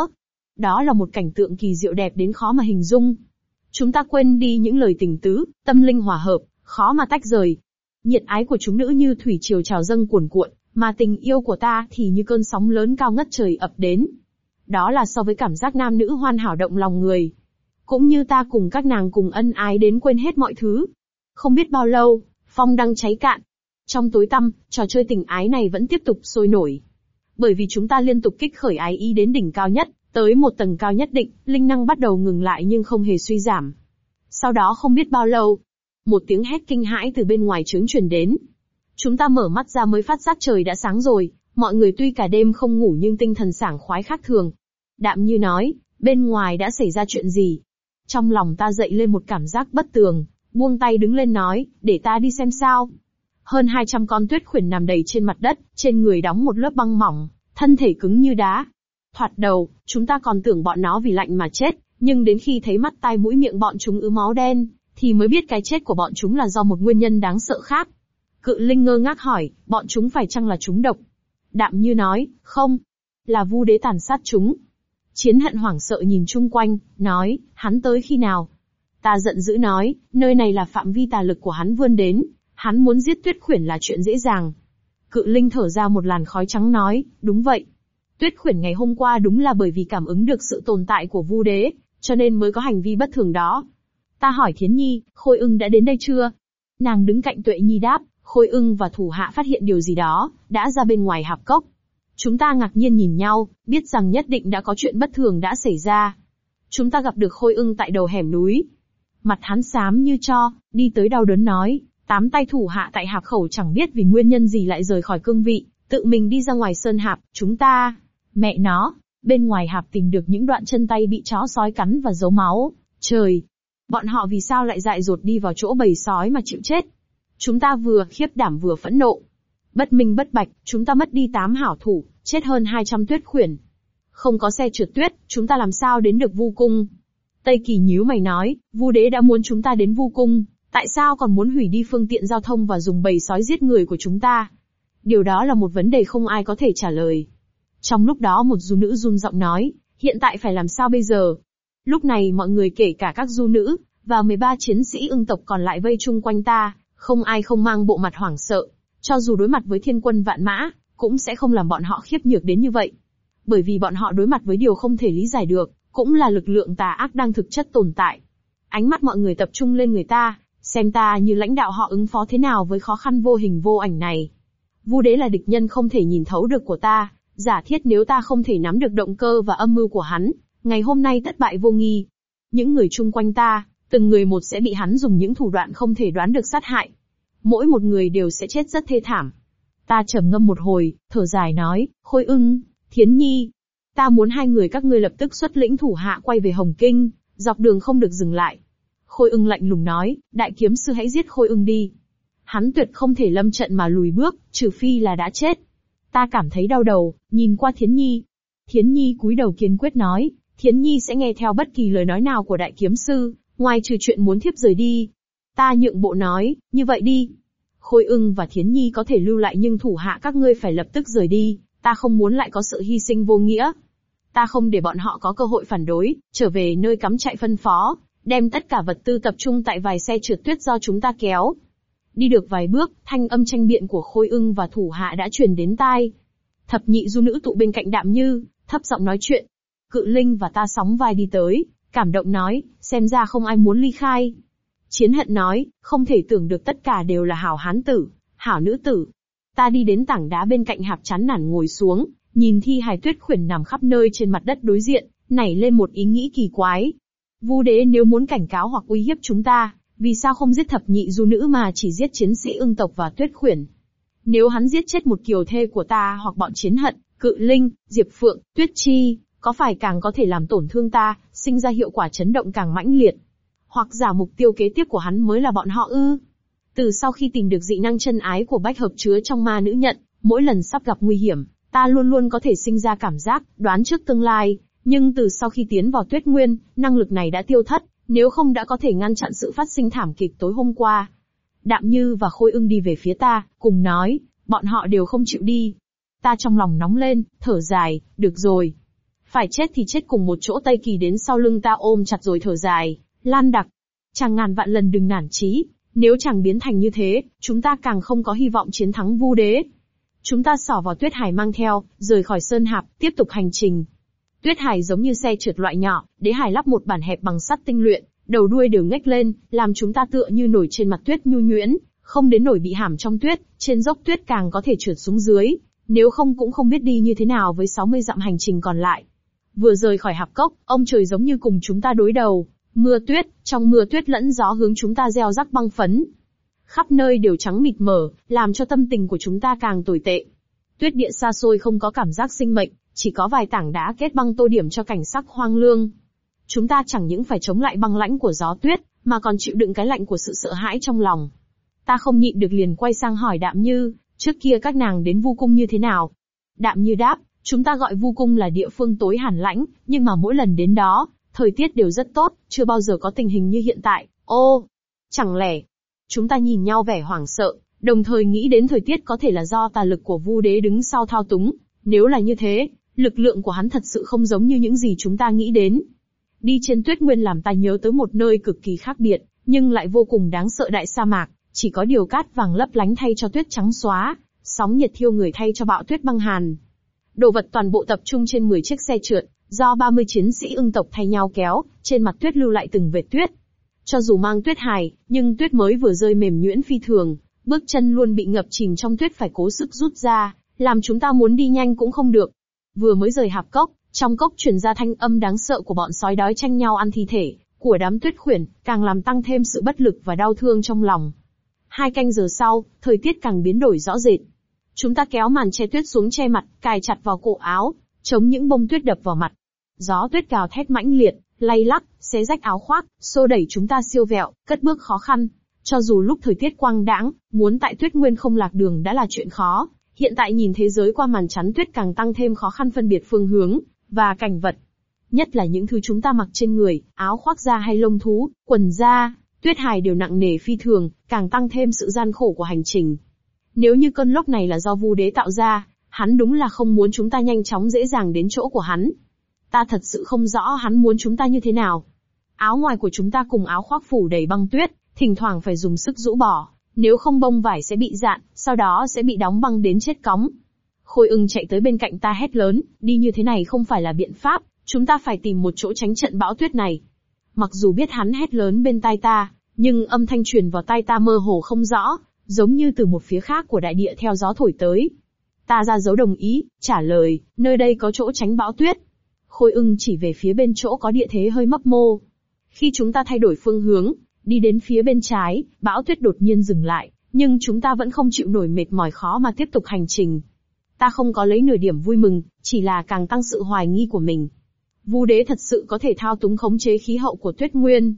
Đó là một cảnh tượng kỳ diệu đẹp đến khó mà hình dung. Chúng ta quên đi những lời tình tứ, tâm linh hòa hợp, khó mà tách rời. Nhiệt ái của chúng nữ như thủy triều trào dâng cuồn cuộn, mà tình yêu của ta thì như cơn sóng lớn cao ngất trời ập đến. Đó là so với cảm giác nam nữ hoàn hảo động lòng người. Cũng như ta cùng các nàng cùng ân ái đến quên hết mọi thứ. Không biết bao lâu, phong đang cháy cạn. Trong tối tăm, trò chơi tình ái này vẫn tiếp tục sôi nổi. Bởi vì chúng ta liên tục kích khởi ái ý đến đỉnh cao nhất, Tới một tầng cao nhất định, linh năng bắt đầu ngừng lại nhưng không hề suy giảm. Sau đó không biết bao lâu, một tiếng hét kinh hãi từ bên ngoài trướng truyền đến. Chúng ta mở mắt ra mới phát giác trời đã sáng rồi, mọi người tuy cả đêm không ngủ nhưng tinh thần sảng khoái khác thường. Đạm như nói, bên ngoài đã xảy ra chuyện gì? Trong lòng ta dậy lên một cảm giác bất tường, buông tay đứng lên nói, để ta đi xem sao. Hơn 200 con tuyết khuyển nằm đầy trên mặt đất, trên người đóng một lớp băng mỏng, thân thể cứng như đá, Thoạt đầu, chúng ta còn tưởng bọn nó vì lạnh mà chết, nhưng đến khi thấy mắt tai mũi miệng bọn chúng ứ máu đen, thì mới biết cái chết của bọn chúng là do một nguyên nhân đáng sợ khác. Cự Linh ngơ ngác hỏi, bọn chúng phải chăng là chúng độc? Đạm như nói, không. Là vu đế tàn sát chúng. Chiến hận hoảng sợ nhìn chung quanh, nói, hắn tới khi nào? Ta giận dữ nói, nơi này là phạm vi tà lực của hắn vươn đến, hắn muốn giết tuyết khuyển là chuyện dễ dàng. Cự Linh thở ra một làn khói trắng nói, đúng vậy, Tuyết khuyển ngày hôm qua đúng là bởi vì cảm ứng được sự tồn tại của vu đế, cho nên mới có hành vi bất thường đó. Ta hỏi Thiến Nhi, Khôi ưng đã đến đây chưa? Nàng đứng cạnh Tuệ Nhi đáp, Khôi ưng và thủ hạ phát hiện điều gì đó, đã ra bên ngoài hạp cốc. Chúng ta ngạc nhiên nhìn nhau, biết rằng nhất định đã có chuyện bất thường đã xảy ra. Chúng ta gặp được Khôi ưng tại đầu hẻm núi. Mặt hắn xám như cho, đi tới đau đớn nói, tám tay thủ hạ tại hạp khẩu chẳng biết vì nguyên nhân gì lại rời khỏi cương vị, tự mình đi ra ngoài sơn hạp, chúng ta, Mẹ nó, bên ngoài hạp tìm được những đoạn chân tay bị chó sói cắn và dấu máu. Trời! Bọn họ vì sao lại dại dột đi vào chỗ bầy sói mà chịu chết? Chúng ta vừa khiếp đảm vừa phẫn nộ. Bất minh bất bạch, chúng ta mất đi tám hảo thủ, chết hơn 200 tuyết khuyển. Không có xe trượt tuyết, chúng ta làm sao đến được vu cung? Tây Kỳ nhíu mày nói, vu đế đã muốn chúng ta đến vu cung, tại sao còn muốn hủy đi phương tiện giao thông và dùng bầy sói giết người của chúng ta? Điều đó là một vấn đề không ai có thể trả lời. Trong lúc đó một du nữ run giọng nói, hiện tại phải làm sao bây giờ? Lúc này mọi người kể cả các du nữ, và 13 chiến sĩ ưng tộc còn lại vây chung quanh ta, không ai không mang bộ mặt hoảng sợ. Cho dù đối mặt với thiên quân vạn mã, cũng sẽ không làm bọn họ khiếp nhược đến như vậy. Bởi vì bọn họ đối mặt với điều không thể lý giải được, cũng là lực lượng tà ác đang thực chất tồn tại. Ánh mắt mọi người tập trung lên người ta, xem ta như lãnh đạo họ ứng phó thế nào với khó khăn vô hình vô ảnh này. Vu đế là địch nhân không thể nhìn thấu được của ta, Giả thiết nếu ta không thể nắm được động cơ và âm mưu của hắn, ngày hôm nay thất bại vô nghi. Những người chung quanh ta, từng người một sẽ bị hắn dùng những thủ đoạn không thể đoán được sát hại. Mỗi một người đều sẽ chết rất thê thảm. Ta trầm ngâm một hồi, thở dài nói, Khôi ưng, Thiến Nhi. Ta muốn hai người các ngươi lập tức xuất lĩnh thủ hạ quay về Hồng Kinh, dọc đường không được dừng lại. Khôi ưng lạnh lùng nói, đại kiếm sư hãy giết khôi ưng đi. Hắn tuyệt không thể lâm trận mà lùi bước, trừ phi là đã chết. Ta cảm thấy đau đầu, nhìn qua Thiến Nhi. Thiến Nhi cúi đầu kiên quyết nói, Thiến Nhi sẽ nghe theo bất kỳ lời nói nào của đại kiếm sư, ngoài trừ chuyện muốn thiếp rời đi. Ta nhượng bộ nói, như vậy đi. Khôi ưng và Thiến Nhi có thể lưu lại nhưng thủ hạ các ngươi phải lập tức rời đi, ta không muốn lại có sự hy sinh vô nghĩa. Ta không để bọn họ có cơ hội phản đối, trở về nơi cắm trại phân phó, đem tất cả vật tư tập trung tại vài xe trượt tuyết do chúng ta kéo. Đi được vài bước, thanh âm tranh biện của Khôi ưng và thủ hạ đã truyền đến tai. Thập nhị du nữ tụ bên cạnh đạm như, thấp giọng nói chuyện. Cự Linh và ta sóng vai đi tới, cảm động nói, xem ra không ai muốn ly khai. Chiến hận nói, không thể tưởng được tất cả đều là hảo hán tử, hảo nữ tử. Ta đi đến tảng đá bên cạnh hạp chán nản ngồi xuống, nhìn thi hài tuyết khuyển nằm khắp nơi trên mặt đất đối diện, nảy lên một ý nghĩ kỳ quái. Vu đế nếu muốn cảnh cáo hoặc uy hiếp chúng ta, vì sao không giết thập nhị du nữ mà chỉ giết chiến sĩ ưng tộc và tuyết khuyển? Nếu hắn giết chết một kiều thê của ta hoặc bọn chiến hận, cự linh, diệp phượng, tuyết chi, có phải càng có thể làm tổn thương ta, sinh ra hiệu quả chấn động càng mãnh liệt? Hoặc giả mục tiêu kế tiếp của hắn mới là bọn họ ư? Từ sau khi tìm được dị năng chân ái của bách hợp chứa trong ma nữ nhận, mỗi lần sắp gặp nguy hiểm, ta luôn luôn có thể sinh ra cảm giác, đoán trước tương lai, nhưng từ sau khi tiến vào tuyết nguyên, năng lực này đã tiêu thất, nếu không đã có thể ngăn chặn sự phát sinh thảm kịch tối hôm qua. Đạm Như và Khôi ưng đi về phía ta, cùng nói, bọn họ đều không chịu đi. Ta trong lòng nóng lên, thở dài, được rồi. Phải chết thì chết cùng một chỗ Tây Kỳ đến sau lưng ta ôm chặt rồi thở dài, lan đặc. Chàng ngàn vạn lần đừng nản chí, nếu chàng biến thành như thế, chúng ta càng không có hy vọng chiến thắng vu đế. Chúng ta xỏ vào tuyết hải mang theo, rời khỏi sơn hạp, tiếp tục hành trình. Tuyết hải giống như xe trượt loại nhỏ, đế hải lắp một bản hẹp bằng sắt tinh luyện, đầu đuôi đều ngách lên, làm chúng ta tựa như nổi trên mặt tuyết nhu nhuyễn, không đến nổi bị hàm trong tuyết, trên dốc tuyết càng có thể trượt xuống dưới, nếu không cũng không biết đi như thế nào với 60 dặm hành trình còn lại. Vừa rời khỏi hạp cốc, ông trời giống như cùng chúng ta đối đầu, mưa tuyết, trong mưa tuyết lẫn gió hướng chúng ta gieo rắc băng phấn. Khắp nơi đều trắng mịt mờ, làm cho tâm tình của chúng ta càng tồi tệ. Tuyết địa xa xôi không có cảm giác sinh mệnh, chỉ có vài tảng đá kết băng tô điểm cho cảnh sắc hoang lương. Chúng ta chẳng những phải chống lại băng lãnh của gió tuyết, mà còn chịu đựng cái lạnh của sự sợ hãi trong lòng. Ta không nhịn được liền quay sang hỏi Đạm Như, trước kia các nàng đến vu cung như thế nào? Đạm Như đáp, chúng ta gọi vu cung là địa phương tối hàn lãnh, nhưng mà mỗi lần đến đó, thời tiết đều rất tốt, chưa bao giờ có tình hình như hiện tại. Ô, chẳng lẽ, chúng ta nhìn nhau vẻ hoảng sợ, đồng thời nghĩ đến thời tiết có thể là do tà lực của vu đế đứng sau thao túng. Nếu là như thế, lực lượng của hắn thật sự không giống như những gì chúng ta nghĩ đến. Đi trên tuyết nguyên làm ta nhớ tới một nơi cực kỳ khác biệt, nhưng lại vô cùng đáng sợ đại sa mạc, chỉ có điều cát vàng lấp lánh thay cho tuyết trắng xóa, sóng nhiệt thiêu người thay cho bão tuyết băng hàn. Đồ vật toàn bộ tập trung trên 10 chiếc xe trượt, do 30 chiến sĩ ưng tộc thay nhau kéo, trên mặt tuyết lưu lại từng vệt tuyết. Cho dù mang tuyết hài, nhưng tuyết mới vừa rơi mềm nhuyễn phi thường, bước chân luôn bị ngập chìm trong tuyết phải cố sức rút ra, làm chúng ta muốn đi nhanh cũng không được. Vừa mới rời hạp cốc, trong cốc truyền ra thanh âm đáng sợ của bọn sói đói tranh nhau ăn thi thể, của đám tuyết khuyển, càng làm tăng thêm sự bất lực và đau thương trong lòng. Hai canh giờ sau, thời tiết càng biến đổi rõ rệt. Chúng ta kéo màn che tuyết xuống che mặt, cài chặt vào cổ áo, chống những bông tuyết đập vào mặt. Gió tuyết gào thét mãnh liệt, lay lắc, xé rách áo khoác, xô đẩy chúng ta siêu vẹo, cất bước khó khăn. Cho dù lúc thời tiết quang đãng, muốn tại tuyết nguyên không lạc đường đã là chuyện khó, hiện tại nhìn thế giới qua màn chắn tuyết càng tăng thêm khó khăn phân biệt phương hướng, và cảnh vật. Nhất là những thứ chúng ta mặc trên người, áo khoác da hay lông thú, quần da, tuyết hài đều nặng nề phi thường, càng tăng thêm sự gian khổ của hành trình. Nếu như cơn lốc này là do vu đế tạo ra, hắn đúng là không muốn chúng ta nhanh chóng dễ dàng đến chỗ của hắn. Ta thật sự không rõ hắn muốn chúng ta như thế nào. Áo ngoài của chúng ta cùng áo khoác phủ đầy băng tuyết, thỉnh thoảng phải dùng sức rũ bỏ, nếu không bông vải sẽ bị dạn, sau đó sẽ bị đóng băng đến chết cóng. Khôi ưng chạy tới bên cạnh ta hét lớn, đi như thế này không phải là biện pháp, chúng ta phải tìm một chỗ tránh trận bão tuyết này. Mặc dù biết hắn hét lớn bên tai ta, nhưng âm thanh truyền vào tai ta mơ hồ không rõ, giống như từ một phía khác của đại địa theo gió thổi tới. Ta ra dấu đồng ý, trả lời, nơi đây có chỗ tránh bão tuyết. Khôi ưng chỉ về phía bên chỗ có địa thế hơi mấp mô. Khi chúng ta thay đổi phương hướng, đi đến phía bên trái, bão tuyết đột nhiên dừng lại, nhưng chúng ta vẫn không chịu nổi mệt mỏi khó mà tiếp tục hành trình. Ta không có lấy nửa điểm vui mừng, chỉ là càng tăng sự hoài nghi của mình. Vu đế thật sự có thể thao túng khống chế khí hậu của tuyết nguyên.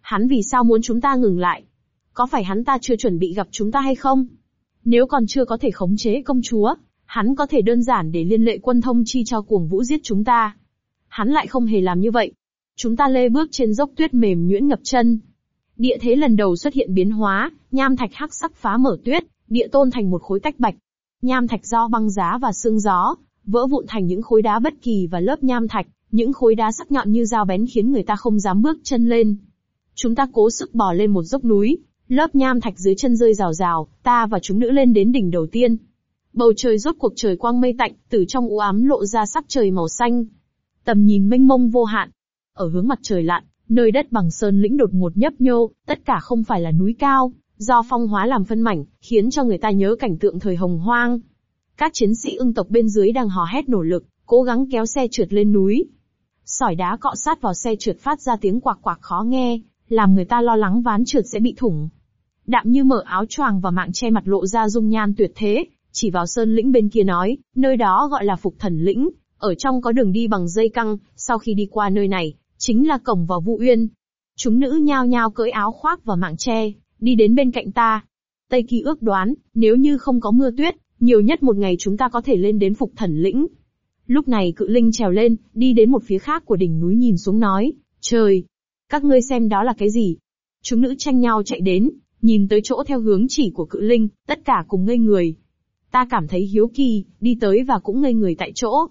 Hắn vì sao muốn chúng ta ngừng lại? Có phải hắn ta chưa chuẩn bị gặp chúng ta hay không? Nếu còn chưa có thể khống chế công chúa, hắn có thể đơn giản để liên lệ quân thông chi cho cuồng vũ giết chúng ta. Hắn lại không hề làm như vậy. Chúng ta lê bước trên dốc tuyết mềm nhuyễn ngập chân. Địa thế lần đầu xuất hiện biến hóa, nham thạch hắc sắc phá mở tuyết, địa tôn thành một khối tách bạch. Nham thạch do băng giá và sương gió, vỡ vụn thành những khối đá bất kỳ và lớp nham thạch, những khối đá sắc nhọn như dao bén khiến người ta không dám bước chân lên. Chúng ta cố sức bò lên một dốc núi, lớp nham thạch dưới chân rơi rào rào, ta và chúng nữ lên đến đỉnh đầu tiên. Bầu trời rốt cuộc trời quang mây tạnh, từ trong u ám lộ ra sắc trời màu xanh. Tầm nhìn mênh mông vô hạn. Ở hướng mặt trời lặn, nơi đất bằng sơn lĩnh đột ngột nhấp nhô, tất cả không phải là núi cao, do phong hóa làm phân mảnh, khiến cho người ta nhớ cảnh tượng thời hồng hoang. Các chiến sĩ ưng tộc bên dưới đang hò hét nỗ lực, cố gắng kéo xe trượt lên núi. Sỏi đá cọ sát vào xe trượt phát ra tiếng quạc quạc khó nghe, làm người ta lo lắng ván trượt sẽ bị thủng. Đạm như mở áo choàng và mạng che mặt lộ ra dung nhan tuyệt thế, chỉ vào sơn lĩnh bên kia nói, nơi đó gọi là phục thần lĩnh, ở trong có đường đi bằng dây căng, sau khi đi qua nơi này, chính là cổng vào Vu Uyên. Chúng nữ nhao nhao cưỡi áo khoác và mạng che, đi đến bên cạnh ta. Tây Kỳ ước đoán, nếu như không có mưa tuyết, nhiều nhất một ngày chúng ta có thể lên đến phục thần lĩnh. Lúc này cự linh trèo lên, đi đến một phía khác của đỉnh núi nhìn xuống nói, trời, các ngươi xem đó là cái gì? Chúng nữ tranh nhau chạy đến, nhìn tới chỗ theo hướng chỉ của cự linh, tất cả cùng ngây người. Ta cảm thấy hiếu kỳ, đi tới và cũng ngây người tại chỗ.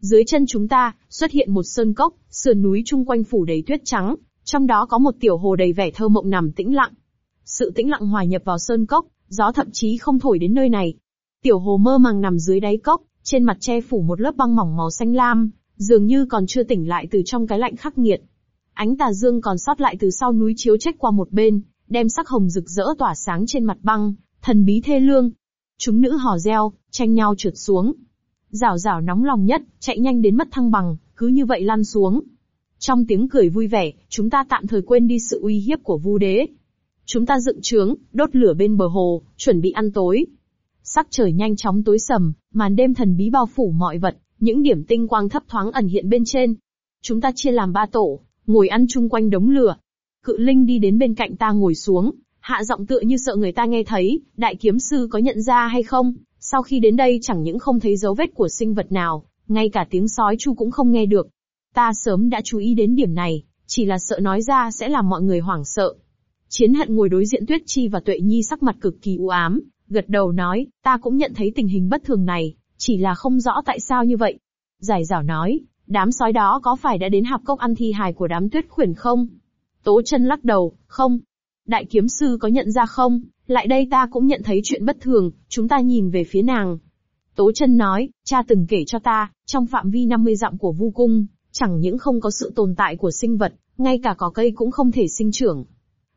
Dưới chân chúng ta, xuất hiện một sơn cốc, sườn núi chung quanh phủ đầy tuyết trắng, trong đó có một tiểu hồ đầy vẻ thơ mộng nằm tĩnh lặng. Sự tĩnh lặng hòa nhập vào sơn cốc, gió thậm chí không thổi đến nơi này. Tiểu hồ mơ màng nằm dưới đáy cốc, trên mặt che phủ một lớp băng mỏng màu xanh lam, dường như còn chưa tỉnh lại từ trong cái lạnh khắc nghiệt. Ánh tà dương còn sót lại từ sau núi chiếu trách qua một bên, đem sắc hồng rực rỡ tỏa sáng trên mặt băng, thần bí thê lương. Chúng nữ hò reo, tranh nhau trượt xuống. Rảo rảo nóng lòng nhất, chạy nhanh đến mất thăng bằng, cứ như vậy lăn xuống. Trong tiếng cười vui vẻ, chúng ta tạm thời quên đi sự uy hiếp của vu đế. Chúng ta dựng trướng, đốt lửa bên bờ hồ, chuẩn bị ăn tối. Sắc trời nhanh chóng tối sầm, màn đêm thần bí bao phủ mọi vật, những điểm tinh quang thấp thoáng ẩn hiện bên trên. Chúng ta chia làm ba tổ, ngồi ăn chung quanh đống lửa. Cự Linh đi đến bên cạnh ta ngồi xuống, hạ giọng tựa như sợ người ta nghe thấy, đại kiếm sư có nhận ra hay không? Sau khi đến đây chẳng những không thấy dấu vết của sinh vật nào, ngay cả tiếng sói chu cũng không nghe được. Ta sớm đã chú ý đến điểm này, chỉ là sợ nói ra sẽ làm mọi người hoảng sợ. Chiến hận ngồi đối diện Tuyết Chi và Tuệ Nhi sắc mặt cực kỳ u ám, gật đầu nói, ta cũng nhận thấy tình hình bất thường này, chỉ là không rõ tại sao như vậy. Giải giảo nói, đám sói đó có phải đã đến hạp cốc ăn thi hài của đám tuyết khuyển không? Tố chân lắc đầu, không. Đại kiếm sư có nhận ra không? Lại đây ta cũng nhận thấy chuyện bất thường, chúng ta nhìn về phía nàng. Tố chân nói, cha từng kể cho ta, trong phạm vi 50 dặm của vu cung, chẳng những không có sự tồn tại của sinh vật, ngay cả cỏ cây cũng không thể sinh trưởng.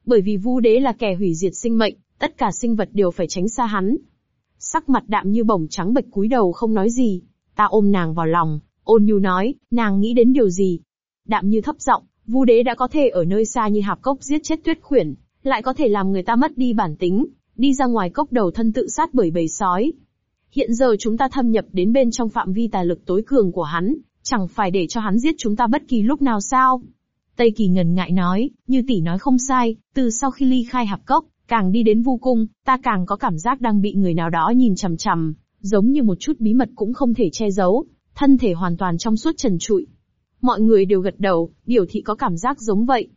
Bởi vì vu đế là kẻ hủy diệt sinh mệnh, tất cả sinh vật đều phải tránh xa hắn. Sắc mặt đạm như bổng trắng bệch cúi đầu không nói gì, ta ôm nàng vào lòng, ôn nhu nói, nàng nghĩ đến điều gì? Đạm như thấp giọng, vu đế đã có thể ở nơi xa như hạp cốc giết chết tuyết khuyển, lại có thể làm người ta mất đi bản tính, đi ra ngoài cốc đầu thân tự sát bởi bầy sói. Hiện giờ chúng ta thâm nhập đến bên trong phạm vi tà lực tối cường của hắn, chẳng phải để cho hắn giết chúng ta bất kỳ lúc nào sao? Tây Kỳ ngần ngại nói, như tỷ nói không sai, từ sau khi ly khai hạp cốc, càng đi đến vu cung, ta càng có cảm giác đang bị người nào đó nhìn chằm chằm, giống như một chút bí mật cũng không thể che giấu, thân thể hoàn toàn trong suốt trần trụi. Mọi người đều gật đầu, biểu thị có cảm giác giống vậy.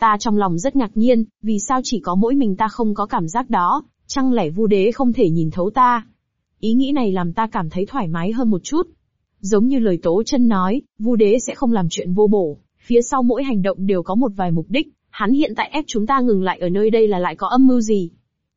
Ta trong lòng rất ngạc nhiên, vì sao chỉ có mỗi mình ta không có cảm giác đó, chăng lẽ vu đế không thể nhìn thấu ta? Ý nghĩ này làm ta cảm thấy thoải mái hơn một chút. Giống như lời Tố chân nói, vu đế sẽ không làm chuyện vô bổ, phía sau mỗi hành động đều có một vài mục đích, hắn hiện tại ép chúng ta ngừng lại ở nơi đây là lại có âm mưu gì?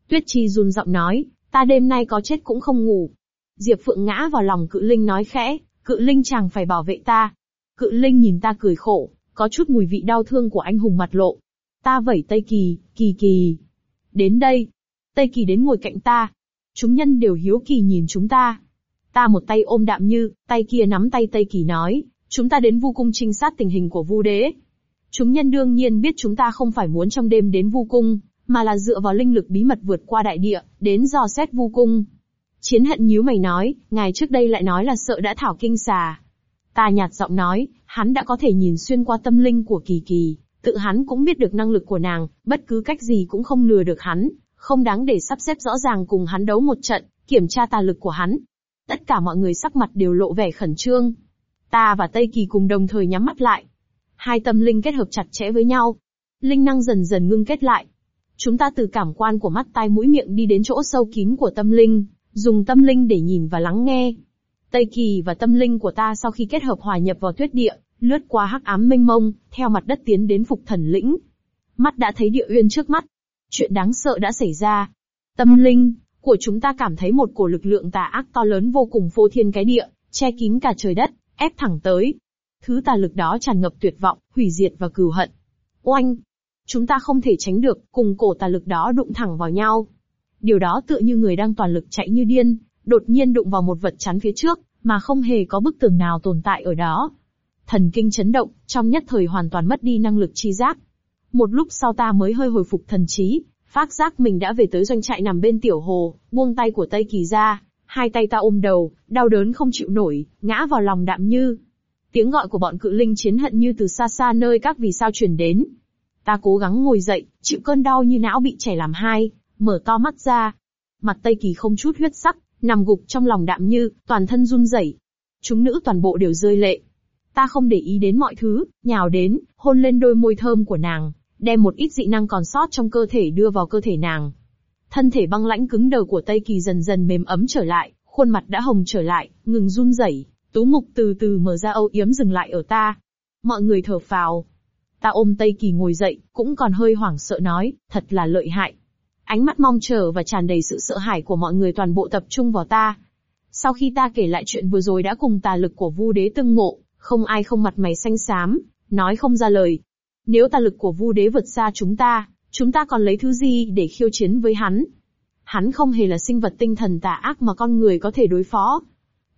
Tuyết Chi run giọng nói, ta đêm nay có chết cũng không ngủ. Diệp Phượng ngã vào lòng cự linh nói khẽ, cự linh chàng phải bảo vệ ta. Cự linh nhìn ta cười khổ, có chút mùi vị đau thương của anh hùng mặt lộ. Ta vẩy Tây Kỳ, Kỳ Kỳ. Đến đây. Tây Kỳ đến ngồi cạnh ta. Chúng nhân đều hiếu kỳ nhìn chúng ta. Ta một tay ôm đạm như, tay kia nắm tay Tây Kỳ nói, chúng ta đến vu cung trinh sát tình hình của vu đế. Chúng nhân đương nhiên biết chúng ta không phải muốn trong đêm đến vu cung, mà là dựa vào linh lực bí mật vượt qua đại địa, đến dò xét vu cung. Chiến hận nhíu mày nói, ngài trước đây lại nói là sợ đã thảo kinh xà. Ta nhạt giọng nói, hắn đã có thể nhìn xuyên qua tâm linh của kỳ kỳ, tự hắn cũng biết được năng lực của nàng, bất cứ cách gì cũng không lừa được hắn, không đáng để sắp xếp rõ ràng cùng hắn đấu một trận, kiểm tra tà lực của hắn. Tất cả mọi người sắc mặt đều lộ vẻ khẩn trương. Ta và Tây Kỳ cùng đồng thời nhắm mắt lại. Hai tâm linh kết hợp chặt chẽ với nhau. Linh năng dần dần ngưng kết lại. Chúng ta từ cảm quan của mắt tai mũi miệng đi đến chỗ sâu kín của tâm linh, dùng tâm linh để nhìn và lắng nghe. Tây Kỳ và tâm linh của ta sau khi kết hợp hòa nhập vào tuyết địa, lướt qua hắc ám mênh mông, theo mặt đất tiến đến phục thần lĩnh. Mắt đã thấy địa uyên trước mắt. Chuyện đáng sợ đã xảy ra. Tâm linh của chúng ta cảm thấy một cổ lực lượng tà ác to lớn vô cùng phô thiên cái địa, che kín cả trời đất, ép thẳng tới. Thứ tà lực đó tràn ngập tuyệt vọng, hủy diệt và cừu hận. Oanh! Chúng ta không thể tránh được, cùng cổ tà lực đó đụng thẳng vào nhau. Điều đó tựa như người đang toàn lực chạy như điên, đột nhiên đụng vào một vật chắn phía trước, mà không hề có bức tường nào tồn tại ở đó. Thần kinh chấn động, trong nhất thời hoàn toàn mất đi năng lực chi giác. Một lúc sau ta mới hơi hồi phục thần trí, phát giác mình đã về tới doanh trại nằm bên tiểu hồ, buông tay của Tây Kỳ ra, hai tay ta ôm đầu, đau đớn không chịu nổi, ngã vào lòng đạm như. Tiếng gọi của bọn cự linh chiến hận như từ xa xa nơi các vì sao truyền đến. Ta cố gắng ngồi dậy, chịu cơn đau như não bị chảy làm hai, mở to mắt ra. Mặt Tây Kỳ không chút huyết sắc, nằm gục trong lòng đạm như, toàn thân run rẩy. Chúng nữ toàn bộ đều rơi lệ. Ta không để ý đến mọi thứ, nhào đến, hôn lên đôi môi thơm của nàng, đem một ít dị năng còn sót trong cơ thể đưa vào cơ thể nàng. Thân thể băng lãnh cứng đờ của Tây Kỳ dần dần mềm ấm trở lại, khuôn mặt đã hồng trở lại, ngừng run rẩy, tú mục từ từ mở ra âu yếm dừng lại ở ta. Mọi người thở phào. Ta ôm Tây Kỳ ngồi dậy, cũng còn hơi hoảng sợ nói, thật là lợi hại. Ánh mắt mong chờ và tràn đầy sự sợ hãi của mọi người toàn bộ tập trung vào ta. Sau khi ta kể lại chuyện vừa rồi đã cùng tà lực của Vu Đế tương ngộ, không ai không mặt mày xanh xám, nói không ra lời. Nếu tà lực của Vu Đế vượt xa chúng ta, chúng ta còn lấy thứ gì để khiêu chiến với hắn? Hắn không hề là sinh vật tinh thần tà ác mà con người có thể đối phó.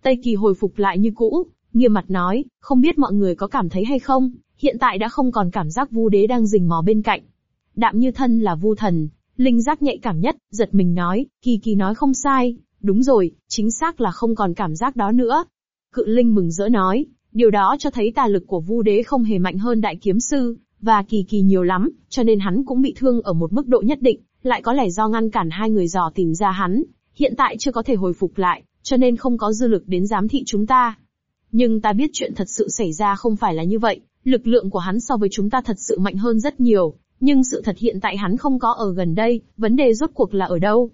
Tây Kỳ hồi phục lại như cũ, nghiêm mặt nói, không biết mọi người có cảm thấy hay không, hiện tại đã không còn cảm giác Vu Đế đang rình mò bên cạnh. Đạm như thân là Vu thần, Linh giác nhạy cảm nhất, giật mình nói, Kỳ Kỳ nói không sai, đúng rồi, chính xác là không còn cảm giác đó nữa. Cự Linh mừng rỡ nói, điều đó cho thấy tà lực của Vu Đế không hề mạnh hơn Đại Kiếm Sư, và Kỳ Kỳ nhiều lắm, cho nên hắn cũng bị thương ở một mức độ nhất định, lại có lẽ do ngăn cản hai người dò tìm ra hắn, hiện tại chưa có thể hồi phục lại, cho nên không có dư lực đến giám thị chúng ta. Nhưng ta biết chuyện thật sự xảy ra không phải là như vậy, lực lượng của hắn so với chúng ta thật sự mạnh hơn rất nhiều, nhưng sự thật hiện tại hắn không có ở gần đây, vấn đề rốt cuộc là ở đâu?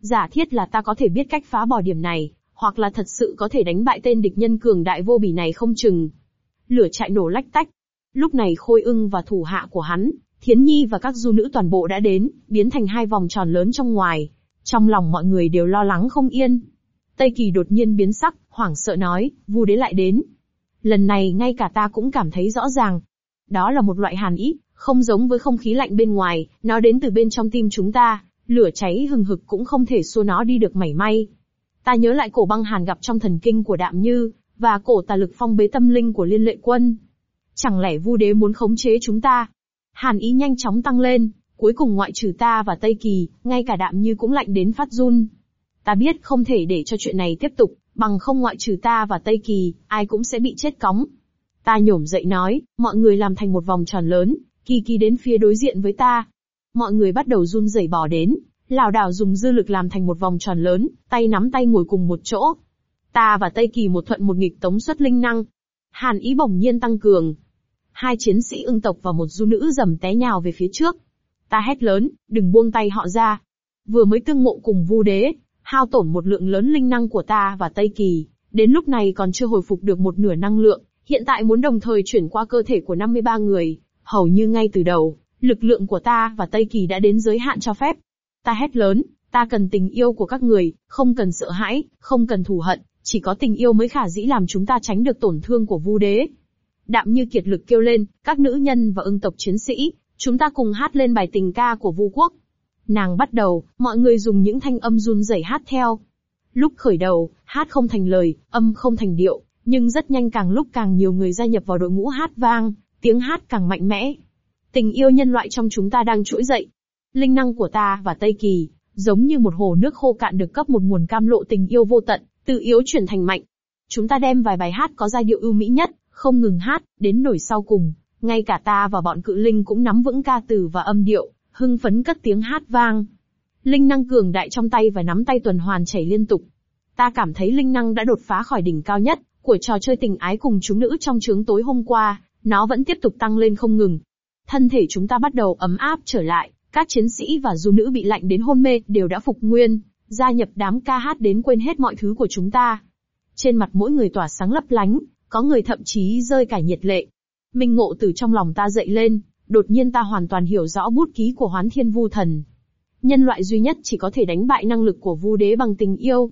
Giả thiết là ta có thể biết cách phá bỏ điểm này, hoặc là thật sự có thể đánh bại tên địch nhân cường đại vô bỉ này không chừng. Lửa chạy nổ lách tách. Lúc này Khôi ưng và thủ hạ của hắn, Thiến Nhi và các du nữ toàn bộ đã đến, biến thành hai vòng tròn lớn trong ngoài. Trong lòng mọi người đều lo lắng không yên. Tây Kỳ đột nhiên biến sắc, hoảng sợ nói, vu đế lại đến. Lần này ngay cả ta cũng cảm thấy rõ ràng. Đó là một loại hàn ý, không giống với không khí lạnh bên ngoài, nó đến từ bên trong tim chúng ta, lửa cháy hừng hực cũng không thể xua nó đi được mảy may. Ta nhớ lại cổ băng hàn gặp trong thần kinh của Đạm Như, và cổ tà lực phong bế tâm linh của Liên Lệ Quân. Chẳng lẽ Vu Đế muốn khống chế chúng ta? Hàn ý nhanh chóng tăng lên, cuối cùng ngoại trừ ta và Tây Kỳ, ngay cả Đạm Như cũng lạnh đến phát run. Ta biết không thể để cho chuyện này tiếp tục, bằng không ngoại trừ ta và Tây Kỳ, ai cũng sẽ bị chết cóng. Ta nhổm dậy nói, mọi người làm thành một vòng tròn lớn, Kỳ kỳ đến phía đối diện với ta. Mọi người bắt đầu run rẩy bỏ đến, lảo đảo dùng dư lực làm thành một vòng tròn lớn, tay nắm tay ngồi cùng một chỗ. Ta và Tây Kỳ một thuận một nghịch tống xuất linh năng. Hàn ý bỗng nhiên tăng cường. Hai chiến sĩ ưng tộc và một du nữ dầm té nhào về phía trước. Ta hét lớn, đừng buông tay họ ra. Vừa mới tương ngộ cùng vu đế, hao tổn một lượng lớn linh năng của ta và Tây Kỳ, đến lúc này còn chưa hồi phục được một nửa năng lượng, hiện tại muốn đồng thời chuyển qua cơ thể của 53 người, Hầu như ngay từ đầu, lực lượng của ta và Tây Kỳ đã đến giới hạn cho phép. Ta hét lớn, ta cần tình yêu của các người, không cần sợ hãi, không cần thù hận, chỉ có tình yêu mới khả dĩ làm chúng ta tránh được tổn thương của vu đế. Đạm như kiệt lực kêu lên, các nữ nhân và ưng tộc chiến sĩ, chúng ta cùng hát lên bài tình ca của vu quốc. Nàng bắt đầu, mọi người dùng những thanh âm run rẩy hát theo. Lúc khởi đầu, hát không thành lời, âm không thành điệu, nhưng rất nhanh càng lúc càng nhiều người gia nhập vào đội ngũ hát vang, tiếng hát càng mạnh mẽ. Tình yêu nhân loại trong chúng ta đang trỗi dậy. Linh năng của ta và Tây Kỳ, giống như một hồ nước khô cạn được cấp một nguồn cam lộ tình yêu vô tận, từ yếu chuyển thành mạnh. Chúng ta đem vài bài hát có giai điệu ưu mỹ nhất, không ngừng hát, đến nổi sau cùng, ngay cả ta và bọn cự linh cũng nắm vững ca từ và âm điệu, hưng phấn cất tiếng hát vang. Linh năng cường đại trong tay và nắm tay tuần hoàn chảy liên tục. Ta cảm thấy linh năng đã đột phá khỏi đỉnh cao nhất của trò chơi tình ái cùng chúng nữ trong trướng tối hôm qua, nó vẫn tiếp tục tăng lên không ngừng. Thân thể chúng ta bắt đầu ấm áp trở lại, các chiến sĩ và du nữ bị lạnh đến hôn mê đều đã phục nguyên, gia nhập đám ca hát đến quên hết mọi thứ của chúng ta. Trên mặt mỗi người tỏa sáng lấp lánh, có người thậm chí rơi cả nhiệt lệ. Minh ngộ từ trong lòng ta dậy lên, đột nhiên ta hoàn toàn hiểu rõ bút ký của Hoán Thiên Vu Thần. Nhân loại duy nhất chỉ có thể đánh bại năng lực của Vu Đế bằng tình yêu.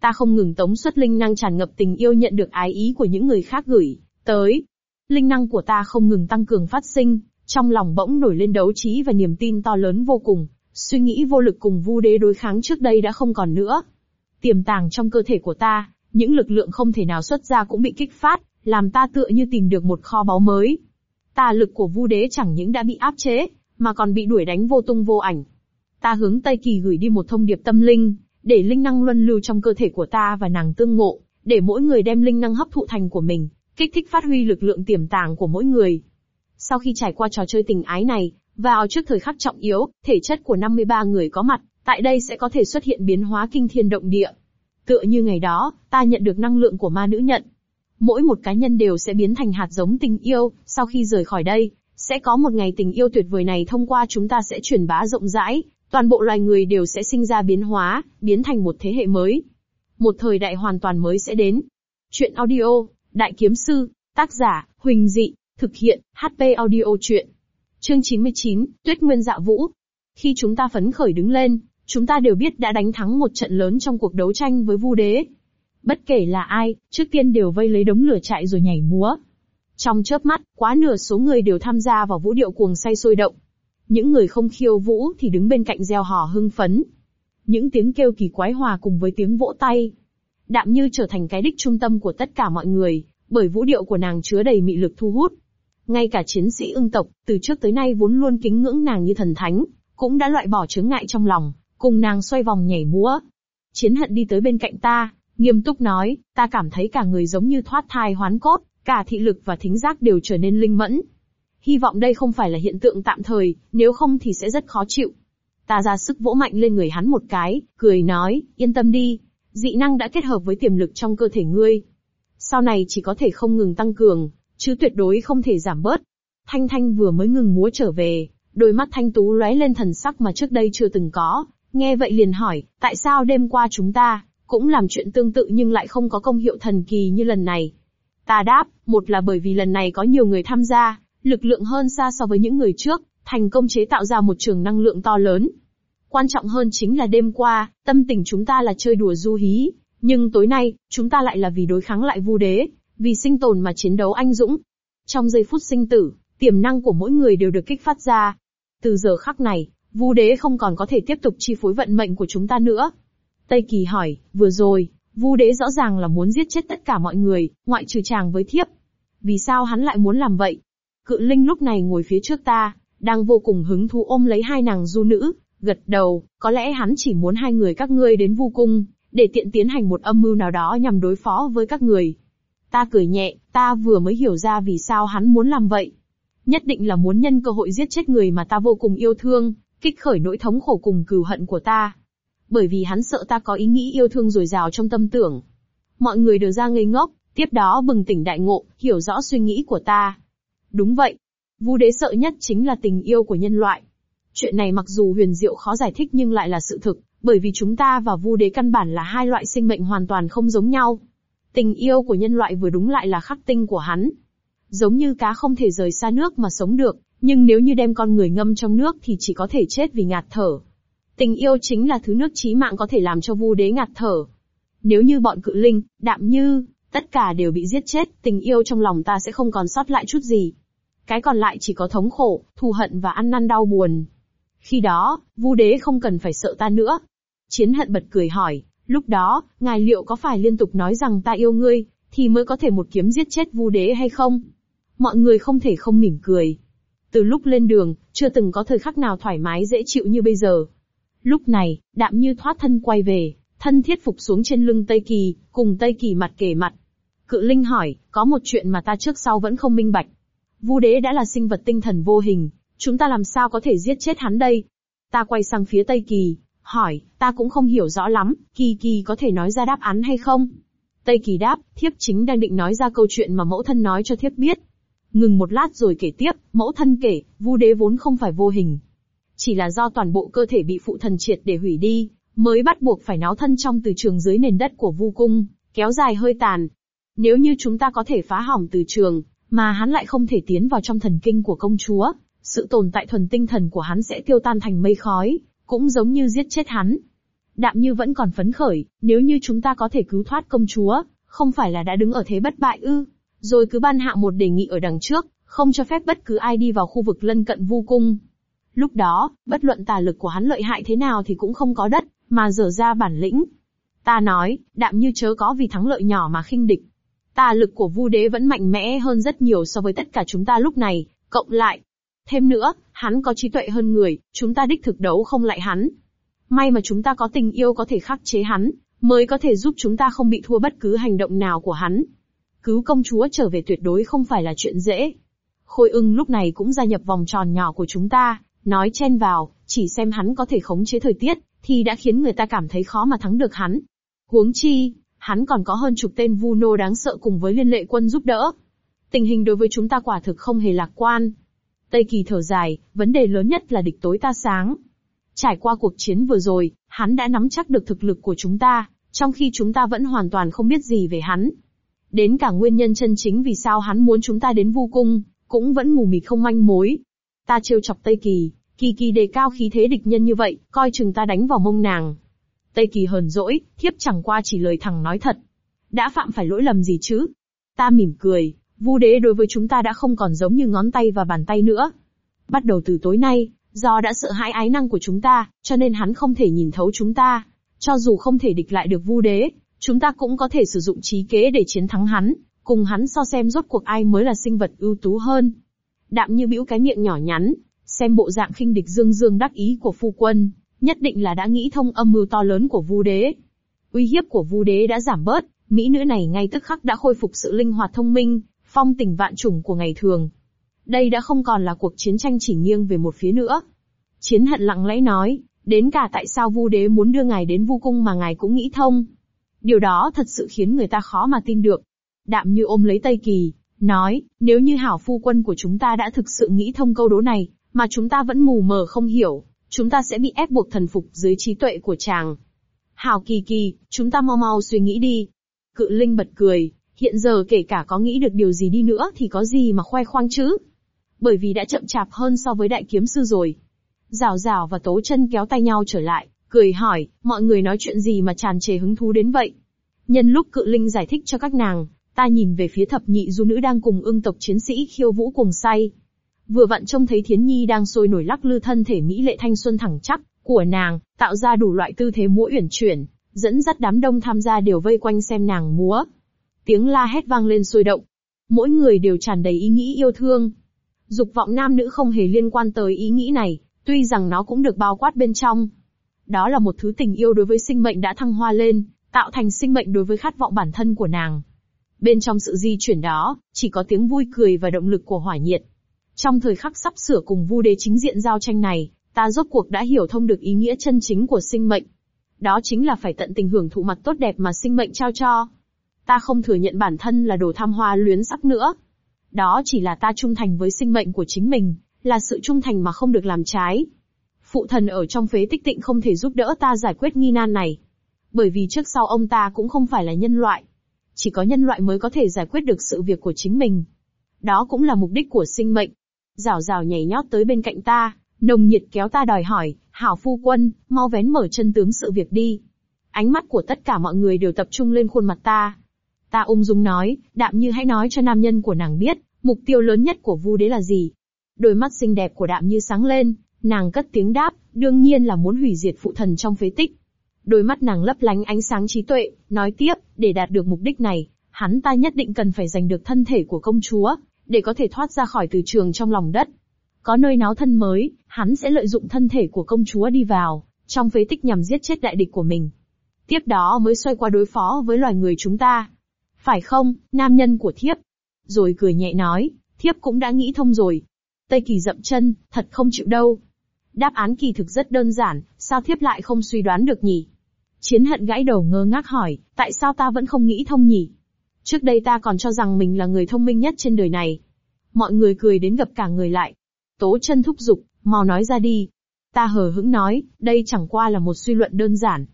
Ta không ngừng tống xuất linh năng tràn ngập tình yêu nhận được ái ý của những người khác gửi tới. Linh năng của ta không ngừng tăng cường phát sinh, trong lòng bỗng nổi lên đấu trí và niềm tin to lớn vô cùng, suy nghĩ vô lực cùng Vu Đế đối kháng trước đây đã không còn nữa. Tiềm tàng trong cơ thể của ta, những lực lượng không thể nào xuất ra cũng bị kích phát, làm ta tựa như tìm được một kho báu mới. Tà lực của Vu Đế chẳng những đã bị áp chế, mà còn bị đuổi đánh vô tung vô ảnh. Ta hướng Tây Kỳ gửi đi một thông điệp tâm linh, để linh năng luân lưu trong cơ thể của ta và nàng tương ngộ, để mỗi người đem linh năng hấp thụ thành của mình, kích thích phát huy lực lượng tiềm tàng của mỗi người. Sau khi trải qua trò chơi tình ái này, vào trước thời khắc trọng yếu, thể chất của 53 người có mặt, tại đây sẽ có thể xuất hiện biến hóa kinh thiên động địa. Tựa như ngày đó, ta nhận được năng lượng của ma nữ nhận. Mỗi một cá nhân đều sẽ biến thành hạt giống tình yêu, sau khi rời khỏi đây, sẽ có một ngày tình yêu tuyệt vời này thông qua chúng ta sẽ truyền bá rộng rãi, toàn bộ loài người đều sẽ sinh ra biến hóa, biến thành một thế hệ mới. Một thời đại hoàn toàn mới sẽ đến. Chuyện audio, Đại Kiếm Sư, tác giả, Huỳnh Dị, thực hiện, HP audio chuyện. Chương 99, Tuyết Nguyên Dạ Vũ. Khi chúng ta phấn khởi đứng lên, chúng ta đều biết đã đánh thắng một trận lớn trong cuộc đấu tranh với Vu Đế. Bất kể là ai, trước tiên đều vây lấy đống lửa chạy rồi nhảy múa. Trong chớp mắt, quá nửa số người đều tham gia vào vũ điệu cuồng say sôi động. Những người không khiêu vũ thì đứng bên cạnh gieo hò hưng phấn. Những tiếng kêu kỳ quái hòa cùng với tiếng vỗ tay. Đạm như trở thành cái đích trung tâm của tất cả mọi người, bởi vũ điệu của nàng chứa đầy mị lực thu hút. Ngay cả chiến sĩ ưng tộc, từ trước tới nay vốn luôn kính ngưỡng nàng như thần thánh, cũng đã loại bỏ chướng ngại trong lòng, cùng nàng xoay vòng nhảy múa. Chiến hận đi tới bên cạnh ta, nghiêm túc nói, ta cảm thấy cả người giống như thoát thai hoán cốt, cả thị lực và thính giác đều trở nên linh mẫn. Hy vọng đây không phải là hiện tượng tạm thời, nếu không thì sẽ rất khó chịu. Ta ra sức vỗ mạnh lên người hắn một cái, cười nói, yên tâm đi, dị năng đã kết hợp với tiềm lực trong cơ thể ngươi. Sau này chỉ có thể không ngừng tăng cường, chứ tuyệt đối không thể giảm bớt. Thanh Thanh vừa mới ngừng múa trở về, đôi mắt Thanh Tú lóe lên thần sắc mà trước đây chưa từng có, nghe vậy liền hỏi, tại sao đêm qua chúng ta, cũng làm chuyện tương tự nhưng lại không có công hiệu thần kỳ như lần này. Ta đáp, một là bởi vì lần này có nhiều người tham gia, lực lượng hơn xa so với những người trước, thành công chế tạo ra một trường năng lượng to lớn. Quan trọng hơn chính là đêm qua, tâm tình chúng ta là chơi đùa du hí, nhưng tối nay, chúng ta lại là vì đối kháng lại vu đế, vì sinh tồn mà chiến đấu anh dũng. Trong giây phút sinh tử, tiềm năng của mỗi người đều được kích phát ra. Từ giờ khắc này, Vu đế không còn có thể tiếp tục chi phối vận mệnh của chúng ta nữa. Tây Kỳ hỏi, vừa rồi, Vu đế rõ ràng là muốn giết chết tất cả mọi người, ngoại trừ chàng với thiếp. Vì sao hắn lại muốn làm vậy? Cự linh lúc này ngồi phía trước ta, đang vô cùng hứng thú ôm lấy hai nàng du nữ, gật đầu, có lẽ hắn chỉ muốn hai người các ngươi đến vu cung, để tiện tiến hành một âm mưu nào đó nhằm đối phó với các người. Ta cười nhẹ, ta vừa mới hiểu ra vì sao hắn muốn làm vậy. Nhất định là muốn nhân cơ hội giết chết người mà ta vô cùng yêu thương, kích khởi nỗi thống khổ cùng cừu hận của ta. Bởi vì hắn sợ ta có ý nghĩ yêu thương dồi dào trong tâm tưởng. Mọi người đều ra ngây ngốc, tiếp đó bừng tỉnh đại ngộ, hiểu rõ suy nghĩ của ta. Đúng vậy. Vu đế sợ nhất chính là tình yêu của nhân loại. Chuyện này mặc dù huyền diệu khó giải thích nhưng lại là sự thực, bởi vì chúng ta và vu đế căn bản là hai loại sinh mệnh hoàn toàn không giống nhau. Tình yêu của nhân loại vừa đúng lại là khắc tinh của hắn. Giống như cá không thể rời xa nước mà sống được, nhưng nếu như đem con người ngâm trong nước thì chỉ có thể chết vì ngạt thở. Tình yêu chính là thứ nước chí mạng có thể làm cho vu đế ngạt thở. Nếu như bọn cự linh, đạm như, tất cả đều bị giết chết, tình yêu trong lòng ta sẽ không còn sót lại chút gì. Cái còn lại chỉ có thống khổ, thù hận và ăn năn đau buồn. Khi đó, vu đế không cần phải sợ ta nữa. Chiến hận bật cười hỏi, lúc đó, ngài liệu có phải liên tục nói rằng ta yêu ngươi, thì mới có thể một kiếm giết chết vu đế hay không? Mọi người không thể không mỉm cười. Từ lúc lên đường, chưa từng có thời khắc nào thoải mái dễ chịu như bây giờ. Lúc này, đạm như thoát thân quay về, thân thiết phục xuống trên lưng Tây Kỳ, cùng Tây Kỳ mặt kề mặt. Cự Linh hỏi, có một chuyện mà ta trước sau vẫn không minh bạch. Vu đế đã là sinh vật tinh thần vô hình, chúng ta làm sao có thể giết chết hắn đây? Ta quay sang phía Tây Kỳ, hỏi, ta cũng không hiểu rõ lắm, Kỳ Kỳ có thể nói ra đáp án hay không? Tây Kỳ đáp, thiếp chính đang định nói ra câu chuyện mà mẫu thân nói cho thiếp biết. Ngừng một lát rồi kể tiếp, mẫu thân kể, vu đế vốn không phải vô hình. Chỉ là do toàn bộ cơ thể bị phụ thần triệt để hủy đi, mới bắt buộc phải náo thân trong từ trường dưới nền đất của vu cung, kéo dài hơi tàn. Nếu như chúng ta có thể phá hỏng từ trường, mà hắn lại không thể tiến vào trong thần kinh của công chúa, sự tồn tại thuần tinh thần của hắn sẽ tiêu tan thành mây khói, cũng giống như giết chết hắn. Đạm như vẫn còn phấn khởi, nếu như chúng ta có thể cứu thoát công chúa, không phải là đã đứng ở thế bất bại ư, rồi cứ ban hạ một đề nghị ở đằng trước, không cho phép bất cứ ai đi vào khu vực lân cận vu cung. Lúc đó, bất luận tà lực của hắn lợi hại thế nào thì cũng không có đất, mà dở ra bản lĩnh. Ta nói, đạm như chớ có vì thắng lợi nhỏ mà khinh địch. Tà lực của vu đế vẫn mạnh mẽ hơn rất nhiều so với tất cả chúng ta lúc này, cộng lại. Thêm nữa, hắn có trí tuệ hơn người, chúng ta đích thực đấu không lại hắn. May mà chúng ta có tình yêu có thể khắc chế hắn, mới có thể giúp chúng ta không bị thua bất cứ hành động nào của hắn. Cứu công chúa trở về tuyệt đối không phải là chuyện dễ. Khôi ưng lúc này cũng gia nhập vòng tròn nhỏ của chúng ta, nói chen vào, chỉ xem hắn có thể khống chế thời tiết, thì đã khiến người ta cảm thấy khó mà thắng được hắn. Huống chi, hắn còn có hơn chục tên vu nô đáng sợ cùng với liên lệ quân giúp đỡ. Tình hình đối với chúng ta quả thực không hề lạc quan. Tây Kỳ thở dài, vấn đề lớn nhất là địch tối ta sáng. Trải qua cuộc chiến vừa rồi, hắn đã nắm chắc được thực lực của chúng ta, trong khi chúng ta vẫn hoàn toàn không biết gì về hắn. Đến cả nguyên nhân chân chính vì sao hắn muốn chúng ta đến vu cung, cũng vẫn mù mịt không manh mối. Ta trêu chọc Tây Kỳ, Kỳ Kỳ đề cao khí thế địch nhân như vậy, coi chừng ta đánh vào mông nàng. Tây Kỳ hờn dỗi, thiếp chẳng qua chỉ lời thẳng nói thật. Đã phạm phải lỗi lầm gì chứ? Ta mỉm cười, Vu đế đối với chúng ta đã không còn giống như ngón tay và bàn tay nữa. Bắt đầu từ tối nay, do đã sợ hãi ái năng của chúng ta, cho nên hắn không thể nhìn thấu chúng ta. Cho dù không thể địch lại được Vu đế, chúng ta cũng có thể sử dụng trí kế để chiến thắng hắn, cùng hắn so xem rốt cuộc ai mới là sinh vật ưu tú hơn. Đạm như bĩu cái miệng nhỏ nhắn, xem bộ dạng khinh địch dương dương đắc ý của phu quân, nhất định là đã nghĩ thông âm mưu to lớn của Vu đế. Uy hiếp của Vu đế đã giảm bớt, mỹ nữ này ngay tức khắc đã khôi phục sự linh hoạt thông minh, phong tình vạn trùng của ngày thường. Đây đã không còn là cuộc chiến tranh chỉ nghiêng về một phía nữa. Chiến hận lặng lẽ nói, đến cả tại sao Vu đế muốn đưa ngài đến Vu cung mà ngài cũng nghĩ thông. Điều đó thật sự khiến người ta khó mà tin được. Đạm như ôm lấy Tây Kỳ, nói, nếu như hảo phu quân của chúng ta đã thực sự nghĩ thông câu đố này, mà chúng ta vẫn mù mờ không hiểu, chúng ta sẽ bị ép buộc thần phục dưới trí tuệ của chàng. Hảo kỳ kỳ, chúng ta mau mau suy nghĩ đi. Cự Linh bật cười, hiện giờ kể cả có nghĩ được điều gì đi nữa thì có gì mà khoe khoang chứ. Bởi vì đã chậm chạp hơn so với đại kiếm sư rồi. Rào rào và tố chân kéo tay nhau trở lại, cười hỏi, mọi người nói chuyện gì mà tràn trề hứng thú đến vậy. Nhân lúc cự linh giải thích cho các nàng, ta nhìn về phía thập nhị du nữ đang cùng ưng tộc chiến sĩ khiêu vũ cùng say. Vừa vặn trông thấy Thiến Nhi đang sôi nổi lắc lư thân thể mỹ lệ thanh xuân thẳng chắc của nàng, tạo ra đủ loại tư thế múa uyển chuyển, dẫn dắt đám đông tham gia đều vây quanh xem nàng múa. Tiếng la hét vang lên sôi động. Mỗi người đều tràn đầy ý nghĩ yêu thương. Dục vọng nam nữ không hề liên quan tới ý nghĩ này, tuy rằng nó cũng được bao quát bên trong. Đó là một thứ tình yêu đối với sinh mệnh đã thăng hoa lên, tạo thành sinh mệnh đối với khát vọng bản thân của nàng. Bên trong sự di chuyển đó, chỉ có tiếng vui cười và động lực của hỏa nhiệt. Trong thời khắc sắp sửa cùng Vu Đế chính diện giao tranh này, ta rốt cuộc đã hiểu thông được ý nghĩa chân chính của sinh mệnh. Đó chính là phải tận tình hưởng thụ mặt tốt đẹp mà sinh mệnh trao cho. Ta không thừa nhận bản thân là đồ tham hoa luyến sắc nữa. Đó chỉ là ta trung thành với sinh mệnh của chính mình, là sự trung thành mà không được làm trái. Phụ thần ở trong phế tích tịnh không thể giúp đỡ ta giải quyết nghi nan này. Bởi vì trước sau ông ta cũng không phải là nhân loại. Chỉ có nhân loại mới có thể giải quyết được sự việc của chính mình. Đó cũng là mục đích của sinh mệnh rào rào nhảy nhót tới bên cạnh ta, nồng nhiệt kéo ta đòi hỏi, hảo phu quân, mau vén mở chân tướng sự việc đi. Ánh mắt của tất cả mọi người đều tập trung lên khuôn mặt ta. Ta ung dung nói, đạm như hãy nói cho nam nhân của nàng biết, mục tiêu lớn nhất của vu đế là gì. Đôi mắt xinh đẹp của đạm như sáng lên, nàng cất tiếng đáp, đương nhiên là muốn hủy diệt phụ thần trong phế tích. Đôi mắt nàng lấp lánh ánh sáng trí tuệ, nói tiếp, để đạt được mục đích này, hắn ta nhất định cần phải giành được thân thể của công chúa, để có thể thoát ra khỏi từ trường trong lòng đất. Có nơi náo thân mới, hắn sẽ lợi dụng thân thể của công chúa đi vào, trong phế tích nhằm giết chết đại địch của mình. Tiếp đó mới xoay qua đối phó với loài người chúng ta. Phải không, nam nhân của thiếp? Rồi cười nhẹ nói, thiếp cũng đã nghĩ thông rồi. Tây Kỳ dậm chân, thật không chịu đâu. Đáp án kỳ thực rất đơn giản, sao thiếp lại không suy đoán được nhỉ? Chiến hận gãi đầu ngơ ngác hỏi, tại sao ta vẫn không nghĩ thông nhỉ? Trước đây ta còn cho rằng mình là người thông minh nhất trên đời này. Mọi người cười đến gặp cả người lại. Tố chân thúc giục, mau nói ra đi. Ta hờ hững nói, đây chẳng qua là một suy luận đơn giản.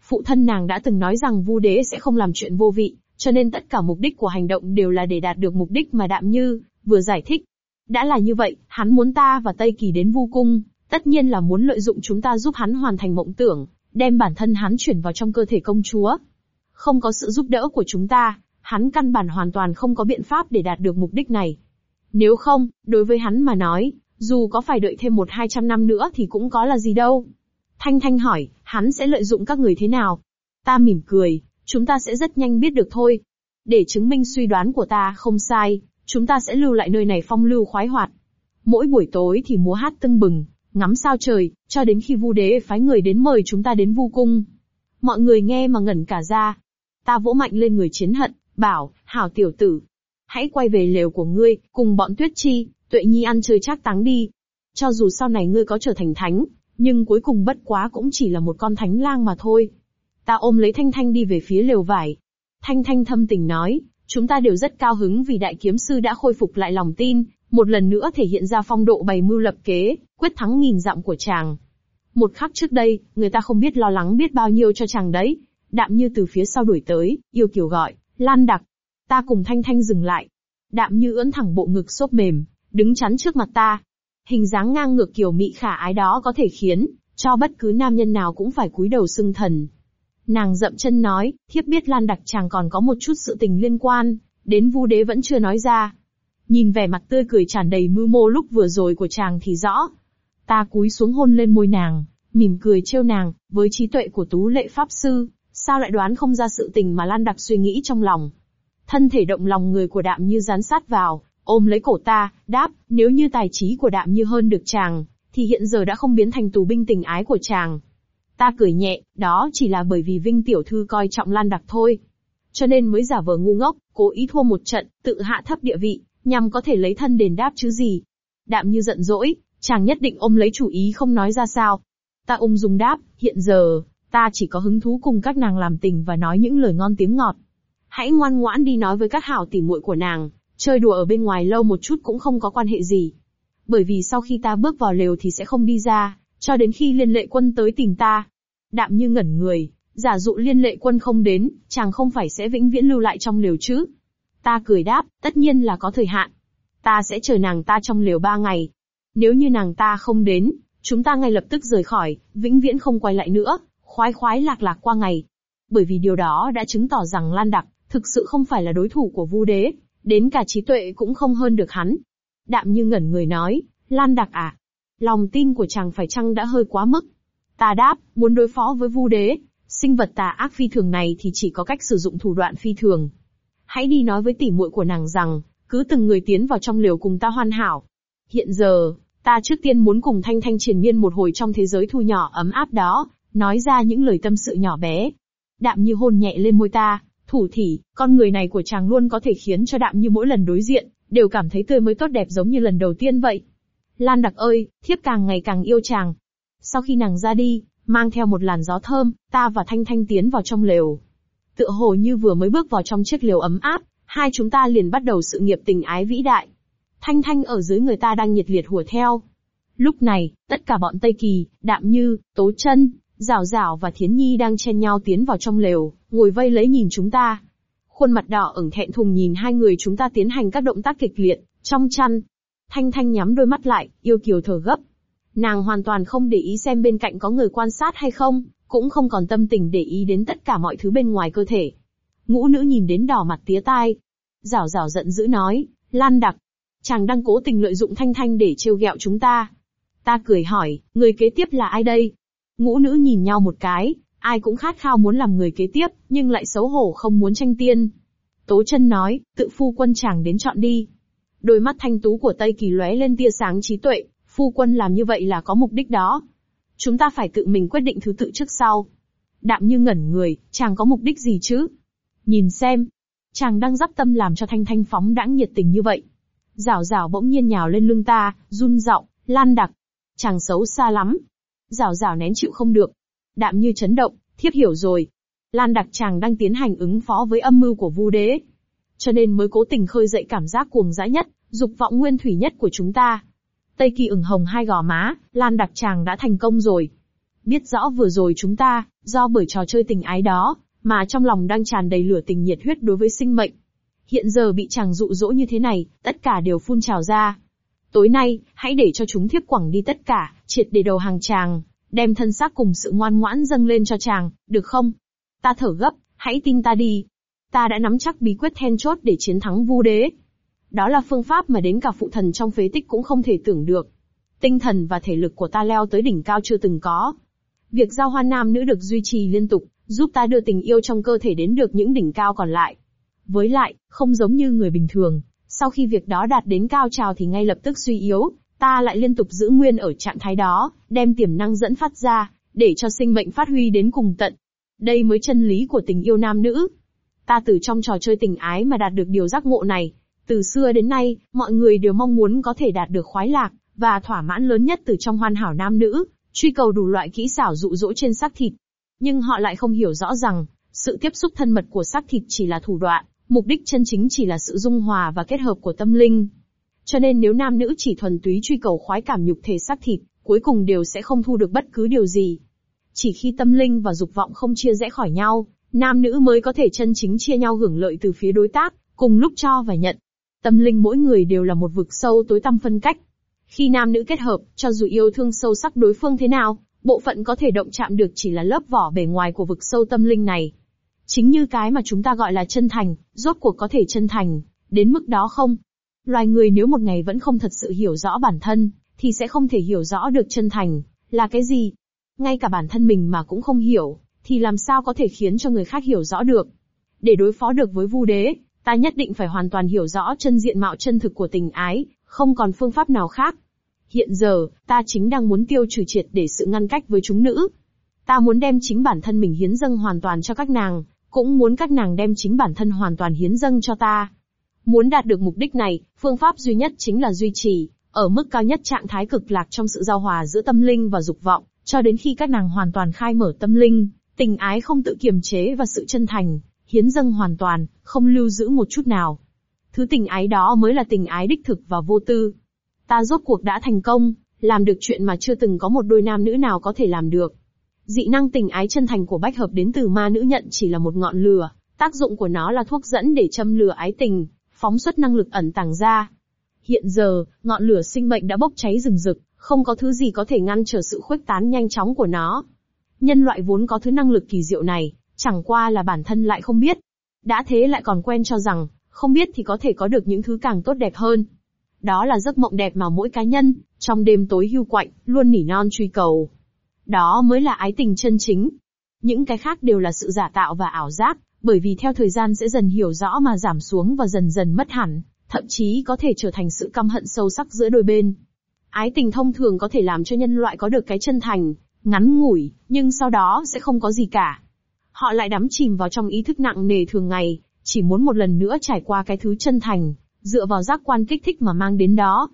Phụ thân nàng đã từng nói rằng vu đế sẽ không làm chuyện vô vị, cho nên tất cả mục đích của hành động đều là để đạt được mục đích mà đạm như, vừa giải thích. Đã là như vậy, hắn muốn ta và Tây Kỳ đến vu cung, tất nhiên là muốn lợi dụng chúng ta giúp hắn hoàn thành mộng tưởng, đem bản thân hắn chuyển vào trong cơ thể công chúa. Không có sự giúp đỡ của chúng ta, hắn căn bản hoàn toàn không có biện pháp để đạt được mục đích này. Nếu không, đối với hắn mà nói, dù có phải đợi thêm một hai trăm năm nữa thì cũng có là gì đâu. Thanh Thanh hỏi, hắn sẽ lợi dụng các người thế nào? Ta mỉm cười, chúng ta sẽ rất nhanh biết được thôi. Để chứng minh suy đoán của ta không sai, chúng ta sẽ lưu lại nơi này phong lưu khoái hoạt. Mỗi buổi tối thì múa hát tưng bừng, ngắm sao trời, cho đến khi vu đế phái người đến mời chúng ta đến vu cung. Mọi người nghe mà ngẩn cả ra. Ta vỗ mạnh lên người chiến hận, bảo, hảo tiểu tử. Hãy quay về lều của ngươi, cùng bọn tuyết chi, tuệ nhi ăn chơi chắc táng đi. Cho dù sau này ngươi có trở thành thánh, nhưng cuối cùng bất quá cũng chỉ là một con thánh lang mà thôi. Ta ôm lấy Thanh Thanh đi về phía lều vải. Thanh Thanh thâm tình nói, chúng ta đều rất cao hứng vì đại kiếm sư đã khôi phục lại lòng tin, một lần nữa thể hiện ra phong độ bày mưu lập kế, quyết thắng nghìn dặm của chàng. Một khắc trước đây, người ta không biết lo lắng biết bao nhiêu cho chàng đấy. Đạm như từ phía sau đuổi tới, yêu kiều gọi, Lan đặc. Ta cùng Thanh Thanh dừng lại. Đạm như ưỡn thẳng bộ ngực xốp mềm, đứng chắn trước mặt ta. Hình dáng ngang ngược kiều mị khả ái đó có thể khiến, cho bất cứ nam nhân nào cũng phải cúi đầu xưng thần. Nàng dậm chân nói, thiếp biết Lan đặc chàng còn có một chút sự tình liên quan, đến vu đế vẫn chưa nói ra. Nhìn vẻ mặt tươi cười tràn đầy mưu mô lúc vừa rồi của chàng thì rõ. Ta cúi xuống hôn lên môi nàng, mỉm cười trêu nàng, với trí tuệ của tú lệ pháp sư, sao lại đoán không ra sự tình mà Lan Đặc suy nghĩ trong lòng. Thân thể động lòng người của đạm như dán sát vào, ôm lấy cổ ta, đáp, nếu như tài trí của đạm như hơn được chàng, thì hiện giờ đã không biến thành tù binh tình ái của chàng. Ta cười nhẹ, đó chỉ là bởi vì Vinh Tiểu Thư coi trọng Lan Đặc thôi. Cho nên mới giả vờ ngu ngốc, cố ý thua một trận, tự hạ thấp địa vị, nhằm có thể lấy thân đền đáp chứ gì. Đạm như giận dỗi, chàng nhất định ôm lấy chủ ý không nói ra sao. Ta ung dung đáp, hiện giờ, ta chỉ có hứng thú cùng các nàng làm tình và nói những lời ngon tiếng ngọt. Hãy ngoan ngoãn đi nói với các hảo tỉ muội của nàng, chơi đùa ở bên ngoài lâu một chút cũng không có quan hệ gì. Bởi vì sau khi ta bước vào lều thì sẽ không đi ra, cho đến khi liên lệ quân tới tìm ta. Đạm như ngẩn người, giả dụ liên lệ quân không đến, chàng không phải sẽ vĩnh viễn lưu lại trong liều chứ. Ta cười đáp, tất nhiên là có thời hạn. Ta sẽ chờ nàng ta trong liều ba ngày. Nếu như nàng ta không đến, chúng ta ngay lập tức rời khỏi, vĩnh viễn không quay lại nữa, khoái khoái lạc lạc qua ngày. Bởi vì điều đó đã chứng tỏ rằng Lan Đặc, thực sự không phải là đối thủ của Vu Đế, đến cả trí tuệ cũng không hơn được hắn. Đạm như ngẩn người nói, Lan Đặc à, lòng tin của chàng phải chăng đã hơi quá mức. Ta đáp, muốn đối phó với Vu Đế, sinh vật tà ác phi thường này thì chỉ có cách sử dụng thủ đoạn phi thường. Hãy đi nói với tỷ muội của nàng rằng, cứ từng người tiến vào trong liều cùng ta hoàn hảo. Hiện giờ, ta trước tiên muốn cùng Thanh Thanh triển miên một hồi trong thế giới thu nhỏ ấm áp đó, nói ra những lời tâm sự nhỏ bé. Đạm như hôn nhẹ lên môi ta, thủ thỉ, con người này của chàng luôn có thể khiến cho đạm như mỗi lần đối diện, đều cảm thấy tươi mới tốt đẹp giống như lần đầu tiên vậy. Lan đặc ơi, thiếp càng ngày càng yêu chàng. Sau khi nàng ra đi, mang theo một làn gió thơm, ta và Thanh Thanh tiến vào trong lều. Tựa hồ như vừa mới bước vào trong chiếc lều ấm áp, hai chúng ta liền bắt đầu sự nghiệp tình ái vĩ đại. Thanh Thanh ở dưới người ta đang nhiệt liệt hùa theo. Lúc này, tất cả bọn Tây Kỳ, Đạm Như, Tố Chân, Giảo Giảo và Thiến Nhi đang chen nhau tiến vào trong lều, ngồi vây lấy nhìn chúng ta. Khuôn mặt đỏ ửng thẹn thùng nhìn hai người chúng ta tiến hành các động tác kịch liệt, trong chăn. Thanh Thanh nhắm đôi mắt lại, yêu kiều thở gấp. Nàng hoàn toàn không để ý xem bên cạnh có người quan sát hay không, cũng không còn tâm tình để ý đến tất cả mọi thứ bên ngoài cơ thể. Ngũ nữ nhìn đến đỏ mặt tía tai. rảo rảo giận dữ nói, Lan đặc. Chàng đang cố tình lợi dụng Thanh Thanh để trêu ghẹo chúng ta. Ta cười hỏi, người kế tiếp là ai đây? Ngũ nữ nhìn nhau một cái, ai cũng khát khao muốn làm người kế tiếp, nhưng lại xấu hổ không muốn tranh tiên. Tố chân nói, tự phu quân chàng đến chọn đi. Đôi mắt thanh tú của Tây Kỳ lóe lên tia sáng trí tuệ, phu quân làm như vậy là có mục đích đó. Chúng ta phải tự mình quyết định thứ tự trước sau. Đạm như ngẩn người, chàng có mục đích gì chứ? Nhìn xem. Chàng đang dắp tâm làm cho Thanh Thanh phóng đãng nhiệt tình như vậy. Rảo rảo bỗng nhiên nhào lên lưng ta, run giọng, lan đặc. Chàng xấu xa lắm. Rảo rảo nén chịu không được. Đạm như chấn động, thiếp hiểu rồi. Lan đặc chàng đang tiến hành ứng phó với âm mưu của vu đế. Cho nên mới cố tình khơi dậy cảm giác cuồng dã nhất, dục vọng nguyên thủy nhất của chúng ta. Tây kỳ ửng hồng hai gò má, Lan đặc chàng đã thành công rồi. Biết rõ vừa rồi chúng ta, do bởi trò chơi tình ái đó, mà trong lòng đang tràn đầy lửa tình nhiệt huyết đối với sinh mệnh. Hiện giờ bị chàng dụ dỗ như thế này, tất cả đều phun trào ra. Tối nay, hãy để cho chúng thiếp quẳng đi tất cả, triệt để đầu hàng chàng, đem thân xác cùng sự ngoan ngoãn dâng lên cho chàng, được không? Ta thở gấp, hãy tin ta đi. Ta đã nắm chắc bí quyết then chốt để chiến thắng vu đế. Đó là phương pháp mà đến cả phụ thần trong phế tích cũng không thể tưởng được. Tinh thần và thể lực của ta leo tới đỉnh cao chưa từng có. Việc giao hoa nam nữ được duy trì liên tục, giúp ta đưa tình yêu trong cơ thể đến được những đỉnh cao còn lại. Với lại, không giống như người bình thường, sau khi việc đó đạt đến cao trào thì ngay lập tức suy yếu, ta lại liên tục giữ nguyên ở trạng thái đó, đem tiềm năng dẫn phát ra, để cho sinh mệnh phát huy đến cùng tận. Đây mới chân lý của tình yêu nam nữ. Ta từ trong trò chơi tình ái mà đạt được điều giác ngộ này. Từ xưa đến nay, mọi người đều mong muốn có thể đạt được khoái lạc, và thỏa mãn lớn nhất từ trong hoàn hảo nam nữ, truy cầu đủ loại kỹ xảo dụ dỗ trên xác thịt. Nhưng họ lại không hiểu rõ rằng, sự tiếp xúc thân mật của xác thịt chỉ là thủ đoạn, mục đích chân chính chỉ là sự dung hòa và kết hợp của tâm linh. Cho nên nếu nam nữ chỉ thuần túy truy cầu khoái cảm nhục thể xác thịt, cuối cùng đều sẽ không thu được bất cứ điều gì. Chỉ khi tâm linh và dục vọng không chia rẽ khỏi nhau, nam nữ mới có thể chân chính chia nhau hưởng lợi từ phía đối tác, cùng lúc cho và nhận. Tâm linh mỗi người đều là một vực sâu tối tăm phân cách. Khi nam nữ kết hợp, cho dù yêu thương sâu sắc đối phương thế nào, bộ phận có thể động chạm được chỉ là lớp vỏ bề ngoài của vực sâu tâm linh này. Chính như cái mà chúng ta gọi là chân thành, rốt cuộc có thể chân thành, đến mức đó không? Loài người nếu một ngày vẫn không thật sự hiểu rõ bản thân, thì sẽ không thể hiểu rõ được chân thành, là cái gì. Ngay cả bản thân mình mà cũng không hiểu, thì làm sao có thể khiến cho người khác hiểu rõ được. Để đối phó được với vu đế, ta nhất định phải hoàn toàn hiểu rõ chân diện mạo chân thực của tình ái, không còn phương pháp nào khác. Hiện giờ, ta chính đang muốn tiêu trừ triệt để sự ngăn cách với chúng nữ. Ta muốn đem chính bản thân mình hiến dâng hoàn toàn cho các nàng, cũng muốn các nàng đem chính bản thân hoàn toàn hiến dâng cho ta. Muốn đạt được mục đích này, phương pháp duy nhất chính là duy trì, ở mức cao nhất trạng thái cực lạc trong sự giao hòa giữa tâm linh và dục vọng, cho đến khi các nàng hoàn toàn khai mở tâm linh, tình ái không tự kiềm chế và sự chân thành, hiến dâng hoàn toàn, không lưu giữ một chút nào. Thứ tình ái đó mới là tình ái đích thực và vô tư. Ta rốt cuộc đã thành công, làm được chuyện mà chưa từng có một đôi nam nữ nào có thể làm được. Dị năng tình ái chân thành của bách hợp đến từ ma nữ nhận chỉ là một ngọn lửa, tác dụng của nó là thuốc dẫn để châm lửa ái tình, phóng xuất năng lực ẩn tàng ra. Hiện giờ, ngọn lửa sinh mệnh đã bốc cháy rừng rực, không có thứ gì có thể ngăn trở sự khuếch tán nhanh chóng của nó. Nhân loại vốn có thứ năng lực kỳ diệu này, chẳng qua là bản thân lại không biết. Đã thế lại còn quen cho rằng, không biết thì có thể có được những thứ càng tốt đẹp hơn. Đó là giấc mộng đẹp mà mỗi cá nhân, trong đêm tối hưu quạnh, luôn nỉ non truy cầu. Đó mới là ái tình chân chính. Những cái khác đều là sự giả tạo và ảo giác, bởi vì theo thời gian sẽ dần hiểu rõ mà giảm xuống và dần dần mất hẳn, thậm chí có thể trở thành sự căm hận sâu sắc giữa đôi bên. Ái tình thông thường có thể làm cho nhân loại có được cái chân thành, ngắn ngủi, nhưng sau đó sẽ không có gì cả. Họ lại đắm chìm vào trong ý thức nặng nề thường ngày, chỉ muốn một lần nữa trải qua cái thứ chân thành, dựa vào giác quan kích thích mà mang đến đó.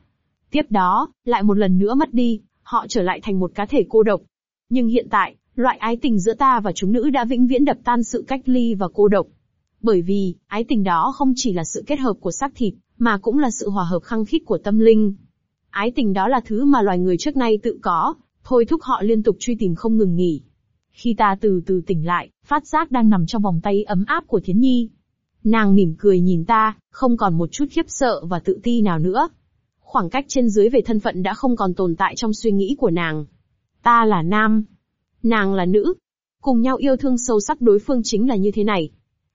Tiếp đó, lại một lần nữa mất đi, họ trở lại thành một cá thể cô độc. Nhưng hiện tại, loại ái tình giữa ta và chúng nữ đã vĩnh viễn đập tan sự cách ly và cô độc. Bởi vì, ái tình đó không chỉ là sự kết hợp của xác thịt, mà cũng là sự hòa hợp khăng khít của tâm linh. Ái tình đó là thứ mà loài người trước nay tự có, thôi thúc họ liên tục truy tìm không ngừng nghỉ. Khi ta từ từ tỉnh lại, phát giác đang nằm trong vòng tay ấm áp của Thiến Nhi. Nàng mỉm cười nhìn ta, không còn một chút khiếp sợ và tự ti nào nữa. Khoảng cách trên dưới về thân phận đã không còn tồn tại trong suy nghĩ của nàng. Ta là nam, nàng là nữ. Cùng nhau yêu thương sâu sắc đối phương chính là như thế này.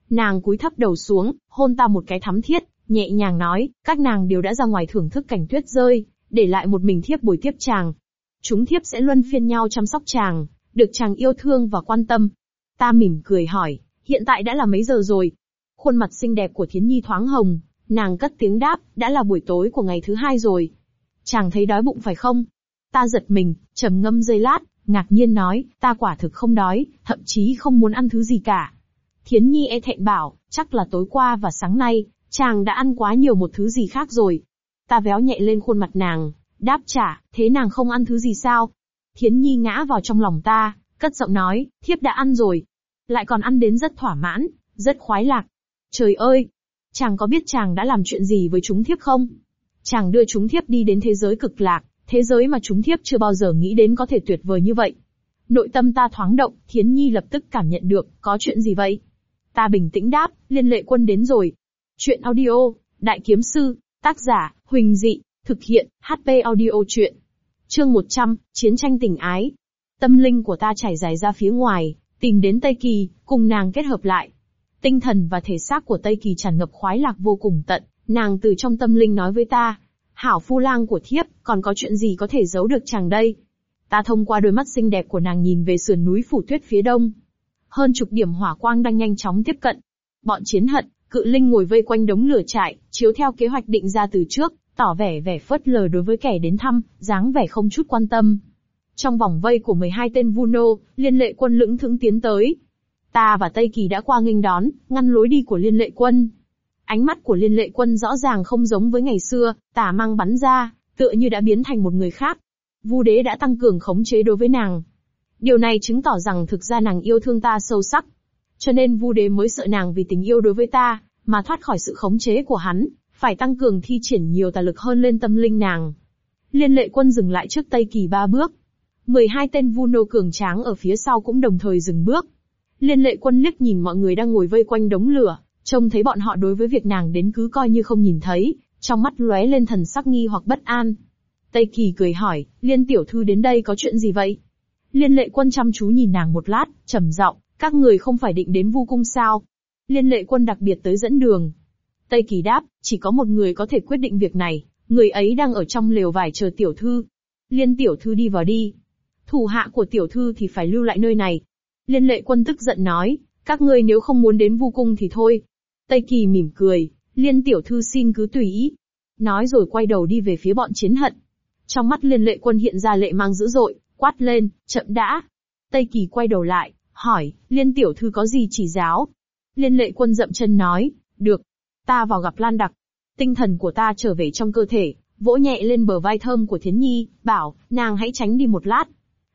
Nàng cúi thấp đầu xuống, hôn ta một cái thắm thiết, nhẹ nhàng nói, các nàng đều đã ra ngoài thưởng thức cảnh tuyết rơi, để lại một mình thiếp bồi tiếp chàng. Chúng thiếp sẽ luân phiên nhau chăm sóc chàng, được chàng yêu thương và quan tâm. Ta mỉm cười hỏi, hiện tại đã là mấy giờ rồi? Khuôn mặt xinh đẹp của Thiến Nhi thoáng hồng, nàng cất tiếng đáp, đã là buổi tối của ngày thứ hai rồi. Chàng thấy đói bụng phải không? Ta giật mình, trầm ngâm giây lát, ngạc nhiên nói, ta quả thực không đói, thậm chí không muốn ăn thứ gì cả. Thiến Nhi e thẹn bảo, chắc là tối qua và sáng nay, chàng đã ăn quá nhiều một thứ gì khác rồi. Ta véo nhẹ lên khuôn mặt nàng, đáp trả, thế nàng không ăn thứ gì sao? Thiến Nhi ngã vào trong lòng ta, cất giọng nói, thiếp đã ăn rồi. Lại còn ăn đến rất thỏa mãn, rất khoái lạc. Trời ơi! Chàng có biết chàng đã làm chuyện gì với chúng thiếp không? Chàng đưa chúng thiếp đi đến thế giới cực lạc, thế giới mà chúng thiếp chưa bao giờ nghĩ đến có thể tuyệt vời như vậy. Nội tâm ta thoáng động, Thiến Nhi lập tức cảm nhận được, có chuyện gì vậy? Ta bình tĩnh đáp, liên lệ quân đến rồi. Chuyện audio, Đại Kiếm Sư, tác giả, Huỳnh Dị, thực hiện, HP audio chuyện. Chương 100, Chiến tranh tình ái. Tâm linh của ta chảy dài ra phía ngoài, tìm đến Tây Kỳ, cùng nàng kết hợp lại. Tinh thần và thể xác của Tây Kỳ tràn ngập khoái lạc vô cùng tận, nàng từ trong tâm linh nói với ta. Hảo phu lang của thiếp, còn có chuyện gì có thể giấu được chàng đây? Ta thông qua đôi mắt xinh đẹp của nàng nhìn về sườn núi phủ tuyết phía đông. Hơn chục điểm hỏa quang đang nhanh chóng tiếp cận. Bọn chiến hận, cự linh ngồi vây quanh đống lửa trại, chiếu theo kế hoạch định ra từ trước, tỏ vẻ vẻ phớt lờ đối với kẻ đến thăm, dáng vẻ không chút quan tâm. Trong vòng vây của 12 tên vu nô, liên lệ quân lững thững tiến tới. Ta và Tây Kỳ đã qua nghênh đón, ngăn lối đi của liên lệ quân. Ánh mắt của liên lệ quân rõ ràng không giống với ngày xưa, tả mang bắn ra, tựa như đã biến thành một người khác. Vu đế đã tăng cường khống chế đối với nàng. Điều này chứng tỏ rằng thực ra nàng yêu thương ta sâu sắc. Cho nên vu đế mới sợ nàng vì tình yêu đối với ta, mà thoát khỏi sự khống chế của hắn, phải tăng cường thi triển nhiều tà lực hơn lên tâm linh nàng. Liên lệ quân dừng lại trước Tây Kỳ ba bước. 12 tên vu nô cường tráng ở phía sau cũng đồng thời dừng bước. Liên lệ quân liếc nhìn mọi người đang ngồi vây quanh đống lửa, trông thấy bọn họ đối với việc nàng đến cứ coi như không nhìn thấy, trong mắt lóe lên thần sắc nghi hoặc bất an. Tây Kỳ cười hỏi, Liên tiểu thư đến đây có chuyện gì vậy? Liên lệ quân chăm chú nhìn nàng một lát, trầm giọng, các người không phải định đến vu cung sao? Liên lệ quân đặc biệt tới dẫn đường. Tây Kỳ đáp, chỉ có một người có thể quyết định việc này, người ấy đang ở trong lều vải chờ tiểu thư. Liên tiểu thư đi vào đi. Thủ hạ của tiểu thư thì phải lưu lại nơi này. Liên lệ quân tức giận nói, các ngươi nếu không muốn đến vu cung thì thôi. Tây Kỳ mỉm cười, liên tiểu thư xin cứ tùy ý. Nói rồi quay đầu đi về phía bọn chiến hận. Trong mắt liên lệ quân hiện ra lệ mang dữ dội, quát lên, chậm đã. Tây Kỳ quay đầu lại, hỏi, liên tiểu thư có gì chỉ giáo? Liên lệ quân dậm chân nói, được. Ta vào gặp Lan Đặc. Tinh thần của ta trở về trong cơ thể, vỗ nhẹ lên bờ vai thơm của Thiến Nhi, bảo, nàng hãy tránh đi một lát.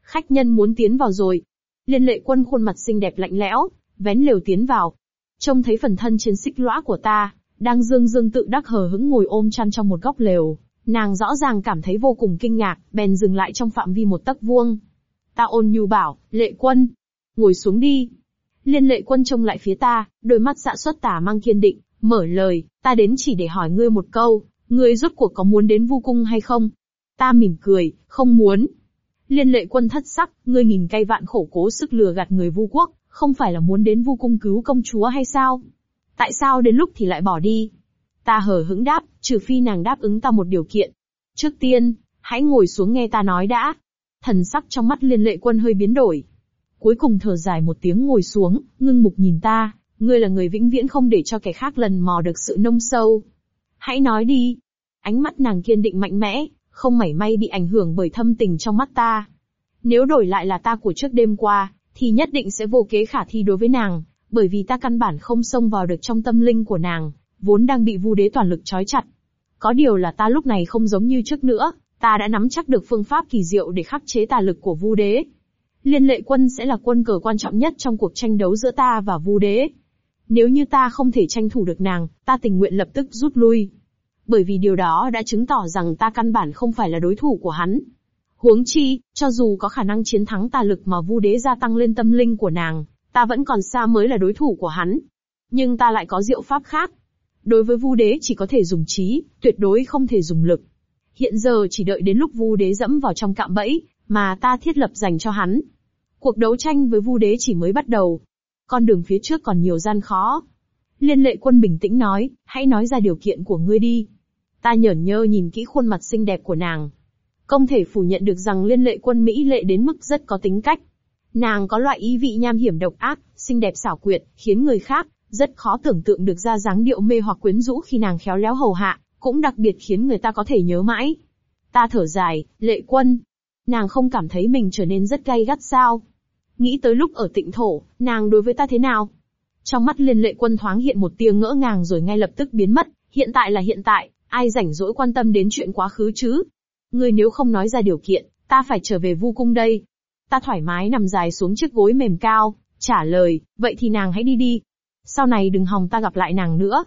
Khách nhân muốn tiến vào rồi. Liên lệ quân khuôn mặt xinh đẹp lạnh lẽo, vén lều tiến vào. Trông thấy phần thân trên xích lõa của ta, đang dương dương tự đắc hờ hững ngồi ôm chăn trong một góc lều. Nàng rõ ràng cảm thấy vô cùng kinh ngạc, bèn dừng lại trong phạm vi một tấc vuông. Ta ôn nhu bảo, lệ quân, ngồi xuống đi. Liên lệ quân trông lại phía ta, đôi mắt dạ xuất tả mang kiên định, mở lời, ta đến chỉ để hỏi ngươi một câu, ngươi rốt cuộc có muốn đến vu cung hay không? Ta mỉm cười, không muốn. Liên lệ quân thất sắc, ngươi nghìn cay vạn khổ cố sức lừa gạt người vu quốc, không phải là muốn đến vu cung cứu công chúa hay sao? Tại sao đến lúc thì lại bỏ đi? Ta hờ hững đáp, trừ phi nàng đáp ứng ta một điều kiện. Trước tiên, hãy ngồi xuống nghe ta nói đã. Thần sắc trong mắt liên lệ quân hơi biến đổi. Cuối cùng thở dài một tiếng ngồi xuống, ngưng mục nhìn ta, ngươi là người vĩnh viễn không để cho kẻ khác lần mò được sự nông sâu. Hãy nói đi. Ánh mắt nàng kiên định mạnh mẽ, không mảy may bị ảnh hưởng bởi thâm tình trong mắt ta. Nếu đổi lại là ta của trước đêm qua, thì nhất định sẽ vô kế khả thi đối với nàng, bởi vì ta căn bản không xông vào được trong tâm linh của nàng, vốn đang bị vu đế toàn lực trói chặt. Có điều là ta lúc này không giống như trước nữa, ta đã nắm chắc được phương pháp kỳ diệu để khắc chế tà lực của vu đế. Liên lệ quân sẽ là quân cờ quan trọng nhất trong cuộc tranh đấu giữa ta và vu đế. Nếu như ta không thể tranh thủ được nàng, ta tình nguyện lập tức rút lui. Bởi vì điều đó đã chứng tỏ rằng ta căn bản không phải là đối thủ của hắn. Huống chi, cho dù có khả năng chiến thắng tà lực mà vu đế gia tăng lên tâm linh của nàng, ta vẫn còn xa mới là đối thủ của hắn. Nhưng ta lại có diệu pháp khác. Đối với vu đế chỉ có thể dùng trí, tuyệt đối không thể dùng lực. Hiện giờ chỉ đợi đến lúc vu đế dẫm vào trong cạm bẫy, mà ta thiết lập dành cho hắn. Cuộc đấu tranh với vu đế chỉ mới bắt đầu. Con đường phía trước còn nhiều gian khó. Liên lệ quân bình tĩnh nói, hãy nói ra điều kiện của ngươi đi. Ta nhởn nhơ nhìn kỹ khuôn mặt xinh đẹp của nàng. Không thể phủ nhận được rằng liên lệ quân Mỹ lệ đến mức rất có tính cách. Nàng có loại ý vị nham hiểm độc ác, xinh đẹp xảo quyệt, khiến người khác rất khó tưởng tượng được ra dáng điệu mê hoặc quyến rũ khi nàng khéo léo hầu hạ, cũng đặc biệt khiến người ta có thể nhớ mãi. Ta thở dài, lệ quân. Nàng không cảm thấy mình trở nên rất gay gắt sao? Nghĩ tới lúc ở tịnh thổ, nàng đối với ta thế nào? Trong mắt liên lệ quân thoáng hiện một tia ngỡ ngàng rồi ngay lập tức biến mất, hiện tại là hiện tại, ai rảnh rỗi quan tâm đến chuyện quá khứ chứ? Ngươi nếu không nói ra điều kiện, ta phải trở về vu cung đây. Ta thoải mái nằm dài xuống chiếc gối mềm cao, trả lời, vậy thì nàng hãy đi đi. Sau này đừng hòng ta gặp lại nàng nữa.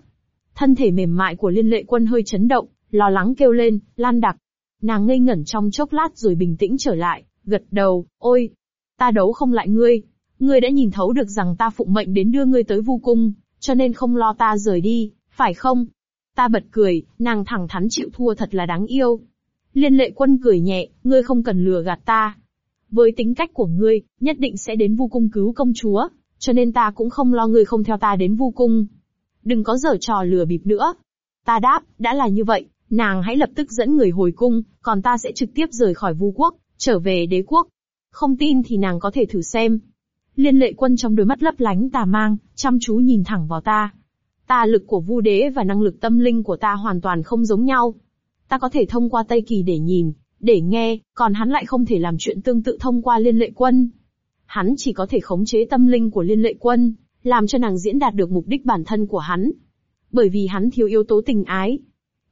Thân thể mềm mại của liên lệ quân hơi chấn động, lo lắng kêu lên, lan đặc. Nàng ngây ngẩn trong chốc lát rồi bình tĩnh trở lại, gật đầu, ôi, ta đấu không lại ngươi. Ngươi đã nhìn thấu được rằng ta phụng mệnh đến đưa ngươi tới vu cung, cho nên không lo ta rời đi, phải không? Ta bật cười, nàng thẳng thắn chịu thua thật là đáng yêu. Liên lệ quân cười nhẹ, ngươi không cần lừa gạt ta. Với tính cách của ngươi, nhất định sẽ đến vu cung cứu công chúa, cho nên ta cũng không lo ngươi không theo ta đến vu cung. Đừng có giở trò lừa bịp nữa. Ta đáp, đã là như vậy, nàng hãy lập tức dẫn người hồi cung, còn ta sẽ trực tiếp rời khỏi vu quốc, trở về đế quốc. Không tin thì nàng có thể thử xem. Liên lệ quân trong đôi mắt lấp lánh tà mang, chăm chú nhìn thẳng vào ta. Ta lực của vu đế và năng lực tâm linh của ta hoàn toàn không giống nhau. Ta có thể thông qua Tây Kỳ để nhìn, để nghe, còn hắn lại không thể làm chuyện tương tự thông qua liên lệ quân. Hắn chỉ có thể khống chế tâm linh của liên lệ quân, làm cho nàng diễn đạt được mục đích bản thân của hắn. Bởi vì hắn thiếu yếu tố tình ái.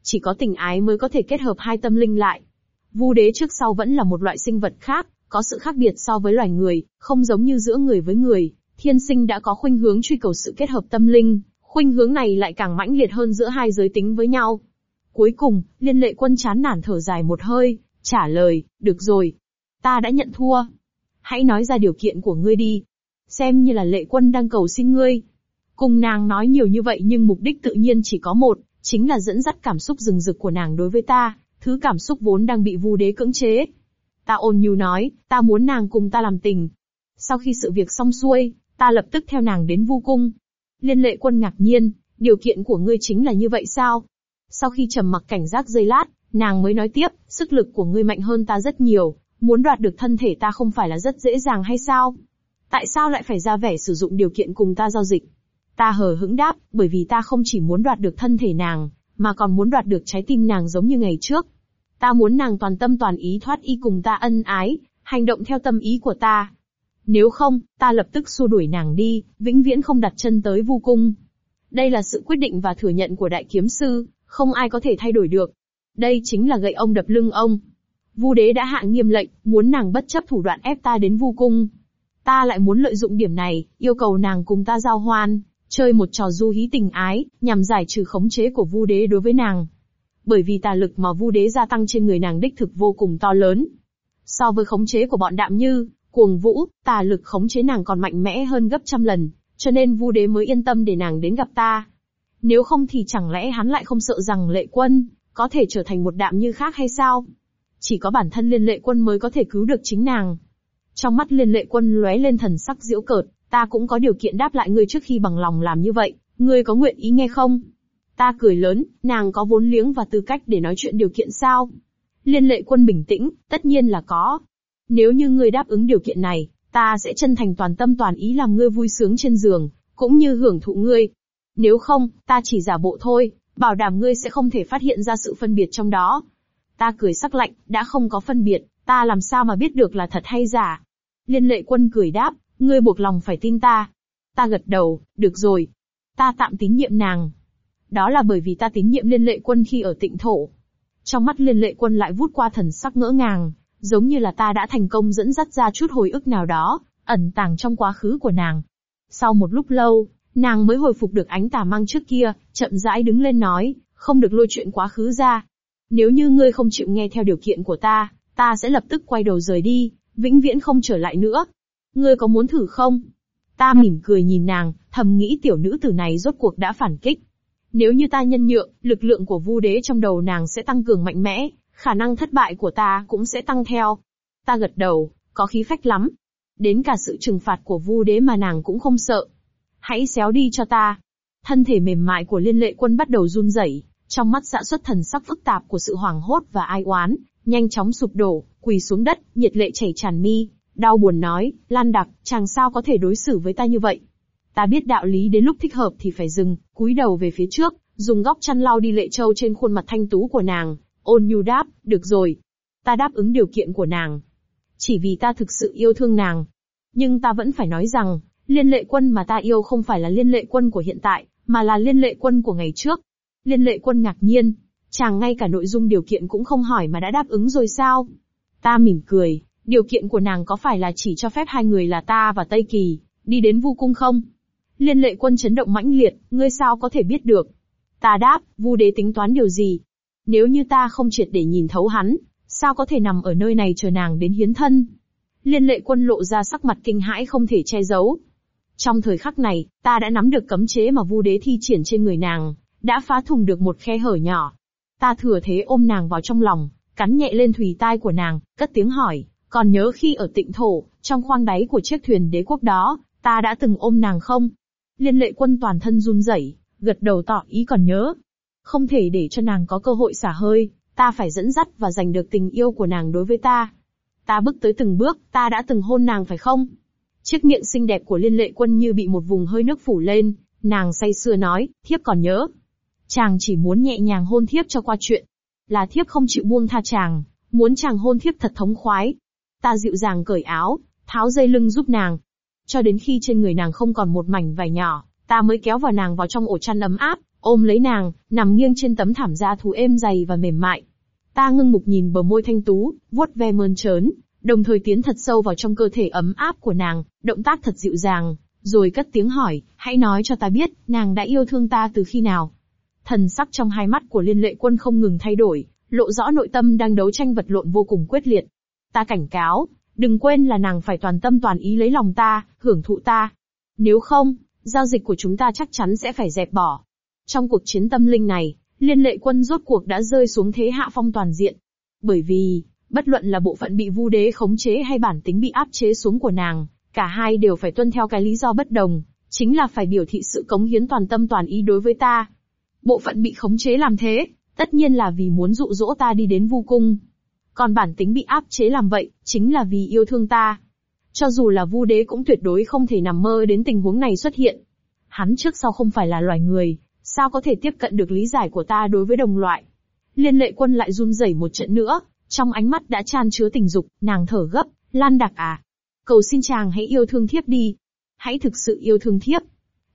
Chỉ có tình ái mới có thể kết hợp hai tâm linh lại. Vu đế trước sau vẫn là một loại sinh vật khác, có sự khác biệt so với loài người, không giống như giữa người với người, thiên sinh đã có khuynh hướng truy cầu sự kết hợp tâm linh, khuynh hướng này lại càng mãnh liệt hơn giữa hai giới tính với nhau. Cuối cùng, liên lệ quân chán nản thở dài một hơi, trả lời, được rồi. Ta đã nhận thua. Hãy nói ra điều kiện của ngươi đi. Xem như là lệ quân đang cầu xin ngươi. Cùng nàng nói nhiều như vậy nhưng mục đích tự nhiên chỉ có một, chính là dẫn dắt cảm xúc rừng rực của nàng đối với ta, thứ cảm xúc vốn đang bị vu đế cưỡng chế. Ta ôn nhu nói, ta muốn nàng cùng ta làm tình. Sau khi sự việc xong xuôi, ta lập tức theo nàng đến vu cung. Liên lệ quân ngạc nhiên, điều kiện của ngươi chính là như vậy sao? Sau khi trầm mặc cảnh giác giây lát, nàng mới nói tiếp, sức lực của ngươi mạnh hơn ta rất nhiều, muốn đoạt được thân thể ta không phải là rất dễ dàng hay sao? Tại sao lại phải ra vẻ sử dụng điều kiện cùng ta giao dịch? Ta hờ hững đáp, bởi vì ta không chỉ muốn đoạt được thân thể nàng, mà còn muốn đoạt được trái tim nàng giống như ngày trước. Ta muốn nàng toàn tâm toàn ý thoát y cùng ta ân ái, hành động theo tâm ý của ta. Nếu không, ta lập tức xua đuổi nàng đi, vĩnh viễn không đặt chân tới vu cung. Đây là sự quyết định và thừa nhận của đại kiếm sư, không ai có thể thay đổi được. Đây chính là gậy ông đập lưng ông. Vu đế đã hạ nghiêm lệnh, muốn nàng bất chấp thủ đoạn ép ta đến vu cung. Ta lại muốn lợi dụng điểm này, yêu cầu nàng cùng ta giao hoan, chơi một trò du hí tình ái, nhằm giải trừ khống chế của Vu đế đối với nàng. Bởi vì tà lực mà Vu đế gia tăng trên người nàng đích thực vô cùng to lớn. So với khống chế của bọn đạm như, cuồng vũ, tà lực khống chế nàng còn mạnh mẽ hơn gấp trăm lần, cho nên Vu đế mới yên tâm để nàng đến gặp ta. Nếu không thì chẳng lẽ hắn lại không sợ rằng lệ quân, có thể trở thành một đạm như khác hay sao? Chỉ có bản thân liên lệ quân mới có thể cứu được chính nàng. Trong mắt liên lệ quân lóe lên thần sắc diễu cợt, ta cũng có điều kiện đáp lại ngươi trước khi bằng lòng làm như vậy, ngươi có nguyện ý nghe không? Ta cười lớn, nàng có vốn liếng và tư cách để nói chuyện điều kiện sao? Liên lệ quân bình tĩnh, tất nhiên là có. Nếu như ngươi đáp ứng điều kiện này, ta sẽ chân thành toàn tâm toàn ý làm ngươi vui sướng trên giường, cũng như hưởng thụ ngươi. Nếu không, ta chỉ giả bộ thôi, bảo đảm ngươi sẽ không thể phát hiện ra sự phân biệt trong đó. Ta cười sắc lạnh, đã không có phân biệt, ta làm sao mà biết được là thật hay giả. Liên lệ quân cười đáp, ngươi buộc lòng phải tin ta. Ta gật đầu, được rồi. Ta tạm tín nhiệm nàng. Đó là bởi vì ta tín nhiệm liên lệ quân khi ở tịnh thổ. Trong mắt liên lệ quân lại vút qua thần sắc ngỡ ngàng, giống như là ta đã thành công dẫn dắt ra chút hồi ức nào đó, ẩn tàng trong quá khứ của nàng. Sau một lúc lâu, nàng mới hồi phục được ánh tà mang trước kia, chậm rãi đứng lên nói, không được lôi chuyện quá khứ ra. Nếu như ngươi không chịu nghe theo điều kiện của ta, ta sẽ lập tức quay đầu rời đi, vĩnh viễn không trở lại nữa. Ngươi có muốn thử không? Ta mỉm cười nhìn nàng, thầm nghĩ tiểu nữ tử này rốt cuộc đã phản kích. Nếu như ta nhân nhượng, lực lượng của vu đế trong đầu nàng sẽ tăng cường mạnh mẽ, khả năng thất bại của ta cũng sẽ tăng theo. Ta gật đầu, có khí phách lắm. Đến cả sự trừng phạt của vu đế mà nàng cũng không sợ. Hãy xéo đi cho ta. Thân thể mềm mại của liên lệ quân bắt đầu run rẩy, trong mắt dã xuất thần sắc phức tạp của sự hoảng hốt và ai oán, nhanh chóng sụp đổ, quỳ xuống đất, nhiệt lệ chảy tràn mi, đau buồn nói, Lan Đặc, chàng sao có thể đối xử với ta như vậy? Ta biết đạo lý đến lúc thích hợp thì phải dừng, cúi đầu về phía trước, dùng góc chăn lau đi lệ châu trên khuôn mặt thanh tú của nàng, ôn nhu đáp, được rồi. Ta đáp ứng điều kiện của nàng. Chỉ vì ta thực sự yêu thương nàng. Nhưng ta vẫn phải nói rằng, liên lệ quân mà ta yêu không phải là liên lệ quân của hiện tại, mà là liên lệ quân của ngày trước. Liên lệ quân ngạc nhiên, chàng ngay cả nội dung điều kiện cũng không hỏi mà đã đáp ứng rồi sao? Ta mỉm cười, điều kiện của nàng có phải là chỉ cho phép hai người là ta và Tây Kỳ, đi đến vu cung không? Liên lệ quân chấn động mãnh liệt, ngươi sao có thể biết được? Ta đáp, vu đế tính toán điều gì? Nếu như ta không triệt để nhìn thấu hắn, sao có thể nằm ở nơi này chờ nàng đến hiến thân? Liên lệ quân lộ ra sắc mặt kinh hãi không thể che giấu. Trong thời khắc này, ta đã nắm được cấm chế mà vu đế thi triển trên người nàng, đã phá thủng được một khe hở nhỏ. Ta thừa thế ôm nàng vào trong lòng, cắn nhẹ lên thùy tai của nàng, cất tiếng hỏi, còn nhớ khi ở tịnh thổ, trong khoang đáy của chiếc thuyền đế quốc đó, ta đã từng ôm nàng không? Liên lệ quân toàn thân run rẩy, gật đầu tỏ ý còn nhớ. Không thể để cho nàng có cơ hội xả hơi, ta phải dẫn dắt và giành được tình yêu của nàng đối với ta. Ta bước tới từng bước, ta đã từng hôn nàng phải không? Chiếc miệng xinh đẹp của liên lệ quân như bị một vùng hơi nước phủ lên, nàng say sưa nói, thiếp còn nhớ. Chàng chỉ muốn nhẹ nhàng hôn thiếp cho qua chuyện. Là thiếp không chịu buông tha chàng, muốn chàng hôn thiếp thật thống khoái. Ta dịu dàng cởi áo, tháo dây lưng giúp nàng. Cho đến khi trên người nàng không còn một mảnh vải nhỏ, ta mới kéo vào nàng vào trong ổ chăn ấm áp, ôm lấy nàng, nằm nghiêng trên tấm thảm da thú êm dày và mềm mại. Ta ngưng mục nhìn bờ môi thanh tú, vuốt ve mơn trớn, đồng thời tiến thật sâu vào trong cơ thể ấm áp của nàng, động tác thật dịu dàng, rồi cất tiếng hỏi, hãy nói cho ta biết, nàng đã yêu thương ta từ khi nào. Thần sắc trong hai mắt của liên lệ quân không ngừng thay đổi, lộ rõ nội tâm đang đấu tranh vật lộn vô cùng quyết liệt. Ta cảnh cáo, đừng quên là nàng phải toàn tâm toàn ý lấy lòng ta, hưởng thụ ta. Nếu không, giao dịch của chúng ta chắc chắn sẽ phải dẹp bỏ. Trong cuộc chiến tâm linh này, liên lệ quân rốt cuộc đã rơi xuống thế hạ phong toàn diện. Bởi vì, bất luận là bộ phận bị vu đế khống chế hay bản tính bị áp chế xuống của nàng, cả hai đều phải tuân theo cái lý do bất đồng, chính là phải biểu thị sự cống hiến toàn tâm toàn ý đối với ta. Bộ phận bị khống chế làm thế, tất nhiên là vì muốn dụ dỗ ta đi đến vu cung. Còn bản tính bị áp chế làm vậy, chính là vì yêu thương ta. Cho dù là vu đế cũng tuyệt đối không thể nằm mơ đến tình huống này xuất hiện. Hắn trước sau không phải là loài người, sao có thể tiếp cận được lý giải của ta đối với đồng loại. Liên lệ quân lại run rẩy một trận nữa, trong ánh mắt đã chan chứa tình dục, nàng thở gấp, Lan Đặc à. Cầu xin chàng hãy yêu thương thiếp đi. Hãy thực sự yêu thương thiếp.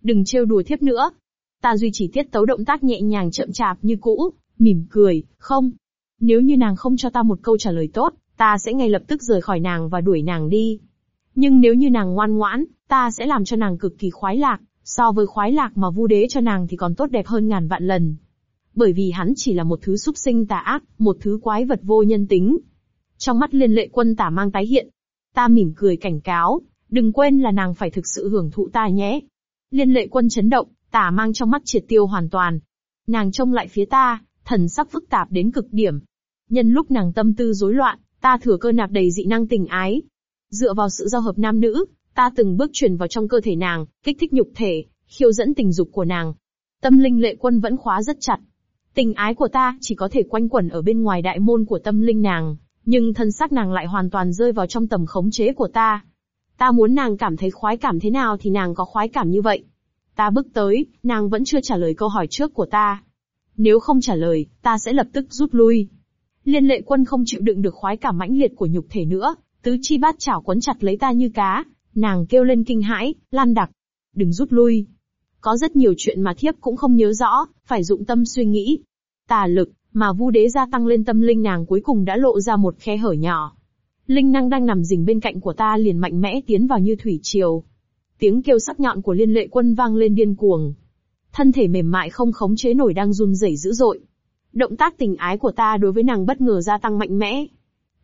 Đừng trêu đùa thiếp nữa. Ta duy trì tiết tấu động tác nhẹ nhàng chậm chạp như cũ, mỉm cười, không. Nếu như nàng không cho ta một câu trả lời tốt, ta sẽ ngay lập tức rời khỏi nàng và đuổi nàng đi. Nhưng nếu như nàng ngoan ngoãn, ta sẽ làm cho nàng cực kỳ khoái lạc, so với khoái lạc mà vu đế cho nàng thì còn tốt đẹp hơn ngàn vạn lần. Bởi vì hắn chỉ là một thứ súc sinh tà ác, một thứ quái vật vô nhân tính. Trong mắt liên lệ quân tả mang tái hiện. Ta mỉm cười cảnh cáo, đừng quên là nàng phải thực sự hưởng thụ ta nhé. Liên lệ quân chấn động, tả mang trong mắt triệt tiêu hoàn toàn. Nàng trông lại phía ta, thần sắc phức tạp đến cực điểm. Nhân lúc nàng tâm tư rối loạn, ta thừa cơ nạp đầy dị năng tình ái. Dựa vào sự giao hợp nam nữ, ta từng bước truyền vào trong cơ thể nàng, kích thích nhục thể, khiêu dẫn tình dục của nàng. Tâm linh lệ quân vẫn khóa rất chặt. Tình ái của ta chỉ có thể quanh quẩn ở bên ngoài đại môn của tâm linh nàng, nhưng thân xác nàng lại hoàn toàn rơi vào trong tầm khống chế của ta. Ta muốn nàng cảm thấy khoái cảm thế nào thì nàng có khoái cảm như vậy. Ta bước tới, nàng vẫn chưa trả lời câu hỏi trước của ta. Nếu không trả lời, ta sẽ lập tức rút lui. Liên lệ quân không chịu đựng được khoái cảm mãnh liệt của nhục thể nữa, tứ chi bát chảo quấn chặt lấy ta như cá, nàng kêu lên kinh hãi, lan đặc. Đừng rút lui. Có rất nhiều chuyện mà thiếp cũng không nhớ rõ, phải dụng tâm suy nghĩ. Tà lực, mà vu đế gia tăng lên tâm linh nàng cuối cùng đã lộ ra một khe hở nhỏ. Linh năng đang nằm rình bên cạnh của ta liền mạnh mẽ tiến vào như thủy triều. Tiếng kêu sắc nhọn của liên lệ quân vang lên điên cuồng. Thân thể mềm mại không khống chế nổi đang run rẩy dữ dội. Động tác tình ái của ta đối với nàng bất ngờ gia tăng mạnh mẽ.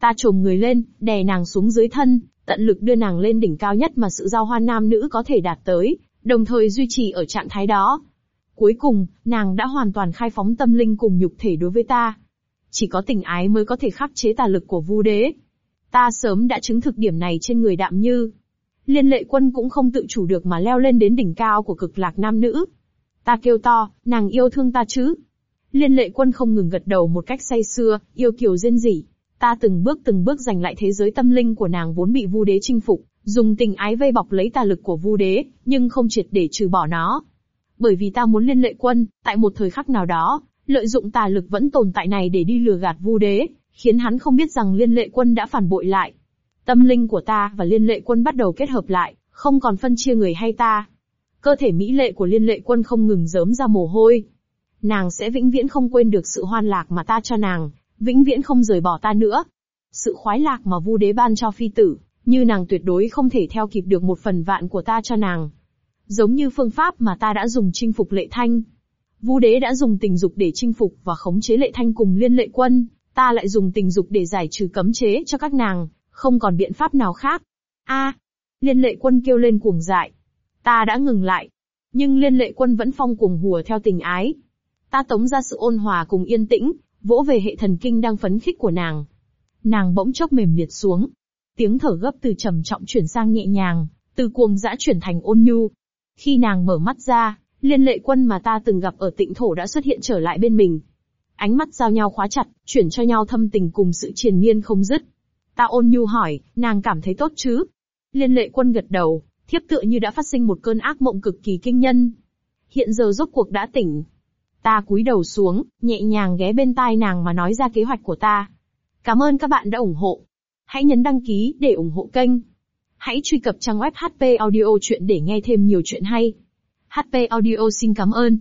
Ta trồm người lên, đè nàng xuống dưới thân, tận lực đưa nàng lên đỉnh cao nhất mà sự giao hoan nam nữ có thể đạt tới, đồng thời duy trì ở trạng thái đó. Cuối cùng, nàng đã hoàn toàn khai phóng tâm linh cùng nhục thể đối với ta. Chỉ có tình ái mới có thể khắc chế tà lực của vu đế. Ta sớm đã chứng thực điểm này trên người đạm như. Liên lệ quân cũng không tự chủ được mà leo lên đến đỉnh cao của cực lạc nam nữ. Ta kêu to, nàng yêu thương ta chứ? Liên lệ quân không ngừng gật đầu một cách say sưa, yêu kiều rên rỉ. Ta từng bước từng bước giành lại thế giới tâm linh của nàng vốn bị vu đế chinh phục, dùng tình ái vây bọc lấy tà lực của vu đế, nhưng không triệt để trừ bỏ nó. Bởi vì ta muốn liên lệ quân, tại một thời khắc nào đó, lợi dụng tà lực vẫn tồn tại này để đi lừa gạt vu đế, khiến hắn không biết rằng liên lệ quân đã phản bội lại. Tâm linh của ta và liên lệ quân bắt đầu kết hợp lại, không còn phân chia người hay ta. Cơ thể mỹ lệ của liên lệ quân không ngừng dớm ra mồ hôi. Nàng sẽ vĩnh viễn không quên được sự hoan lạc mà ta cho nàng, vĩnh viễn không rời bỏ ta nữa. Sự khoái lạc mà vu đế ban cho phi tử, như nàng tuyệt đối không thể theo kịp được một phần vạn của ta cho nàng. Giống như phương pháp mà ta đã dùng chinh phục lệ thanh. Vu đế đã dùng tình dục để chinh phục và khống chế lệ thanh cùng liên lệ quân, ta lại dùng tình dục để giải trừ cấm chế cho các nàng, không còn biện pháp nào khác. A, liên lệ quân kêu lên cuồng dại. Ta đã ngừng lại. Nhưng liên lệ quân vẫn phong cuồng hùa theo tình ái. Ta tống ra sự ôn hòa cùng yên tĩnh, vỗ về hệ thần kinh đang phấn khích của nàng. Nàng bỗng chốc mềm liệt xuống. Tiếng thở gấp từ trầm trọng chuyển sang nhẹ nhàng, từ cuồng dã chuyển thành ôn nhu. Khi nàng mở mắt ra, liên lệ quân mà ta từng gặp ở tịnh thổ đã xuất hiện trở lại bên mình. Ánh mắt giao nhau khóa chặt, chuyển cho nhau thâm tình cùng sự triền miên không dứt. Ta ôn nhu hỏi, nàng cảm thấy tốt chứ? Liên lệ quân gật đầu, thiếp tựa như đã phát sinh một cơn ác mộng cực kỳ kinh nhân. Hiện giờ rốt cuộc đã tỉnh. Ta cúi đầu xuống, nhẹ nhàng ghé bên tai nàng mà nói ra kế hoạch của ta. Cảm ơn các bạn đã ủng hộ. Hãy nhấn đăng ký để ủng hộ kênh. Hãy truy cập trang web HP Audio Chuyện để nghe thêm nhiều chuyện hay. HP Audio xin cảm ơn.